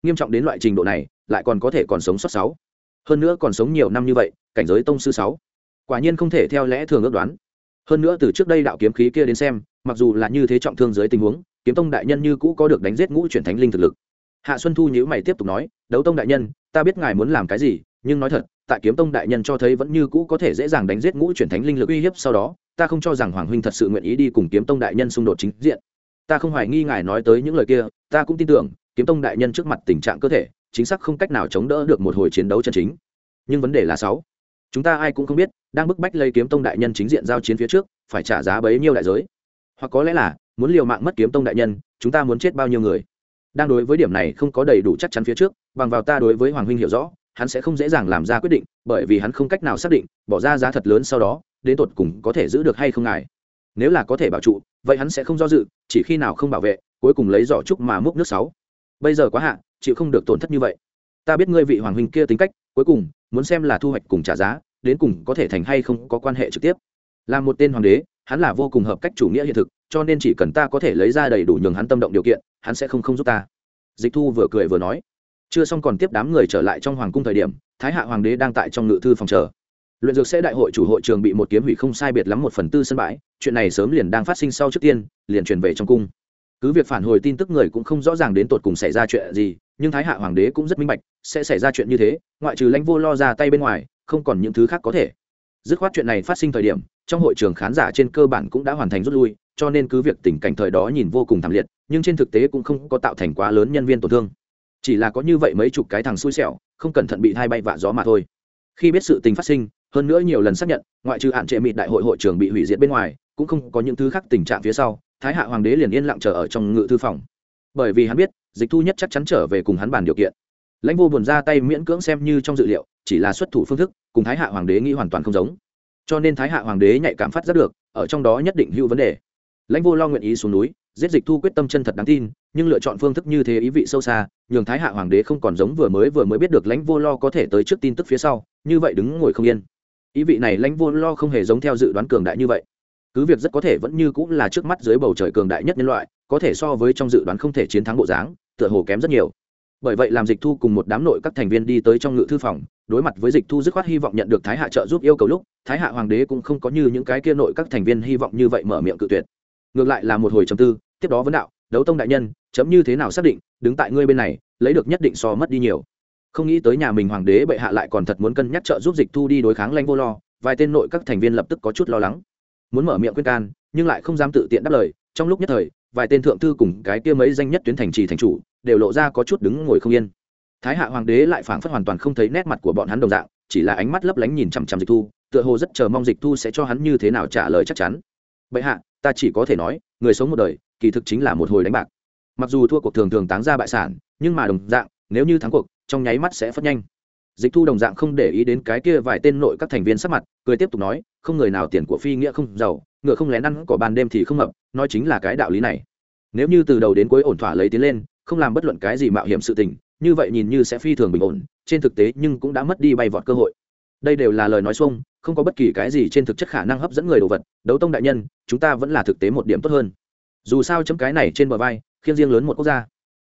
[SPEAKER 1] nghiêm trọng đến loại trình độ này, lại còn có thể còn sống sót sáu. Hơn nữa còn sống nhiều năm như vậy, cảnh giới tông sư sáu. Quả nhiên không thể theo lẽ thường ước đoán. Hơn nữa từ trước đây đạo kiếm khí kia đến xem, mặc dù là như thế trọng thương dưới tình huống, kiếm tông đại nhân như cũ có được đánh giết ngũ chuyển thánh linh thực lực. Hạ xuân thu nhữ mày tiếp tục nói, đấu tông đại nhân, ta biết ngài muốn làm cái gì, nhưng nói thật, tại kiếm tông đại nhân cho thấy vẫn như cũ có thể dễ dàng đánh giết ngũ chuyển thánh linh lực uy hiếp sau đó, ta không cho rằng hoàng huynh thật sự nguyện ý đi cùng kiếm tông đại nhân xung đột chính diện. Ta không hoài nghi ngài nói tới những lời kia, ta cũng tin tưởng kiếm tông đại nhân trước mặt tình trạng cơ thể, chính xác không cách nào chống đỡ được một hồi chiến đấu chân chính. Nhưng vấn đề là sáu. Chúng ta ai cũng không biết, đang bức bách lấy kiếm tông đại nhân chính diện giao chiến phía trước, phải trả giá bấy nhiêu đại giới. Hoặc có lẽ là, muốn liều mạng mất kiếm tông đại nhân, chúng ta muốn chết bao nhiêu người. Đang đối với điểm này không có đầy đủ chắc chắn phía trước, bằng vào ta đối với hoàng huynh hiểu rõ, hắn sẽ không dễ dàng làm ra quyết định, bởi vì hắn không cách nào xác định, bỏ ra giá thật lớn sau đó, đến tột cùng có thể giữ được hay không ngài. Nếu là có thể bảo trụ, vậy hắn sẽ không do dự, chỉ khi nào không bảo vệ, cuối cùng lấy giỏ trúc mà múc nước sáu bây giờ quá hạ, chịu không được tổn thất như vậy. Ta biết ngươi vị hoàng huynh kia tính cách, cuối cùng, muốn xem là thu hoạch cùng trả giá, đến cùng có thể thành hay không có quan hệ trực tiếp. Là một tên hoàng đế, hắn là vô cùng hợp cách chủ nghĩa hiện thực, cho nên chỉ cần ta có thể lấy ra đầy đủ nhường hắn tâm động điều kiện, hắn sẽ không không giúp ta. Dịch thu vừa cười vừa nói. Chưa xong còn tiếp đám người trở lại trong hoàng cung thời điểm, thái hạ hoàng đế đang tại trong ngự thư phòng chờ. Luyện dược sẽ đại hội chủ hội trường bị một kiếm hủy không sai biệt lắm một phần tư sân bãi, chuyện này sớm liền đang phát sinh sau trước tiên, liền truyền về trong cung cứ việc phản hồi tin tức người cũng không rõ ràng đến tột cùng xảy ra chuyện gì, nhưng thái hạ hoàng đế cũng rất minh bạch, sẽ xảy ra chuyện như thế, ngoại trừ lãnh vô lo ra tay bên ngoài, không còn những thứ khác có thể. Dứt khoát chuyện này phát sinh thời điểm, trong hội trường khán giả trên cơ bản cũng đã hoàn thành rút lui, cho nên cứ việc tình cảnh thời đó nhìn vô cùng thảm liệt, nhưng trên thực tế cũng không có tạo thành quá lớn nhân viên tổn thương. Chỉ là có như vậy mấy chục cái thằng xui xẻo, không cẩn thận bị hai bay vạ gió mà thôi. Khi biết sự tình phát sinh, hơn nữa nhiều lần xác nhận, ngoại trừ hạn trệ mịt đại hội hội trường bị hủy diệt bên ngoài, cũng không có những thứ khác tình trạng phía sau thái hạ hoàng đế liền yên lặng chờ ở trong ngự thư phòng. Bởi vì hắn biết, dịch thu nhất chắc chắn trở về cùng hắn bàn điều kiện. Lãnh vô buồn ra tay miễn cưỡng xem như trong dự liệu, chỉ là xuất thủ phương thức, cùng thái hạ hoàng đế nghĩ hoàn toàn không giống. Cho nên thái hạ hoàng đế nhạy cảm phát rất được, ở trong đó nhất định hữu vấn đề. Lãnh vô lo nguyện ý xuống núi, giết dịch thu quyết tâm chân thật đáng tin, nhưng lựa chọn phương thức như thế ý vị sâu xa, nhường thái hạ hoàng đế không còn giống vừa mới vừa mới biết được lãnh vô lo có thể tới trước tin tức phía sau, như vậy đứng ngồi không yên. Ý vị này lãnh vô lo không hề giống theo dự đoán cường đại như vậy cứ việc rất có thể vẫn như cũng là trước mắt dưới bầu trời cường đại nhất nhân loại, có thể so với trong dự đoán không thể chiến thắng bộ dáng, tựa hồ kém rất nhiều. Bởi vậy làm dịch thu cùng một đám nội các thành viên đi tới trong ngự thư phòng, đối mặt với dịch thu dứt khoát hy vọng nhận được thái hạ trợ giúp yêu cầu lúc, thái hạ hoàng đế cũng không có như những cái kia nội các thành viên hy vọng như vậy mở miệng cự tuyệt. Ngược lại là một hồi trầm tư, tiếp đó vấn đạo, đấu tông đại nhân, chấm như thế nào xác định, đứng tại ngươi bên này, lấy được nhất định so mất đi nhiều. Không nghĩ tới nhà mình hoàng đế bệ hạ lại còn thật muốn cân nhắc trợ giúp dịch thu đi đối kháng lanh vô lo, vài tên nội các thành viên lập tức có chút lo lắng muốn mở miệng khuyên can, nhưng lại không dám tự tiện đáp lời. Trong lúc nhất thời, vài tên thượng thư cùng cái kia mấy danh nhất tuyến thành trì thành chủ đều lộ ra có chút đứng ngồi không yên. Thái hạ hoàng đế lại phảng phất hoàn toàn không thấy nét mặt của bọn hắn đồng dạng, chỉ là ánh mắt lấp lánh nhìn chằm chằm dịch thu, tựa hồ rất chờ mong dịch thu sẽ cho hắn như thế nào trả lời chắc chắn. Bệ hạ, ta chỉ có thể nói, người sống một đời, kỳ thực chính là một hồi đánh bạc. Mặc dù thua cuộc thường thường táng ra bại sản, nhưng mà đồng dạng, nếu như thắng cuộc, trong nháy mắt sẽ phất nhanh dịch thu đồng dạng không để ý đến cái kia vài tên nội các thành viên sắc mặt, cười tiếp tục nói, không người nào tiền của phi nghĩa không giàu, ngựa không lén ăn cỏ ban đêm thì không mập, nói chính là cái đạo lý này. Nếu như từ đầu đến cuối ổn thỏa lấy tiến lên, không làm bất luận cái gì mạo hiểm sự tình, như vậy nhìn như sẽ phi thường bình ổn, trên thực tế nhưng cũng đã mất đi bay vọt cơ hội. Đây đều là lời nói xuông, không có bất kỳ cái gì trên thực chất khả năng hấp dẫn người đồ vật, đấu tông đại nhân, chúng ta vẫn là thực tế một điểm tốt hơn. Dù sao chấm cái này trên bờ vai, khiêng riêng lớn một quốc gia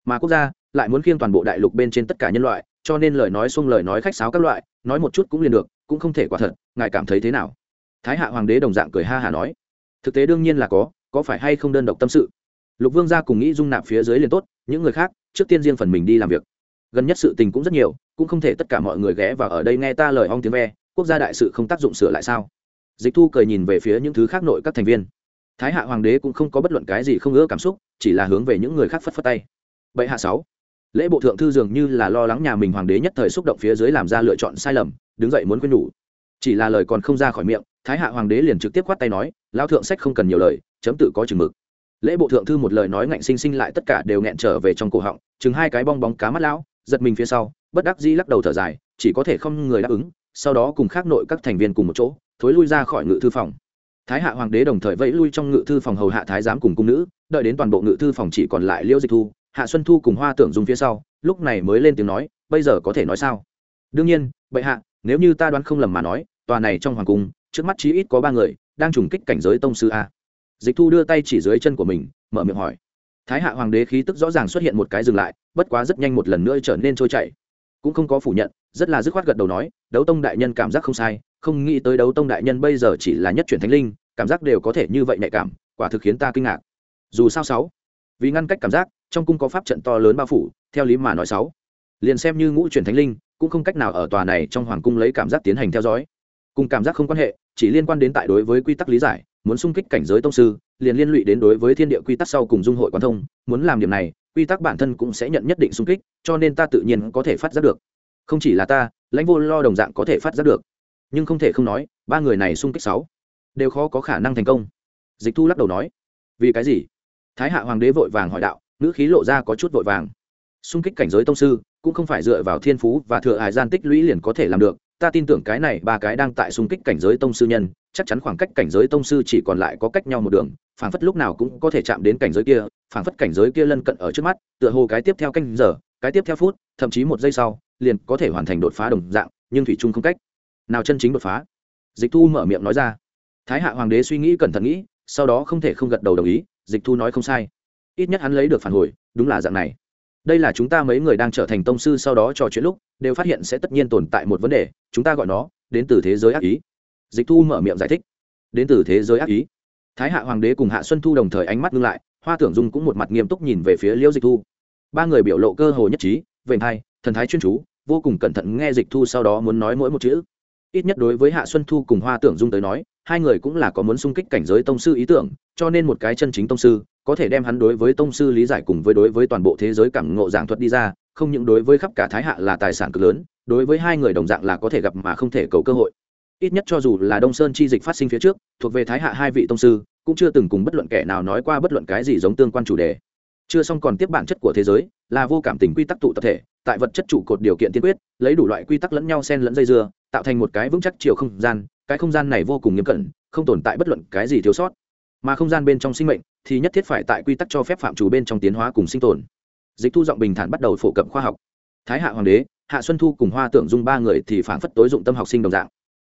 [SPEAKER 1] mà quốc gia lại muốn khiêng toàn bộ đại lục bên trên tất cả nhân loại, cho nên lời nói xuông lời nói khách sáo các loại, nói một chút cũng liền được, cũng không thể quả thật, ngài cảm thấy thế nào? Thái hạ hoàng đế đồng dạng cười ha hà nói. Thực tế đương nhiên là có có phải hay không đơn độc tâm sự? Lục vương gia cùng nghĩ dung nạp phía dưới liền tốt, những người khác, trước tiên riêng phần mình đi làm việc. Gần nhất sự tình cũng rất nhiều, cũng không thể tất cả mọi người ghé vào ở đây nghe ta lời ong tiếng ve, quốc gia đại sự không tác dụng sửa lại sao? Dịch thu cười nhìn về phía những thứ khác nội các thành viên. Thái hạ hoàng đế cũng không có bất luận cái gì không ưa cảm xúc, chỉ là hướng về những người khác phất phất tay bệ hạ sáu. Lễ bộ thượng thư dường như là lo lắng nhà mình hoàng đế nhất thời xúc động phía dưới làm ra lựa chọn sai lầm, đứng dậy muốn quên nhủ. Chỉ là lời còn không ra khỏi miệng, thái hạ hoàng đế liền trực tiếp quát tay nói lao thượng sách không cần nhiều lời, chấm tự có chừng mực. Lễ bộ thượng thư một lời nói ngạnh sinh sinh lại tất cả đều nghẹn trở về trong cổ họng, chừng hai cái bong bóng cá mắt lão, giật mình phía sau, bất đắc dĩ lắc đầu thở dài, chỉ có thể không người đáp ứng, sau đó cùng khác nội các thành viên cùng một chỗ, thối lui ra khỏi ngự thư phòng. Thái hạ hoàng đế đồng thời vẫy lui trong ngự thư phòng hầu hạ thái giám cùng cung nữ, đợi đến toàn bộ ngự thư phòng chỉ còn lại liễu dịch thu hạ xuân thu cùng hoa tưởng dung phía sau, lúc này mới lên tiếng nói, bây giờ có thể nói sao? Đương nhiên, bệ hạ, nếu như ta đoán không lầm mà nói, tòa này trong hoàng cung, trước mắt chí ít có ba người, đang trùng kích cảnh giới tông sư a. Dịch thu đưa tay chỉ dưới chân của mình, mở miệng hỏi. Thái hạ hoàng đế khí tức rõ ràng xuất hiện một cái dừng lại, bất quá rất nhanh một lần nữa trở nên trôi chảy. Cũng không có phủ nhận, rất là dứt khoát gật đầu nói, đấu tông đại nhân cảm giác không sai, không nghĩ tới đấu tông đại nhân bây giờ chỉ là nhất chuyển thánh linh, cảm giác đều có thể như vậy nhạy cảm, quả thực khiến ta kinh ngạc. Dù sao sáu vì ngăn cách cảm giác, trong cung có pháp trận to lớn bao phủ, theo lý mà nói sáu. Liền xem như ngũ chuyển thánh linh, cũng không cách nào ở tòa này trong hoàng cung lấy cảm giác tiến hành theo dõi. Cùng cảm giác không quan hệ, chỉ liên quan đến tại đối với quy tắc lý giải, muốn xung kích cảnh giới tông sư, liền liên lụy đến đối với thiên địa quy tắc sau cùng dung hội quan thông, muốn làm điểm này, quy tắc bản thân cũng sẽ nhận nhất định xung kích, cho nên ta tự nhiên có thể phát giác được. Không chỉ là ta, lãnh vô lo đồng dạng có thể phát giác được. Nhưng không thể không nói, ba người này xung kích sáu, đều khó có khả năng thành công. Dịch thu lắc đầu nói, vì cái gì? Thái hạ hoàng đế vội vàng hỏi đạo, ngữ khí lộ ra có chút vội vàng. Xung kích cảnh giới tông sư, cũng không phải dựa vào thiên phú và thừa hải gian tích lũy liền có thể làm được. Ta tin tưởng cái này ba cái đang tại xung kích cảnh giới tông sư nhân, chắc chắn khoảng cách cảnh giới tông sư chỉ còn lại có cách nhau một đường, phảng phất lúc nào cũng có thể chạm đến cảnh giới kia, phảng phất cảnh giới kia lân cận ở trước mắt, tựa hồ cái tiếp theo canh giờ, cái tiếp theo phút, thậm chí một giây sau, liền có thể hoàn thành đột phá đồng dạng, nhưng thủy chung không cách. Nào chân chính đột phá? Dịch thu mở miệng nói ra. Thái hạ hoàng đế suy nghĩ cẩn thận nghĩ, sau đó không thể không gật đầu đồng ý dịch thu nói không sai. Ít nhất hắn lấy được phản hồi, đúng là dạng này. Đây là chúng ta mấy người đang trở thành tông sư sau đó trò chuyện lúc, đều phát hiện sẽ tất nhiên tồn tại một vấn đề, chúng ta gọi nó, đến từ thế giới ác ý. Dịch thu mở miệng giải thích. Đến từ thế giới ác ý. Thái hạ hoàng đế cùng hạ xuân thu đồng thời ánh mắt ngưng lại, hoa tưởng dung cũng một mặt nghiêm túc nhìn về phía liễu dịch thu. Ba người biểu lộ cơ hồ nhất trí vệnh hai, thần thái chuyên chú, vô cùng cẩn thận nghe dịch thu sau đó muốn nói mỗi một chữ. Ít nhất đối với hạ xuân thu cùng hoa tưởng dung tới nói hai người cũng là có muốn xung kích cảnh giới tông sư ý tưởng, cho nên một cái chân chính tông sư, có thể đem hắn đối với tông sư lý giải cùng với đối với toàn bộ thế giới cảm ngộ giảng thuật đi ra, không những đối với khắp cả thái hạ là tài sản cực lớn, đối với hai người đồng dạng là có thể gặp mà không thể cầu cơ hội. Ít nhất cho dù là đông sơn chi dịch phát sinh phía trước, thuộc về thái hạ hai vị tông sư, cũng chưa từng cùng bất luận kẻ nào nói qua bất luận cái gì giống tương quan chủ đề. Chưa xong còn tiếp bản chất của thế giới, là vô cảm tình quy tắc tụ tập thể, tại vật chất trụ cột điều kiện tiên quyết, lấy đủ loại quy tắc lẫn nhau xen lẫn dây dưa, tạo thành một cái vững chắc chiều không gian cái không gian này vô cùng nghiêm cẩn, không tồn tại bất luận cái gì thiếu sót. Mà không gian bên trong sinh mệnh thì nhất thiết phải tại quy tắc cho phép phạm chủ bên trong tiến hóa cùng sinh tồn. Dịch thu giọng bình thản bắt đầu phổ cập khoa học. Thái hạ hoàng đế, hạ xuân thu cùng hoa tưởng dung ba người thì phản phất tối dụng tâm học sinh đồng dạng.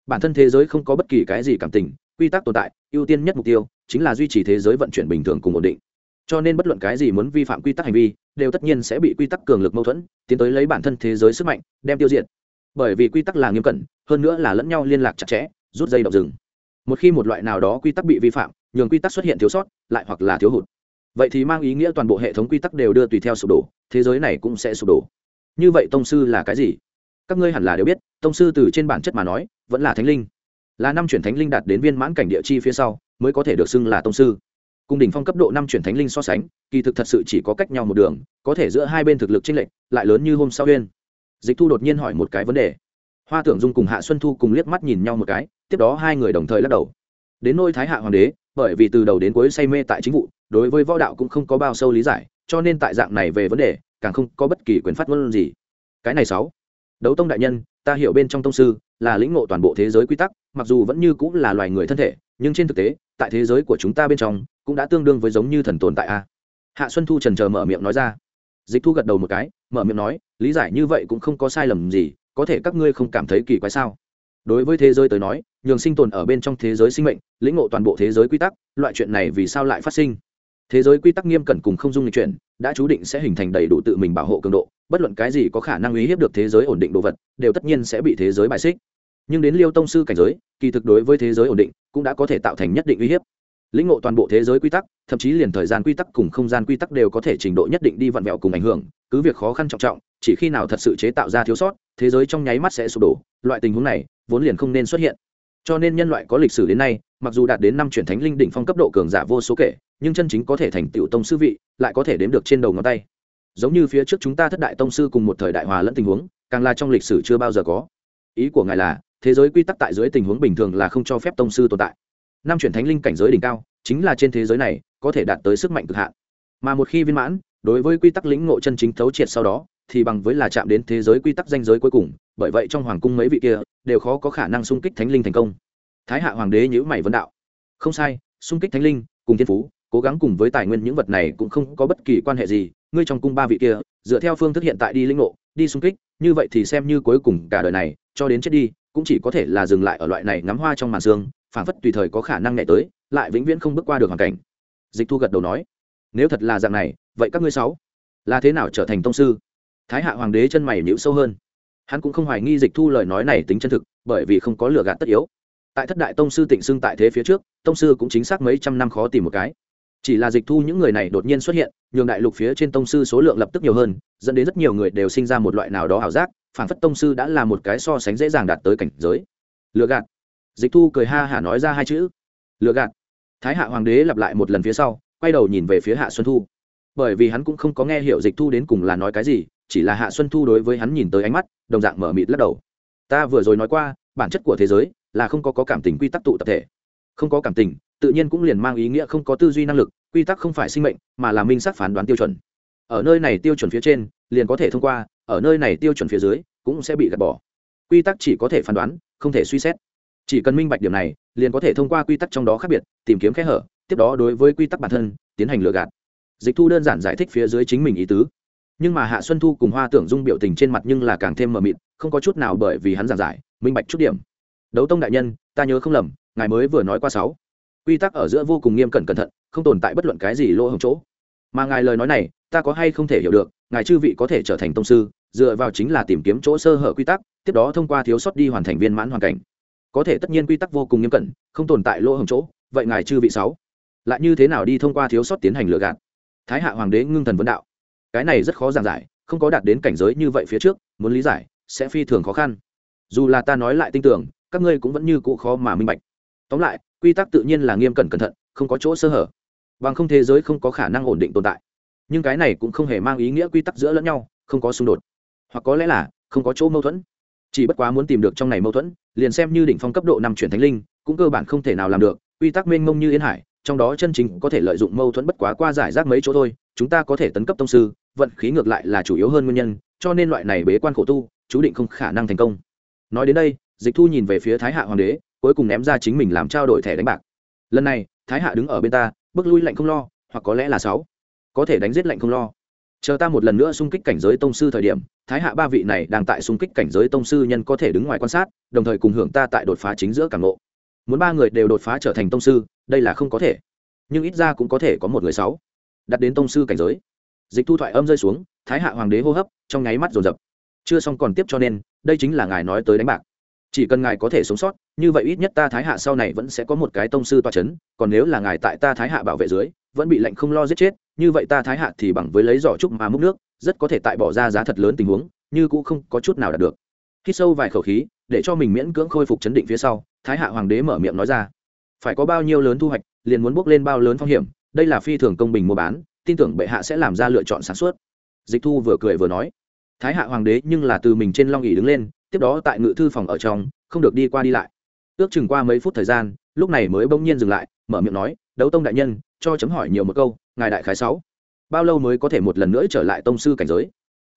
[SPEAKER 1] Bản thân thế giới không có bất kỳ cái gì cảm tình, quy tắc tồn tại, ưu tiên nhất mục tiêu chính là duy trì thế giới vận chuyển bình thường cùng ổn định. Cho nên bất luận cái gì muốn vi phạm quy tắc hành vi, đều tất nhiên sẽ bị quy tắc cường lực mâu thuẫn, tiến tới lấy bản thân thế giới sức mạnh, đem tiêu diệt. Bởi vì quy tắc là nghiêm cẩn, hơn nữa là lẫn nhau liên lạc chặt chẽ rút dây động rừng. Một khi một loại nào đó quy tắc bị vi phạm, nhường quy tắc xuất hiện thiếu sót, lại hoặc là thiếu hụt. Vậy thì mang ý nghĩa toàn bộ hệ thống quy tắc đều đưa tùy theo sụp đổ, thế giới này cũng sẽ sụp đổ. Như vậy tông sư là cái gì? Các ngươi hẳn là đều biết, tông sư từ trên bản chất mà nói, vẫn là thánh linh. Là năm chuyển thánh linh đạt đến viên mãn cảnh địa chi phía sau, mới có thể được xưng là tông sư. Cung đỉnh phong cấp độ năm chuyển thánh linh so sánh, kỳ thực thật sự chỉ có cách nhau một đường, có thể giữa hai bên thực lực chênh lệch, lại lớn như hôm sau huyên. Dịch thu đột nhiên hỏi một cái vấn đề hoa tưởng dung cùng hạ xuân thu cùng liếc mắt nhìn nhau một cái, tiếp đó hai người đồng thời lắc đầu. Đến nôi thái hạ hoàng đế, bởi vì từ đầu đến cuối say mê tại chính vụ, đối với võ đạo cũng không có bao sâu lý giải, cho nên tại dạng này về vấn đề, càng không có bất kỳ quyền phát ngôn gì. Cái này sáu. Đấu tông đại nhân, ta hiểu bên trong tông sư là lĩnh ngộ toàn bộ thế giới quy tắc, mặc dù vẫn như cũng là loài người thân thể, nhưng trên thực tế, tại thế giới của chúng ta bên trong, cũng đã tương đương với giống như thần tồn tại a. Hạ xuân thu trần chờ mở miệng nói ra. Dịch thu gật đầu một cái, mở miệng nói, lý giải như vậy cũng không có sai lầm gì có thể các ngươi không cảm thấy kỳ quái sao? Đối với thế giới tới nói, nhường sinh tồn ở bên trong thế giới sinh mệnh, lĩnh ngộ toàn bộ thế giới quy tắc, loại chuyện này vì sao lại phát sinh? Thế giới quy tắc nghiêm cẩn cùng không dung lịch chuyển, đã chú định sẽ hình thành đầy đủ tự mình bảo hộ cường độ, bất luận cái gì có khả năng uy hiếp được thế giới ổn định đồ vật, đều tất nhiên sẽ bị thế giới bài xích. Nhưng đến liêu tông sư cảnh giới, kỳ thực đối với thế giới ổn định, cũng đã có thể tạo thành nhất định uy hiếp lĩnh ngộ toàn bộ thế giới quy tắc, thậm chí liền thời gian quy tắc cùng không gian quy tắc đều có thể trình độ nhất định đi vặn vẹo cùng ảnh hưởng, cứ việc khó khăn trọng trọng, chỉ khi nào thật sự chế tạo ra thiếu sót, thế giới trong nháy mắt sẽ sụp đổ, loại tình huống này vốn liền không nên xuất hiện. Cho nên nhân loại có lịch sử đến nay, mặc dù đạt đến năm truyền thánh linh đỉnh phong cấp độ cường giả vô số kể, nhưng chân chính có thể thành tựu tông sư vị lại có thể đếm được trên đầu ngón tay. Giống như phía trước chúng ta thất đại tông sư cùng một thời đại hòa lẫn tình huống, càng là trong lịch sử chưa bao giờ có. Ý của ngài là, thế giới quy tắc tại dưới tình huống bình thường là không cho phép tông sư tồn tại năm chuyển thánh linh cảnh giới đỉnh cao, chính là trên thế giới này, có thể đạt tới sức mạnh cực hạn. Mà một khi viên mãn, đối với quy tắc lĩnh ngộ chân chính thấu triệt sau đó, thì bằng với là chạm đến thế giới quy tắc danh giới cuối cùng, bởi vậy trong hoàng cung mấy vị kia, đều khó có khả năng xung kích thánh linh thành công. Thái hạ hoàng đế nhữ mày vấn đạo. Không sai, xung kích thánh linh, cùng thiên phú, cố gắng cùng với tài nguyên những vật này cũng không có bất kỳ quan hệ gì, ngươi trong cung ba vị kia, dựa theo phương thức hiện tại đi linh ngộ, đi xung kích, như vậy thì xem như cuối cùng cả đời này, cho đến chết đi, cũng chỉ có thể là dừng lại ở loại này ngắm hoa trong màn xương phản phất tùy thời có khả năng nhảy tới, lại vĩnh viễn không bước qua được hoàn cảnh. Dịch thu gật đầu nói, nếu thật là dạng này, vậy các ngươi sáu là thế nào trở thành tông sư? Thái hạ hoàng đế chân mày nhữ sâu hơn. Hắn cũng không hoài nghi dịch thu lời nói này tính chân thực, bởi vì không có lừa gạt tất yếu. Tại thất đại tông sư tịnh xưng tại thế phía trước, tông sư cũng chính xác mấy trăm năm khó tìm một cái. Chỉ là dịch thu những người này đột nhiên xuất hiện, nhường đại lục phía trên tông sư số lượng lập tức nhiều hơn, dẫn đến rất nhiều người đều sinh ra một loại nào đó ảo giác phản phất tông sư đã là một cái so sánh dễ dàng đạt tới cảnh giới. Lừa gạt dịch thu cười ha hả nói ra hai chữ. Lừa gạt. Thái hạ hoàng đế lặp lại một lần phía sau quay đầu nhìn về phía hạ xuân thu. Bởi vì hắn cũng không có nghe hiểu dịch thu đến cùng là nói cái gì chỉ là hạ xuân thu đối với hắn nhìn tới ánh mắt đồng dạng mở mịt lắc đầu. Ta vừa rồi nói qua bản chất của thế giới là không có, có cảm tình quy tắc tụ tập thể. Không có cảm tình tự nhiên cũng liền mang ý nghĩa không có tư duy năng lực quy tắc không phải sinh mệnh mà là minh sắc phán đoán tiêu chuẩn. Ở nơi này tiêu chuẩn phía trên liền có thể thông qua ở nơi này tiêu chuẩn phía dưới cũng sẽ bị gạt bỏ. Quy tắc chỉ có thể phán đoán không thể suy xét chỉ cần minh bạch điểm này, liền có thể thông qua quy tắc trong đó khác biệt, tìm kiếm kẽ hở, tiếp đó đối với quy tắc bản thân, tiến hành lừa gạt. Dịch thu đơn giản giải thích phía dưới chính mình ý tứ. Nhưng mà hạ xuân thu cùng hoa tưởng dung biểu tình trên mặt nhưng là càng thêm mờ mịt, không có chút nào bởi vì hắn giảng giải, minh bạch chút điểm. Đấu tông đại nhân, ta nhớ không lầm, ngài mới vừa nói qua sáu. Quy tắc ở giữa vô cùng nghiêm cẩn cẩn thận, không tồn tại bất luận cái gì lỗ hổng chỗ. Mà ngài lời nói này, ta có hay không thể hiểu được, ngài chư vị có thể trở thành tông sư, dựa vào chính là tìm kiếm chỗ sơ hở quy tắc, tiếp đó thông qua thiếu sót đi hoàn thành viên mãn hoàn cảnh có thể tất nhiên quy tắc vô cùng nghiêm cẩn, không tồn tại lỗ hổng chỗ, vậy ngài chư vị sáu, lại như thế nào đi thông qua thiếu sót tiến hành lựa gạt? Thái hạ hoàng đế ngưng thần vấn đạo. Cái này rất khó giảng giải, không có đạt đến cảnh giới như vậy phía trước, muốn lý giải, sẽ phi thường khó khăn. Dù là ta nói lại tin tưởng, các ngươi cũng vẫn như cũ khó mà minh bạch. Tóm lại, quy tắc tự nhiên là nghiêm cẩn cẩn thận, không có chỗ sơ hở. Bằng không thế giới không có khả năng ổn định tồn tại. Nhưng cái này cũng không hề mang ý nghĩa quy tắc giữa lẫn nhau, không có xung đột. Hoặc có lẽ là, không có chỗ mâu thuẫn chỉ bất quá muốn tìm được trong này mâu thuẫn, liền xem như đỉnh phong cấp độ năm chuyển thánh linh, cũng cơ bản không thể nào làm được, quy tắc mênh mông như yên hải, trong đó chân chính có thể lợi dụng mâu thuẫn bất quá qua giải rác mấy chỗ thôi, chúng ta có thể tấn cấp tông sư, vận khí ngược lại là chủ yếu hơn nguyên nhân, cho nên loại này bế quan khổ tu, chú định không khả năng thành công. Nói đến đây, dịch thu nhìn về phía thái hạ hoàng đế, cuối cùng ném ra chính mình làm trao đổi thẻ đánh bạc. Lần này, thái hạ đứng ở bên ta, bước lui lạnh không lo, hoặc có lẽ là sáu. Có thể đánh giết lạnh không lo chờ ta một lần nữa xung kích cảnh giới tông sư thời điểm, thái hạ ba vị này đang tại xung kích cảnh giới tông sư nhân có thể đứng ngoài quan sát, đồng thời cùng hưởng ta tại đột phá chính giữa cảm lộ muốn ba người đều đột phá trở thành tông sư, đây là không có thể. Nhưng ít ra cũng có thể có một người sáu. Đặt đến tông sư cảnh giới. Dịch thu thoại âm rơi xuống, thái hạ hoàng đế hô hấp, trong nháy mắt rồn rập chưa xong còn tiếp cho nên, đây chính là ngài nói tới đánh bạc. Chỉ cần ngài có thể sống sót, như vậy ít nhất ta thái hạ sau này vẫn sẽ có một cái tông sư toa c h ấ n còn nếu là ngài tại ta thái hạ bảo vệ dưới, vẫn bị lệnh không lo giết chết như vậy ta thái hạ thì bằng với lấy giỏ trúc mà múc nước, rất có thể tại bỏ ra giá thật lớn tình huống, như cũng không có chút nào đạt được. Hít sâu vài khẩu khí, để cho mình miễn cưỡng khôi phục chấn định phía sau, thái hạ hoàng đế mở miệng nói ra. Phải có bao nhiêu lớn thu hoạch, liền muốn bước lên bao lớn phong hiểm, đây là phi thường công bình mua bán, tin tưởng bệ hạ sẽ làm ra lựa chọn sản xuất dịch thu vừa cười vừa nói. Thái hạ hoàng đế nhưng là từ mình trên long ỉ đứng lên, tiếp đó tại ngự thư phòng ở trong, không được đi qua đi lại. Ước chừng qua mấy phút thời gian, lúc này mới bỗng nhiên dừng lại, mở miệng nói, đấu tông đại nhân cho chấm hỏi nhiều một câu, ngài đại khái sáu. Bao lâu mới có thể một lần nữa trở lại tông sư cảnh giới?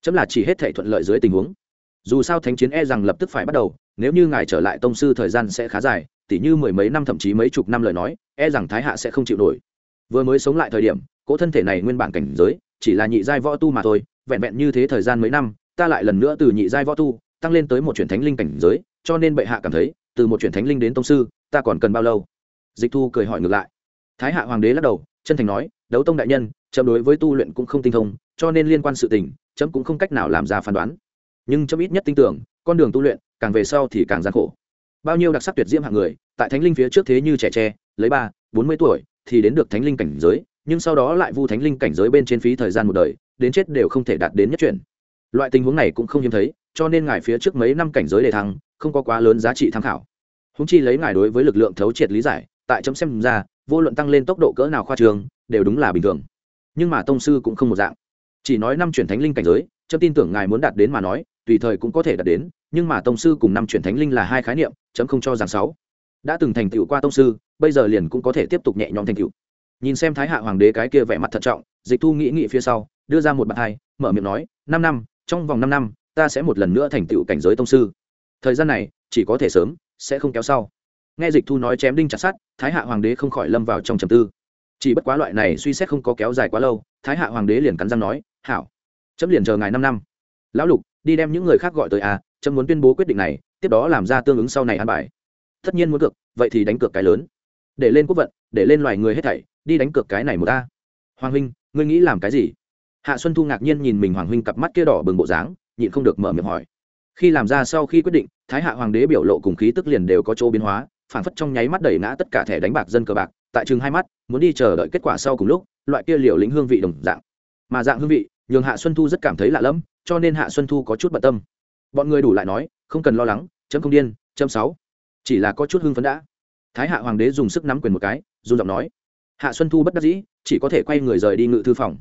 [SPEAKER 1] Chấm là chỉ hết thể thuận lợi dưới tình huống. Dù sao thánh chiến e rằng lập tức phải bắt đầu, nếu như ngài trở lại tông sư thời gian sẽ khá dài, tỉ như mười mấy năm thậm chí mấy chục năm lời nói e rằng thái hạ sẽ không chịu nổi. Vừa mới sống lại thời điểm, cỗ thân thể này nguyên bản cảnh giới, chỉ là nhị giai võ tu mà thôi, vẹn vẹn như thế thời gian mấy năm, ta lại lần nữa từ nhị giai võ tu, tăng lên tới một chuyển thánh linh cảnh giới, cho nên bệ hạ cảm thấy, từ một chuyển thánh linh đến tông sư, ta còn cần bao lâu? Dịch thu cười hỏi ngược lại thái hạ hoàng đế lắc đầu, chân thành nói, đấu tông đại nhân, chấm đối với tu luyện cũng không tinh thông, cho nên liên quan sự tình, chấm cũng không cách nào làm ra phán đoán. Nhưng chấm ít nhất tin tưởng, con đường tu luyện, càng về sau thì càng gian khổ. Bao nhiêu đặc sắc tuyệt diễm hạng người, tại thánh linh phía trước thế như trẻ tre, lấy ba, bốn mươi tuổi, thì đến được thánh linh cảnh giới, nhưng sau đó lại vu thánh linh cảnh giới bên trên phí thời gian một đời, đến chết đều không thể đạt đến nhất chuyển. Loại tình huống này cũng không hiếm thấy, cho nên ngài phía trước mấy năm cảnh giới đề thăng, không có quá lớn giá trị tham khảo. Húng chi lấy ngài đối với lực lượng thấu triệt lý giải, tại chấm xem ra vô luận tăng lên tốc độ cỡ nào khoa trường, đều đúng là bình thường. Nhưng mà tông sư cũng không một dạng. Chỉ nói năm chuyển thánh linh cảnh giới, chấm tin tưởng ngài muốn đạt đến mà nói, tùy thời cũng có thể đạt đến, nhưng mà tông sư cùng năm chuyển thánh linh là hai khái niệm, chấm không cho rằng sáu. Đã từng thành tựu qua tông sư, bây giờ liền cũng có thể tiếp tục nhẹ nhõm thành tựu. Nhìn xem thái hạ hoàng đế cái kia vẻ mặt thận trọng, dịch thu nghĩ nghĩ phía sau, đưa ra một bàn hai mở miệng nói, năm năm, trong vòng năm năm, ta sẽ một lần nữa thành tựu cảnh giới tông sư. Thời gian này, chỉ có thể sớm, sẽ không kéo sau nghe dịch thu nói chém đinh chặt sắt, thái hạ hoàng đế không khỏi lâm vào trong trầm tư. Chỉ bất quá loại này suy xét không có kéo dài quá lâu, thái hạ hoàng đế liền cắn răng nói, hảo, chấm liền chờ ngài năm năm. Lão lục, đi đem những người khác gọi tới à chấm muốn tuyên bố quyết định này, tiếp đó làm ra tương ứng sau này an bài. Tất nhiên muốn cược, vậy thì đánh cược cái lớn. Để lên quốc vận, để lên loài người hết thảy, đi đánh cược cái này một ta. Hoàng huynh, ngươi nghĩ làm cái gì? Hạ xuân thu ngạc nhiên nhìn mình hoàng huynh cặp mắt kia đỏ bừng bộ dáng, nhịn không được mở miệng hỏi. Khi làm ra sau khi quyết định, thái hạ hoàng đế biểu lộ cùng khí tức liền đều có chỗ biến hóa phản phất trong nháy mắt đẩy ngã tất cả thẻ đánh bạc dân cờ bạc, tại chừng hai mắt, muốn đi chờ đợi kết quả sau cùng lúc, loại kia liều lĩnh hương vị đồng dạng. Mà dạng hương vị, nhường hạ xuân thu rất cảm thấy lạ lẫm, cho nên hạ xuân thu có chút bận tâm. Bọn người đủ lại nói, không cần lo lắng, chấm không điên, chấm sáu. Chỉ là có chút hưng phấn đã. Thái hạ hoàng đế dùng sức nắm quyền một cái, run giọng nói. Hạ xuân thu bất đắc dĩ, chỉ có thể quay người rời đi ngự thư phòng.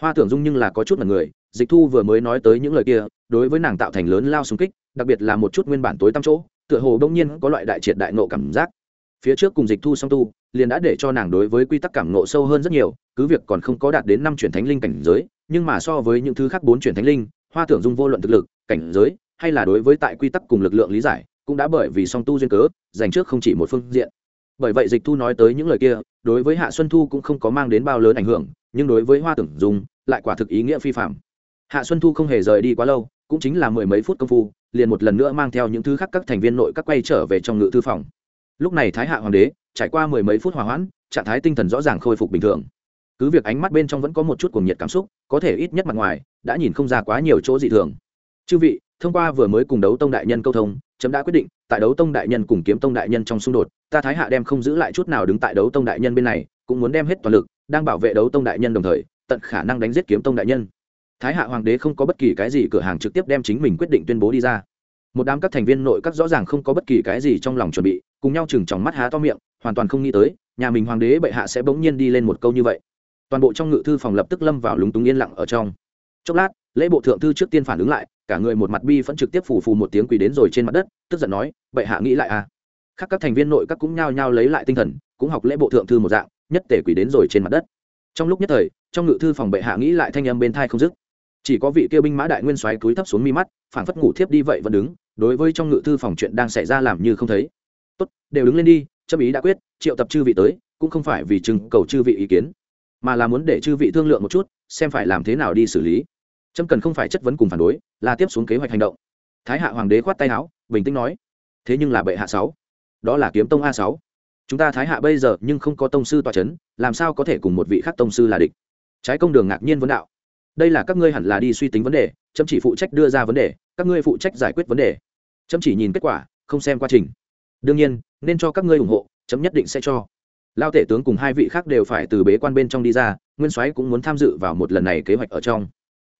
[SPEAKER 1] Hoa tưởng dung nhưng là có chút mật người, dịch thu vừa mới nói tới những lời kia, đối với nàng tạo thành lớn lao xung kích, đặc biệt là một chút nguyên bản tối tăm chỗ tựa hồ đông nhiên có loại đại triệt đại nộ cảm giác. Phía trước cùng dịch thu song tu, liền đã để cho nàng đối với quy tắc cảm nộ sâu hơn rất nhiều, cứ việc còn không có đạt đến năm chuyển thánh linh cảnh giới, nhưng mà so với những thứ khác bốn chuyển thánh linh, hoa tưởng dung vô luận thực lực, cảnh giới, hay là đối với tại quy tắc cùng lực lượng lý giải, cũng đã bởi vì song tu duyên cớ, dành trước không chỉ một phương diện. Bởi vậy dịch thu nói tới những lời kia, đối với hạ xuân thu cũng không có mang đến bao lớn ảnh hưởng, nhưng đối với hoa tưởng dung, lại quả thực ý nghĩa phi phạm hạ xuân thu không hề rời đi quá lâu, cũng chính là mười mấy phút công phu liền một lần nữa mang theo những thứ khác các thành viên nội các quay trở về trong ngự thư phòng. Lúc này thái hạ hoàng đế trải qua mười mấy phút hòa hoãn, trạng thái tinh thần rõ ràng khôi phục bình thường. Cứ việc ánh mắt bên trong vẫn có một chút cuồng nhiệt cảm xúc, có thể ít nhất mặt ngoài, đã nhìn không ra quá nhiều chỗ dị thường. Chư vị, thông qua vừa mới cùng đấu tông đại nhân câu thông, chấm đã quyết định, tại đấu tông đại nhân cùng kiếm tông đại nhân trong xung đột, ta thái hạ đem không giữ lại chút nào đứng tại đấu tông đại nhân bên này, cũng muốn đem hết toàn lực, đang bảo vệ đấu tông đại nhân đồng thời, tận khả năng đánh giết kiếm tông đại nhân thái hạ hoàng đế không có bất kỳ cái gì, cửa hàng trực tiếp đem chính mình quyết định tuyên bố đi ra. Một đám các thành viên nội các rõ ràng không có bất kỳ cái gì trong lòng chuẩn bị, cùng nhau chừng chòng mắt há to miệng, hoàn toàn không nghĩ tới, nhà mình hoàng đế bệ hạ sẽ bỗng nhiên đi lên một câu như vậy. Toàn bộ trong ngự thư phòng lập tức lâm vào lúng túng yên lặng ở trong. Chốc lát, lễ bộ thượng thư trước tiên phản ứng lại, cả người một mặt bi vẫn trực tiếp phủ phù một tiếng quỳ đến rồi trên mặt đất, tức giận nói, bệ hạ nghĩ lại à? Khác các thành viên nội các cũng nhao nhao lấy lại tinh thần, cũng học lễ bộ thượng thư một dạng, nhất tể quỳ đến rồi trên mặt đất. Trong lúc nhất thời, trong ngự thư phòng bệ hạ nghĩ lại thanh âm bên thai không dứt chỉ có vị kia binh mã đại nguyên soái cúi thấp xuống mi mắt, phảng phất ngủ thiếp đi vậy vẫn đứng, đối với trong ngự thư phòng chuyện đang xảy ra làm như không thấy. Tốt, đều đứng lên đi chấp ý đã quyết, triệu tập chư vị tới, cũng không phải vì chừng cầu chư vị ý kiến, mà là muốn để chư vị thương lượng một chút, xem phải làm thế nào đi xử lý. Trâm cần không phải chất vấn cùng phản đối, là tiếp xuống kế hoạch hành động. Thái hạ hoàng đế khoát tay áo, bình tĩnh nói, thế nhưng là bệ hạ sáu, đó là kiếm tông a sáu. Chúng ta thái hạ bây giờ nhưng không có tông sư tòa c h ấ n làm sao có thể cùng một vị khác tông sư là địch? Trái công đường ngạc nhiên vấn đạo đây là các ngươi hẳn là đi suy tính vấn đề, chấm chỉ phụ trách đưa ra vấn đề, các ngươi phụ trách giải quyết vấn đề. Chấm chỉ nhìn kết quả, không xem quá trình. Đương nhiên, nên cho các ngươi ủng hộ, chấm nhất định sẽ cho. Lao tể tướng cùng hai vị khác đều phải từ bế quan bên trong đi ra, nguyên soái cũng muốn tham dự vào một lần này kế hoạch ở trong.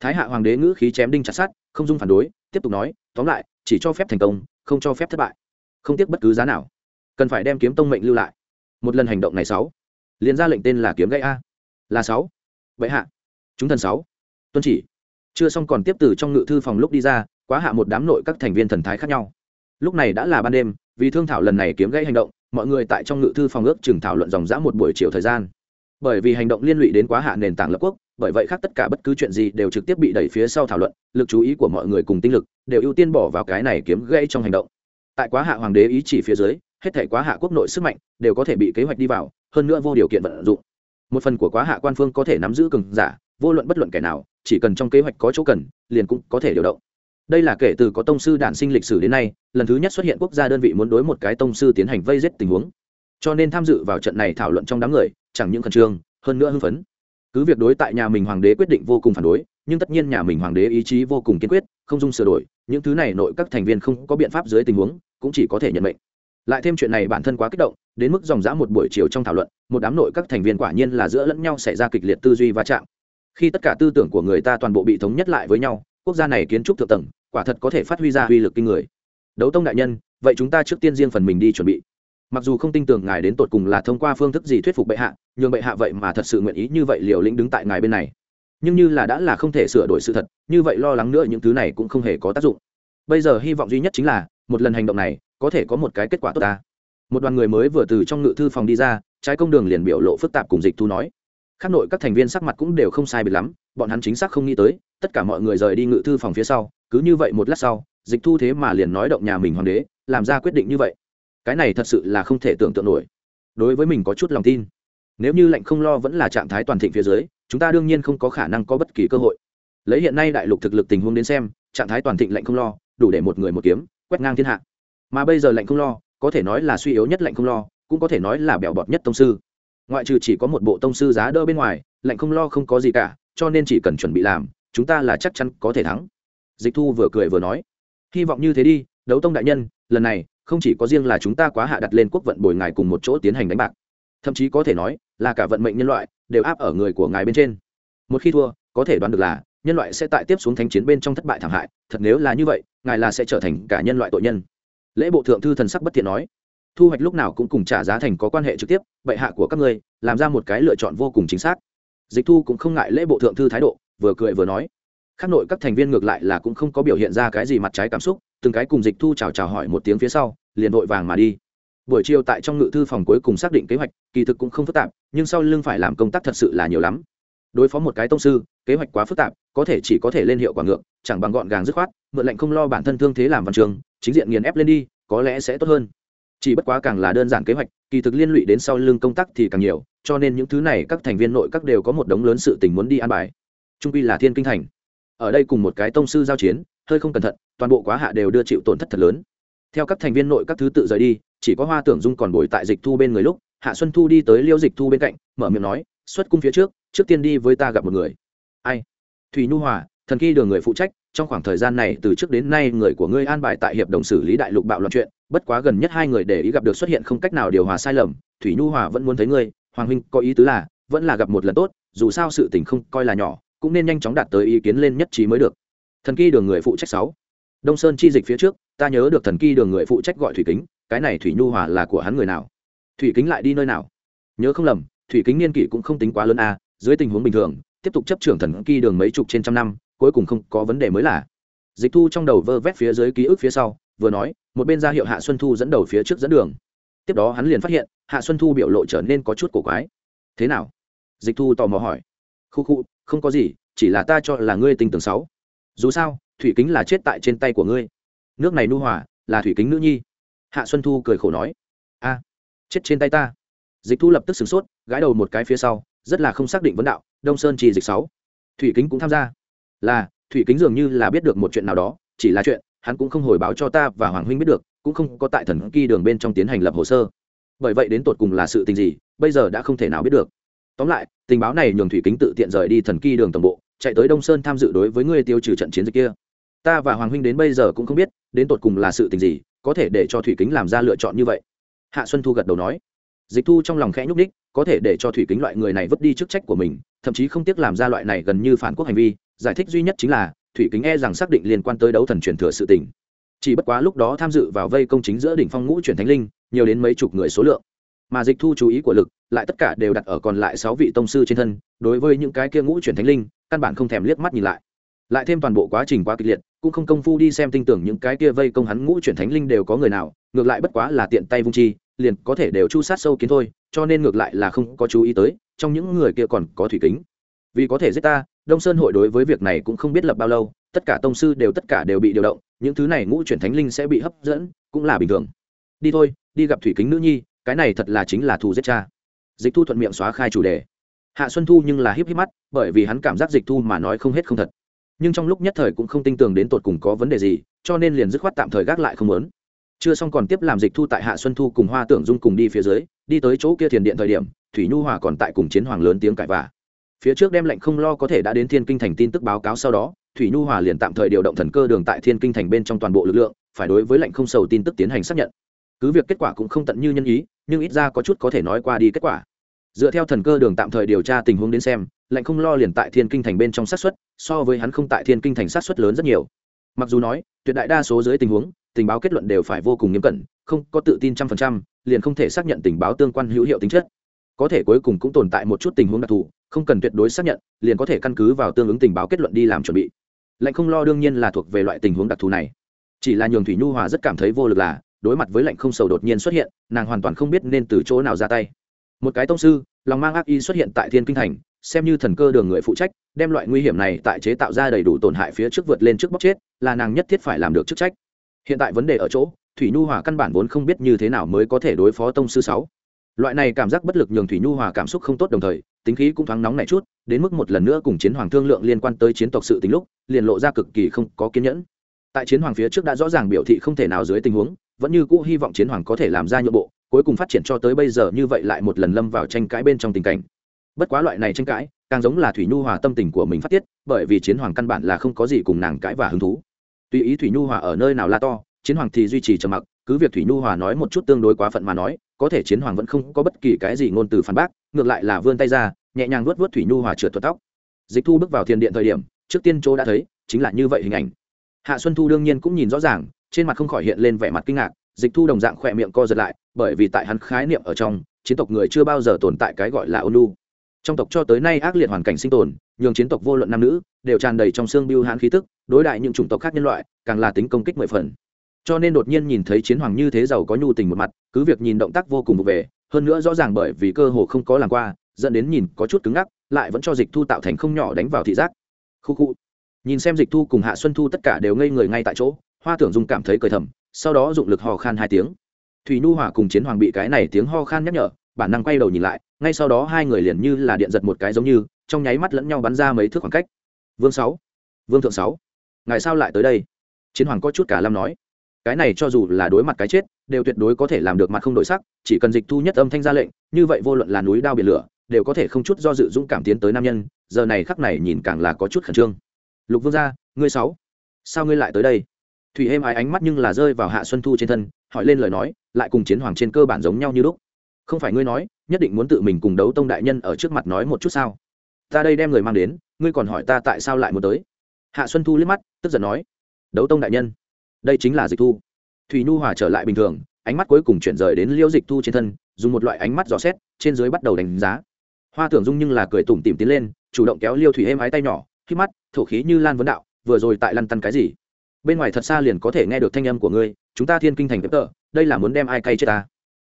[SPEAKER 1] Thái hạ hoàng đế ngữ khí chém đinh chặt sát không dung phản đối, tiếp tục nói, tóm lại, chỉ cho phép thành công, không cho phép thất bại. Không tiếc bất cứ giá nào. Cần phải đem kiếm tông mệnh lưu lại. Một lần hành động này sáu. Liền ra lệnh tên là kiếm gãy a. Là sáu. Vậy hạ. Chúng thần sáu tuân chỉ. Chưa xong còn tiếp từ trong ngự thư phòng lúc đi ra, quá hạ một đám nội các thành viên thần thái khác nhau. Lúc này đã là ban đêm, vì thương thảo lần này kiếm gây hành động, mọi người tại trong ngự thư phòng ước chừng thảo luận dòng dã một buổi chiều thời gian. Bởi vì hành động liên lụy đến quá hạ nền tảng lập quốc, bởi vậy khác tất cả bất cứ chuyện gì đều trực tiếp bị đẩy phía sau thảo luận, lực chú ý của mọi người cùng tinh lực đều ưu tiên bỏ vào cái này kiếm gây trong hành động. Tại quá hạ hoàng đế ý chỉ phía dưới, hết thể quá hạ quốc nội sức mạnh đều có thể bị kế hoạch đi vào, hơn nữa vô điều kiện vận dụng. Một phần của quá hạ quan phương có thể nắm giữ cường giả vô luận bất luận kẻ nào, chỉ cần trong kế hoạch có chỗ cần, liền cũng có thể điều động. Đây là kể từ có tông sư đản sinh lịch sử đến nay, lần thứ nhất xuất hiện quốc gia đơn vị muốn đối một cái tông sư tiến hành vây giết tình huống. Cho nên tham dự vào trận này thảo luận trong đám người, chẳng những khẩn trương, hơn nữa hưng phấn. Cứ việc đối tại nhà mình hoàng đế quyết định vô cùng phản đối, nhưng tất nhiên nhà mình hoàng đế ý chí vô cùng kiên quyết, không dung sửa đổi, những thứ này nội các thành viên không có biện pháp dưới tình huống, cũng chỉ có thể nhận mệnh. Lại thêm chuyện này bản thân quá kích động, đến mức dòng dã một buổi chiều trong thảo luận, một đám nội các thành viên quả nhiên là giữa lẫn nhau xảy ra kịch liệt tư duy va chạm khi tất cả tư tưởng của người ta toàn bộ bị thống nhất lại với nhau, quốc gia này kiến trúc thượng tầng, quả thật có thể phát huy ra uy lực kinh người. Đấu tông đại nhân, vậy chúng ta trước tiên riêng phần mình đi chuẩn bị. Mặc dù không tin tưởng ngài đến tột cùng là thông qua phương thức gì thuyết phục bệ hạ, nhưng bệ hạ vậy mà thật sự nguyện ý như vậy liều lĩnh đứng tại ngài bên này. Nhưng như là đã là không thể sửa đổi sự thật, như vậy lo lắng nữa những thứ này cũng không hề có tác dụng. Bây giờ hy vọng duy nhất chính là, một lần hành động này, có thể có một cái kết quả tốt ta. Một đoàn người mới vừa từ trong ngự thư phòng đi ra, trái công đường liền biểu lộ phức tạp cùng dịch thu nói khác nội các thành viên sắc mặt cũng đều không sai biệt lắm, bọn hắn chính xác không nghĩ tới, tất cả mọi người rời đi ngự thư phòng phía sau, cứ như vậy một lát sau, dịch thu thế mà liền nói động nhà mình hoàng đế, làm ra quyết định như vậy. Cái này thật sự là không thể tưởng tượng nổi. Đối với mình có chút lòng tin. Nếu như lệnh không lo vẫn là trạng thái toàn thịnh phía dưới, chúng ta đương nhiên không có khả năng có bất kỳ cơ hội. Lấy hiện nay đại lục thực lực tình huống đến xem, trạng thái toàn thịnh lệnh không lo, đủ để một người một kiếm, quét ngang thiên hạ. Mà bây giờ lệnh không lo, có thể nói là suy yếu nhất lệnh không lo, cũng có thể nói là bèo bọt nhất tông sư ngoại trừ chỉ có một bộ tông sư giá đỡ bên ngoài lệnh không lo không có gì cả, cho nên chỉ cần chuẩn bị làm, chúng ta là chắc chắn có thể thắng. Dịch thu vừa cười vừa nói. Hy vọng như thế đi, đấu tông đại nhân, lần này, không chỉ có riêng là chúng ta quá hạ đặt lên quốc vận bồi ngài cùng một chỗ tiến hành đánh bạc. Thậm chí có thể nói, là cả vận mệnh nhân loại, đều áp ở người của ngài bên trên. Một khi thua, có thể đoán được là, nhân loại sẽ tại tiếp xuống thánh chiến bên trong thất bại thảm hại. Thật nếu là như vậy, ngài là sẽ trở thành cả nhân loại tội nhân. Lễ bộ thượng thư thần sắc bất thiện nói thu hoạch lúc nào cũng cùng trả giá thành có quan hệ trực tiếp, bệ hạ của các ngươi, làm ra một cái lựa chọn vô cùng chính xác. Dịch thu cũng không ngại lễ bộ thượng thư thái độ, vừa cười vừa nói. Khác nội các thành viên ngược lại là cũng không có biểu hiện ra cái gì mặt trái cảm xúc, từng cái cùng dịch thu chào chào hỏi một tiếng phía sau, liền vội vàng mà đi. Buổi chiều tại trong ngự thư phòng cuối cùng xác định kế hoạch, kỳ thực cũng không phức tạp, nhưng sau lưng phải làm công tác thật sự là nhiều lắm. Đối phó một cái tông sư, kế hoạch quá phức tạp, có thể chỉ có thể lên hiệu quả ngược, chẳng bằng gọn gàng dứt khoát, mượn lệnh không lo bản thân thương thế làm văn trường, chính diện nghiền ép lên đi, có lẽ sẽ tốt hơn chỉ bất quá càng là đơn giản kế hoạch, kỳ thực liên lụy đến sau lưng công tác thì càng nhiều, cho nên những thứ này các thành viên nội các đều có một đống lớn sự tình muốn đi an bài. Trung quy là thiên kinh thành. Ở đây cùng một cái tông sư giao chiến, hơi không cẩn thận, toàn bộ quá hạ đều đưa chịu tổn thất thật lớn. Theo các thành viên nội các thứ tự rời đi, chỉ có hoa tưởng dung còn bồi tại dịch thu bên người lúc, hạ xuân thu đi tới liêu dịch thu bên cạnh, mở miệng nói, xuất cung phía trước trước tiên đi với ta gặp một người. Ai? Thùy nhu hòa, thần kỳ đường người phụ trách trong khoảng thời gian này, từ trước đến nay, người của ngươi an bài tại hiệp đồng xử lý đại lục bạo loạn chuyện, bất quá gần nhất hai người để ý gặp được xuất hiện không cách nào điều hòa sai lầm, thủy nhu hòa vẫn muốn thấy ngươi, hoàng huynh có ý tứ là, vẫn là gặp một lần tốt, dù sao sự tình không coi là nhỏ, cũng nên nhanh chóng đạt tới ý kiến lên nhất trí mới được. Thần kỳ đường người phụ trách sáu. Đông sơn chi dịch phía trước, ta nhớ được thần kỳ đường người phụ trách gọi thủy kính, cái này thủy nhu hòa là của hắn người nào? Thủy kính lại đi nơi nào? Nhớ không lầm, thủy kính niên kỷ cũng không tính quá lớn a dưới tình huống bình thường, tiếp tục chấp trưởng thần kỳ đường mấy chục trên trăm năm cuối cùng không có vấn đề mới là. Dịch thu trong đầu vơ vét phía dưới ký ức phía sau, vừa nói, một bên ra hiệu hạ xuân thu dẫn đầu phía trước dẫn đường. Tiếp đó hắn liền phát hiện, hạ xuân thu biểu lộ trở nên có chút cổ quái. Thế nào? Dịch thu tò mò hỏi. Khu khu, không có gì, chỉ là ta cho là ngươi tình tưởng sáu. Dù sao, thủy kính là chết tại trên tay của ngươi. Nước này nu hòa, là thủy kính nữ nhi. Hạ xuân thu cười khổ nói. A, chết trên tay ta. Dịch thu lập tức sửng sốt, gãi đầu một cái phía sau, rất là không xác định vấn đạo, đông sơn trì dịch sáu. Thủy kính cũng tham gia là, thủy kính dường như là biết được một chuyện nào đó, chỉ là chuyện, hắn cũng không hồi báo cho ta và hoàng huynh biết được, cũng không có tại thần kỳ đường bên trong tiến hành lập hồ sơ. Bởi vậy đến tột cùng là sự tình gì, bây giờ đã không thể nào biết được. Tóm lại, tình báo này nhường thủy kính tự tiện rời đi thần kỳ đường tổng bộ, chạy tới đông sơn tham dự đối với ngươi tiêu trừ trận chiến dịch kia. Ta và hoàng huynh đến bây giờ cũng không biết, đến tột cùng là sự tình gì, có thể để cho thủy kính làm ra lựa chọn như vậy. Hạ xuân thu gật đầu nói. Dịch thu trong lòng khẽ nhúc đích có thể để cho thủy kính loại người này vứt đi chức trách của mình, thậm chí không tiếc làm ra loại này gần như phản quốc hành vi giải thích duy nhất chính là, thủy kính e rằng xác định liên quan tới đấu thần truyền thừa sự tình. Chỉ bất quá lúc đó tham dự vào vây công chính giữa đỉnh phong ngũ truyền thánh linh, nhiều đến mấy chục người số lượng. Mà dịch thu chú ý của lực, lại tất cả đều đặt ở còn lại sáu vị tông sư trên thân, đối với những cái kia ngũ truyền thánh linh, căn bản không thèm liếc mắt nhìn lại. Lại thêm toàn bộ quá trình quá kịch liệt, cũng không công phu đi xem tin tưởng những cái kia vây công hắn ngũ truyền thánh linh đều có người nào, ngược lại bất quá là tiện tay vung chi, liền có thể đều chu sát sâu kiến thôi, cho nên ngược lại là không có chú ý tới, trong những người kia còn có thủy kính. Vì có thể giết ta đông sơn hội đối với việc này cũng không biết lập bao lâu, tất cả tông sư đều tất cả đều bị điều động, những thứ này ngũ chuyển thánh linh sẽ bị hấp dẫn, cũng là bình thường. Đi thôi, đi gặp thủy kính nữ nhi, cái này thật là chính là thù giết cha. Dịch thu thuận miệng xóa khai chủ đề. Hạ xuân thu nhưng là híp híp mắt, bởi vì hắn cảm giác dịch thu mà nói không hết không thật. Nhưng trong lúc nhất thời cũng không tin tưởng đến tột cùng có vấn đề gì, cho nên liền dứt khoát tạm thời gác lại không muốn. Chưa xong còn tiếp làm dịch thu tại hạ xuân thu cùng hoa tưởng dung cùng đi phía dưới, đi tới chỗ kia thiền điện thời điểm, thủy nhu hòa còn tại cùng chiến hoàng lớn tiếng cãi vả phía trước đem lệnh không lo có thể đã đến thiên kinh thành tin tức báo cáo sau đó, thủy nhu hòa liền tạm thời điều động thần cơ đường tại thiên kinh thành bên trong toàn bộ lực lượng, phải đối với lệnh không sầu tin tức tiến hành xác nhận. Cứ việc kết quả cũng không tận như nhân ý, nhưng ít ra có chút có thể nói qua đi kết quả. Dựa theo thần cơ đường tạm thời điều tra tình huống đến xem, lệnh không lo liền tại thiên kinh thành bên trong sát xuất so với hắn không tại thiên kinh thành sát xuất lớn rất nhiều. Mặc dù nói, tuyệt đại đa số dưới tình huống, tình báo kết luận đều phải vô cùng nghiêm cẩn, không có tự tin trăm phần trăm, liền không thể xác nhận tình báo tương quan hữu hiệu tính chất có thể cuối cùng cũng tồn tại một chút tình huống đặc thù, không cần tuyệt đối xác nhận, liền có thể căn cứ vào tương ứng tình báo kết luận đi làm chuẩn bị. Lệnh không lo đương nhiên là thuộc về loại tình huống đặc thù này. Chỉ là nhường thủy nhu hòa rất cảm thấy vô lực là, đối mặt với lệnh không sầu đột nhiên xuất hiện, nàng hoàn toàn không biết nên từ chỗ nào ra tay. Một cái tông sư, lòng mang ác y xuất hiện tại thiên kinh thành, xem như thần cơ đường người phụ trách, đem loại nguy hiểm này tại chế tạo ra đầy đủ tổn hại phía trước vượt lên trước bóc chết, là nàng nhất thiết phải làm được chức trách. Hiện tại vấn đề ở chỗ, thủy nhu hòa căn bản vốn không biết như thế nào mới có thể đối phó tông sư sáu loại này cảm giác bất lực nhường thủy nhu hòa cảm xúc không tốt đồng thời, tính khí cũng thoáng nóng này chút, đến mức một lần nữa cùng chiến hoàng thương lượng liên quan tới chiến tộc sự tính lúc, liền lộ ra cực kỳ không có kiên nhẫn. Tại chiến hoàng phía trước đã rõ ràng biểu thị không thể nào dưới tình huống, vẫn như cũ hy vọng chiến hoàng có thể làm ra nhượng bộ, cuối cùng phát triển cho tới bây giờ như vậy lại một lần lâm vào tranh cãi bên trong tình cảnh. Bất quá loại này tranh cãi, càng giống là thủy nhu hòa tâm tình của mình phát tiết, bởi vì chiến hoàng căn bản là không có gì cùng nàng cãi và hứng thú. Tùy ý thủy nhu hòa ở nơi nào la to, chiến hoàng thì duy trì trầm mặc, cứ việc thủy nhu hòa nói một chút tương đối quá phận mà nói có thể chiến hoàng vẫn không có bất kỳ cái gì ngôn từ phản bác, ngược lại là vươn tay ra, nhẹ nhàng vuốt vuốt thủy nhu hòa trượt thuật tóc. Dịch thu bước vào thiền điện thời điểm, trước tiên chỗ đã thấy, chính là như vậy hình ảnh. Hạ xuân thu đương nhiên cũng nhìn rõ ràng, trên mặt không khỏi hiện lên vẻ mặt kinh ngạc, dịch thu đồng dạng khỏe miệng co giật lại, bởi vì tại hắn khái niệm ở trong, chiến tộc người chưa bao giờ tồn tại cái gọi là ônu trong tộc cho tới nay ác liệt hoàn cảnh sinh tồn, nhường chiến tộc vô luận nam nữ, đều tràn đầy trong xương biêu hãn khí tức, đối đại những chủng tộc khác nhân loại, càng là tính công kích mười phần cho nên đột nhiên nhìn thấy chiến hoàng như thế giàu có nhu tình một mặt, cứ việc nhìn động tác vô cùng vụ về, hơn nữa rõ ràng bởi vì cơ hồ không có làm qua, dẫn đến nhìn có chút cứng ngắc, lại vẫn cho dịch thu tạo thành không nhỏ đánh vào thị giác. Khu khu. Nhìn xem dịch thu cùng hạ xuân thu tất cả đều ngây người ngay tại chỗ, hoa tưởng dung cảm thấy cười thầm, sau đó dụng lực hò khan hai tiếng. Thủy nhu hòa cùng chiến hoàng bị cái này tiếng ho khan nhắc nhở, bản năng quay đầu nhìn lại, ngay sau đó hai người liền như là điện giật một cái giống như, trong nháy mắt lẫn nhau bắn ra mấy thước khoảng cách. Vương sáu. Vương thượng sáu. Ngài sao lại tới đây? Chiến hoàng có chút cả lâm nói cái này cho dù là đối mặt cái chết, đều tuyệt đối có thể làm được mặt không đổi sắc, chỉ cần dịch thu nhất âm thanh ra lệnh, như vậy vô luận là núi đao biển lửa, đều có thể không chút do dự dũng cảm tiến tới nam nhân, giờ này khắc này nhìn càng là có chút khẩn trương. Lục vương gia, ngươi sáu, sao ngươi lại tới đây? Thủy êm ái ánh mắt nhưng là rơi vào hạ xuân thu trên thân, hỏi lên lời nói, lại cùng chiến hoàng trên cơ bản giống nhau như lúc. Không phải ngươi nói, nhất định muốn tự mình cùng đấu tông đại nhân ở trước mặt nói một chút sao? Ta đây đem người mang đến, ngươi còn hỏi ta tại sao lại muốn tới? Hạ xuân thu liếc mắt, tức giận nói, đấu tông đại nhân đây chính là dịch thu. Thủy nhu hòa trở lại bình thường, ánh mắt cuối cùng chuyển rời đến liêu dịch thu trên thân, dùng một loại ánh mắt dò xét, trên dưới bắt đầu đánh giá. Hoa tưởng dung nhưng là cười tủm tỉm tiến lên, chủ động kéo liêu thủy êm ái tay nhỏ, khi mắt, thổ khí như lan vấn đạo, vừa rồi tại lăn tăn cái gì? Bên ngoài thật xa liền có thể nghe được thanh âm của ngươi, chúng ta thiên kinh thành phép tợ đây là muốn đem ai cay chết ta?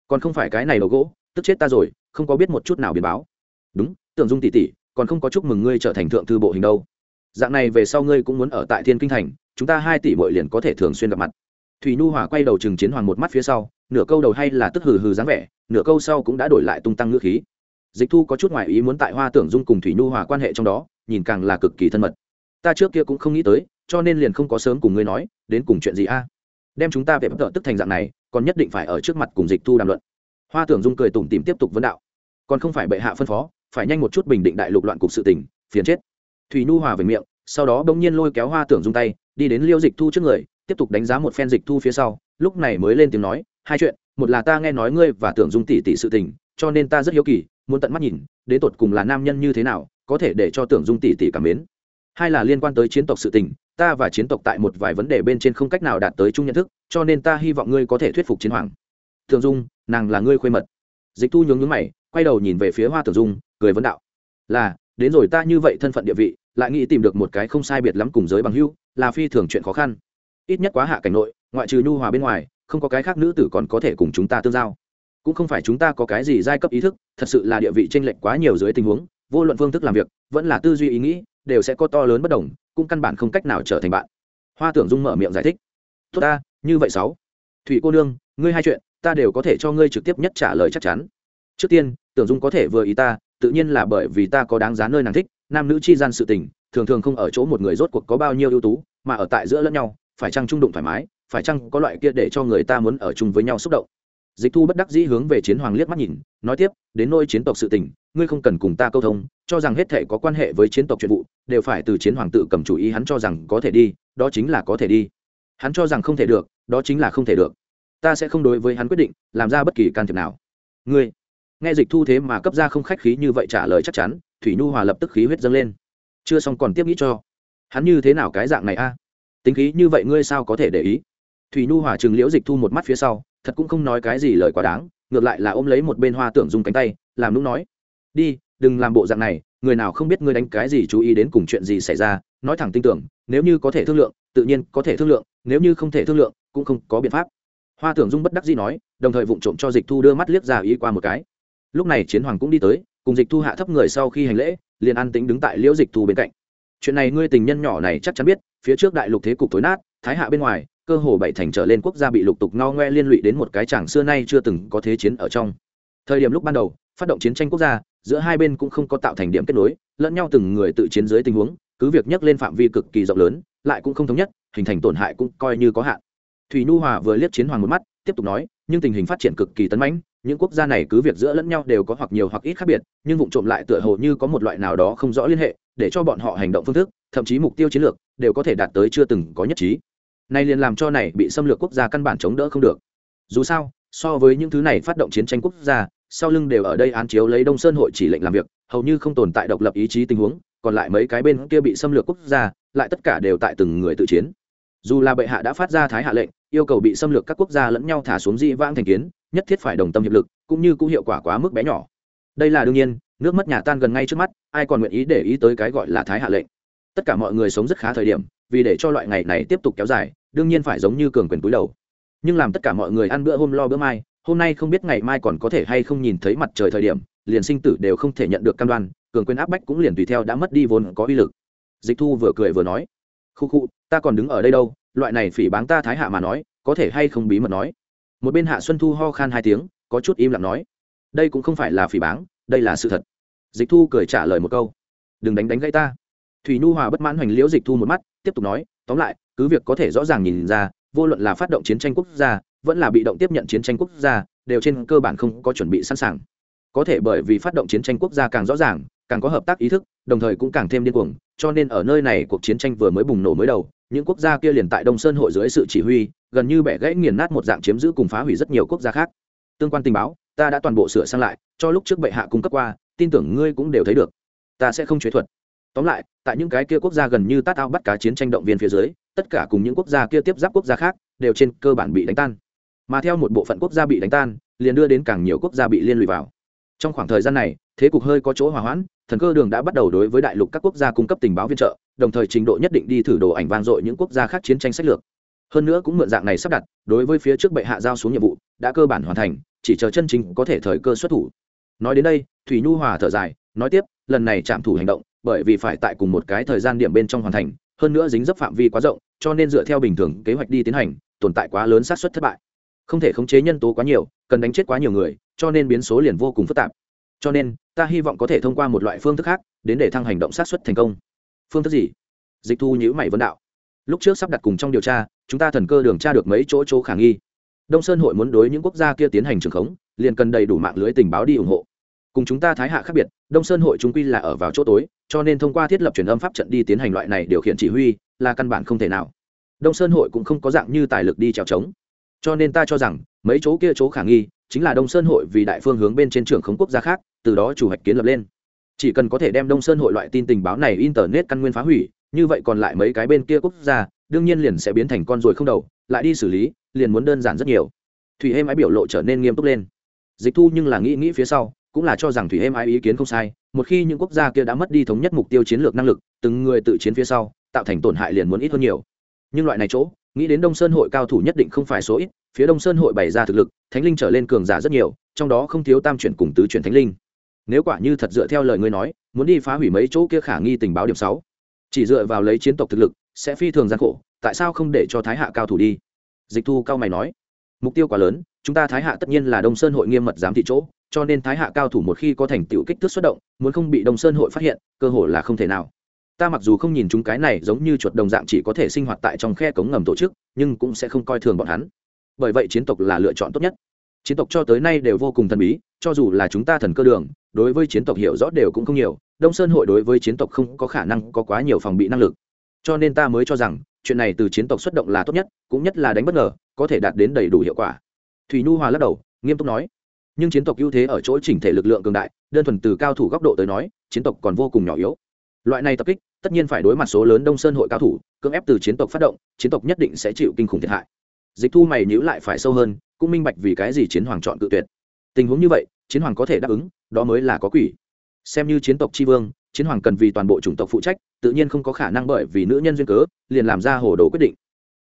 [SPEAKER 1] Còn không phải cái này đầu gỗ, tức chết ta rồi, không có biết một chút nào biến báo. Đúng, tưởng dung tỷ tỷ, còn không có chúc mừng ngươi trở thành thượng thư bộ hình đâu. Dạng này về sau ngươi cũng muốn ở tại thiên kinh thành chúng ta hai tỷ bội liền có thể thường xuyên gặp mặt. Thủy nhu hòa quay đầu chừng chiến hoàng một mắt phía sau, nửa câu đầu hay là tức hừ hừ dáng vẻ, nửa câu sau cũng đã đổi lại tung tăng ngữ khí. Dịch thu có chút ngoại ý muốn tại hoa tưởng dung cùng thủy nhu hòa quan hệ trong đó, nhìn càng là cực kỳ thân mật. Ta trước kia cũng không nghĩ tới, cho nên liền không có sớm cùng ngươi nói, đến cùng chuyện gì a? Đem chúng ta về bất tợ tức thành dạng này, còn nhất định phải ở trước mặt cùng dịch thu đàm luận. Hoa tưởng dung cười tủm tìm tiếp tục vấn đạo. Còn không phải bệ hạ phân phó, phải nhanh một chút bình định đại lục loạn cục sự tình, phiền chết. Thủy nhu hòa về miệng, sau đó bỗng nhiên lôi kéo hoa tưởng dung tay đi đến liêu dịch thu trước người, tiếp tục đánh giá một phen dịch thu phía sau, lúc này mới lên tiếng nói, hai chuyện, một là ta nghe nói ngươi và tưởng dung tỷ tỷ sự tình, cho nên ta rất hiếu kỳ, muốn tận mắt nhìn, đến tột cùng là nam nhân như thế nào, có thể để cho tưởng dung tỷ tỷ cảm mến. Hai là liên quan tới chiến tộc sự tình, ta và chiến tộc tại một vài vấn đề bên trên không cách nào đạt tới chung nhận thức, cho nên ta hy vọng ngươi có thể thuyết phục chiến hoàng. Tưởng dung, nàng là ngươi khuê mật. Dịch thu nhướng nhướng mày, quay đầu nhìn về phía hoa tưởng dung, cười vấn đạo, là, đến rồi ta như vậy thân phận địa vị, lại nghĩ tìm được một cái không sai biệt lắm cùng giới bằng hưu là phi thường chuyện khó khăn. Ít nhất quá hạ cảnh nội, ngoại trừ nhu hòa bên ngoài, không có cái khác nữ tử còn có thể cùng chúng ta tương giao. Cũng không phải chúng ta có cái gì giai cấp ý thức, thật sự là địa vị tranh lệch quá nhiều dưới tình huống, vô luận phương thức làm việc, vẫn là tư duy ý nghĩ, đều sẽ có to lớn bất đồng, cũng căn bản không cách nào trở thành bạn. Hoa tưởng dung mở miệng giải thích. Tốt ta, như vậy sáu. Thủy cô nương, ngươi hai chuyện, ta đều có thể cho ngươi trực tiếp nhất trả lời chắc chắn. Trước tiên, tưởng dung có thể vừa ý ta, tự nhiên là bởi vì ta có đáng giá nơi nàng thích, nam nữ chi gian sự tình thường thường không ở chỗ một người rốt cuộc có bao nhiêu ưu tú, mà ở tại giữa lẫn nhau, phải chăng trung đụng thoải mái, phải chăng có loại kia để cho người ta muốn ở chung với nhau xúc động. Dịch thu bất đắc dĩ hướng về chiến hoàng liếc mắt nhìn, nói tiếp, đến nôi chiến tộc sự tình, ngươi không cần cùng ta câu thông, cho rằng hết thể có quan hệ với chiến tộc chuyện vụ, đều phải từ chiến hoàng tự cầm chủ ý hắn cho rằng có thể đi, đó chính là có thể đi. Hắn cho rằng không thể được, đó chính là không thể được. Ta sẽ không đối với hắn quyết định, làm ra bất kỳ can thiệp nào. Ngươi. Nghe dịch thu thế mà cấp ra không khách khí như vậy trả lời chắc chắn, thủy nhu hòa lập tức khí huyết dâng lên chưa xong còn tiếp nghĩ cho. Hắn như thế nào cái dạng này a? Tính khí như vậy ngươi sao có thể để ý? Thủy nhu hòa chừng liễu dịch thu một mắt phía sau, thật cũng không nói cái gì lời quá đáng, ngược lại là ôm lấy một bên hoa tưởng dùng cánh tay, làm lúc nói. Đi, đừng làm bộ dạng này, người nào không biết ngươi đánh cái gì chú ý đến cùng chuyện gì xảy ra, nói thẳng tin tưởng, nếu như có thể thương lượng, tự nhiên có thể thương lượng, nếu như không thể thương lượng, cũng không có biện pháp. Hoa tưởng dung bất đắc dĩ nói, đồng thời vụng trộm cho dịch thu đưa mắt liếc ra ý qua một cái. Lúc này chiến hoàng cũng đi tới cùng dịch thu hạ thấp người sau khi hành lễ, liền an tính đứng tại liễu dịch thu bên cạnh. Chuyện này ngươi tình nhân nhỏ này chắc chắn biết, phía trước đại lục thế cục tối nát, thái hạ bên ngoài, cơ hồ bảy thành trở lên quốc gia bị lục tục ngao ngoe liên lụy đến một cái chàng xưa nay chưa từng có thế chiến ở trong. Thời điểm lúc ban đầu, phát động chiến tranh quốc gia, giữa hai bên cũng không có tạo thành điểm kết nối, lẫn nhau từng người tự chiến dưới tình huống, cứ việc nhắc lên phạm vi cực kỳ rộng lớn, lại cũng không thống nhất, hình thành tổn hại cũng coi như có hạn. Thủy nhu hòa vừa liếc chiến hoàng một mắt, tiếp tục nói, nhưng tình hình phát triển cực kỳ tấn mãnh những quốc gia này cứ việc giữa lẫn nhau đều có hoặc nhiều hoặc ít khác biệt, nhưng vụ trộm lại tựa hồ như có một loại nào đó không rõ liên hệ, để cho bọn họ hành động phương thức, thậm chí mục tiêu chiến lược, đều có thể đạt tới chưa từng có nhất trí. Này liền làm cho này bị xâm lược quốc gia căn bản chống đỡ không được. Dù sao, so với những thứ này phát động chiến tranh quốc gia, sau lưng đều ở đây án chiếu lấy đông sơn hội chỉ lệnh làm việc, hầu như không tồn tại độc lập ý chí tình huống, còn lại mấy cái bên kia bị xâm lược quốc gia, lại tất cả đều tại từng người tự chiến. Dù là bệ hạ đã phát ra thái hạ lệnh, yêu cầu bị xâm lược các quốc gia lẫn nhau thả xuống dị vãng thành kiến nhất thiết phải đồng tâm hiệp lực, cũng như cũng hiệu quả quá mức bé nhỏ. Đây là đương nhiên, nước mất nhà tan gần ngay trước mắt, ai còn nguyện ý để ý tới cái gọi là thái hạ lệnh. Tất cả mọi người sống rất khá thời điểm, vì để cho loại ngày này tiếp tục kéo dài, đương nhiên phải giống như cường quyền túi đầu. Nhưng làm tất cả mọi người ăn bữa hôm lo bữa mai, hôm nay không biết ngày mai còn có thể hay không nhìn thấy mặt trời thời điểm, liền sinh tử đều không thể nhận được cam đoan, cường quyền áp bách cũng liền tùy theo đã mất đi vốn có uy lực. Dịch thu vừa cười vừa nói, khu khu, ta còn đứng ở đây đâu, loại này phỉ báng ta thái hạ mà nói, có thể hay không bí mật nói? Một bên hạ xuân thu ho khan hai tiếng, có chút im lặng nói, đây cũng không phải là phỉ báng, đây là sự thật. Dịch thu cười trả lời một câu, đừng đánh đánh gãy ta. Thủy nhu hòa bất mãn hoành liễu dịch thu một mắt, tiếp tục nói, tóm lại, cứ việc có thể rõ ràng nhìn ra, vô luận là phát động chiến tranh quốc gia, vẫn là bị động tiếp nhận chiến tranh quốc gia, đều trên cơ bản không có chuẩn bị sẵn sàng. Có thể bởi vì phát động chiến tranh quốc gia càng rõ ràng, càng có hợp tác ý thức, đồng thời cũng càng thêm điên cuồng, cho nên ở nơi này cuộc chiến tranh vừa mới bùng nổ mới đầu những quốc gia kia liền tại đông sơn hội dưới sự chỉ huy, gần như bẻ gãy nghiền nát một dạng chiếm giữ cùng phá hủy rất nhiều quốc gia khác. Tương quan tình báo, ta đã toàn bộ sửa sang lại, cho lúc trước bệ hạ cung cấp qua, tin tưởng ngươi cũng đều thấy được. Ta sẽ không chế thuật. Tóm lại, tại những cái kia quốc gia gần như tát ao bắt cá chiến tranh động viên phía dưới, tất cả cùng những quốc gia kia tiếp giáp quốc gia khác, đều trên cơ bản bị đánh tan. Mà theo một bộ phận quốc gia bị đánh tan, liền đưa đến càng nhiều quốc gia bị liên lụy vào. Trong khoảng thời gian này, thế cục hơi có chỗ hòa hoãn thần cơ đường đã bắt đầu đối với đại lục các quốc gia cung cấp tình báo viện trợ, đồng thời trình độ nhất định đi thử đồ ảnh vang dội những quốc gia khác chiến tranh sách lược. Hơn nữa cũng mượn dạng này sắp đặt, đối với phía trước bệ hạ giao xuống nhiệm vụ, đã cơ bản hoàn thành, chỉ chờ chân chính có thể thời cơ xuất thủ. Nói đến đây, thủy nhu hòa thở dài, nói tiếp, lần này chạm thủ hành động, bởi vì phải tại cùng một cái thời gian điểm bên trong hoàn thành, hơn nữa dính dấp phạm vi quá rộng, cho nên dựa theo bình thường kế hoạch đi tiến hành, tồn tại quá lớn xác suất thất bại. Không thể khống chế nhân tố quá nhiều, cần đánh chết quá nhiều người, cho nên biến số liền vô cùng phức tạp cho nên, ta hy vọng có thể thông qua một loại phương thức khác, đến để thăng hành động sát xuất thành công. Phương thức gì? Dịch thu nhữ mày vấn đạo. Lúc trước sắp đặt cùng trong điều tra, chúng ta thần cơ đường tra được mấy chỗ chỗ khả nghi. Đông sơn hội muốn đối những quốc gia kia tiến hành trường khống, liền cần đầy đủ mạng lưới tình báo đi ủng hộ. Cùng chúng ta thái hạ khác biệt, đông sơn hội chúng quy là ở vào chỗ tối, cho nên thông qua thiết lập truyền âm pháp trận đi tiến hành loại này điều khiển chỉ huy, là căn bản không thể nào. Đông sơn hội cũng không có dạng như tài lực đi trèo trống cho nên ta cho rằng, mấy chỗ kia chỗ khả nghi chính là đông sơn hội vì đại phương hướng bên trên trường khống quốc gia khác, từ đó chủ hạch kiến lập lên. Chỉ cần có thể đem đông sơn hội loại tin tình báo này internet căn nguyên phá hủy, như vậy còn lại mấy cái bên kia quốc gia, đương nhiên liền sẽ biến thành con ruồi không đầu, lại đi xử lý, liền muốn đơn giản rất nhiều. Thủy êm ái biểu lộ trở nên nghiêm túc lên. Dịch thu nhưng là nghĩ nghĩ phía sau, cũng là cho rằng thủy êm ái ý kiến không sai, một khi những quốc gia kia đã mất đi thống nhất mục tiêu chiến lược năng lực, từng người tự chiến phía sau, tạo thành tổn hại liền muốn ít hơn nhiều. Nhưng loại này chỗ nghĩ đến đông sơn hội cao thủ nhất định không phải số ít, phía đông sơn hội bày ra thực lực, thánh linh trở lên cường giả rất nhiều, trong đó không thiếu tam chuyển cùng tứ chuyển thánh linh. Nếu quả như thật dựa theo lời ngươi nói, muốn đi phá hủy mấy chỗ kia khả nghi tình báo điểm sáu. Chỉ dựa vào lấy chiến tộc thực lực, sẽ phi thường gian khổ, tại sao không để cho thái hạ cao thủ đi? Dịch thu cao mày nói. Mục tiêu quá lớn, chúng ta thái hạ tất nhiên là đông sơn hội nghiêm mật giám thị chỗ, cho nên thái hạ cao thủ một khi có thành tựu kích thước xuất động, muốn không bị đông sơn hội phát hiện, cơ hội là không thể nào ta mặc dù không nhìn chúng cái này giống như chuột đồng dạng chỉ có thể sinh hoạt tại trong khe cống ngầm tổ chức, nhưng cũng sẽ không coi thường bọn hắn. Bởi vậy chiến tộc là lựa chọn tốt nhất. Chiến tộc cho tới nay đều vô cùng thần bí, cho dù là chúng ta thần cơ đường, đối với chiến tộc hiểu rõ đều cũng không nhiều, đông sơn hội đối với chiến tộc không có khả năng có quá nhiều phòng bị năng lực. Cho nên ta mới cho rằng, chuyện này từ chiến tộc xuất động là tốt nhất, cũng nhất là đánh bất ngờ, có thể đạt đến đầy đủ hiệu quả. Thủy nhu hòa lắc đầu, nghiêm túc nói, nhưng chiến tộc ưu thế ở chỗ chỉnh thể lực lượng cường đại, đơn thuần từ cao thủ góc độ tới nói, chiến tộc còn vô cùng nhỏ yếu loại này tập kích, tất nhiên phải đối mặt số lớn đông sơn hội cao thủ, cưỡng ép từ chiến tộc phát động, chiến tộc nhất định sẽ chịu kinh khủng thiệt hại. Dịch thu mày nhữ lại phải sâu hơn, cũng minh bạch vì cái gì chiến hoàng chọn cự tuyệt. Tình huống như vậy, chiến hoàng có thể đáp ứng, đó mới là có quỷ. Xem như chiến tộc tri vương, chiến hoàng cần vì toàn bộ chủng tộc phụ trách, tự nhiên không có khả năng bởi vì nữ nhân duyên cớ, liền làm ra hồ đồ quyết định.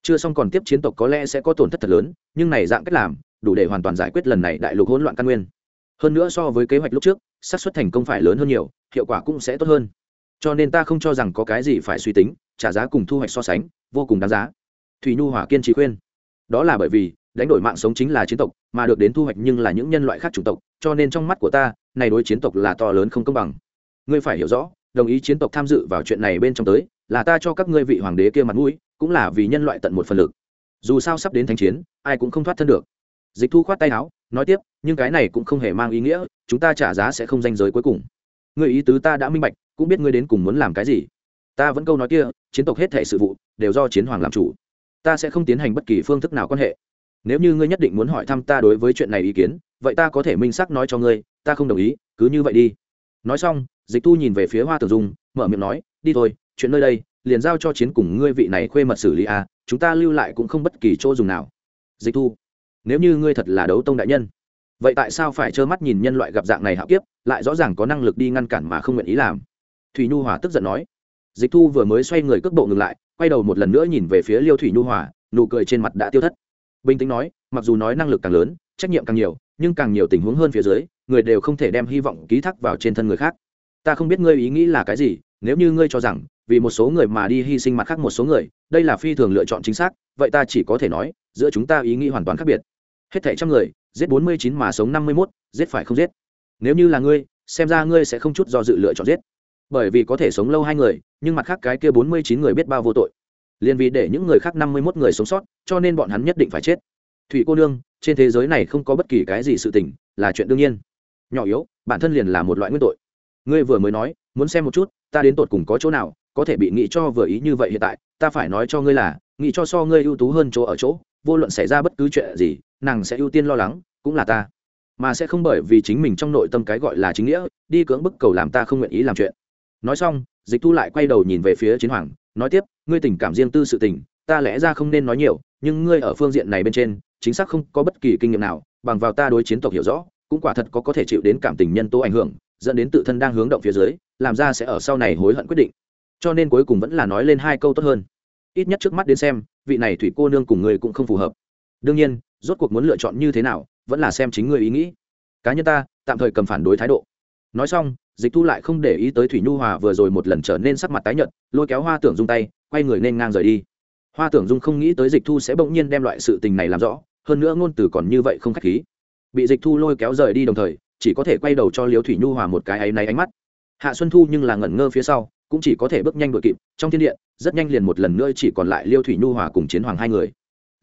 [SPEAKER 1] Chưa xong còn tiếp chiến tộc có lẽ sẽ có tổn thất thật lớn, nhưng này dạng cách làm, đủ để hoàn toàn giải quyết lần này đại lục hỗn loạn căn nguyên. Hơn nữa so với kế hoạch lúc trước, xác suất thành công phải lớn hơn nhiều, hiệu quả cũng sẽ tốt hơn cho nên ta không cho rằng có cái gì phải suy tính, trả giá cùng thu hoạch so sánh, vô cùng đáng giá. Thủy nhu hỏa kiên trì khuyên. Đó là bởi vì, đánh đổi mạng sống chính là chiến tộc, mà được đến thu hoạch nhưng là những nhân loại khác chủng tộc, cho nên trong mắt của ta, này đối chiến tộc là to lớn không công bằng. Ngươi phải hiểu rõ, đồng ý chiến tộc tham dự vào chuyện này bên trong tới, là ta cho các ngươi vị hoàng đế kia mặt mũi, cũng là vì nhân loại tận một phần lực. Dù sao sắp đến thánh chiến, ai cũng không thoát thân được. Dịch thu khoát tay áo, nói tiếp, nhưng cái này cũng không hề mang ý nghĩa, chúng ta trả giá sẽ không danh giới cuối cùng người ý tứ ta đã minh bạch, cũng biết ngươi đến cùng muốn làm cái gì. Ta vẫn câu nói kia, chiến tộc hết thể sự vụ, đều do chiến hoàng làm chủ. Ta sẽ không tiến hành bất kỳ phương thức nào quan hệ. Nếu như ngươi nhất định muốn hỏi thăm ta đối với chuyện này ý kiến, vậy ta có thể minh xác nói cho ngươi, ta không đồng ý, cứ như vậy đi. Nói xong, dịch thu nhìn về phía hoa tử dung, mở miệng nói, đi thôi, chuyện nơi đây, liền giao cho chiến cùng ngươi vị này khuê mật xử lý à chúng ta lưu lại cũng không bất kỳ chỗ dùng nào. Dịch thu, nếu như ngươi thật là đấu tông đại nhân vậy tại sao phải trơ mắt nhìn nhân loại gặp dạng này hạo kiếp, lại rõ ràng có năng lực đi ngăn cản mà không nguyện ý làm? Thủy nhu hòa tức giận nói. Dịch thu vừa mới xoay người cước bộ ngừng lại, quay đầu một lần nữa nhìn về phía liêu thủy nhu hòa, nụ cười trên mặt đã tiêu thất. Bình tĩnh nói, mặc dù nói năng lực càng lớn, trách nhiệm càng nhiều, nhưng càng nhiều tình huống hơn phía dưới, người đều không thể đem hy vọng ký thác vào trên thân người khác. Ta không biết ngươi ý nghĩ là cái gì, nếu như ngươi cho rằng, vì một số người mà đi hy sinh mặt khác một số người, đây là phi thường lựa chọn chính xác, vậy ta chỉ có thể nói, giữa chúng ta ý nghĩ hoàn toàn khác biệt. Hết thảy trăm người giết bốn mươi chín mà sống năm mươi mốt, giết phải không giết? Nếu như là ngươi, xem ra ngươi sẽ không chút do dự lựa chọn giết. Bởi vì có thể sống lâu hai người, nhưng mặt khác cái kia bốn mươi chín người biết bao vô tội. Liền vì để những người khác năm mươi mốt người sống sót, cho nên bọn hắn nhất định phải chết. Thủy cô nương, trên thế giới này không có bất kỳ cái gì sự tình, là chuyện đương nhiên. Nhỏ yếu, bản thân liền là một loại nguyên tội. Ngươi vừa mới nói, muốn xem một chút, ta đến tột cùng có chỗ nào, có thể bị nghĩ cho vừa ý như vậy hiện tại, ta phải nói cho ngươi là, nghĩ cho so ngươi ưu tú hơn chỗ ở chỗ, vô luận xảy ra bất cứ chuyện gì nàng sẽ ưu tiên lo lắng, cũng là ta. Mà sẽ không bởi vì chính mình trong nội tâm cái gọi là chính nghĩa, đi cưỡng bức cầu làm ta không nguyện ý làm chuyện. Nói xong, dịch thu lại quay đầu nhìn về phía chiến hoàng, nói tiếp, ngươi tình cảm riêng tư sự tình, ta lẽ ra không nên nói nhiều, nhưng ngươi ở phương diện này bên trên, chính xác không có bất kỳ kinh nghiệm nào, bằng vào ta đối chiến tộc hiểu rõ, cũng quả thật có có thể chịu đến cảm tình nhân tố ảnh hưởng, dẫn đến tự thân đang hướng động phía dưới, làm ra sẽ ở sau này hối hận quyết định. Cho nên cuối cùng vẫn là nói lên hai câu tốt hơn. Ít nhất trước mắt đến xem, vị này thủy cô nương cùng người cũng không phù hợp. Đương nhiên rốt cuộc muốn lựa chọn như thế nào, vẫn là xem chính người ý nghĩ. Cá nhân ta, tạm thời cầm phản đối thái độ. Nói xong, dịch thu lại không để ý tới thủy nhu hòa vừa rồi một lần trở nên sắc mặt tái nhợt, lôi kéo hoa tưởng dung tay, quay người nên ngang rời đi. Hoa tưởng dung không nghĩ tới dịch thu sẽ bỗng nhiên đem loại sự tình này làm rõ, hơn nữa ngôn từ còn như vậy không k h á c h khí. Bị dịch thu lôi kéo rời đi đồng thời, chỉ có thể quay đầu cho liếu thủy nhu hòa một cái áy náy ánh mắt. Hạ xuân thu nhưng là ngẩn ngơ phía sau, cũng chỉ có thể bước nhanh đội kịp, trong thiên điện rất nhanh liền một lần nữa chỉ còn lại liêu thủy nhu hòa cùng chiến hoàng hai người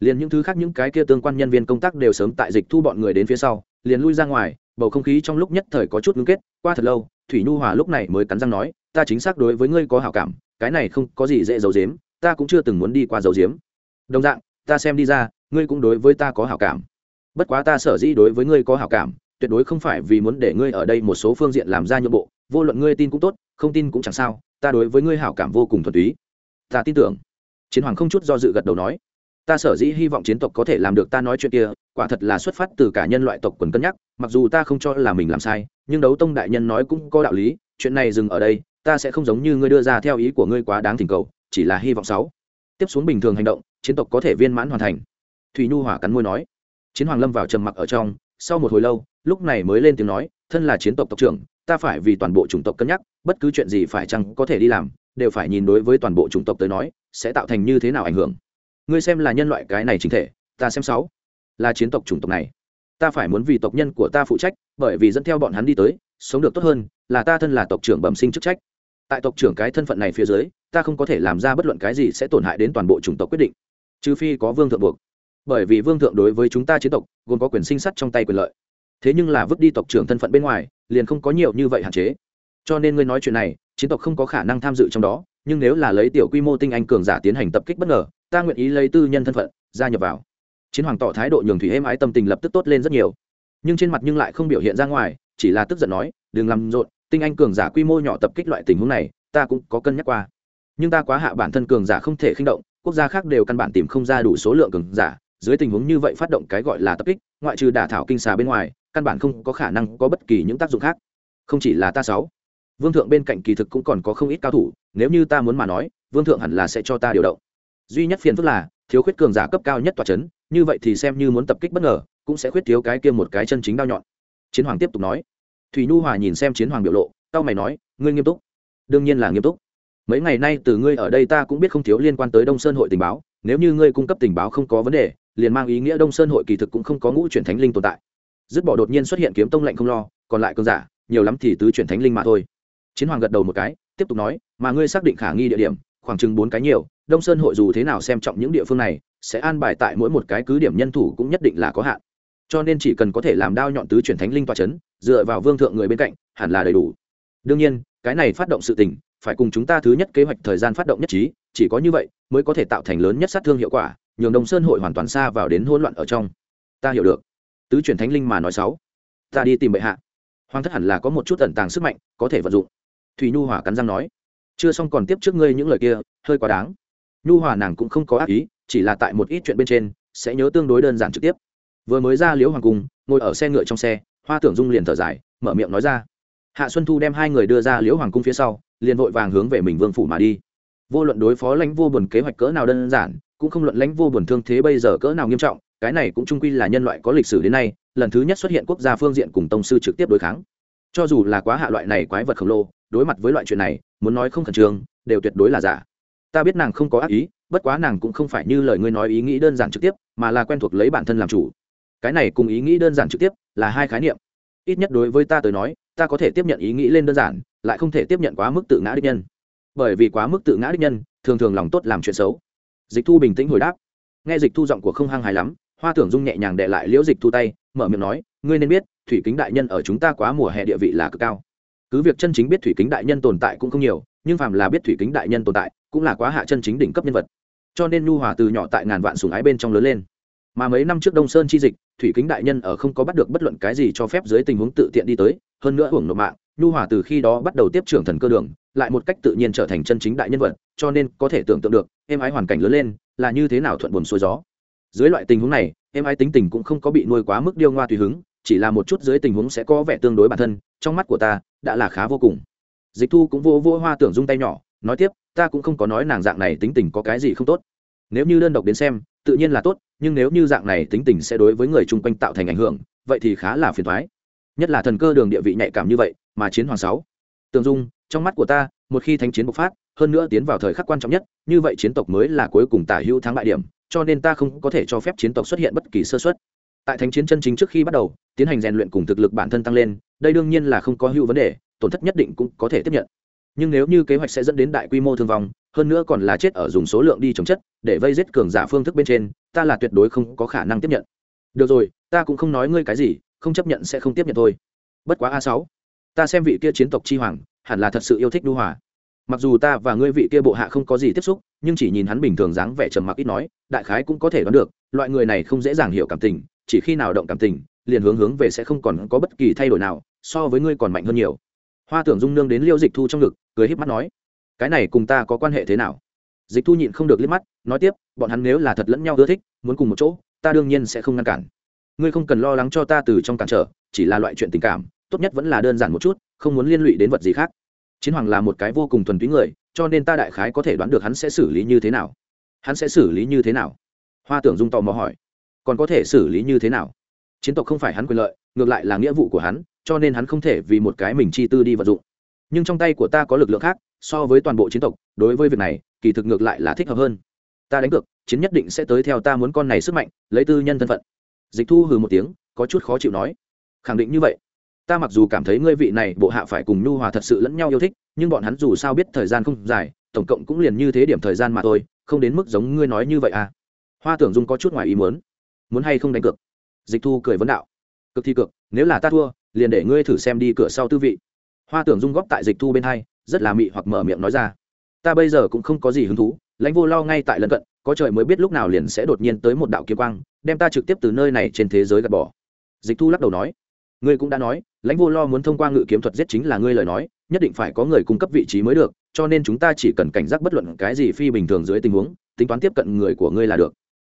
[SPEAKER 1] liền những thứ khác những cái kia tương quan nhân viên công tác đều sớm tại dịch thu bọn người đến phía sau, liền lui ra ngoài, bầu không khí trong lúc nhất thời có chút ngưng kết, qua thật lâu, thủy nhu hòa lúc này mới cắn răng nói, ta chính xác đối với ngươi có hảo cảm, cái này không có gì dễ giấu giếm, ta cũng chưa từng muốn đi qua giấu giếm. Đồng dạng, ta xem đi ra, ngươi cũng đối với ta có hảo cảm. Bất quá ta sở dĩ đối với ngươi có hảo cảm, tuyệt đối không phải vì muốn để ngươi ở đây một số phương diện làm ra nhượng bộ, vô luận ngươi tin cũng tốt, không tin cũng chẳng sao, ta đối với ngươi hảo cảm vô cùng thuần túy. Ta tin tưởng. Chiến hoàng không chút do dự gật đầu nói ta sở dĩ hy vọng chiến tộc có thể làm được ta nói chuyện kia, quả thật là xuất phát từ cả nhân loại tộc quần cân nhắc, mặc dù ta không cho là mình làm sai, nhưng đấu tông đại nhân nói cũng có đạo lý, chuyện này dừng ở đây, ta sẽ không giống như ngươi đưa ra theo ý của ngươi quá đáng thỉnh cầu, chỉ là hy vọng sáu. Tiếp xuống bình thường hành động, chiến tộc có thể viên mãn hoàn thành. Thùy nhu hỏa cắn môi nói. Chiến hoàng lâm vào trầm mặc ở trong, sau một hồi lâu, lúc này mới lên tiếng nói, thân là chiến tộc tộc trưởng, ta phải vì toàn bộ chủng tộc cân nhắc, bất cứ chuyện gì phải chăng có thể đi làm, đều phải nhìn đối với toàn bộ chủng tộc tới nói, sẽ tạo thành như thế nào ảnh hưởng ngươi xem là nhân loại cái này chính thể, ta xem sáu, là chiến tộc chủng tộc này. Ta phải muốn vì tộc nhân của ta phụ trách, bởi vì dẫn theo bọn hắn đi tới, sống được tốt hơn, là ta thân là tộc trưởng bẩm sinh chức trách. Tại tộc trưởng cái thân phận này phía dưới, ta không có thể làm ra bất luận cái gì sẽ tổn hại đến toàn bộ chủng tộc quyết định. Trừ phi có vương thượng buộc. Bởi vì vương thượng đối với chúng ta chiến tộc, gồm có quyền sinh sắt trong tay quyền lợi. Thế nhưng là vứt đi tộc trưởng thân phận bên ngoài, liền không có nhiều như vậy hạn chế. Cho nên ngươi nói chuyện này, chiến tộc không có khả năng tham dự trong đó, nhưng nếu là lấy tiểu quy mô tinh anh cường giả tiến hành tập kích bất ngờ ta nguyện ý lấy tư nhân thân phận, gia nhập vào. Chiến hoàng tỏ thái độ nhường thủy êm ái tâm tình lập tức tốt lên rất nhiều. Nhưng trên mặt nhưng lại không biểu hiện ra ngoài, chỉ là tức giận nói, đừng làm rộn, tinh anh cường giả quy mô nhỏ tập kích loại tình huống này, ta cũng có cân nhắc qua. Nhưng ta quá hạ bản thân cường giả không thể khinh động, quốc gia khác đều căn bản tìm không ra đủ số lượng cường giả, dưới tình huống như vậy phát động cái gọi là tập kích, ngoại trừ đả thảo kinh xà bên ngoài, căn bản không có khả năng có bất kỳ những tác dụng khác. Không chỉ là ta sáu, vương thượng bên cạnh kỳ thực cũng còn có không ít cao thủ, nếu như ta muốn mà nói, vương thượng hẳn là sẽ cho ta điều động duy nhất phiền phức là, thiếu khuyết cường giả cấp cao nhất tòa c h ấ n như vậy thì xem như muốn tập kích bất ngờ, cũng sẽ khuyết thiếu cái kia một cái chân chính đao nhọn. Chiến hoàng tiếp tục nói. Thủy nhu hòa nhìn xem chiến hoàng biểu lộ tao mày nói, ngươi nghiêm túc. Đương nhiên là nghiêm túc. Mấy ngày nay từ ngươi ở đây ta cũng biết không thiếu liên quan tới đông sơn hội tình báo, nếu như ngươi cung cấp tình báo không có vấn đề, liền mang ý nghĩa đông sơn hội kỳ thực cũng không có ngũ chuyển thánh linh tồn tại. Dứt bỏ đột nhiên xuất hiện kiếm tông lệnh không lo, còn lại cơn giả, nhiều lắm thì tứ chuyển thánh linh mà thôi. Chiến hoàng gật đầu một cái, tiếp tục nói, mà ngươi xác định khả nghi địa điểm, khoảng chừng bốn cái nhiều đông sơn hội dù thế nào xem trọng những địa phương này, sẽ an bài tại mỗi một cái cứ điểm nhân thủ cũng nhất định là có hạn. Cho nên chỉ cần có thể làm đao nhọn tứ chuyển thánh linh toa c h ấ n dựa vào vương thượng người bên cạnh, hẳn là đầy đủ. Đương nhiên, cái này phát động sự tình, phải cùng chúng ta thứ nhất kế hoạch thời gian phát động nhất trí, chỉ có như vậy mới có thể tạo thành lớn nhất sát thương hiệu quả, nhường đông sơn hội hoàn toàn xa vào đến hỗn loạn ở trong. Ta hiểu được. Tứ chuyển thánh linh mà nói sáu. Ta đi tìm bệ hạ. Hoàng thất hẳn là có một chút tận tàng sức mạnh, có thể vận dụng. Thùy nhu hỏa cắn răng nói. Chưa xong còn tiếp trước ngươi những lời kia, hơi quá đáng nhu hòa nàng cũng không có ác ý, chỉ là tại một ít chuyện bên trên, sẽ nhớ tương đối đơn giản trực tiếp. Vừa mới ra liễu hoàng cung, ngồi ở xe ngựa trong xe, hoa tưởng dung liền thở dài, mở miệng nói ra. Hạ xuân thu đem hai người đưa ra liễu hoàng cung phía sau, liền vội vàng hướng về mình vương phủ mà đi. Vô luận đối phó lãnh vô buồn kế hoạch cỡ nào đơn giản, cũng không luận lãnh vô buồn thương thế bây giờ cỡ nào nghiêm trọng, cái này cũng trung quy là nhân loại có lịch sử đến nay, lần thứ nhất xuất hiện quốc gia phương diện cùng tông sư trực tiếp đối kháng. Cho dù là quá hạ loại này quái vật khổng lồ, đối mặt với loại chuyện này, muốn nói không khẩn trương, đều tuyệt đối là giả ta biết nàng không có ác ý, bất quá nàng cũng không phải như lời ngươi nói ý nghĩ đơn giản trực tiếp, mà là quen thuộc lấy bản thân làm chủ. Cái này cùng ý nghĩ đơn giản trực tiếp là hai khái niệm. Ít nhất đối với ta tới nói, ta có thể tiếp nhận ý nghĩ lên đơn giản, lại không thể tiếp nhận quá mức tự ngã đích nhân. Bởi vì quá mức tự ngã đích nhân, thường thường lòng tốt làm chuyện xấu. Dịch thu bình tĩnh hồi đáp. Nghe dịch thu giọng của không hăng hài lắm, hoa tưởng dung nhẹ nhàng đệ lại liễu dịch thu tay, mở miệng nói, ngươi nên biết, thủy kính đại nhân ở chúng ta quá mùa hè địa vị là cực cao. Cứ việc chân chính biết thủy kính đại nhân tồn tại cũng không nhiều nhưng phàm là biết thủy kính đại nhân tồn tại, cũng là quá hạ chân chính đỉnh cấp nhân vật. Cho nên nhu hòa từ nhỏ tại ngàn vạn sùng ái bên trong lớn lên. Mà mấy năm trước đông sơn chi dịch, thủy kính đại nhân ở không có bắt được bất luận cái gì cho phép dưới tình huống tự tiện đi tới, hơn nữa hưởng nộp mạng, nhu hòa từ khi đó bắt đầu tiếp trưởng thần cơ đường, lại một cách tự nhiên trở thành chân chính đại nhân vật, cho nên có thể tưởng tượng được em ái hoàn cảnh lớn lên, là như thế nào thuận buồn xuôi gió. Dưới loại tình huống này em ái tính tình cũng không có bị nuôi quá mức điêu ngoa tùy hứng, chỉ là một chút dưới tình huống sẽ có vẻ tương đối bản thân, trong mắt của ta, đã là khá vô cùng dịch thu cũng vô vô hoa tưởng dung tay nhỏ, nói tiếp, ta cũng không có nói nàng dạng này tính tình có cái gì không tốt. Nếu như đơn độc đến xem, tự nhiên là tốt, nhưng nếu như dạng này tính tình sẽ đối với người chung quanh tạo thành ảnh hưởng, vậy thì khá là phiền thoái nhất là thần cơ đường địa vị nhạy cảm như vậy, mà chiến hoàng sáu. Tường dung, trong mắt của ta, một khi thánh chiến bộc phát, hơn nữa tiến vào thời khắc quan trọng nhất, như vậy chiến tộc mới là cuối cùng tả hữu thắng bại điểm, cho nên ta không có thể cho phép chiến tộc xuất hiện bất kỳ sơ xuất tại thánh chiến chân chính trước khi bắt đầu, tiến hành rèn luyện cùng thực lực bản thân tăng lên, đây đương nhiên là không có hữu vấn đề tổn thất nhất định cũng có thể tiếp nhận. Nhưng nếu như kế hoạch sẽ dẫn đến đại quy mô thương vong, hơn nữa còn là chết ở dùng số lượng đi chống chất, để vây giết cường giả phương thức bên trên, ta là tuyệt đối không có khả năng tiếp nhận. Được rồi, ta cũng không nói ngươi cái gì, không chấp nhận sẽ không tiếp nhận thôi. Bất quá a sáu, ta xem vị kia chiến tộc chi hoàng, hẳn là thật sự yêu thích đu hòa. Mặc dù ta và ngươi vị kia bộ hạ không có gì tiếp xúc, nhưng chỉ nhìn hắn bình thường dáng vẻ trầm mặc ít nói, đại khái cũng có thể đoán được, loại người này không dễ dàng hiểu cảm tình, chỉ khi nào động cảm tình, liền hướng hướng về sẽ không còn có bất kỳ thay đổi nào, so với ngươi còn mạnh hơn nhiều hoa tưởng dung nương đến liêu dịch thu trong ngực, cười híp mắt nói, cái này cùng ta có quan hệ thế nào? Dịch thu nhịn không được liếc mắt, nói tiếp, bọn hắn nếu là thật lẫn nhau ưa thích, muốn cùng một chỗ, ta đương nhiên sẽ không ngăn cản. Ngươi không cần lo lắng cho ta từ trong cản trở, chỉ là loại chuyện tình cảm, tốt nhất vẫn là đơn giản một chút, không muốn liên lụy đến vật gì khác. Chiến hoàng là một cái vô cùng thuần túy người, cho nên ta đại khái có thể đoán được hắn sẽ xử lý như thế nào. Hắn sẽ xử lý như thế nào? Hoa tưởng dung tò mò hỏi. Còn có thể xử lý như thế nào? Chiến tộc không phải hắn quyền lợi, ngược lại là nghĩa vụ của hắn cho nên hắn không thể vì một cái mình chi tư đi vận dụng. Nhưng trong tay của ta có lực lượng khác, so với toàn bộ chiến tộc, đối với việc này, kỳ thực ngược lại là thích hợp hơn. Ta đánh cược, chiến nhất định sẽ tới theo ta muốn con này sức mạnh, lấy tư nhân thân phận. Dịch thu hừ một tiếng, có chút khó chịu nói. Khẳng định như vậy. Ta mặc dù cảm thấy ngươi vị này bộ hạ phải cùng nhu hòa thật sự lẫn nhau yêu thích, nhưng bọn hắn dù sao biết thời gian không dài, tổng cộng cũng liền như thế điểm thời gian mà thôi, không đến mức giống ngươi nói như vậy à. Hoa tưởng dung có chút ngoài ý muốn. Muốn hay không đánh cược? Dịch thu cười vấn đạo cực thi cực, nếu là ta thua, liền để ngươi thử xem đi cửa sau tư vị. Hoa tưởng dung góp tại dịch thu bên hai, rất là mị hoặc mở miệng nói ra. Ta bây giờ cũng không có gì hứng thú, lãnh vô lo ngay tại lân cận, có trời mới biết lúc nào liền sẽ đột nhiên tới một đạo kiếm quang, đem ta trực tiếp từ nơi này trên thế giới gạt bỏ. Dịch thu lắc đầu nói. Ngươi cũng đã nói, lãnh vô lo muốn thông qua ngự kiếm thuật giết chính là ngươi lời nói, nhất định phải có người cung cấp vị trí mới được, cho nên chúng ta chỉ cần cảnh giác bất luận cái gì phi bình thường dưới tình huống, tính toán tiếp cận người của ngươi là được.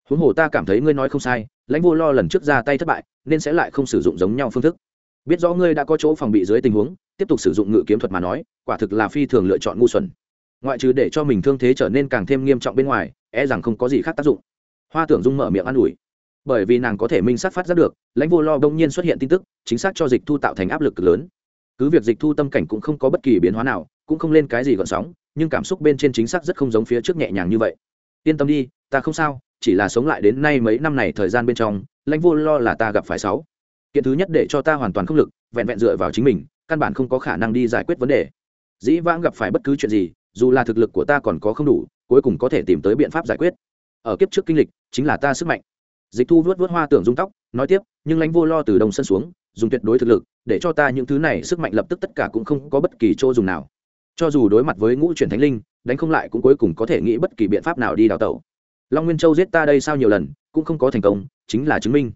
[SPEAKER 1] Huống hồ ta cảm thấy ngươi nói không sai lãnh vô lo lần trước ra tay thất bại, nên sẽ lại không sử dụng giống nhau phương thức. Biết rõ ngươi đã có chỗ phòng bị dưới tình huống, tiếp tục sử dụng ngự kiếm thuật mà nói, quả thực là phi thường lựa chọn ngu xuẩn. Ngoại trừ để cho mình thương thế trở nên càng thêm nghiêm trọng bên ngoài e rằng không có gì khác tác dụng. Hoa tưởng dung mở miệng an ủi. Bởi vì nàng có thể minh sát phát giác được, lãnh vô lo đông nhiên xuất hiện tin tức, chính xác cho dịch thu tạo thành áp lực cực lớn. Cứ việc dịch thu tâm cảnh cũng không có bất kỳ biến hóa nào, cũng không lên cái gì gọn sóng, nhưng cảm xúc bên trên chính xác rất không giống phía trước nhẹ nhàng như vậy yên tâm đi, ta không sao, chỉ là sống lại đến nay mấy năm này thời gian bên trong, lãnh vô lo là ta gặp phải sáu. Kiện thứ nhất để cho ta hoàn toàn không lực, vẹn vẹn dựa vào chính mình, căn bản không có khả năng đi giải quyết vấn đề. Dĩ vãng gặp phải bất cứ chuyện gì, dù là thực lực của ta còn có không đủ, cuối cùng có thể tìm tới biện pháp giải quyết. Ở kiếp trước kinh lịch, chính là ta sức mạnh. Dịch thu vớt vớt hoa tưởng dung tóc, nói tiếp, nhưng lãnh vô lo từ đồng sân xuống, dùng tuyệt đối thực lực, để cho ta những thứ này sức mạnh lập tức tất cả cũng không có bất kỳ chỗ dùng nào. Cho dù đối mặt với ngũ truyền thánh linh đánh không lại cũng cuối cùng có thể nghĩ bất kỳ biện pháp nào đi đào tẩu. Long nguyên châu giết ta đây sao nhiều lần, cũng không có thành công, chính là chứng minh.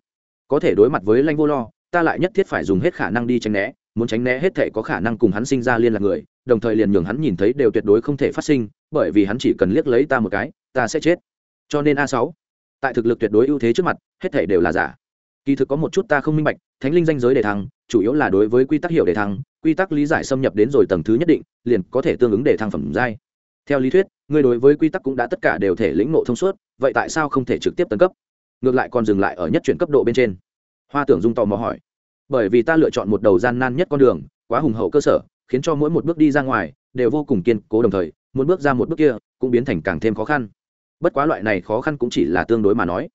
[SPEAKER 1] Có thể đối mặt với lãnh vô lo, ta lại nhất thiết phải dùng hết khả năng đi tránh né, muốn tránh né hết thể có khả năng cùng hắn sinh ra liên lạc người, đồng thời liền nhường hắn nhìn thấy đều tuyệt đối không thể phát sinh, bởi vì hắn chỉ cần liếc lấy ta một cái, ta sẽ chết. Cho nên a sáu, tại thực lực tuyệt đối ưu thế trước mặt, hết thể đều là giả. Kỳ thực có một chút ta không minh bạch, thánh linh danh giới để thăng, chủ yếu là đối với quy tắc hiểu để thăng, quy tắc lý giải xâm nhập đến rồi tầng thứ nhất định, liền có thể tương ứng để thăng phẩm giai theo lý thuyết người đối với quy tắc cũng đã tất cả đều thể lĩnh ngộ thông suốt, vậy tại sao không thể trực tiếp tấn cấp? Ngược lại còn dừng lại ở nhất chuyển cấp độ bên trên. Hoa tưởng dung tò mò hỏi. Bởi vì ta lựa chọn một đầu gian nan nhất con đường, quá hùng hậu cơ sở, khiến cho mỗi một bước đi ra ngoài đều vô cùng kiên cố đồng thời muốn bước ra một bước kia cũng biến thành càng thêm khó khăn. Bất quá loại này khó khăn cũng chỉ là tương đối mà nói.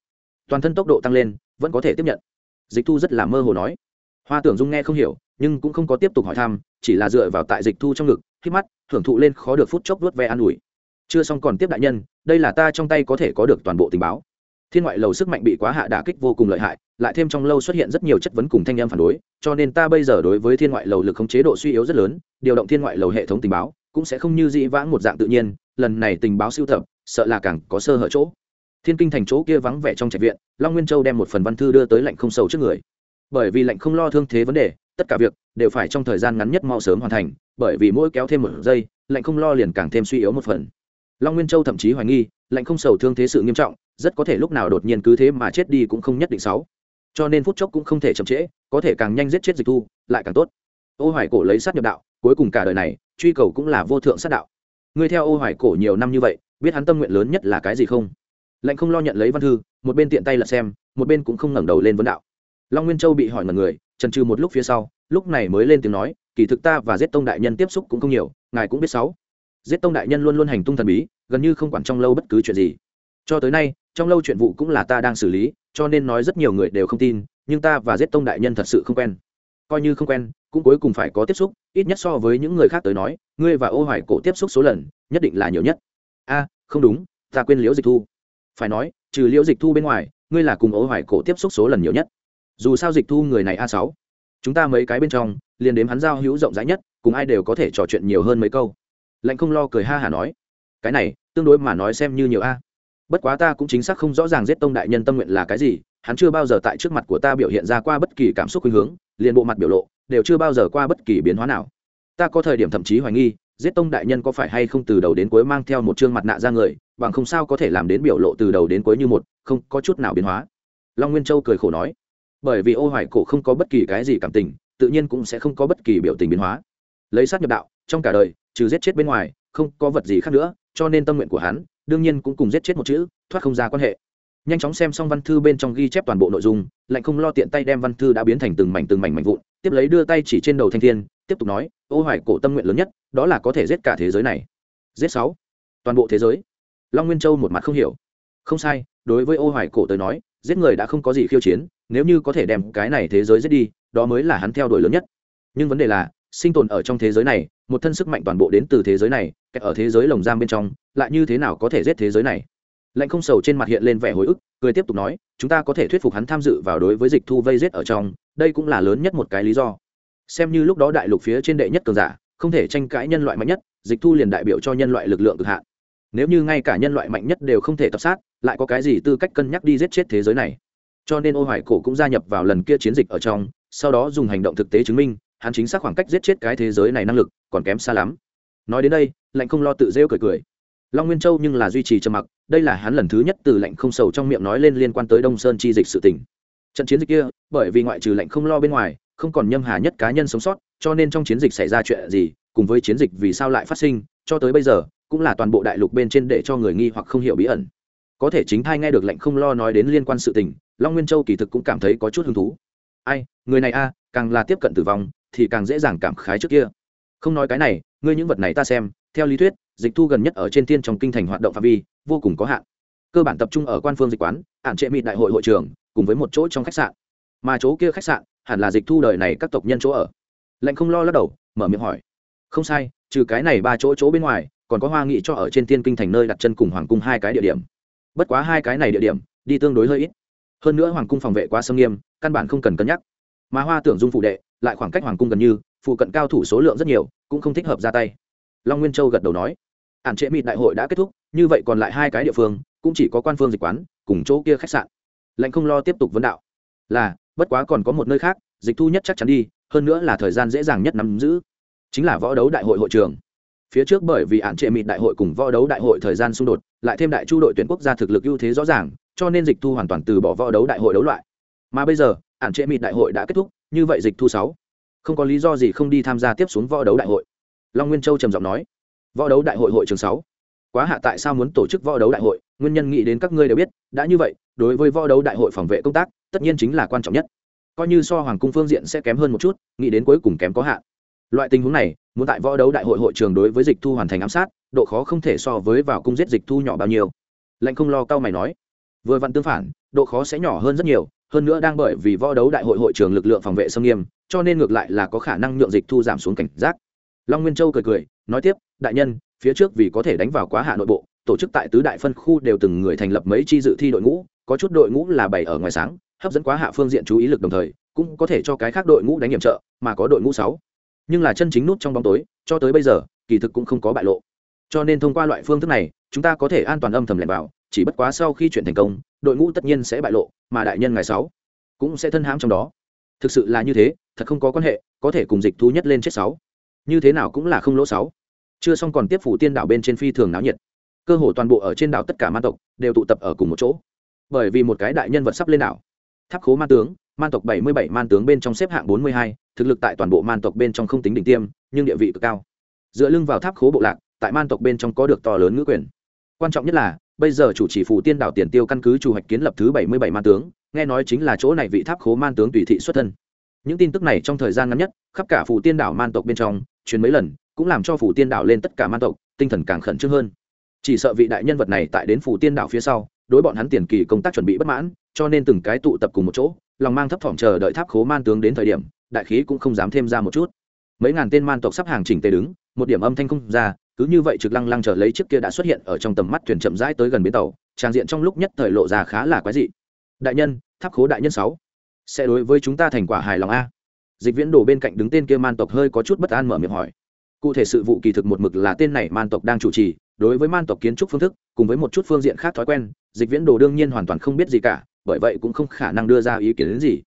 [SPEAKER 1] Toàn thân tốc độ tăng lên, vẫn có thể tiếp nhận. Dịch thu rất là mơ hồ nói hoa tưởng dung nghe không hiểu, nhưng cũng không có tiếp tục hỏi thăm, chỉ là dựa vào tại dịch thu trong ngực khi mắt, hưởng thụ lên khó được phút chốc vớt ve an ủi. Chưa xong còn tiếp đại nhân, đây là ta trong tay có thể có được toàn bộ tình báo. Thiên ngoại lầu sức mạnh bị quá hạ đả kích vô cùng lợi hại, lại thêm trong lâu xuất hiện rất nhiều chất vấn cùng thanh em phản đối, cho nên ta bây giờ đối với thiên ngoại lầu lực khống chế độ suy yếu rất lớn, điều động thiên ngoại lầu hệ thống tình báo, cũng sẽ không như dĩ vãng một dạng tự nhiên, lần này tình báo siêu thập sợ là càng có sơ hở chỗ. Thiên kinh thành chỗ kia vắng vẻ trong trạch viện, long nguyên châu đem một phần văn thư đưa tới lệnh không sầu trước người bởi vì lệnh không lo thương thế vấn đề, tất cả việc đều phải trong thời gian ngắn nhất mau sớm hoàn thành, bởi vì mỗi kéo thêm một giây lệnh không lo liền càng thêm suy yếu một phần. Long nguyên châu thậm chí hoài nghi lệnh không sầu thương thế sự nghiêm trọng, rất có thể lúc nào đột nhiên cứ thế mà chết đi cũng không nhất định sáu cho nên phút chốc cũng không thể chậm trễ, có thể càng nhanh giết chết dịch thu, lại càng tốt. Ô hoài cổ lấy sát nhập đạo, cuối cùng cả đời này, truy cầu cũng là vô thượng sát đạo. Ngươi theo ô hoài cổ nhiều năm như vậy, biết hắn tâm nguyện lớn nhất là cái gì không? Lệnh không lo nhận lấy văn thư, một bên tiện tay lật xem, một bên cũng không ngẩng đầu lên vấn đạo long nguyên châu bị hỏi ngần người, trần trừ một lúc phía sau, lúc này mới lên tiếng nói, kỳ thực ta và giết tông đại nhân tiếp xúc cũng không nhiều, ngài cũng biết sáu. Giết tông đại nhân luôn luôn hành tung thần bí, gần như không quản trong lâu bất cứ chuyện gì. Cho tới nay, trong lâu chuyện vụ cũng là ta đang xử lý, cho nên nói rất nhiều người đều không tin, nhưng ta và giết tông đại nhân thật sự không quen. Coi như không quen, cũng cuối cùng phải có tiếp xúc, ít nhất so với những người khác tới nói, ngươi và ô hoài cổ tiếp xúc số lần, nhất định là nhiều nhất. A, không đúng, ta quên liễu dịch thu. Phải nói, trừ liễu dịch thu bên ngoài, ngươi là cùng ô hoài cổ tiếp xúc số lần nhiều nhất dù sao dịch thu người này a sáu. Chúng ta mấy cái bên trong, liền đếm hắn giao hữu rộng rãi nhất, cùng ai đều có thể trò chuyện nhiều hơn mấy câu. Lạnh không lo cười ha hả nói. Cái này, tương đối mà nói xem như nhiều a. Bất quá ta cũng chính xác không rõ ràng giết tông đại nhân tâm nguyện là cái gì, hắn chưa bao giờ tại trước mặt của ta biểu hiện ra qua bất kỳ cảm xúc khuynh hướng, liền bộ mặt biểu lộ, đều chưa bao giờ qua bất kỳ biến hóa nào. Ta có thời điểm thậm chí hoài nghi, giết tông đại nhân có phải hay không từ đầu đến cuối mang theo một chương mặt nạ ra người, bằng không sao có thể làm đến biểu lộ từ đầu đến cuối như một, không có chút nào biến hóa. Long nguyên châu cười khổ nói bởi vì ô hoài cổ không có bất kỳ cái gì cảm tình, tự nhiên cũng sẽ không có bất kỳ biểu tình biến hóa. Lấy sát nhập đạo, trong cả đời, trừ giết chết bên ngoài, không có vật gì khác nữa, cho nên tâm nguyện của hắn, đương nhiên cũng cùng giết chết một chữ, thoát không ra quan hệ. Nhanh chóng xem xong văn thư bên trong ghi chép toàn bộ nội dung, lạnh không lo tiện tay đem văn thư đã biến thành từng mảnh từng mảnh mảnh vụn, tiếp lấy đưa tay chỉ trên đầu thanh thiên, tiếp tục nói, ô hoài cổ tâm nguyện lớn nhất, đó là có thể giết cả thế giới này. Giết sáu. Toàn bộ thế giới. Long nguyên châu một mặt không hiểu. Không sai, đối với ô hoài cổ tới nói, giết người đã không có gì khiêu chiến nếu như có thể đem cái này thế giới giết đi, đó mới là hắn theo đuổi lớn nhất. Nhưng vấn đề là, sinh tồn ở trong thế giới này, một thân sức mạnh toàn bộ đến từ thế giới này, kẹt ở thế giới lồng giam bên trong, lại như thế nào có thể giết thế giới này? Lạnh không sầu trên mặt hiện lên vẻ hồi ức, cười tiếp tục nói, chúng ta có thể thuyết phục hắn tham dự vào đối với dịch thu vây giết ở trong, đây cũng là lớn nhất một cái lý do. Xem như lúc đó đại lục phía trên đệ nhất cường giả, không thể tranh cãi nhân loại mạnh nhất, dịch thu liền đại biểu cho nhân loại lực lượng cực hạn. Nếu như ngay cả nhân loại mạnh nhất đều không thể tập sát, lại có cái gì tư cách cân nhắc đi giết chết thế giới này? Cho nên ô hoài cổ cũng gia nhập vào lần kia chiến dịch ở trong, sau đó dùng hành động thực tế chứng minh, hắn chính xác khoảng cách giết chết cái thế giới này năng lực còn kém xa lắm. Nói đến đây, lạnh không lo tự rêu cười cười. Long nguyên châu nhưng là duy trì trầm mặc, đây là hắn lần thứ nhất từ lạnh không sầu trong miệng nói lên liên quan tới đông sơn chi dịch sự tình. Trận chiến dịch kia, bởi vì ngoại trừ lạnh không lo bên ngoài, không còn nhâm hà nhất cá nhân sống sót, cho nên trong chiến dịch xảy ra chuyện gì, cùng với chiến dịch vì sao lại phát sinh, cho tới bây giờ, cũng là toàn bộ đại lục bên trên để cho người nghi hoặc không hiểu bí ẩn. Có thể chính thai nghe được lệnh không lo nói đến liên quan sự tình long nguyên châu kỳ thực cũng cảm thấy có chút hứng thú. Ai, người này a, càng là tiếp cận tử vong, thì càng dễ dàng cảm khái trước kia. Không nói cái này, ngươi những vật này ta xem, theo lý thuyết, dịch thu gần nhất ở trên thiên trong kinh thành hoạt động phạm vi, vô cùng có hạn. Cơ bản tập trung ở quan phương dịch quán, ản trệ mịt đại hội hội trường cùng với một chỗ trong khách sạn. Mà chỗ kia khách sạn, hẳn là dịch thu đời này các tộc nhân chỗ ở. Lệnh không lo lắc đầu, mở miệng hỏi. Không sai, trừ cái này ba chỗ chỗ bên ngoài, còn có hoa nghị cho ở trên tiên kinh thành nơi đặt chân cùng hoàng cung hai cái địa điểm. Bất quá hai cái này địa điểm, đi tương đối hơi ít hơn nữa hoàng cung phòng vệ quá sâm nghiêm, căn bản không cần cân nhắc. Mà hoa tưởng dung phụ đệ, lại khoảng cách hoàng cung gần như, phụ cận cao thủ số lượng rất nhiều, cũng không thích hợp ra tay. Long nguyên châu gật đầu nói, ản trệ mịt đại hội đã kết thúc, như vậy còn lại hai cái địa phương, cũng chỉ có quan phương dịch quán, cùng chỗ kia khách sạn. Lệnh không lo tiếp tục vấn đạo, là, bất quá còn có một nơi khác, dịch thu nhất chắc chắn đi, hơn nữa là thời gian dễ dàng nhất nắm giữ, chính là võ đấu đại hội hội trường. Phía trước bởi vì ạn trệ mịt đại hội cùng võ đấu đại hội thời gian xung đột, lại thêm đại chu đội tuyển quốc gia thực lực ưu thế rõ ràng cho nên dịch thu hoàn toàn từ bỏ võ đấu đại hội đấu loại. Mà bây giờ ạn trệ mịt đại hội đã kết thúc, như vậy dịch thu sáu. Không có lý do gì không đi tham gia tiếp xuống võ đấu đại hội. Long nguyên châu trầm giọng nói. Võ đấu đại hội hội trường sáu. Quá hạ tại sao muốn tổ chức võ đấu đại hội? Nguyên nhân nghĩ đến các ngươi đều biết, đã như vậy, đối với võ đấu đại hội phòng vệ công tác, tất nhiên chính là quan trọng nhất. Coi như so hoàng cung phương diện sẽ kém hơn một chút, nghĩ đến cuối cùng kém có hạn. Loại tình huống này, muốn tại võ đấu đại hội hội trường đối với dịch thu hoàn thành ám sát, độ khó không thể so với vào cung giết dịch thu nhỏ bao nhiêu. Lệnh không lo cao mày nói vừa vặn tương phản, độ khó sẽ nhỏ hơn rất nhiều, hơn nữa đang bởi vì võ đấu đại hội hội trường lực lượng phòng vệ xâm nghiêm, cho nên ngược lại là có khả năng nhượng dịch thu giảm xuống cảnh giác. Long nguyên châu cười cười, nói tiếp, đại nhân, phía trước vì có thể đánh vào quá hạ nội bộ, tổ chức tại tứ đại phân khu đều từng người thành lập mấy chi dự thi đội ngũ, có chút đội ngũ là bày ở ngoài sáng, hấp dẫn quá hạ phương diện chú ý lực đồng thời, cũng có thể cho cái khác đội ngũ đánh nhiệm trợ, mà có đội ngũ sáu. Nhưng là chân chính nút trong bóng tối, cho tới bây giờ, kỳ thực cũng không có bại lộ. Cho nên thông qua loại phương thức này, chúng ta có thể an toàn âm thầm lẻn vào chỉ bất quá sau khi chuyện thành công, đội ngũ tất nhiên sẽ bại lộ, mà đại nhân ngày sáu cũng sẽ thân hãm trong đó. Thực sự là như thế, thật không có quan hệ, có thể cùng dịch thu nhất lên chết sáu. Như thế nào cũng là không lỗ sáu. Chưa xong còn tiếp phủ tiên đảo bên trên phi thường náo nhiệt. Cơ hồ toàn bộ ở trên đảo tất cả man tộc đều tụ tập ở cùng một chỗ. Bởi vì một cái đại nhân vật sắp lên đảo. Tháp khố man tướng man tộc bảy mươi bảy man tướng bên trong xếp hạng bốn mươi hai, thực lực tại toàn bộ man tộc bên trong không tính đỉnh tiêm, nhưng địa vị cực cao. Dựa lưng vào tháp khố bộ lạc, tại man tộc bên trong có được to lớn ngữ quyền. Quan trọng nhất là bây giờ chủ chỉ phủ tiên đảo tiền tiêu căn cứ chủ hoạch kiến lập thứ bảy mươi bảy man tướng, nghe nói chính là chỗ này vị tháp khố man tướng tùy thị xuất thân. Những tin tức này trong thời gian ngắn nhất, khắp cả phủ tiên đảo man tộc bên trong chuyến mấy lần, cũng làm cho phủ tiên đảo lên tất cả man tộc, tinh thần càng khẩn trương hơn. Chỉ sợ vị đại nhân vật này tại đến phủ tiên đảo phía sau, đối bọn hắn tiền kỳ công tác chuẩn bị bất mãn, cho nên từng cái tụ tập cùng một chỗ, lòng mang thấp thỏm chờ đợi tháp khố man tướng đến thời điểm, đại khí cũng không dám thêm ra một chút. Mấy ngàn tên man tộc sắp hàng chỉnh tề đứng, một điểm âm thanh không ra cứ như vậy trực lăng lăng chờ lấy chiếc kia đã xuất hiện ở trong tầm mắt thuyền chậm rãi tới gần bến tàu, trang diện trong lúc nhất thời lộ ra khá là quái dị. Đại nhân, tháp khố đại nhân sáu, sẽ đối với chúng ta thành quả hài lòng a? Dịch viễn đồ bên cạnh đứng tên kia man tộc hơi có chút bất an mở miệng hỏi. Cụ thể sự vụ kỳ thực một mực là tên này man tộc đang chủ trì, đối với man tộc kiến trúc phương thức, cùng với một chút phương diện khác thói quen, dịch viễn đồ đương nhiên hoàn toàn không biết gì cả, bởi vậy cũng không khả năng đưa ra ý kiến đến gì.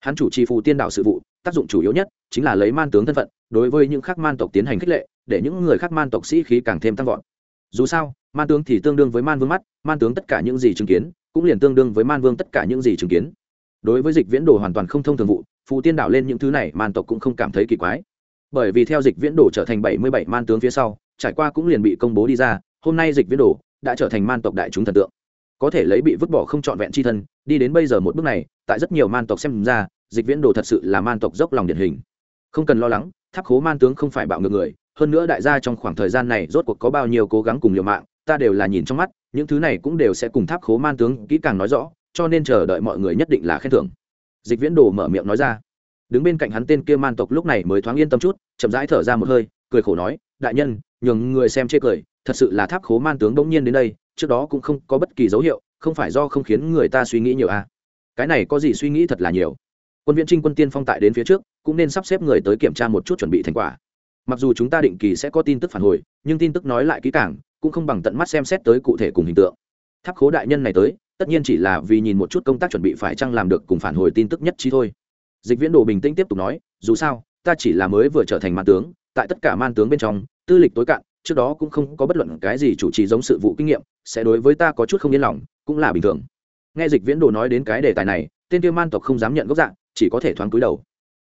[SPEAKER 1] Hắn chủ trì phù tiên đạo sự vụ, tác dụng chủ yếu nhất chính là lấy man tướng thân phận, đối với những khác man tộc tiến hành khích lệ, để những người khác man tộc sĩ khí càng thêm tăng vọt. Dù sao, man tướng thì tương đương với man vương mắt, man tướng tất cả những gì chứng kiến, cũng liền tương đương với man vương tất cả những gì chứng kiến. Đối với dịch viễn đồ hoàn toàn không thông thường vụ phụ tiên đạo lên những thứ này, man tộc cũng không cảm thấy kỳ quái. Bởi vì theo dịch viễn đồ trở thành bảy mươi bảy man tướng phía sau, trải qua cũng liền bị công bố đi ra, hôm nay dịch viễn đồ đã trở thành man tộc đại chúng thần tượng. Có thể lấy bị vứt bỏ không trọn vẹn c h i thân, đi đến bây giờ một bước này, tại rất nhiều man tộc xem ra, dịch viễn đồ thật sự là man tộc dốc lòng điển hình không cần lo lắng, tháp khố man tướng không phải bạo ngược người, hơn nữa đại gia trong khoảng thời gian này rốt cuộc có bao nhiêu cố gắng cùng liều mạng, ta đều là nhìn trong mắt, những thứ này cũng đều sẽ cùng tháp khố man tướng kỹ càng nói rõ, cho nên chờ đợi mọi người nhất định là khen thưởng. Dịch viễn đồ mở miệng nói ra. Đứng bên cạnh hắn tên kia man tộc lúc này mới thoáng yên tâm chút, chậm rãi thở ra một hơi, cười khổ nói, đại nhân, nhường người xem chê cười, thật sự là tháp khố man tướng bỗng nhiên đến đây, trước đó cũng không có bất kỳ dấu hiệu, không phải do không khiến người ta suy nghĩ nhiều à. cái này có gì suy nghĩ thật là nhiều quân viễn trinh quân tiên phong tại đến phía trước, cũng nên sắp xếp người tới kiểm tra một chút chuẩn bị thành quả. Mặc dù chúng ta định kỳ sẽ có tin tức phản hồi, nhưng tin tức nói lại kỹ càng, cũng không bằng tận mắt xem xét tới cụ thể cùng hình tượng. Tháp khố đại nhân này tới, tất nhiên chỉ là vì nhìn một chút công tác chuẩn bị phải chăng làm được cùng phản hồi tin tức nhất trí thôi. Dịch viễn đồ bình tĩnh tiếp tục nói, dù sao, ta chỉ là mới vừa trở thành man tướng, tại tất cả man tướng bên trong, tư lịch tối cạn, trước đó cũng không có bất luận cái gì chủ trì giống sự vụ kinh nghiệm, sẽ đối với ta có chút không yên lòng, cũng là bình thường. Nghe dịch viễn đồ nói đến cái đề tài này, tên kia man tộc không dám nhận gốc dạng chỉ có thể thoáng cúi đầu.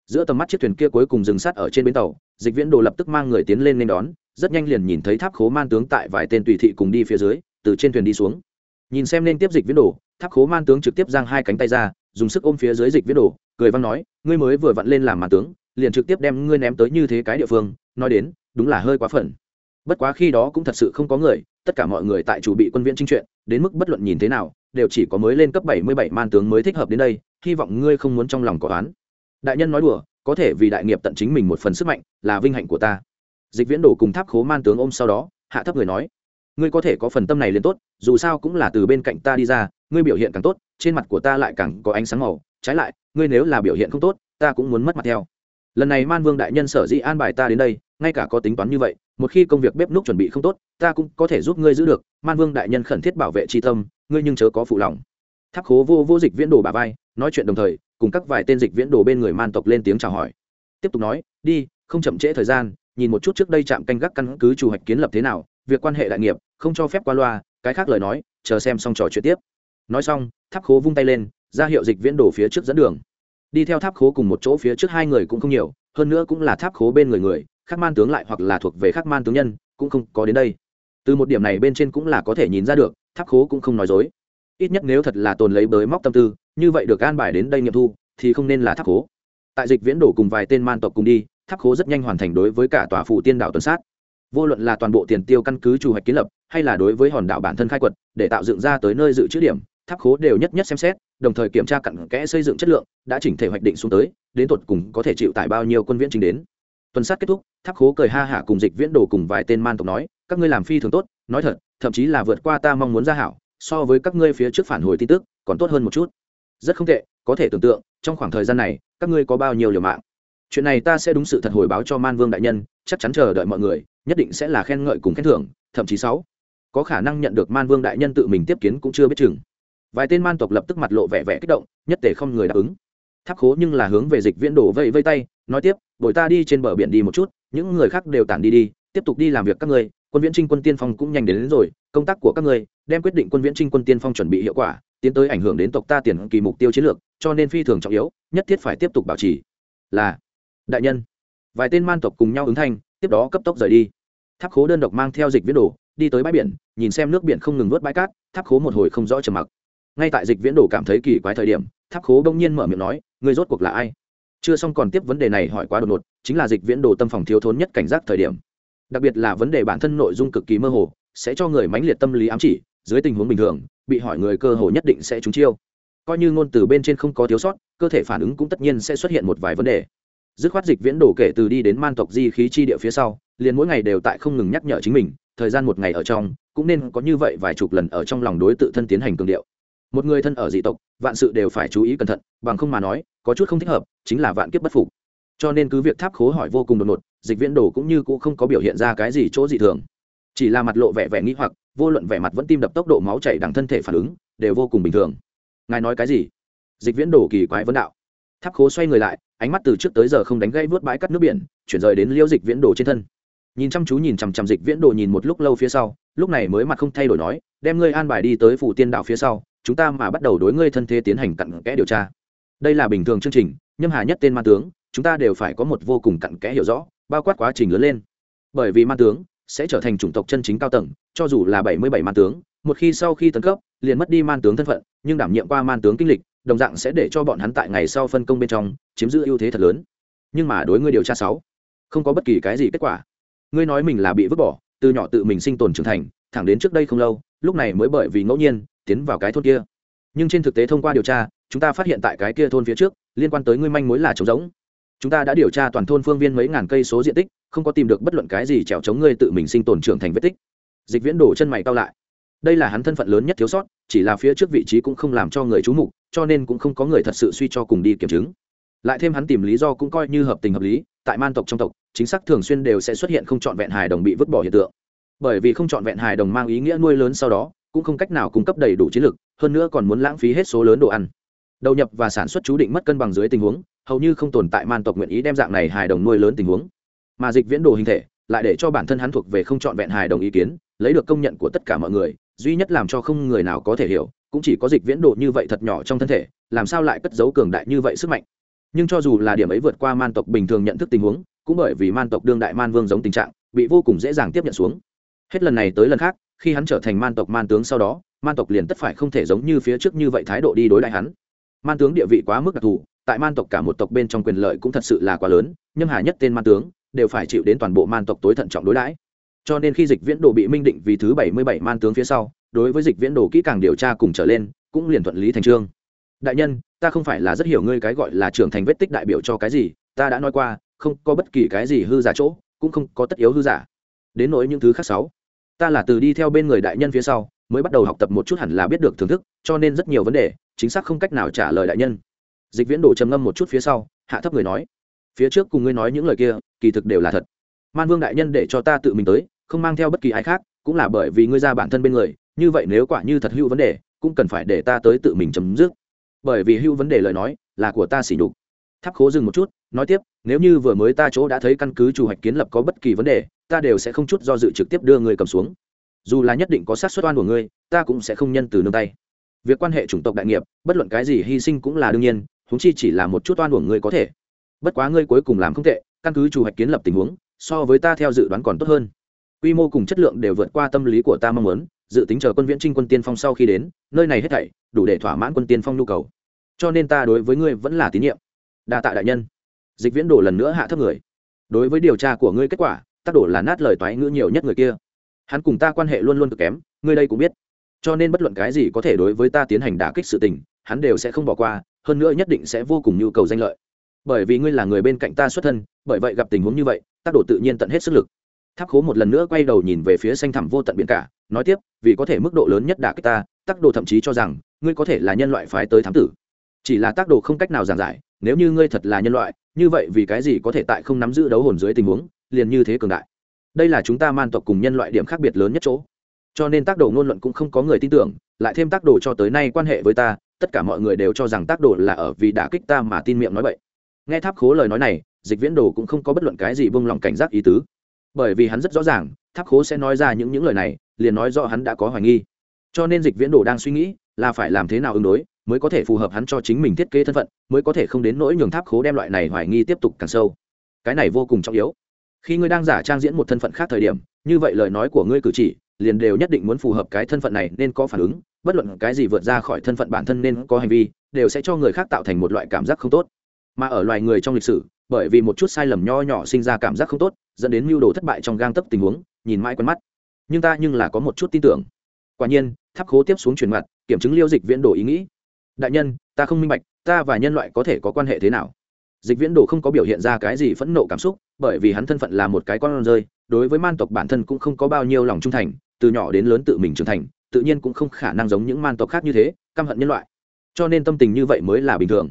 [SPEAKER 1] Giữa tầm mắt chiếc thuyền kia cuối cùng dừng sát ở trên bến tàu, dịch viễn đồ lập tức mang người tiến lên nên đón, rất nhanh liền nhìn thấy tháp khố man tướng tại vài tên tùy thị cùng đi phía dưới, từ trên thuyền đi xuống. Nhìn xem nên tiếp dịch viễn đồ, tháp khố man tướng trực tiếp giang hai cánh tay ra, dùng sức ôm phía dưới dịch viễn đồ, cười văn nói, ngươi mới vừa vặn lên làm man tướng, liền trực tiếp đem ngươi ném tới như thế cái địa phương, nói đến, đúng là hơi quá phận. Bất quá khi đó cũng thật sự không có người, tất cả mọi người tại chủ bị quân viễn trinh chuyện, đến mức bất luận nhìn thế nào, đều chỉ có mới lên cấp bảy mươi bảy man tướng mới thích hợp đến đây hy vọng ngươi không muốn trong lòng có oán. Đại nhân nói đùa, có thể vì đại nghiệp tận chính mình một phần sức mạnh, là vinh hạnh của ta. Dịch viễn đổ cùng tháp khố man tướng ôm sau đó, hạ thấp người nói, ngươi có thể có phần tâm này lên tốt, dù sao cũng là từ bên cạnh ta đi ra, ngươi biểu hiện càng tốt, trên mặt của ta lại càng có ánh sáng màu. Trái lại, ngươi nếu là biểu hiện không tốt, ta cũng muốn mất mặt theo. Lần này man vương đại nhân sở dĩ an bài ta đến đây, ngay cả có tính toán như vậy, một khi công việc bếp núc chuẩn bị không tốt, ta cũng có thể giúp ngươi giữ được. Man vương đại nhân khẩn thiết bảo vệ tri tâm, ngươi nhưng chớ có phụ lòng. Tháp khố vô vô dịch viễn đồ bà vai nói chuyện đồng thời, cùng các vài tên dịch viễn đồ bên người man tộc lên tiếng chào hỏi. Tiếp tục nói, đi, không chậm trễ thời gian, nhìn một chút trước đây chạm canh gác căn cứ chủ hoạch kiến lập thế nào, việc quan hệ đại nghiệp, không cho phép qua loa, cái khác lời nói, chờ xem xong trò chuyện tiếp. Nói xong, tháp khố vung tay lên, ra hiệu dịch viễn đồ phía trước dẫn đường. Đi theo tháp khố cùng một chỗ phía trước hai người cũng không nhiều, hơn nữa cũng là tháp khố bên người người khắc man tướng lại hoặc là thuộc về khắc man tướng nhân, cũng không có đến đây. Từ một điểm này bên trên cũng là có thể nhìn ra được, tháp khố cũng không nói dối ít nhất nếu thật là tồn lấy bới móc tâm tư, như vậy được an bài đến đây nghiệm thu, thì không nên là tháp khố. Tại dịch viễn đổ cùng vài tên man tộc cùng đi, tháp khố rất nhanh hoàn thành đối với cả tòa phụ tiên đạo tuần sát. Vô luận là toàn bộ tiền tiêu căn cứ chủ hoạch kiến lập, hay là đối với hòn đảo bản thân khai quật, để tạo dựng ra tới nơi dự trữ điểm, tháp khố đều nhất nhất xem xét, đồng thời kiểm tra cặn kẽ xây dựng chất lượng, đã chỉnh thể hoạch định xuống tới, đến tột cùng có thể chịu tải bao nhiêu quân viễn trình đến. Tuần sát kết thúc, tháp khố cười ha hả cùng dịch viễn đồ cùng vài tên man tộc nói, các ngươi làm phi thường tốt, nói thật, thậm chí là vượt qua ta mong muốn ra hảo so với các ngươi phía trước phản hồi tin tức còn tốt hơn một chút. Rất không tệ có thể tưởng tượng trong khoảng thời gian này các ngươi có bao nhiêu liều mạng. Chuyện này ta sẽ đúng sự thật hồi báo cho man vương đại nhân chắc chắn chờ đợi mọi người nhất định sẽ là khen ngợi cùng khen thưởng thậm chí sáu. Có khả năng nhận được man vương đại nhân tự mình tiếp kiến cũng chưa biết chừng. Vài tên man tộc lập tức mặt lộ vẻ vẻ kích động nhất để không người đáp ứng. Tháp khố nhưng là hướng về dịch viễn đổ vây vây tay nói tiếp bồi ta đi trên bờ biển đi một chút những người khác đều tản đi đi tiếp tục đi làm việc các ngươi quân viễn trinh quân tiên phong cũng nhanh đến, đến rồi công tác của các ngươi, đem quyết định quân viễn trinh quân tiên phong chuẩn bị hiệu quả, tiến tới ảnh hưởng đến tộc ta tiền kỳ mục tiêu chiến lược, cho nên phi thường trọng yếu, nhất thiết phải tiếp tục bảo trì. Là, đại nhân. Vài tên man tộc cùng nhau ứng thanh, tiếp đó cấp tốc rời đi. Tháp khố đơn độc mang theo dịch viễn đồ, đi tới bãi biển, nhìn xem nước biển không ngừng vớt bãi cát, tháp khố một hồi không rõ trầm mặc. Ngay tại dịch viễn đồ cảm thấy kỳ quái thời điểm, tháp khố bỗng nhiên mở miệng nói người rốt cuộc là ai? Chưa xong còn tiếp vấn đề này hỏi quá đột ngột, chính là dịch viễn đồ tâm phòng thiếu thốn nhất cảnh giác thời điểm. Đặc biệt là vấn đề bản thân nội dung cực kỳ mơ hồ sẽ cho người mãnh liệt tâm lý ám chỉ, dưới tình huống bình thường, bị hỏi người cơ hồ nhất định sẽ trúng chiêu. Coi như ngôn từ bên trên không có thiếu sót, cơ thể phản ứng cũng tất nhiên sẽ xuất hiện một vài vấn đề. Dứt khoát dịch viễn đổ kể từ đi đến man tộc di khí chi địa phía sau, liền mỗi ngày đều tại không ngừng nhắc nhở chính mình, thời gian một ngày ở trong, cũng nên có như vậy vài chục lần ở trong lòng đối tự thân tiến hành cường điệu. Một người thân ở dị tộc, vạn sự đều phải chú ý cẩn thận, bằng không mà nói, có chút không thích hợp, chính là vạn kiếp bất phục. Cho nên cứ việc tháp khố hỏi vô cùng đột ngột, dịch viễn đồ cũng như cũng không có biểu hiện ra cái gì chỗ dị thường chỉ là mặt lộ vẻ vẻ nghĩ hoặc, vô luận vẻ mặt vẫn tim đập tốc độ máu chảy đằng thân thể phản ứng, đều vô cùng bình thường. Ngài nói cái gì? Dịch viễn đồ kỳ quái vấn đạo. Tháp khố xoay người lại, ánh mắt từ trước tới giờ không đánh gây vớt bãi cắt nước biển, chuyển rời đến liêu dịch viễn đồ trên thân. Nhìn chăm chú nhìn chằm chằm dịch viễn đồ nhìn một lúc lâu phía sau, lúc này mới mặt không thay đổi nói, đem ngươi an bài đi tới phủ tiên đạo phía sau, chúng ta mà bắt đầu đối ngươi thân thế tiến hành cặn kẽ điều tra. Đây là bình thường chương trình, nhâm hà nhất tên ma tướng, chúng ta đều phải có một vô cùng cặn kẽ hiểu rõ, bao quát quá trình lớn lên. Bởi vì ma tướng sẽ trở thành chủng tộc chân chính cao tầng, cho dù là bảy mươi bảy man tướng, một khi sau khi tấn cấp, liền mất đi man tướng thân phận, nhưng đảm nhiệm qua man tướng kinh lịch, đồng dạng sẽ để cho bọn hắn tại ngày sau phân công bên trong, chiếm giữ ưu thế thật lớn. Nhưng mà đối ngươi điều tra sáu, không có bất kỳ cái gì kết quả. Ngươi nói mình là bị vứt bỏ, từ nhỏ tự mình sinh tồn trưởng thành, thẳng đến trước đây không lâu, lúc này mới bởi vì ngẫu nhiên, tiến vào cái thôn kia. Nhưng trên thực tế thông qua điều tra, chúng ta phát hiện tại cái kia thôn phía trước, liên quan tới ngươi manh mối là trống rỗng. Chúng ta đã điều tra toàn thôn phương viên mấy ngàn cây số diện tích không có tìm được bất luận cái gì trèo chống ngươi tự mình sinh tồn trưởng thành vết tích. Dịch viễn đổ chân mày cao lại. Đây là hắn thân phận lớn nhất thiếu sót, chỉ là phía trước vị trí cũng không làm cho người chú mục, cho nên cũng không có người thật sự suy cho cùng đi kiểm chứng. Lại thêm hắn tìm lý do cũng coi như hợp tình hợp lý, tại man tộc trong tộc, chính xác thường xuyên đều sẽ xuất hiện không trọn vẹn hài đồng bị vứt bỏ hiện tượng. Bởi vì không trọn vẹn hài đồng mang ý nghĩa nuôi lớn sau đó, cũng không cách nào cung cấp đầy đủ chiến lực, hơn nữa còn muốn lãng phí hết số lớn đồ ăn. Đầu nhập và sản xuất chú định mất cân bằng dưới tình huống, hầu như không tồn tại man tộc nguyện ý đem dạng này hài đồng nuôi lớn tình huống mà dịch viễn đồ hình thể lại để cho bản thân hắn thuộc về không trọn vẹn hài đồng ý kiến, lấy được công nhận của tất cả mọi người, duy nhất làm cho không người nào có thể hiểu, cũng chỉ có dịch viễn đồ như vậy thật nhỏ trong thân thể, làm sao lại cất giấu cường đại như vậy sức mạnh. Nhưng cho dù là điểm ấy vượt qua man tộc bình thường nhận thức tình huống, cũng bởi vì man tộc đương đại man vương giống tình trạng, bị vô cùng dễ dàng tiếp nhận xuống. Hết lần này tới lần khác, khi hắn trở thành man tộc man tướng sau đó, man tộc liền tất phải không thể giống như phía trước như vậy thái độ đi đối đại hắn. Man tướng địa vị quá mức đặc thù, tại man tộc cả một tộc bên trong quyền lợi cũng thật sự là quá lớn, nhưng hà nhất tên man tướng đều phải chịu đến toàn bộ man tộc tối thận trọng đối đãi. Cho nên khi dịch viễn đồ bị minh định vì thứ bảy mươi bảy man tướng phía sau, đối với dịch viễn đồ kỹ càng điều tra cùng trở lên, cũng liền thuận lý thành trương. Đại nhân, ta không phải là rất hiểu ngươi cái gọi là trưởng thành vết tích đại biểu cho cái gì, ta đã nói qua, không có bất kỳ cái gì hư giả chỗ, cũng không có tất yếu hư giả. Đến nỗi những thứ khác sáu, ta là từ đi theo bên người đại nhân phía sau, mới bắt đầu học tập một chút hẳn là biết được thưởng thức, cho nên rất nhiều vấn đề, chính xác không cách nào trả lời đại nhân. Dịch viễn đồ trầm ngâm một chút phía sau, hạ thấp người nói phía trước cùng ngươi nói những lời kia, kỳ thực đều là thật. Man vương đại nhân để cho ta tự mình tới, không mang theo bất kỳ ai khác, cũng là bởi vì ngươi ra bản thân bên người, như vậy nếu quả như thật hữu vấn đề, cũng cần phải để ta tới tự mình chấm dứt. Bởi vì hữu vấn đề lời nói, là của ta xỉ nhục. Tháp khố dừng một chút, nói tiếp, nếu như vừa mới ta chỗ đã thấy căn cứ chủ hoạch kiến lập có bất kỳ vấn đề, ta đều sẽ không chút do dự trực tiếp đưa người cầm xuống. Dù là nhất định có sát xuất oan của ngươi, ta cũng sẽ không nhân từ nương tay. Việc quan hệ chủng tộc đại nghiệp, bất luận cái gì hy sinh cũng là đương nhiên húng chi chỉ là một chút oan của ngươi có thể bất quá ngươi cuối cùng làm không tệ, căn cứ chủ hoạch kiến lập tình huống, so với ta theo dự đoán còn tốt hơn. Quy mô cùng chất lượng đều vượt qua tâm lý của ta mong muốn, dự tính chờ quân viễn trinh quân tiên phong sau khi đến, nơi này hết thảy đủ để thỏa mãn quân tiên phong nhu cầu. Cho nên ta đối với ngươi vẫn là tín nhiệm. Đa tạ đại nhân. Dịch viễn đổ lần nữa hạ thấp người. Đối với điều tra của ngươi kết quả tác đổ là nát lời toái ngữ nhiều nhất người kia. Hắn cùng ta quan hệ luôn luôn cực kém, ngươi đây cũng biết. Cho nên bất luận cái gì có thể đối với ta tiến hành đả kích sự tình, hắn đều sẽ không bỏ qua, hơn nữa nhất định sẽ vô cùng nhu cầu danh lợi bởi vì ngươi là người bên cạnh ta xuất thân, bởi vậy gặp tình huống như vậy tác độ tự nhiên tận hết sức lực. Tháp khố một lần nữa quay đầu nhìn về phía xanh thẳm vô tận biển cả, nói tiếp, vì có thể mức độ lớn nhất đả kích ta tác đồ thậm chí cho rằng, ngươi có thể là nhân loại phái tới thám tử. Chỉ là tác đồ không cách nào giảng giải, nếu như ngươi thật là nhân loại, như vậy vì cái gì có thể tại không nắm giữ đấu hồn dưới tình huống, liền như thế cường đại? Đây là chúng ta man tộc cùng nhân loại điểm khác biệt lớn nhất chỗ. Cho nên tác đồ ngôn luận cũng không có người tin tưởng, lại thêm tác đồ cho tới nay quan hệ với ta, tất cả mọi người đều cho rằng tác đồ là ở vì đả kích ta mà tin miệng nói vậy nghe tháp khố lời nói này, dịch viễn đồ cũng không có bất luận cái gì vung lòng cảnh giác ý tứ. Bởi vì hắn rất rõ ràng, tháp khố sẽ nói ra những những lời này, liền nói rõ hắn đã có hoài nghi. Cho nên dịch viễn đồ đang suy nghĩ là phải làm thế nào ứng đối mới có thể phù hợp hắn cho chính mình thiết kế thân phận, mới có thể không đến nỗi nhường tháp khố đem loại này hoài nghi tiếp tục càng sâu. Cái này vô cùng trọng yếu. Khi ngươi đang giả trang diễn một thân phận khác thời điểm, như vậy lời nói của ngươi cử chỉ liền đều nhất định muốn phù hợp cái thân phận này nên có phản ứng, bất luận cái gì vượt ra khỏi thân phận bản thân nên có hành vi, đều sẽ cho người khác tạo thành một loại cảm giác không tốt mà ở loài người trong lịch sử, bởi vì một chút sai lầm nho nhỏ sinh ra cảm giác không tốt, dẫn đến mưu đồ thất bại trong gang tấp tình huống, nhìn mãi quen mắt. Nhưng ta nhưng là có một chút tin tưởng. Quả nhiên, tháp khố tiếp xuống truyền mặt, kiểm chứng liêu dịch viễn đồ ý nghĩ. Đại nhân, ta không minh bạch, ta và nhân loại có thể có quan hệ thế nào? Dịch viễn đồ không có biểu hiện ra cái gì phẫn nộ cảm xúc, bởi vì hắn thân phận là một cái con rơi, đối với man tộc bản thân cũng không có bao nhiêu lòng trung thành, từ nhỏ đến lớn tự mình trưởng thành, tự nhiên cũng không khả năng giống những man tộc khác như thế, căm hận nhân loại. Cho nên tâm tình như vậy mới là bình thường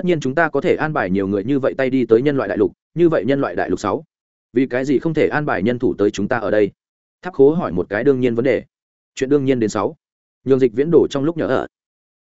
[SPEAKER 1] tất nhiên chúng ta có thể an bài nhiều người như vậy tay đi tới nhân loại đại lục, như vậy nhân loại đại lục sáu. Vì cái gì không thể an bài nhân thủ tới chúng ta ở đây? Tháp khố hỏi một cái đương nhiên vấn đề. Chuyện đương nhiên đến sáu. Nhường dịch viễn đổ trong lúc nhớ ở.